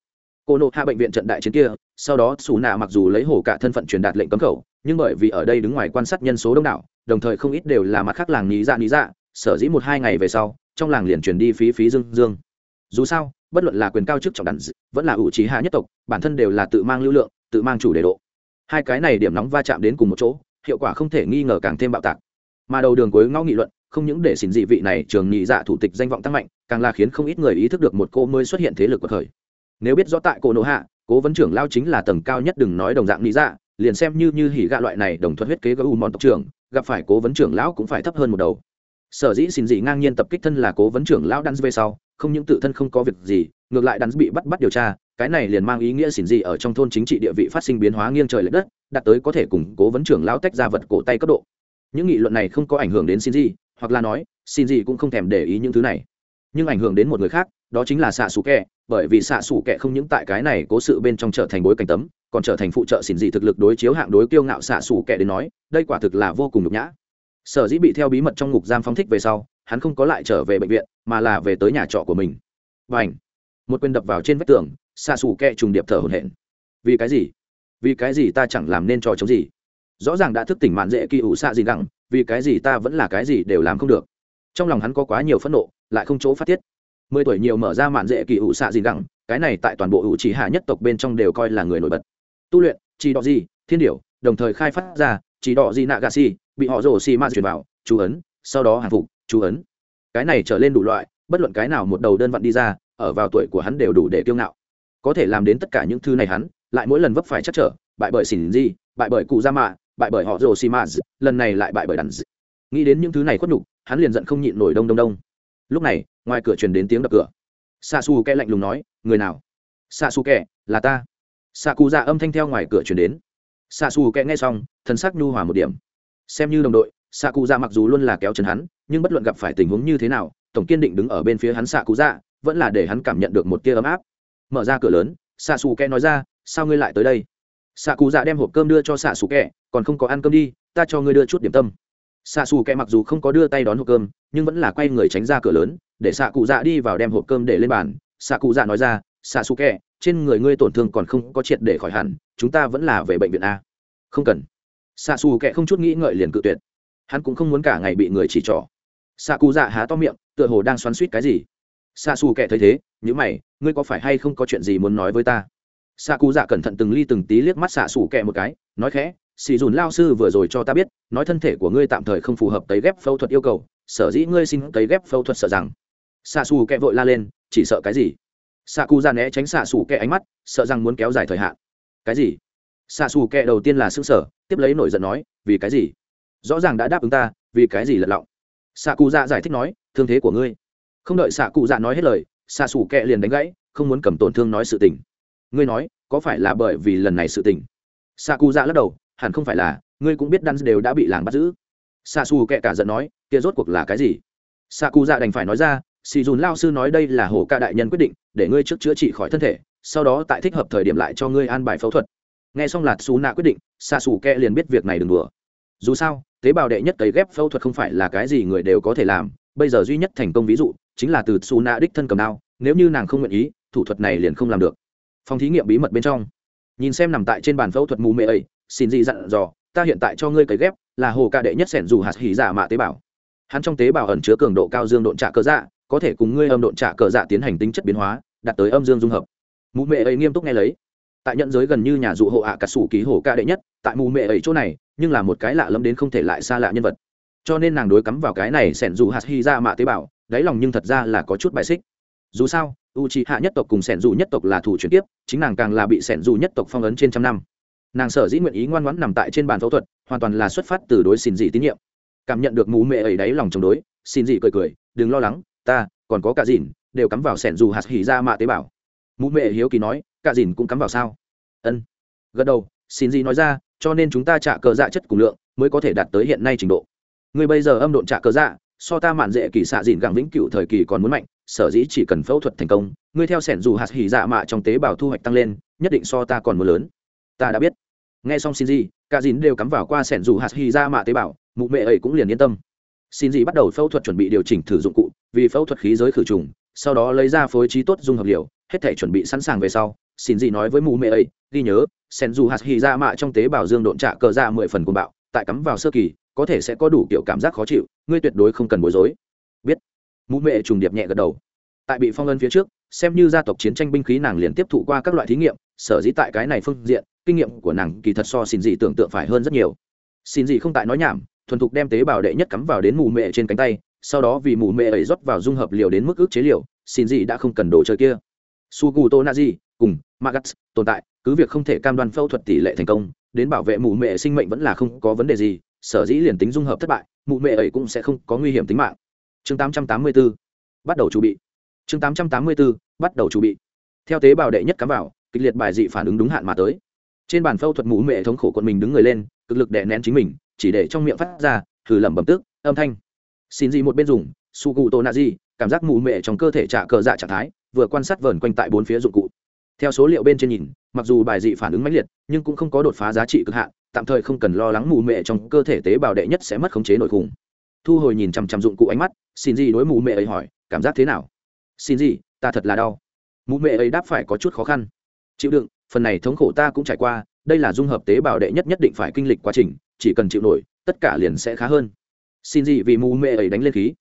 cô nộ hạ bệnh viện trận đại chiến kia, sau đó xù nạ mặc dù lấy hổ cả thân phận truyền đạt lệnh cấm khẩu, nhưng bởi vì ở đây đứng ngoài quan sát nhân số đông đảo, đồng thời không ít đều là mặt khác làng ní dạ ní dạ sở dĩ một hai ngày về sau, trong làng liền truyền đi phí phí dương dương. Dù sao, bất luận là quyền cao chức trọng đắn vẫn là ủ trí hạ nhất tộc, bản thân đều là tự mang lưu lượng, tự mang chủ đề độ. Hai cái này điểm nóng va chạm đến cùng một chỗ, hiệu quả không thể nghi ngờ càng thêm bạo tạc. Mà đầu đường cuối ngõ nghị luận, không những để xin dị vị này trường nhị dạ thủ tịch danh vọng tăng mạnh, càng là khiến không ít người ý thức được một cô mới xuất hiện thế lực của thời nếu biết rõ tại cổ nộ hạ, cố vấn trưởng lao chính là tầng cao nhất đừng nói đồng dạng lý dạ liền xem như như hỉ gạ loại này đồng thuận huyết kế gấu món tộc trưởng, gặp phải cố vấn trưởng lão cũng phải thấp hơn một đầu. Sở dĩ xin dị ngang nhiên tập kích thân là cố vấn trưởng lão đan về sau, không những tự thân không có việc gì, ngược lại đan bị bắt bắt điều tra, cái này liền mang ý nghĩa xin dị ở trong thôn chính trị địa vị phát sinh biến hóa nghiêng trời l ệ đất, đạt tới có thể cùng cố vấn trưởng lão tách ra vật cổ tay cấp độ. Những nghị luận này không có ảnh hưởng đến xin dị, hoặc là nói, xin dị cũng không thèm để ý những thứ này. Nhưng ảnh hưởng đến một người khác đó chính là xạ xù kẹ, bởi vì xạ xù kẹ không những tại cái này cố sự bên trong trở thành bối cảnh tấm, còn trở thành phụ trợ xỉn dị thực lực đối chiếu hạng đối kiêu ngạo xạ xù kẹ đến nói, đây quả thực là vô cùng nhục nhã. Sở dĩ bị theo bí mật trong ngục giam phóng thích về sau, hắn không có lại trở về bệnh viện, mà là về tới nhà trọ của mình. Và ảnh một quyền đập vào trên vách tường, xạ xù kẹ trùng điệp thở hổn hển. Vì cái gì? Vì cái gì ta chẳng làm nên trò chống gì? Rõ ràng đã thức tỉnh mạn dễ kỳ ủ xạ gì đẳng vì cái gì ta vẫn là cái gì đều làm không được. Trong lòng hắn có quá nhiều phẫn nộ, lại không chỗ phát tiết mười tuổi nhiều mở ra mạn dễ kỳ ủ xạ gì gẳng, cái này tại toàn bộ ủ chỉ hạ nhất tộc bên trong đều coi là người nổi bật. Tu luyện, chỉ đỏ gì, thiên điểu, đồng thời khai phát ra, chỉ đỏ gì nạ gà si bị họ rổ xi ma truyền vào, chú ấn, sau đó hàng phục, chú ấn. Cái này trở lên đủ loại, bất luận cái nào một đầu đơn vận đi ra, ở vào tuổi của hắn đều đủ để kiêu ngạo. Có thể làm đến tất cả những thứ này hắn, lại mỗi lần vấp phải chắc trở, bại bởi xỉn di bại bởi cụ gia mạ bại bởi họ rồ xi ma, lần này lại bại bởi đàn dị nghĩ đến những thứ này khuất nhục, hắn liền giận không nhịn nổi đông đông đông lúc này, ngoài cửa truyền đến tiếng đập cửa. Xa xù kẹ lạnh lùng nói, người nào? Xa xù kẹ là ta. Xạ cụ dạ âm thanh theo ngoài cửa truyền đến. Xạ xù kẹ nghe xong, thần sắc nhu hòa một điểm. Xem như đồng đội xạ cụ dạ mặc dù luôn là kéo chân hắn, nhưng bất luận gặp phải tình huống như thế nào, tổng kiên định đứng ở bên phía hắn xạ cụ dạ vẫn là để hắn cảm nhận được một tia ấm áp. Mở ra cửa lớn xạ xù kẹ nói ra, sao ngươi lại tới đây? Xạ cụ dạ đem hộp cơm đưa cho xạ xù kẹ còn không có ăn cơm đi, ta cho ngươi đưa chút điểm tâm xạ xù kẹ mặc dù không có đưa tay đón hộp cơm, nhưng vẫn là quay người tránh ra cửa lớn, để xạ cụ dạ đi vào đem hộp cơm để lên bàn. Xạ cụ dạ nói ra, xạ xù kẹ trên người ngươi tổn thương còn không có triệt để khỏi hẳn, chúng ta vẫn là về bệnh viện a. Không cần. Xạ xù kẹ không chút nghĩ ngợi liền cự tuyệt. Hắn cũng không muốn cả ngày bị người chỉ trỏ. Xạ cụ dạ há to miệng, tựa hồ đang xoắn suýt cái gì. Xạ xù kẹ thấy thế nhữ mày, ngươi có phải hay không có chuyện gì muốn nói với ta? Xạ cụ dạ cẩn thận từng ly từng tí liếc mắt xạ xù kẹ một cái, nói khẽ xì dùn lao sư vừa rồi cho ta biết, nói thân thể của ngươi tạm thời không phù hợp tấy ghép phẫu thuật yêu cầu, sở dĩ ngươi xin tấy ghép phẫu thuật sợ rằng. Xạ xù Kẹ vội la lên, chỉ sợ cái gì? Xạ cụ ra né tránh xạ xù kẹ ánh mắt, sợ rằng muốn kéo dài thời hạn. Cái gì? Xạ xù kẹ đầu tiên là xương sở tiếp lấy nổi giận nói, vì cái gì? Rõ ràng đã đáp ứng ta, vì cái gì lật lọng? Xạ cụ dạ giải thích nói, thương thế của ngươi. Không đợi xạ cụ dạ nói hết lời xạ xù kẹ liền đánh gãy, không muốn cầm tổn thương nói sự tình. Ngươi nói, có phải là bởi vì lần này sự tình? Xạ cụ dạ lắc đầu hẳn không phải là, ngươi cũng biết đan đều đã bị làng bắt giữ. Xa xù kệ cả giận nói, kia rốt cuộc là cái gì? Xa cụ dạ đành phải nói ra xì dùn lao sư nói đây là hồ ca đại nhân quyết định, để ngươi trước chữa trị khỏi thân thể, sau đó tại thích hợp thời điểm lại cho ngươi an bài phẫu thuật. Nghe xong lạt xù nạ quyết định xa xù kệ liền biết việc này đừng đùa. Dù sao, tế bào đệ nhất cấy ghép phẫu thuật không phải là cái gì người đều có thể làm, bây giờ duy nhất thành công ví dụ, chính là từ xù nạ đích thân cầm đao, nếu như nàng không nguyện ý, thủ thuật này liền không làm được. Phòng thí nghiệm bí mật bên trong. Nhìn xem nằm tại trên bàn phẫu thuật mù mê ấy xin dị dặn dò, ta hiện tại cho ngươi cấy ghép, là hồ ca đệ nhất sẻn dù hạt hỉ giả mạ tế bào. Hắn trong tế bào ẩn chứa cường độ cao dương độn trả cơ dạ có thể cùng ngươi âm độn trả cờ dạ tiến hành tính chất biến hóa, đạt tới âm dương dung hợp. Mụ mẹ ấy nghiêm túc nghe lấy. Tại nhận giới gần như nhà dụ hộ ạ à cả sủ ký hồ ca đệ nhất, tại mụ mẹ ấy chỗ này, nhưng là một cái lạ lẫm đến không thể lại xa lạ nhân vật. Cho nên nàng đối cắm vào cái này sẻn dù hạt hy ra dạ mạ tế bào, đáy lòng nhưng thật ra là có chút bài xích. Dù sao u c hạ nhất tộc cùng sẻn dù nhất tộc là thủ chuyển tiếp, chính nàng càng là bị sẻn dù nhất tộc phong ấn trên trăm năm nàng sở dĩ nguyện ý ngoan ngoãn nằm tại trên bàn phẫu thuật, hoàn toàn là xuất phát từ đối xin dị tín nhiệm. Cảm nhận được mụ mẹ ấy đáy lòng chống đối, xin dị cười cười, đừng lo lắng, ta, còn có cả dìn, đều cắm vào sẻn dù hạt hỉ ra mạ tế bào. Mụ mẹ hiếu kỳ nói, cả dìn cũng cắm vào sao? Ân. Gật đầu, xin dị nói ra, cho nên chúng ta trả cờ dạ chất cùng lượng mới có thể đạt tới hiện nay trình độ. Người bây giờ âm độn trả cờ dạ so ta mạn dễ kỳ xạ dìn gẳng vĩnh cựu thời kỳ còn muốn mạnh, sở dĩ chỉ cần phẫu thuật thành công, ngươi theo sẻn dù hạt hỉ dạ mạ trong tế bào thu hoạch tăng lên, nhất định so ta còn mưa lớn. Ta đã biết nghe xong xin gì cả dìn đều cắm vào qua sẻn dù hạt hy ra mạ tế bào, mụ mẹ ấy cũng liền yên tâm. Xin gì bắt đầu phẫu thuật chuẩn bị điều chỉnh thử dụng cụ, vì phẫu thuật khí giới khử trùng, sau đó lấy ra phối trí tốt dung hợp liệu, hết thể chuẩn bị sẵn sàng về sau xin gì nói với mụ mẹ ấy, ghi nhớ sen dù hạt hy ra mạ trong tế bào dương độn trạ cờ ra mười phần cùng bạo, tại cắm vào sơ kỳ, có thể sẽ có đủ kiểu cảm giác khó chịu, ngươi tuyệt đối không cần bối rối. Biết. Mụ mẹ trùng điệp nhẹ gật đầu. Tại bị phong ân phía trước, xem như gia tộc chiến tranh binh khí nàng liền tiếp thụ qua các loại thí nghiệm, sở dĩ tại cái này phương diện kinh nghiệm của nàng kỳ thật so xin gì tưởng tượng phải hơn rất nhiều. Xin gì không tại nói nhảm, thuần thục đem tế bào đệ nhất cắm vào đến mù mẹ trên cánh tay, sau đó vì mù mẹ ấy rót vào dung hợp liều đến mức ước chế liều, xin gì đã không cần đồ chơi kia. Su gu tô na di cùng magas tồn tại, cứ việc không thể cam đoan phẫu thuật tỷ lệ thành công, đến bảo vệ mù mẹ sinh mệnh vẫn là không có vấn đề gì, sở dĩ liền tính dung hợp thất bại mụ mẹ ấy cũng sẽ không có nguy hiểm tính mạng. Chương 884 bắt đầu chuẩn bị. Chương 884 bắt đầu chuẩn bị. Theo tế bào đệ nhất cắm vào, kịch liệt bài dị phản ứng đúng hạn mà tới trên bàn phẫu thuật mũ mẹ thống khổ quận mình đứng người lên, cực lực đè nén chính mình, chỉ để trong miệng phát ra thử lẩm bẩm tức, âm thanh. Xin gì một bên dùng, su cụ tô nạ gì, cảm giác mụ mẹ trong cơ thể trả cờ dạ trạng thái, vừa quan sát vờn quanh tại bốn phía dụng cụ. Theo số liệu bên trên nhìn, mặc dù bài dị phản ứng mãnh liệt, nhưng cũng không có đột phá giá trị cực hạn, tạm thời không cần lo lắng mù mẹ trong cơ thể tế bào đệ nhất sẽ mất khống chế nội khủng. Thu hồi nhìn chằm chằm dụng cụ ánh mắt, xin gì đối mù mẹ ấy hỏi, cảm giác thế nào? Xin gì, ta thật là đau. Mụ mẹ ấy đáp phải có chút khó khăn chịu đựng, phần này thống khổ ta cũng trải qua, đây là dung hợp tế bào đệ nhất nhất định phải kinh lịch quá trình, chỉ cần chịu nổi, tất cả liền sẽ khá hơn. Xin gì vì mù mê ấy đánh lên khí.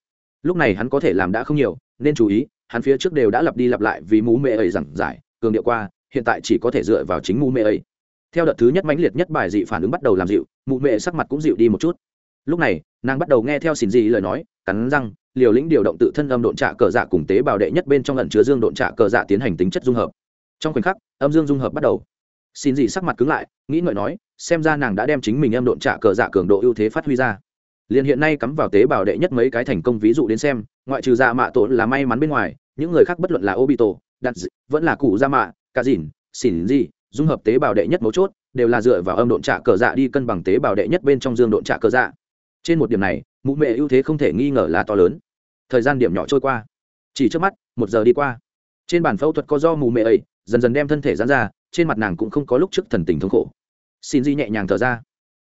Lúc này hắn có thể làm đã không nhiều, nên chú ý, hắn phía trước đều đã lặp đi lặp lại vì mù mê ấy giảng giải, cường điệu qua, hiện tại chỉ có thể dựa vào chính mù mê ấy. Theo đợt thứ nhất mãnh liệt nhất bài dị phản ứng bắt đầu làm dịu mụ mẹ sắc mặt cũng dịu đi một chút. Lúc này, nàng bắt đầu nghe theo xin gì lời nói, cắn răng, liều lĩnh điều động tự thân âm độn trạ cờ dạ cùng tế bào đệ nhất bên trong ẩn chứa dương độn trạ cờ dạ tiến hành tính chất dung hợp trong khoảnh khắc, âm dương dung hợp bắt đầu. Xin gì sắc mặt cứng lại, nghĩ ngợi nói, xem ra nàng đã đem chính mình âm độn trả cờ dạ cường độ ưu thế phát huy ra. Liền hiện nay cắm vào tế bào đệ nhất mấy cái thành công ví dụ đến xem, ngoại trừ dạ mạ tổ là may mắn bên ngoài, những người khác bất luận là obito đặt vẫn là cụ dạ mạ cả dìn, xỉn gì dung hợp tế bào đệ nhất mấu chốt, đều là dựa vào âm độn trả cờ dạ đi cân bằng tế bào đệ nhất bên trong dương độn trả cờ dạ. Trên một điểm này, mụ mẹ ưu thế không thể nghi ngờ là to lớn. Thời gian điểm nhỏ trôi qua. Chỉ trước mắt, một giờ đi qua. Trên bàn phẫu thuật có do mù mẹ ấy dần dần đem thân thể dán ra, trên mặt nàng cũng không có lúc trước thần tình thống khổ. Xin di nhẹ nhàng thở ra.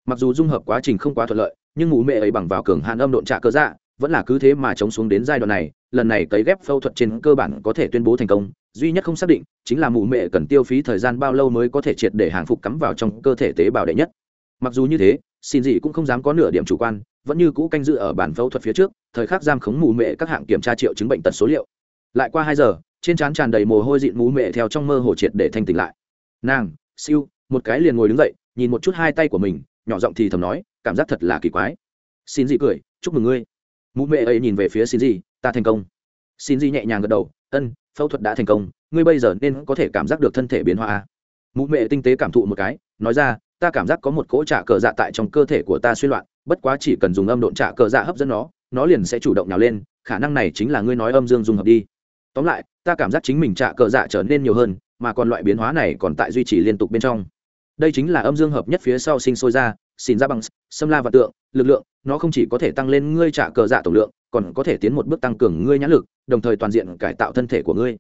Mặc dù dung hợp quá trình không quá thuận lợi, nhưng mù mẹ ấy bằng vào cường hạn âm độn trạ cơ dạ vẫn là cứ thế mà chống xuống đến giai đoạn này, lần này cấy ghép phẫu thuật trên cơ bản có thể tuyên bố thành công, duy nhất không xác định chính là mụ mẹ cần tiêu phí thời gian bao lâu mới có thể triệt để hàng phục cắm vào trong cơ thể tế bào đệ nhất. Mặc dù như thế, xin dị cũng không dám có nửa điểm chủ quan, vẫn như cũ canh dự ở bản phẫu thuật phía trước, thời khắc giam khống mù mẹ các hạng kiểm tra triệu chứng bệnh tật số liệu. Lại qua hai giờ trên trán tràn đầy mồ hôi dịn mú mẹ theo trong mơ hồ triệt để thanh tỉnh lại. Nàng siêu một cái liền ngồi đứng dậy nhìn một chút hai tay của mình nhỏ giọng thì thầm nói cảm giác thật là kỳ quái. Xin dị cười chúc mừng ngươi. Mụ mẹ ấy nhìn về phía xin dị, ta thành công. Xin dị nhẹ nhàng gật đầu ân phẫu thuật đã thành công ngươi bây giờ nên có thể cảm giác được thân thể biến hóa mụ mẹ tinh tế cảm thụ một cái nói ra ta cảm giác có một cỗ trả cờ dạ tại trong cơ thể của ta suy loạn bất quá chỉ cần dùng âm độn trả cờ dạ hấp dẫn nó nó liền sẽ chủ động nào lên khả năng này chính là ngươi nói âm dương dùng hợp đi tóm lại, ta cảm giác chính mình trạ cờ dạ trở nên nhiều hơn, mà còn loại biến hóa này còn tại duy trì liên tục bên trong. Đây chính là âm dương hợp nhất phía sau sinh sôi ra xin ra bằng xâm la và tượng, lực lượng, nó không chỉ có thể tăng lên ngươi trả cờ dạ tổng lượng, còn có thể tiến một bước tăng cường ngươi nhãn lực, đồng thời toàn diện cải tạo thân thể của ngươi.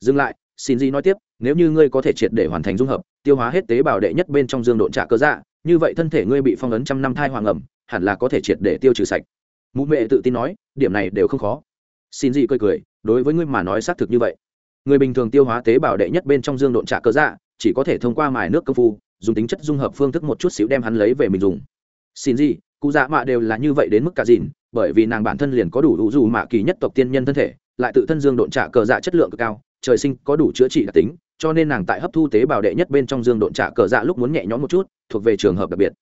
Dừng lại, xin gì nói tiếp, nếu như ngươi có thể triệt để hoàn thành dung hợp, tiêu hóa hết tế bào đệ nhất bên trong dương độn trả cơ dạ như vậy thân thể ngươi bị phong ấn trăm năm thai hoàng ẩm, hẳn là có thể triệt để tiêu trừ sạch. Mụ mệ tự tin nói, điểm này đều không khó. Xin gì cười cười đối với ngươi mà nói xác thực như vậy. Người bình thường tiêu hóa tế bào đệ nhất bên trong dương độn trả cơ dạ chỉ có thể thông qua mài nước công phu, dùng tính chất dung hợp phương thức một chút xíu đem hắn lấy về mình dùng. Xin gì, cụ dạ mạ đều là như vậy đến mức cả dìn bởi vì nàng bản thân liền có đủ đủ dù mạ kỳ nhất tộc tiên nhân thân thể, lại tự thân dương độn trả cờ dạ chất lượng cực cao, trời sinh có đủ chữa trị đặc tính, cho nên nàng tại hấp thu tế bào đệ nhất bên trong dương độn trả cờ dạ lúc muốn nhẹ nhõm một chút, thuộc về trường hợp đặc biệt.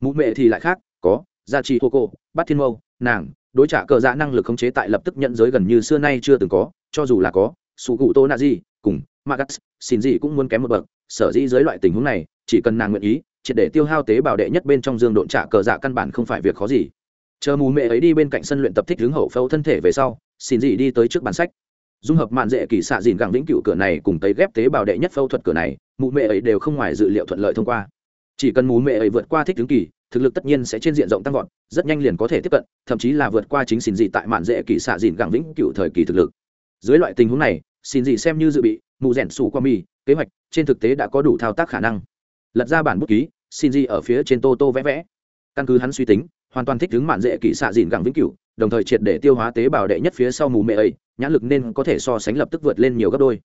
Mụ mẹ thì lại khác, có gia trì hô cô, bát thiên mâu, nàng, đối trả cờ dạ năng lực khống chế tại lập tức nhận giới gần như xưa nay chưa từng có, cho dù là có sụ cụ tô nạ gì cùng magas xin gì cũng muốn kém một bậc, sở dĩ dưới loại tình huống này, chỉ cần nàng nguyện ý, triệt để tiêu hao tế bào đệ nhất bên trong dương độn trả cờ dạ căn bản không phải việc khó gì. Chờ mù mẹ ấy đi bên cạnh sân luyện tập thích hướng hậu phẫu thân thể về sau, xin gì đi tới trước bản sách. Dung hợp mạn dễ kỳ xạ dìn gẳng vĩnh cựu cửa này cùng tấy ghép tế bào đệ nhất phẫu thuật cửa này, mụ mẹ ấy đều không ngoài dự liệu thuận lợi thông qua. Chỉ cần mù mẹ ấy vượt qua thích hướng kỳ thực lực tất nhiên sẽ trên diện rộng tăng vọt, rất nhanh liền có thể tiếp cận, thậm chí là vượt qua chính xin dị tại mạn dễ kỳ xạ dìn gẳng vĩnh cựu thời kỳ thực lực. Dưới loại tình huống này xin dị xem như dự bị, mù rẻn xù qua mì kế hoạch trên thực tế đã có đủ thao tác khả năng. Lật ra bản bút ký xin dị ở phía trên tô tô vẽ vẽ. Căn cứ hắn suy tính, hoàn toàn thích ứng mạn dễ kỳ xạ dìn gẳng vĩnh cửu, đồng thời triệt để tiêu hóa tế bào đệ nhất phía sau mù mẹ ấy, nhãn lực nên có thể so sánh lập tức vượt lên nhiều gấp đôi.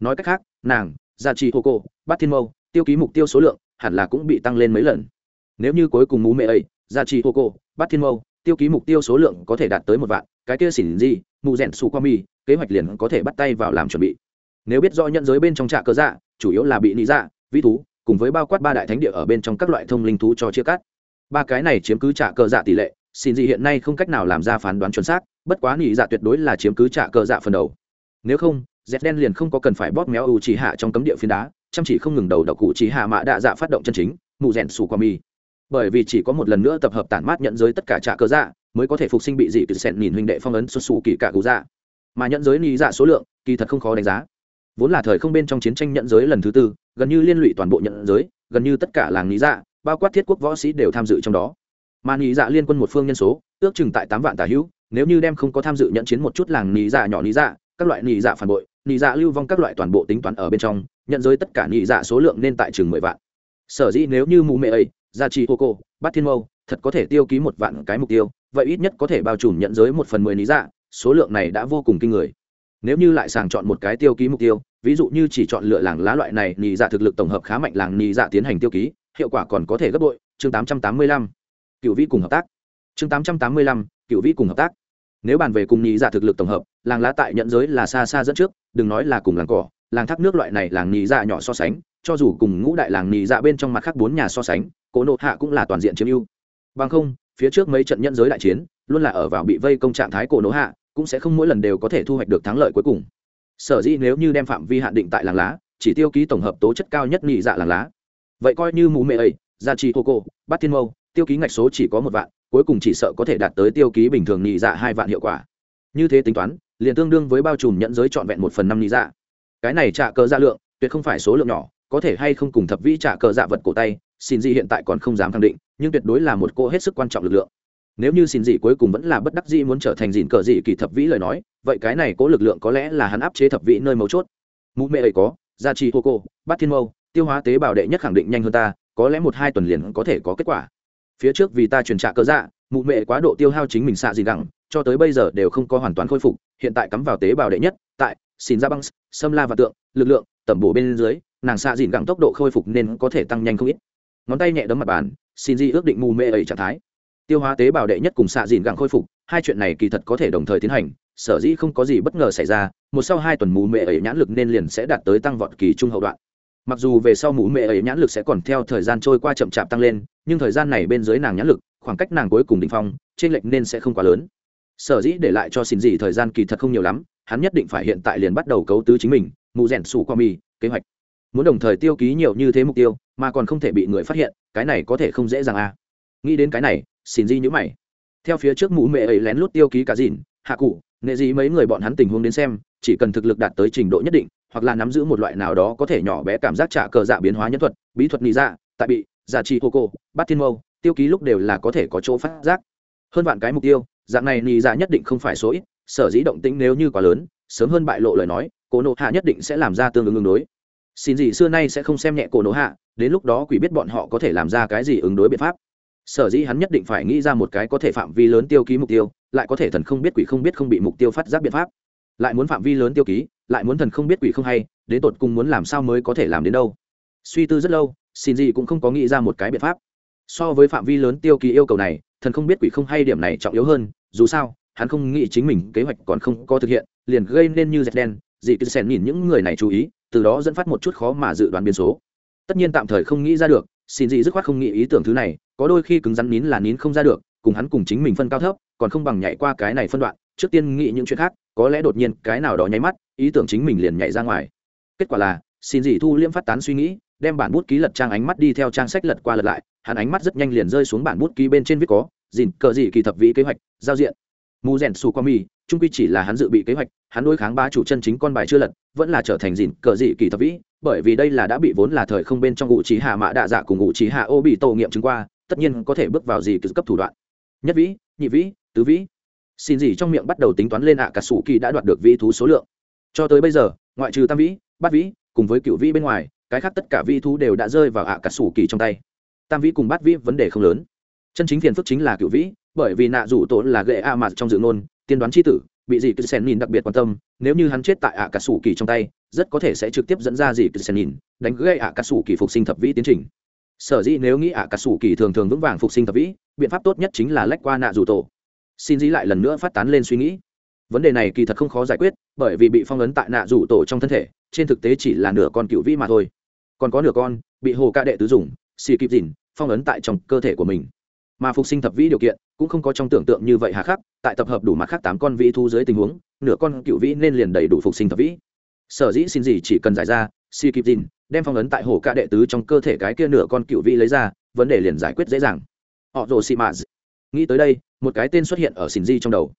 Nói cách khác, nàng gia trì hô cô bát thiên mâu tiêu ký mục tiêu số lượng hẳn là cũng bị tăng lên mấy lần nếu như cuối cùng mú mẹ ấy, gia trì hô cô, bát thiên mâu, tiêu ký mục tiêu số lượng có thể đạt tới một vạn, cái kia xỉn gì mụ rèn su qua mi, kế hoạch liền có thể bắt tay vào làm chuẩn bị. Nếu biết do nhận giới bên trong trạ cơ dạ chủ yếu là bị nị dạ vĩ thú, cùng với bao quát ba đại thánh địa ở bên trong các loại thông linh thú cho chia cắt. Ba cái này chiếm cứ trạ cơ dạ tỷ lệ xin gì hiện nay không cách nào làm ra phán đoán chuẩn xác, bất quá nỉ dạ tuyệt đối là chiếm cứ trạ cơ dạ phần đầu. Nếu không dẹp đen liền không có cần phải bóp méo ưu trí hạ trong cấm địa phiến đá, chăm chỉ không ngừng đầu độc cụ trí hạ mạ đạ dạ phát động chân chính mụ rèn sủ qua mi bởi vì chỉ có một lần nữa tập hợp tản mát nhận giới tất cả trả cơ dạ mới có thể phục sinh bị dị từ sẹn nhìn huynh đệ phong ấn xuất xù kỳ cả cụ dạ. Mà nhận giới lý dạ số lượng, kỳ thật không khó đánh giá. Vốn là thời không bên trong chiến tranh nhận giới lần thứ tư, gần như liên lụy toàn bộ nhận giới, gần như tất cả làng lý dạ bao quát thiết quốc võ sĩ đều tham dự trong đó. Mà lý dạ liên quân một phương nhân số, ước chừng tại tám vạn tà hữu, nếu như đem không có tham dự nhận chiến một chút làng lý dạ nhỏ lý dạ các loại lý dạ phản bội lý dạ lưu vong các loại toàn bộ tính toán ở bên trong, nhận giới tất cả lý dạ số lượng nên tại chừng mười vạn. Sở dĩ nếu như mù mẹ ấy gia trì hô cô bắt thiên mâu, thật có thể tiêu ký một vạn cái mục tiêu, vậy ít nhất có thể bao trùm nhận giới một phần mười lý dạ số lượng này đã vô cùng kinh người. Nếu như lại sàng chọn một cái tiêu ký mục tiêu, ví dụ như chỉ chọn lựa làng lá loại này nhị dạ thực lực tổng hợp khá mạnh làng nhị dạ tiến hành tiêu ký, hiệu quả còn có thể gấp bội, chương tám trăm tám mươi lăm. Cựu vĩ cùng hợp tác. Chương tám trăm tám mươi lăm, cựu vĩ cùng hợp tác. Nếu bàn về cùng nhị dạ thực lực tổng hợp, làng lá tại nhận giới là xa xa dẫn trước, đừng nói là cùng làng cỏ, làng thác nước loại này làng nhị dạ nhỏ so sánh, cho dù cùng ngũ đại làng nhị dạ bên trong mặt khác bốn nhà so sánh cố nộ hạ cũng là toàn diện chiếm ưu. Bằng không, phía trước mấy trận nhân giới đại chiến, luôn là ở vào bị vây công trạng thái cổ nộ hạ, cũng sẽ không mỗi lần đều có thể thu hoạch được thắng lợi cuối cùng. Sở dĩ nếu như đem phạm vi hạn định tại làng lá, chỉ tiêu ký tổng hợp tố chất cao nhất nghị dạ làng lá. Vậy coi như mù mệ ấy, gia trì hô cô, bát thiên mâu, tiêu ký ngạch số chỉ có một vạn, cuối cùng chỉ sợ có thể đạt tới tiêu ký bình thường nghị dạ hai vạn hiệu quả. Như thế tính toán, liền tương đương với bao trùm nhận giới trọn vẹn một phần năm nghị dạ. Cái này trả cờ dạ lượng, tuyệt không phải số lượng nhỏ, có thể hay không cùng thập vĩ trả cờ dạ vật cổ tay xin dị hiện tại còn không dám khẳng định, nhưng tuyệt đối là một cô hết sức quan trọng lực lượng. Nếu như xin dị cuối cùng vẫn là bất đắc dĩ muốn trở thành dịn cờ dị kỳ thập vĩ lời nói, vậy cái này cố lực lượng có lẽ là hắn áp chế thập vĩ nơi mấu chốt. Mụ mẹ ấy có, gia trì hô cô, bát thiên mâu, tiêu hóa tế bào đệ nhất khẳng định nhanh hơn ta, có lẽ một hai tuần liền có thể có kết quả. Phía trước vì ta truyền trạ cơ dạ mụ mẹ quá độ tiêu hao chính mình xạ gì gẳng, cho tới bây giờ đều không có hoàn toàn khôi phục, hiện tại cắm vào tế bào đệ nhất, tại xin ra băng xâm la và tượng, lực lượng tẩm bổ bên dưới, nàng xạ dịn gẳng tốc độ khôi phục nên có thể tăng nhanh không ít ngón tay nhẹ đấm mặt bàn xin di ước định mù mê ấy trạng thái. Tiêu hóa tế bào đệ nhất cùng xạ dìn gặng khôi phục hai chuyện này kỳ thật có thể đồng thời tiến hành sở dĩ không có gì bất ngờ xảy ra một sau hai tuần mù mê ấy nhãn lực nên liền sẽ đạt tới tăng vọt kỳ trung hậu đoạn. Mặc dù về sau mù mê ấy nhãn lực sẽ còn theo thời gian trôi qua chậm chạp tăng lên nhưng thời gian này bên dưới nàng nhãn lực khoảng cách nàng cuối cùng đỉnh phong trên lệnh nên sẽ không quá lớn. Sở dĩ để lại cho xin gì thời gian kỳ thật không nhiều lắm hắn nhất định phải hiện tại liền bắt đầu cấu tứ chính mình mù rèn sủ qua mi, kế hoạch muốn đồng thời tiêu ký nhiều như thế mục tiêu, mà còn không thể bị người phát hiện, cái này có thể không dễ dàng à. Nghĩ đến cái này xin di nhữ mày. Theo phía trước mũ mẹ ấy lén lút tiêu ký cả dìn, hạ cụ nghệ gì mấy người bọn hắn tình huống đến xem, chỉ cần thực lực đạt tới trình độ nhất định, hoặc là nắm giữ một loại nào đó có thể nhỏ bé cảm giác trả cờ dạ biến hóa nhân thuật, bí thuật nị dạ tại bị giả trị hô cô, bát thiên mâu, tiêu ký lúc đều là có thể có chỗ phát giác. Hơn vạn cái mục tiêu, dạng này nị dạ nhất định không phải số ít, sở dĩ động tĩnh nếu như quá lớn, sớm hơn bại lộ lời nói cố nộ hạ nhất định sẽ làm ra tương ứng ứng đối xin gì xưa nay sẽ không xem nhẹ cổ nổ hạ, đến lúc đó quỷ biết bọn họ có thể làm ra cái gì ứng đối biện pháp. Sở dĩ hắn nhất định phải nghĩ ra một cái có thể phạm vi lớn tiêu ký mục tiêu, lại có thể thần không biết quỷ không biết không bị mục tiêu phát giác biện pháp. Lại muốn phạm vi lớn tiêu ký, lại muốn thần không biết quỷ không hay, đến tột cùng muốn làm sao mới có thể làm đến đâu. Suy tư rất lâu, xin gì cũng không có nghĩ ra một cái biện pháp. So với phạm vi lớn tiêu ký yêu cầu này, thần không biết quỷ không hay điểm này trọng yếu hơn, dù sao, hắn không nghĩ chính mình kế hoạch còn không có thực hiện, liền gây nên như dẹt đen, dị cứ xen nhìn những người này chú ý từ đó dẫn phát một chút khó mà dự đoán biến số. Tất nhiên tạm thời không nghĩ ra được, xin dị dứt khoát không nghĩ ý tưởng thứ này, có đôi khi cứng rắn nín là nín không ra được, cùng hắn cùng chính mình phân cao thấp, còn không bằng nhảy qua cái này phân đoạn, trước tiên nghĩ những chuyện khác, có lẽ đột nhiên cái nào đó nháy mắt, ý tưởng chính mình liền nhảy ra ngoài. Kết quả là, xin dị thu liễm phát tán suy nghĩ, đem bản bút ký lật trang ánh mắt đi theo trang sách lật qua lật lại, hắn ánh mắt rất nhanh liền rơi xuống bản bút ký bên trên viết có dìn cờ dị kỳ thập vĩ kế hoạch, giao diện. Mù rèn su qua mi trung quy chỉ là hắn dự bị kế hoạch hắn đối kháng ba chủ chân chính con bài chưa lật, vẫn là trở thành dìn cờ dị kỳ thập vĩ, bởi vì đây là đã bị vốn là thời không bên trong ngụ trí hạ mã đạ dạ cùng ngụ trí hạ ô bị tổ nghiệm chứng qua, tất nhiên có thể bước vào gì cấp thủ đoạn. Nhất vĩ, nhị vĩ, tứ vĩ. Xin gì trong miệng bắt đầu tính toán lên ạ cả sủ kỳ đã đoạt được vĩ thú số lượng. Cho tới bây giờ, ngoại trừ tam vĩ, bát vĩ, cùng với cựu vĩ bên ngoài, cái khác tất cả vĩ thú đều đã rơi vào ạ cả sủ kỳ trong tay. Tam vĩ cùng bát vĩ vấn đề không lớn. Chân chính phiền phức chính là cựu vĩ, bởi vì nạ rủ tổ là gệ a mặt trong dự ngôn, tiên đoán c h i tử bị dị cứ nhìn đặc biệt quan tâm, nếu như hắn chết tại ạ cả sủ kỳ trong tay, rất có thể sẽ trực tiếp dẫn ra dị cứ nhìn đánh gây ạ cả sủ kỳ phục sinh thập vĩ tiến trình. Sở dĩ nếu nghĩ ạ cả sủ kỳ thường thường vững vàng phục sinh thập vĩ, biện pháp tốt nhất chính là lách qua nạ rủ tổ xin dĩ lại lần nữa phát tán lên suy nghĩ. Vấn đề này kỳ thật không khó giải quyết, bởi vì bị phong ấn tại nạ rủ tổ trong thân thể, trên thực tế chỉ là nửa con cựu vĩ mà thôi. Còn có nửa con bị hồ ca đệ tứ dùng xì kịp dìn phong ấn tại trong cơ thể của mình mà phục sinh thập vĩ điều kiện cũng không có trong tưởng tượng như vậy hà khắc, tại tập hợp đủ mặt khác tám con vĩ thu dưới tình huống, nửa con cựu vĩ nên liền đầy đủ phục sinh thập vĩ. Sở dĩ xin gì chỉ cần giải ra, si kịp tin đem phong ấn tại hồ ca đệ tứ trong cơ thể cái kia nửa con cựu vĩ lấy ra, vấn đề liền giải quyết dễ dàng. Họ rồ xì mạ nghĩ tới đây, một cái tên xuất hiện ở xin di trong đầu.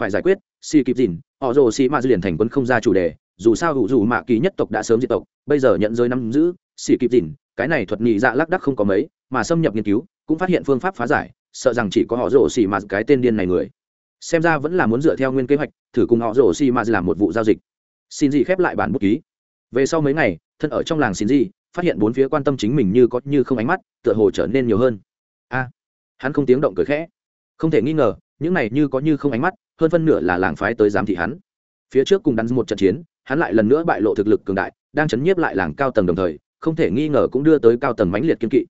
Phải giải quyết xì kịp dìn, họ rồ xì mạ liền thành quân không ra chủ đề, dù sao hữu dù mạ kỳ nhất tộc đã sớm diệt tộc, bây giờ nhận giới năm giữ xì kịp dìn, cái này thuật nhị dạ lác đắc không có mấy, mà xâm nhập nghiên cứu cũng phát hiện phương pháp phá giải, sợ rằng chỉ có họ rổ xì mạt cái tên điên này người. Xem ra vẫn là muốn dựa theo nguyên kế hoạch, thử cùng họ rổ xì mạt làm một vụ giao dịch. Xin gì khép lại bản bút ký. Về sau mấy ngày, thân ở trong làng xin gì phát hiện bốn phía quan tâm chính mình như có như không ánh mắt, tựa hồ trở nên nhiều hơn. A, hắn không tiếng động cười khẽ. Không thể nghi ngờ, những này như có như không ánh mắt, hơn phân nửa là làng phái tới giám thị hắn. Phía trước cùng đắn một trận chiến, hắn lại lần nữa bại lộ thực lực cường đại, đang chấn nhiếp lại làng cao tầng đồng thời, không thể nghi ngờ cũng đưa tới cao tầng mãnh liệt kiên kỵ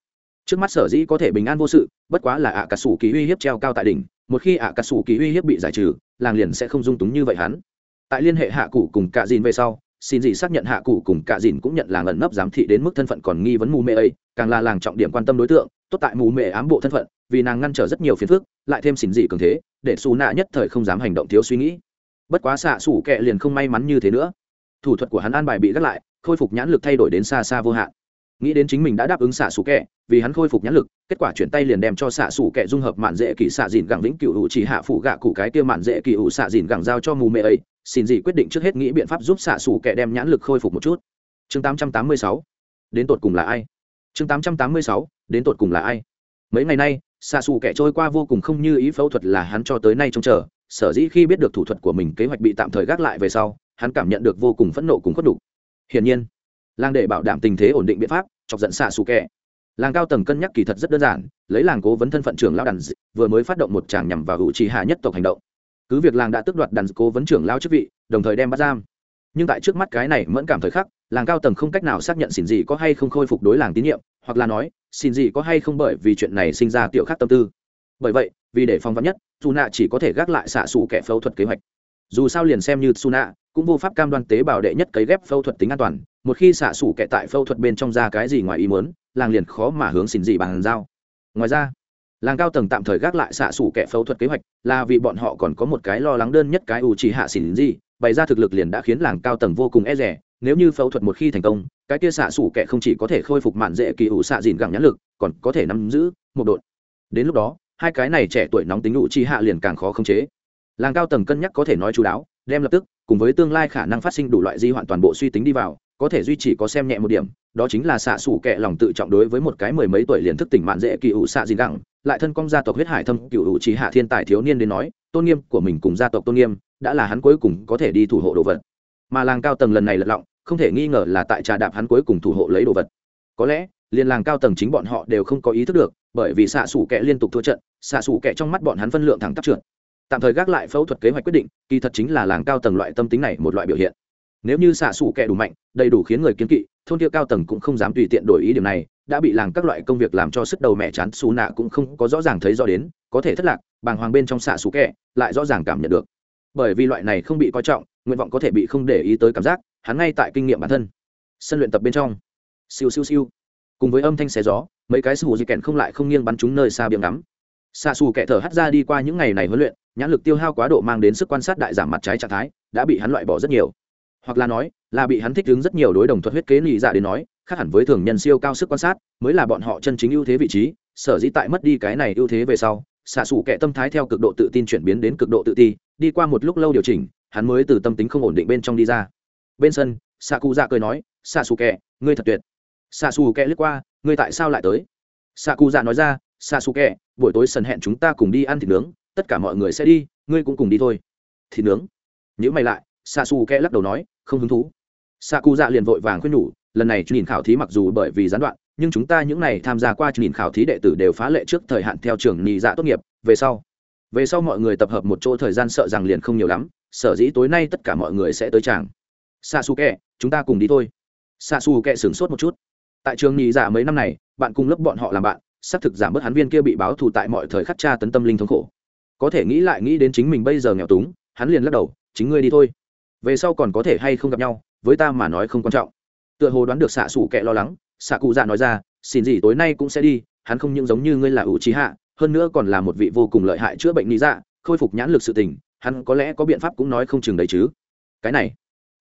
trước mắt sở dĩ có thể bình an vô sự, bất quá là ạ cà sủ kỳ uy hiếp treo cao tại đỉnh, một khi ạ cà sủ kỳ uy hiếp bị giải trừ, làng liền sẽ không dung túng như vậy hắn. Tại liên hệ hạ cụ cùng cạ dìn về sau, xin dị xác nhận hạ cụ cùng cạ dìn cũng nhận làng ẩn nấp giám thị đến mức thân phận còn nghi vấn mù mê ấy, càng là làng trọng điểm quan tâm đối tượng, tốt tại mù mê ám bộ thân phận, vì nàng ngăn trở rất nhiều phiền phức, lại thêm xin dị cường thế, để xù nạ nhất thời không dám hành động thiếu suy nghĩ. Bất quá xạ xủ kệ liền không may mắn như thế nữa. Thủ thuật của hắn an bài bị gác lại, khôi phục nhãn lực thay đổi đến xa xa vô hạn nghĩ đến chính mình đã đáp ứng xạ xù kệ vì hắn khôi phục nhãn lực, kết quả chuyển tay liền đem cho xạ xù kệ dung hợp mạn dễ kỷ xạ dìn gẳng vĩnh cựu hữu chỉ hạ phụ gạ cụ cái kia mạn dễ kỷ hữu xạ dìn gẳng giao cho mù mê ấy. Xin gì quyết định trước hết nghĩ biện pháp giúp xạ xù kệ đem nhãn lực khôi phục một chút. Chương 886 đến tột cùng là ai? Chương 886 đến tột cùng là ai? Mấy ngày nay, xạ xù kẻ trôi qua vô cùng không như ý phẫu thuật là hắn cho tới nay trông chờ. Sở dĩ khi biết được thủ thuật của mình, kế hoạch bị tạm thời gác lại về sau, hắn cảm nhận được vô cùng phẫn nộ cùng khuất đục hiển nhiên làng để bảo đảm tình thế ổn định biện pháp, chọc giận xạ xù kẹ. làng cao tầng cân nhắc kỳ thật rất đơn giản, lấy làng cố vấn thân phận trưởng lão đàn vừa mới phát động một tràng nhằm vào hữu trì hạ nhất tộc hành động. Cứ việc làng đã tước đoạt đàn cố vấn trưởng lao chức vị, đồng thời đem bắt giam. Nhưng tại trước mắt cái này mẫn cảm thời khắc, làng cao tầng không cách nào xác nhận xin gì có hay không khôi phục đối làng tín nhiệm, hoặc là nói, xin gì có hay không bởi vì chuyện này sinh ra tiểu khác tâm tư. Bởi vậy, vì để phong vắn nhất dù nạ chỉ có thể gác lại xạ xù kẻ phẫu thuật kế hoạch. Dù sao liền xem như su nạ cũng vô pháp cam đoan tế bào đệ nhất cấy ghép phẫu thuật tính an toàn, một khi xạ xù kẻ tại phẫu thuật bên trong ra cái gì ngoài ý muốn, làng liền khó mà hướng xin gì bàn giao. Ngoài ra, làng cao tầng tạm thời gác lại xạ xủ kẻ phẫu thuật kế hoạch, là vì bọn họ còn có một cái lo lắng đơn nhất cái ủ chỉ hạ xỉn gì, bày ra thực lực liền đã khiến làng cao tầng vô cùng e rẻ nếu như phẫu thuật một khi thành công, cái kia xạ xủ kẻ không chỉ có thể khôi phục mạn dễ kỳ ủ xạ dìn gẳng nhãn lực, còn có thể nắm giữ một đội đến lúc đó, hai cái này trẻ tuổi nóng tính ủ chi hạ liền càng khó khống chế. Làng cao tầng cân nhắc có thể nói chú đáo, đem lập tức cùng với tương lai khả năng phát sinh đủ loại di hoạn toàn bộ suy tính đi vào, có thể duy trì có xem nhẹ một điểm, đó chính là xạ xủ kệ lòng tự trọng đối với một cái mười mấy tuổi liền thức tỉnh mạn dễ kỳ ủ xạ gì gẳng, lại thân công gia tộc huyết hải thâm cựu ủ trí hạ thiên tài thiếu niên đến nói, tôn nghiêm của mình cùng gia tộc tôn nghiêm, đã là hắn cuối cùng có thể đi thủ hộ đồ vật. Mà làng cao tầng lần này lật lọng, không thể nghi ngờ là tại trà đạp hắn cuối cùng thủ hộ lấy đồ vật. Có lẽ, liên làng cao tầng chính bọn họ đều không có ý thức được, bởi vì xạ xủ kệ liên tục thua trận, xạ xủ kệ trong mắt bọn hắn phân lượng thẳng tắp trượt tạm thời gác lại phẫu thuật kế hoạch quyết định, kỳ thật chính là làng cao tầng loại tâm tính này một loại biểu hiện. Nếu như xạ xù kẻ đủ mạnh, đầy đủ khiến người kiến kỵ, thôn kia cao tầng cũng không dám tùy tiện đổi ý điểm này, đã bị làng các loại công việc làm cho sức đầu mẹ chán xù nạ cũng không có rõ ràng thấy rõ đến, có thể thất lạc, bàng hoàng bên trong xạ xù kẻ, lại rõ ràng cảm nhận được. Bởi vì loại này không bị coi trọng, nguyện vọng có thể bị không để ý tới cảm giác, hắn ngay tại kinh nghiệm bản thân. Sân luyện tập bên trong. Siêu siêu siêu. Cùng với âm thanh xé gió, mấy cái sù di kèn không lại không nghiêng bắn chúng nơi xa biếng ngắm. Xạ xù kẻ thở hắt ra đi qua những ngày này huấn luyện nhãn lực tiêu hao quá độ mang đến sức quan sát đại giảm mặt trái trạng thái, đã bị hắn loại bỏ rất nhiều. Hoặc là nói, là bị hắn thích ứng rất nhiều đối đồng thuật huyết kế lì dạ đến nói, khác hẳn với thường nhân siêu cao sức quan sát, mới là bọn họ chân chính ưu thế vị trí, sở dĩ tại mất đi cái này ưu thế về sau, xạ xủ kẻ tâm thái theo cực độ tự tin chuyển biến đến cực độ tự ti, đi qua một lúc lâu điều chỉnh, hắn mới từ tâm tính không ổn định bên trong đi ra. Bên sân, xạ cụ dạ cười nói, xạ xù kẻ, ngươi thật tuyệt. Xạ xù kẻ lướt qua, ngươi tại sao lại tới? Xạ cụ dạ nói ra, xạ xù kẻ, buổi tối sân hẹn chúng ta cùng đi ăn thịt nướng tất cả mọi người sẽ đi, ngươi cũng cùng đi thôi. Thịt nướng. Nhữ mày lại xạ xù kẽ lắc đầu nói, không hứng thú. Xạ cụ dạ liền vội vàng khuyên nhủ, lần này nhìn khảo thí mặc dù bởi vì gián đoạn, nhưng chúng ta những này tham gia qua nhìn khảo thí đệ tử đều phá lệ trước thời hạn theo trường nhị dạ tốt nghiệp, về sau. Về sau mọi người tập hợp một chỗ thời gian sợ rằng liền không nhiều lắm, sở dĩ tối nay tất cả mọi người sẽ tới tràng. Xa xù kẹ chúng ta cùng đi thôi. Xa xù kẹ sửng sốt một chút. Tại trường nhị dạ mấy năm này, bạn cùng lớp bọn họ làm bạn, xác thực giảm bớt hắn viên kia bị báo thù tại mọi thời khắc tra tấn tâm linh thống khổ có thể nghĩ lại nghĩ đến chính mình bây giờ nghèo túng, hắn liền lắc đầu, chính ngươi đi thôi. Về sau còn có thể hay không gặp nhau, với ta mà nói không quan trọng. Tựa hồ đoán được xạ xủ kệ lo lắng, xạ cụ dạ nói ra, xin gì tối nay cũng sẽ đi, hắn không những giống như ngươi là ủ trí hạ, hơn nữa còn là một vị vô cùng lợi hại chữa bệnh lý dạ khôi phục nhãn lực sự tình, hắn có lẽ có biện pháp cũng nói không chừng đấy chứ. Cái này,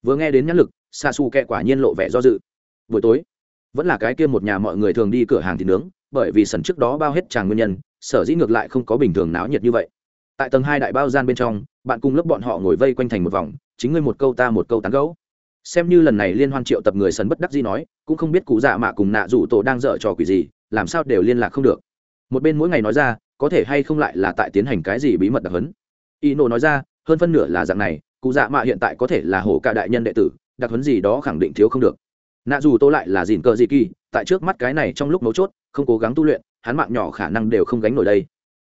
vừa nghe đến nhãn lực, xạ xù kệ quả nhiên lộ vẻ do dự. Buổi tối, vẫn là cái kia một nhà mọi người thường đi cửa hàng thịt nướng, bởi vì sần trước đó bao hết tràng nguyên nhân, sở dĩ ngược lại không có bình thường náo nhiệt như vậy tại tầng hai đại bao gian bên trong, bạn cùng lớp bọn họ ngồi vây quanh thành một vòng, chính ngươi một câu ta một câu tán gấu xem như lần này liên hoan triệu tập người sấn bất đắc gì nói, cũng không biết cụ dạ mạ cùng nạ rủ tổ đang dở trò quỷ gì, làm sao đều liên lạc không được. Một bên mỗi ngày nói ra, có thể hay không lại là tại tiến hành cái gì bí mật đặc hấn y nổ nói ra, hơn phân nửa là dạng này, cụ dạ mạ hiện tại có thể là hổ cả đại nhân đệ tử, đặc hấn gì đó khẳng định thiếu không được. Nạ dù tô lại là dìn cờ gì kỳ, tại trước mắt cái này trong lúc mấu chốt, không cố gắng tu luyện, hắn mạng nhỏ khả năng đều không gánh nổi đây.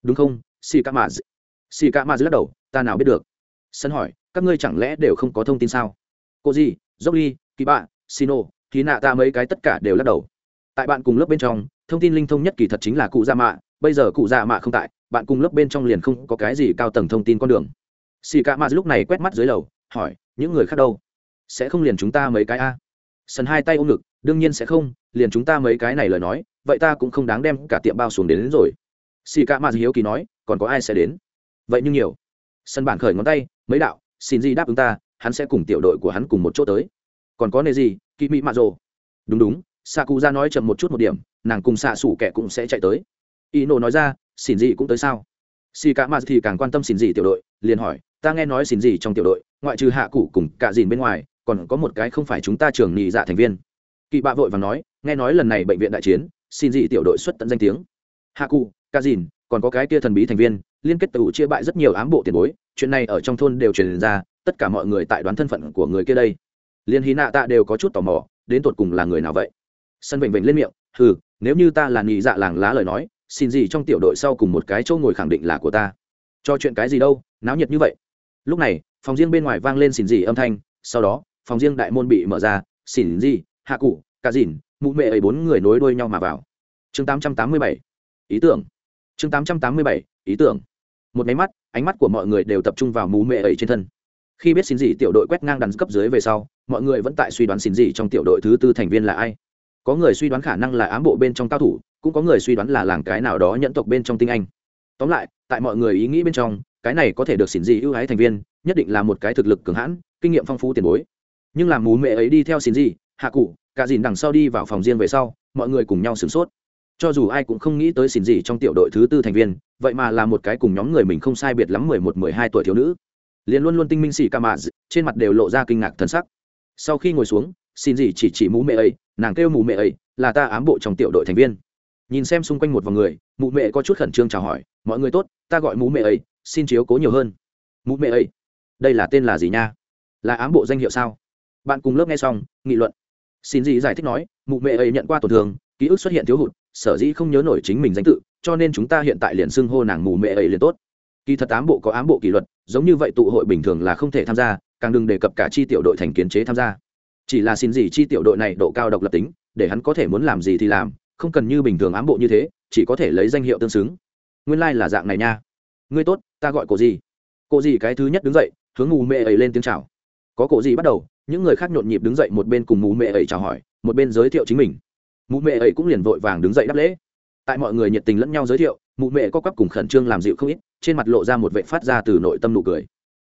Đúng không si ca mạ si ca ma lắc đầu ta nào biết được? Sân hỏi các ngươi chẳng lẽ đều không có thông tin sao? Cô gì? Dốc ly kỳ bạ sino thì nạ ta mấy cái tất cả đều lắc đầu. Tại bạn cùng lớp bên trong thông tin linh thông nhất kỳ thật chính là cụ gia mạ. Bây giờ cụ gia mạ không tại bạn cùng lớp bên trong liền không có cái gì cao tầng thông tin con đường. Xì ca ma lúc này quét mắt dưới lầu hỏi những người khác đâu? Sẽ không liền chúng ta mấy cái a? Sân hai tay ôm ngực đương nhiên sẽ không liền chúng ta mấy cái này lời nói vậy ta cũng không đáng đem cả tiệm bao xuống đến, đến rồi. Xì ca ma hiếu kỳ nói còn có ai sẽ đến? Vậy nhưng nhiều. Sân bản khởi ngón tay, mấy đạo, xin di đáp ứng ta, hắn sẽ cùng tiểu đội của hắn cùng một chỗ tới. Còn có nề gì kỳ mỹ mạ rồ. Đúng đúng xạ cụ ra nói chậm một chút một điểm, nàng cùng xạ xủ kẻ cũng sẽ chạy tới. Y nổ nói ra, xin gì cũng tới sao? Xì cả mà thì càng quan tâm xin gì tiểu đội, liền hỏi, ta nghe nói xin gì trong tiểu đội, ngoại trừ hạ cụ cùng cả dìn bên ngoài, còn có một cái không phải chúng ta trường nhị dạ thành viên. Kỳ bạ vội và nói, nghe nói lần này bệnh viện đại chiến, xin gì tiểu đội xuất tận danh tiếng. Hạ cụ, cả dìn, còn có cái kia thần bí thành viên liên kết tựu chia bại rất nhiều ám bộ tiền bối, chuyện này ở trong thôn đều truyền ra, tất cả mọi người tại đoán thân phận của người kia đây. Liên hí nạ tạ đều có chút tò mò, đến tột cùng là người nào vậy? Sân vịnh vịnh lên miệng, hừ, nếu như ta là nhị dạ làng lá lời nói, xin gì trong tiểu đội sau cùng một cái chỗ ngồi khẳng định là của ta. Cho chuyện cái gì đâu, náo nhiệt như vậy. Lúc này, phòng riêng bên ngoài vang lên xin gì âm thanh, sau đó, phòng riêng đại môn bị mở ra, xin gì, hạ cụ, cả dìn, mụ mẹ ấy bốn người nối đuôi nhau mà vào. Chương 887 ý tưởng. Chương 887 ý tưởng một máy mắt, ánh mắt của mọi người đều tập trung vào mú mẹ ấy trên thân. Khi biết xin gì tiểu đội quét ngang đàn cấp dưới về sau, mọi người vẫn tại suy đoán xin gì trong tiểu đội thứ tư thành viên là ai. Có người suy đoán khả năng là ám bộ bên trong cao thủ, cũng có người suy đoán là làng cái nào đó nhẫn tộc bên trong tinh anh. Tóm lại, tại mọi người ý nghĩ bên trong, cái này có thể được xin gì ưu ái thành viên, nhất định là một cái thực lực cường hãn, kinh nghiệm phong phú tiền bối. Nhưng làm mú mẹ ấy đi theo xin gì, hạ cụ, cả dìn đằng sau đi vào phòng riêng về sau, mọi người cùng nhau sửng sốt cho dù ai cũng không nghĩ tới xin gì trong tiểu đội thứ tư thành viên, vậy mà là một cái cùng nhóm người mình không sai biệt lắm mười một, mười hai tuổi thiếu nữ. Liền luôn luôn tinh minh xì ca mạ trên mặt đều lộ ra kinh ngạc thân sắc. Sau khi ngồi xuống xin gì chỉ chỉ mũ mẹ ấy, nàng kêu mù mẹ ấy, là ta ám bộ trong tiểu đội thành viên. Nhìn xem xung quanh một vòng người, mụ mẹ có chút khẩn trương chào hỏi, mọi người tốt, ta gọi mụ mẹ ấy, xin chiếu cố nhiều hơn. Mụ mẹ ấy, đây là tên là gì nha? Là ám bộ danh hiệu sao? Bạn cùng lớp nghe xong, nghị luận. Xin gì giải thích nói, mụ mẹ ấy nhận qua tổn thương, ký ức xuất hiện thiếu hụt sở dĩ không nhớ nổi chính mình danh tự, cho nên chúng ta hiện tại liền xưng hô nàng mù mẹ ấy liền tốt. Kỳ thật ám bộ có ám bộ kỷ luật, giống như vậy tụ hội bình thường là không thể tham gia, càng đừng đề cập cả chi tiểu đội thành kiến chế tham gia. Chỉ là xin gì chi tiểu đội này độ cao độc lập tính, để hắn có thể muốn làm gì thì làm, không cần như bình thường ám bộ như thế, chỉ có thể lấy danh hiệu tương xứng. Nguyên lai、like、là dạng này nha. Ngươi tốt, ta gọi cổ gì cổ gì cái thứ nhất đứng dậy, hướng mù mẹ ấy lên tiếng chào. Có cổ gì bắt đầu, những người khác nhộn nhịp đứng dậy một bên cùng mù mẹ ấy chào hỏi, một bên giới thiệu chính mình mụ mẹ ấy cũng liền vội vàng đứng dậy đáp lễ. Tại mọi người nhiệt tình lẫn nhau giới thiệu, mụ mẹ có quắp cùng khẩn trương làm dịu không ít, trên mặt lộ ra một vệ phát ra từ nội tâm nụ cười.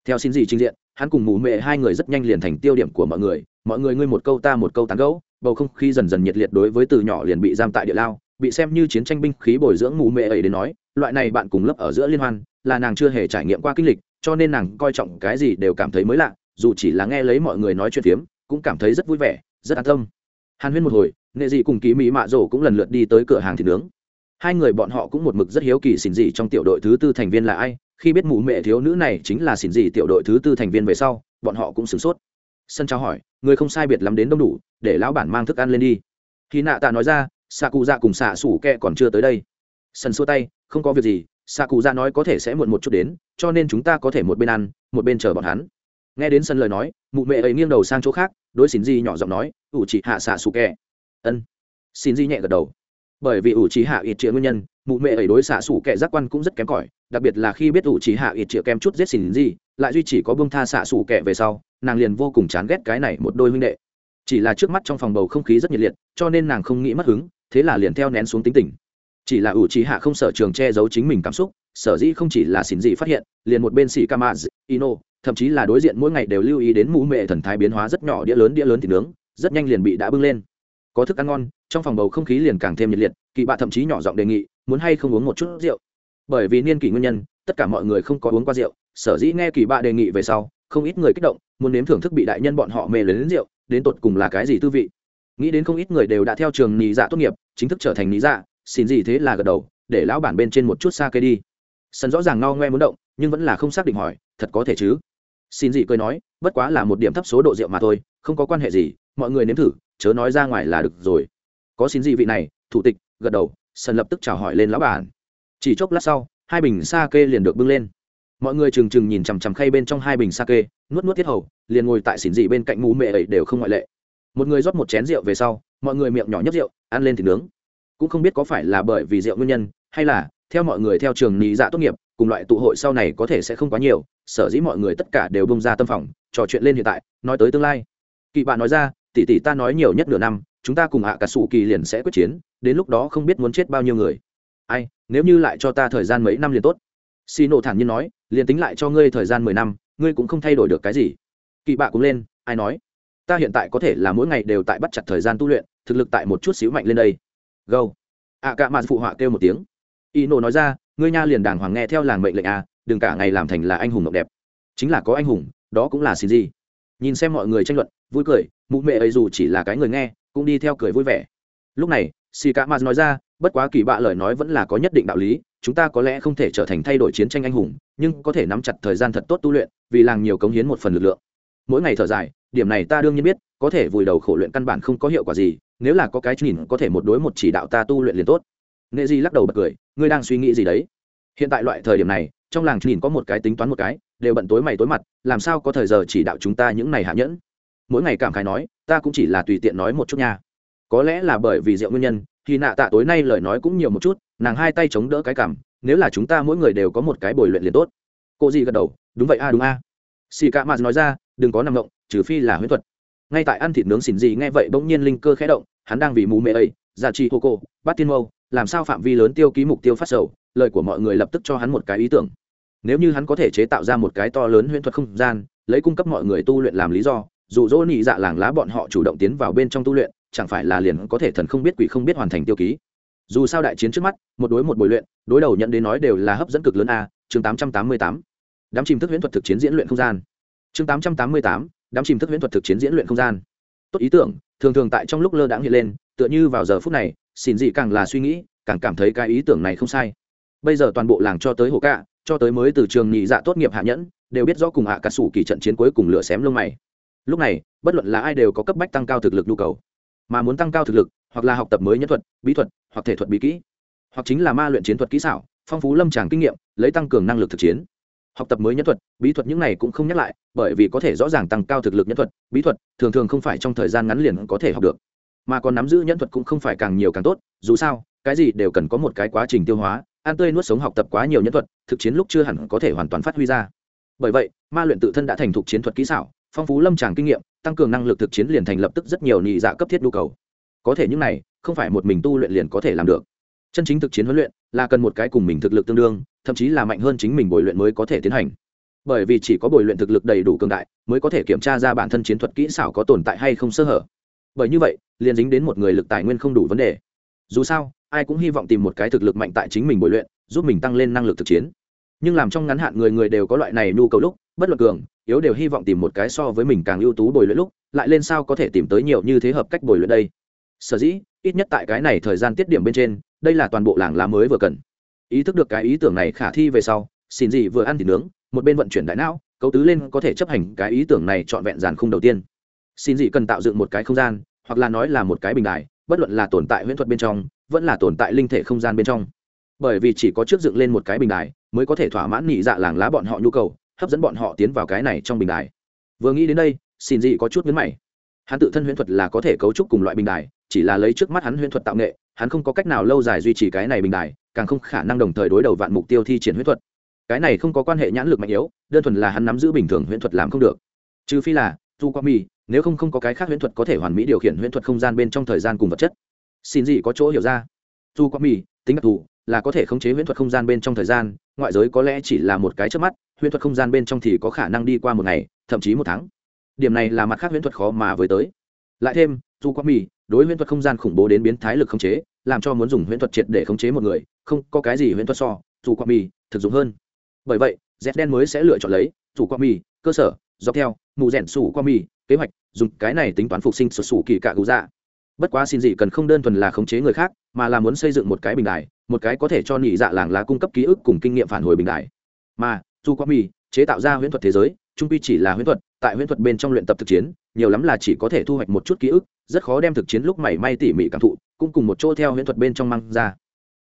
Theo xin gì trình diện, hắn cùng mụ mẹ hai người rất nhanh liền thành tiêu điểm của mọi người. Mọi người ngươi một câu ta một câu tán gẫu, bầu không khí dần dần nhiệt liệt đối với từ nhỏ liền bị giam tại địa lao, bị xem như chiến tranh binh khí bồi dưỡng mụ mẹ ấy đến nói, loại này bạn cùng lớp ở giữa liên hoan, là nàng chưa hề trải nghiệm qua kinh lịch, cho nên nàng coi trọng cái gì đều cảm thấy mới lạ, dù chỉ là nghe lấy mọi người nói chuyện phiếm, cũng cảm thấy rất vui vẻ, rất an tâm. Hàn huyên một hồi nghệ dị cùng ký mỹ mạ rổ cũng lần lượt đi tới cửa hàng thịt nướng. Hai người bọn họ cũng một mực rất hiếu kỳ xỉn dị trong tiểu đội thứ tư thành viên là ai. Khi biết mụ mẹ thiếu nữ này chính là xỉn dị tiểu đội thứ tư thành viên về sau, bọn họ cũng sửng sốt. Sân trao hỏi, người không sai biệt lắm đến đông đủ, để lão bản mang thức ăn lên đi. Khi nạ tạ nói ra xạ cụ dạ cùng xạ sủ kẹ còn chưa tới đây. Sân xua tay, không có việc gì xạ cụ dạ nói có thể sẽ muộn một chút đến, cho nên chúng ta có thể một bên ăn, một bên chờ bọn hắn. Nghe đến sân lời nói, mụ mẹ ấy nghiêng đầu sang chỗ khác, đối xin dị nhỏ giọng nói, ủ chị hạ xạ sủ kẹ ân. Xin di nhẹ gật đầu. Bởi vì ủ trí hạ ít chĩa nguyên nhân mụ mẹ ấy đối xạ sủ kẻ giác quan cũng rất kém cỏi đặc biệt là khi biết ủ trí hạ ít chĩa kem chút giết xin di, lại duy chỉ có bông tha xạ sủ kẻ về sau nàng liền vô cùng chán ghét cái này một đôi huynh đệ. Chỉ là trước mắt trong phòng bầu không khí rất nhiệt liệt cho nên nàng không nghĩ mất hứng thế là liền theo nén xuống tính tình. Chỉ là ủ trí hạ không sở trường che giấu chính mình cảm xúc sở dĩ không chỉ là xin di phát hiện liền một bên xì kamaz ino thậm chí là đối diện mỗi ngày đều lưu ý đến mụ mẹ thần thái biến hóa rất nhỏ đĩa lớn đĩa lớn thì nướng rất nhanh liền bị đã bưng lên có thức ăn ngon, trong phòng bầu không khí liền càng thêm nhiệt liệt, kỳ bạ thậm chí nhỏ giọng đề nghị, muốn hay không uống một chút rượu? Bởi vì niên kỷ nguyên nhân, tất cả mọi người không có uống qua rượu, sở dĩ nghe kỳ bạ đề nghị về sau, không ít người kích động, muốn nếm thưởng thức bị đại nhân bọn họ mê lớn rượu, đến tột cùng là cái gì tư vị. Nghĩ đến không ít người đều đã theo trường nhị dạ tốt nghiệp, chính thức trở thành nhị dạ xin gì thế là gật đầu, để lão bản bên trên một chút xa cây đi. Sân rõ ràng no ngoe muốn động, nhưng vẫn là không xác định hỏi, thật có thể chứ? Xin gì cười nói, bất quá là một điểm thấp số độ rượu mà thôi, không có quan hệ gì mọi người nếm thử, chớ nói ra ngoài là được rồi. Có xin gì vị này, thủ tịch, gật đầu sần lập tức chào hỏi lên lão bản. Chỉ chốc lát sau, hai bình sa kê liền được bưng lên. Mọi người trừng trừng nhìn chằm chằm khay bên trong hai bình sa kê nuốt nuốt tiết hầu, liền ngồi tại xỉn dị bên cạnh mũ mẹ ấy đều không ngoại lệ. Một người rót một chén rượu về sau, mọi người miệng nhỏ nhấp rượu, ăn lên thì nướng. Cũng không biết có phải là bởi vì rượu nguyên nhân, hay là, theo mọi người theo trường lý dạ tốt nghiệp, cùng loại tụ hội sau này có thể sẽ không quá nhiều, sở dĩ mọi người tất cả đều bông ra tâm phòng, trò chuyện lên hiện tại, nói tới tương lai. Kỳ bạn nói ra tỷ tỷ ta nói nhiều nhất nửa năm, chúng ta cùng hạ cả sủ kỳ liền sẽ quyết chiến, đến lúc đó không biết muốn chết bao nhiêu người. Ai, nếu như lại cho ta thời gian mấy năm liền tốt. Xì nổ thản nhiên nói, liền tính lại cho ngươi thời gian mười năm, ngươi cũng không thay đổi được cái gì. Kỳ bạ cũng lên, ai nói? Ta hiện tại có thể là mỗi ngày đều tại bắt chặt thời gian tu luyện, thực lực tại một chút xíu mạnh lên đây. Gâu ạ cả mạn phụ họa kêu một tiếng. Y nổ nói ra, ngươi nha liền đàng hoàng nghe theo làng mệnh lệnh à đừng cả ngày làm thành là anh hùng ngọc đẹp. Chính là có anh hùng, đó cũng là xin gì nhìn xem mọi người tranh luận, vui cười, mụ mẹ ấy dù chỉ là cái người nghe, cũng đi theo cười vui vẻ. Lúc này si cả maz nói ra, bất quá kỳ bạ lời nói vẫn là có nhất định đạo lý, chúng ta có lẽ không thể trở thành thay đổi chiến tranh anh hùng, nhưng có thể nắm chặt thời gian thật tốt tu luyện, vì làng nhiều cống hiến một phần lực lượng. Mỗi ngày thở dài, điểm này ta đương nhiên biết, có thể vùi đầu khổ luyện căn bản không có hiệu quả gì, nếu là có cái nhìn có thể một đối một chỉ đạo ta tu luyện liền tốt. Nghệ di lắc đầu bật cười, ngươi đang suy nghĩ gì đấy? Hiện tại loại thời điểm này, trong làng nhìn có một cái tính toán một cái đều bận tối mày tối mặt, làm sao có thời giờ chỉ đạo chúng ta những này hạ nhẫn? Mỗi ngày cảm khái nói, ta cũng chỉ là tùy tiện nói một chút nha. Có lẽ là bởi vì rượu nguyên nhân, thì nạ tạ tối nay lời nói cũng nhiều một chút, nàng hai tay chống đỡ cái cảm, nếu là chúng ta mỗi người đều có một cái bồi luyện liền tốt. Cô gì gật đầu, đúng vậy a, đúng a. À. xì ca mạt nói ra, đừng có nằm động, trừ phi là huyễn thuật. Ngay tại ăn thịt nướng xỉn gì nghe vậy bỗng nhiên linh cơ khẽ động, hắn đang vì mù mê ấy, giả trị hô cô bát tiên mâu, làm sao phạm vi lớn tiêu ký mục tiêu phát sầu, lời của mọi người lập tức cho hắn một cái ý tưởng nếu như hắn có thể chế tạo ra một cái to lớn huyễn thuật không gian, lấy cung cấp mọi người tu luyện làm lý do dụ dỗ nị dạ làng lá bọn họ chủ động tiến vào bên trong tu luyện, chẳng phải là liền có thể thần không biết quỷ không biết hoàn thành tiêu ký. Dù sao đại chiến trước mắt, một đối một bồi luyện, đối đầu nhận đến nói đều là hấp dẫn cực lớn a, chương tám trăm tám mươi tám. Đám chìm thức huyễn thuật thực chiến diễn luyện không gian. Chương tám trăm tám mươi tám, đám chìm thức huyễn thuật thực chiến diễn luyện không gian. Tốt ý tưởng, thường thường tại trong lúc lơ đãng hiện lên, tựa như vào giờ phút này xin dị càng là suy nghĩ, càng cảm thấy cái ý tưởng này không sai. Bây giờ toàn bộ làng cho tới hồ cạ cho tới mới từ trường nhị dạ tốt nghiệp hạ nhẫn, đều biết rõ cùng hạ cả sủ kỳ trận chiến cuối cùng lửa xém lông mày. Lúc này, bất luận là ai đều có cấp bách tăng cao thực lực nhu cầu. Mà muốn tăng cao thực lực, hoặc là học tập mới nhân thuật, bí thuật, hoặc thể thuật bí kỹ, hoặc chính là ma luyện chiến thuật kỹ xảo, phong phú lâm tràng kinh nghiệm, lấy tăng cường năng lực thực chiến. Học tập mới nhân thuật, bí thuật những này cũng không nhắc lại, bởi vì có thể rõ ràng tăng cao thực lực nhân thuật, bí thuật, thường thường không phải trong thời gian ngắn liền có thể học được. Mà còn nắm giữ nhân thuật cũng không phải càng nhiều càng tốt, dù sao, cái gì đều cần có một cái quá trình tiêu hóa ăn tươi nuốt sống học tập quá nhiều nhân thuật, thực chiến lúc chưa hẳn có thể hoàn toàn phát huy ra. Bởi vậy, ma luyện tự thân đã thành thục chiến thuật kỹ xảo, phong phú lâm tràng kinh nghiệm, tăng cường năng lực thực chiến liền thành lập tức rất nhiều nhị dạ cấp thiết nhu cầu. Có thể những này, không phải một mình tu luyện liền có thể làm được. Chân chính thực chiến huấn luyện là cần một cái cùng mình thực lực tương đương, thậm chí là mạnh hơn chính mình bồi luyện mới có thể tiến hành. Bởi vì chỉ có bồi luyện thực lực đầy đủ cường đại, mới có thể kiểm tra ra bản thân chiến thuật kỹ xảo có tồn tại hay không sơ hở. Bởi như vậy, liền dính đến một người lực tài nguyên không đủ vấn đề. Dù sao ai cũng hy vọng tìm một cái thực lực mạnh tại chính mình bồi luyện, giúp mình tăng lên năng lực thực chiến. Nhưng làm trong ngắn hạn người người đều có loại này nhu cầu lúc, bất luận cường, yếu đều hy vọng tìm một cái so với mình càng ưu tú bồi luyện lúc, lại lên sao có thể tìm tới nhiều như thế hợp cách bồi luyện đây? Sở dĩ, ít nhất tại cái này thời gian tiết điểm bên trên, đây là toàn bộ làng lá mới vừa cần. Ý thức được cái ý tưởng này khả thi về sau, xin gì vừa ăn thịt nướng, một bên vận chuyển đại não, cấu tứ lên có thể chấp hành cái ý tưởng này trọn vẹn dàn khung đầu tiên. Xin gì cần tạo dựng một cái không gian, hoặc là nói là một cái bình đài bất luận là tồn tại huyễn thuật bên trong, vẫn là tồn tại linh thể không gian bên trong. Bởi vì chỉ có trước dựng lên một cái bình đài, mới có thể thỏa mãn nhị dạ làng lá bọn họ nhu cầu, hấp dẫn bọn họ tiến vào cái này trong bình đài. Vừa nghĩ đến đây, xin dị có chút nhấn mày. Hắn tự thân huyễn thuật là có thể cấu trúc cùng loại bình đài, chỉ là lấy trước mắt hắn huyễn thuật tạo nghệ, hắn không có cách nào lâu dài duy trì cái này bình đài, càng không khả năng đồng thời đối đầu vạn mục tiêu thi triển huyễn thuật. Cái này không có quan hệ nhãn lực mạnh yếu, đơn thuần là hắn nắm giữ bình thường huyễn thuật làm không được. Trừ phi là Tu qua mi nếu không không có cái khác huyễn thuật có thể hoàn mỹ điều khiển huyễn thuật không gian bên trong thời gian cùng vật chất. Xin gì có chỗ hiểu ra. Dù qua mì, tính đặc thù là có thể khống chế huyễn thuật không gian bên trong thời gian, ngoại giới có lẽ chỉ là một cái trước mắt, huyễn thuật không gian bên trong thì có khả năng đi qua một ngày, thậm chí một tháng. Điểm này là mặt khác huyễn thuật khó mà với tới. Lại thêm, dù qua mì, đối huyễn thuật không gian khủng bố đến biến thái lực khống chế, làm cho muốn dùng huyễn thuật triệt để khống chế một người, không có cái gì huyễn thuật so, dù qua mì, thực dụng hơn. Bởi vậy, z đen mới sẽ lựa chọn lấy, dù qua mì, cơ sở, dọc theo, mù rẻn sủ qua mì kế hoạch, dùng cái này tính toán phục sinh sụt sù kỳ cạ gù dạ. Bất quá xin gì cần không đơn thuần là khống chế người khác, mà là muốn xây dựng một cái bình đài, một cái có thể cho nhị dạ làng lá cung cấp ký ức cùng kinh nghiệm phản hồi bình đài. Mà, dù quá mì, chế tạo ra huyễn thuật thế giới, trung quy chỉ là huyễn thuật, tại huyễn thuật bên trong luyện tập thực chiến, nhiều lắm là chỉ có thể thu hoạch một chút ký ức, rất khó đem thực chiến lúc mảy may tỉ mỉ cảm thụ, cũng cùng một chỗ theo huyễn thuật bên trong mang ra.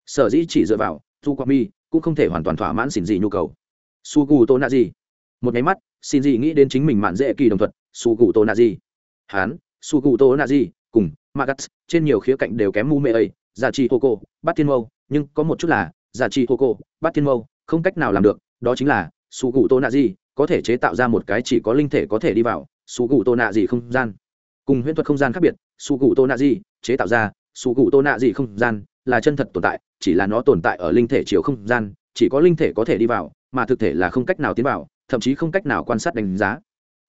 Sở dĩ chỉ dựa vào, dù quá mi cũng không thể hoàn toàn thỏa mãn xin gì nhu cầu. Su gu tô nạ gì một nháy mắt, xin gì nghĩ đến chính mình mạn dễ kỳ đồng thuật su gu tô nạ gì hán su gu tô nạ gì cùng magat trên nhiều khía cạnh đều kém mu mê ấy. Giả trị hô cô bắt thiên mâu. Nhưng có một chút là giả trị hô cô bắt thiên mâu, không cách nào làm được. Đó chính là su gu tô nạ gì có thể chế tạo ra một cái chỉ có linh thể có thể đi vào. Su gu tô nạ gì không gian. Cùng huyễn thuật không gian khác biệt su gu tô nạ gì chế tạo ra su gu tô nạ gì không gian là chân thật tồn tại, chỉ là nó tồn tại ở linh thể chiều không gian. Chỉ có linh thể có thể đi vào, mà thực thể là không cách nào tiến vào, thậm chí không cách nào quan sát đánh giá.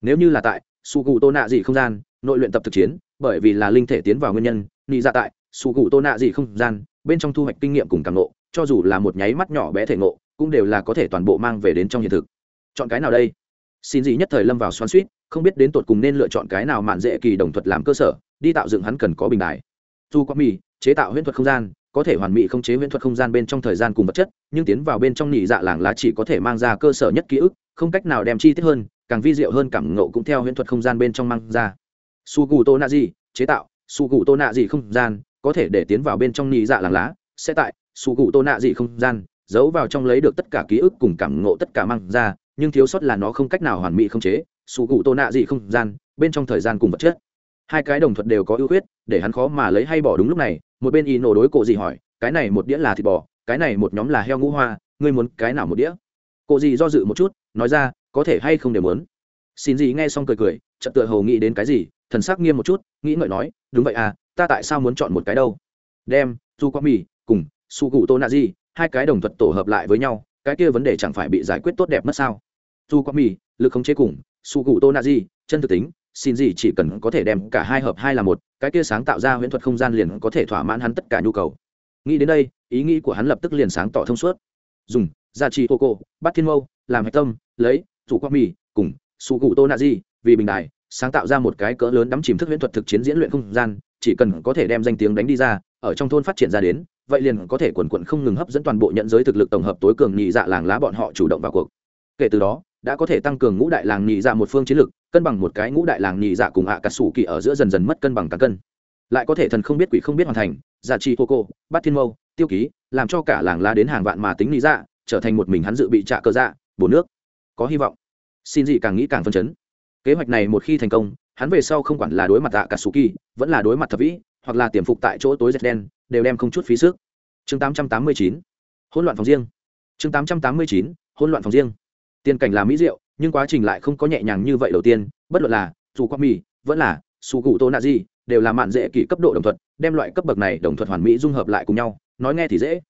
Nếu như là tại su gu tô nạ gì không gian, nội luyện tập thực chiến, bởi vì là linh thể tiến vào nguyên nhân, nị dạ tại, su gu tô nạ gì không gian, bên trong thu hoạch kinh nghiệm cùng càng ngộ, cho dù là một nháy mắt nhỏ bé thể ngộ, cũng đều là có thể toàn bộ mang về đến trong hiện thực. Chọn cái nào đây? Xin gì nhất thời lâm vào xoắn suýt, không biết đến tột cùng nên lựa chọn cái nào mạn dễ kỳ đồng thuật làm cơ sở, đi tạo dựng hắn cần có bình đại dù có mì chế tạo huyễn thuật không gian, có thể hoàn mỹ không chế huyễn thuật không gian bên trong thời gian cùng vật chất, nhưng tiến vào bên trong nỉ dạ làng lá chỉ có thể mang ra cơ sở nhất ký ức, không cách nào đem chi tiết hơn càng vi diệu hơn cảm ngộ cũng theo huyễn thuật không gian bên trong mang ra. Su gu tô nạ gì, chế tạo. Su gu tô nạ gì không gian, có thể để tiến vào bên trong nhị dạ làng lá, sẽ tại su gu tô nạ gì không gian, giấu vào trong lấy được tất cả ký ức cùng cảm ngộ tất cả mang ra, nhưng thiếu sót là nó không cách nào hoàn mỹ không chế. Su gu tô nạ gì không gian, bên trong thời gian cùng vật chất. Hai cái đồng thuật đều có ưu khuyết, để hắn khó mà lấy hay bỏ đúng lúc này. Một bên y nổ đối cổ gì hỏi, cái này một đĩa là thịt bò, cái này một nhóm là heo ngũ hoa, ngươi muốn cái nào một đĩa? Cô gì do dự một chút, nói ra, có thể hay không đều muốn? Xin gì nghe xong cười cười, chợt tựa hồ nghĩ đến cái gì, thần sắc nghiêm một chút, nghĩ ngợi nói, đúng vậy à ta tại sao muốn chọn một cái đâu? Đem du qua mì cùng su cụ tô nạ di, hai cái đồng thuật tổ hợp lại với nhau, cái kia vấn đề chẳng phải bị giải quyết tốt đẹp mất sao? Du qua mì lực khống chế cùng su cụ tô nạ di, chân thực tính, xin gì chỉ cần có thể đem cả hai hợp hai là một, cái kia sáng tạo ra huyễn thuật không gian liền có thể thỏa mãn hắn tất cả nhu cầu. Nghĩ đến đây, ý nghĩ của hắn lập tức liền sáng tỏ thông suốt. Dùng gia trì ô cô bắt thiên mâu, làm hạch tâm, lấy chủ quang mì, cùng su cụ tô nạ di, vì bình đài, sáng tạo ra một cái cỡ lớn đắm chìm thức huyễn thuật thực chiến diễn luyện không gian, chỉ cần có thể đem danh tiếng đánh đi ra, ở trong thôn phát triển ra đến, vậy liền có thể quần quận không ngừng hấp dẫn toàn bộ nhận giới thực lực tổng hợp tối cường nhị dạ làng lá bọn họ chủ động vào cuộc. Kể từ đó, đã có thể tăng cường ngũ đại làng nhị dạ một phương chiến lực, cân bằng một cái ngũ đại làng nhị dạ cùng hạ cà sủ kỳ ở giữa dần dần mất cân bằng cả cân. Lại có thể thần không biết quỷ không biết hoàn thành giả trị hô cô bắt thiên mâu, tiêu ký, làm cho cả làng lá đến hàng vạn mà tính lý dạ trở thành một mình hắn dự bị trả cơ dạ bổ nước. Có hy vọng. Xin gì càng nghĩ càng phân chấn. Kế hoạch này một khi thành công, hắn về sau không quản là đối mặt tạ cả kỳ vẫn là đối mặt thập vĩ, hoặc là tiềm phục tại chỗ tối dệt đen, đều đem không chút phí sức. Chương 889 hỗn loạn phòng riêng. Chương 889 hỗn loạn phòng riêng. Tiên cảnh là mỹ diệu, nhưng quá trình lại không có nhẹ nhàng như vậy đầu tiên, bất luận là dù quang mì vẫn là su cụ tô nạ gì đều là mạn dễ kỷ cấp độ đồng thuận, đem loại cấp bậc này đồng thuận hoàn mỹ dung hợp lại cùng nhau, nói nghe thì dễ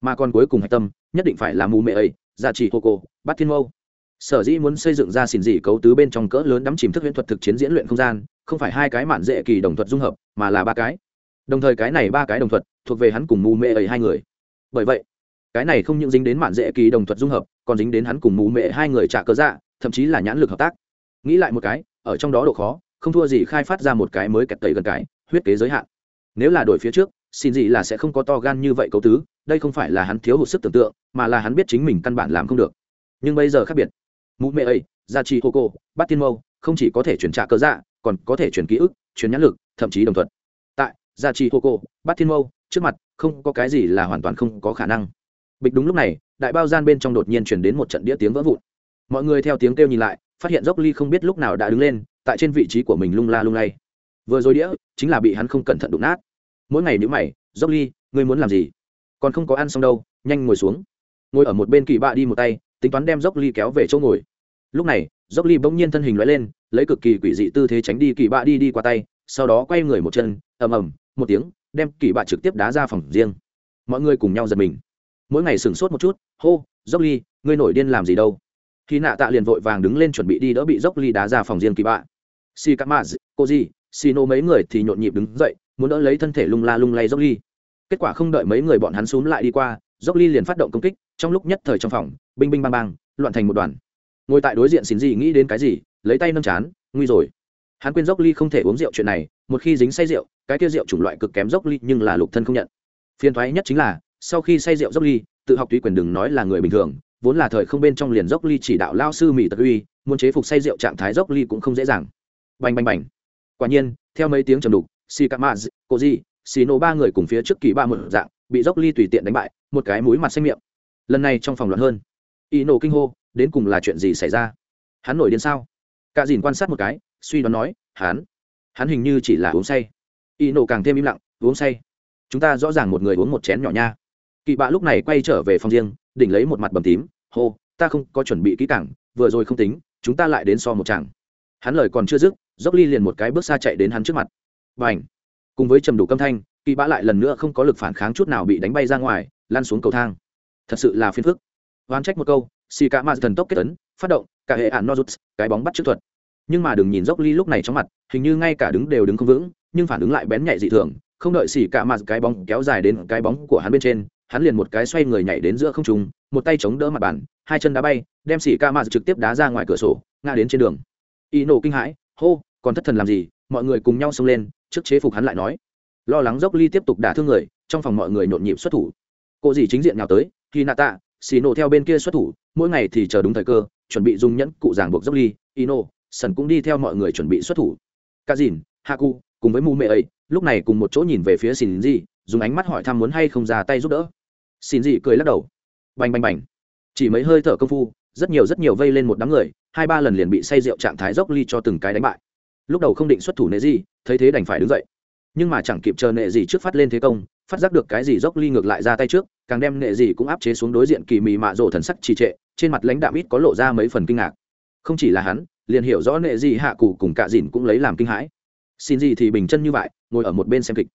mà còn cuối cùng hạch tâm, nhất định phải là mù mệ ấy dạ giả trị hô cô bắt thiên mâu. Sở dĩ muốn xây dựng ra xỉn dị cấu tứ bên trong cỡ lớn đắm chìm thức huyễn thuật thực chiến diễn luyện không gian, không phải hai cái mạn dễ kỳ đồng thuận dung hợp, mà là ba cái. Đồng thời cái này ba cái đồng thuận thuộc về hắn cùng mù mệ ấy hai người. Bởi vậy, cái này không những dính đến mạn dễ kỳ đồng thuận dung hợp, còn dính đến hắn cùng mù mệ hai người trả cớ dạ thậm chí là nhãn lực hợp tác. Nghĩ lại một cái, ở trong đó độ khó, không thua gì khai phát ra một cái mới kẹt tẩy gần cái, huyết kế giới hạn. Nếu là đổi phía trước xin gì là sẽ không có to gan như vậy cấu tứ, đây không phải là hắn thiếu hụt sức tưởng tượng, mà là hắn biết chính mình căn bản làm không được. Nhưng bây giờ khác biệt. Mụ mẹ ấy, gia trì hô cô, bắt tiên mâu, không chỉ có thể chuyển trả cơ dạ còn có thể chuyển ký ức, chuyển nhãn lực, thậm chí đồng thuận. Tại, gia trì hô cô, bắt thiên mâu, trước mặt, không có cái gì là hoàn toàn không có khả năng. Bịch đúng lúc này, đại bao gian bên trong đột nhiên chuyển đến một trận đĩa tiếng vỡ vụn. Mọi người theo tiếng kêu nhìn lại, phát hiện dốc ly không biết lúc nào đã đứng lên, tại trên vị trí của mình lung la lung lay. Vừa rồi đĩa, chính là bị hắn không cẩn thận đụng nát mỗi ngày nếu mày, dốc ly, ngươi muốn làm gì? Còn không có ăn xong đâu, nhanh ngồi xuống. Ngồi ở một bên kỳ bạ đi một tay, tính toán đem dốc ly kéo về chỗ ngồi. Lúc này, dốc ly bỗng nhiên thân hình loại lên, lấy cực kỳ quỷ dị tư thế tránh đi kỳ bạ đi đi qua tay, sau đó quay người một chân, ầm ầm, một tiếng, đem kỳ bạ trực tiếp đá ra phòng riêng. Mọi người cùng nhau giật mình. Mỗi ngày sửng sốt một chút, hô, dốc ly, ngươi nổi điên làm gì đâu? Khi nạ tạ liền vội vàng đứng lên chuẩn bị đi đỡ bị dốc ly đá ra phòng riêng kỳ bạ. Si cắm maz cô gì? Si nô mấy người thì nhộn nhịp đứng dậy muốn đỡ lấy thân thể lung la lung lay dốc ly. Kết quả không đợi mấy người bọn hắn xúm lại đi qua, dốc ly liền phát động công kích, trong lúc nhất thời trong phòng, binh binh bang bang, loạn thành một đoàn. Ngồi tại đối diện xin gì nghĩ đến cái gì, lấy tay nâng chán, nguy rồi. Hắn quên dốc ly không thể uống rượu chuyện này, một khi dính say rượu, cái kia rượu chủng loại cực kém dốc ly nhưng là lục thân không nhận. Phiền thoái nhất chính là, sau khi say rượu dốc ly, tự học tùy quyền đừng nói là người bình thường, vốn là thời không bên trong liền dốc ly chỉ đạo lao sư mỹ tật uy, muốn chế phục say rượu trạng thái dốc ly cũng không dễ dàng. Bành bành bành. Quả nhiên, theo mấy tiếng trầm đục si Koji, cô di xì nổ ba người cùng phía trước kỳ ba một dạng bị dốc ly tùy tiện đánh bại một cái mũi mặt xanh miệng. Lần này trong phòng loạn hơn. Y nổ kinh hô đến cùng là chuyện gì xảy ra? Hắn nổi điên sao? Cả dìn quan sát một cái suy đoán nói hắn hắn hình như chỉ là uống say. Y nổ càng thêm im lặng uống say. Chúng ta rõ ràng một người uống một chén nhỏ nha. Kỳ bạ lúc này quay trở về phòng riêng đỉnh lấy một mặt bầm tím hô ta không có chuẩn bị kỹ cảng vừa rồi không tính chúng ta lại đến so một chàng hắn lời còn chưa dứt dốc ly liền một cái bước xa chạy đến hắn trước mặt và ảnh. Cùng với trầm đủ câm thanh, kỳ bã lại lần nữa không có lực phản kháng chút nào bị đánh bay ra ngoài lan xuống cầu thang. Thật sự là phiền phức. Oán trách một câu xì cả mạt thần tốc kết tấn phát động, cả hệ ạn nozuts, cái bóng bắt trước thuật. Nhưng mà đừng nhìn dốc ly lúc này trong mặt, hình như ngay cả đứng đều đứng không vững, nhưng phản ứng lại bén nhạy dị thường, không đợi xì cả mạt cái bóng kéo dài đến cái bóng của hắn bên trên, hắn liền một cái xoay người nhảy đến giữa không trung, một tay chống đỡ mặt bàn, hai chân đá bay, đem xì cả mạt trực tiếp đá ra ngoài cửa sổ, ngã đến trên đường. Y nổ kinh hãi, hô, còn thất thần làm gì, mọi người cùng nhau xông lên trước chế phục hắn lại nói, lo lắng dốc ly tiếp tục đả thương người, trong phòng mọi người nhộn nhịp xuất thủ. Cô dì chính diện nào tới khi nạ tạ xì nổ theo bên kia xuất thủ, mỗi ngày thì chờ đúng thời cơ, chuẩn bị dùng nhẫn cụ giảng buộc dốc ly ino, sần cũng đi theo mọi người chuẩn bị xuất thủ. Ca dìn haku, cùng với mù mẹ ấy, lúc này cùng một chỗ nhìn về phía xin gì dùng ánh mắt hỏi thăm muốn hay không ra tay giúp đỡ. Xin gì cười lắc đầu. Bành bành bành. Chỉ mấy hơi thở công phu, rất nhiều rất nhiều vây lên một đám người, hai ba lần liền bị say rượu trạng thái dốc ly cho từng cái đánh bại lúc đầu không định xuất thủ nệ gì thấy thế đành phải đứng dậy. Nhưng mà chẳng kịp chờ nệ gì trước phát lên thế công, phát giác được cái gì dốc ly ngược lại ra tay trước, càng đem nệ gì cũng áp chế xuống đối diện kỳ mị mạ rổ thần sắc trì trệ, trên mặt lãnh đạm ít có lộ ra mấy phần kinh ngạc. Không chỉ là hắn, liền hiểu rõ nệ gì hạ cụ cùng cạ dìn cũng lấy làm kinh hãi. Xin gì thì bình chân như vậy, ngồi ở một bên xem kịch.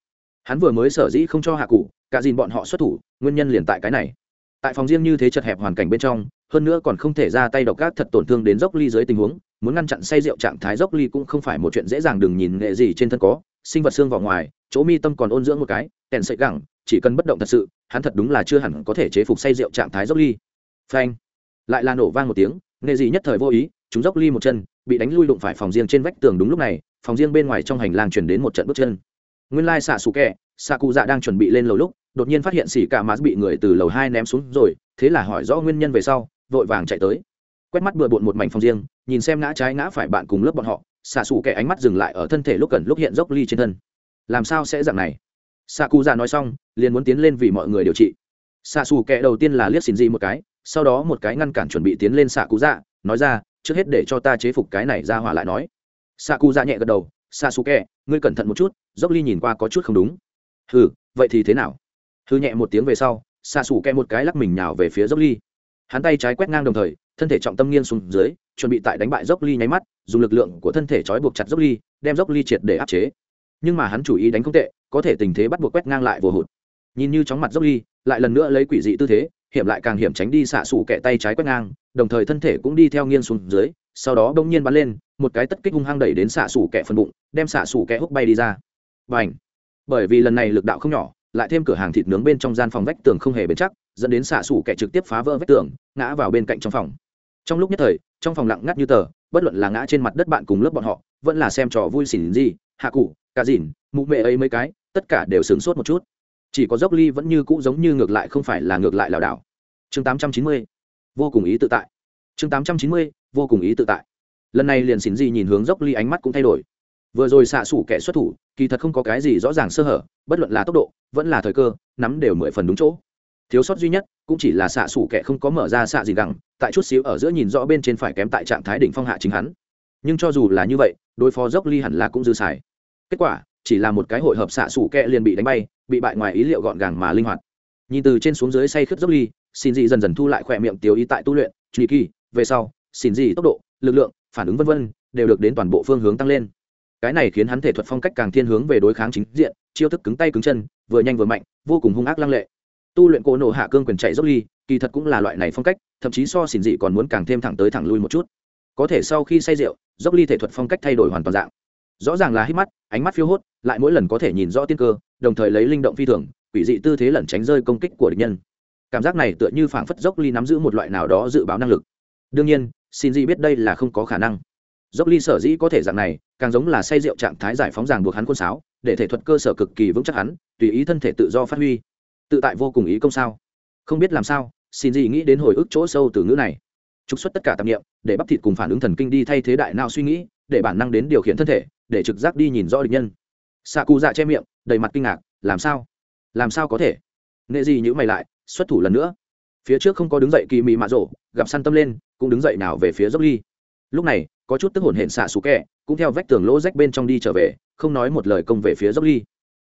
Hắn vừa mới sở dĩ không cho hạ cụ cạ dìn bọn họ xuất thủ, nguyên nhân liền tại cái này. Tại phòng riêng như thế chật hẹp hoàn cảnh bên trong hơn nữa còn không thể ra tay độc ác thật tổn thương đến dốc ly dưới tình huống, muốn ngăn chặn say rượu trạng thái dốc ly cũng không phải một chuyện dễ dàng đừng nhìn nghệ gì trên thân có, sinh vật xương vào ngoài, chỗ mi tâm còn ôn dưỡng một cái, kèn sợi gẳng, chỉ cần bất động thật sự, hắn thật đúng là chưa hẳn có thể chế phục say rượu trạng thái dốc ly. Phanh. Lại là nổ vang một tiếng, nghệ gì nhất thời vô ý, chúng dốc ly một chân, bị đánh lui đụng phải phòng riêng trên vách tường đúng lúc này, phòng riêng bên ngoài trong hành lang chuyển đến một trận bước chân. Nguyên lai xạ xù kẹ, xạ cụ dạ đang chuẩn bị lên lầu lúc, đột nhiên phát hiện xỉ cả mã bị người từ lầu hai ném xuống rồi, thế là hỏi rõ nguyên nhân về sau vội vàng chạy tới. Quét mắt bừa bộn một mảnh phòng riêng, nhìn xem ngã trái ngã phải bạn cùng lớp bọn họ, xạ xù kẻ ánh mắt dừng lại ở thân thể lúc cần lúc hiện dốc ly trên thân. Làm sao sẽ dạng này? Xạ cụ già nói xong, liền muốn tiến lên vì mọi người điều trị. Xạ xù kẻ đầu tiên là liếc xin gì một cái, sau đó một cái ngăn cản chuẩn bị tiến lên xạ cụ dạ nói ra, trước hết để cho ta chế phục cái này ra hỏa lại nói. Xạ cụ dạ nhẹ gật đầu, xạ xù kẻ, ngươi cẩn thận một chút, dốc ly nhìn qua có chút không đúng. Hừ, vậy thì thế nào? Hư nhẹ một tiếng về sau, xạ xù kẻ một cái lắc mình nhào về phía dốc ly hắn tay trái quét ngang đồng thời, thân thể trọng tâm nghiêng xuống dưới, chuẩn bị tại đánh bại dốc ly nháy mắt, dùng lực lượng của thân thể trói buộc chặt dốc ly, đem dốc ly triệt để áp chế. Nhưng mà hắn chủ ý đánh không tệ, có thể tình thế bắt buộc quét ngang lại vô hụt. Nhìn như chóng mặt dốc ly, lại lần nữa lấy quỷ dị tư thế, hiểm lại càng hiểm tránh đi xạ xủ kẹ tay trái quét ngang, đồng thời thân thể cũng đi theo nghiêng xuống dưới, sau đó bỗng nhiên bắn lên, một cái tất kích hung hăng đẩy đến xạ xủ kẹ phần bụng, đem xạ xủ kẹ húc bay đi ra. Và ảnh bởi vì lần này lực đạo không nhỏ, lại thêm cửa hàng thịt nướng bên trong gian phòng vách tường không hề bền chắc dẫn đến xạ xủ kẻ trực tiếp phá vỡ vách tường, ngã vào bên cạnh trong phòng. Trong lúc nhất thời, trong phòng lặng ngắt như tờ, bất luận là ngã trên mặt đất bạn cùng lớp bọn họ, vẫn là xem trò vui xỉn gì, hạ cụ, cả dìn, mụ mẹ ấy mấy cái, tất cả đều sửng sốt một chút. Chỉ có dốc ly vẫn như cũ giống như ngược lại không phải là ngược lại lảo đảo. Chương 890 vô cùng ý tự tại. Chương 890 vô cùng ý tự tại. Lần này liền xỉn gì nhìn hướng dốc ly ánh mắt cũng thay đổi. Vừa rồi xạ xủ kẻ xuất thủ, kỳ thật không có cái gì rõ ràng sơ hở, bất luận là tốc độ, vẫn là thời cơ, nắm đều mười phần đúng chỗ thiếu sót duy nhất cũng chỉ là xạ xủ kẻ không có mở ra xạ gì gẳng, tại chút xíu ở giữa nhìn rõ bên trên phải kém tại trạng thái đỉnh phong hạ chính hắn. Nhưng cho dù là như vậy, đối phó dốc ly hẳn là cũng dư xài. Kết quả, chỉ là một cái hội hợp xạ xủ kẹ liền bị đánh bay, bị bại ngoài ý liệu gọn gàng mà linh hoạt. Nhìn từ trên xuống dưới say khướt dốc ly, xin dị dần dần thu lại khỏe miệng tiêu ý tại tu luyện truy kỳ, về sau, xin dị tốc độ, lực lượng, phản ứng vân vân, đều được đến toàn bộ phương hướng tăng lên. Cái này khiến hắn thể thuật phong cách càng thiên hướng về đối kháng chính diện, chiêu thức cứng tay cứng chân, vừa nhanh vừa mạnh, vô cùng hung ác lăng lệ tu luyện cổ nổ hạ cương quyền chạy dốc ly, kỳ thật cũng là loại này phong cách, thậm chí so xỉn dị còn muốn càng thêm thẳng tới thẳng lui một chút. Có thể sau khi say rượu, dốc ly thể thuật phong cách thay đổi hoàn toàn dạng. Rõ ràng là hít mắt, ánh mắt phiêu hốt, lại mỗi lần có thể nhìn rõ tiên cơ, đồng thời lấy linh động phi thường, quỷ dị tư thế lẩn tránh rơi công kích của địch nhân. Cảm giác này tựa như phảng phất dốc ly nắm giữ một loại nào đó dự báo năng lực. Đương nhiên xin dị biết đây là không có khả năng. Dốc ly sở dĩ có thể dạng này, càng giống là say rượu trạng thái giải phóng ràng buộc hắn quân sáo, để thể thuật cơ sở cực kỳ vững chắc hắn, tùy ý thân thể tự do phát huy tự tại vô cùng ý công sao? Không biết làm sao, xin gì nghĩ đến hồi ức chỗ sâu từ ngữ này. Trục xuất tất cả tạp nghiệm để bắp thịt cùng phản ứng thần kinh đi thay thế đại nào suy nghĩ, để bản năng đến điều khiển thân thể, để trực giác đi nhìn rõ địch nhân. Xạ cụ dạ che miệng, đầy mặt kinh ngạc, làm sao? Làm sao có thể? Nghệ gì nhữ mày lại, xuất thủ lần nữa. Phía trước không có đứng dậy kỳ mị mạ rổ, gặp săn tâm lên, cũng đứng dậy nào về phía dốc ly. Lúc này, có chút tức hồn hển xạ xú kẹ, cũng theo vách tường lỗ rách bên trong đi trở về, không nói một lời công về phía dốc ly.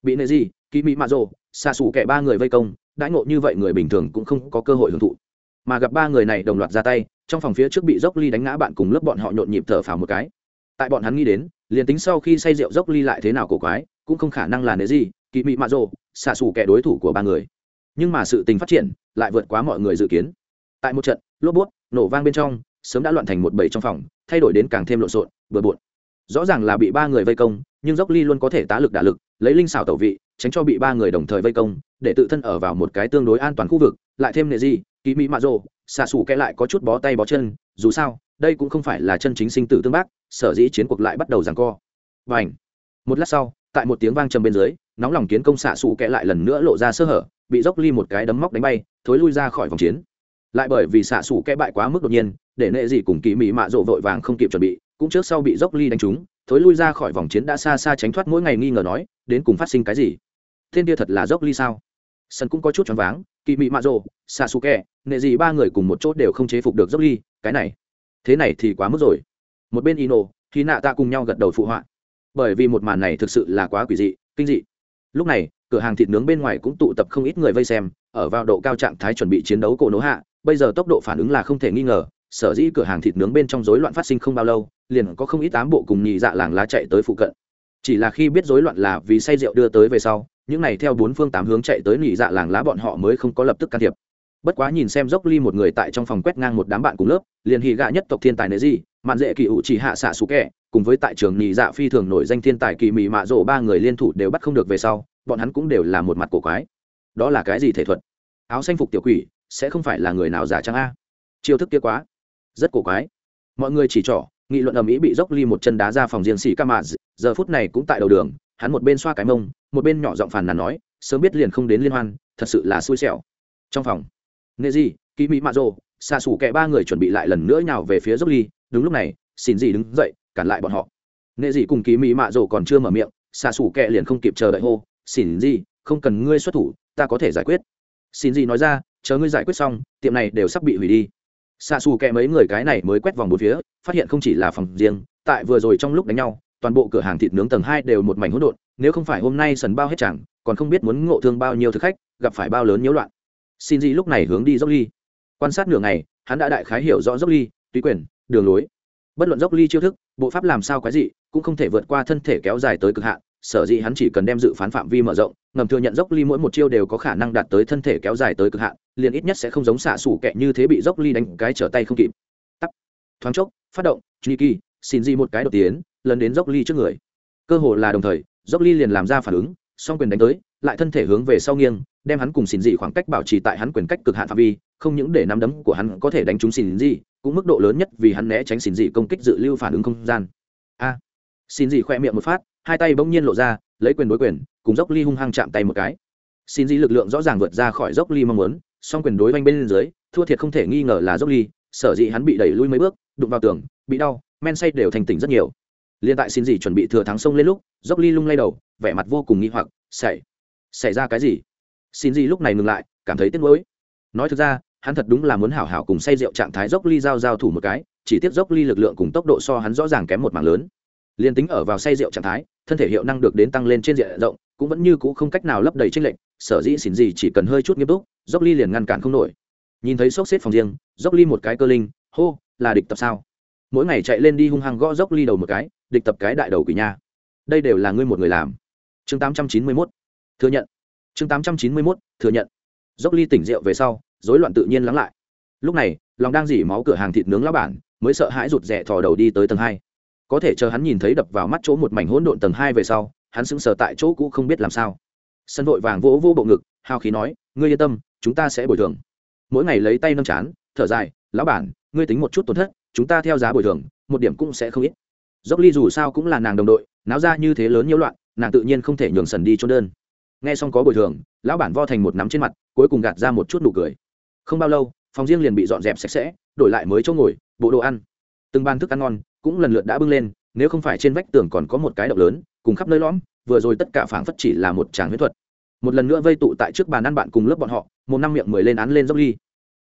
Bị nệ gì kỳ mị mạ rổ xa xù kẻ ba người vây công, đãi ngộ như vậy người bình thường cũng không có cơ hội hưởng thụ. Mà gặp ba người này đồng loạt ra tay, trong phòng phía trước bị dốc ly đánh ngã bạn cùng lớp bọn họ nhộn nhịp thở phào một cái. Tại bọn hắn nghĩ đến, liền tính sau khi say rượu dốc ly lại thế nào cổ quái, cũng không khả năng là nế gì kỳ mị mạ rồ, xạ xù kẻ đối thủ của ba người. Nhưng mà sự tình phát triển, lại vượt quá mọi người dự kiến. Tại một trận, lốp bút, nổ vang bên trong, sớm đã loạn thành một bầy trong phòng, thay đổi đến càng thêm lộn xộn, bừa bộn. Rõ ràng là bị ba người vây công, nhưng dốc ly luôn có thể tá lực đả lực, lấy linh xảo tẩu vị tránh cho bị ba người đồng thời vây công, để tự thân ở vào một cái tương đối an toàn khu vực, lại thêm nệ gì kỳ mỹ mạ rồ, xạ xù kẽ lại có chút bó tay bó chân, dù sao, đây cũng không phải là chân chính sinh tử tương bác, sở dĩ chiến cuộc lại bắt đầu giằng co. Và ảnh một lát sau, tại một tiếng vang trầm bên dưới, nóng lòng kiến công xạ xù kẽ lại lần nữa lộ ra sơ hở, bị dốc ly một cái đấm móc đánh bay, thối lui ra khỏi vòng chiến. Lại bởi vì xạ xù kẽ bại quá mức đột nhiên, để nệ gì cùng kỳ mỹ mạ rộ vội vàng không kịp chuẩn bị, cũng trước sau bị dốc ly đánh trúng, thối lui ra khỏi vòng chiến đã xa xa tránh thoát mỗi ngày nghi ngờ nói, đến cùng phát sinh cái gì? Thiên kia thật là dốc ly sao? Sân cũng có chút choáng váng kỳ mị mạ rồ xạ xù kẹ nệ gì ba người cùng một chốt đều không chế phục được dốc ly cái này, thế này thì quá mức rồi. Một bên ino khi nạ ta cùng nhau gật đầu phụ họa. Bởi vì một màn này thực sự là quá quỷ dị, kinh dị. Lúc này, cửa hàng thịt nướng bên ngoài cũng tụ tập không ít người vây xem, ở vào độ cao trạng thái chuẩn bị chiến đấu cổ nỗ hạ, bây giờ tốc độ phản ứng là không thể nghi ngờ, sở dĩ cửa hàng thịt nướng bên trong rối loạn phát sinh không bao lâu, liền có không ít tám bộ cùng nhị dạ làng lá chạy tới phụ cận. Chỉ là khi biết rối loạn là vì say rượu đưa tới về sau những này theo bốn phương tám hướng chạy tới nhị dạ làng lá bọn họ mới không có lập tức can thiệp. Bất quá nhìn xem dốc ly một người tại trong phòng quét ngang một đám bạn cùng lớp, liền hì gạ nhất tộc thiên tài nệ gì, mạn dễ kỳ ủ chỉ hạ xạ xú kẻ, cùng với tại trường nhị dạ phi thường nổi danh thiên tài kỳ mị mạ rổ ba người liên thủ đều bắt không được về sau, bọn hắn cũng đều là một mặt cổ quái. Đó là cái gì thể thuật? Áo xanh phục tiểu quỷ, sẽ không phải là người nào giả trang a? Chiêu thức kia quá, rất cổ quái. Mọi người chỉ trỏ, nghị luận ầm ĩ bị dốc ly một chân đá ra phòng riêng xỉ ca mạ giờ phút này cũng tại đầu đường hắn một bên xoa cái mông, một bên nhỏ giọng phàn nàn nói, sớm biết liền không đến liên hoan, thật sự là xui xẻo. Trong phòng, nghệ di kỳ mỹ mạ rồ xa xù kẹ ba người chuẩn bị lại lần nữa nhào về phía dốc ly đúng lúc này, xin gì đứng dậy, cản lại bọn họ. Nghệ dị cùng kỳ mỹ mạ rồ còn chưa mở miệng xa xù kẹ liền không kịp chờ đợi hô, xin gì không cần ngươi xuất thủ, ta có thể giải quyết. Xin gì nói ra, chờ ngươi giải quyết xong, tiệm này đều sắp bị hủy đi. Xa xù kẹ mấy người cái này mới quét vòng một phía, phát hiện không chỉ là phòng riêng, tại vừa rồi trong lúc đánh nhau toàn bộ cửa hàng thịt nướng tầng hai đều một mảnh hỗn độn nếu không phải hôm nay sần bao hết chẳng còn không biết muốn ngộ thương bao nhiêu thực khách gặp phải bao lớn nhiễu loạn. Xin gì lúc này hướng đi dốc ly. Quan sát nửa ngày hắn đã đại khái hiểu rõ dốc ly tùy quyền đường lối. Bất luận dốc ly chiêu thức bộ pháp làm sao cái gì cũng không thể vượt qua thân thể kéo dài tới cực hạn sở dĩ hắn chỉ cần đem dự phán phạm vi mở rộng ngầm thừa nhận dốc ly mỗi một chiêu đều có khả năng đạt tới thân thể kéo dài tới cực hạn liền ít nhất sẽ không giống xạ xủ kẹ như thế bị dốc ly đánh cái trở tay không kịp. Tắt. Thoáng chốc phát động Niki, xin gì một cái đột tiến lấn đến dốc ly trước người. Cơ hồ là đồng thời, dốc ly liền làm ra phản ứng, song quyền đánh tới, lại thân thể hướng về sau nghiêng, đem hắn cùng xin dị khoảng cách bảo trì tại hắn quyền cách cực hạn phạm vi, không những để nắm đấm của hắn có thể đánh trúng xin dị, cũng mức độ lớn nhất vì hắn né tránh xin dị công kích dự lưu phản ứng không gian. A! Xin dị khoe miệng một phát, hai tay bỗng nhiên lộ ra, lấy quyền đối quyền, cùng dốc ly hung hăng chạm tay một cái. Xin dị lực lượng rõ ràng vượt ra khỏi dốc ly mong muốn, song quyền đối vanh bên dưới, thua thiệt không thể nghi ngờ là dốc ly, sở dĩ hắn bị đẩy lui mấy bước, đụng vào tường, bị đau, men say đều thành tỉnh rất nhiều liên tại xin gì chuẩn bị thừa thắng sông lên lúc, dốc ly lung lay đầu, vẻ mặt vô cùng nghi hoặc, xảy xảy ra cái gì? Xin gì lúc này ngừng lại, cảm thấy tiếc nuối. Nói thực ra, hắn thật đúng là muốn hảo hảo cùng say rượu trạng thái dốc ly giao giao thủ một cái, chỉ tiếc dốc ly lực lượng cùng tốc độ so hắn rõ ràng kém một mảng lớn. Liên tính ở vào say rượu trạng thái, thân thể hiệu năng được đến tăng lên trên diện rộng, cũng vẫn như cũ không cách nào lấp đầy tranh lệnh sở dĩ xin gì chỉ cần hơi chút nghiêm túc, dốc ly liền ngăn cản không nổi. Nhìn thấy sốc xếp phòng riêng, dốc ly một cái cơ linh, hô, là địch tập sao? Mỗi ngày chạy lên đi hung hăng gõ dốc ly đầu một cái địch tập cái đại đầu quỷ nha. Đây đều là ngươi một người làm. Chương tám trăm chín mươi mốt, thừa nhận. Chương tám trăm chín mươi mốt, thừa nhận. Dốc ly tỉnh rượu về sau, rối loạn tự nhiên lắng lại. Lúc này, lòng đang dỉ máu cửa hàng thịt nướng lão bản, mới sợ hãi rụt rè thò đầu đi tới tầng hai. Có thể chờ hắn nhìn thấy đập vào mắt chỗ một mảnh hỗn độn tầng hai về sau, hắn sững sờ tại chỗ cũ không biết làm sao. Sân vội vàng vỗ vỗ bộ ngực, hào khí nói, ngươi yên tâm, chúng ta sẽ bồi thường. Mỗi ngày lấy tay nâng chán, thở dài, lão bản, ngươi tính một chút tổn thất, chúng ta theo giá bồi thường, một điểm cũng sẽ không ít dốc ly dù sao cũng là nàng đồng đội, náo ra như thế lớn nhiễu loạn, nàng tự nhiên không thể nhường sần đi trốn đơn. Nghe xong có bồi thường, lão bản vo thành một nắm trên mặt, cuối cùng gạt ra một chút nụ cười. Không bao lâu, phòng riêng liền bị dọn dẹp sạch sẽ, đổi lại mới chỗ ngồi, bộ đồ ăn. Từng bàn thức ăn ngon cũng lần lượt đã bưng lên, nếu không phải trên vách tường còn có một cái động lớn, cùng khắp nơi lõm, vừa rồi tất cả phảng phất chỉ là một tràng huyết thuật. Một lần nữa vây tụ tại trước bàn ăn bạn cùng lớp bọn họ, một năm miệng mười lên án lên dốc ly.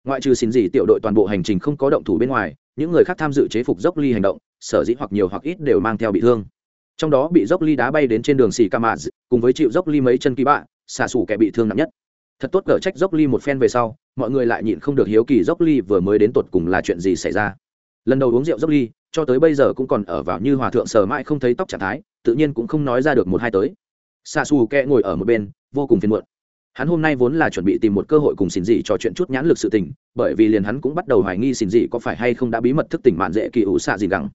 Ngoại trừ xin gì tiểu đội toàn bộ hành trình không có động thủ bên ngoài những người khác tham dự chế phục dốc ly hành động, sở dĩ hoặc nhiều hoặc ít đều mang theo bị thương. Trong đó bị dốc ly đá bay đến trên đường xì ca mạ cùng với chịu dốc ly mấy chân kỳ bạ xả xù kẻ bị thương nặng nhất. Thật tốt cở trách dốc ly một phen về sau, mọi người lại nhịn không được hiếu kỳ dốc ly vừa mới đến tột cùng là chuyện gì xảy ra. Lần đầu uống rượu dốc ly, cho tới bây giờ cũng còn ở vào như hòa thượng sờ mãi không thấy tóc trạng thái, tự nhiên cũng không nói ra được một hai tới. Xa xù kẹ ngồi ở một bên, vô cùng phiền muộn hắn hôm nay vốn là chuẩn bị tìm một cơ hội cùng xin dị trò chuyện chút nhãn lực sự tình, bởi vì liền hắn cũng bắt đầu hoài nghi xin dị có phải hay không đã bí mật thức tỉnh mạn dễ kỳ ủ xạ gì gắng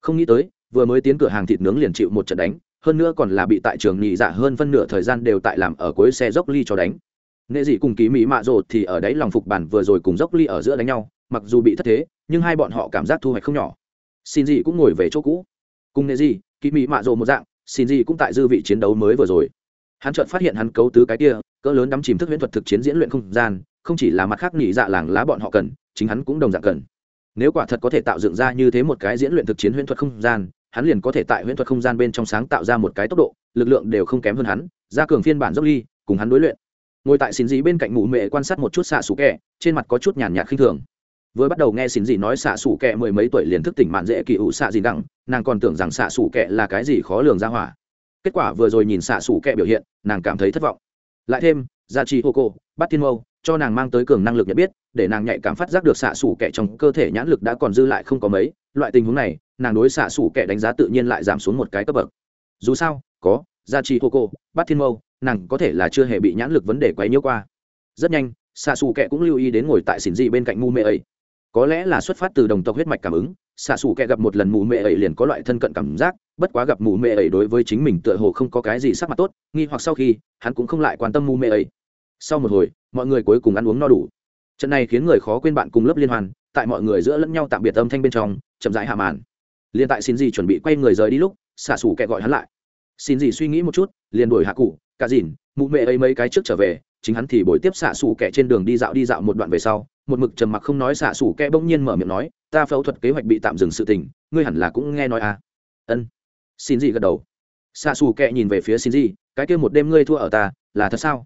không nghĩ tới, vừa mới tiến cửa hàng thịt nướng liền chịu một trận đánh, hơn nữa còn là bị tại trường nhị dạ hơn phân nửa thời gian đều tại làm ở cuối xe dốc ly cho đánh. Nghệ dị cùng ký mỹ mạ rột thì ở đấy lòng phục bản vừa rồi cùng dốc ly ở giữa đánh nhau, mặc dù bị thất thế, nhưng hai bọn họ cảm giác thu hoạch không nhỏ. Xin dị cũng ngồi về chỗ cũ. Cùng nghệ dị ký mỹ mạ rột một dạng, xin dị cũng tại dư vị chiến đấu mới vừa rồi. Hắn chợt phát hiện hắn cấu tứ cái kia cỡ lớn đắm chìm thức huyễn thuật thực chiến diễn luyện không gian, không chỉ là mặt khác nghỉ dạ làng lá bọn họ cần, chính hắn cũng đồng dạng cần. Nếu quả thật có thể tạo dựng ra như thế một cái diễn luyện thực chiến huyễn thuật không gian, hắn liền có thể tại huyễn thuật không gian bên trong sáng tạo ra một cái tốc độ, lực lượng đều không kém hơn hắn, ra cường phiên bản dốc ly, cùng hắn đối luyện. Ngồi tại xin dị bên cạnh mụ mẹ quan sát một chút xạ xù kẹ, trên mặt có chút nhàn nhạt khinh thường. Vừa bắt đầu nghe xin dị nói xạ xù kẹ mười mấy tuổi liền thức tỉnh mạn dễ kỳ ủ xạ gì đẳng, nàng còn tưởng rằng xạ xù kẹ là cái gì khó lường ra hỏa. Kết quả vừa rồi nhìn xạ xù kẹ biểu hiện, nàng cảm thấy thất vọng lại thêm gia trì hô cô bắt thiên mâu, cho nàng mang tới cường năng lực nhận biết, để nàng nhạy cảm phát giác được xạ xủ kẻ trong cơ thể nhãn lực đã còn dư lại không có mấy. Loại tình huống này, nàng đối xạ xủ kẻ đánh giá tự nhiên lại giảm xuống một cái cấp bậc. Dù sao, có gia trì hô cô bắt thiên mâu, nàng có thể là chưa hề bị nhãn lực vấn đề quấy nhiễu qua. Rất nhanh, xạ xù kẻ cũng lưu ý đến ngồi tại xỉn dị bên cạnh ngu mê ấy có lẽ là xuất phát từ đồng tộc huyết mạch cảm ứng, xạ xù kẻ gặp một lần mù mẹ ấy liền có loại thân cận cảm giác, bất quá gặp mù mẹ ấy đối với chính mình tựa hồ không có cái gì sắc mặt tốt, nghi hoặc sau khi, hắn cũng không lại quan tâm mù mẹ ấy. Sau một hồi, mọi người cuối cùng ăn uống no đủ. Trận này khiến người khó quên bạn cùng lớp liên hoàn, tại mọi người giữa lẫn nhau tạm biệt âm thanh bên trong, chậm rãi hạ màn. Liền tại xin gì chuẩn bị quay người rời đi lúc, xạ xù kẻ gọi hắn lại. Xin gì suy nghĩ một chút, liền đuổi hạ cụ, cả dìn mụ mẹ ấy mấy cái trước trở về, chính hắn thì buổi tiếp xạ xù kẻ trên đường đi dạo đi dạo một đoạn về sau một mực trầm mặc không nói xạ xủ kẽ bỗng nhiên mở miệng nói, ta phẫu thuật kế hoạch bị tạm dừng sự tình, ngươi hẳn là cũng nghe nói à? Ân. Xin gì gật đầu. Xạ xù kệ nhìn về phía xin gì cái kia một đêm ngươi thua ở ta, là thật sao?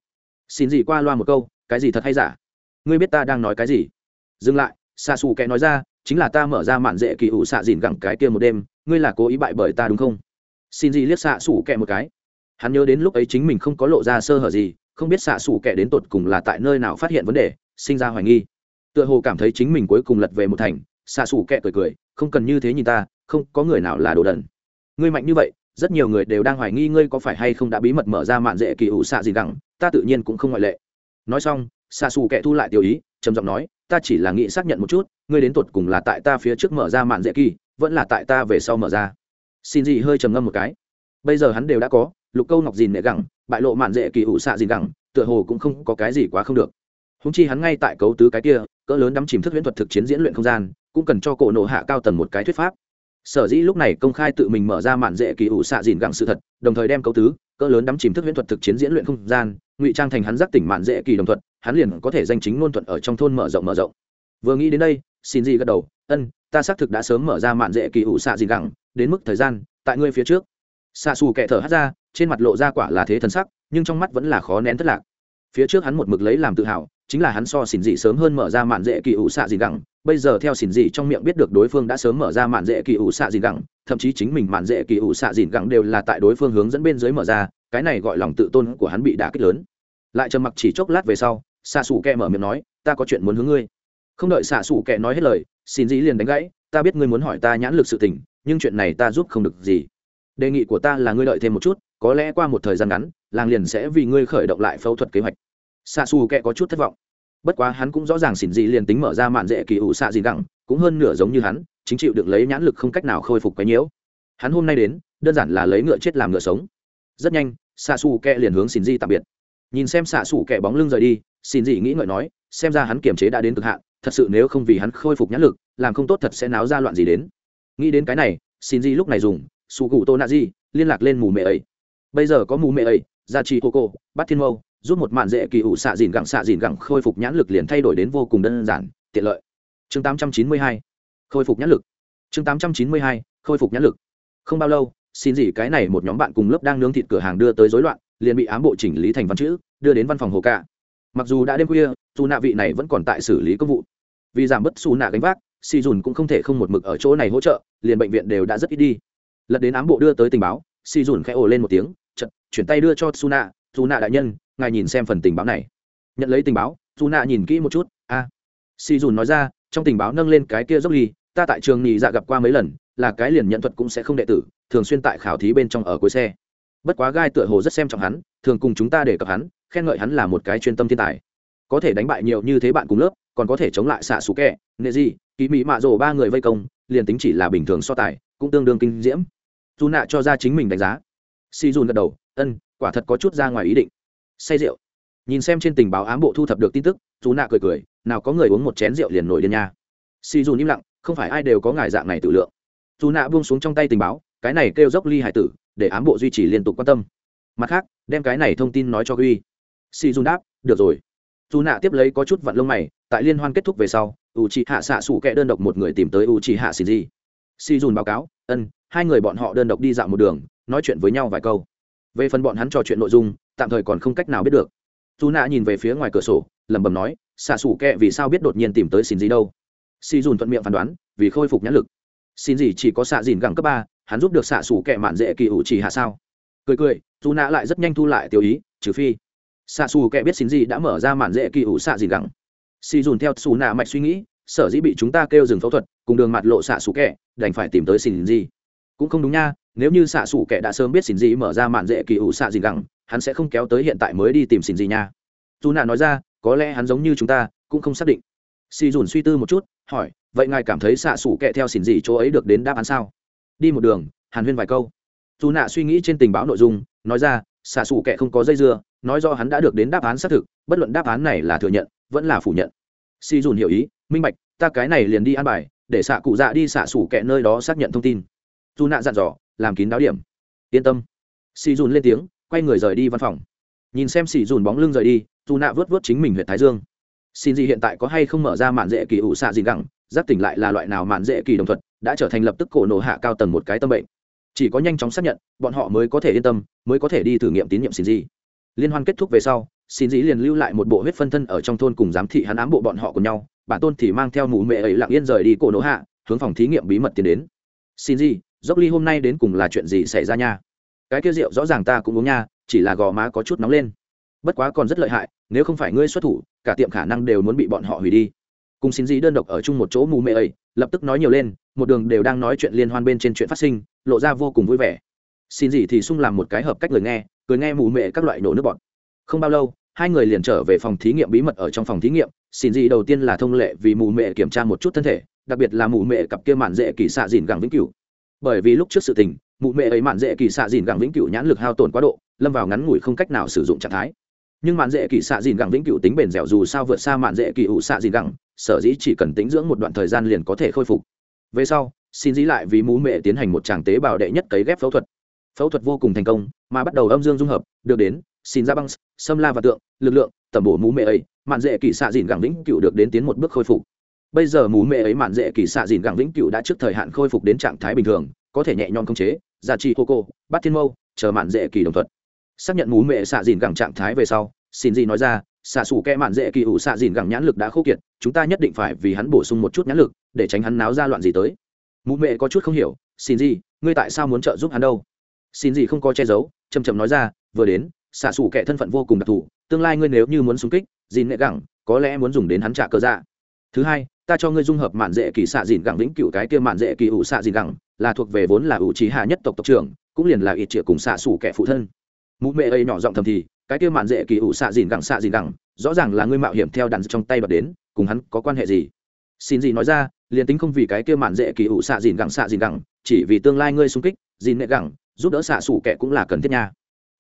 Xin gì qua loa một câu, cái gì thật hay giả? Ngươi biết ta đang nói cái gì? Dừng lại, xạ xù kệ nói ra, chính là ta mở ra mạn dễ kỳ ủ xạ dìn gẳng cái kia một đêm, ngươi là cố ý bại bởi ta đúng không? Xin gì liếc xạ xù kệ một cái. Hắn nhớ đến lúc ấy chính mình không có lộ ra sơ hở gì, không biết xạ xù kệ đến tột cùng là tại nơi nào phát hiện vấn đề, sinh ra hoài nghi tựa hồ cảm thấy chính mình cuối cùng lật về một thành, xạ xù kẹ cười cười, không cần như thế nhìn ta, không có người nào là đồ đần. Ngươi mạnh như vậy, rất nhiều người đều đang hoài nghi ngươi có phải hay không đã bí mật mở ra mạn dễ kỳ ủ xạ gì gẳng, ta tự nhiên cũng không ngoại lệ. Nói xong, xạ xù kẹ thu lại tiểu ý, trầm giọng nói, ta chỉ là nghĩ xác nhận một chút, ngươi đến tột cùng là tại ta phía trước mở ra mạn dễ kỳ, vẫn là tại ta về sau mở ra. Xin gì hơi trầm ngâm một cái. Bây giờ hắn đều đã có, lục câu ngọc dìn nệ gẳng, bại lộ mạn dễ kỳ ủ xạ gì gẳng, tựa hồ cũng không có cái gì quá không được húng chi hắn ngay tại cấu tứ cái kia, cỡ lớn đắm chìm thức huyễn thuật thực chiến diễn luyện không gian, cũng cần cho cổ nộ hạ cao tầng một cái thuyết pháp. Sở dĩ lúc này công khai tự mình mở ra mạn dễ kỳ ủ xạ dìn gẳng sự thật, đồng thời đem cấu tứ, cỡ lớn đắm chìm thức huyễn thuật thực chiến diễn luyện không gian, ngụy trang thành hắn giác tỉnh mạn dễ kỳ đồng thuật, hắn liền có thể danh chính ngôn thuận ở trong thôn mở rộng mở rộng. Vừa nghĩ đến đây, xin gì gật đầu, ân, ta xác thực đã sớm mở ra mạn dễ kỳ ủ xạ dìn gẳng đến mức thời gian, tại ngươi phía trước. Xạ xù kẻ thở hát ra, trên mặt lộ ra quả là thế thần sắc, nhưng trong mắt vẫn là khó nén thất lạc. Phía trước hắn một mực lấy làm tự hào chính là hắn so xỉn dị sớm hơn mở ra mạn dễ kỳ ủ xạ gì gẳng. Bây giờ theo xỉn dị trong miệng biết được đối phương đã sớm mở ra mạn dễ kỳ ủ xạ gì gẳng, thậm chí chính mình mạn dễ kỳ ủ xạ gì gẳng đều là tại đối phương hướng dẫn bên dưới mở ra, cái này gọi lòng tự tôn của hắn bị đả kích lớn. Lại trầm mặc chỉ chốc lát về sau xạ xù kẹ mở miệng nói, ta có chuyện muốn hướng ngươi. Không đợi xạ xù kẹ nói hết lời, xỉn dị liền đánh gãy, ta biết ngươi muốn hỏi ta nhãn lực sự tình, nhưng chuyện này ta giúp không được gì. Đề nghị của ta là ngươi đợi thêm một chút, có lẽ qua một thời gian ngắn, làng liền sẽ vì ngươi khởi động lại phẫu thuật kế hoạch. Xạ xù kẹ có chút thất vọng bất quá hắn cũng rõ ràng xỉn dị liền tính mở ra mạn dễ kỳ ủ xạ gì gẳng cũng hơn nửa giống như hắn, chính chịu được lấy nhãn lực không cách nào khôi phục cái nhiễu. Hắn hôm nay đến, đơn giản là lấy ngựa chết làm ngựa sống. Rất nhanh, xạ xù kẹ liền hướng xỉn dị tạm biệt. Nhìn xem xạ xù kẹ bóng lưng rời đi xin dị nghĩ ngợi nói, xem ra hắn kiềm chế đã đến cực hạn, thật sự nếu không vì hắn khôi phục nhãn lực, làm không tốt thật sẽ náo ra loạn gì đến. Nghĩ đến cái này xin dị lúc này dùng sụ cụ tô nạ di, liên lạc lên mù mẹ ấy. Bây giờ có mù mẹ ấy gia trì cô bắt thiên mâu giúp một mạn dễ kỳ ủ xạ dìn gẳng xạ dìn gẳng khôi phục nhãn lực liền thay đổi đến vô cùng đơn giản, tiện lợi. Chương 892 khôi phục nhãn lực. Chương 892 khôi phục nhãn lực. Không bao lâu, xin gì cái này một nhóm bạn cùng lớp đang nướng thịt cửa hàng đưa tới rối loạn, liền bị ám bộ chỉnh lý thành văn chữ, đưa đến văn phòng hồ cả mặc dù đã đêm khuya, dù nạ vị này vẫn còn tại xử lý công vụ. Vì giảm bớt xù nạ gánh vác si dùn cũng không thể không một mực ở chỗ này hỗ trợ, liền bệnh viện đều đã rất ít đi. Lật đến ám bộ đưa tới tình báo si dùn khẽ ồ lên một tiếng chật chuyển tay đưa cho su nạ su nạ đại nhân ngài nhìn xem phần tình báo này. Nhận lấy tình báo dù nạ nhìn kỹ một chút, a. Si dùn nói ra, trong tình báo nâng lên cái kia dốc ly, ta tại trường nhị dạ gặp qua mấy lần, là cái liền nhận thuật cũng sẽ không đệ tử, thường xuyên tại khảo thí bên trong ở cuối xe. Bất quá gai tựa hồ rất xem trọng hắn, thường cùng chúng ta để cập hắn, khen ngợi hắn là một cái chuyên tâm thiên tài. Có thể đánh bại nhiều như thế bạn cùng lớp, còn có thể chống lại xạ xú kẹ, nệ gì kỳ mỹ mạ rồ ba người vây công, liền tính chỉ là bình thường so tài, cũng tương đương kinh diễm. Dù nạ cho ra chính mình đánh giá. Si dùn gật đầu, ân, quả thật có chút ra ngoài ý định say rượu. Nhìn xem trên tình báo ám bộ thu thập được tin tức dù nạ cười cười, nào có người uống một chén rượu liền nổi điên nha. Si dù im lặng, không phải ai đều có ngài dạng này tự lượng. Dù nạ buông xuống trong tay tình báo, cái này kêu dốc ly hải tử, để ám bộ duy trì liên tục quan tâm. Mặt khác, đem cái này thông tin nói cho ghi si dù đáp, được rồi. Dù nạ tiếp lấy có chút vận lông mày, tại liên hoan kết thúc về sau u c hạ xạ xủ kẹ đơn độc một người tìm tới u c hạ xin gì si dùn báo cáo, ân, hai người bọn họ đơn độc đi dạo một đường, nói chuyện với nhau vài câu về phần bọn hắn trò chuyện nội dung tạm thời còn không cách nào biết được. Dù nạ nhìn về phía ngoài cửa sổ lẩm bẩm nói xạ xủ kẹ vì sao biết đột nhiên tìm tới xin gì đâu? Si dùn thuận miệng phán đoán vì khôi phục nhãn lực. Xin gì chỉ có xạ dìn gẳng cấp ba hắn giúp được xạ xủ kẹ mạn dễ kỳ ủ chỉ hạ sao? Cười cười dù nạ lại rất nhanh thu lại tiêu ý trừ phi xạ xù kệ biết xin gì đã mở ra mạn dễ kỳ ủ xạ dìn gẳng. xì dùn theo xù nạ mạch suy nghĩ sở dĩ bị chúng ta kêu dừng phẫu thuật cùng đường mặt lộ xạ xù kệ, đành phải tìm tới xin gì cũng không đúng nha nếu như xạ xủ kẻ đã sớm biết xin gì mở ra mạn dễ kỳ ủ xạ gì gẳng, hắn sẽ không kéo tới hiện tại mới đi tìm xin gì nha. Dù nạ nói ra, có lẽ hắn giống như chúng ta, cũng không xác định. Xì dùn suy tư một chút, hỏi, vậy ngài cảm thấy xạ xủ kẻ theo xin gì chỗ ấy được đến đáp án sao? Đi một đường, hàn huyên vài câu. Dù nạ suy nghĩ trên tình báo nội dung, nói ra, xạ xủ kẻ không có dây dưa, nói do hắn đã được đến đáp án xác thực, bất luận đáp án này là thừa nhận, vẫn là phủ nhận. Si dùn hiểu ý, minh bạch, ta cái này liền đi an bài, để xạ cụ dạ đi xạ xủ kẻ nơi đó xác nhận thông tin. Dù nạ dặn dò làm kín đáo điểm. Yên tâm. Xì dùn lên tiếng quay người rời đi văn phòng. Nhìn xem xì dùn bóng lưng rời đi dù nạ vớt vớt chính mình huyện thái dương. Xin gì hiện tại có hay không mở ra mạn dễ kỳ ủ xạ gì gẳng giác tỉnh lại là loại nào mạn dễ kỳ đồng thuật, đã trở thành lập tức cổ nổ hạ cao tầng một cái tâm bệnh. Chỉ có nhanh chóng xác nhận bọn họ mới có thể yên tâm mới có thể đi thử nghiệm tín nhiệm xin gì. Liên hoan kết thúc về sau xin dĩ liền lưu lại một bộ huyết phân thân ở trong thôn cùng giám thị hắn ám bộ bọn họ cùng nhau bản tôn thì mang theo mụ mẹ ấy lặng yên rời đi cổ nổ hạ hướng phòng thí nghiệm bí mật tiến đến. Xin gì dốc ly hôm nay đến cùng là chuyện gì xảy ra nha? Cái kia rượu rõ ràng ta cũng uống nha, chỉ là gò má có chút nóng lên. Bất quá còn rất lợi hại, nếu không phải ngươi xuất thủ, cả tiệm khả năng đều muốn bị bọn họ hủy đi. Cùng xin gì đơn độc ở chung một chỗ mù mê ấy, lập tức nói nhiều lên, một đường đều đang nói chuyện liên hoan bên trên chuyện phát sinh, lộ ra vô cùng vui vẻ. Xin gì thì sung làm một cái hợp cách người nghe, cười nghe mù mệ các loại nổ nước bọt. Không bao lâu, hai người liền trở về phòng thí nghiệm bí mật ở trong phòng thí nghiệm. Xin gì đầu tiên là thông lệ vì mù mệ kiểm tra một chút thân thể, đặc biệt là mù mệ cặp kia mạn dễ kỳ xạ dìn gẳng vĩnh cửu bởi vì lúc trước sự tình, mụ mẹ ấy mạn dễ kỳ xạ dìn gẳng vĩnh cửu nhãn lực hao tổn quá độ, lâm vào ngắn ngủi không cách nào sử dụng trạng thái. Nhưng mạn dễ kỳ xạ dìn gẳng vĩnh cửu tính bền dẻo dù sao vượt xa mạn dễ kỳ ủ xạ dìn gẳng, sở dĩ chỉ cần tính dưỡng một đoạn thời gian liền có thể khôi phục. Về sau, xin dĩ lại vì mụ mẹ tiến hành một tràng tế bào đệ nhất cấy ghép phẫu thuật. Phẫu thuật vô cùng thành công, mà bắt đầu âm dương dung hợp, được đến xin ra băng, xâm la và tượng, lực lượng, tẩm bổ mũ mẹ ấy, mạn dễ kỳ xạ dìn gẳng vĩnh cựu được đến tiến một bước khôi phục bây giờ mù mẹ ấy mạn dễ kỳ xạ dìn gẳng vĩnh cựu đã trước thời hạn khôi phục đến trạng thái bình thường, có thể nhẹ nhõm khống chế giả trị hô cô, bắt thiên mâu, chờ mạn dễ kỳ đồng thuận. Xác nhận mù mẹ xạ dìn gẳng trạng thái về sau, xin gì nói ra, xạ xù kẽ mạn dễ kỳ ủ xạ dìn gẳng nhãn lực đã khô kiệt, chúng ta nhất định phải vì hắn bổ sung một chút nhãn lực, để tránh hắn náo ra loạn gì tới. Mụ mẹ có chút không hiểu, xin gì, ngươi tại sao muốn trợ giúp hắn đâu? Xin gì không có che giấu chầm chầm nói ra, vừa đến, xạ xù kẻ thân phận vô cùng đặc thù, tương lai ngươi nếu như muốn xung kích, dìn nệ gẳng, có lẽ muốn dùng đến hắn trả cơ dạ. Thứ hai ta cho ngươi dung hợp mạn dễ kỳ xạ dìn gẳng vĩnh cựu cái kia mạn dễ kỳ ủ xạ dìn gẳng, là thuộc về vốn là ủ trí hạ nhất tộc tộc trưởng, cũng liền là ít triệu cùng xạ sủ kẻ phụ thân. Mụ mẹ ấy nhỏ giọng thầm thì, cái kia mạn dễ kỳ ủ xạ dìn gẳng xạ dìn gẳng, rõ ràng là ngươi mạo hiểm theo đàn trong tay bật đến, cùng hắn có quan hệ gì? Xin gì nói ra, liền tính không vì cái kia mạn dễ kỳ ủ xạ dìn gẳng xạ dìn gẳng, chỉ vì tương lai ngươi xung kích, dìn nệ gẳng, giúp đỡ xạ sủ kẻ cũng là cần thiết nha.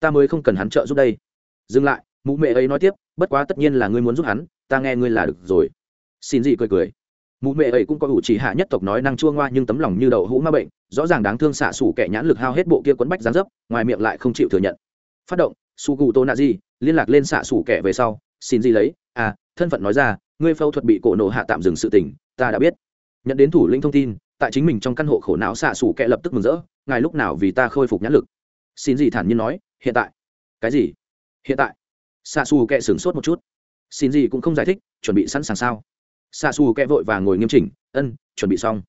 Ta mới không cần hắn trợ giúp đây. Dừng lại mụ mẹ ấy nói tiếp, bất quá tất nhiên là ngươi muốn giúp hắn, ta nghe ngươi là được rồi xin gì cười cười. Mụ mẹ ấy cũng có ủ chỉ hạ nhất tộc nói năng chua ngoa nhưng tấm lòng như đậu hũ ma bệnh, rõ ràng đáng thương xạ xủ kẻ nhãn lực hao hết bộ kia quấn bách gián dấp, ngoài miệng lại không chịu thừa nhận. Phát động su cụ tô nạ di liên lạc lên xạ xủ kẻ về sau, xin gì lấy à thân phận nói ra, ngươi phẫu thuật bị cổ nổ hạ tạm dừng sự tình, ta đã biết. Nhận đến thủ lĩnh thông tin, tại chính mình trong căn hộ khổ não xạ xủ kẻ lập tức mừng rỡ, ngài lúc nào vì ta khôi phục nhãn lực? Xin gì thản nhiên nói, hiện tại. Cái gì? Hiện tại. Xạ xù kẻ sửng sốt một chút. Xin gì cũng không giải thích, chuẩn bị sẵn sàng sao? Xa xù kẹ vội và ngồi nghiêm chỉnh, ân, chuẩn bị xong.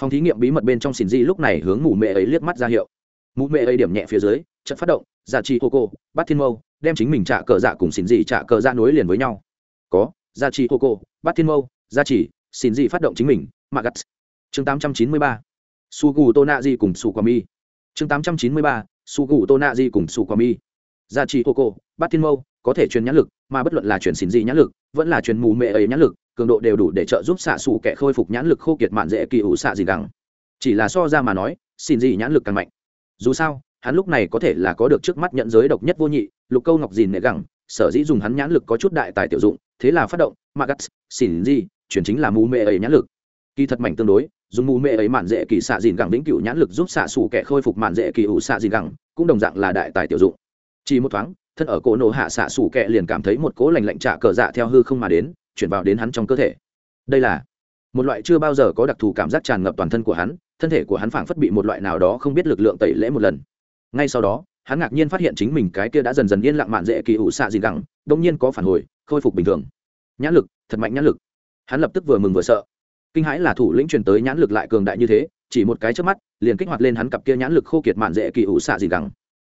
Phòng thí nghiệm bí mật bên trong xin di lúc này hướng mù mẹ ấy liếc mắt ra hiệu. Mù mẹ ấy điểm nhẹ phía dưới chất phát động giả trị hô cô, bắt thiên mâu, đem chính mình trả cờ dạ cùng xin gì trả cờ dạ nối liền với nhau. Có giả trị hô cô, bắt thiên mâu giả trị xin gì phát động chính mình, magat. Chương tám trăm chín mươi ba, su gù tô nạ di cùng su qua mi chương tám trăm chín mươi ba, su gù tô nạ di cùng su qua mi giả dạ trị hô cô, bắt thiên mâu, có thể truyền nhãn lực, mà bất luận là truyền xin gì nhãn lực, vẫn là truyền mù mẹ ấy nhãn lực cường độ đều đủ để trợ giúp xạ xù kẻ khôi phục nhãn lực khô kiệt mạn dễ kỳ ủ xạ gì gẳng chỉ là so ra mà nói, xin gì nhãn lực càng mạnh. Dù sao, hắn lúc này có thể là có được trước mắt nhận giới độc nhất vô nhị, lục câu ngọc dìn nệ gẳng, sở dĩ dùng hắn nhãn lực có chút đại tài tiểu dụng, thế là phát động magat xin gì, chuyển chính là mù mê ấy nhãn lực. Kỳ thật mạnh tương đối, dùng mù mê ấy mạn dễ kỳ xạ dìn gẳng vĩnh cửu nhãn lực giúp xạ xù kẻ khôi phục mạn dễ kỳ ủ xạ dìn gẳng, cũng đồng dạng là đại tài tiểu dụng. Chỉ một thoáng, thân ở cổ nổ hạ xạ xù kẹ liền cảm thấy một cố lành lạnh trả cờ dạ theo hư không mà đến chuyển vào đến hắn trong cơ thể. Đây là một loại chưa bao giờ có đặc thù cảm giác tràn ngập toàn thân của hắn, thân thể của hắn phảng phất bị một loại nào đó không biết lực lượng tẩy lễ một lần. Ngay sau đó, hắn ngạc nhiên phát hiện chính mình cái kia đã dần dần yên lặng mạn dễ kỳ ủ xạ gì gẳng đông nhiên có phản hồi, khôi phục bình thường. Nhãn lực, thật mạnh nhãn lực. Hắn lập tức vừa mừng vừa sợ. Kinh hãi là thủ lĩnh truyền tới nhãn lực lại cường đại như thế, chỉ một cái trước mắt, liền kích hoạt lên hắn cặp kia nhãn lực khô kiệt mạn dễ kỳ ủ xạ gì gẳng.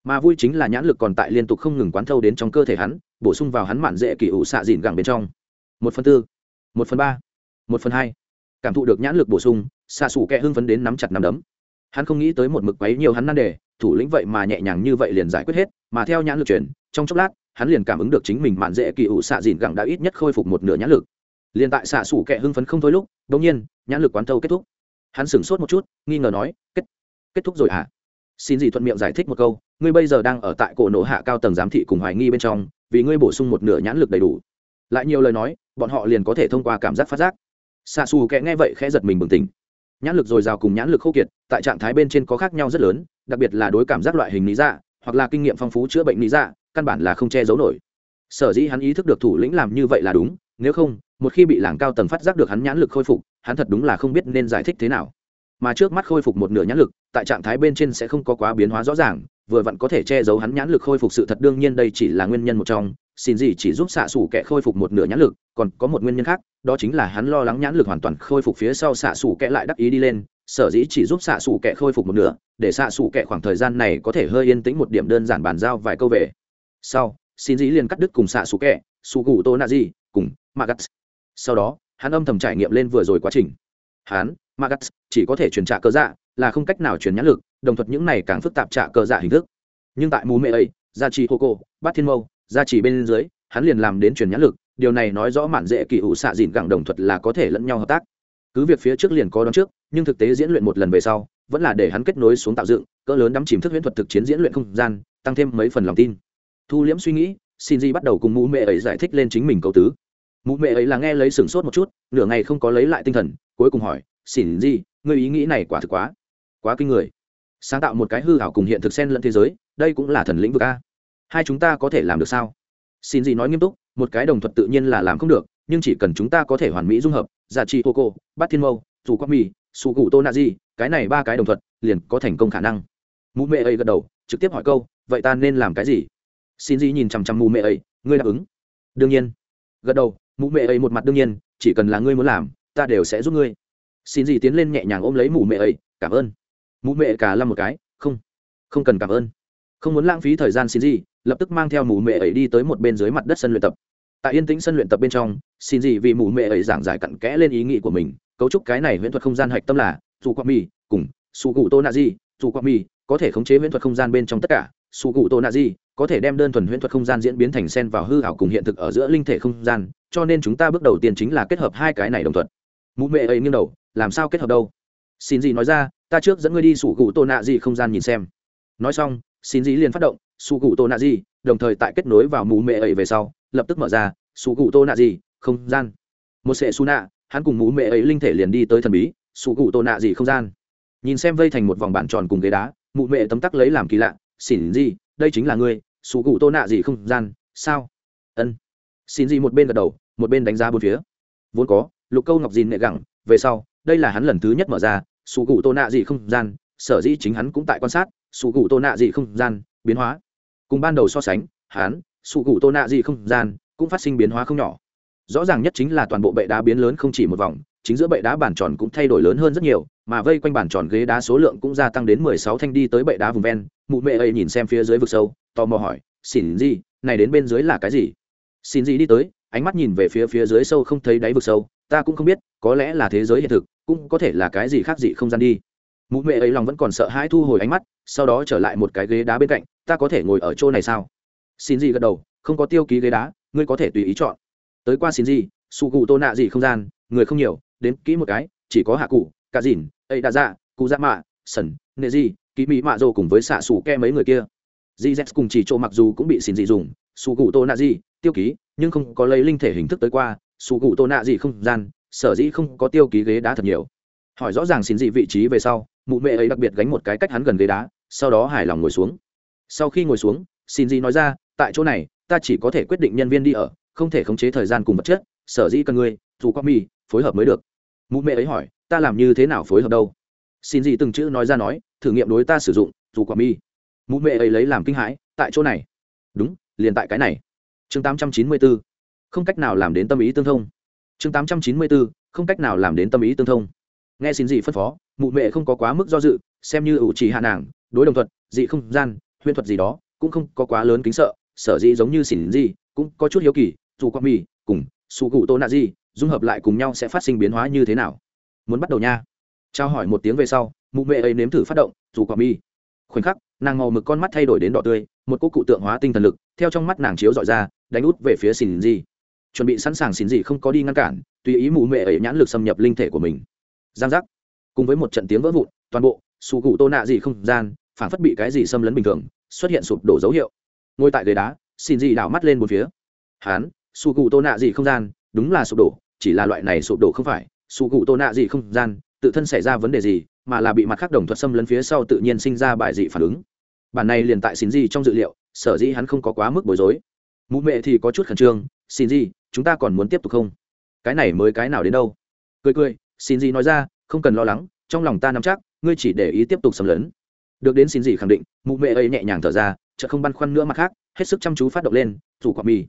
Mà vui chính là nhãn lực còn tại liên tục không ngừng quán thâu đến trong cơ thể hắn, bổ sung vào hắn mạn dễ kỳ ủ xạ dìn gẳng bên trong một phần tư, một phần ba, một phần hai. Cảm thụ được nhãn lực bổ sung xạ xù kẹ hưng phấn đến nắm chặt nắm đấm. Hắn không nghĩ tới một mực quấy nhiều hắn nan đề, thủ lĩnh vậy mà nhẹ nhàng như vậy liền giải quyết hết, mà theo nhãn lực chuyển, trong chốc lát, hắn liền cảm ứng được chính mình mạn dễ kỳ ủ xạ dìn gẳng đã ít nhất khôi phục một nửa nhãn lực. Liền tại xạ xù kẹ hưng phấn không thôi lúc đ nhiên, nhãn lực quán thâu kết thúc. Hắn sửng sốt một chút, nghi ngờ nói, kết kết thúc rồi à? xin gì thuận miệng giải thích một câu, ngươi bây giờ đang ở tại cổ nổ hạ cao tầng giám thị cùng hoài nghi bên trong, vì ngươi bổ sung một nửa nhãn lực đầy đủ lại nhiều lời nói, bọn họ liền có thể thông qua cảm giác phát giác. Xa xù kẽ nghe vậy khẽ giật mình bừng tỉnh. Nhãn lực dồi dào cùng nhãn lực khô kiệt, tại trạng thái bên trên có khác nhau rất lớn, đặc biệt là đối cảm giác loại hình lý dạ hoặc là kinh nghiệm phong phú chữa bệnh lý dạ căn bản là không che giấu nổi. Sở dĩ hắn ý thức được thủ lĩnh làm như vậy là đúng, nếu không, một khi bị làng cao tầng phát giác được hắn nhãn lực khôi phục, hắn thật đúng là không biết nên giải thích thế nào. Mà trước mắt khôi phục một nửa nhãn lực, tại trạng thái bên trên sẽ không có quá biến hóa rõ ràng, vừa vặn có thể che giấu hắn nhãn lực khôi phục sự thật đương nhiên đây chỉ là nguyên nhân một trong xin gì chỉ giúp xạ xủ kẻ khôi phục một nửa nhãn lực, còn có một nguyên nhân khác, đó chính là hắn lo lắng nhãn lực hoàn toàn khôi phục phía sau xạ xủ kẻ lại đắc ý đi lên, sở dĩ chỉ giúp xạ xủ kẻ khôi phục một nửa, để xạ xủ kẻ khoảng thời gian này có thể hơi yên tĩnh một điểm đơn giản bàn giao vài câu về. Sau, xin dĩ liền cắt đứt cùng xạ xủ kẻ, xù gù tô nạ di cùng magat. Sau đó, hắn âm thầm trải nghiệm lên vừa rồi quá trình. Hắn, magat, chỉ có thể truyền trả cơ dạ là không cách nào truyền nhãn lực, đồng thuật những này càng phức tạp trả cơ dạ hình thức. Nhưng tại mù mê ấy, gia trì hô cô, bát thiên mâu gia trì bên dưới, hắn liền làm đến truyền nhãn lực, điều này nói rõ mạn dễ kỳ ủ xạ dìn gẳng đồng thuật là có thể lẫn nhau hợp tác. Cứ việc phía trước liền có đón trước, nhưng thực tế diễn luyện một lần về sau, vẫn là để hắn kết nối xuống tạo dựng, cỡ lớn đắm chìm thức huyễn thuật thực chiến diễn luyện không gian, tăng thêm mấy phần lòng tin. Thu liễm suy nghĩ, xin di bắt đầu cùng mụ mẹ ấy giải thích lên chính mình câu tứ. Mụ mẹ ấy là nghe lấy sửng sốt một chút, nửa ngày không có lấy lại tinh thần, cuối cùng hỏi, xin di, ngươi ý nghĩ này quả thực quá quá kinh người. Sáng tạo một cái hư hảo cùng hiện thực xen lẫn thế giới, đây cũng là thần lĩnh vực a hai chúng ta có thể làm được sao? Xin gì nói nghiêm túc, một cái đồng thuật tự nhiên là làm không được, nhưng chỉ cần chúng ta có thể hoàn mỹ dung hợp, giả trị hô cô bát thiên mâu, dù quang mì Sụ cụ tô nạ di, cái này ba cái đồng thuật liền có thành công khả năng. Mụ mẹ ấy gật đầu, trực tiếp hỏi câu, vậy ta nên làm cái gì? Xin gì nhìn chằm chằm mụ mẹ ấy, ngươi đáp ứng. Đương nhiên. Gật đầu, mụ mẹ ấy một mặt đương nhiên, chỉ cần là ngươi muốn làm, ta đều sẽ giúp ngươi. Xin gì tiến lên nhẹ nhàng ôm lấy mụ mẹ ấy, cảm ơn. Mụ mẹ cả lâm một cái, không. Không cần cảm ơn. Không muốn lãng phí thời gian, xin gì lập tức mang theo mù mẹ ấy đi tới một bên dưới mặt đất sân luyện tập. Tại yên tĩnh sân luyện tập bên trong, xin gì vì mù mẹ ấy giảng giải cặn kẽ lên ý nghĩ của mình, cấu trúc cái này huyễn thuật không gian hạch tâm là, dù quạ mì cùng su cụ tô nạ di, dù quạ mì có thể khống chế huyễn thuật không gian bên trong tất cả su cụ tô nạ di có thể đem đơn thuần huyễn thuật không gian diễn biến thành sen vào hư hảo cùng hiện thực ở giữa linh thể không gian, cho nên chúng ta bước đầu tiên chính là kết hợp hai cái này đồng thuận. Mụ mẹ ấy nghiêng đầu, làm sao kết hợp đâu? Xin gì nói ra, ta trước dẫn ngươi đi sủ cụ tô nạ gì không gian nhìn xem. Nói xong, xin gì liền phát động su cụ tô nạ di, đồng thời tại kết nối vào mù mệ ấy về sau, lập tức mở ra, su cụ tô nạ di, không gian. Một sệ su nạ hắn cùng mù mệ ấy linh thể liền đi tới thần bí, su cụ tô nạ di không gian. Nhìn xem vây thành một vòng bản tròn cùng ghế đá mụ mệ tấm tắc lấy làm kỳ lạ xỉn gì đây chính là ngươi, su cụ tô nạ gì không gian, sao? Ân. Xin gì một bên gật đầu, một bên đánh giá bốn phía. Vốn có, lục câu ngọc dìn nệ gẳng, về sau, đây là hắn lần thứ nhất mở ra, su cụ tô nạ gì không gian, sở dĩ chính hắn cũng tại quan sát, su cụ tô nạ gì không gian, biến hóa cùng ban đầu so sánh, hắn, sụ gù tô nạ gì không gian, cũng phát sinh biến hóa không nhỏ. Rõ ràng nhất chính là toàn bộ bệ đá biến lớn không chỉ một vòng, chính giữa bệ đá bản tròn cũng thay đổi lớn hơn rất nhiều, mà vây quanh bản tròn ghế đá số lượng cũng gia tăng đến mười sáu thanh đi tới bệ đá vùng ven. Mụ mẹ ấy nhìn xem phía dưới vực sâu, tò mò hỏi, xin gì, này đến bên dưới là cái gì? Xin gì đi tới, ánh mắt nhìn về phía phía dưới sâu không thấy đáy vực sâu, ta cũng không biết, có lẽ là thế giới hiện thực, cũng có thể là cái gì khác gì không gian đi. Mụ mẹ ấy lòng vẫn còn sợ hãi thu hồi ánh mắt, sau đó trở lại một cái ghế đá bên cạnh ta có thể ngồi ở chỗ này sao? Xin gì gật đầu không có tiêu ký ghế đá ngươi có thể tùy ý chọn. Tới qua xin gì su cụ tô nạ gì không gian người không nhiều đến kỹ một cái chỉ có hạ cụ cả dìn ấy đã ra, dạ, cụ dạ mạ sần nệ gì kỹ mỹ mạ rồ cùng với xạ xù ke mấy người kia. Dì z cùng chỉ chỗ mặc dù cũng bị xin gì dùng su cụ tô nạ gì tiêu ký nhưng không có lấy linh thể hình thức tới qua su cụ tô nạ gì không gian sở dĩ không có tiêu ký ghế đá thật nhiều. Hỏi rõ ràng xin dị vị trí về sau mụ mẹ ấy đặc biệt gánh một cái cách hắn gần ghế đá sau đó hài lòng ngồi xuống sau khi ngồi xuống xin di nói ra tại chỗ này ta chỉ có thể quyết định nhân viên đi ở không thể khống chế thời gian cùng vật chất sở dĩ cần ngươi dù có mi phối hợp mới được. Mụ mẹ ấy hỏi ta làm như thế nào phối hợp đâu? Xin gì từng chữ nói ra nói thử nghiệm đối ta sử dụng dù quả mi mụ mẹ ấy lấy làm kinh hãi tại chỗ này? Đúng liền tại cái này. Chương tám trăm chín mươi bốn không cách nào làm đến tâm ý tương thông. Chương tám trăm chín mươi bốn không cách nào làm đến tâm ý tương thông. Nghe xin gì phân phó mụ mẹ không có quá mức do dự xem như ủ trì hạ nàng đối đồng thuận, dị không gian huyễn thuật gì đó, cũng không có quá lớn kính sợ, sở dĩ giống như xỉn gì, cũng có chút hiếu kỳ, dù quang mi cùng su cụ tô nạ gì, dung hợp lại cùng nhau sẽ phát sinh biến hóa như thế nào? Muốn bắt đầu nha. Trao hỏi một tiếng về sau, mụ mẹ ấy nếm thử phát động, dù quả mi khoảnh khắc, nàng màu mực con mắt thay đổi đến đỏ tươi, một cô cụ tượng hóa tinh thần lực, theo trong mắt nàng chiếu dọi ra, đánh út về phía xỉn gì. Chuẩn bị sẵn sàng xỉn gì không có đi ngăn cản, tùy ý mụ mẹ ấy nhãn lực xâm nhập linh thể của mình. Giang giác. Cùng với một trận tiếng vỡ vụn, toàn bộ su cụ tô nạ gì không gian phản phất bị cái gì xâm lấn bình thường xuất hiện sụp đổ dấu hiệu. Ngồi tại ghế đá, xin gì đảo mắt lên một phía. Hán su cụ tô nạ gì không gian, đúng là sụp đổ, chỉ là loại này sụp đổ không phải. Su cụ tô nạ gì không gian, tự thân xảy ra vấn đề gì, mà là bị mặt khác đồng thuật xâm lấn phía sau tự nhiên sinh ra bài dị phản ứng. Bản này liền tại xin gì trong dự liệu, sở dĩ hắn không có quá mức bối rối. Mụ mẹ thì có chút khẩn trương, xin gì, chúng ta còn muốn tiếp tục không? Cái này mới cái nào đến đâu? Cười cười, xin gì nói ra, không cần lo lắng, trong lòng ta nắm chắc, ngươi chỉ để ý tiếp tục xâm lấn được đến xin gì khẳng định, mụ mẹ ấy nhẹ nhàng thở ra chợ không băn khoăn nữa mặt khác, hết sức chăm chú phát động lên, rủ quả mì.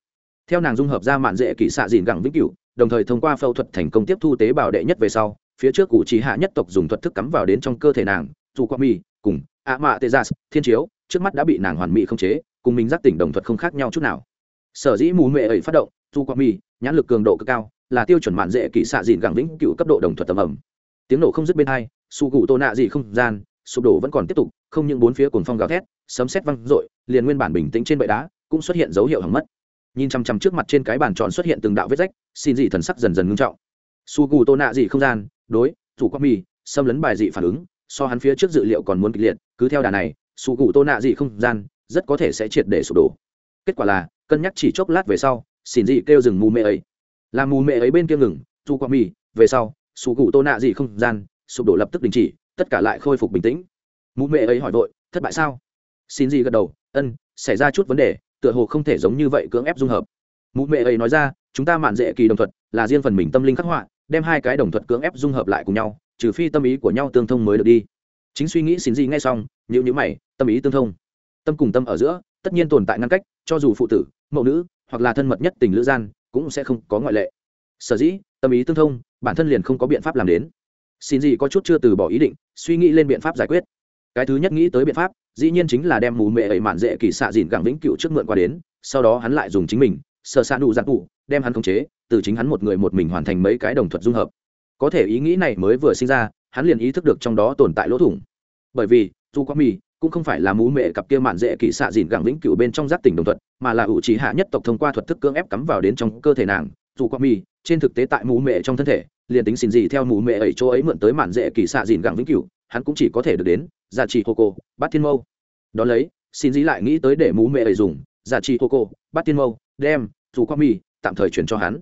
Theo nàng dung hợp ra mạn dễ kỹ xạ dìn gẳng vĩnh cửu, đồng thời thông qua phẫu thuật thành công tiếp thu tế bào đệ nhất về sau, phía trước cụ trí hạ nhất tộc dùng thuật thức cắm vào đến trong cơ thể nàng dù qua mi cùng ạ mạ tê gia thiên chiếu, trước mắt đã bị nàng hoàn mỹ không chế, cùng mình giác tỉnh đồng thuật không khác nhau chút nào. Sở dĩ mù mệ ấy phát động dù qua mi nhãn lực cường độ cực cao, là tiêu chuẩn mạn dễ kỹ xạ dìn gẳng vĩnh cựu cấp độ đồng thuật tầm ẩm. Tiếng nổ không dứt bên hai su cụ tô nạ gì không gian sụp đổ vẫn còn tiếp tục, không những bốn phía cuồng phong gào thét, sấm sét văng rội liền nguyên bản bình tĩnh trên bệ đá cũng xuất hiện dấu hiệu hỏng mất. Nhìn chằm chằm trước mặt trên cái bàn tròn xuất hiện từng đạo vết rách, xin dị thần sắc dần dần ngưng trọng. Su cụ tô nạ dị không gian, đối chủ quang mi xâm lấn bài dị phản ứng, so hắn phía trước dự liệu còn muốn kịch liệt, cứ theo đà này, su cụ tô nạ dị không gian rất có thể sẽ triệt để sụp đổ. Kết quả là, cân nhắc chỉ chốc lát về sau, xin dị kêu dừng mù mê ấy. Là mù mê ấy bên kia ngừng chủ quang mi về sau, su cụ tô nạ dị không gian sụp đổ lập tức đình chỉ tất cả lại khôi phục bình tĩnh. Mụ mẹ ấy hỏi vội, thất bại sao? Xin gì gật đầu, ân, xảy ra chút vấn đề, tựa hồ không thể giống như vậy cưỡng ép dung hợp. Mụ mẹ ấy nói ra, chúng ta mạn dễ kỳ đồng thuật, là riêng phần mình tâm linh khắc họa, đem hai cái đồng thuật cưỡng ép dung hợp lại cùng nhau, trừ phi tâm ý của nhau tương thông mới được đi. Chính suy nghĩ xin gì ngay xong nhữ nhữ mày, tâm ý tương thông. Tâm cùng tâm ở giữa, tất nhiên tồn tại ngăn cách, cho dù phụ tử, mẫu nữ, hoặc là thân mật nhất tình lữ gian, cũng sẽ không có ngoại lệ. Sở dĩ, tâm ý tương thông, bản thân liền không có biện pháp làm đến xin gì có chút chưa từ bỏ ý định, suy nghĩ lên biện pháp giải quyết. Cái thứ nhất nghĩ tới biện pháp, dĩ nhiên chính là đem mù mệ ấy mạn dễ kỳ xạ dìn gẳng vĩnh cựu trước mượn qua đến, sau đó hắn lại dùng chính mình sợ xạ đủ giặc tụ đem hắn khống chế, từ chính hắn một người một mình hoàn thành mấy cái đồng thuật dung hợp. Có thể ý nghĩ này mới vừa sinh ra, hắn liền ý thức được trong đó tồn tại lỗ thủng. Bởi vì, dù quá mì, cũng không phải là mú mệ cặp kia mạn dễ kỳ xạ dìn gẳng vĩnh cựu bên trong giác tỉnh đồng thuật, mà là ủ trí hạ nhất tộc thông qua thuật thức cưỡng ép cắm vào đến trong cơ thể nàng. Dù quá mì, trên thực tế tại mú mệ trong thân thể liền tính xin gì theo mũ mệ ấy, chỗ ấy mượn tới mạn dễ kỳ xạ dìn gẳng vĩnh cửu, hắn cũng chỉ có thể được đến giả trị hô cô bát thiên mâu. Đ ó lấy, xin dĩ lại nghĩ tới để mũ mẹ ấy dùng giả trị hô cô bắt thiên mâu, đem dù qua mi tạm thời chuyển cho hắn.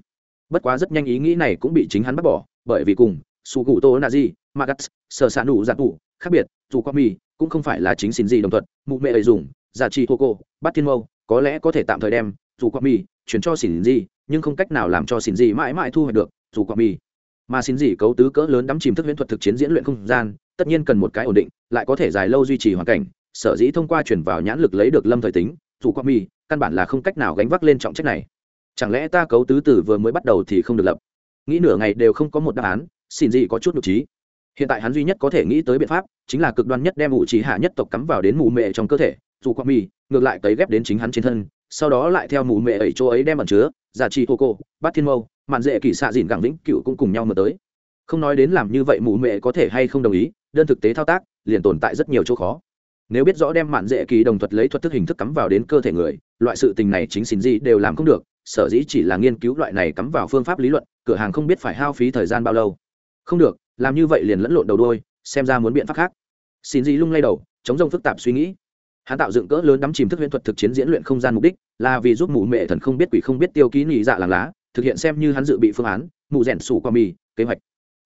Bất quá rất nhanh ý nghĩ này cũng bị chính hắn bắt bỏ, bởi vì cùng su gù tô na di magas sờ xạ nụ giả tụ khác biệt, dù qua mi cũng không phải là chính xin gì đồng thuận mụ mẹ ấy dùng giả trị hô cô bắt thiên mâu, có lẽ có thể tạm thời đem dù qua mi chuyển cho xin gì, nhưng không cách nào làm cho xin gì mãi mãi thu hoạch được dù qua mi mà xin gì cấu tứ cỡ lớn đắm chìm thức huyễn thuật thực chiến diễn luyện không gian, tất nhiên cần một cái ổn định, lại có thể dài lâu duy trì hoàn cảnh, sở dĩ thông qua chuyển vào nhãn lực lấy được lâm thời tính, dù qua mi, căn bản là không cách nào gánh vác lên trọng trách này. Chẳng lẽ ta cấu tứ tử vừa mới bắt đầu thì không được lập? Nghĩ nửa ngày đều không có một đáp án, xin gì có chút nhục trí. Hiện tại hắn duy nhất có thể nghĩ tới biện pháp, chính là cực đoan nhất đem ủ trí hạ nhất tộc cắm vào đến mù mệ trong cơ thể, dù qua mi, ngược lại cấy ghép đến chính hắn trên thân, sau đó lại theo mù mệ ấy chỗ ấy đem ẩn chứa, giả trị hô cô, bát thiên mâu mạn dễ kỳ xạ dìn gẳng vĩnh cựu cũng cùng nhau mở tới. Không nói đến làm như vậy mụ mẹ có thể hay không đồng ý, đơn thực tế thao tác, liền tồn tại rất nhiều chỗ khó. Nếu biết rõ đem mạn dễ kỳ đồng thuật lấy thuật thức hình thức cắm vào đến cơ thể người, loại sự tình này chính xin gì đều làm không được, sở dĩ chỉ là nghiên cứu loại này cắm vào phương pháp lý luận, cửa hàng không biết phải hao phí thời gian bao lâu. Không được, làm như vậy liền lẫn lộn đầu đôi xem ra muốn biện pháp khác. Xin gì lung lay đầu, chống rông phức tạp suy nghĩ. Hắn tạo dựng cỡ lớn đắm chìm thức huyễn thuật thực chiến diễn luyện không gian mục đích là vì giúp mụ mẹ thần không biết quỷ không biết tiêu ký nhị dạ làng lá thực hiện xem như hắn dự bị phương án mụ rèn sủ qua mì, kế hoạch.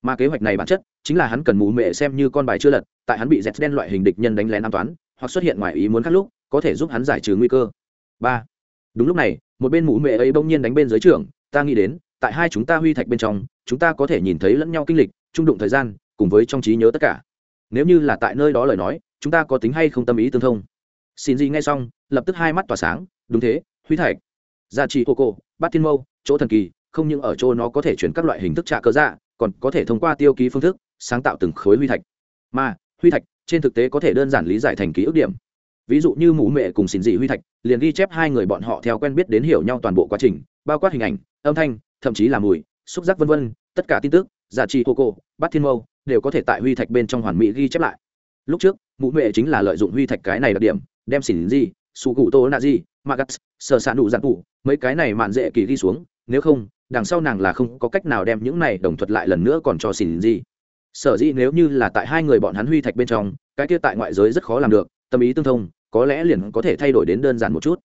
Mà kế hoạch này bản chất chính là hắn cần mù mệ xem như con bài chưa lật, tại hắn bị dẹt đen loại hình địch nhân đánh lén an toán hoặc xuất hiện ngoài ý muốn khác lúc, có thể giúp hắn giải trừ nguy cơ. Ba. Đúng lúc này, một bên mù mệ ấy bỗng nhiên đánh bên dưới trưởng, ta nghĩ đến, tại hai chúng ta huy thạch bên trong, chúng ta có thể nhìn thấy lẫn nhau kinh lịch, trung đụng thời gian, cùng với trong trí nhớ tất cả. Nếu như là tại nơi đó lời nói, chúng ta có tính hay không tâm ý tương thông? Xin gì ngay xong, lập tức hai mắt tỏa sáng, đúng thế, huy thạch. Dạ Gia trì cô cô, bát thiên mâu chỗ thần kỳ, không những ở chỗ nó có thể chuyển các loại hình thức trả cơ dạ còn có thể thông qua tiêu ký phương thức, sáng tạo từng khối huy thạch. Mà, huy thạch, trên thực tế có thể đơn giản lý giải thành ký ức điểm. Ví dụ như mũ mẹ cùng xin dị huy thạch, liền ghi chép hai người bọn họ theo quen biết đến hiểu nhau toàn bộ quá trình, bao quát hình ảnh, âm thanh, thậm chí là mùi, xúc giác vân vân, tất cả tin tức giá trị cô cô, bát thiên mâu, đều có thể tại huy thạch bên trong hoàn mỹ ghi chép lại. Lúc trước, mũ mẹ chính là lợi dụng huy thạch cái này đặc điểm, đem xỉn gì su cụ tô nạ gì magas sờ sạn đủ dặn cụ, mấy cái này mạn dễ kỳ ghi xuống nếu không, đằng sau nàng là không có cách nào đem những này đồng thuật lại lần nữa còn cho xỉn gì sở dĩ nếu như là tại hai người bọn hắn huy thạch bên trong, cái kia tại ngoại giới rất khó làm được, tâm ý tương thông, có lẽ liền có thể thay đổi đến đơn giản một chút.